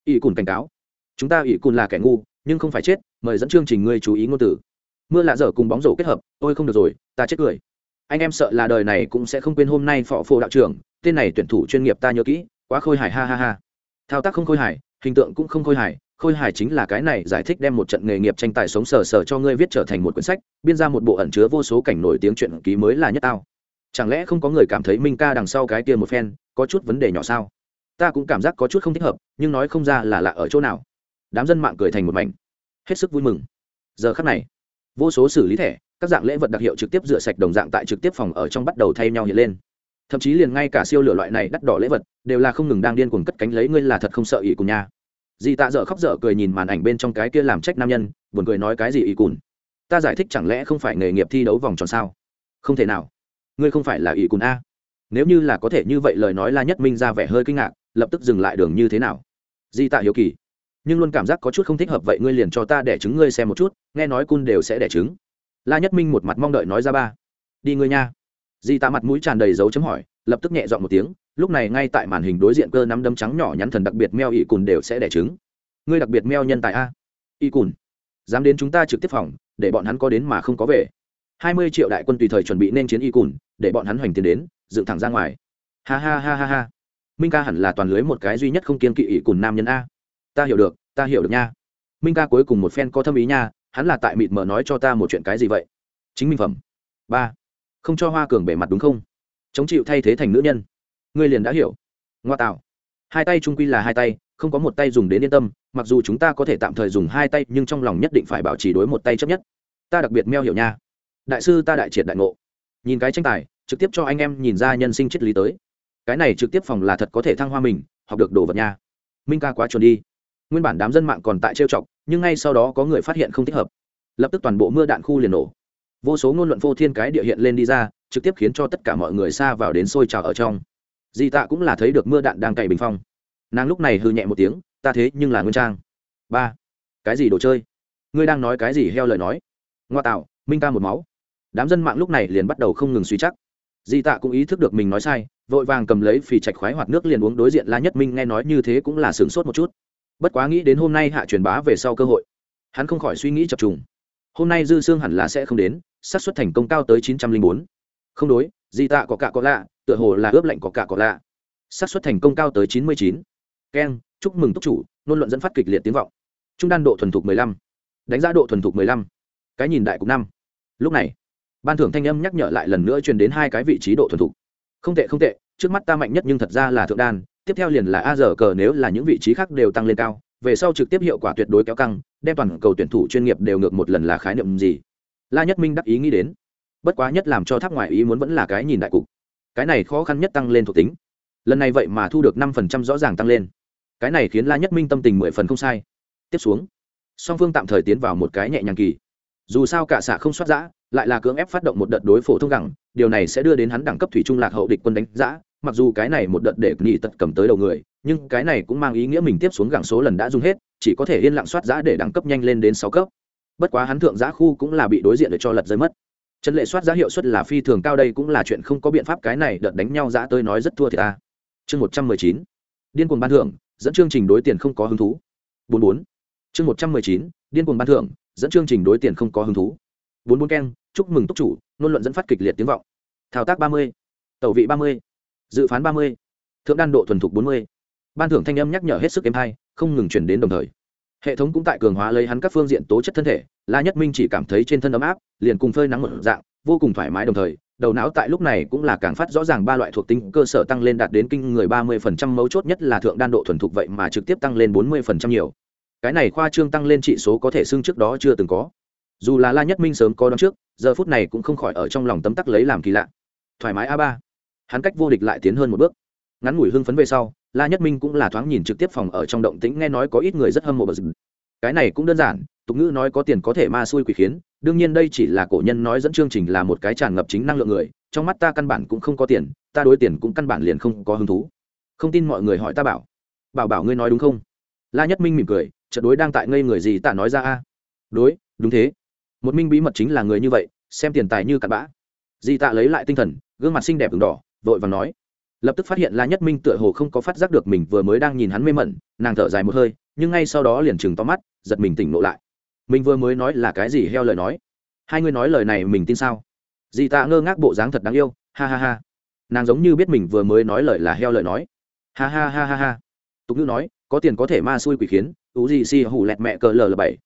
Speaker 1: Ỷ cùn cảnh cáo. Chúng ta ỷ cùn là kẻ ngu, nhưng không phải chết, mời dẫn chương trình ngươi chú ý ngôn từ. Mưa lạ dở cùng bóng rổ kết hợp, tôi không được rồi, ta chết cười anh em sợ là đời này cũng sẽ không quên hôm nay phò phô đạo trưởng, tên này tuyển thủ chuyên nghiệp ta nhớ kỹ, quá khôi hài, ha ha ha. Thao tác không khôi hài, hình tượng cũng không khôi hài khôi hài chính là cái này giải thích đem một trận nghề nghiệp tranh tài sống sờ sờ cho ngươi viết trở thành một quyển sách, biên ra một bộ ẩn chứa vô số cảnh nổi tiếng chuyện ký mới là nhất tao. Chẳng lẽ không có người cảm thấy minh ca đằng sau cái kia một phen, có chút vấn đề nhỏ sao? Ta cũng cảm giác có chút không thích hợp, nhưng nói không ra là lạ ở chỗ nào. Đám dân mạng cười thành một mảnh. Hết sức vui mừng. Giờ khắc này, vô số xử lý thẻ các dạng lễ vật đặc hiệu trực tiếp rửa sạch đồng dạng tại trực tiếp phòng ở trong bắt đầu thay nhau hiện lên. Thậm chí liền ngay cả siêu lửa loại này đắt đỏ lễ vật, đều là không ngừng đang điên cuồng cất cánh lấy ngươi là thật không sợ ỷ cùng nha. Dì tạ dở khóc dở cười nhìn màn ảnh bên trong cái kia làm trách nam nhân, buồn cười nói cái gì ỷ cùn? Ta giải thích chẳng lẽ không phải nghề nghiệp thi đấu vòng tròn sao? Không thể nào. Ngươi không phải là ỷ cùn a. Nếu như là có thể như vậy lời nói la nhất minh ra vẻ hơi kinh ngạc, lập tức dừng lại đường như thế nào? Di tạ hiếu kỳ. Nhưng luôn cảm giác có chút không thích hợp vậy ngươi liền cho ta đẻ trứng ngươi xem một chút, nghe nói cun đều sẽ đẻ trứng la nhất minh một mặt mong đợi nói ra ba. Đi ngươi nha. Di tạ mặt mũi tràn đầy dấu chấm hỏi, lập tức nhẹ dọn một tiếng, lúc này ngay tại màn hình đối diện cơ nắm đấm trắng nhỏ nhắn thần đặc biệt meo ỵ cùn đều sẽ đẻ trứng. Ngươi đặc biệt meo nhân tài a. Ỵ cùn? Dám đến chúng ta trực tiếp phòng, để bọn hắn có đến mà không có về. Hai mươi triệu đại quân tùy thời chuẩn bị nên chiến y cùn, để bọn hắn hoành tiến đến, dựng thẳng ra ngoài. Ha ha ha ha ha. Minh ca hẳn là toàn lưới một cái duy nhất không kiên kỵ ỵ cùn nam nhân a. Ta hiểu được, ta hiểu được nha. Minh ca cuối cùng một phen có thâm ý nha hắn là tại mịt mờ nói cho ta một chuyện cái gì vậy? Chính minh phẩm. Ba. Không cho hoa cường bề mặt đúng không? Chống chịu thay thế thành nữ nhân. Ngươi liền đã hiểu. Ngoa tạo. Hai tay trung quy là hai tay, không có một tay dùng đến yên tâm, mặc dù chúng ta có thể tạm thời dùng hai tay, nhưng trong lòng nhất định phải bảo trì đối một tay chấp nhất. Ta đặc biệt meo hiểu nha. Đại sư ta đại triệt đại ngộ. Nhìn cái tranh tài, trực tiếp cho anh em nhìn ra nhân sinh triết lý tới. Cái này trực tiếp phòng là thật có thể thăng hoa mình, học được đồ vật nha. Minh ca quá chuẩn đi nguyên bản đám dân mạng còn tại trêu chọc, nhưng ngay sau đó có người phát hiện không thích hợp. Lập tức toàn bộ mưa đạn khu liền nổ. Vô số ngôn luận vô thiên cái địa hiện lên đi ra, trực tiếp khiến cho tất cả mọi người xa vào đến sôi trào ở trong. Di tạ cũng là thấy được mưa đạn đang cày bình phong. Nàng lúc này hư nhẹ một tiếng, ta thế nhưng là nguyên trang. Ba, cái gì đồ chơi? Ngươi đang nói cái gì heo lời nói? Ngoa tạo, minh ca một máu. Đám dân mạng lúc này liền bắt đầu không ngừng suy chắc. Di tạ cũng ý thức được mình nói sai, vội vàng cầm lấy phì chạch khoái hoạt nước liền uống đối diện la nhất minh nghe nói như thế cũng là sửng sốt một chút bất quá nghĩ đến hôm nay hạ truyền bá về sau cơ hội, hắn không khỏi suy nghĩ chập trùng. Hôm nay dư xương hẳn là sẽ không đến, xác suất thành công cao tới chín trăm linh bốn. Không đối, di tạ có cả có lạ, tựa hồ là ướp lạnh có cả có lạ. Xác suất thành công cao tới chín mươi chín. Keng chúc mừng túc chủ nôn luận dẫn phát kịch liệt tiếng vọng. Trung đan độ thuần thục mười lăm. Đánh giá độ thuần thục mười lăm. Cái nhìn đại cục năm. Lúc này, ban thưởng thanh âm nhắc nhở lại lần nữa truyền đến hai cái vị trí độ thuần thục. Không tệ không tệ, trước mắt ta mạnh nhất nhưng thật ra là thượng đan tiếp theo liền là a giờ cờ nếu là những vị trí khác đều tăng lên cao, về sau trực tiếp hiệu quả tuyệt đối kéo căng, đem toàn cầu tuyển thủ chuyên nghiệp đều ngược một lần là khái niệm gì? La nhất minh đắc ý nghĩ đến. Bất quá nhất làm cho tháp ngoại ý muốn vẫn là cái nhìn đại cục. Cái này khó khăn nhất tăng lên thuộc tính. Lần này vậy mà thu được năm phần trăm rõ ràng tăng lên. Cái này khiến la nhất minh tâm tình mười phần không sai. Tiếp xuống. Song phương tạm thời tiến vào một cái nhẹ nhàng kỳ. Dù sao cả xạ không soát giã, lại là cưỡng ép phát động một đợt đối phổ thông gẳng, điều này sẽ đưa đến hắn đẳng cấp thủy trung lạc hậu địch quân đánh giã mặc dù cái này một đợt để nghỉ tật cầm tới đầu người, nhưng cái này cũng mang ý nghĩa mình tiếp xuống gẳng số lần đã dùng hết, chỉ có thể yên lặng soát giã để đẳng cấp nhanh lên đến sáu cấp. Bất quá hắn thượng giã khu cũng là bị đối diện để cho lật rơi mất. Trần lệ soát giá hiệu suất là phi thường cao đây cũng là chuyện không có biện pháp, cái này đợt đánh nhau giã tôi nói rất thua thì ta. Chương một trăm mười chín, điên cuồng ban thưởng, dẫn chương trình đối tiền không có hứng thú. Bốn bốn. Chương một trăm mười chín, điên cuồng ban thưởng, dẫn chương trình đối tiền không có hứng thú. Bốn bốn keng, chúc mừng túc chủ, ngôn luận dẫn phát kịch liệt tiếng vọng. Thao tác ba mươi, tẩu vị ba mươi dự phán ba mươi, thượng đan độ thuần thục bốn mươi. Ban thưởng thanh âm nhắc nhở hết sức êm hay, không ngừng chuyển đến đồng thời. Hệ thống cũng tại cường hóa lấy hắn các phương diện tố chất thân thể, la nhất minh chỉ cảm thấy trên thân ấm áp, liền cùng phơi nắng một dạng, vô cùng thoải mái đồng thời, đầu não tại lúc này cũng là càng phát rõ ràng ba loại thuộc tính, cơ sở tăng lên đạt đến kinh người ba mươi phần trăm, mấu chốt nhất là thượng đan độ thuần thục vậy mà trực tiếp tăng lên bốn mươi phần trăm nhiều. Cái này khoa trương tăng lên trị số có thể xưng trước đó chưa từng có. Dù là la nhất minh sớm có đón trước, giờ phút này cũng không khỏi ở trong lòng tấm tắc lấy làm kỳ lạ. Thoải mái a ba hắn cách vô địch lại tiến hơn một bước. Ngắn ngủi hưng phấn về sau, la nhất minh cũng là thoáng nhìn trực tiếp phòng ở trong động tĩnh nghe nói có ít người rất hâm mộ bờ rừng. Cái này cũng đơn giản, tục ngữ nói có tiền có thể ma xui quỷ khiến, đương nhiên đây chỉ là cổ nhân nói dẫn chương trình là một cái tràn ngập chính năng lượng người, trong mắt ta căn bản cũng không có tiền, ta đối tiền cũng căn bản liền không có hứng thú. Không tin mọi người hỏi ta bảo. Bảo bảo ngươi nói đúng không? La nhất minh mỉm cười trận đối đang tại ngây người gì ta nói ra a. Đối, đúng thế. Một minh bí mật chính là người như vậy, xem tiền tài như cặn bã. Di tạ lấy lại tinh thần, gương mặt xinh đẹp v đỏ vội và nói. Lập tức phát hiện la nhất minh tựa hồ không có phát giác được mình vừa mới đang nhìn hắn mê mẩn, nàng thở dài một hơi, nhưng ngay sau đó liền chừng to mắt, giật mình tỉnh lộ lại. Mình vừa mới nói là cái gì heo lời nói? Hai người nói lời này mình tin sao? Dì tạ ngơ ngác bộ dáng thật đáng yêu, ha ha ha. Nàng giống như biết mình vừa mới nói lời là heo lời nói. Ha ha ha ha ha. Tục ngữ nói, có tiền có thể ma xui quỷ khiến, ú gì si hủ lẹt mẹ cờ lờ l bảy.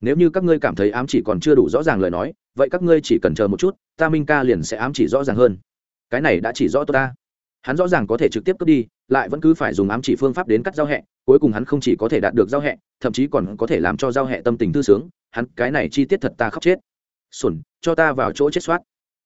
Speaker 1: Nếu như các ngươi cảm thấy ám chỉ còn chưa đủ rõ ràng lời nói, vậy các ngươi chỉ cần chờ một chút, ta minh ca liền sẽ ám chỉ rõ ràng hơn cái này đã chỉ rõ tôi ta. Hắn rõ ràng có thể trực tiếp cướp đi lại vẫn cứ phải dùng ám chỉ phương pháp đến cắt giao hẹ cuối cùng hắn không chỉ có thể đạt được giao hẹ thậm chí còn có thể làm cho giao hẹ tâm tình thư sướng hắn cái này chi tiết thật ta khóc chết. Sùn cho ta vào chỗ chết soát.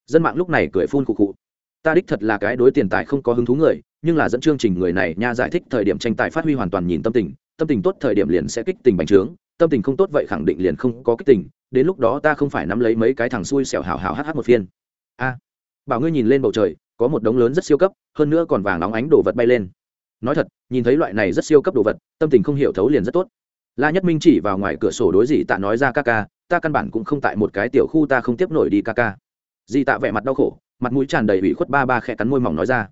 Speaker 1: Dân mạng lúc này cười phun cụ cụ, ta đích thật là cái đối tiền tài không có hứng thú người nhưng là dẫn chương trình người này nha giải thích thời điểm tranh tài phát huy hoàn toàn nhìn tâm tình tâm tình tốt thời điểm liền sẽ kích tình bành trướng tâm tình không tốt vậy khẳng định liền không có kích tình đến lúc đó ta không phải nắm lấy mấy cái thằng xui xẻo hào hào hh một phiên. A bảo ngươi nhìn lên bầu trời, có một đống lớn rất siêu cấp, hơn nữa còn vàng óng ánh đồ vật bay lên. Nói thật, nhìn thấy loại này rất siêu cấp đồ vật, tâm tình không hiểu thấu liền rất tốt. La nhất minh chỉ vào ngoài cửa sổ đối dị tạ nói ra ca ca, ta căn bản cũng không tại một cái tiểu khu ta không tiếp nổi đi ca ca. Dị tạ vẻ mặt đau khổ, mặt mũi tràn đầy ủy khuất ba ba khẽ cắn môi mỏng nói ra.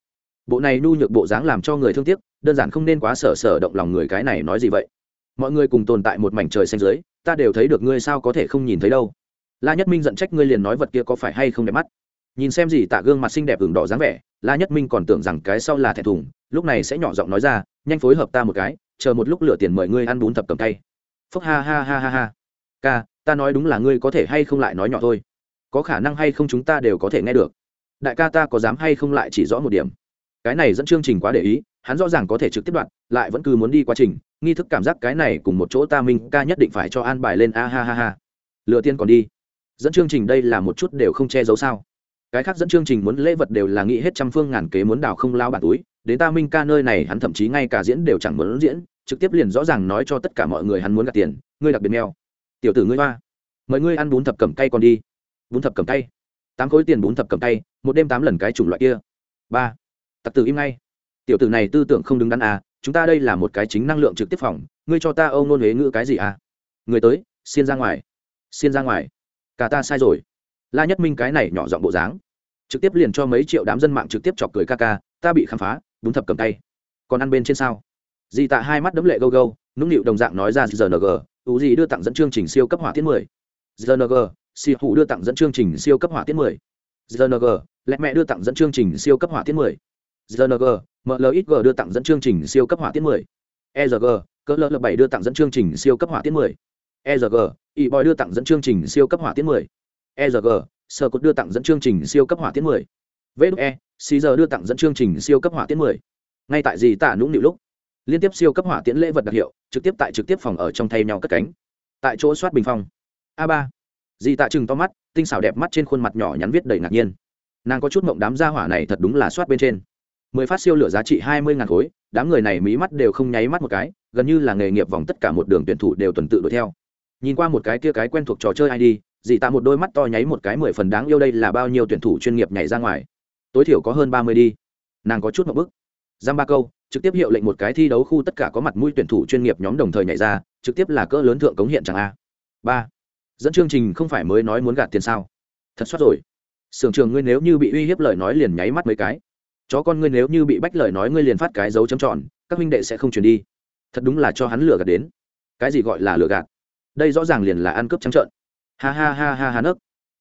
Speaker 1: Bộ này nu nhược bộ dáng làm cho người thương tiếc, đơn giản không nên quá sở sở động lòng người cái này nói gì vậy. Mọi người cùng tồn tại một mảnh trời xanh dưới, ta đều thấy được ngươi sao có thể không nhìn thấy đâu. La nhất minh giận trách ngươi liền nói vật kia có phải hay không đẹp mắt nhìn xem gì tạ gương mặt xinh đẹp ửng đỏ dáng vẻ, la nhất minh còn tưởng rằng cái sau là thẹn thùng, lúc này sẽ nhỏ giọng nói ra, nhanh phối hợp ta một cái, chờ một lúc lửa tiền mời ngươi ăn bún thập cầm tay phúc ha ha ha ha ha. Ca, ta nói đúng là ngươi có thể hay không lại nói nhỏ thôi. Có khả năng hay không chúng ta đều có thể nghe được. Đại ca ta có dám hay không lại chỉ rõ một điểm. Cái này dẫn chương trình quá để ý, hắn rõ ràng có thể trực tiếp đoạn, lại vẫn cứ muốn đi quá trình, nghi thức cảm giác cái này cùng một chỗ ta minh ca nhất định phải cho an bài lên, a ha ha ha. Lựa tiên còn đi. Dẫn chương trình đây là một chút đều không che giấu sao cái khác dẫn chương trình muốn lễ vật đều là nghĩ hết trăm phương ngàn kế muốn đào không lao bản túi, đến ta minh ca nơi này hắn thậm chí ngay cả diễn đều chẳng muốn diễn, trực tiếp liền rõ ràng nói cho tất cả mọi người hắn muốn gạt tiền, ngươi đặc biệt mèo tiểu tử ngươi hoa, mời ngươi ăn bún thập cầm cay còn đi. Bún thập cầm cay. Tám khối tiền bún thập cầm cay, một đêm tám lần cái chủng loại kia. Ba, tặc tử im ngay. Tiểu tử này tư tưởng không đứng đắn à chúng ta đây là một cái chính năng lượng trực tiếp phòng, ngươi cho ta âu nôn huế ngữ cái gì à? Người tới xin ra ngoài. Xin ra ngoài. Cả ta sai rồi la nhất minh cái này nhỏ giọng bộ dáng, trực tiếp liền cho mấy triệu đám dân mạng trực tiếp chọc cười ca ca, ta bị khám phá đúng thập cầm tay. Còn ăn bên trên sao? Di tạ hai mắt đấm lệ gâu gâu, nũng nịu đồng dạng nói ra rng ú gì đưa tặng dẫn chương trình siêu cấp hỏa tiết mười. Rng si hụ đưa tặng dẫn chương trình siêu cấp hỏa tiết mười. Rng lẹ mẹ đưa tặng dẫn chương trình siêu cấp hỏa tiết mười. Rng mlxg đưa tặng dẫn chương trình siêu cấp hỏa tiết mười. Erg cỡ lỡ bảy đưa tặng dẫn chương trình siêu cấp hỏa tiết mười. Erg y boy đưa tặng dẫn chương trình siêu cấp hỏa tiễn 10 erg sở cốt đưa tặng dẫn chương trình siêu cấp hỏa tiễn 10. VĐE, xì giờ đưa tặng dẫn chương trình siêu cấp hỏa tiễn 10. ngay tại gì tạ nũng nịu lúc liên tiếp siêu cấp hỏa tiễn lễ vật đặc hiệu trực tiếp tại trực tiếp phòng ở trong thay nhau cất cánh tại chỗ soát bình phòng. a ba dì tạ trừng to mắt tinh xảo đẹp mắt trên khuôn mặt nhỏ nhắn viết đầy ngạc nhiên nàng có chút mộng đám gia hỏa này thật đúng là soát bên trên mười phát siêu lửa giá trị hai mươi ngàn khối đám người này mí mắt đều không nháy mắt một cái gần như là nghề nghiệp vòng tất cả một đường tuyển thủ đều tuần tự đuổi theo nhìn qua một cái kia cái quen thuộc trò chơi id dì tạ một đôi mắt to nháy một cái mười phần đáng yêu đây là bao nhiêu tuyển thủ chuyên nghiệp nhảy ra ngoài. Tối thiểu có hơn ba mươi đi. Nàng có chút một bức. Giam ba câu, trực tiếp hiệu lệnh một cái thi đấu khu tất cả có mặt mũi tuyển thủ chuyên nghiệp nhóm đồng thời nhảy ra, trực tiếp là cỡ lớn thượng cống hiện chẳng a. Ba. Dẫn chương trình không phải mới nói muốn gạt tiền sao? Thật soát rồi. Sưởng trường ngươi nếu như bị uy hiếp lời nói liền nháy mắt mấy cái. Chó con ngươi nếu như bị bách lời nói ngươi liền phát cái dấu chấm tròn, các huynh đệ sẽ không chuyển đi. Thật đúng là cho hắn lừa gạt đến. Cái gì gọi là lừa gạt? Đây rõ ràng liền là ăn cướp trắng trợn ha ha ha ha ha nấc.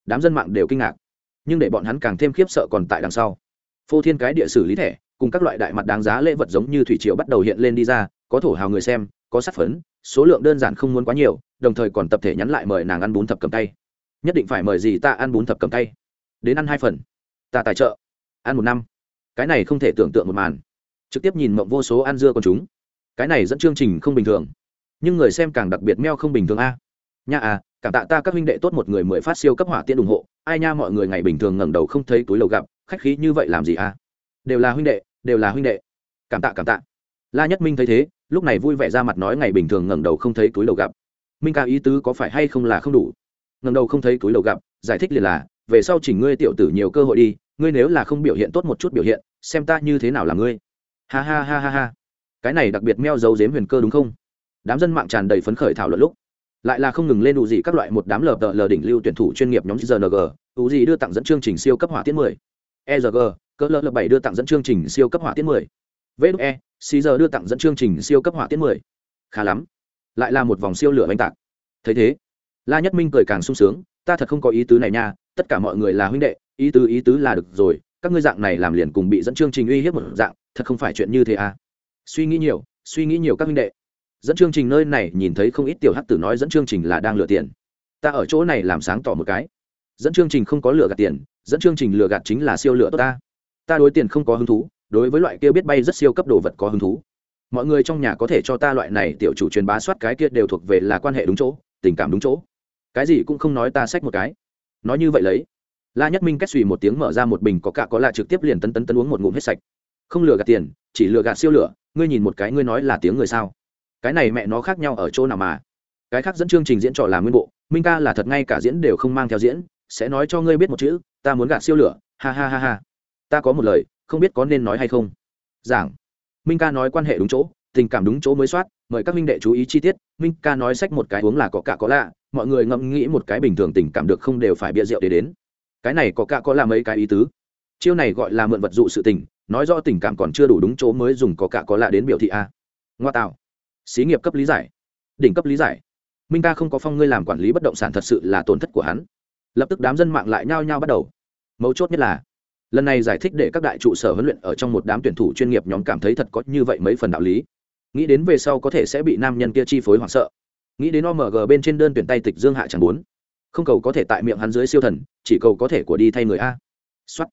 Speaker 1: Đám dân mạng đều kinh ngạc. Nhưng để bọn hắn càng thêm khiếp sợ còn tại đằng sau. Phô thiên cái địa xử lý thẻ, cùng các loại đại mặt đáng giá lễ vật giống như thủy triều bắt đầu hiện lên đi ra, có thổ hào người xem, có sát phấn, số lượng đơn giản không muốn quá nhiều, đồng thời còn tập thể nhắn lại mời nàng ăn bún thập cầm tay. Nhất định phải mời gì ta ăn bún thập cầm tay? Đến ăn hai phần. Ta tài trợ. Ăn một năm. Cái này không thể tưởng tượng một màn. Trực tiếp nhìn mộng vô số ăn dưa con chúng. Cái này dẫn chương trình không bình thường. Nhưng người xem càng đặc biệt meo không bình thường a. Nha à cảm tạ ta các huynh đệ tốt một người mười phát siêu cấp hỏa tiễn ủng hộ, ai nha mọi người ngày bình thường ngẩng đầu không thấy túi lầu gặp, khách khí như vậy làm gì a đều là huynh đệ, đều là huynh đệ. Cảm tạ cảm tạ. La nhất minh thấy thế, lúc này vui vẻ ra mặt nói ngày bình thường ngẩng đầu không thấy túi lầu gặp. Minh ca ý tứ có phải hay không là không đủ? Ngẩng đầu không thấy túi lầu gặp, giải thích liền là, về sau chỉnh ngươi tiểu tử nhiều cơ hội đi, ngươi nếu là không biểu hiện tốt một chút biểu hiện, xem ta như thế nào là ngươi. Ha ha ha ha ha. Cái này đặc biệt meo dấu dếm huyền cơ đúng không? Đám dân mạng tràn đầy phấn khởi thảo luận lúc lại là không ngừng lên đủ gì các loại một đám lờ tờ lờ đỉnh lưu tuyển thủ chuyên nghiệp nhóm gng đủ gì đưa tặng dẫn chương trình siêu cấp hỏa tiễn 10. ERG, cỡ lờ lờ bảy đưa tặng dẫn chương trình siêu cấp hỏa tiễn 10. VE, xí giờ đưa tặng dẫn chương trình siêu cấp hỏa tiễn 10. Khá lắm. Lại là một vòng siêu lửa oanh tạc. Thấy thế, La Nhất Minh cười càng sung sướng, ta thật không có ý tứ này nha, tất cả mọi người là huynh đệ, ý tứ ý tứ là được rồi, các ngươi dạng này làm liền cùng bị dẫn chương trình uy hiếp một dạng, thật không phải chuyện như thế à? Suy nghĩ nhiều, suy nghĩ nhiều các huynh đệ. Dẫn chương trình nơi này nhìn thấy không ít tiểu hắc tử nói dẫn chương trình là đang lừa tiền. Ta ở chỗ này làm sáng tỏ một cái. Dẫn chương trình không có lừa gạt tiền, dẫn chương trình lừa gạt chính là siêu lựa tốt ta. Ta đối tiền không có hứng thú, đối với loại kia biết bay rất siêu cấp đồ vật có hứng thú. Mọi người trong nhà có thể cho ta loại này tiểu chủ truyền bá soát cái kia đều thuộc về là quan hệ đúng chỗ tình cảm đúng chỗ. Cái gì cũng không nói ta xách một cái. Nói như vậy lấy. La nhất minh kết suy một tiếng mở ra một bình có cả có là trực tiếp liền tấn tấn tấn uống một ngụm hết sạch. Không lừa gạt tiền chỉ lừa gạt siêu lửa. Ngươi nhìn một cái ngươi nói là tiếng người sao? Cái này mẹ nó khác nhau ở chỗ nào mà? Cái khác dẫn chương trình diễn trò làm nguyên bộ, minh ca là thật ngay cả diễn đều không mang theo diễn, sẽ nói cho ngươi biết một chữ, ta muốn gạt siêu lửa, ha ha ha ha. Ta có một lời, không biết có nên nói hay không. Giảng. Minh ca nói quan hệ đúng chỗ, tình cảm đúng chỗ mới soát, mời các minh đệ chú ý chi tiết, minh ca nói sách một cái uống là có cả có lạ, mọi người ngẫm nghĩ một cái bình thường tình cảm được không đều phải bia rượu để đến. Cái này có cả có là mấy cái ý tứ. Chiêu này gọi là mượn vật dụ sự tình, nói rõ tình cảm còn chưa đủ đúng chỗ mới dùng có cả có lạ đến biểu thị a. Ngoa tạo xí nghiệp cấp lý giải. Đỉnh cấp lý giải. Minh ca không có phong ngươi làm quản lý bất động sản thật sự là tổn thất của hắn. Lập tức đám dân mạng lại nhao nhao bắt đầu. Mấu chốt nhất là, lần này giải thích để các đại trụ sở huấn luyện ở trong một đám tuyển thủ chuyên nghiệp nhóm cảm thấy thật có như vậy mấy phần đạo lý. Nghĩ đến về sau có thể sẽ bị nam nhân kia chi phối hoảng sợ. Nghĩ đến omg bên trên đơn tuyển tay tịch dương hạ chẳng bốn không cầu có thể tại miệng hắn dưới siêu thần, chỉ cầu có thể của đi thay người a. Xuất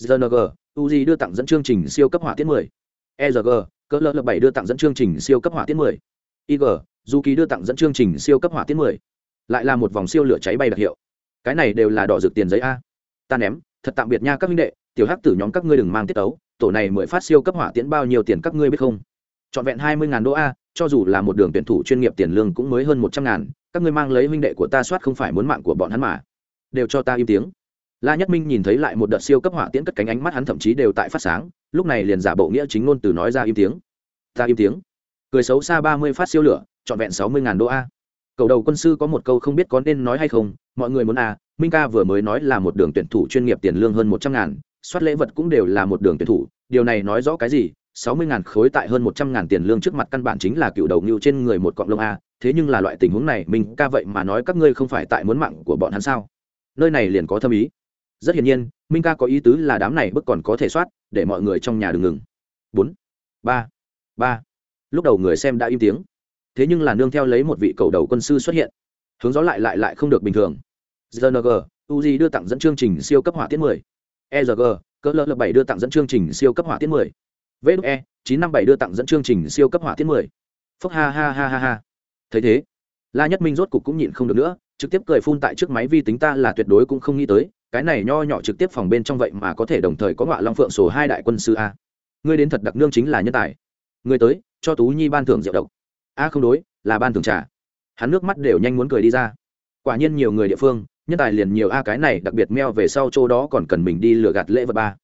Speaker 1: zng uzi đưa tặng dẫn chương trình siêu cấp hỏa tiết 10. erg cỡ lơ bảy đưa tặng dẫn chương trình siêu cấp hỏa tiết 10. ig du ký đưa tặng dẫn chương trình siêu cấp hỏa tiết 10. lại là một vòng siêu lửa cháy bay đặc hiệu. Cái này đều là đỏ rực tiền giấy a. Ta ném, thật tạm biệt nha các minh đệ, tiểu hắc tử nhóm các ngươi đừng mang tiết tấu, tổ này mười phát siêu cấp hỏa tiễn bao nhiêu tiền các ngươi biết không? Trọn vẹn hai mươi ngàn đô a, cho dù là một đường tuyển thủ chuyên nghiệp tiền lương cũng mới hơn một trăm ngàn, các ngươi mang lấy huynh đệ của ta soát không phải muốn mạng của bọn hắn mà. Đều cho ta im tiếng la nhất minh nhìn thấy lại một đợt siêu cấp hỏa tiễn cất cánh ánh mắt hắn thậm chí đều tại phát sáng, lúc này liền giả bộ nghĩa chính ngôn từ nói ra im tiếng. Ta im tiếng. Cười xấu xa ba mươi phát siêu lửa, trọn vẹn sáu mươi ngàn đô a. Cầu đầu quân sư có một câu không biết có nên nói hay không, mọi người muốn à minh ca vừa mới nói là một đường tuyển thủ chuyên nghiệp tiền lương hơn một trăm ngàn, soát lễ vật cũng đều là một đường tuyển thủ, điều này nói rõ cái gì? sáu mươi ngàn khối tại hơn một trăm ngàn tiền lương trước mặt căn bản chính là cựu đầu ngưu trên người một cọng lông a, thế nhưng là loại tình huống này, minh ca vậy mà nói các ngươi không phải tại muốn mạng của bọn hắn sao? Nơi này liền có thâm ý rất hiển nhiên, minh ca có ý tứ là đám này bức còn có thể soát, để mọi người trong nhà đừng ngừng bốn, ba ba lúc đầu người xem đã im tiếng thế nhưng là nương theo lấy một vị cầu đầu quân sư xuất hiện hướng gió lại lại lại không được bình thường gng uzi đưa tặng dẫn chương trình siêu cấp hỏa tiết 10. erg cỡ lỡ bảy đưa tặng dẫn chương trình siêu cấp hỏa tiễn 10. ve 957 đưa tặng dẫn chương trình siêu cấp hỏa tiết 10. phúc ha ha ha ha ha thấy thế, la nhất minh rốt cục cũng nhịn không được nữa, trực tiếp cười phun tại trước máy vi tính ta là tuyệt đối cũng không nghĩ tới cái này nho nhỏ trực tiếp phòng bên trong vậy mà có thể đồng thời có ngọa long phượng sổ hai đại quân sư a. Ngươi đến thật đặc nương chính là nhân tài. Ngươi tới, cho tú nhi ban thưởng rượu độc. A, không đối, là ban thưởng trà. Hắn nước mắt đều nhanh muốn cười đi ra. Quả nhiên nhiều người địa phương, nhân tài liền nhiều a, cái này đặc biệt meo về sau chỗ đó còn cần mình đi lừa gạt lễ vật ba.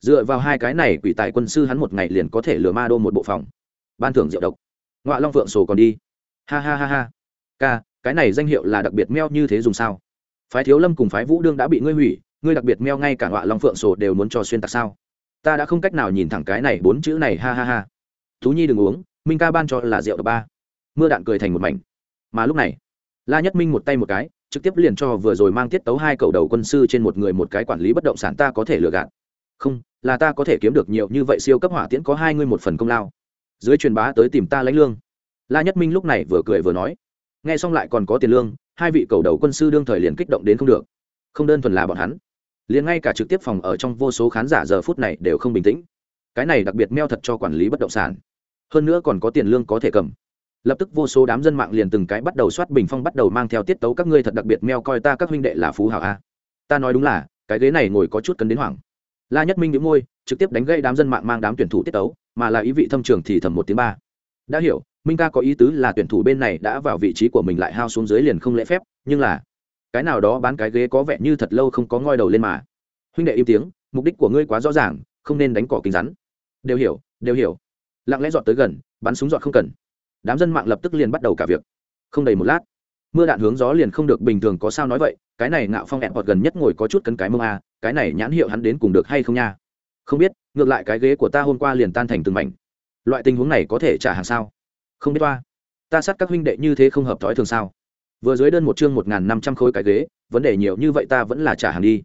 Speaker 1: Dựa vào hai cái này quỷ tài quân sư hắn một ngày liền có thể lừa ma đô một bộ phòng. Ban thưởng rượu độc. Ngọa long phượng sổ còn đi. Ha ha ha ha. Ca, cái này danh hiệu là đặc biệt meo như thế dùng sao? Phái thiếu lâm cùng phái vũ đương đã bị ngươi hủy, ngươi đặc biệt meo ngay cả ngoạ long phượng sổ đều muốn cho xuyên tạc sao? Ta đã không cách nào nhìn thẳng cái này bốn chữ này, ha ha ha. Thú nhi đừng uống, minh ca ban cho là rượu độc ba. Mưa đạn cười thành một mảnh. Mà lúc này, la nhất minh một tay một cái, trực tiếp liền cho vừa rồi mang tiết tấu hai cầu đầu quân sư trên một người một cái quản lý bất động sản ta có thể lừa gạt. Không, là ta có thể kiếm được nhiều như vậy siêu cấp hỏa tiễn có hai ngươi một phần công lao. Dưới truyền bá tới tìm ta lãnh lương. La nhất minh lúc này vừa cười vừa nói nghe xong lại còn có tiền lương, hai vị cầu đầu quân sư đương thời liền kích động đến không được. Không đơn thuần là bọn hắn, liền ngay cả trực tiếp phòng ở trong vô số khán giả giờ phút này đều không bình tĩnh. Cái này đặc biệt meo thật cho quản lý bất động sản. Hơn nữa còn có tiền lương có thể cầm. Lập tức vô số đám dân mạng liền từng cái bắt đầu soát bình phong bắt đầu mang theo tiết tấu các ngươi thật đặc biệt meo coi ta các huynh đệ là phú hảo a. Ta nói đúng là, cái ghế này ngồi có chút cấn đến hoảng. La nhất minh đĩu môi, trực tiếp đánh gây đám dân mạng mang đám tuyển thủ tiết tấu, mà là ý vị thâm trường thì thầm một tiếng ba đã hiểu, minh ca có ý tứ là tuyển thủ bên này đã vào vị trí của mình lại hao xuống dưới liền không lễ phép, nhưng là cái nào đó bán cái ghế có vẻ như thật lâu không có ngoi đầu lên mà. Huynh đệ im tiếng, mục đích của ngươi quá rõ ràng, không nên đánh cỏ kính rắn. Đều hiểu đều hiểu. Lặng lẽ dọn tới gần, bắn súng dọn không cần. Đám dân mạng lập tức liền bắt đầu cả việc. Không đầy một lát, mưa đạn hướng gió liền không được bình thường có sao nói vậy, cái này ngạo phong ẹn hoặc gần nhất ngồi có chút cấn cái mông a, cái này nhãn hiệu hắn đến cùng được hay không nha? Không biết, ngược lại cái ghế của ta hôm qua liền tan thành từng mảnh loại tình huống này có thể trả hàng sao? Không biết toa. Ta sát các huynh đệ như thế không hợp thói thường sao? Vừa dưới đơn một chương một n g h n năm trăm khối cái ghế, vấn đề nhiều như vậy ta vẫn là trả hàng đi.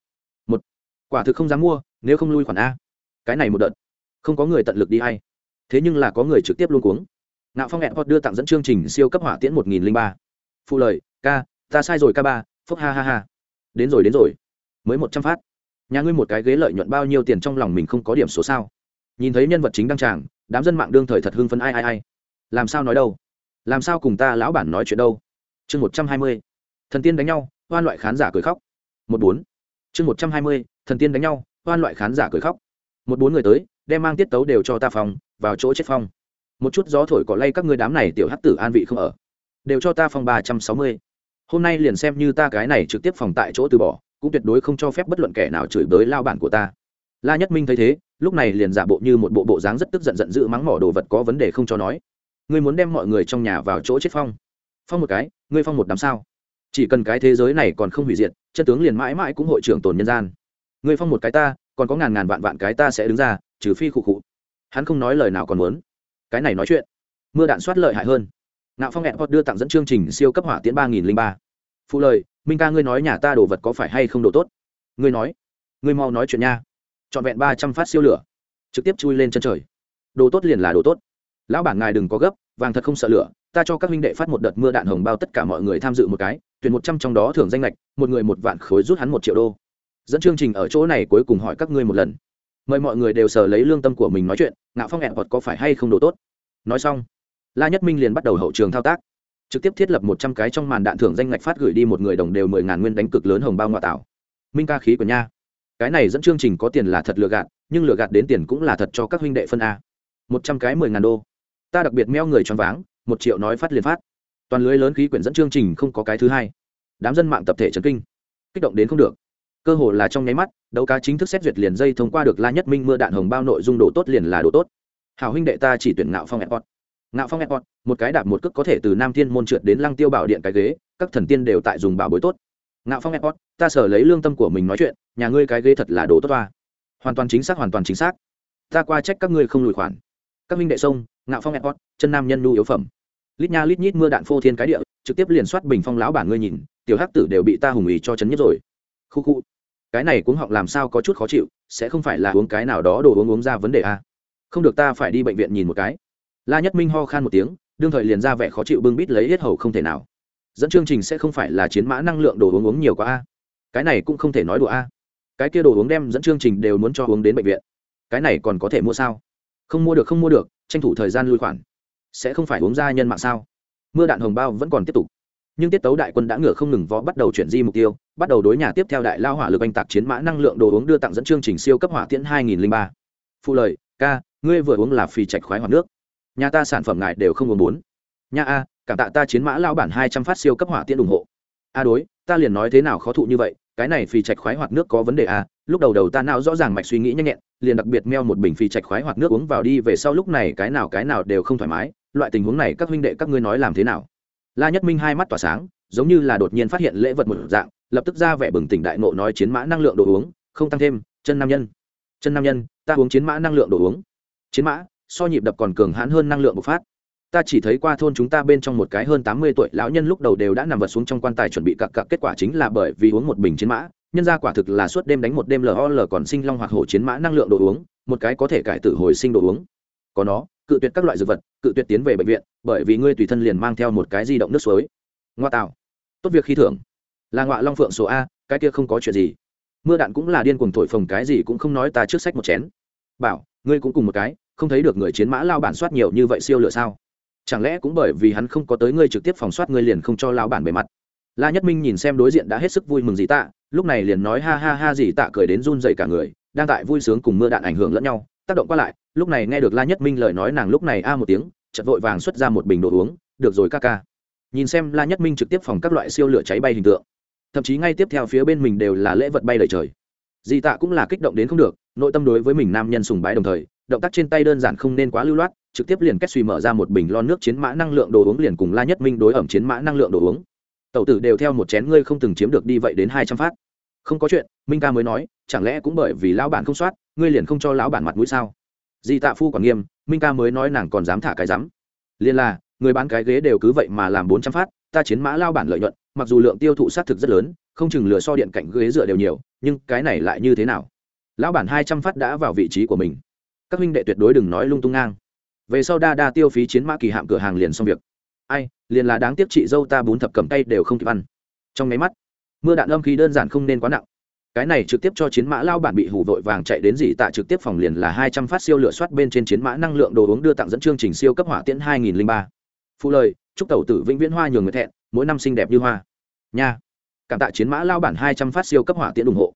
Speaker 1: Một. Quả thực không dám mua, nếu không lui khoản a. Cái này một đợt. Không có người tận lực đi hay. Thế nhưng là có người trực tiếp luôn cuống. Nạo phong hẹn hot đưa tặng dẫn chương trình siêu cấp hỏa tiễn một nghìn ba. Phụ lời, ca, ta sai rồi ca ba, phúc ha ha ha. Đến rồi đến rồi. Mới một trăm phát. Nhà ngươi một cái ghế lợi nhuận bao nhiêu tiền trong lòng mình không có điểm số sao? Nhìn thấy nhân vật chính đăng tràng đám dân mạng đương thời thật hưng phấn ai ai ai. Làm sao nói đâu? Làm sao cùng ta lão bản nói chuyện đâu? Chương một trăm hai mươi, thần tiên đánh nhau, hoan loại khán giả cười khóc. Một bốn, chương một trăm hai mươi, thần tiên đánh nhau, hoan loại khán giả cười khóc. Một bốn người tới, đem mang tiết tấu đều cho ta phòng, vào chỗ chết phong một chút gió thổi cỏ lay các người đám này tiểu hắc tử an vị không ở. Đều cho ta phòng ba trăm sáu mươi. Hôm nay liền xem như ta cái này trực tiếp phòng tại chỗ từ bỏ, cũng tuyệt đối không cho phép bất luận kẻ nào chửi bới lao bản của ta. La nhất minh thấy thế lúc này liền giả bộ như một bộ bộ dáng rất tức giận giận dữ mắng mỏ đồ vật có vấn đề không cho nói. Ngươi muốn đem mọi người trong nhà vào chỗ chết phong. Phong một cái, ngươi phong một đám sao? Chỉ cần cái thế giới này còn không hủy diệt, chân tướng liền mãi mãi cũng hội trưởng tồn nhân gian. Ngươi phong một cái ta, còn có ngàn ngàn vạn vạn cái ta sẽ đứng ra, trừ phi khụ khụ. Hắn không nói lời nào còn muốn. Cái này nói chuyện, mưa đạn soát lợi hại hơn. Ngạo phong hẹn hoặc đưa tặng dẫn chương trình siêu cấp hỏa tiễn ba nghìn linh ba. Phụ lời, minh ca ngươi nói nhà ta đồ vật có phải hay không đồ tốt? Ngươi nói, ngươi mau nói chuyện nha trọn vẹn ba trăm phát siêu lửa. Trực tiếp chui lên chân trời. Đồ tốt liền là đồ tốt. Lão bản ngài đừng có gấp, vàng thật không sợ lửa, ta cho các huynh đệ phát một đợt mưa đạn hồng bao tất cả mọi người tham dự một cái, tuyển một trăm trong đó thưởng danh lệch một người một vạn khối rút hắn một triệu đô. Dẫn chương trình ở chỗ này cuối cùng hỏi các ngươi một lần. Mời mọi người đều sờ lấy lương tâm của mình nói chuyện, ngạo phong hẹn hoặc có phải hay không đồ tốt. Nói xong, la nhất minh liền bắt đầu hậu trường thao tác. Trực tiếp thiết lập một trăm cái trong màn đạn thưởng danh ngạch phát gửi đi một người đồng đều mười ngàn nguyên đánh cực lớn hồng bao ngoại tảo minh ca khí của nha cái này dẫn chương trình có tiền là thật lừa gạt, nhưng lừa gạt đến tiền cũng là thật cho các huynh đệ phân a. Một trăm cái mười ngàn đô. Ta đặc biệt meo người choáng váng, một triệu nói phát liền phát. Toàn lưới lớn khí quyển dẫn chương trình không có cái thứ hai. Đám dân mạng tập thể trấn kinh. Kích động đến không được. Cơ hồ là trong nháy mắt, đấu cá chính thức xét duyệt liền dây thông qua được la nhất minh mưa đạn hồng bao nội dung đồ tốt liền là đồ tốt. Hào huynh đệ ta chỉ tuyển ngạo phong airport. Ngạo phong airport, một cái đạp một cước có thể từ nam thiên môn trượt đến lăng tiêu bảo điện cái ghế, các thần tiên đều tại dùng bảo bối tốt ngạo phong airport, ta sở lấy lương tâm của mình nói chuyện, nhà ngươi cái ghế thật là đồ tốt toa. Hoàn toàn chính xác, hoàn toàn chính xác. Ta qua trách các ngươi không lùi khoản. Các minh đệ sông, ngạo phong airport, chân nam nhân nhu yếu phẩm. Lít nha lít nhít mưa đạn phô thiên cái địa, trực tiếp liền soát bình phong lão bản ngươi nhìn, tiểu hắc tử đều bị ta hùng ý cho chấn nhất rồi. Khu khu. Cái này cuống họng làm sao có chút khó chịu, sẽ không phải là uống cái nào đó đồ uống uống ra vấn đề a à? không được ta phải đi bệnh viện nhìn một cái. La nhất minh ho khan một tiếng, đương thời liền ra vẻ khó chịu bưng bít lấy hết hầu không thể nào dẫn chương trình sẽ không phải là chiến mã năng lượng đồ uống uống nhiều quá a. Cái này cũng không thể nói đùa a. Cái kia đồ uống đem dẫn chương trình đều muốn cho uống đến bệnh viện. Cái này còn có thể mua sao? Không mua được, không mua được, tranh thủ thời gian lui khoản. Sẽ không phải uống ra nhân mạng sao? Mưa đạn hồng bao vẫn còn tiếp tục. Nhưng tiết tấu đại quân đã ngựa không ngừng vó bắt đầu chuyển di mục tiêu, bắt đầu đối nhà tiếp theo đại lao hỏa lực anh tạc chiến mã năng lượng đồ uống đưa tặng dẫn chương trình siêu cấp hỏa tiễn 2003. phụ lời, ca, ngươi vừa uống là phì trạch khoái hoạt nước. Nhà ta sản phẩm ngài đều không uống bốn. Nhà a cảm tạ ta chiến mã lao bản hai trăm phát siêu cấp hỏa tiễn ủng hộ. A đối, ta liền nói thế nào khó thụ như vậy, cái này phì trạch khoái hoặc nước có vấn đề à lúc đầu đầu ta nào rõ ràng mạch suy nghĩ nhanh nhẹn, liền đặc biệt meo một bình phì trạch khoái hoặc nước uống vào đi, về sau lúc này cái nào cái nào đều không thoải mái, loại tình huống này các huynh đệ các ngươi nói làm thế nào? La nhất minh hai mắt tỏa sáng, giống như là đột nhiên phát hiện lễ vật một dạng, lập tức ra vẻ bừng tỉnh đại nộ nói chiến mã năng lượng đồ uống, không tăng thêm, chân nam nhân. Chân nam nhân, ta uống chiến mã năng lượng đồ uống. Chiến mã, so nhịp đập còn cường hãn hơn năng lượng bộc phát ta chỉ thấy qua thôn chúng ta bên trong một cái hơn tám mươi tuổi lão nhân lúc đầu đều đã nằm vật xuống trong quan tài chuẩn bị cặp cặp kết quả chính là bởi vì uống một bình chiến mã, nhân ra quả thực là suốt đêm đánh một đêm lol còn sinh long hoặc hổ chiến mã năng lượng đồ uống, một cái có thể cải tử hồi sinh đồ uống. Có nó, cự tuyệt các loại dược vật, cự tuyệt tiến về bệnh viện, bởi vì ngươi tùy thân liền mang theo một cái di động nước suối. Ngoa tạo. Tốt việc khi thưởng. Là ngoại long phượng số a, cái kia không có chuyện gì. Mưa đạn cũng là điên cuồng thổi phồng cái gì cũng không nói ta trước sách một chén. Bảo, ngươi cũng cùng một cái, không thấy được người chiến mã lao bản soát nhiều như vậy siêu lửa sao? Chẳng lẽ cũng bởi vì hắn không có tới ngươi trực tiếp phòng soát ngươi liền không cho lão bản bề mặt? La nhất minh nhìn xem đối diện đã hết sức vui mừng dì tạ, lúc này liền nói ha ha ha dì tạ cười đến run dậy cả người, đang tại vui sướng cùng mưa đạn ảnh hưởng lẫn nhau. Tác động qua lại, lúc này nghe được la nhất minh lời nói nàng lúc này a một tiếng chật vội vàng xuất ra một bình đồ uống, được rồi ca ca. Nhìn xem la nhất minh trực tiếp phòng các loại siêu lửa cháy bay hình tượng, thậm chí ngay tiếp theo phía bên mình đều là lễ vật bay lời trời. Dì tạ cũng là kích động đến không được, nội tâm đối với mình nam nhân sùng bái đồng thời, động tác trên tay đơn giản không nên quá lưu loát trực tiếp liền kết suy mở ra một bình lon nước chiến mã năng lượng đồ uống liền cùng la nhất minh đối ẩm chiến mã năng lượng đồ uống. Tẩu tử đều theo một chén ngươi không từng chiếm được đi vậy đến hai trăm phát. Không có chuyện, minh ca mới nói, chẳng lẽ cũng bởi vì lão bản không soát, ngươi liền không cho lão bản mặt mũi sao? Di tạ phu còn nghiêm, minh ca mới nói nàng còn dám thả cái rắm liên là, người bán cái ghế đều cứ vậy mà làm bốn trăm phát, ta chiến mã lao bản lợi nhuận, mặc dù lượng tiêu thụ xác thực rất lớn, không chừng lửa so điện cạnh ghế dựa đều nhiều, nhưng cái này lại như thế nào? Lão bản hai trăm phát đã vào vị trí của mình. Các huynh đệ tuyệt đối đừng nói lung tung ngang về sau đa đa tiêu phí chiến mã kỳ hạm cửa hàng liền xong việc. Ai, liền là đáng tiếc chị dâu ta bún thập cầm tay đều không kịp ăn. Trong nháy mắt, mưa đạn âm khí đơn giản không nên quá nặng. Cái này trực tiếp cho chiến mã lao bản bị hủ vội vàng chạy đến dị tạ trực tiếp phòng liền là hai trăm phát siêu lửa soát bên trên chiến mã năng lượng đồ uống đưa tặng dẫn chương trình siêu cấp hỏa tiễn hai nghìn ba. Phụ lời, chúc tàu tử vĩnh viễn hoa nhường người thẹn, mỗi năm xinh đẹp như hoa. Nha. Cảm tạ chiến mã lao bản hai trăm phát siêu cấp hỏa tiễn ủng hộ.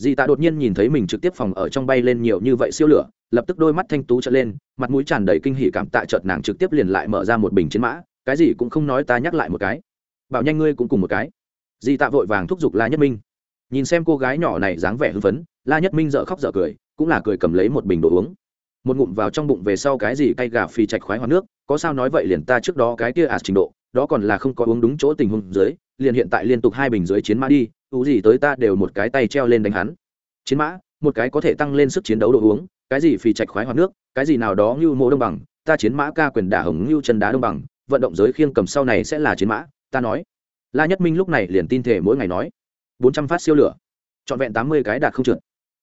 Speaker 1: Dì tạ đột nhiên nhìn thấy mình trực tiếp phòng ở trong bay lên nhiều như vậy siêu lửa, lập tức đôi mắt thanh tú trở lên, mặt mũi tràn đầy kinh hỉ cảm tạ chợt nàng trực tiếp liền lại mở ra một bình chiến mã, cái gì cũng không nói ta nhắc lại một cái. Bảo nhanh ngươi cũng cùng một cái. Dì tạ vội vàng thúc giục la nhất minh. Nhìn xem cô gái nhỏ này dáng vẻ hưng phấn, la nhất minh dợ khóc dợ cười, cũng là cười cầm lấy một bình đồ uống. Một ngụm vào trong bụng về sau cái gì cay gà phì chạch khoái hoa nước, có sao nói vậy liền ta trước đó cái kia à trình độ, đó còn là không có uống đúng chỗ tình huống dưới liền hiện tại liên tục hai bình dưới chiến mã đi ú gì tới ta đều một cái tay treo lên đánh hắn. Chiến mã, một cái có thể tăng lên sức chiến đấu đồ uống, cái gì phì trạch khoái hoạt nước, cái gì nào đó như mộ đông bằng, ta chiến mã ca quyền đả hồng như chân đá đông bằng, vận động giới khiêng cầm sau này sẽ là chiến mã, ta nói. La nhất minh lúc này liền tin thể mỗi ngày nói. Bốn trăm phát siêu lửa, trọn vẹn tám mươi cái đạt không trượt.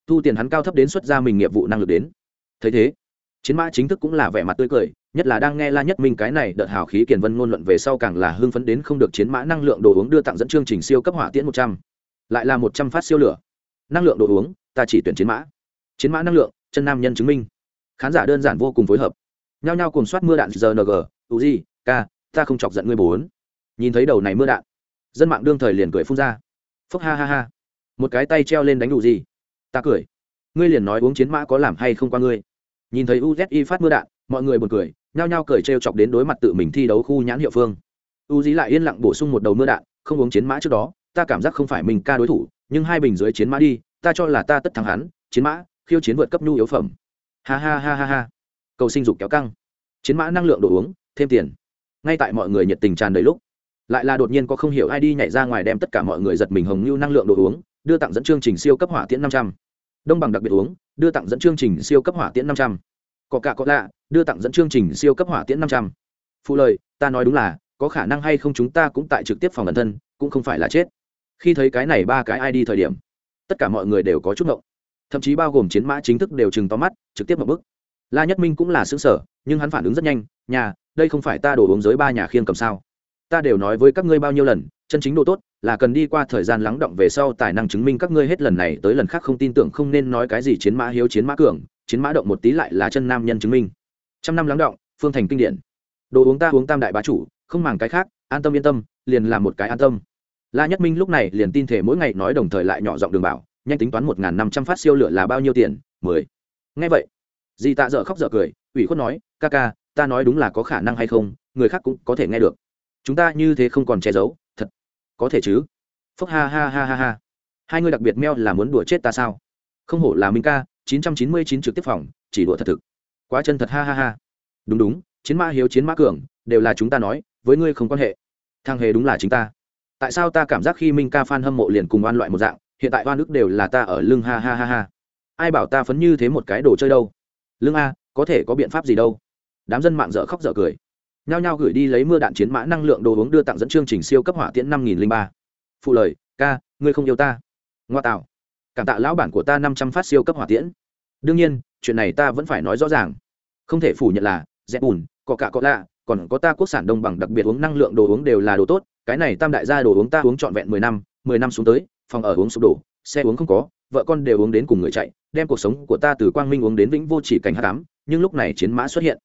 Speaker 1: Thu tiền hắn cao thấp đến xuất ra mình nghiệp vụ năng lực đến. Thấy thế, chiến mã chính thức cũng là vẻ mặt tươi cười nhất là đang nghe la nhất minh cái này đợt hào khí kiền vân ngôn luận về sau càng là hưng phấn đến không được chiến mã năng lượng đồ uống đưa tặng dẫn chương trình siêu cấp hỏa tiễn một trăm. Lại là một trăm phát siêu lửa. Năng lượng đồ uống, ta chỉ tuyển chiến mã. Chiến mã năng lượng, chân nam nhân chứng minh. Khán giả đơn giản vô cùng phối hợp. Nhao nhao cùng soát mưa đạn rng uzi k, ta không chọc giận ngươi bốn. Nhìn thấy đầu này mưa đạn, dân mạng đương thời liền cười phun ra. Phúc ha ha ha. Một cái tay treo lên đánh đủ gì ta cười. Ngươi liền nói uống chiến mã có làm hay không qua ngươi. Nhìn thấy uzi phát mưa đạn, mọi người buồn cười nhao nhao cười trêu chọc đến đối mặt tự mình thi đấu khu nhãn hiệu phương. Dí lại yên lặng bổ sung một đầu mưa đạn, không uống chiến mã trước đó, ta cảm giác không phải mình ca đối thủ, nhưng hai bình dưới chiến mã đi, ta cho là ta tất thắng hắn, chiến mã, khiêu chiến vượt cấp nhu yếu phẩm. Ha ha ha ha ha. Cầu sinh dục kéo căng. Chiến mã năng lượng đồ uống, thêm tiền. Ngay tại mọi người nhiệt tình tràn đầy lúc, lại là đột nhiên có không hiểu ai đi nhảy ra ngoài đem tất cả mọi người giật mình hồng như năng lượng đồ uống, đưa tặng dẫn chương trình siêu cấp hỏa tiễn năm trăm. Đông bằng đặc biệt uống, đưa tặng dẫn chương trình siêu cấp hỏa tiễn năm trăm có cả có lạ, đưa tặng dẫn chương trình siêu cấp hỏa tiễn năm trăm. Phụ lời, ta nói đúng là, có khả năng hay không chúng ta cũng tại trực tiếp phòng bản thân, cũng không phải là chết. Khi thấy cái này ba cái id thời điểm, tất cả mọi người đều có chút ngộng. Thậm chí bao gồm chiến mã chính thức đều chừng to mắt, trực tiếp một bức la nhất minh cũng là xứng sở, nhưng hắn phản ứng rất nhanh, nhà, đây không phải ta đổ uống giới ba nhà khiên cầm sao? Ta đều nói với các ngươi bao nhiêu lần, chân chính độ tốt là cần đi qua thời gian lắng động về sau tài năng chứng minh các ngươi hết lần này tới lần khác không tin tưởng không nên nói cái gì chiến mã hiếu chiến mã cường chiến mã động một tí lại là chân nam nhân chứng minh. Trăm năm lắng động, phương thành kinh điển. Đồ uống ta uống tam đại bá chủ, không màng cái khác, an tâm yên tâm, liền làm một cái an tâm. La nhất minh lúc này liền tin thể mỗi ngày nói đồng thời lại nhỏ giọng đường bảo, nhanh tính toán một n g h n năm trăm phát siêu lửa là bao nhiêu tiền? Mười. Ngay vậy, di tạ dợ khóc dợ cười, ủy khuất nói, ca ca, ta nói đúng là có khả năng hay không, người khác cũng có thể nghe được. Chúng ta như thế không còn che giấu, thật có thể chứ? Phúc ha ha ha ha ha. Hai người đặc biệt meo là muốn đùa chết ta sao? Không hổ là minh ca chín trăm chín mươi chín trực tiếp phòng, chỉ đùa thật thực. Quá chân thật ha ha ha. Đúng đúng, chiến mã hiếu, chiến mã cường, đều là chúng ta nói, với ngươi không quan hệ. Thang hề đúng là chính ta. Tại sao ta cảm giác khi minh ca fan hâm mộ liền cùng oan loại một dạng, hiện tại oan ức đều là ta ở lưng ha ha ha ha. Ai bảo ta phấn như thế một cái đồ chơi đâu? Lưng a, có thể có biện pháp gì đâu? Đám dân mạng dở khóc dở cười. Nhao nhao gửi đi lấy mưa đạn chiến mã năng lượng đồ uống đưa tặng dẫn chương trình siêu cấp hỏa tiễn năm nghìn linh ba. Phụ lời, ca, ngươi không yêu ta. Ngoa tạo cảm tạ lão bản của ta năm trăm phát siêu cấp hỏa tiễn. Đương nhiên, chuyện này ta vẫn phải nói rõ ràng. Không thể phủ nhận là dẹp bùn, có cả có lạ, còn có ta quốc sản đông bằng đặc biệt uống năng lượng đồ uống đều là đồ tốt, cái này tam đại gia đồ uống ta uống trọn vẹn mười năm mười năm xuống tới, phòng ở uống sụp đổ, xe uống không có, vợ con đều uống đến cùng người chạy, đem cuộc sống của ta từ quang minh uống đến vĩnh vô chỉ cảnh hát cám nhưng lúc này chiến mã xuất hiện.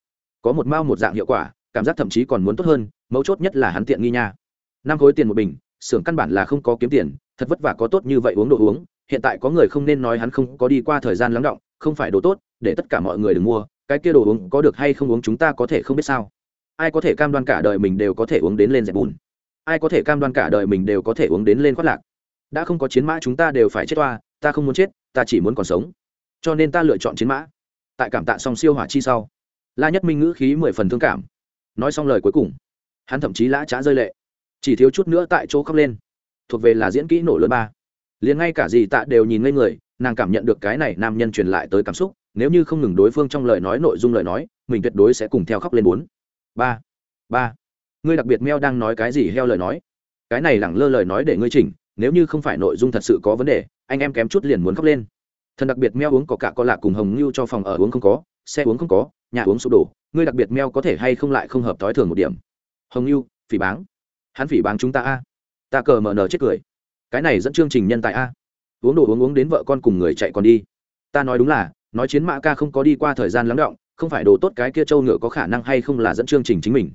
Speaker 1: Có một mao một dạng hiệu quả, cảm giác thậm chí còn muốn tốt hơn, mấu chốt nhất là hắn tiện nghi nha. Năm khối tiền một bình, xưởng căn bản là không có kiếm tiền, thật vất vả có tốt như vậy uống đồ uống hiện tại có người không nên nói hắn không có đi qua thời gian lắng động, không phải đồ tốt, để tất cả mọi người đừng mua, cái kia đồ uống có được hay không uống chúng ta có thể không biết sao. Ai có thể cam đoan cả đời mình đều có thể uống đến lên dẹp bùn? Ai có thể cam đoan cả đời mình đều có thể uống đến lên khoác lạc? Đã không có chiến mã chúng ta đều phải chết toa ta không muốn chết, ta chỉ muốn còn sống. Cho nên ta lựa chọn chiến mã. Tại cảm tạ xong siêu hỏa chi sau, la nhất minh ngữ khí mười phần thương cảm. Nói xong lời cuối cùng, hắn thậm chí lã trá rơi lệ. Chỉ thiếu chút nữa tại chỗ khóc lên. Thuộc về là diễn kỹ nổ lớn ba liền ngay cả gì tạ đều nhìn ngây người, nàng cảm nhận được cái này nam nhân truyền lại tới cảm xúc, nếu như không ngừng đối phương trong lời nói nội dung lời nói, mình tuyệt đối sẽ cùng theo khóc lên bốn. Ba ba. Ngươi đặc biệt meo đang nói cái gì heo lời nói? Cái này lẳng lơ lời nói để ngươi chỉnh, nếu như không phải nội dung thật sự có vấn đề, anh em kém chút liền muốn khóc lên. Thần đặc biệt meo uống có cả có lạc cùng hồng ngưu cho phòng ở uống không có, xe uống không có, nhà uống sụp đổ, ngươi đặc biệt meo có thể hay không lại không hợp thói thường một điểm. Hồng ngưu, phỉ báng. Hắn phỉ báng chúng ta a. Ta cờ mờ nờ chết cười cái này dẫn chương trình nhân tài a. Uống đồ uống uống đến vợ con cùng người chạy còn đi. Ta nói đúng là, nói chiến mã ca không có đi qua thời gian lắng động, không phải đồ tốt cái kia trâu ngựa có khả năng hay không là dẫn chương trình chính mình.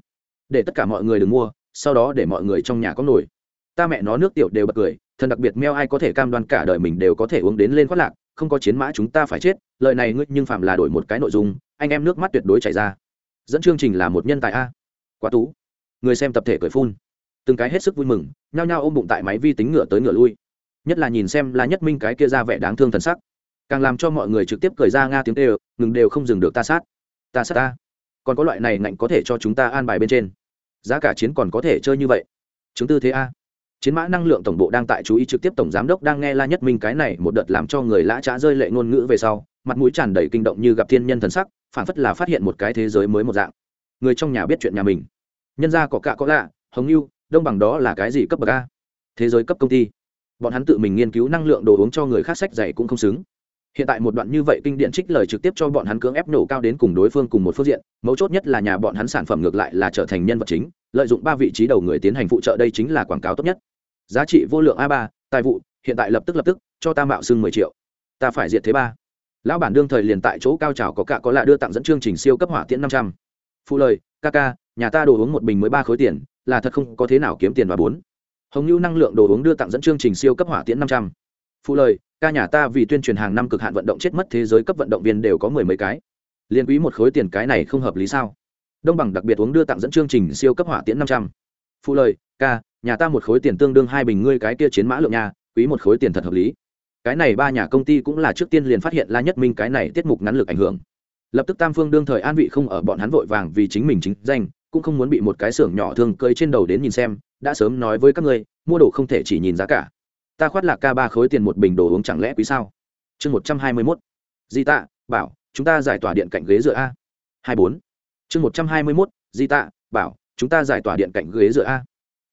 Speaker 1: Để tất cả mọi người đừng mua, sau đó để mọi người trong nhà có nổi. Ta mẹ nó nước tiểu đều bật cười, thần đặc biệt meo ai có thể cam đoan cả đời mình đều có thể uống đến lên khoác lạc, không có chiến mã chúng ta phải chết lợi này ngươi nhưng phạm là đổi một cái nội dung, anh em nước mắt tuyệt đối chảy ra. Dẫn chương trình là một nhân tài a. Quá tú. Người xem tập thể cười phun từng cái hết sức vui mừng, nhao nhao ôm bụng tại máy vi tính ngựa tới ngựa lui. Nhất là nhìn xem la nhất minh cái kia ra vẻ đáng thương thần sắc. Càng làm cho mọi người trực tiếp cười ra nga tiếng tê ngừng đều không dừng được ta sát. Ta sát ta. Còn có loại này ngạnh có thể cho chúng ta an bài bên trên. Giá cả chiến còn có thể chơi như vậy. Chứng tư thế a. Chiến mã năng lượng tổng bộ đang tại chú ý trực tiếp tổng giám đốc đang nghe la nhất minh cái này một đợt làm cho người lã trá rơi lệ ngôn ngữ về sau, mặt mũi tràn đầy kinh động như gặp thiên nhân thần sắc phản phất là phát hiện một cái thế giới mới một dạng. Người trong nhà biết chuyện nhà mình. Nhân gia có cạ có lạ, hồng lưu đông bằng đó là cái gì cấp bậc a? Thế giới cấp công ty. Bọn hắn tự mình nghiên cứu năng lượng đồ uống cho người khác sách dạy cũng không xứng. Hiện tại một đoạn như vậy kinh điện trích lời trực tiếp cho bọn hắn cưỡng ép nổ cao đến cùng đối phương cùng một phương diện, mấu chốt nhất là nhà bọn hắn sản phẩm ngược lại là trở thành nhân vật chính, lợi dụng ba vị trí đầu người tiến hành phụ trợ đây chính là quảng cáo tốt nhất. Giá trị vô lượng a ba, tài vụ, hiện tại lập tức lập tức, cho ta mạo xưng mười triệu. Ta phải diệt thế ba. Lão bản đương thời liền tại chỗ cao trào có cả có lạ đưa tặng dẫn chương trình siêu cấp hỏa tiễn năm trăm. Phụ lời, ca ca, nhà ta đồ uống một bình mới ba khối tiền là thật không có thế nào kiếm tiền và bốn. Hồng Nhu năng lượng đồ uống đưa tặng dẫn chương trình siêu cấp hỏa tiễn năm trăm. Phụ lời, ca nhà ta vì tuyên truyền hàng năm cực hạn vận động chết mất thế giới cấp vận động viên đều có mười mấy cái. Liên quý một khối tiền cái này không hợp lý sao? Đông bằng đặc biệt uống đưa tặng dẫn chương trình siêu cấp hỏa tiễn năm trăm. Phụ lời, ca, nhà ta một khối tiền tương đương hai bình ngươi cái kia chiến mã lượng nhà quý một khối tiền thật hợp lý. Cái này ba nhà công ty cũng là trước tiên liền phát hiện la nhất minh cái này tiết mục ngắn lực ảnh hưởng. Lập tức tam phương đương thời an vị không ở bọn hắn vội vàng vì chính mình chính danh cũng không muốn bị một cái xưởng nhỏ thương cơi trên đầu đến nhìn xem, đã sớm nói với các ngươi, mua đồ không thể chỉ nhìn giá cả. Ta khoát lạc ca ba khối tiền một bình đồ uống chẳng lẽ quý sao? Chương một trăm hai mươi mốt. Di tạ, bảo, chúng ta giải tỏa điện cạnh ghế dựa a. Hai bốn. Chương một trăm hai mươi mốt, di tạ, bảo, chúng ta giải tỏa điện cạnh ghế dựa a.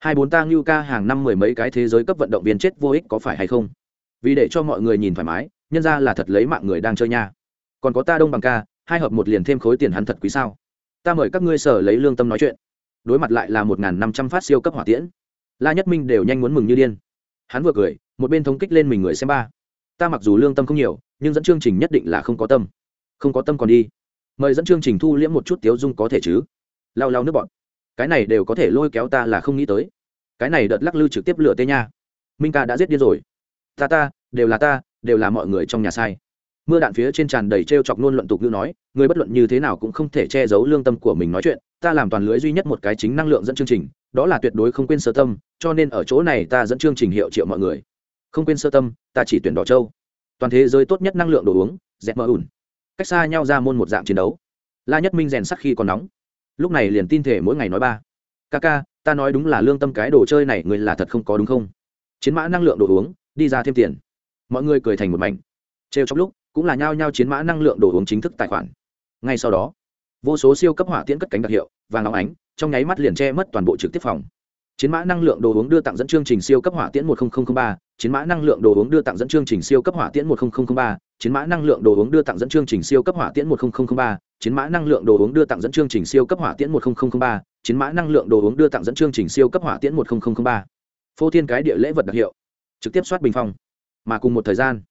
Speaker 1: Hai bốn ta ngưu ca hàng năm mười mấy cái thế giới cấp vận động viên chết vô ích có phải hay không? Vì để cho mọi người nhìn thoải mái, nhân ra là thật lấy mạng người đang chơi nha. Còn có ta đông bằng ca, hai hợp một liền thêm khối tiền hắn thật quý sao? Ta mời các ngươi sở lấy lương tâm nói chuyện. Đối mặt lại là một năm trăm phát siêu cấp hỏa tiễn. La nhất minh đều nhanh muốn mừng như điên. Hắn vừa cười, một bên thống kích lên mình người xem ba. Ta mặc dù lương tâm không nhiều, nhưng dẫn chương trình nhất định là không có tâm. Không có tâm còn đi. Mời dẫn chương trình thu liễm một chút tiếu dung có thể chứ? Lau lau nước bọn cái này đều có thể lôi kéo ta là không nghĩ tới. Cái này đợt lắc lư trực tiếp lửa tê nha. Minh ca đã giết điên rồi. Ta ta, đều là ta, đều là mọi người trong nhà sai mưa đạn phía trên tràn đầy t r e o chọc nôn luận tục ngữ nói, người bất luận như thế nào cũng không thể che giấu lương tâm của mình nói chuyện, ta làm toàn lưới duy nhất một cái chính năng lượng dẫn chương trình, đó là tuyệt đối không quên sơ tâm, cho nên ở chỗ này ta dẫn chương trình hiệu triệu mọi người. Không quên sơ tâm, ta chỉ tuyển đỏ châu. Toàn thế giới tốt nhất năng lượng đồ uống, dẹp mơ ủn. Cách xa nhau ra môn một dạng chiến đấu. La nhất minh rèn sắc khi còn nóng. Lúc này liền tin thể mỗi ngày nói ba. Ca ca, ta nói đúng là lương tâm cái đồ chơi này người là thật không có đúng không? Chiến mã năng lượng đồ uống, đi ra thêm tiền. Mọi người cười thành một mảnh. Trêu trong lúc cũng là nhao nhao chiến mã năng lượng đồ uống chính thức tài khoản ngay sau đó vô số siêu cấp hỏa tiễn cất cánh đặc hiệu và ngóng ánh trong nháy mắt liền che mất toàn bộ trực tiếp phòng chiến mã năng lượng đồ uống đưa tặng dẫn chương trình siêu cấp hỏa tiễn một nghìn ba chiến mã năng lượng đồ uống đưa tặng dẫn chương trình siêu cấp hỏa tiễn một nghìn ba chiến mã năng lượng đồ uống đưa tặng dẫn chương trình siêu cấp hỏa tiễn một nghìn ba chiến mã năng lượng đồ uống đưa tặng dẫn chương trình siêu cấp hỏa tiễn một nghìn ba chiến mã năng lượng đồ uống đưa tặng dẫn chương trình siêu cấp hỏa tiễn một nghìn ba phô thiên cái địa lễ vật đặc hiệu trực tiếp soát bình phong mà cùng một thời gian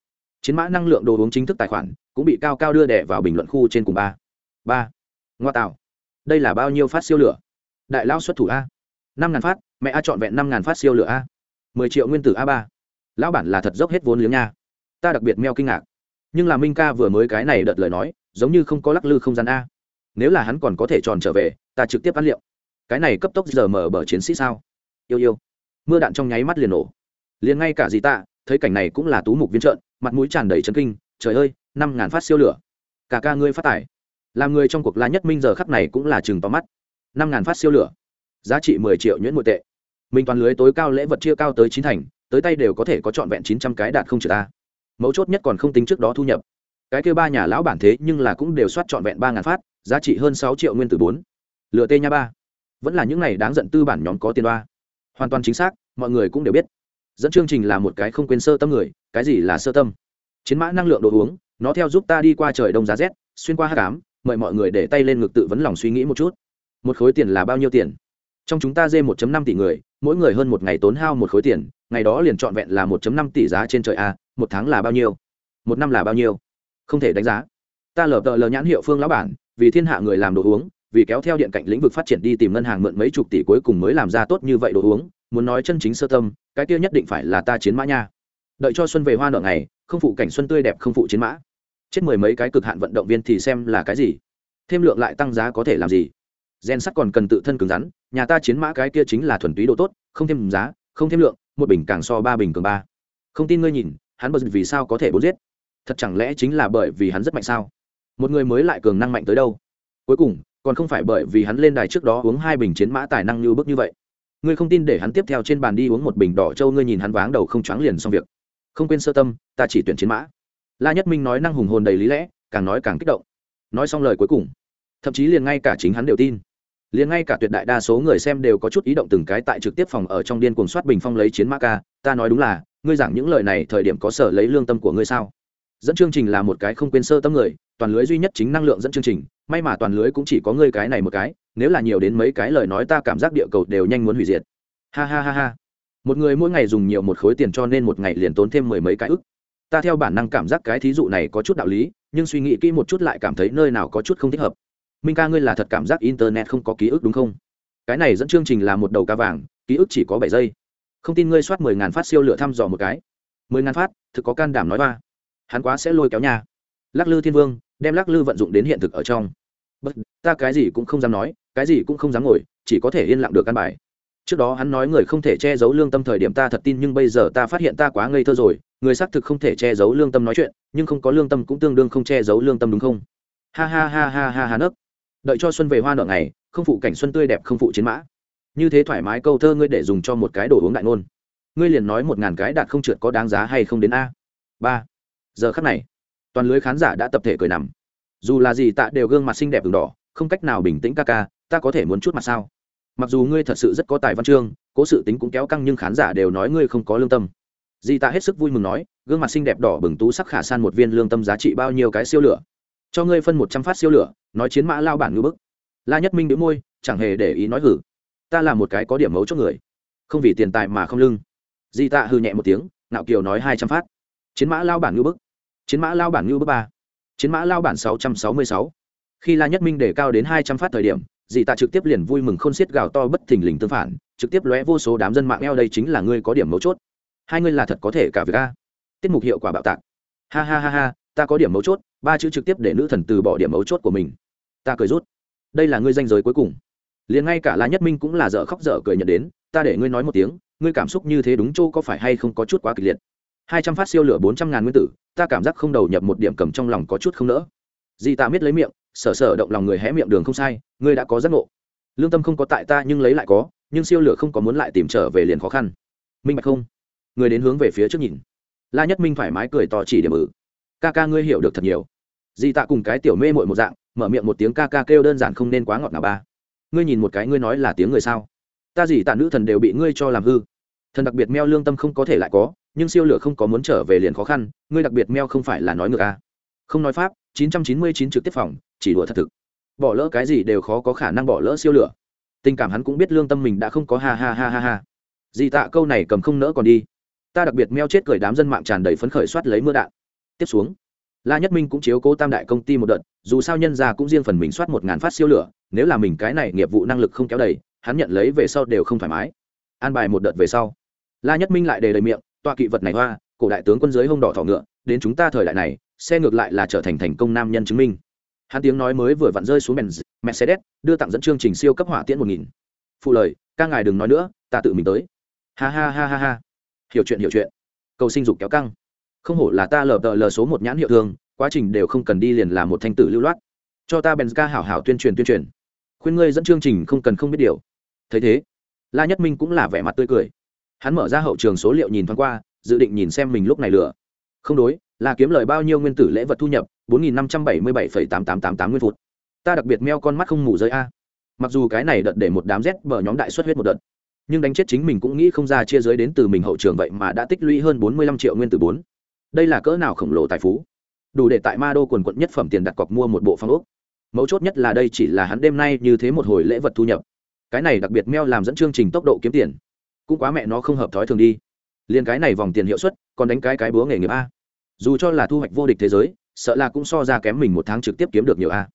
Speaker 1: chiến mã năng lượng đồ uống chính thức tài khoản cũng bị cao cao đưa đẻ vào bình luận khu trên cùng ba. Ba. Ngoa tạo. Đây là bao nhiêu phát siêu lửa? Đại lao xuất thủ a. Năm ngàn phát, mẹ a trọn vẹn năm ngàn phát siêu lửa a. Mười triệu nguyên tử a ba. Lão bản là thật dốc hết vốn liếng nha. Ta đặc biệt meo kinh ngạc. Nhưng là minh ca vừa mới cái này đợt lời nói, giống như không có lắc lư không gian a. Nếu là hắn còn có thể tròn trở về, ta trực tiếp ăn liệu. Cái này cấp tốc giờ mở bờ chiến sĩ sao? Yêu yêu. Mưa đạn trong nháy mắt liền nổ. Liền ngay cả gì tạ thấy cảnh này cũng là tú mục viên trợn, mặt mũi tràn đầy chấn kinh, trời ơi, năm ngàn phát siêu lửa. Cả ca ngươi phát tải làm người trong cuộc la nhất minh giờ khắp này cũng là chừng to mắt. Năm ngàn phát siêu lửa. Giá trị mười triệu nhuyễn nội tệ. Mình toàn lưới tối cao lễ vật chia cao tới chín thành, tới tay đều có thể có trọn vẹn chín trăm cái đạt không trừ ta mấu chốt nhất còn không tính trước đó thu nhập. Cái kêu ba nhà lão bản thế nhưng là cũng đều soát trọn vẹn ba ngàn phát, giá trị hơn sáu triệu nguyên tử bốn. Lựa tê nha ba. Vẫn là những này đáng giận tư bản nhóm có tiền ba hoàn toàn chính xác, mọi người cũng đều biết dẫn chương trình là một cái không quên sơ tâm người, cái gì là sơ tâm? Chiến mã năng lượng đồ uống, nó theo giúp ta đi qua trời đông giá rét, xuyên qua hát cám mời mọi người để tay lên ngực tự vấn lòng suy nghĩ một chút. Một khối tiền là bao nhiêu tiền? Trong chúng ta dê 1 năm tỷ người, mỗi người hơn một ngày tốn hao một khối tiền, ngày đó liền trọn vẹn là 1 năm tỷ giá trên trời a, một tháng là bao nhiêu? Một năm là bao nhiêu? Không thể đánh giá. Ta lờ tờ lờ nhãn hiệu phương lão bản, vì thiên hạ người làm đồ uống, vì kéo theo điện cạnh lĩnh vực phát triển đi tìm ngân hàng mượn mấy chục tỷ cuối cùng mới làm ra tốt như vậy đồ uống muốn nói chân chính sơ tâm, cái kia nhất định phải là ta chiến mã nha. Đợi cho xuân về hoa nợ ngày, không phụ cảnh xuân tươi đẹp không phụ chiến mã. Chết mười mấy cái cực hạn vận động viên thì xem là cái gì? Thêm lượng lại tăng giá có thể làm gì? Gen sắt còn cần tự thân cứng rắn, nhà ta chiến mã cái kia chính là thuần túy độ tốt, không thêm giá, không thêm lượng, một bình càng so ba bình cường ba. Không tin ngươi nhìn, hắn bật vì sao có thể bốn giết? Thật chẳng lẽ chính là bởi vì hắn rất mạnh sao? Một người mới lại cường năng mạnh tới đâu? Cuối cùng, còn không phải bởi vì hắn lên đài trước đó uống hai bình chiến mã tài năng như bước như vậy ngươi không tin để hắn tiếp theo trên bàn đi uống một bình đỏ trâu. ngươi nhìn hắn váng đầu không choáng liền xong việc. Không quên sơ tâm, ta chỉ tuyển chiến mã. La nhất minh nói năng hùng hồn đầy lý lẽ, càng nói càng kích động. Nói xong lời cuối cùng, thậm chí liền ngay cả chính hắn đều tin. Liền ngay cả tuyệt đại đa số người xem đều có chút ý động từng cái tại trực tiếp phòng ở trong điên cuồng soát bình phong lấy chiến mã ca. Ta nói đúng là, ngươi giảng những lời này thời điểm có sở lấy lương tâm của ngươi sao? Dẫn chương trình là một cái không quên sơ tâm người, toàn lưới duy nhất chính năng lượng dẫn chương trình, may mà toàn lưới cũng chỉ có ngươi cái này một cái, nếu là nhiều đến mấy cái lời nói ta cảm giác địa cầu đều nhanh muốn hủy diệt. Ha ha ha ha. Một người mỗi ngày dùng nhiều một khối tiền cho nên một ngày liền tốn thêm mười mấy cái ức. Ta theo bản năng cảm giác cái thí dụ này có chút đạo lý, nhưng suy nghĩ kỹ một chút lại cảm thấy nơi nào có chút không thích hợp. Minh ca ngươi là thật cảm giác internet không có ký ức đúng không? Cái này dẫn chương trình là một đầu ca vàng, ký ức chỉ có bảy giây. Không tin ngươi soát mười ngàn phát siêu lửa thăm dò một cái. Mười ngàn phát, thực có can đảm nói ba hắn quá sẽ lôi kéo nhà lắc lư thiên vương, đem lắc lư vận dụng đến hiện thực ở trong. Bất, ta cái gì cũng không dám nói, cái gì cũng không dám ngồi, chỉ có thể yên lặng được căn bài. Trước đó hắn nói người không thể che giấu lương tâm thời điểm ta thật tin, nhưng bây giờ ta phát hiện ta quá ngây thơ rồi, người xác thực không thể che giấu lương tâm nói chuyện, nhưng không có lương tâm cũng tương đương không che giấu lương tâm đúng không? Ha ha ha ha ha ha nấc. Đợi cho xuân về hoa nở ngày, không phụ cảnh xuân tươi đẹp không phụ chiến mã. Như thế thoải mái câu thơ ngươi để dùng cho một cái đồ uống đại ngôn. Ngươi liền nói một ngàn cái đạt không trượt có đáng giá hay không đến a? Ba giờ khắc này, toàn lưới khán giả đã tập thể cười nằm. Dù là gì tạ đều gương mặt xinh đẹp v đỏ, không cách nào bình tĩnh ca ca, ta có thể muốn chút mặt sao? Mặc dù ngươi thật sự rất có tài văn chương, cố sự tính cũng kéo căng nhưng khán giả đều nói ngươi không có lương tâm. Di tạ hết sức vui mừng nói, gương mặt xinh đẹp đỏ bừng tú sắc khả san một viên lương tâm giá trị bao nhiêu cái siêu lửa. Cho ngươi phân một trăm phát siêu lửa, nói chiến mã lao bản ngư bức. La nhất minh đĩu môi, chẳng hề để ý nói hử. Ta là một cái có điểm mấu chốt người, không vì tiền tài mà không lưng. Di tạ hư nhẹ một tiếng nạo kiều nói hai trăm phát. Chiến mã lao bản ngưu bức chiến mã lao bản ngưu bước ba. Chiến mã lao bản sáu trăm sáu mươi sáu. Khi la nhất minh đề cao đến hai trăm phát thời điểm dị tạ trực tiếp liền vui mừng khôn xiết gào to bất thình lình tương phản, trực tiếp lóe vô số đám dân mạng eo đây chính là ngươi có điểm mấu chốt. Hai ngươi là thật có thể cả việc a. Tiết mục hiệu quả bạo tạc. Ha ha ha ha, ta có điểm mấu chốt, ba chữ trực tiếp để nữ thần từ bỏ điểm mấu chốt của mình. Ta cười rút. Đây là ngươi danh giới cuối cùng. Liền ngay cả la nhất minh cũng là dở khóc dở cười nhận đến, ta để ngươi nói một tiếng, ngươi cảm xúc như thế đúng chỗ có phải hay không có chút quá kịch liệt? Hai trăm phát siêu lửa bốn trăm ngàn nguyên tử, ta cảm giác không đầu nhập một điểm cầm trong lòng có chút không nỡ. Di ta biết lấy miệng sở sở động lòng người hé miệng đường không sai, ngươi đã có giác ngộ. Lương tâm không có tại ta nhưng lấy lại có, nhưng siêu lửa không có muốn lại tìm trở về liền khó khăn. Minh bạch không? Người đến hướng về phía trước nhìn. La nhất minh thoải mái cười to chỉ điểm ử ca ca ngươi hiểu được thật nhiều. Di tạ cùng cái tiểu mê mội một dạng, mở miệng một tiếng ca ca kêu đơn giản không nên quá ngọt ngào ba. Ngươi nhìn một cái ngươi nói là tiếng người sao? Ta gì tạ nữ thần đều bị ngươi cho làm hư thần đặc biệt meo lương tâm không có thể lại có, nhưng siêu lửa không có muốn trở về liền khó khăn, ngươi đặc biệt meo không phải là nói ngược à. không nói pháp 999 trực tiếp phòng, chỉ đùa thật thực. Bỏ lỡ cái gì đều khó có khả năng bỏ lỡ siêu lửa. Tình cảm hắn cũng biết lương tâm mình đã không có, ha ha ha ha ha. Gì tạ câu này cầm không nỡ còn đi. Ta đặc biệt meo chết cười đám dân mạng tràn đầy phấn khởi soát lấy mưa đạn. Tiếp xuống, la nhất minh cũng chiếu cố tam đại công ty một đợt, dù sao nhân ra cũng riêng phần mình soát một ngàn phát siêu lửa, nếu là mình cái này nghiệp vụ năng lực không kéo đầy, hắn nhận lấy về sau đều không thoải mái. An bài một đợt về sau la nhất minh lại đề đầy miệng tọa kỵ vật này hoa cổ đại tướng quân giới hông đỏ thỏ ngựa đến chúng ta thời đại này xe ngược lại là trở thành thành công nam nhân chứng minh hắn tiếng nói mới vừa vặn rơi xuống Benz, Mercedes, đưa tặng dẫn chương trình siêu cấp hỏa tiễn một nghìn. Phụ lời, ca ngài đừng nói nữa, ta tự mình tới. Ha ha ha ha ha. Hiểu chuyện hiểu chuyện. Cầu sinh dục kéo căng. Không hổ là ta lờ tờ lờ số một nhãn hiệu thường, quá trình đều không cần đi liền là một thanh tử lưu loát. Cho ta Benz ca hảo hảo tuyên truyền tuyên truyền. Khuyên ngươi dẫn chương trình không cần không biết điều. Thấy thế, La Nhất Minh cũng là vẻ mặt tươi cười. Hắn mở ra hậu trường số liệu nhìn thoáng qua, dự định nhìn xem mình lúc này lửa. Không đối, là kiếm lời bao nhiêu nguyên tử lễ vật thu nhập, 4577,8888 nguyên phút. Ta đặc biệt meo con mắt không ngủ rơi a. Mặc dù cái này đợt để một đám rét bờ nhóm đại xuất huyết một đợt, nhưng đánh chết chính mình cũng nghĩ không ra chia giới đến từ mình hậu trường vậy mà đã tích lũy hơn 45 triệu nguyên tử bốn. Đây là cỡ nào khổng lồ tài phú. Đủ để tại Ma Đô quần quận nhất phẩm tiền đặt cọc mua một bộ phong ốc. Mấu chốt nhất là đây chỉ là hắn đêm nay như thế một hồi lễ vật thu nhập. Cái này đặc biệt meo làm dẫn chương trình tốc độ kiếm tiền. Cũng quá mẹ nó không hợp thói thường đi. Liên cái này vòng tiền hiệu suất, còn đánh cái cái búa nghề nghiệp a. Dù cho là thu hoạch vô địch thế giới, sợ là cũng so ra kém mình một tháng trực tiếp kiếm được nhiều a.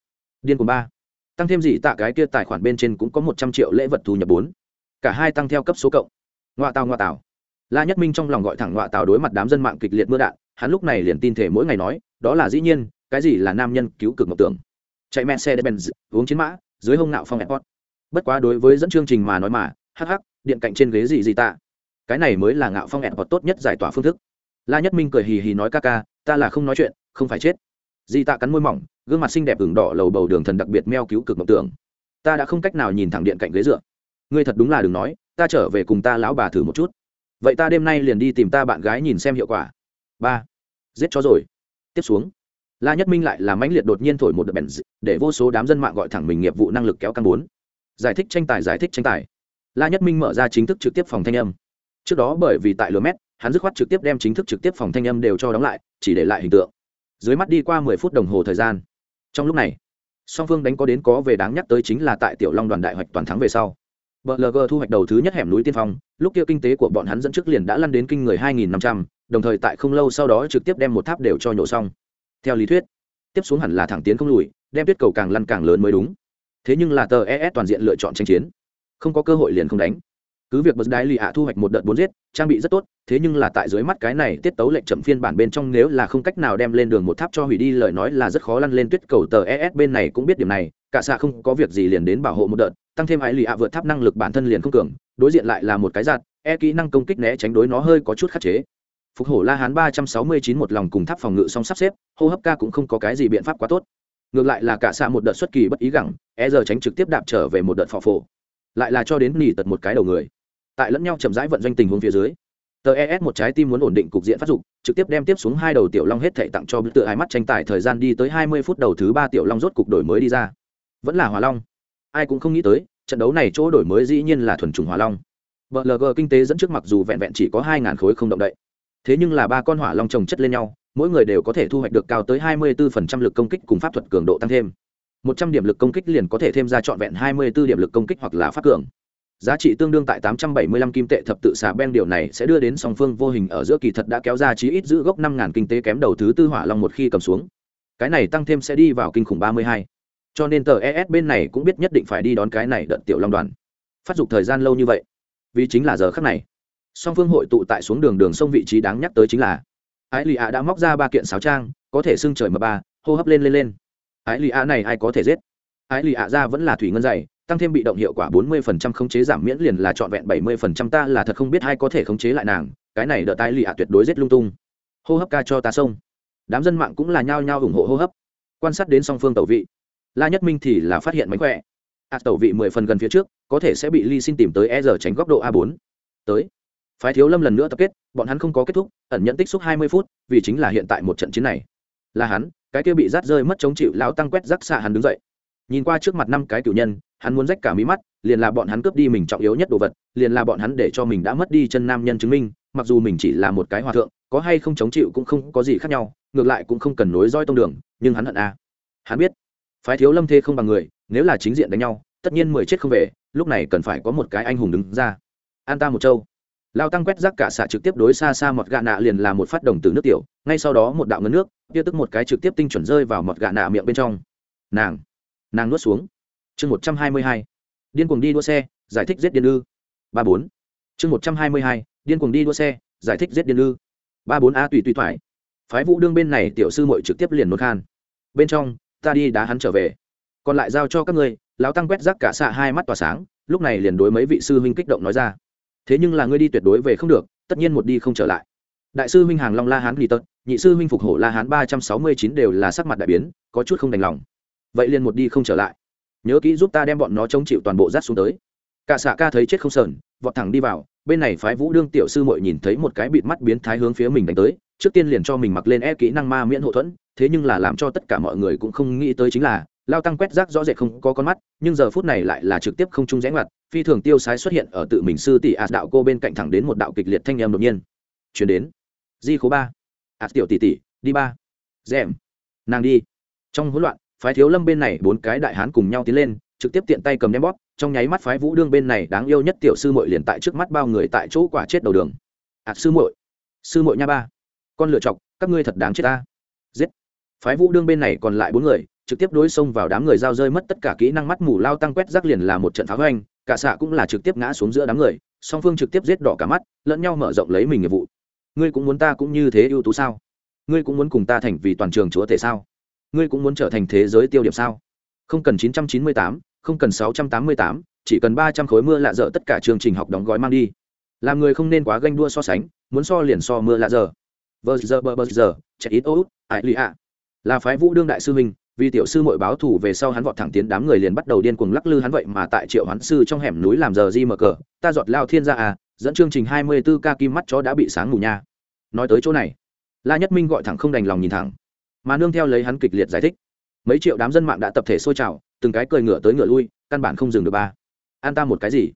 Speaker 1: Điên cùng ba. Tăng thêm gì tạ cái kia tài khoản bên trên cũng có một trăm triệu lễ vật thu nhập bốn. Cả hai tăng theo cấp số cộng. Ngoại tàu ngoại tàu la nhất minh trong lòng gọi thẳng ngoại tàu đối mặt đám dân mạng kịch liệt mưa đạn hắn lúc này liền tin thể mỗi ngày nói đó là dĩ nhiên cái gì là nam nhân cứu cực mộng tưởng. Chạy Mercedes xe benz uống chiến mã dưới hông nạo phong airport. Bất quá đối với dẫn chương trình mà nói mà hh điện cạnh trên ghế gì gì tạ. Cái này mới là ngạo phong airport tốt nhất giải tỏa phương thức. La nhất minh cười hì hì nói ca ca, ta là không nói chuyện, không phải chết. Di tạ cắn môi mỏng, gương mặt xinh đẹp ửng đỏ lầu bầu đường thần đặc biệt meo cứu cực mộng tưởng. Ta đã không cách nào nhìn thẳng điện cạnh ghế dựa. Ngươi thật đúng là đừng nói, ta trở về cùng ta lão bà thử một chút. Vậy ta đêm nay liền đi tìm ta bạn gái nhìn xem hiệu quả. Ba. Giết chó rồi. Tiếp xuống. La nhất minh lại là mãnh liệt đột nhiên thổi một đợt bèn để vô số đám dân mạng gọi thẳng mình nghiệp vụ năng lực kéo căng bốn. Giải thích tranh tài, giải thích tranh tài la nhất minh mở ra chính thức trực tiếp phòng thanh âm. Trước đó bởi vì tại lửa mét, hắn dứt khoát trực tiếp đem chính thức trực tiếp phòng thanh âm đều cho đóng lại, chỉ để lại hình tượng. Dưới mắt đi qua mười phút đồng hồ thời gian. Trong lúc này, song phương đánh có đến có về đáng nhắc tới chính là tại tiểu long đoàn đại hoạch toàn thắng về sau. Blg thu hoạch đầu thứ nhất hẻm núi tiên phong, lúc kia kinh tế của bọn hắn dẫn trước liền đã lăn đến kinh người hai nghìn năm trăm, đồng thời tại không lâu sau đó trực tiếp đem một tháp đều cho nhổ xong. Theo lý thuyết, tiếp xuống hẳn là thẳng tiến không lùi, đem tuyết cầu càng lăn càng lớn mới đúng. Thế nhưng là tờ es toàn diện lựa chọn tranh chiến không có cơ hội liền không đánh. Cứ việc bật đái lì ạ thu hoạch một đợt bốn giết, trang bị rất tốt, thế nhưng là tại dưới mắt cái này tiết tấu lệnh chậm phiên bản bên trong nếu là không cách nào đem lên đường một tháp cho hủy đi lời nói là rất khó lăn lên tuyết cầu tờ es bên này cũng biết điểm này, cả xạ không có việc gì liền đến bảo hộ một đợt, tăng thêm ái lì ạ vượt tháp năng lực bản thân liền không cường, đối diện lại là một cái giạt e kỹ năng công kích né tránh đối nó hơi có chút khắc chế. Phục hổ la hán ba trăm sáu mươi chín một lòng cùng tháp phòng ngự song sắp xếp, hô hấp ca cũng không có cái gì biện pháp quá tốt. Ngược lại là cả xạ một đợt xuất kỳ bất ý gẳng e giờ tránh trực tiếp đạp trở về một đợt phò phổ lại là cho đến nỉ tật một cái đầu người. Tại lẫn nhau chậm rãi vận doanh tình huống phía dưới, tờ es một trái tim muốn ổn định cục diện phát dục, trực tiếp đem tiếp xuống hai đầu tiểu long hết thệ tặng cho bức tự hai mắt tranh tài thời gian đi tới hai mươi phút đầu thứ ba tiểu long rốt cục đổi mới đi ra. Vẫn là hòa long. Ai cũng không nghĩ tới, trận đấu này chỗ đổi mới dĩ nhiên là thuần trùng hòa long. Blg kinh tế dẫn trước mặc dù vẹn vẹn chỉ có hai ngàn khối không động đậy, thế nhưng là ba con hỏa long trồng chất lên nhau, mỗi người đều có thể thu hoạch được cao tới hai mươi 24% lực công kích cùng pháp thuật cường độ tăng thêm một trăm điểm lực công kích liền có thể thêm ra trọn vẹn hai mươi 24 điểm lực công kích hoặc là phát cường giá trị tương đương tại 875 kim tệ thập tự xà ben điều này sẽ đưa đến song phương vô hình ở giữa kỳ thật đã kéo ra chí ít giữ gốc 5000 kinh tế kém đầu thứ tư hỏa long một khi cầm xuống. Cái này tăng thêm sẽ đi vào kinh khủng 32. Cho nên tờ ES bên này cũng biết nhất định phải đi đón cái này đợt tiểu long đoàn. Phát dục thời gian lâu như vậy, vì chính là giờ khắc này. Song phương hội tụ tại xuống đường đường sông vị trí đáng nhắc tới chính là Ái Lì ạ đã móc ra ba kiện sáo trang, có thể xưng trời mà ba, hô hấp lên lên lên. Ái Lì ạ này ai có thể giết? Ái Lì ạ ra vẫn là thủy ngân dày, tăng thêm bị động hiệu quả 40% khống chế giảm miễn liền là trọn vẹn 70% ta là thật không biết ai có thể khống chế lại nàng, cái này đỡ tai lì ạ tuyệt đối giết lung tung. Hô hấp ca cho ta xong, Đám dân mạng cũng là nhao nhao ủng hộ hô hấp. Quan sát đến song phương tẩu vị. La Nhất Minh thì là phát hiện mánh khỏe. À tẩu vị 10 phần gần phía trước, có thể sẽ bị Ly xin tìm tới e giờ tránh góc độ A4. Tới. Phái Thiếu Lâm lần nữa tập kết, bọn hắn không có kết thúc, ẩn nhận tích xúc 20 phút, vì chính là hiện tại một trận chiến này. Là hắn, cái kia bị rát rơi mất chống chịu lão tăng quét rắc xạ hắn đứng dậy. Nhìn qua trước mặt năm cái cựu nhân hắn muốn rách cả mí mắt liền là bọn hắn cướp đi mình trọng yếu nhất đồ vật liền là bọn hắn để cho mình đã mất đi chân nam nhân chứng minh mặc dù mình chỉ là một cái hòa thượng có hay không chống chịu cũng không có gì khác nhau ngược lại cũng không cần nối roi tông đường nhưng hắn hận a. À. hắn biết phái thiếu lâm thê không bằng người nếu là chính diện đánh nhau tất nhiên mười chết không về lúc này cần phải có một cái anh hùng đứng ra. An ta một châu lao tăng quét rác cả xạ trực tiếp đối xa xa một gà nạ liền là một phát đồng từ nước tiểu, ngay sau đó một đạo ngân nước, kia tức một cái trực tiếp tinh chuẩn rơi vào một gà nạ miệng bên trong. Nàng nàng nuốt xuống. Chương một trăm hai mươi hai, điên cuồng đi đua xe, giải thích giết điên ư. Ba bốn. Chương một trăm hai mươi hai, điên cuồng đi đua xe, giải thích giết điên ư. Ba bốn a tùy tùy thoại. Phái vũ đương bên này tiểu sư mội trực tiếp liền nốt khan. Bên trong, ta đi đá hắn trở về. Còn lại giao cho các ngươi, lão tăng quét rác cả xạ hai mắt tỏa sáng, lúc này liền đối mấy vị sư huynh kích động nói ra thế nhưng là ngươi đi tuyệt đối về không được, tất nhiên một đi không trở lại. Đại sư huynh hàng long la hán nghỉ tật, nhị sư huynh phục hổ la hán ba trăm sáu mươi chín đều là sắc mặt đại biến, có chút không đành lòng. Vậy liền một đi không trở lại. Nhớ kỹ giúp ta đem bọn nó chống chịu toàn bộ rát xuống tới. Cả xạ ca thấy chết không sờn, vọt thẳng đi vào, bên này phái vũ đương tiểu sư mội nhìn thấy một cái bịt mắt biến thái hướng phía mình đánh tới, trước tiên liền cho mình mặc lên e kỹ năng ma miễn hậu thuẫn, thế nhưng là làm cho tất cả mọi người cũng không nghĩ tới chính là lao tăng quét rác rõ rệt không có con mắt, nhưng giờ phút này lại là trực tiếp không trung rẽ ngoặt, phi thường tiêu sái xuất hiện ở tự mình sư tỷ ạt đạo cô bên cạnh thẳng đến một đạo kịch liệt thanh em đột nhiên. Chuyển đến. Di khố ba. Ạt tiểu tỷ tỷ, đi ba. Dèm nàng đi. Trong hỗn loạn, phái thiếu lâm bên này bốn cái đại hán cùng nhau tiến lên, trực tiếp tiện tay cầm đem bóp, trong nháy mắt phái vũ đương bên này đáng yêu nhất tiểu sư muội liền tại trước mắt bao người tại chỗ quả chết đầu đường. Ạt sư muội sư muội nha ba, con lựa chọc, các ngươi thật đáng chết ta. Giết. Phái vũ đương bên này còn lại bốn người trực tiếp đối xông vào đám người giao rơi mất tất cả kỹ năng mắt mù lao tăng quét rác liền là một trận phá hoành cả xạ cũng là trực tiếp ngã xuống giữa đám người song phương trực tiếp giết đỏ cả mắt lẫn nhau mở rộng lấy mình nghiệp vụ. Ngươi cũng muốn ta cũng như thế ưu tú sao? Ngươi cũng muốn cùng ta thành vì toàn trường chúa thể sao? Ngươi cũng muốn trở thành thế giới tiêu điểm sao? Không cần 998, không cần 688, chỉ cần 300 khối mưa lạ dở tất cả chương trình học đóng gói mang đi. Làm người không nên quá ganh đua so sánh muốn so liền so mưa lạ dở. Vờ giờ bờ bờ giờ chạy ít ô ải lì ạ. Là phái vũ đương đại sư huynh vì tiểu sư mội báo thủ về sau hắn vọt thẳng tiến đám người liền bắt đầu điên cuồng lắc lư hắn vậy mà tại triệu hoán sư trong hẻm núi làm giờ di mở cờ. Ta giọt lao thiên ra à dẫn chương trình hai mươi 24 ca kim mắt chó đã bị sáng mù nha. Nói tới chỗ này, la nhất minh gọi thẳng không đành lòng nhìn thẳng. Mà nương theo lấy hắn kịch liệt giải thích. Mấy triệu đám dân mạng đã tập thể xôi trào, từng cái cười ngựa tới ngựa lui, căn bản không dừng được ba. An ta một cái gì?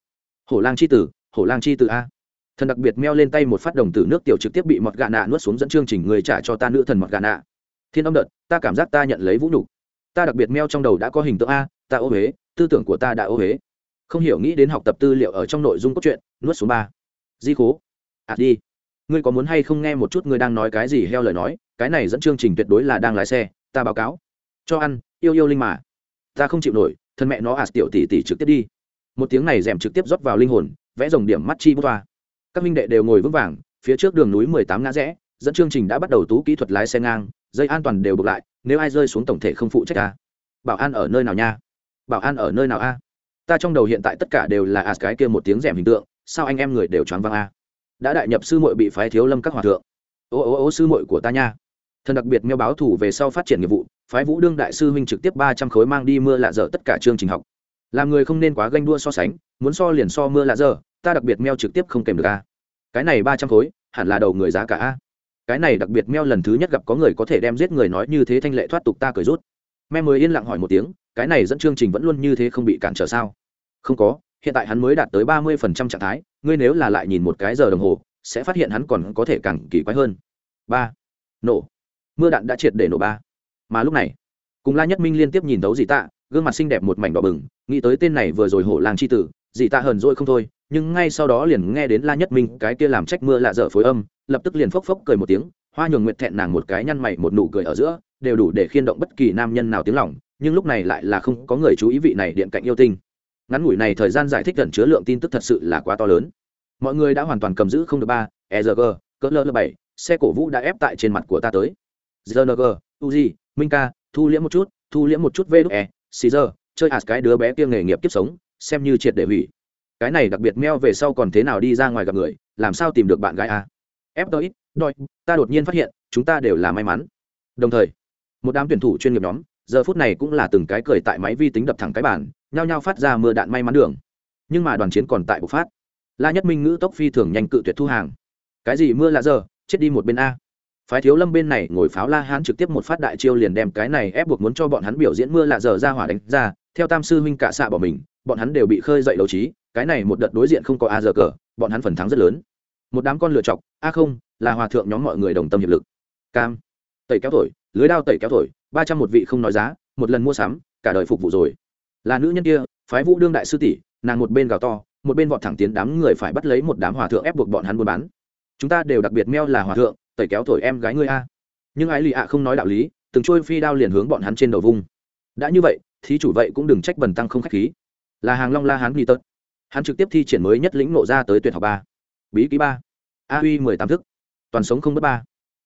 Speaker 1: Hổ lang chi tử, hổ lang chi tử a. Thần đặc biệt meo lên tay một phát đồng tử nước tiểu trực tiếp bị mọt gà nạ nuốt xuống dẫn chương trình người trả cho ta nữ thần mọt gà nạ. Thiên âm đợt, ta cảm giác ta nhận lấy vũ nhục ta đặc biệt meo trong đầu đã có hình tượng a, ta ô huế, tư tưởng của ta đã ô huế. Không hiểu nghĩ đến học tập tư liệu ở trong nội dung cốt truyện, nuốt số ba. Di khố. À đi. Ngươi có muốn hay không nghe một chút ngươi đang nói cái gì heo lời nói, cái này dẫn chương trình tuyệt đối là đang lái xe, ta báo cáo. Cho ăn, yêu yêu linh mà. Ta không chịu nổi, thân mẹ nó à tiểu tỷ tỷ trực tiếp đi. Một tiếng này rèm trực tiếp rót vào linh hồn, vẽ dòng điểm mắt chi bút toa các minh đệ đều ngồi vững vàng, phía trước đường núi mười tám ngã rẽ, dẫn chương trình đã bắt đầu tú kỹ thuật lái xe ngang, dây an toàn đều buộc lại nếu ai rơi xuống tổng thể không phụ trách ta. Bảo an ở nơi nào nha? Bảo an ở nơi nào a? Ta trong đầu hiện tại tất cả đều là as cái kia một tiếng rèm hình tượng, sao anh em người đều choáng văng a? Đã đại nhập sư muội bị phái thiếu lâm các hòa thượng. Ô ô ô, sư muội của ta nha. Thần đặc biệt meo báo thủ về sau phát triển nghiệp vụ, phái vũ đương đại sư huynh trực tiếp ba trăm khối mang đi mưa lạ dở tất cả chương trình học. Làm người không nên quá ganh đua so sánh, muốn so liền so mưa lạ dở, ta đặc biệt meo trực tiếp không kèm được a. Cái này ba trăm khối, hẳn là đầu người giá cả a cái này đặc biệt meo lần thứ nhất gặp có người có thể đem giết người nói như thế thanh lệ thoát tục ta cười rút. Me mới yên lặng hỏi một tiếng, cái này dẫn chương trình vẫn luôn như thế không bị cản trở sao? Không có, hiện tại hắn mới đạt tới ba mươi phần trăm trạng thái, ngươi nếu là lại nhìn một cái giờ đồng hồ, sẽ phát hiện hắn còn có thể càng kỳ quái hơn. Ba. Nổ. Mưa đạn đã triệt để nổ ba. Mà lúc này, cùng la nhất minh liên tiếp nhìn thấu gì tạ, gương mặt xinh đẹp một mảnh đỏ bừng, nghĩ tới tên này vừa rồi hổ làng c h i tử dị tạ hờn dỗi không thôi, nhưng ngay sau đó liền nghe đến la nhất minh cái kia làm trách mưa lạ dở phối âm lập tức liền phốc phốc cười một tiếng, hoa nhường nguyệt thẹn nàng một cái nhăn mày một nụ cười ở giữa, đều đủ để khiên động bất kỳ nam nhân nào tiếng lòng, nhưng lúc này lại là không có người chú ý vị này điện cạnh yêu tinh. Ngắn ngủi này thời gian giải thích gần chứa lượng tin tức thật sự là quá to lớn. Mọi người đã hoàn toàn cầm giữ không được ba e cỡ lơ bảy, xe cổ vũ đã ép tại trên mặt của ta tới. Zng uzi minh ca thu liễm một chút, thu liễm một chút v e xì giờ chơi hạt cái đứa bé kia nghề nghiệp kiếp sống, xem như triệt để hủy. Cái này đặc biệt meo về sau còn thế nào đi ra ngoài gặp người, làm sao tìm được bạn gái a FTX, đội, ta đột nhiên phát hiện chúng ta đều là may mắn. Đồng thời một đám tuyển thủ chuyên nghiệp nhóm giờ phút này cũng là từng cái cười tại máy vi tính đập thẳng cái bàn nhao nhao phát ra mưa đạn may mắn đường. Nhưng mà đoàn chiến còn tại bộc phát. La nhất minh ngữ tốc phi thường nhanh cự tuyệt thu hàng. Cái gì mưa là giờ chết đi một bên a. Phái thiếu lâm bên này ngồi pháo la hán trực tiếp một phát đại chiêu liền đem cái này ép buộc muốn cho bọn hắn biểu diễn mưa lạ giờ ra hỏa đánh ra theo tam sư huynh cả xạ bỏ mình bọn hắn đều bị khơi dậy đấu trí cái này một đợt đối diện không có a giờ cờ bọn hắn phần thắng rất lớn một đám con lựa chọc, a không, là hòa thượng nhóm mọi người đồng tâm hiệp lực. Cam, tẩy kéo thổi, lưới đao tẩy kéo thổi, ba trăm một vị không nói giá, một lần mua sắm, cả đời phục vụ rồi. Là nữ nhân kia, phái vũ đương đại sư tỷ, nàng một bên gào to, một bên vọt thẳng tiến đám người phải bắt lấy một đám hòa thượng ép buộc bọn hắn buôn bán. Chúng ta đều đặc biệt meo là hòa thượng, tẩy kéo thổi em gái ngươi a. Nhưng ái lì ạ không nói đạo lý, từng trôi phi đao liền hướng bọn hắn trên đầu vung. Đã như vậy, thí chủ vậy cũng đừng trách bần tăng không khách khí. Là hàng long la hán nghi tớt. Hắn trực tiếp thi triển mới nhất lĩnh nộ ra tới tuyệt học ba bí ký ba. A uy mười tám thức. Toàn sống không bất ba.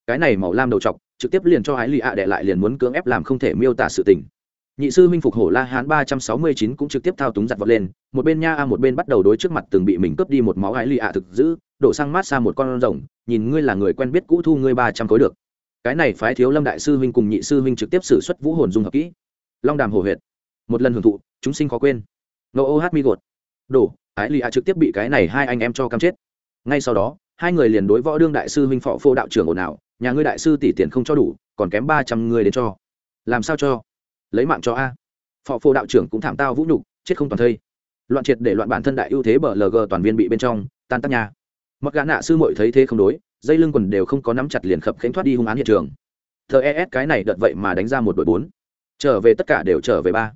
Speaker 1: Cái này màu lam đầu chọc trực tiếp liền cho ái lì ạ đệ lại liền muốn cưỡng ép làm không thể miêu tả sự tình. Nhị sư minh phục hổ la hán ba trăm sáu mươi chín cũng trực tiếp thao túng giặt vọt lên, một bên nha a một bên bắt đầu đối trước mặt từng bị mình cướp đi một máu ái lì ạ thực giữ đổ sang mát xa một con rồng, nhìn ngươi là người quen biết cũ thu ngươi ba trăm khối được. Cái này phái thiếu lâm đại sư huynh cùng nhị sư huynh trực tiếp xử suất vũ hồn dung hợp kỹ. Long đàm hồ huyệt. Một lần hưởng thụ, chúng sinh khó quên. Ngô ô hát mi gột. Đổ, ái lì ạ trực tiếp bị cái này hai anh em cho cam chết ngay sau đó, hai người liền đối võ đương đại sư huynh phò phô đạo trưởng ồn ào, nhà ngươi đại sư tỷ tiền không cho đủ, còn kém ba trăm người đến cho. Làm sao cho? Lấy mạng cho a. Phò phô đạo trưởng cũng thảm tao vũ nhục, chết không toàn thây. Loạn triệt để loạn bản thân đại ưu thế bờ lg toàn viên bị bên trong, tan tác nhà. Mặc gã nạ sư mội thấy thế không đối, dây lưng quần đều không có nắm chặt liền khập khánh thoát đi hung án hiện trường. Thờ es cái này đợt vậy mà đánh ra một đội bốn. Trở về tất cả đều trở về ba.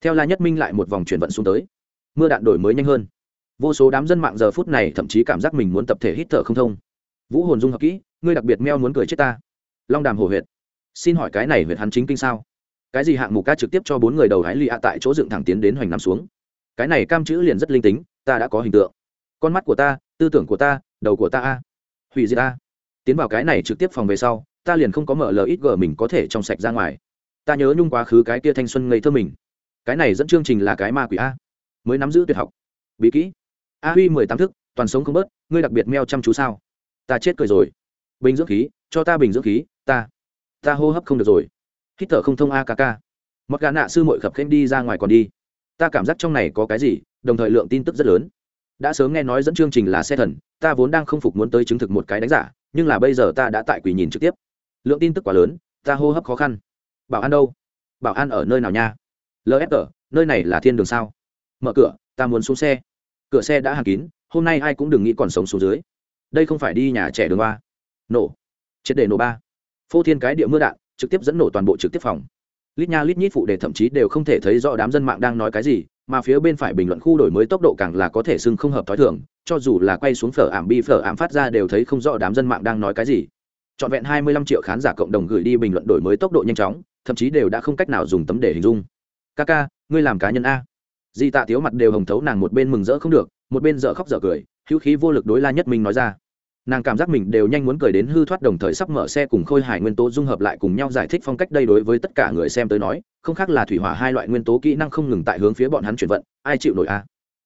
Speaker 1: Theo la nhất minh lại một vòng chuyển vận xuống tới. Mưa đạn đổi mới nhanh hơn vô số đám dân mạng giờ phút này thậm chí cảm giác mình muốn tập thể hít thở không thông. Vũ hồn dung hợp kỹ, ngươi đặc biệt meo muốn cười chết ta. Long đàm hồ huyệt. Xin hỏi cái này huyệt hắn chính kinh sao? Cái gì hạng mục ca trực tiếp cho bốn người đầu hái lì ạ tại chỗ dựng thẳng tiến đến hoành nằm xuống? Cái này cam chữ liền rất linh tính, ta đã có hình tượng. Con mắt của ta, tư tưởng của ta, đầu của ta a. Hủy diệt ta tiến vào cái này trực tiếp phòng về sau, ta liền không có mở lời ít gờ mình có thể trong sạch ra ngoài. Ta nhớ nhung quá khứ cái kia thanh xuân ngây thơ mình. Cái này dẫn chương trình là cái ma quỷ a. Mới nắm giữ tuyệt học. Bí kỹ a huy mười tám thức, toàn sống không bớt, ngươi đặc biệt meo chăm chú sao? Ta chết cười rồi. Bình dưỡng khí, cho ta bình dưỡng khí, ta ta hô hấp không được rồi. Hít thở không thông a kk mặc gà nạ sư mội khập khênh đi ra ngoài còn đi. Ta cảm giác trong này có cái gì, đồng thời lượng tin tức rất lớn. Đã sớm nghe nói dẫn chương trình là xe thần, ta vốn đang không phục muốn tới chứng thực một cái đánh giả, nhưng là bây giờ ta đã tại quỷ nhìn trực tiếp. Lượng tin tức quá lớn, ta hô hấp khó khăn. Bảo an đâu? Bảo an ở nơi nào nha? Lf nơi này là thiên đường sao? Mở cửa, ta muốn xuống xe cửa xe đã hàn kín, hôm nay ai cũng đừng nghĩ còn sống xuống dưới. Đây không phải đi nhà trẻ đường ba. Nổ. Triệt để nổ ba. Phô thiên cái địa mưa đạn, trực tiếp dẫn nổ toàn bộ trực tiếp phòng. Lít nha lít nhít phụ đề thậm chí đều không thể thấy rõ đám dân mạng đang nói cái gì, mà phía bên phải bình luận khu đổi mới tốc độ càng là có thể xưng không hợp t h ó i thường, cho dù là quay xuống phở ảm bi phở ảm phát ra đều thấy không rõ đám dân mạng đang nói cái gì. Trọn vẹn hai mươi lăm triệu khán giả cộng đồng gửi đi bình luận đổi mới tốc độ nhanh chóng, thậm chí đều đã không cách nào dùng tấm để hình dung. Ca ca ngươi làm cá nhân a di tạ tiếu mặt đều hồng thấu, nàng một bên mừng rỡ không được, một bên dở khóc dở cười, hữu khí vô lực đối la nhất minh nói ra. Nàng cảm giác mình đều nhanh muốn cười đến hư thoát, đồng thời sắp mở xe cùng khôi hải nguyên tố dung hợp lại cùng nhau giải thích phong cách đây đối với tất cả người xem tới nói, không khác là thủy hỏa hai loại nguyên tố kỹ năng không ngừng tại hướng phía bọn hắn chuyển vận, ai chịu nổi a?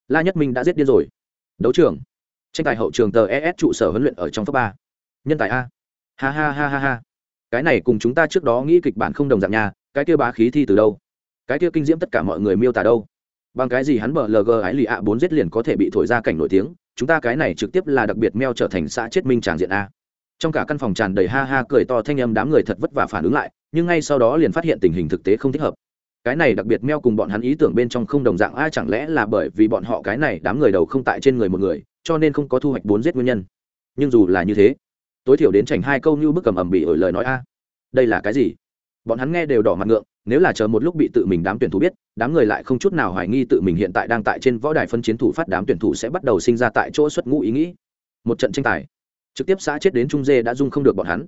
Speaker 1: La nhất minh đã giết điên rồi. Đấu trường. Tranh tài hậu trường tờ es trụ sở huấn luyện ở trong top ba. Nhân tài a. Ha ha ha ha ha. Cái này cùng chúng ta trước đó nghĩ kịch bản không đồng dạng nhà cái kia bá khí thi từ đâu? Cái kia kinh diễm tất cả mọi người miêu tả đâu? Bằng cái gì hắn bờ lg ái lì ạ bốn giết liền có thể bị thổi ra cảnh nổi tiếng, chúng ta cái này trực tiếp là đặc biệt meo trở thành xã chết minh tràng diện a. Trong cả căn phòng tràn đầy ha ha cười to thanh âm đám người thật vất vả phản ứng lại, nhưng ngay sau đó liền phát hiện tình hình thực tế không thích hợp. Cái này đặc biệt meo cùng bọn hắn ý tưởng bên trong không đồng dạng, ai chẳng lẽ là bởi vì bọn họ cái này đám người đầu không tại trên người một người, cho nên không có thu hoạch bốn giết nguyên nhân? Nhưng dù là như thế, tối thiểu đến chảnh hai câu như bức cầm ẩm bị ở lời nói a. Đây là cái gì? Bọn hắn nghe đều đỏ mặt ngượng nếu là chờ một lúc bị tự mình đám tuyển thủ biết, đám người lại không chút nào hoài nghi tự mình hiện tại đang tại trên võ đài phân chiến thủ phát đám tuyển thủ sẽ bắt đầu sinh ra tại chỗ xuất ngũ ý nghĩ. Một trận tranh tài, trực tiếp xã chết đến trung dê đã dung không được bọn hắn.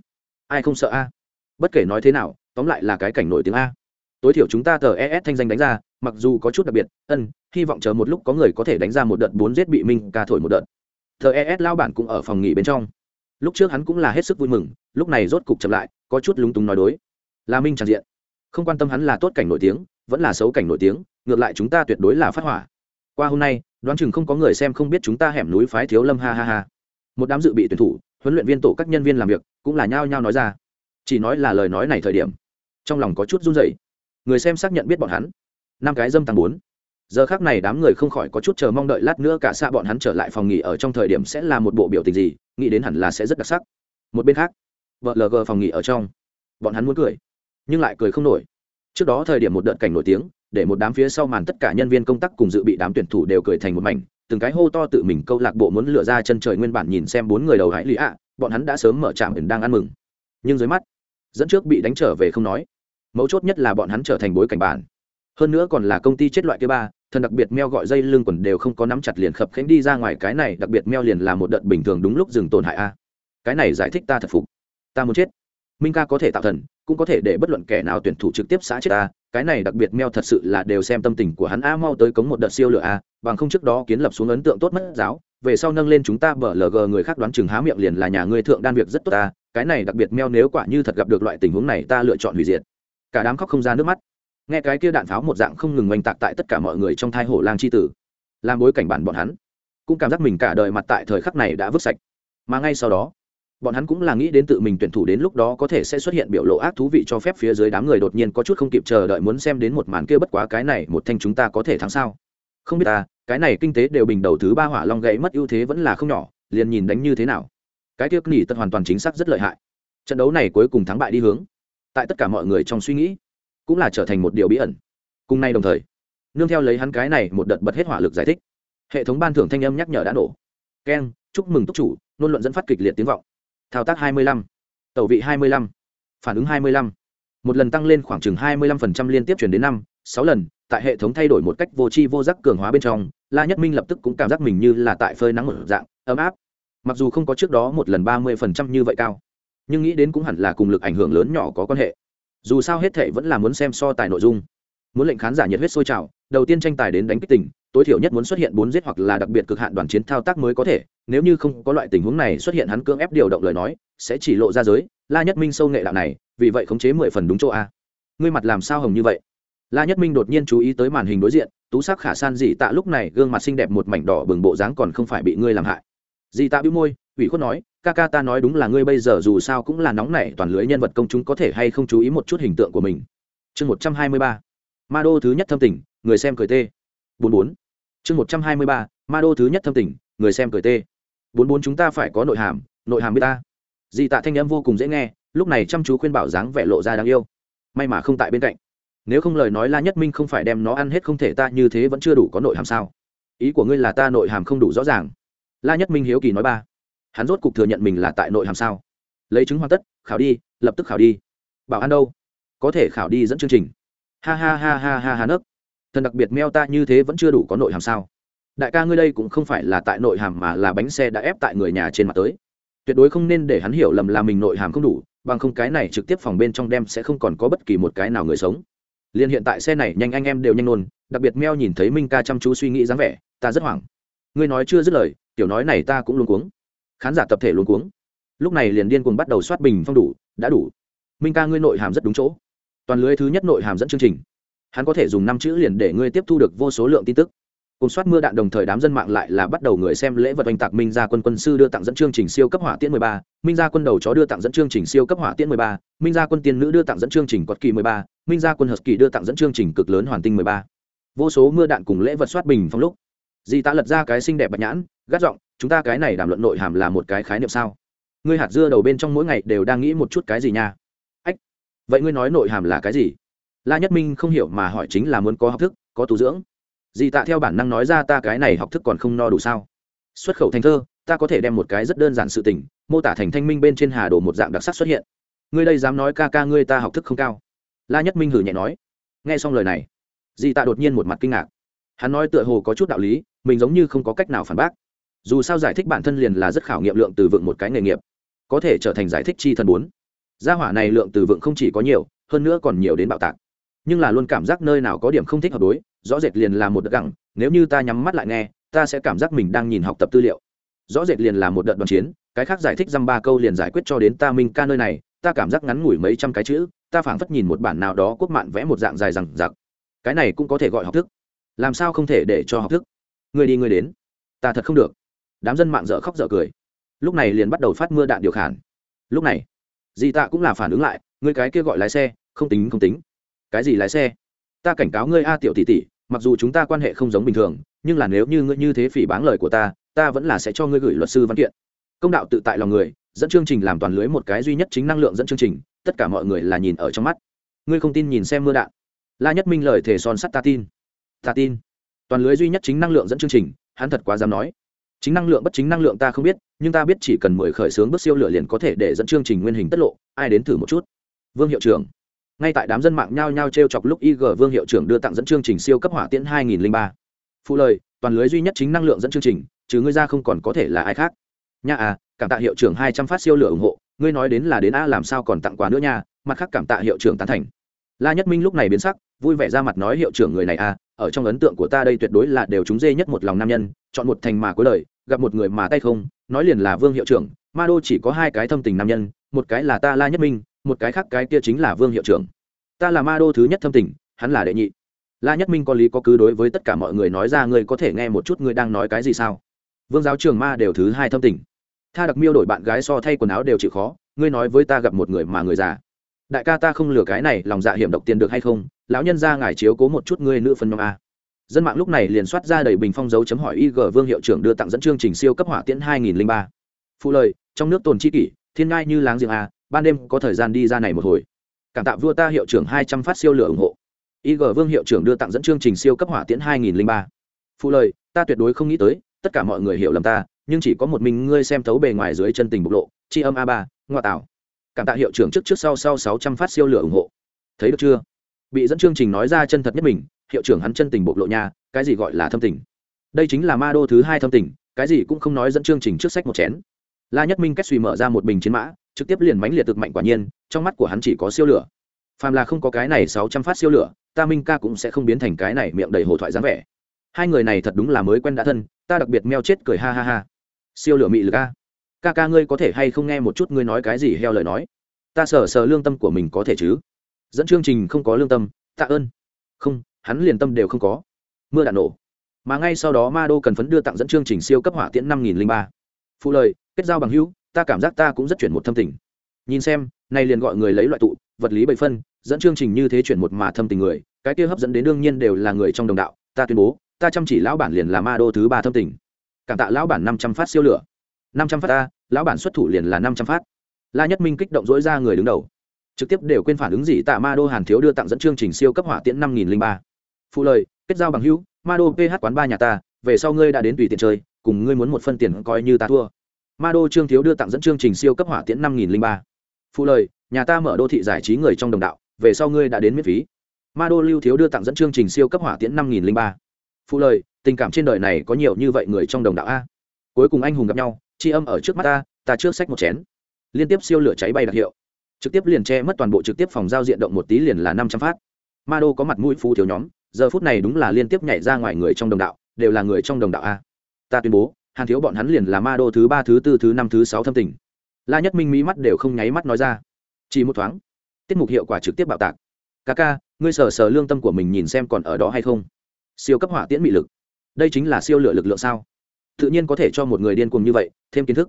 Speaker 1: Ai không sợ a? Bất kể nói thế nào, tóm lại là cái cảnh nổi tiếng a. Tối thiểu chúng ta tờ es thanh danh đánh ra, mặc dù có chút đặc biệt, ân, hy vọng chờ một lúc có người có thể đánh ra một đợt bốn giết bị minh ca thổi một đợt. Tờ es lao bản cũng ở phòng nghỉ bên trong. Lúc trước hắn cũng là hết sức vui mừng, lúc này rốt cục chậm lại, có chút lúng túng nói đối. Là minh tràn diện không quan tâm hắn là tốt cảnh nổi tiếng, vẫn là xấu cảnh nổi tiếng, ngược lại chúng ta tuyệt đối là phát hỏa. Qua hôm nay, đoán chừng không có người xem không biết chúng ta hẻm núi phái thiếu lâm ha ha ha. Một đám dự bị tuyển thủ, huấn luyện viên tổ các nhân viên làm việc, cũng là nhao nhao nói ra. Chỉ nói là lời nói này thời điểm, trong lòng có chút run rẩy. Người xem xác nhận biết bọn hắn. Năm cái dâm tăng bốn. Giờ khác này đám người không khỏi có chút chờ mong đợi lát nữa cả xa bọn hắn trở lại phòng nghỉ ở trong thời điểm sẽ là một bộ biểu tình gì, nghĩ đến hẳn là sẽ rất đặc sắc. Một bên khác, vợ lg phòng nghỉ ở trong. Bọn hắn muốn cười nhưng lại cười không nổi. Trước đó thời điểm một đợt cảnh nổi tiếng, để một đám phía sau màn tất cả nhân viên công tác cùng dự bị đám tuyển thủ đều cười thành một mảnh, từng cái hô to tự mình câu lạc bộ muốn lựa ra chân trời nguyên bản nhìn xem bốn người đầu hãy lý ạ, bọn hắn đã sớm mở trạm ẩn đang ăn mừng. Nhưng dưới mắt, dẫn trước bị đánh trở về không nói. Mấu chốt nhất là bọn hắn trở thành bối cảnh bản. Hơn nữa còn là công ty chết loại thứ ba, thần đặc biệt meo gọi dây lưng quần đều không có nắm chặt liền khập khánh đi ra ngoài, cái này đặc biệt meo liền là một đợt bình thường đúng lúc dừng tổn hại a. Cái này giải thích ta thật phục. Ta muốn chết minh ca có thể tạo thần, cũng có thể để bất luận kẻ nào tuyển thủ trực tiếp xã chết ta cái này đặc biệt meo thật sự là đều xem tâm tình của hắn a, mau tới cống một đợt siêu lửa a, bằng không trước đó kiến lập xuống ấn tượng tốt mất giáo, về sau nâng lên chúng ta bở lg người khác đoán chừng há miệng liền là nhà ngươi thượng đan việc rất tốt ta cái này đặc biệt meo nếu quả như thật gặp được loại tình huống này ta lựa chọn hủy diệt. Cả đám khóc không ra nước mắt. Nghe cái kia đạn pháo một dạng không ngừng oanh tạc tại tất cả mọi người trong thai hổ lang c h i tử. Làm bối cảnh bản bọn hắn, cũng cảm giác mình cả đời mặt tại thời khắc này đã vứt sạch. Mà ngay sau đó bọn hắn cũng là nghĩ đến tự mình tuyển thủ đến lúc đó có thể sẽ xuất hiện biểu lộ ác thú vị cho phép phía dưới đám người đột nhiên có chút không kịp chờ đợi muốn xem đến một màn kia bất quá cái này một thanh chúng ta có thể thắng sao. Không biết ta, cái này kinh tế đều bình đầu thứ ba hỏa long gãy mất ưu thế vẫn là không nhỏ, liền nhìn đánh như thế nào. Cái kia nghỉ tật hoàn toàn chính xác rất lợi hại. Trận đấu này cuối cùng thắng bại đi hướng. Tại tất cả mọi người trong suy nghĩ, cũng là trở thành một điều bí ẩn. Cùng nay đồng thời, nương theo lấy hắn cái này một đợt bật hết hỏa lực giải thích, hệ thống ban thưởng thanh âm nhắc nhở đã nổ. Keng, chúc mừng túc chủ luôn luận dẫn phát kịch liệt tiếng vọng thao tác 25, tẩu vị 25, phản ứng 25. một lần tăng lên khoảng chừng 25% liên tiếp chuyển đến năm sáu lần tại hệ thống thay đổi một cách vô tri vô giác cường hóa bên trong la nhất minh lập tức cũng cảm giác mình như là tại phơi nắng một dạng ấm áp mặc dù không có trước đó một lần 30% như vậy cao nhưng nghĩ đến cũng hẳn là cùng lực ảnh hưởng lớn nhỏ có quan hệ dù sao hết thệ vẫn là muốn xem so tài nội dung muốn lệnh khán giả nhiệt huyết sôi trào đầu tiên tranh tài đến đánh kích tỉnh tối thiểu nhất muốn xuất hiện bốn giết hoặc là đặc biệt cực hạn đoàn chiến thao tác mới có thể, nếu như không có loại tình huống này xuất hiện hắn cưỡng ép điều động lời nói, sẽ chỉ lộ ra giới, la nhất minh sâu nghệ đạo này, vì vậy khống chế mười phần đúng chỗ a. Ngươi mặt làm sao hồng như vậy? La nhất minh đột nhiên chú ý tới màn hình đối diện, tú sắc khả san dị tạ lúc này gương mặt xinh đẹp một mảnh đỏ bừng bộ dáng còn không phải bị ngươi làm hại. Dị tạ bĩu môi, ủy khuất nói, ca ca ta nói đúng là ngươi bây giờ dù sao cũng là nóng nảy, toàn lưới nhân vật công chúng có thể hay không chú ý một chút hình tượng của mình. Chương một trăm hai mươi ba. Ma đô thứ nhất thâm tình, người xem cười tê bốn bốn. Chương một trăm hai mươi ba, ma đô thứ nhất thâm tình, người xem cười tê. Bốn bốn chúng ta phải có nội hàm nội hàm biết ta. Dị tạ thanh âm vô cùng dễ nghe, lúc này chăm chú khuyên bảo dáng vẻ lộ ra đáng yêu. May mà không tại bên cạnh. Nếu không lời nói la nhất minh không phải đem nó ăn hết không thể ta, như thế vẫn chưa đủ có nội hàm sao? Ý của ngươi là ta nội hàm không đủ rõ ràng. La nhất minh hiếu kỳ nói ba. Hắn rốt cục thừa nhận mình là tại nội hàm sao? Lấy chứng hoàn tất, khảo đi, lập tức khảo đi. Bảo an đâu? Có thể khảo đi dẫn chương trình. Ha ha ha ha ha ha nấc thần đặc biệt meo ta như thế vẫn chưa đủ có nội hàm sao? Đại ca ngươi đây cũng không phải là tại nội hàm mà là bánh xe đã ép tại người nhà trên mặt tới. Tuyệt đối không nên để hắn hiểu lầm là mình nội hàm không đủ, bằng không cái này trực tiếp phòng bên trong đem sẽ không còn có bất kỳ một cái nào người sống. Liền hiện tại xe này nhanh anh em đều nhanh nôn, đặc biệt meo nhìn thấy minh ca chăm chú suy nghĩ dáng vẻ, ta rất hoảng. Ngươi nói chưa dứt lời, tiểu nói này ta cũng luôn cuống. Khán giả tập thể luôn cuống. Lúc này liền điên cuồng bắt đầu soát bình phong đủ, đã đủ. Minh ca ngươi nội hàm rất đúng chỗ. Toàn lưới thứ nhất nội hàm dẫn chương trình hắn có thể dùng năm chữ liền để ngươi tiếp thu được vô số lượng tin tức. Cùng soát mưa đạn đồng thời đám dân mạng lại là bắt đầu người xem lễ vật oanh tạc minh gia quân quân sư đưa tặng dẫn chương trình siêu cấp hỏa tiễn 13, minh gia quân đầu chó đưa tặng dẫn chương trình siêu cấp hỏa tiễn 13, minh gia quân tiên nữ đưa tặng dẫn chương trình quật kỳ 13, minh gia quân hợp kỳ đưa tặng dẫn chương trình cực lớn hoàn tinh 13. vô số mưa đạn cùng lễ vật soát bình phong lúc dì ta lật ra cái xinh đẹp bạch nhãn gắt giọng chúng ta cái này đàm luận nội hàm là một cái khái niệm sao? Ngươi hạt dưa đầu bên trong mỗi ngày đều đang nghĩ một chút cái gì nha? Ách vậy ngươi nói nội hàm là cái gì? La nhất minh không hiểu mà hỏi chính là muốn có học thức, có tu dưỡng. Dì tạ theo bản năng nói ra ta cái này học thức còn không no đủ sao? Xuất khẩu thành thơ, ta có thể đem một cái rất đơn giản sự tình, mô tả thành thanh minh bên trên hà đồ một dạng đặc sắc xuất hiện. Ngươi đây dám nói ca ca ngươi ta học thức không cao. La nhất minh hử nhẹ nói. Nghe xong lời này, Dì tạ đột nhiên một mặt kinh ngạc. Hắn nói tựa hồ có chút đạo lý, mình giống như không có cách nào phản bác. Dù sao giải thích bản thân liền là rất khảo nghiệm lượng từ vựng một cái nghề nghiệp, có thể trở thành giải thích chi thần bốn. Gia hỏa này lượng từ vựng không chỉ có nhiều, hơn nữa còn nhiều đến bạo tạc nhưng là luôn cảm giác nơi nào có điểm không thích hợp đối, rõ rệt liền là một đợt gẳng nếu như ta nhắm mắt lại nghe, ta sẽ cảm giác mình đang nhìn học tập tư liệu. Rõ rệt liền là một đợt đoàn chiến, cái khác giải thích dăm ba câu liền giải quyết cho đến ta minh ca nơi này, ta cảm giác ngắn ngủi mấy trăm cái chữ, ta phảng phất nhìn một bản nào đó quốc mạn vẽ một dạng dài rằng giặc cái này cũng có thể gọi học thức. Làm sao không thể để cho học thức? Người đi, người đến. Ta thật không được. Đám dân mạng dở khóc dở cười. Lúc này liền bắt đầu phát mưa đạn điều khản. Lúc này dì tạ cũng là phản ứng lại, người cái kia gọi lái xe, không tính không tính cái gì lái xe? Ta cảnh cáo ngươi a tiểu tỷ tỷ, mặc dù chúng ta quan hệ không giống bình thường, nhưng là nếu như ngươi như thế phỉ báng lời của ta ta vẫn là sẽ cho ngươi gửi luật sư văn kiện. Công đạo tự tại lòng người, dẫn chương trình làm toàn lưới một cái duy nhất chính năng lượng dẫn chương trình, tất cả mọi người là nhìn ở trong mắt. Ngươi không tin nhìn xem mưa đạn. La nhất minh lời thề son sắt ta tin. Ta tin. Toàn lưới duy nhất chính năng lượng dẫn chương trình, hắn thật quá dám nói. Chính năng lượng bất chính năng lượng ta không biết, nhưng ta biết chỉ cần mười khởi xướng bước siêu lửa liền có thể để dẫn chương trình nguyên hình tất lộ, ai đến thử một chút? Vương hiệu trưởng ngay tại đám dân mạng nhao nhao t r e o chọc lúc ig vương hiệu trưởng đưa tặng dẫn chương trình siêu cấp hỏa tiễn 2003. phụ lời toàn lưới duy nhất chính năng lượng dẫn chương trình chứ ngươi ra không còn có thể là ai khác nha à cảm tạ hiệu trưởng hai trăm phát siêu lửa ủng hộ ngươi nói đến là đến a làm sao còn tặng quà nữa nha mặt khác cảm tạ hiệu trưởng tán thành la nhất minh lúc này biến sắc vui vẻ ra mặt nói hiệu trưởng người này a ở trong ấn tượng của ta đây tuyệt đối là đều chúng dê nhất một lòng nam nhân chọn một thành mà cuối lời, gặp một người mà tay không nói liền là vương hiệu trưởng ma đô chỉ có hai cái thâm tình nam nhân một cái là ta la nhất minh một cái khác cái kia chính là vương hiệu trưởng. Ta là ma đô thứ nhất thâm tình, hắn là đệ nhị. La nhất minh có lý có cứ đối với tất cả mọi người nói ra, ngươi có thể nghe một chút ngươi đang nói cái gì sao? Vương giáo trường ma đều thứ hai thâm tình. Tha đặc miêu đổi bạn gái so thay quần áo đều chịu khó, ngươi nói với ta gặp một người mà người già. Đại ca ta không lừa cái này, lòng dạ hiểm độc tiền được hay không? Lão nhân ra ngài chiếu cố một chút ngươi nữ phân nhóm a. Dân mạng lúc này liền soát ra đầy bình phong dấu chấm hỏi ig vương hiệu trưởng đưa tặng dẫn chương trình siêu cấp hỏa tiễn 2003. phụ lời, trong nước tồn chi kỷ, thiên ngai như láng giềng a ban đêm có thời gian đi ra này một hồi. Cảm tạ vua ta hiệu trưởng 200 phát siêu lửa ủng hộ. Ig vương hiệu trưởng đưa tặng dẫn chương trình siêu cấp hỏa tiễn 2003. phụ lời, ta tuyệt đối không nghĩ tới, tất cả mọi người hiểu lầm ta, nhưng chỉ có một mình ngươi xem thấu bề ngoài dưới chân tình bộc lộ, tri âm a ba, ngoại tảo. Cảm tạ hiệu trưởng trước trước sau sau sáu trăm phát siêu lửa ủng hộ. Thấy được chưa? Bị dẫn chương trình nói ra chân thật nhất mình, hiệu trưởng hắn chân tình bộc lộ nha, cái gì gọi là thâm tình? Đây chính là ma đô thứ hai thâm tình, cái gì cũng không nói dẫn chương trình trước sách một chén. La nhất minh cách suy mở ra một bình chiến mã trực tiếp liền mánh liệt thực mạnh quả nhiên, trong mắt của hắn chỉ có siêu lửa. Phàm là không có cái này sáu trăm phát siêu lửa, ta minh ca cũng sẽ không biến thành cái này miệng đầy hồ thoại dáng vẻ. Hai người này thật đúng là mới quen đã thân, ta đặc biệt meo chết cười ha ha ha. Siêu lửa mị lực a. Ca ca ngươi có thể hay không nghe một chút ngươi nói cái gì heo lời nói? Ta sờ sờ lương tâm của mình có thể chứ? Dẫn chương trình không có lương tâm, tạ ơn. Không, hắn liền tâm đều không có. Mưa đạn nổ. Mà ngay sau đó ma đô cần phấn đưa tặng dẫn chương trình siêu cấp hỏa tiễn năm nghìn linh ba. Phụ lời, kết giao bằng hữu ta cảm giác ta cũng rất chuyển một thâm tình. Nhìn xem, nay liền gọi người lấy loại tụ, vật lý bảy phân, dẫn chương trình như thế chuyển một mà thâm tình người, cái kia hấp dẫn đến đương nhiên đều là người trong đồng đạo, ta tuyên bố, ta chăm chỉ lão bản liền là ma đô thứ ba thâm tình. Cảm tạ lão bản năm trăm phát siêu lửa. Năm trăm phát ta lão bản xuất thủ liền là năm trăm phát. La nhất minh kích động dỗi ra người đứng đầu. Trực tiếp đều quên phản ứng gì tạ ma đô hàn thiếu đưa tặng dẫn chương trình siêu cấp hỏa tiễn năm nghìn linh ba. Phụ lời, kết giao bằng hữu, ma đô ph quán ba nhà ta, về sau ngươi đã đến tùy tiện chơi, cùng ngươi muốn một phân tiền coi như ta thua ma đô trương thiếu đưa tặng dẫn chương trình siêu cấp hỏa tiễn năm nghìn linh ba. Phụ lời, nhà ta mở đô thị giải trí người trong đồng đạo, về sau ngươi đã đến miễn phí. Ma đô lưu thiếu đưa tặng dẫn chương trình siêu cấp hỏa tiễn năm nghìn linh ba. Phụ lời, tình cảm trên đời này có nhiều như vậy người trong đồng đạo a? Cuối cùng anh hùng gặp nhau, tri âm ở trước mắt ta ta trước sách một chén. Liên tiếp siêu lửa cháy bay đặc hiệu. Trực tiếp liền che mất toàn bộ trực tiếp phòng giao diện động một tí liền là năm trăm phát. Ma đô có mặt mũi phú thiếu nhóm, giờ phút này đúng là liên tiếp nhảy ra ngoài người trong đồng đạo, đều là người trong đồng đạo a. Ta tuyên bố hàn thiếu bọn hắn liền là ma đô thứ ba, thứ tư, thứ năm, thứ sáu thâm tình. La nhất minh mỹ mắt đều không nháy mắt nói ra. Chỉ một thoáng, tiết mục hiệu quả trực tiếp bạo tạc. Ca ca, ngươi sờ sờ lương tâm của mình nhìn xem còn ở đó hay không. Siêu cấp hỏa tiễn bị lực. Đây chính là siêu lựa lực lượng sao? Tự nhiên có thể cho một người điên cuồng như vậy, thêm kiến thức.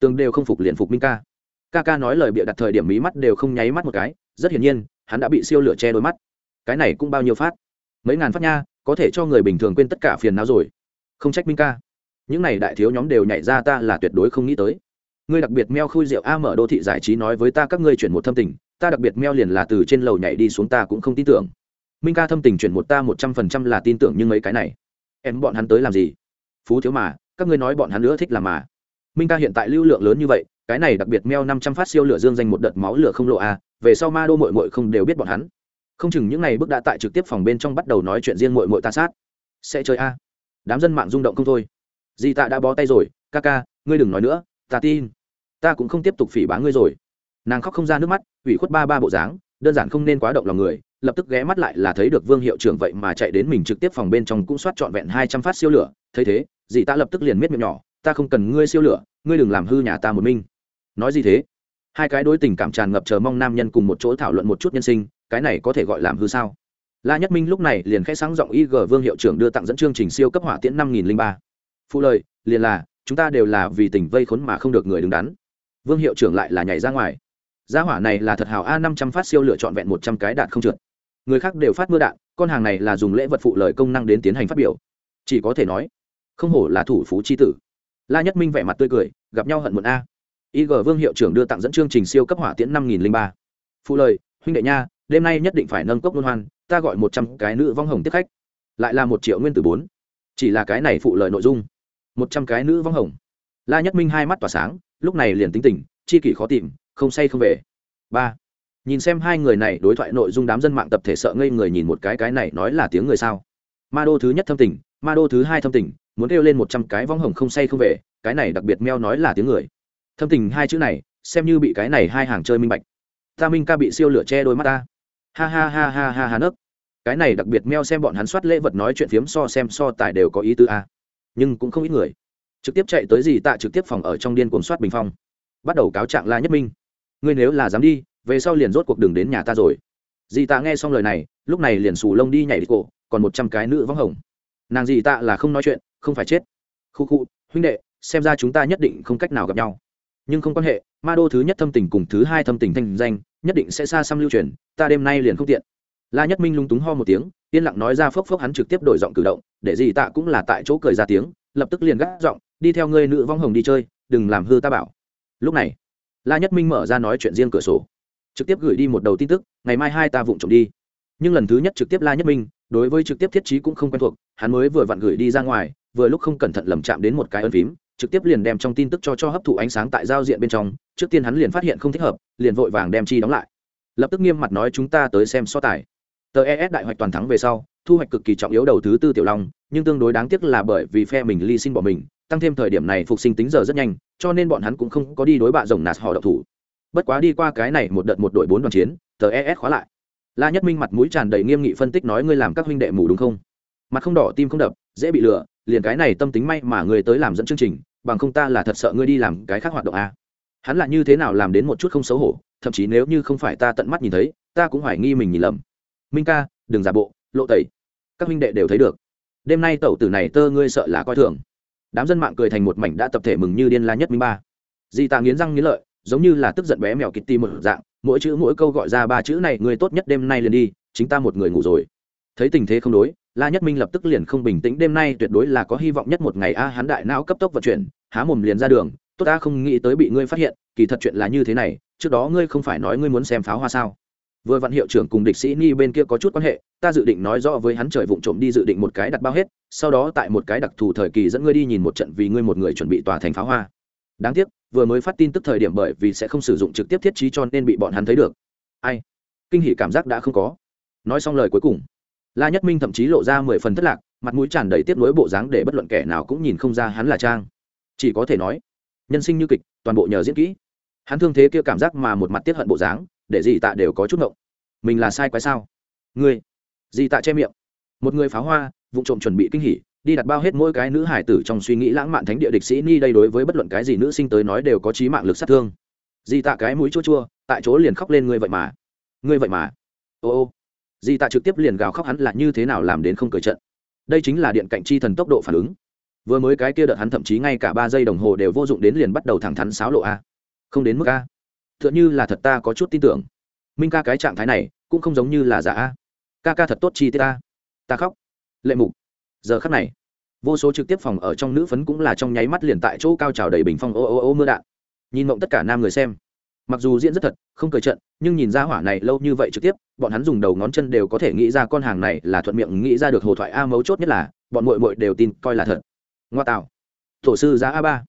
Speaker 1: Tường đều không phục liền phục minh ca. Ca ca nói lời bịa đặt thời điểm mí mắt đều không nháy mắt một cái, rất hiển nhiên, hắn đã bị siêu lửa che đôi mắt. Cái này cũng bao nhiêu phát? Mấy ngàn phát nha, có thể cho người bình thường quên tất cả phiền não rồi. Không trách minh ca những này đại thiếu nhóm đều nhảy ra ta là tuyệt đối không nghĩ tới. Ngươi đặc biệt meo khui rượu a mở đô thị giải trí nói với ta các ngươi chuyển một thâm tình, ta đặc biệt meo liền là từ trên lầu nhảy đi xuống ta cũng không tin tưởng. Minh ca thâm tình chuyển một ta một trăm phần trăm là tin tưởng nhưng mấy cái này. Em bọn hắn tới làm gì? Phú thiếu mà, các ngươi nói bọn hắn nữa thích làm mà. Minh ca hiện tại lưu lượng lớn như vậy, cái này đặc biệt meo năm trăm phát siêu lửa dương danh một đợt máu lửa không lộ a, về sau ma đô mội mội không đều biết bọn hắn. Không chừng những ngày bước đã tại trực tiếp phòng bên trong bắt đầu nói chuyện riêng mội mội ta sát. Sẽ chơi a. Đám dân mạng rung động không thôi di tạ đã bó tay rồi, ca ca, ngươi đừng nói nữa, ta tin. Ta cũng không tiếp tục phỉ bá ngươi rồi. Nàng khóc không ra nước mắt, ủy khuất ba ba bộ dáng, đơn giản không nên quá động lòng người, lập tức ghé mắt lại là thấy được vương hiệu trưởng vậy mà chạy đến mình trực tiếp phòng bên trong cũng soát trọn vẹn hai trăm phát siêu lửa, thấy thế dì ta lập tức liền miết miệng nhỏ, ta không cần ngươi siêu lửa, ngươi đừng làm hư nhà ta một minh nói gì thế? Hai cái đối tình cảm tràn ngập chờ mong nam nhân cùng một chỗ thảo luận một chút nhân sinh, cái này có thể gọi làm hư sao? La nhất minh lúc này liền khẽ sáng giọng ig vương hiệu trưởng đưa tặng dẫn chương trình siêu cấp hỏa tiễn năm nghìn linh ba phụ lời, liền là, chúng ta đều là vì tình vây khốn mà không được người đứng đắn. Vương hiệu trưởng lại là nhảy ra ngoài. Gia hỏa này là thật hào a năm trăm phát siêu lựa chọn vẹn một trăm cái đạn không trượt. Người khác đều phát mưa đạn, con hàng này là dùng lễ vật phụ lời công năng đến tiến hành phát biểu. Chỉ có thể nói, không hổ là thủ phú c h i tử. La nhất minh vẻ mặt tươi cười, gặp nhau hận muộn a. Ig vương hiệu trưởng đưa tặng dẫn chương trình siêu cấp hỏa tiễn năm nghìn ba. Phụ lời, huynh đệ nha, đêm nay nhất định phải nâng cốc luân hoan, ta gọi một trăm cái nữ vong hồng tiếp khách. Lại là một triệu nguyên tử bốn. Chỉ là cái này phụ lời nội dung một trăm cái nữ vong hồng. La nhất minh hai mắt tỏa sáng, lúc này liền tính tình, chi kỷ khó tìm, không say không về. Ba. Nhìn xem hai người này đối thoại nội dung đám dân mạng tập thể sợ ngây người nhìn một cái cái này nói là tiếng người sao. Ma đô thứ nhất thâm tình, ma đô thứ hai thâm tình, muốn kêu lên một trăm cái vong hồng không say không về, cái này đặc biệt meo nói là tiếng người. Thâm tình hai chữ này, xem như bị cái này hai hàng chơi minh bạch. Ta minh ca bị siêu lửa che đôi mắt ta. Ha ha ha ha ha ha nấc. Cái này đặc biệt meo xem bọn hắn soát lễ vật nói chuyện phiếm so xem so tài đều có ý tứ a nhưng cũng không ít người. Trực tiếp chạy tới gì tạ trực tiếp phòng ở trong điên cuồng soát bình phong. Bắt đầu cáo trạng la nhất minh. Ngươi nếu là dám đi, về sau liền rốt cuộc đường đến nhà ta rồi. Dì tạ nghe xong lời này, lúc này liền xù lông đi nhảy đi cổ, còn một trăm cái nữ vắng hồng. Nàng dì tạ là không nói chuyện, không phải chết. Khu khu, huynh đệ, xem ra chúng ta nhất định không cách nào gặp nhau. Nhưng không quan hệ, ma đô thứ nhất thâm tình cùng thứ hai thâm tình thanh danh, nhất định sẽ xa xăm lưu truyền, ta đêm nay liền không tiện. La nhất minh lung túng ho một tiếng yên lặng nói ra phốc phốc hắn trực tiếp đổi giọng cử động, để gì tạ cũng là tại chỗ cười ra tiếng, lập tức liền gác giọng, đi theo ngươi nữ vong hồng đi chơi, đừng làm hư ta bảo. Lúc này, la nhất minh mở ra nói chuyện riêng cửa sổ, trực tiếp gửi đi một đầu tin tức, ngày mai hai ta vụng trộm đi. Nhưng lần thứ nhất trực tiếp la nhất minh, đối với trực tiếp thiết trí cũng không quen thuộc, hắn mới vừa vặn gửi đi ra ngoài, vừa lúc không cẩn thận lầm chạm đến một cái ân phím, trực tiếp liền đem trong tin tức cho cho hấp thụ ánh sáng tại giao diện bên trong, trước tiên hắn liền phát hiện không thích hợp, liền vội vàng đem chi đóng lại. Lập tức nghiêm mặt nói, chúng ta tới xem so tài tờ es đại hoạch toàn thắng về sau, thu hoạch cực kỳ trọng yếu đầu thứ tư tiểu long, nhưng tương đối đáng tiếc là bởi vì phe mình ly xin bỏ mình, tăng thêm thời điểm này phục sinh tính giờ rất nhanh, cho nên bọn hắn cũng không có đi đối bạ rồng nạt họ độc thủ. Bất quá đi qua cái này một đợt một đội bốn đoàn chiến, tờ es khóa lại. La nhất minh mặt mũi tràn đầy nghiêm nghị phân tích nói ngươi làm các huynh đệ mù đúng không? Mặt không đỏ, tim không đập, dễ bị lừa, liền cái này tâm tính may mà người tới làm dẫn chương trình, bằng không ta là thật sợ ngươi đi làm cái khác hoạt động à. hắn là như thế nào làm đến một chút không xấu hổ, thậm chí nếu như không phải ta tận mắt nhìn thấy, ta cũng hoài nghi mình nhìn lầm minh ca, đừng giả bộ, lộ tẩy. Các huynh đệ đều thấy được. Đêm nay tẩu tử này tơ ngươi sợ là coi thường. Đám dân mạng cười thành một mảnh đã tập thể mừng như điên la nhất minh ba. Di ta nghiến răng nghiến lợi, giống như là tức giận bé mèo kitty một dạng, mỗi chữ mỗi câu gọi ra ba chữ này người tốt nhất đêm nay liền đi, chính ta một người ngủ rồi. Thấy tình thế không đối, la nhất minh lập tức liền không bình tĩnh, đêm nay tuyệt đối là có hy vọng nhất một ngày a, hắn đại não cấp tốc vận chuyển, há mồm liền ra đường, tốt ta không nghĩ tới bị ngươi phát hiện, kỳ thật chuyện là như thế này, trước đó ngươi không phải nói ngươi muốn xem pháo hoa sao? Vừa vạn hiệu trưởng cùng địch sĩ ni bên kia có chút quan hệ, ta dự định nói rõ với hắn trời vụng trộm đi dự định một cái đặt bao hết, sau đó tại một cái đặc thù thời kỳ dẫn ngươi đi nhìn một trận vì ngươi một người chuẩn bị tòa thành pháo hoa. Đáng tiếc, vừa mới phát tin tức thời điểm bởi vì sẽ không sử dụng trực tiếp thiết trí cho nên bị bọn hắn thấy được. Ai? Kinh hỉ cảm giác đã không có. Nói xong lời cuối cùng, la nhất minh thậm chí lộ ra mười phần thất lạc, mặt mũi tràn đầy tiếp nối bộ dáng để bất luận kẻ nào cũng nhìn không ra hắn là trang. Chỉ có thể nói, nhân sinh như kịch, toàn bộ nhờ diễn kỹ. Hắn thương thế kia cảm giác mà một mặt tiết hận bộ dáng để dì tạ đều có chút ngộng. Mình là sai quái sao? Ngươi. Dì tạ che miệng. Một người pháo hoa vụ trộm chuẩn bị kinh hỉ, đi đặt bao hết mỗi cái nữ hải tử trong suy nghĩ lãng mạn thánh địa địch sĩ ni đây đối với bất luận cái gì nữ sinh tới nói đều có trí mạng lực sát thương. Dì tạ cái mũi chua chua, tại chỗ liền khóc lên ngươi vậy mà. Ngươi vậy mà. Ô ô. Dì tạ trực tiếp liền gào khóc hắn là như thế nào làm đến không cởi trận. Đây chính là điện cạnh chi thần tốc độ phản ứng. Vừa mới cái kia đợt hắn thậm chí ngay cả ba giây đồng hồ đều vô dụng đến liền bắt đầu thẳng thắn sáo lộ a. Không đến mức a t h ư ợ n h ư là thật ta có chút tin tưởng. Minh ca cái trạng thái này cũng không giống như là giả a. Ca ca thật tốt chi tiết ta. Ta khóc. Lệ mục. Giờ khắc này, vô số trực tiếp phòng ở trong nữ phấn cũng là trong nháy mắt liền tại chỗ cao trào đầy bình phong ô ô ô mưa đạn. Nhìn mộng tất cả nam người xem. Mặc dù diễn rất thật, không cười trận, nhưng nhìn ra hỏa này lâu như vậy trực tiếp, bọn hắn dùng đầu ngón chân đều có thể nghĩ ra con hàng này là thuận miệng nghĩ ra được hồ thoại a mấu chốt nhất là, bọn mội mội đều tin coi là thật. Ngoa tạo. Tổ sư giá a ba.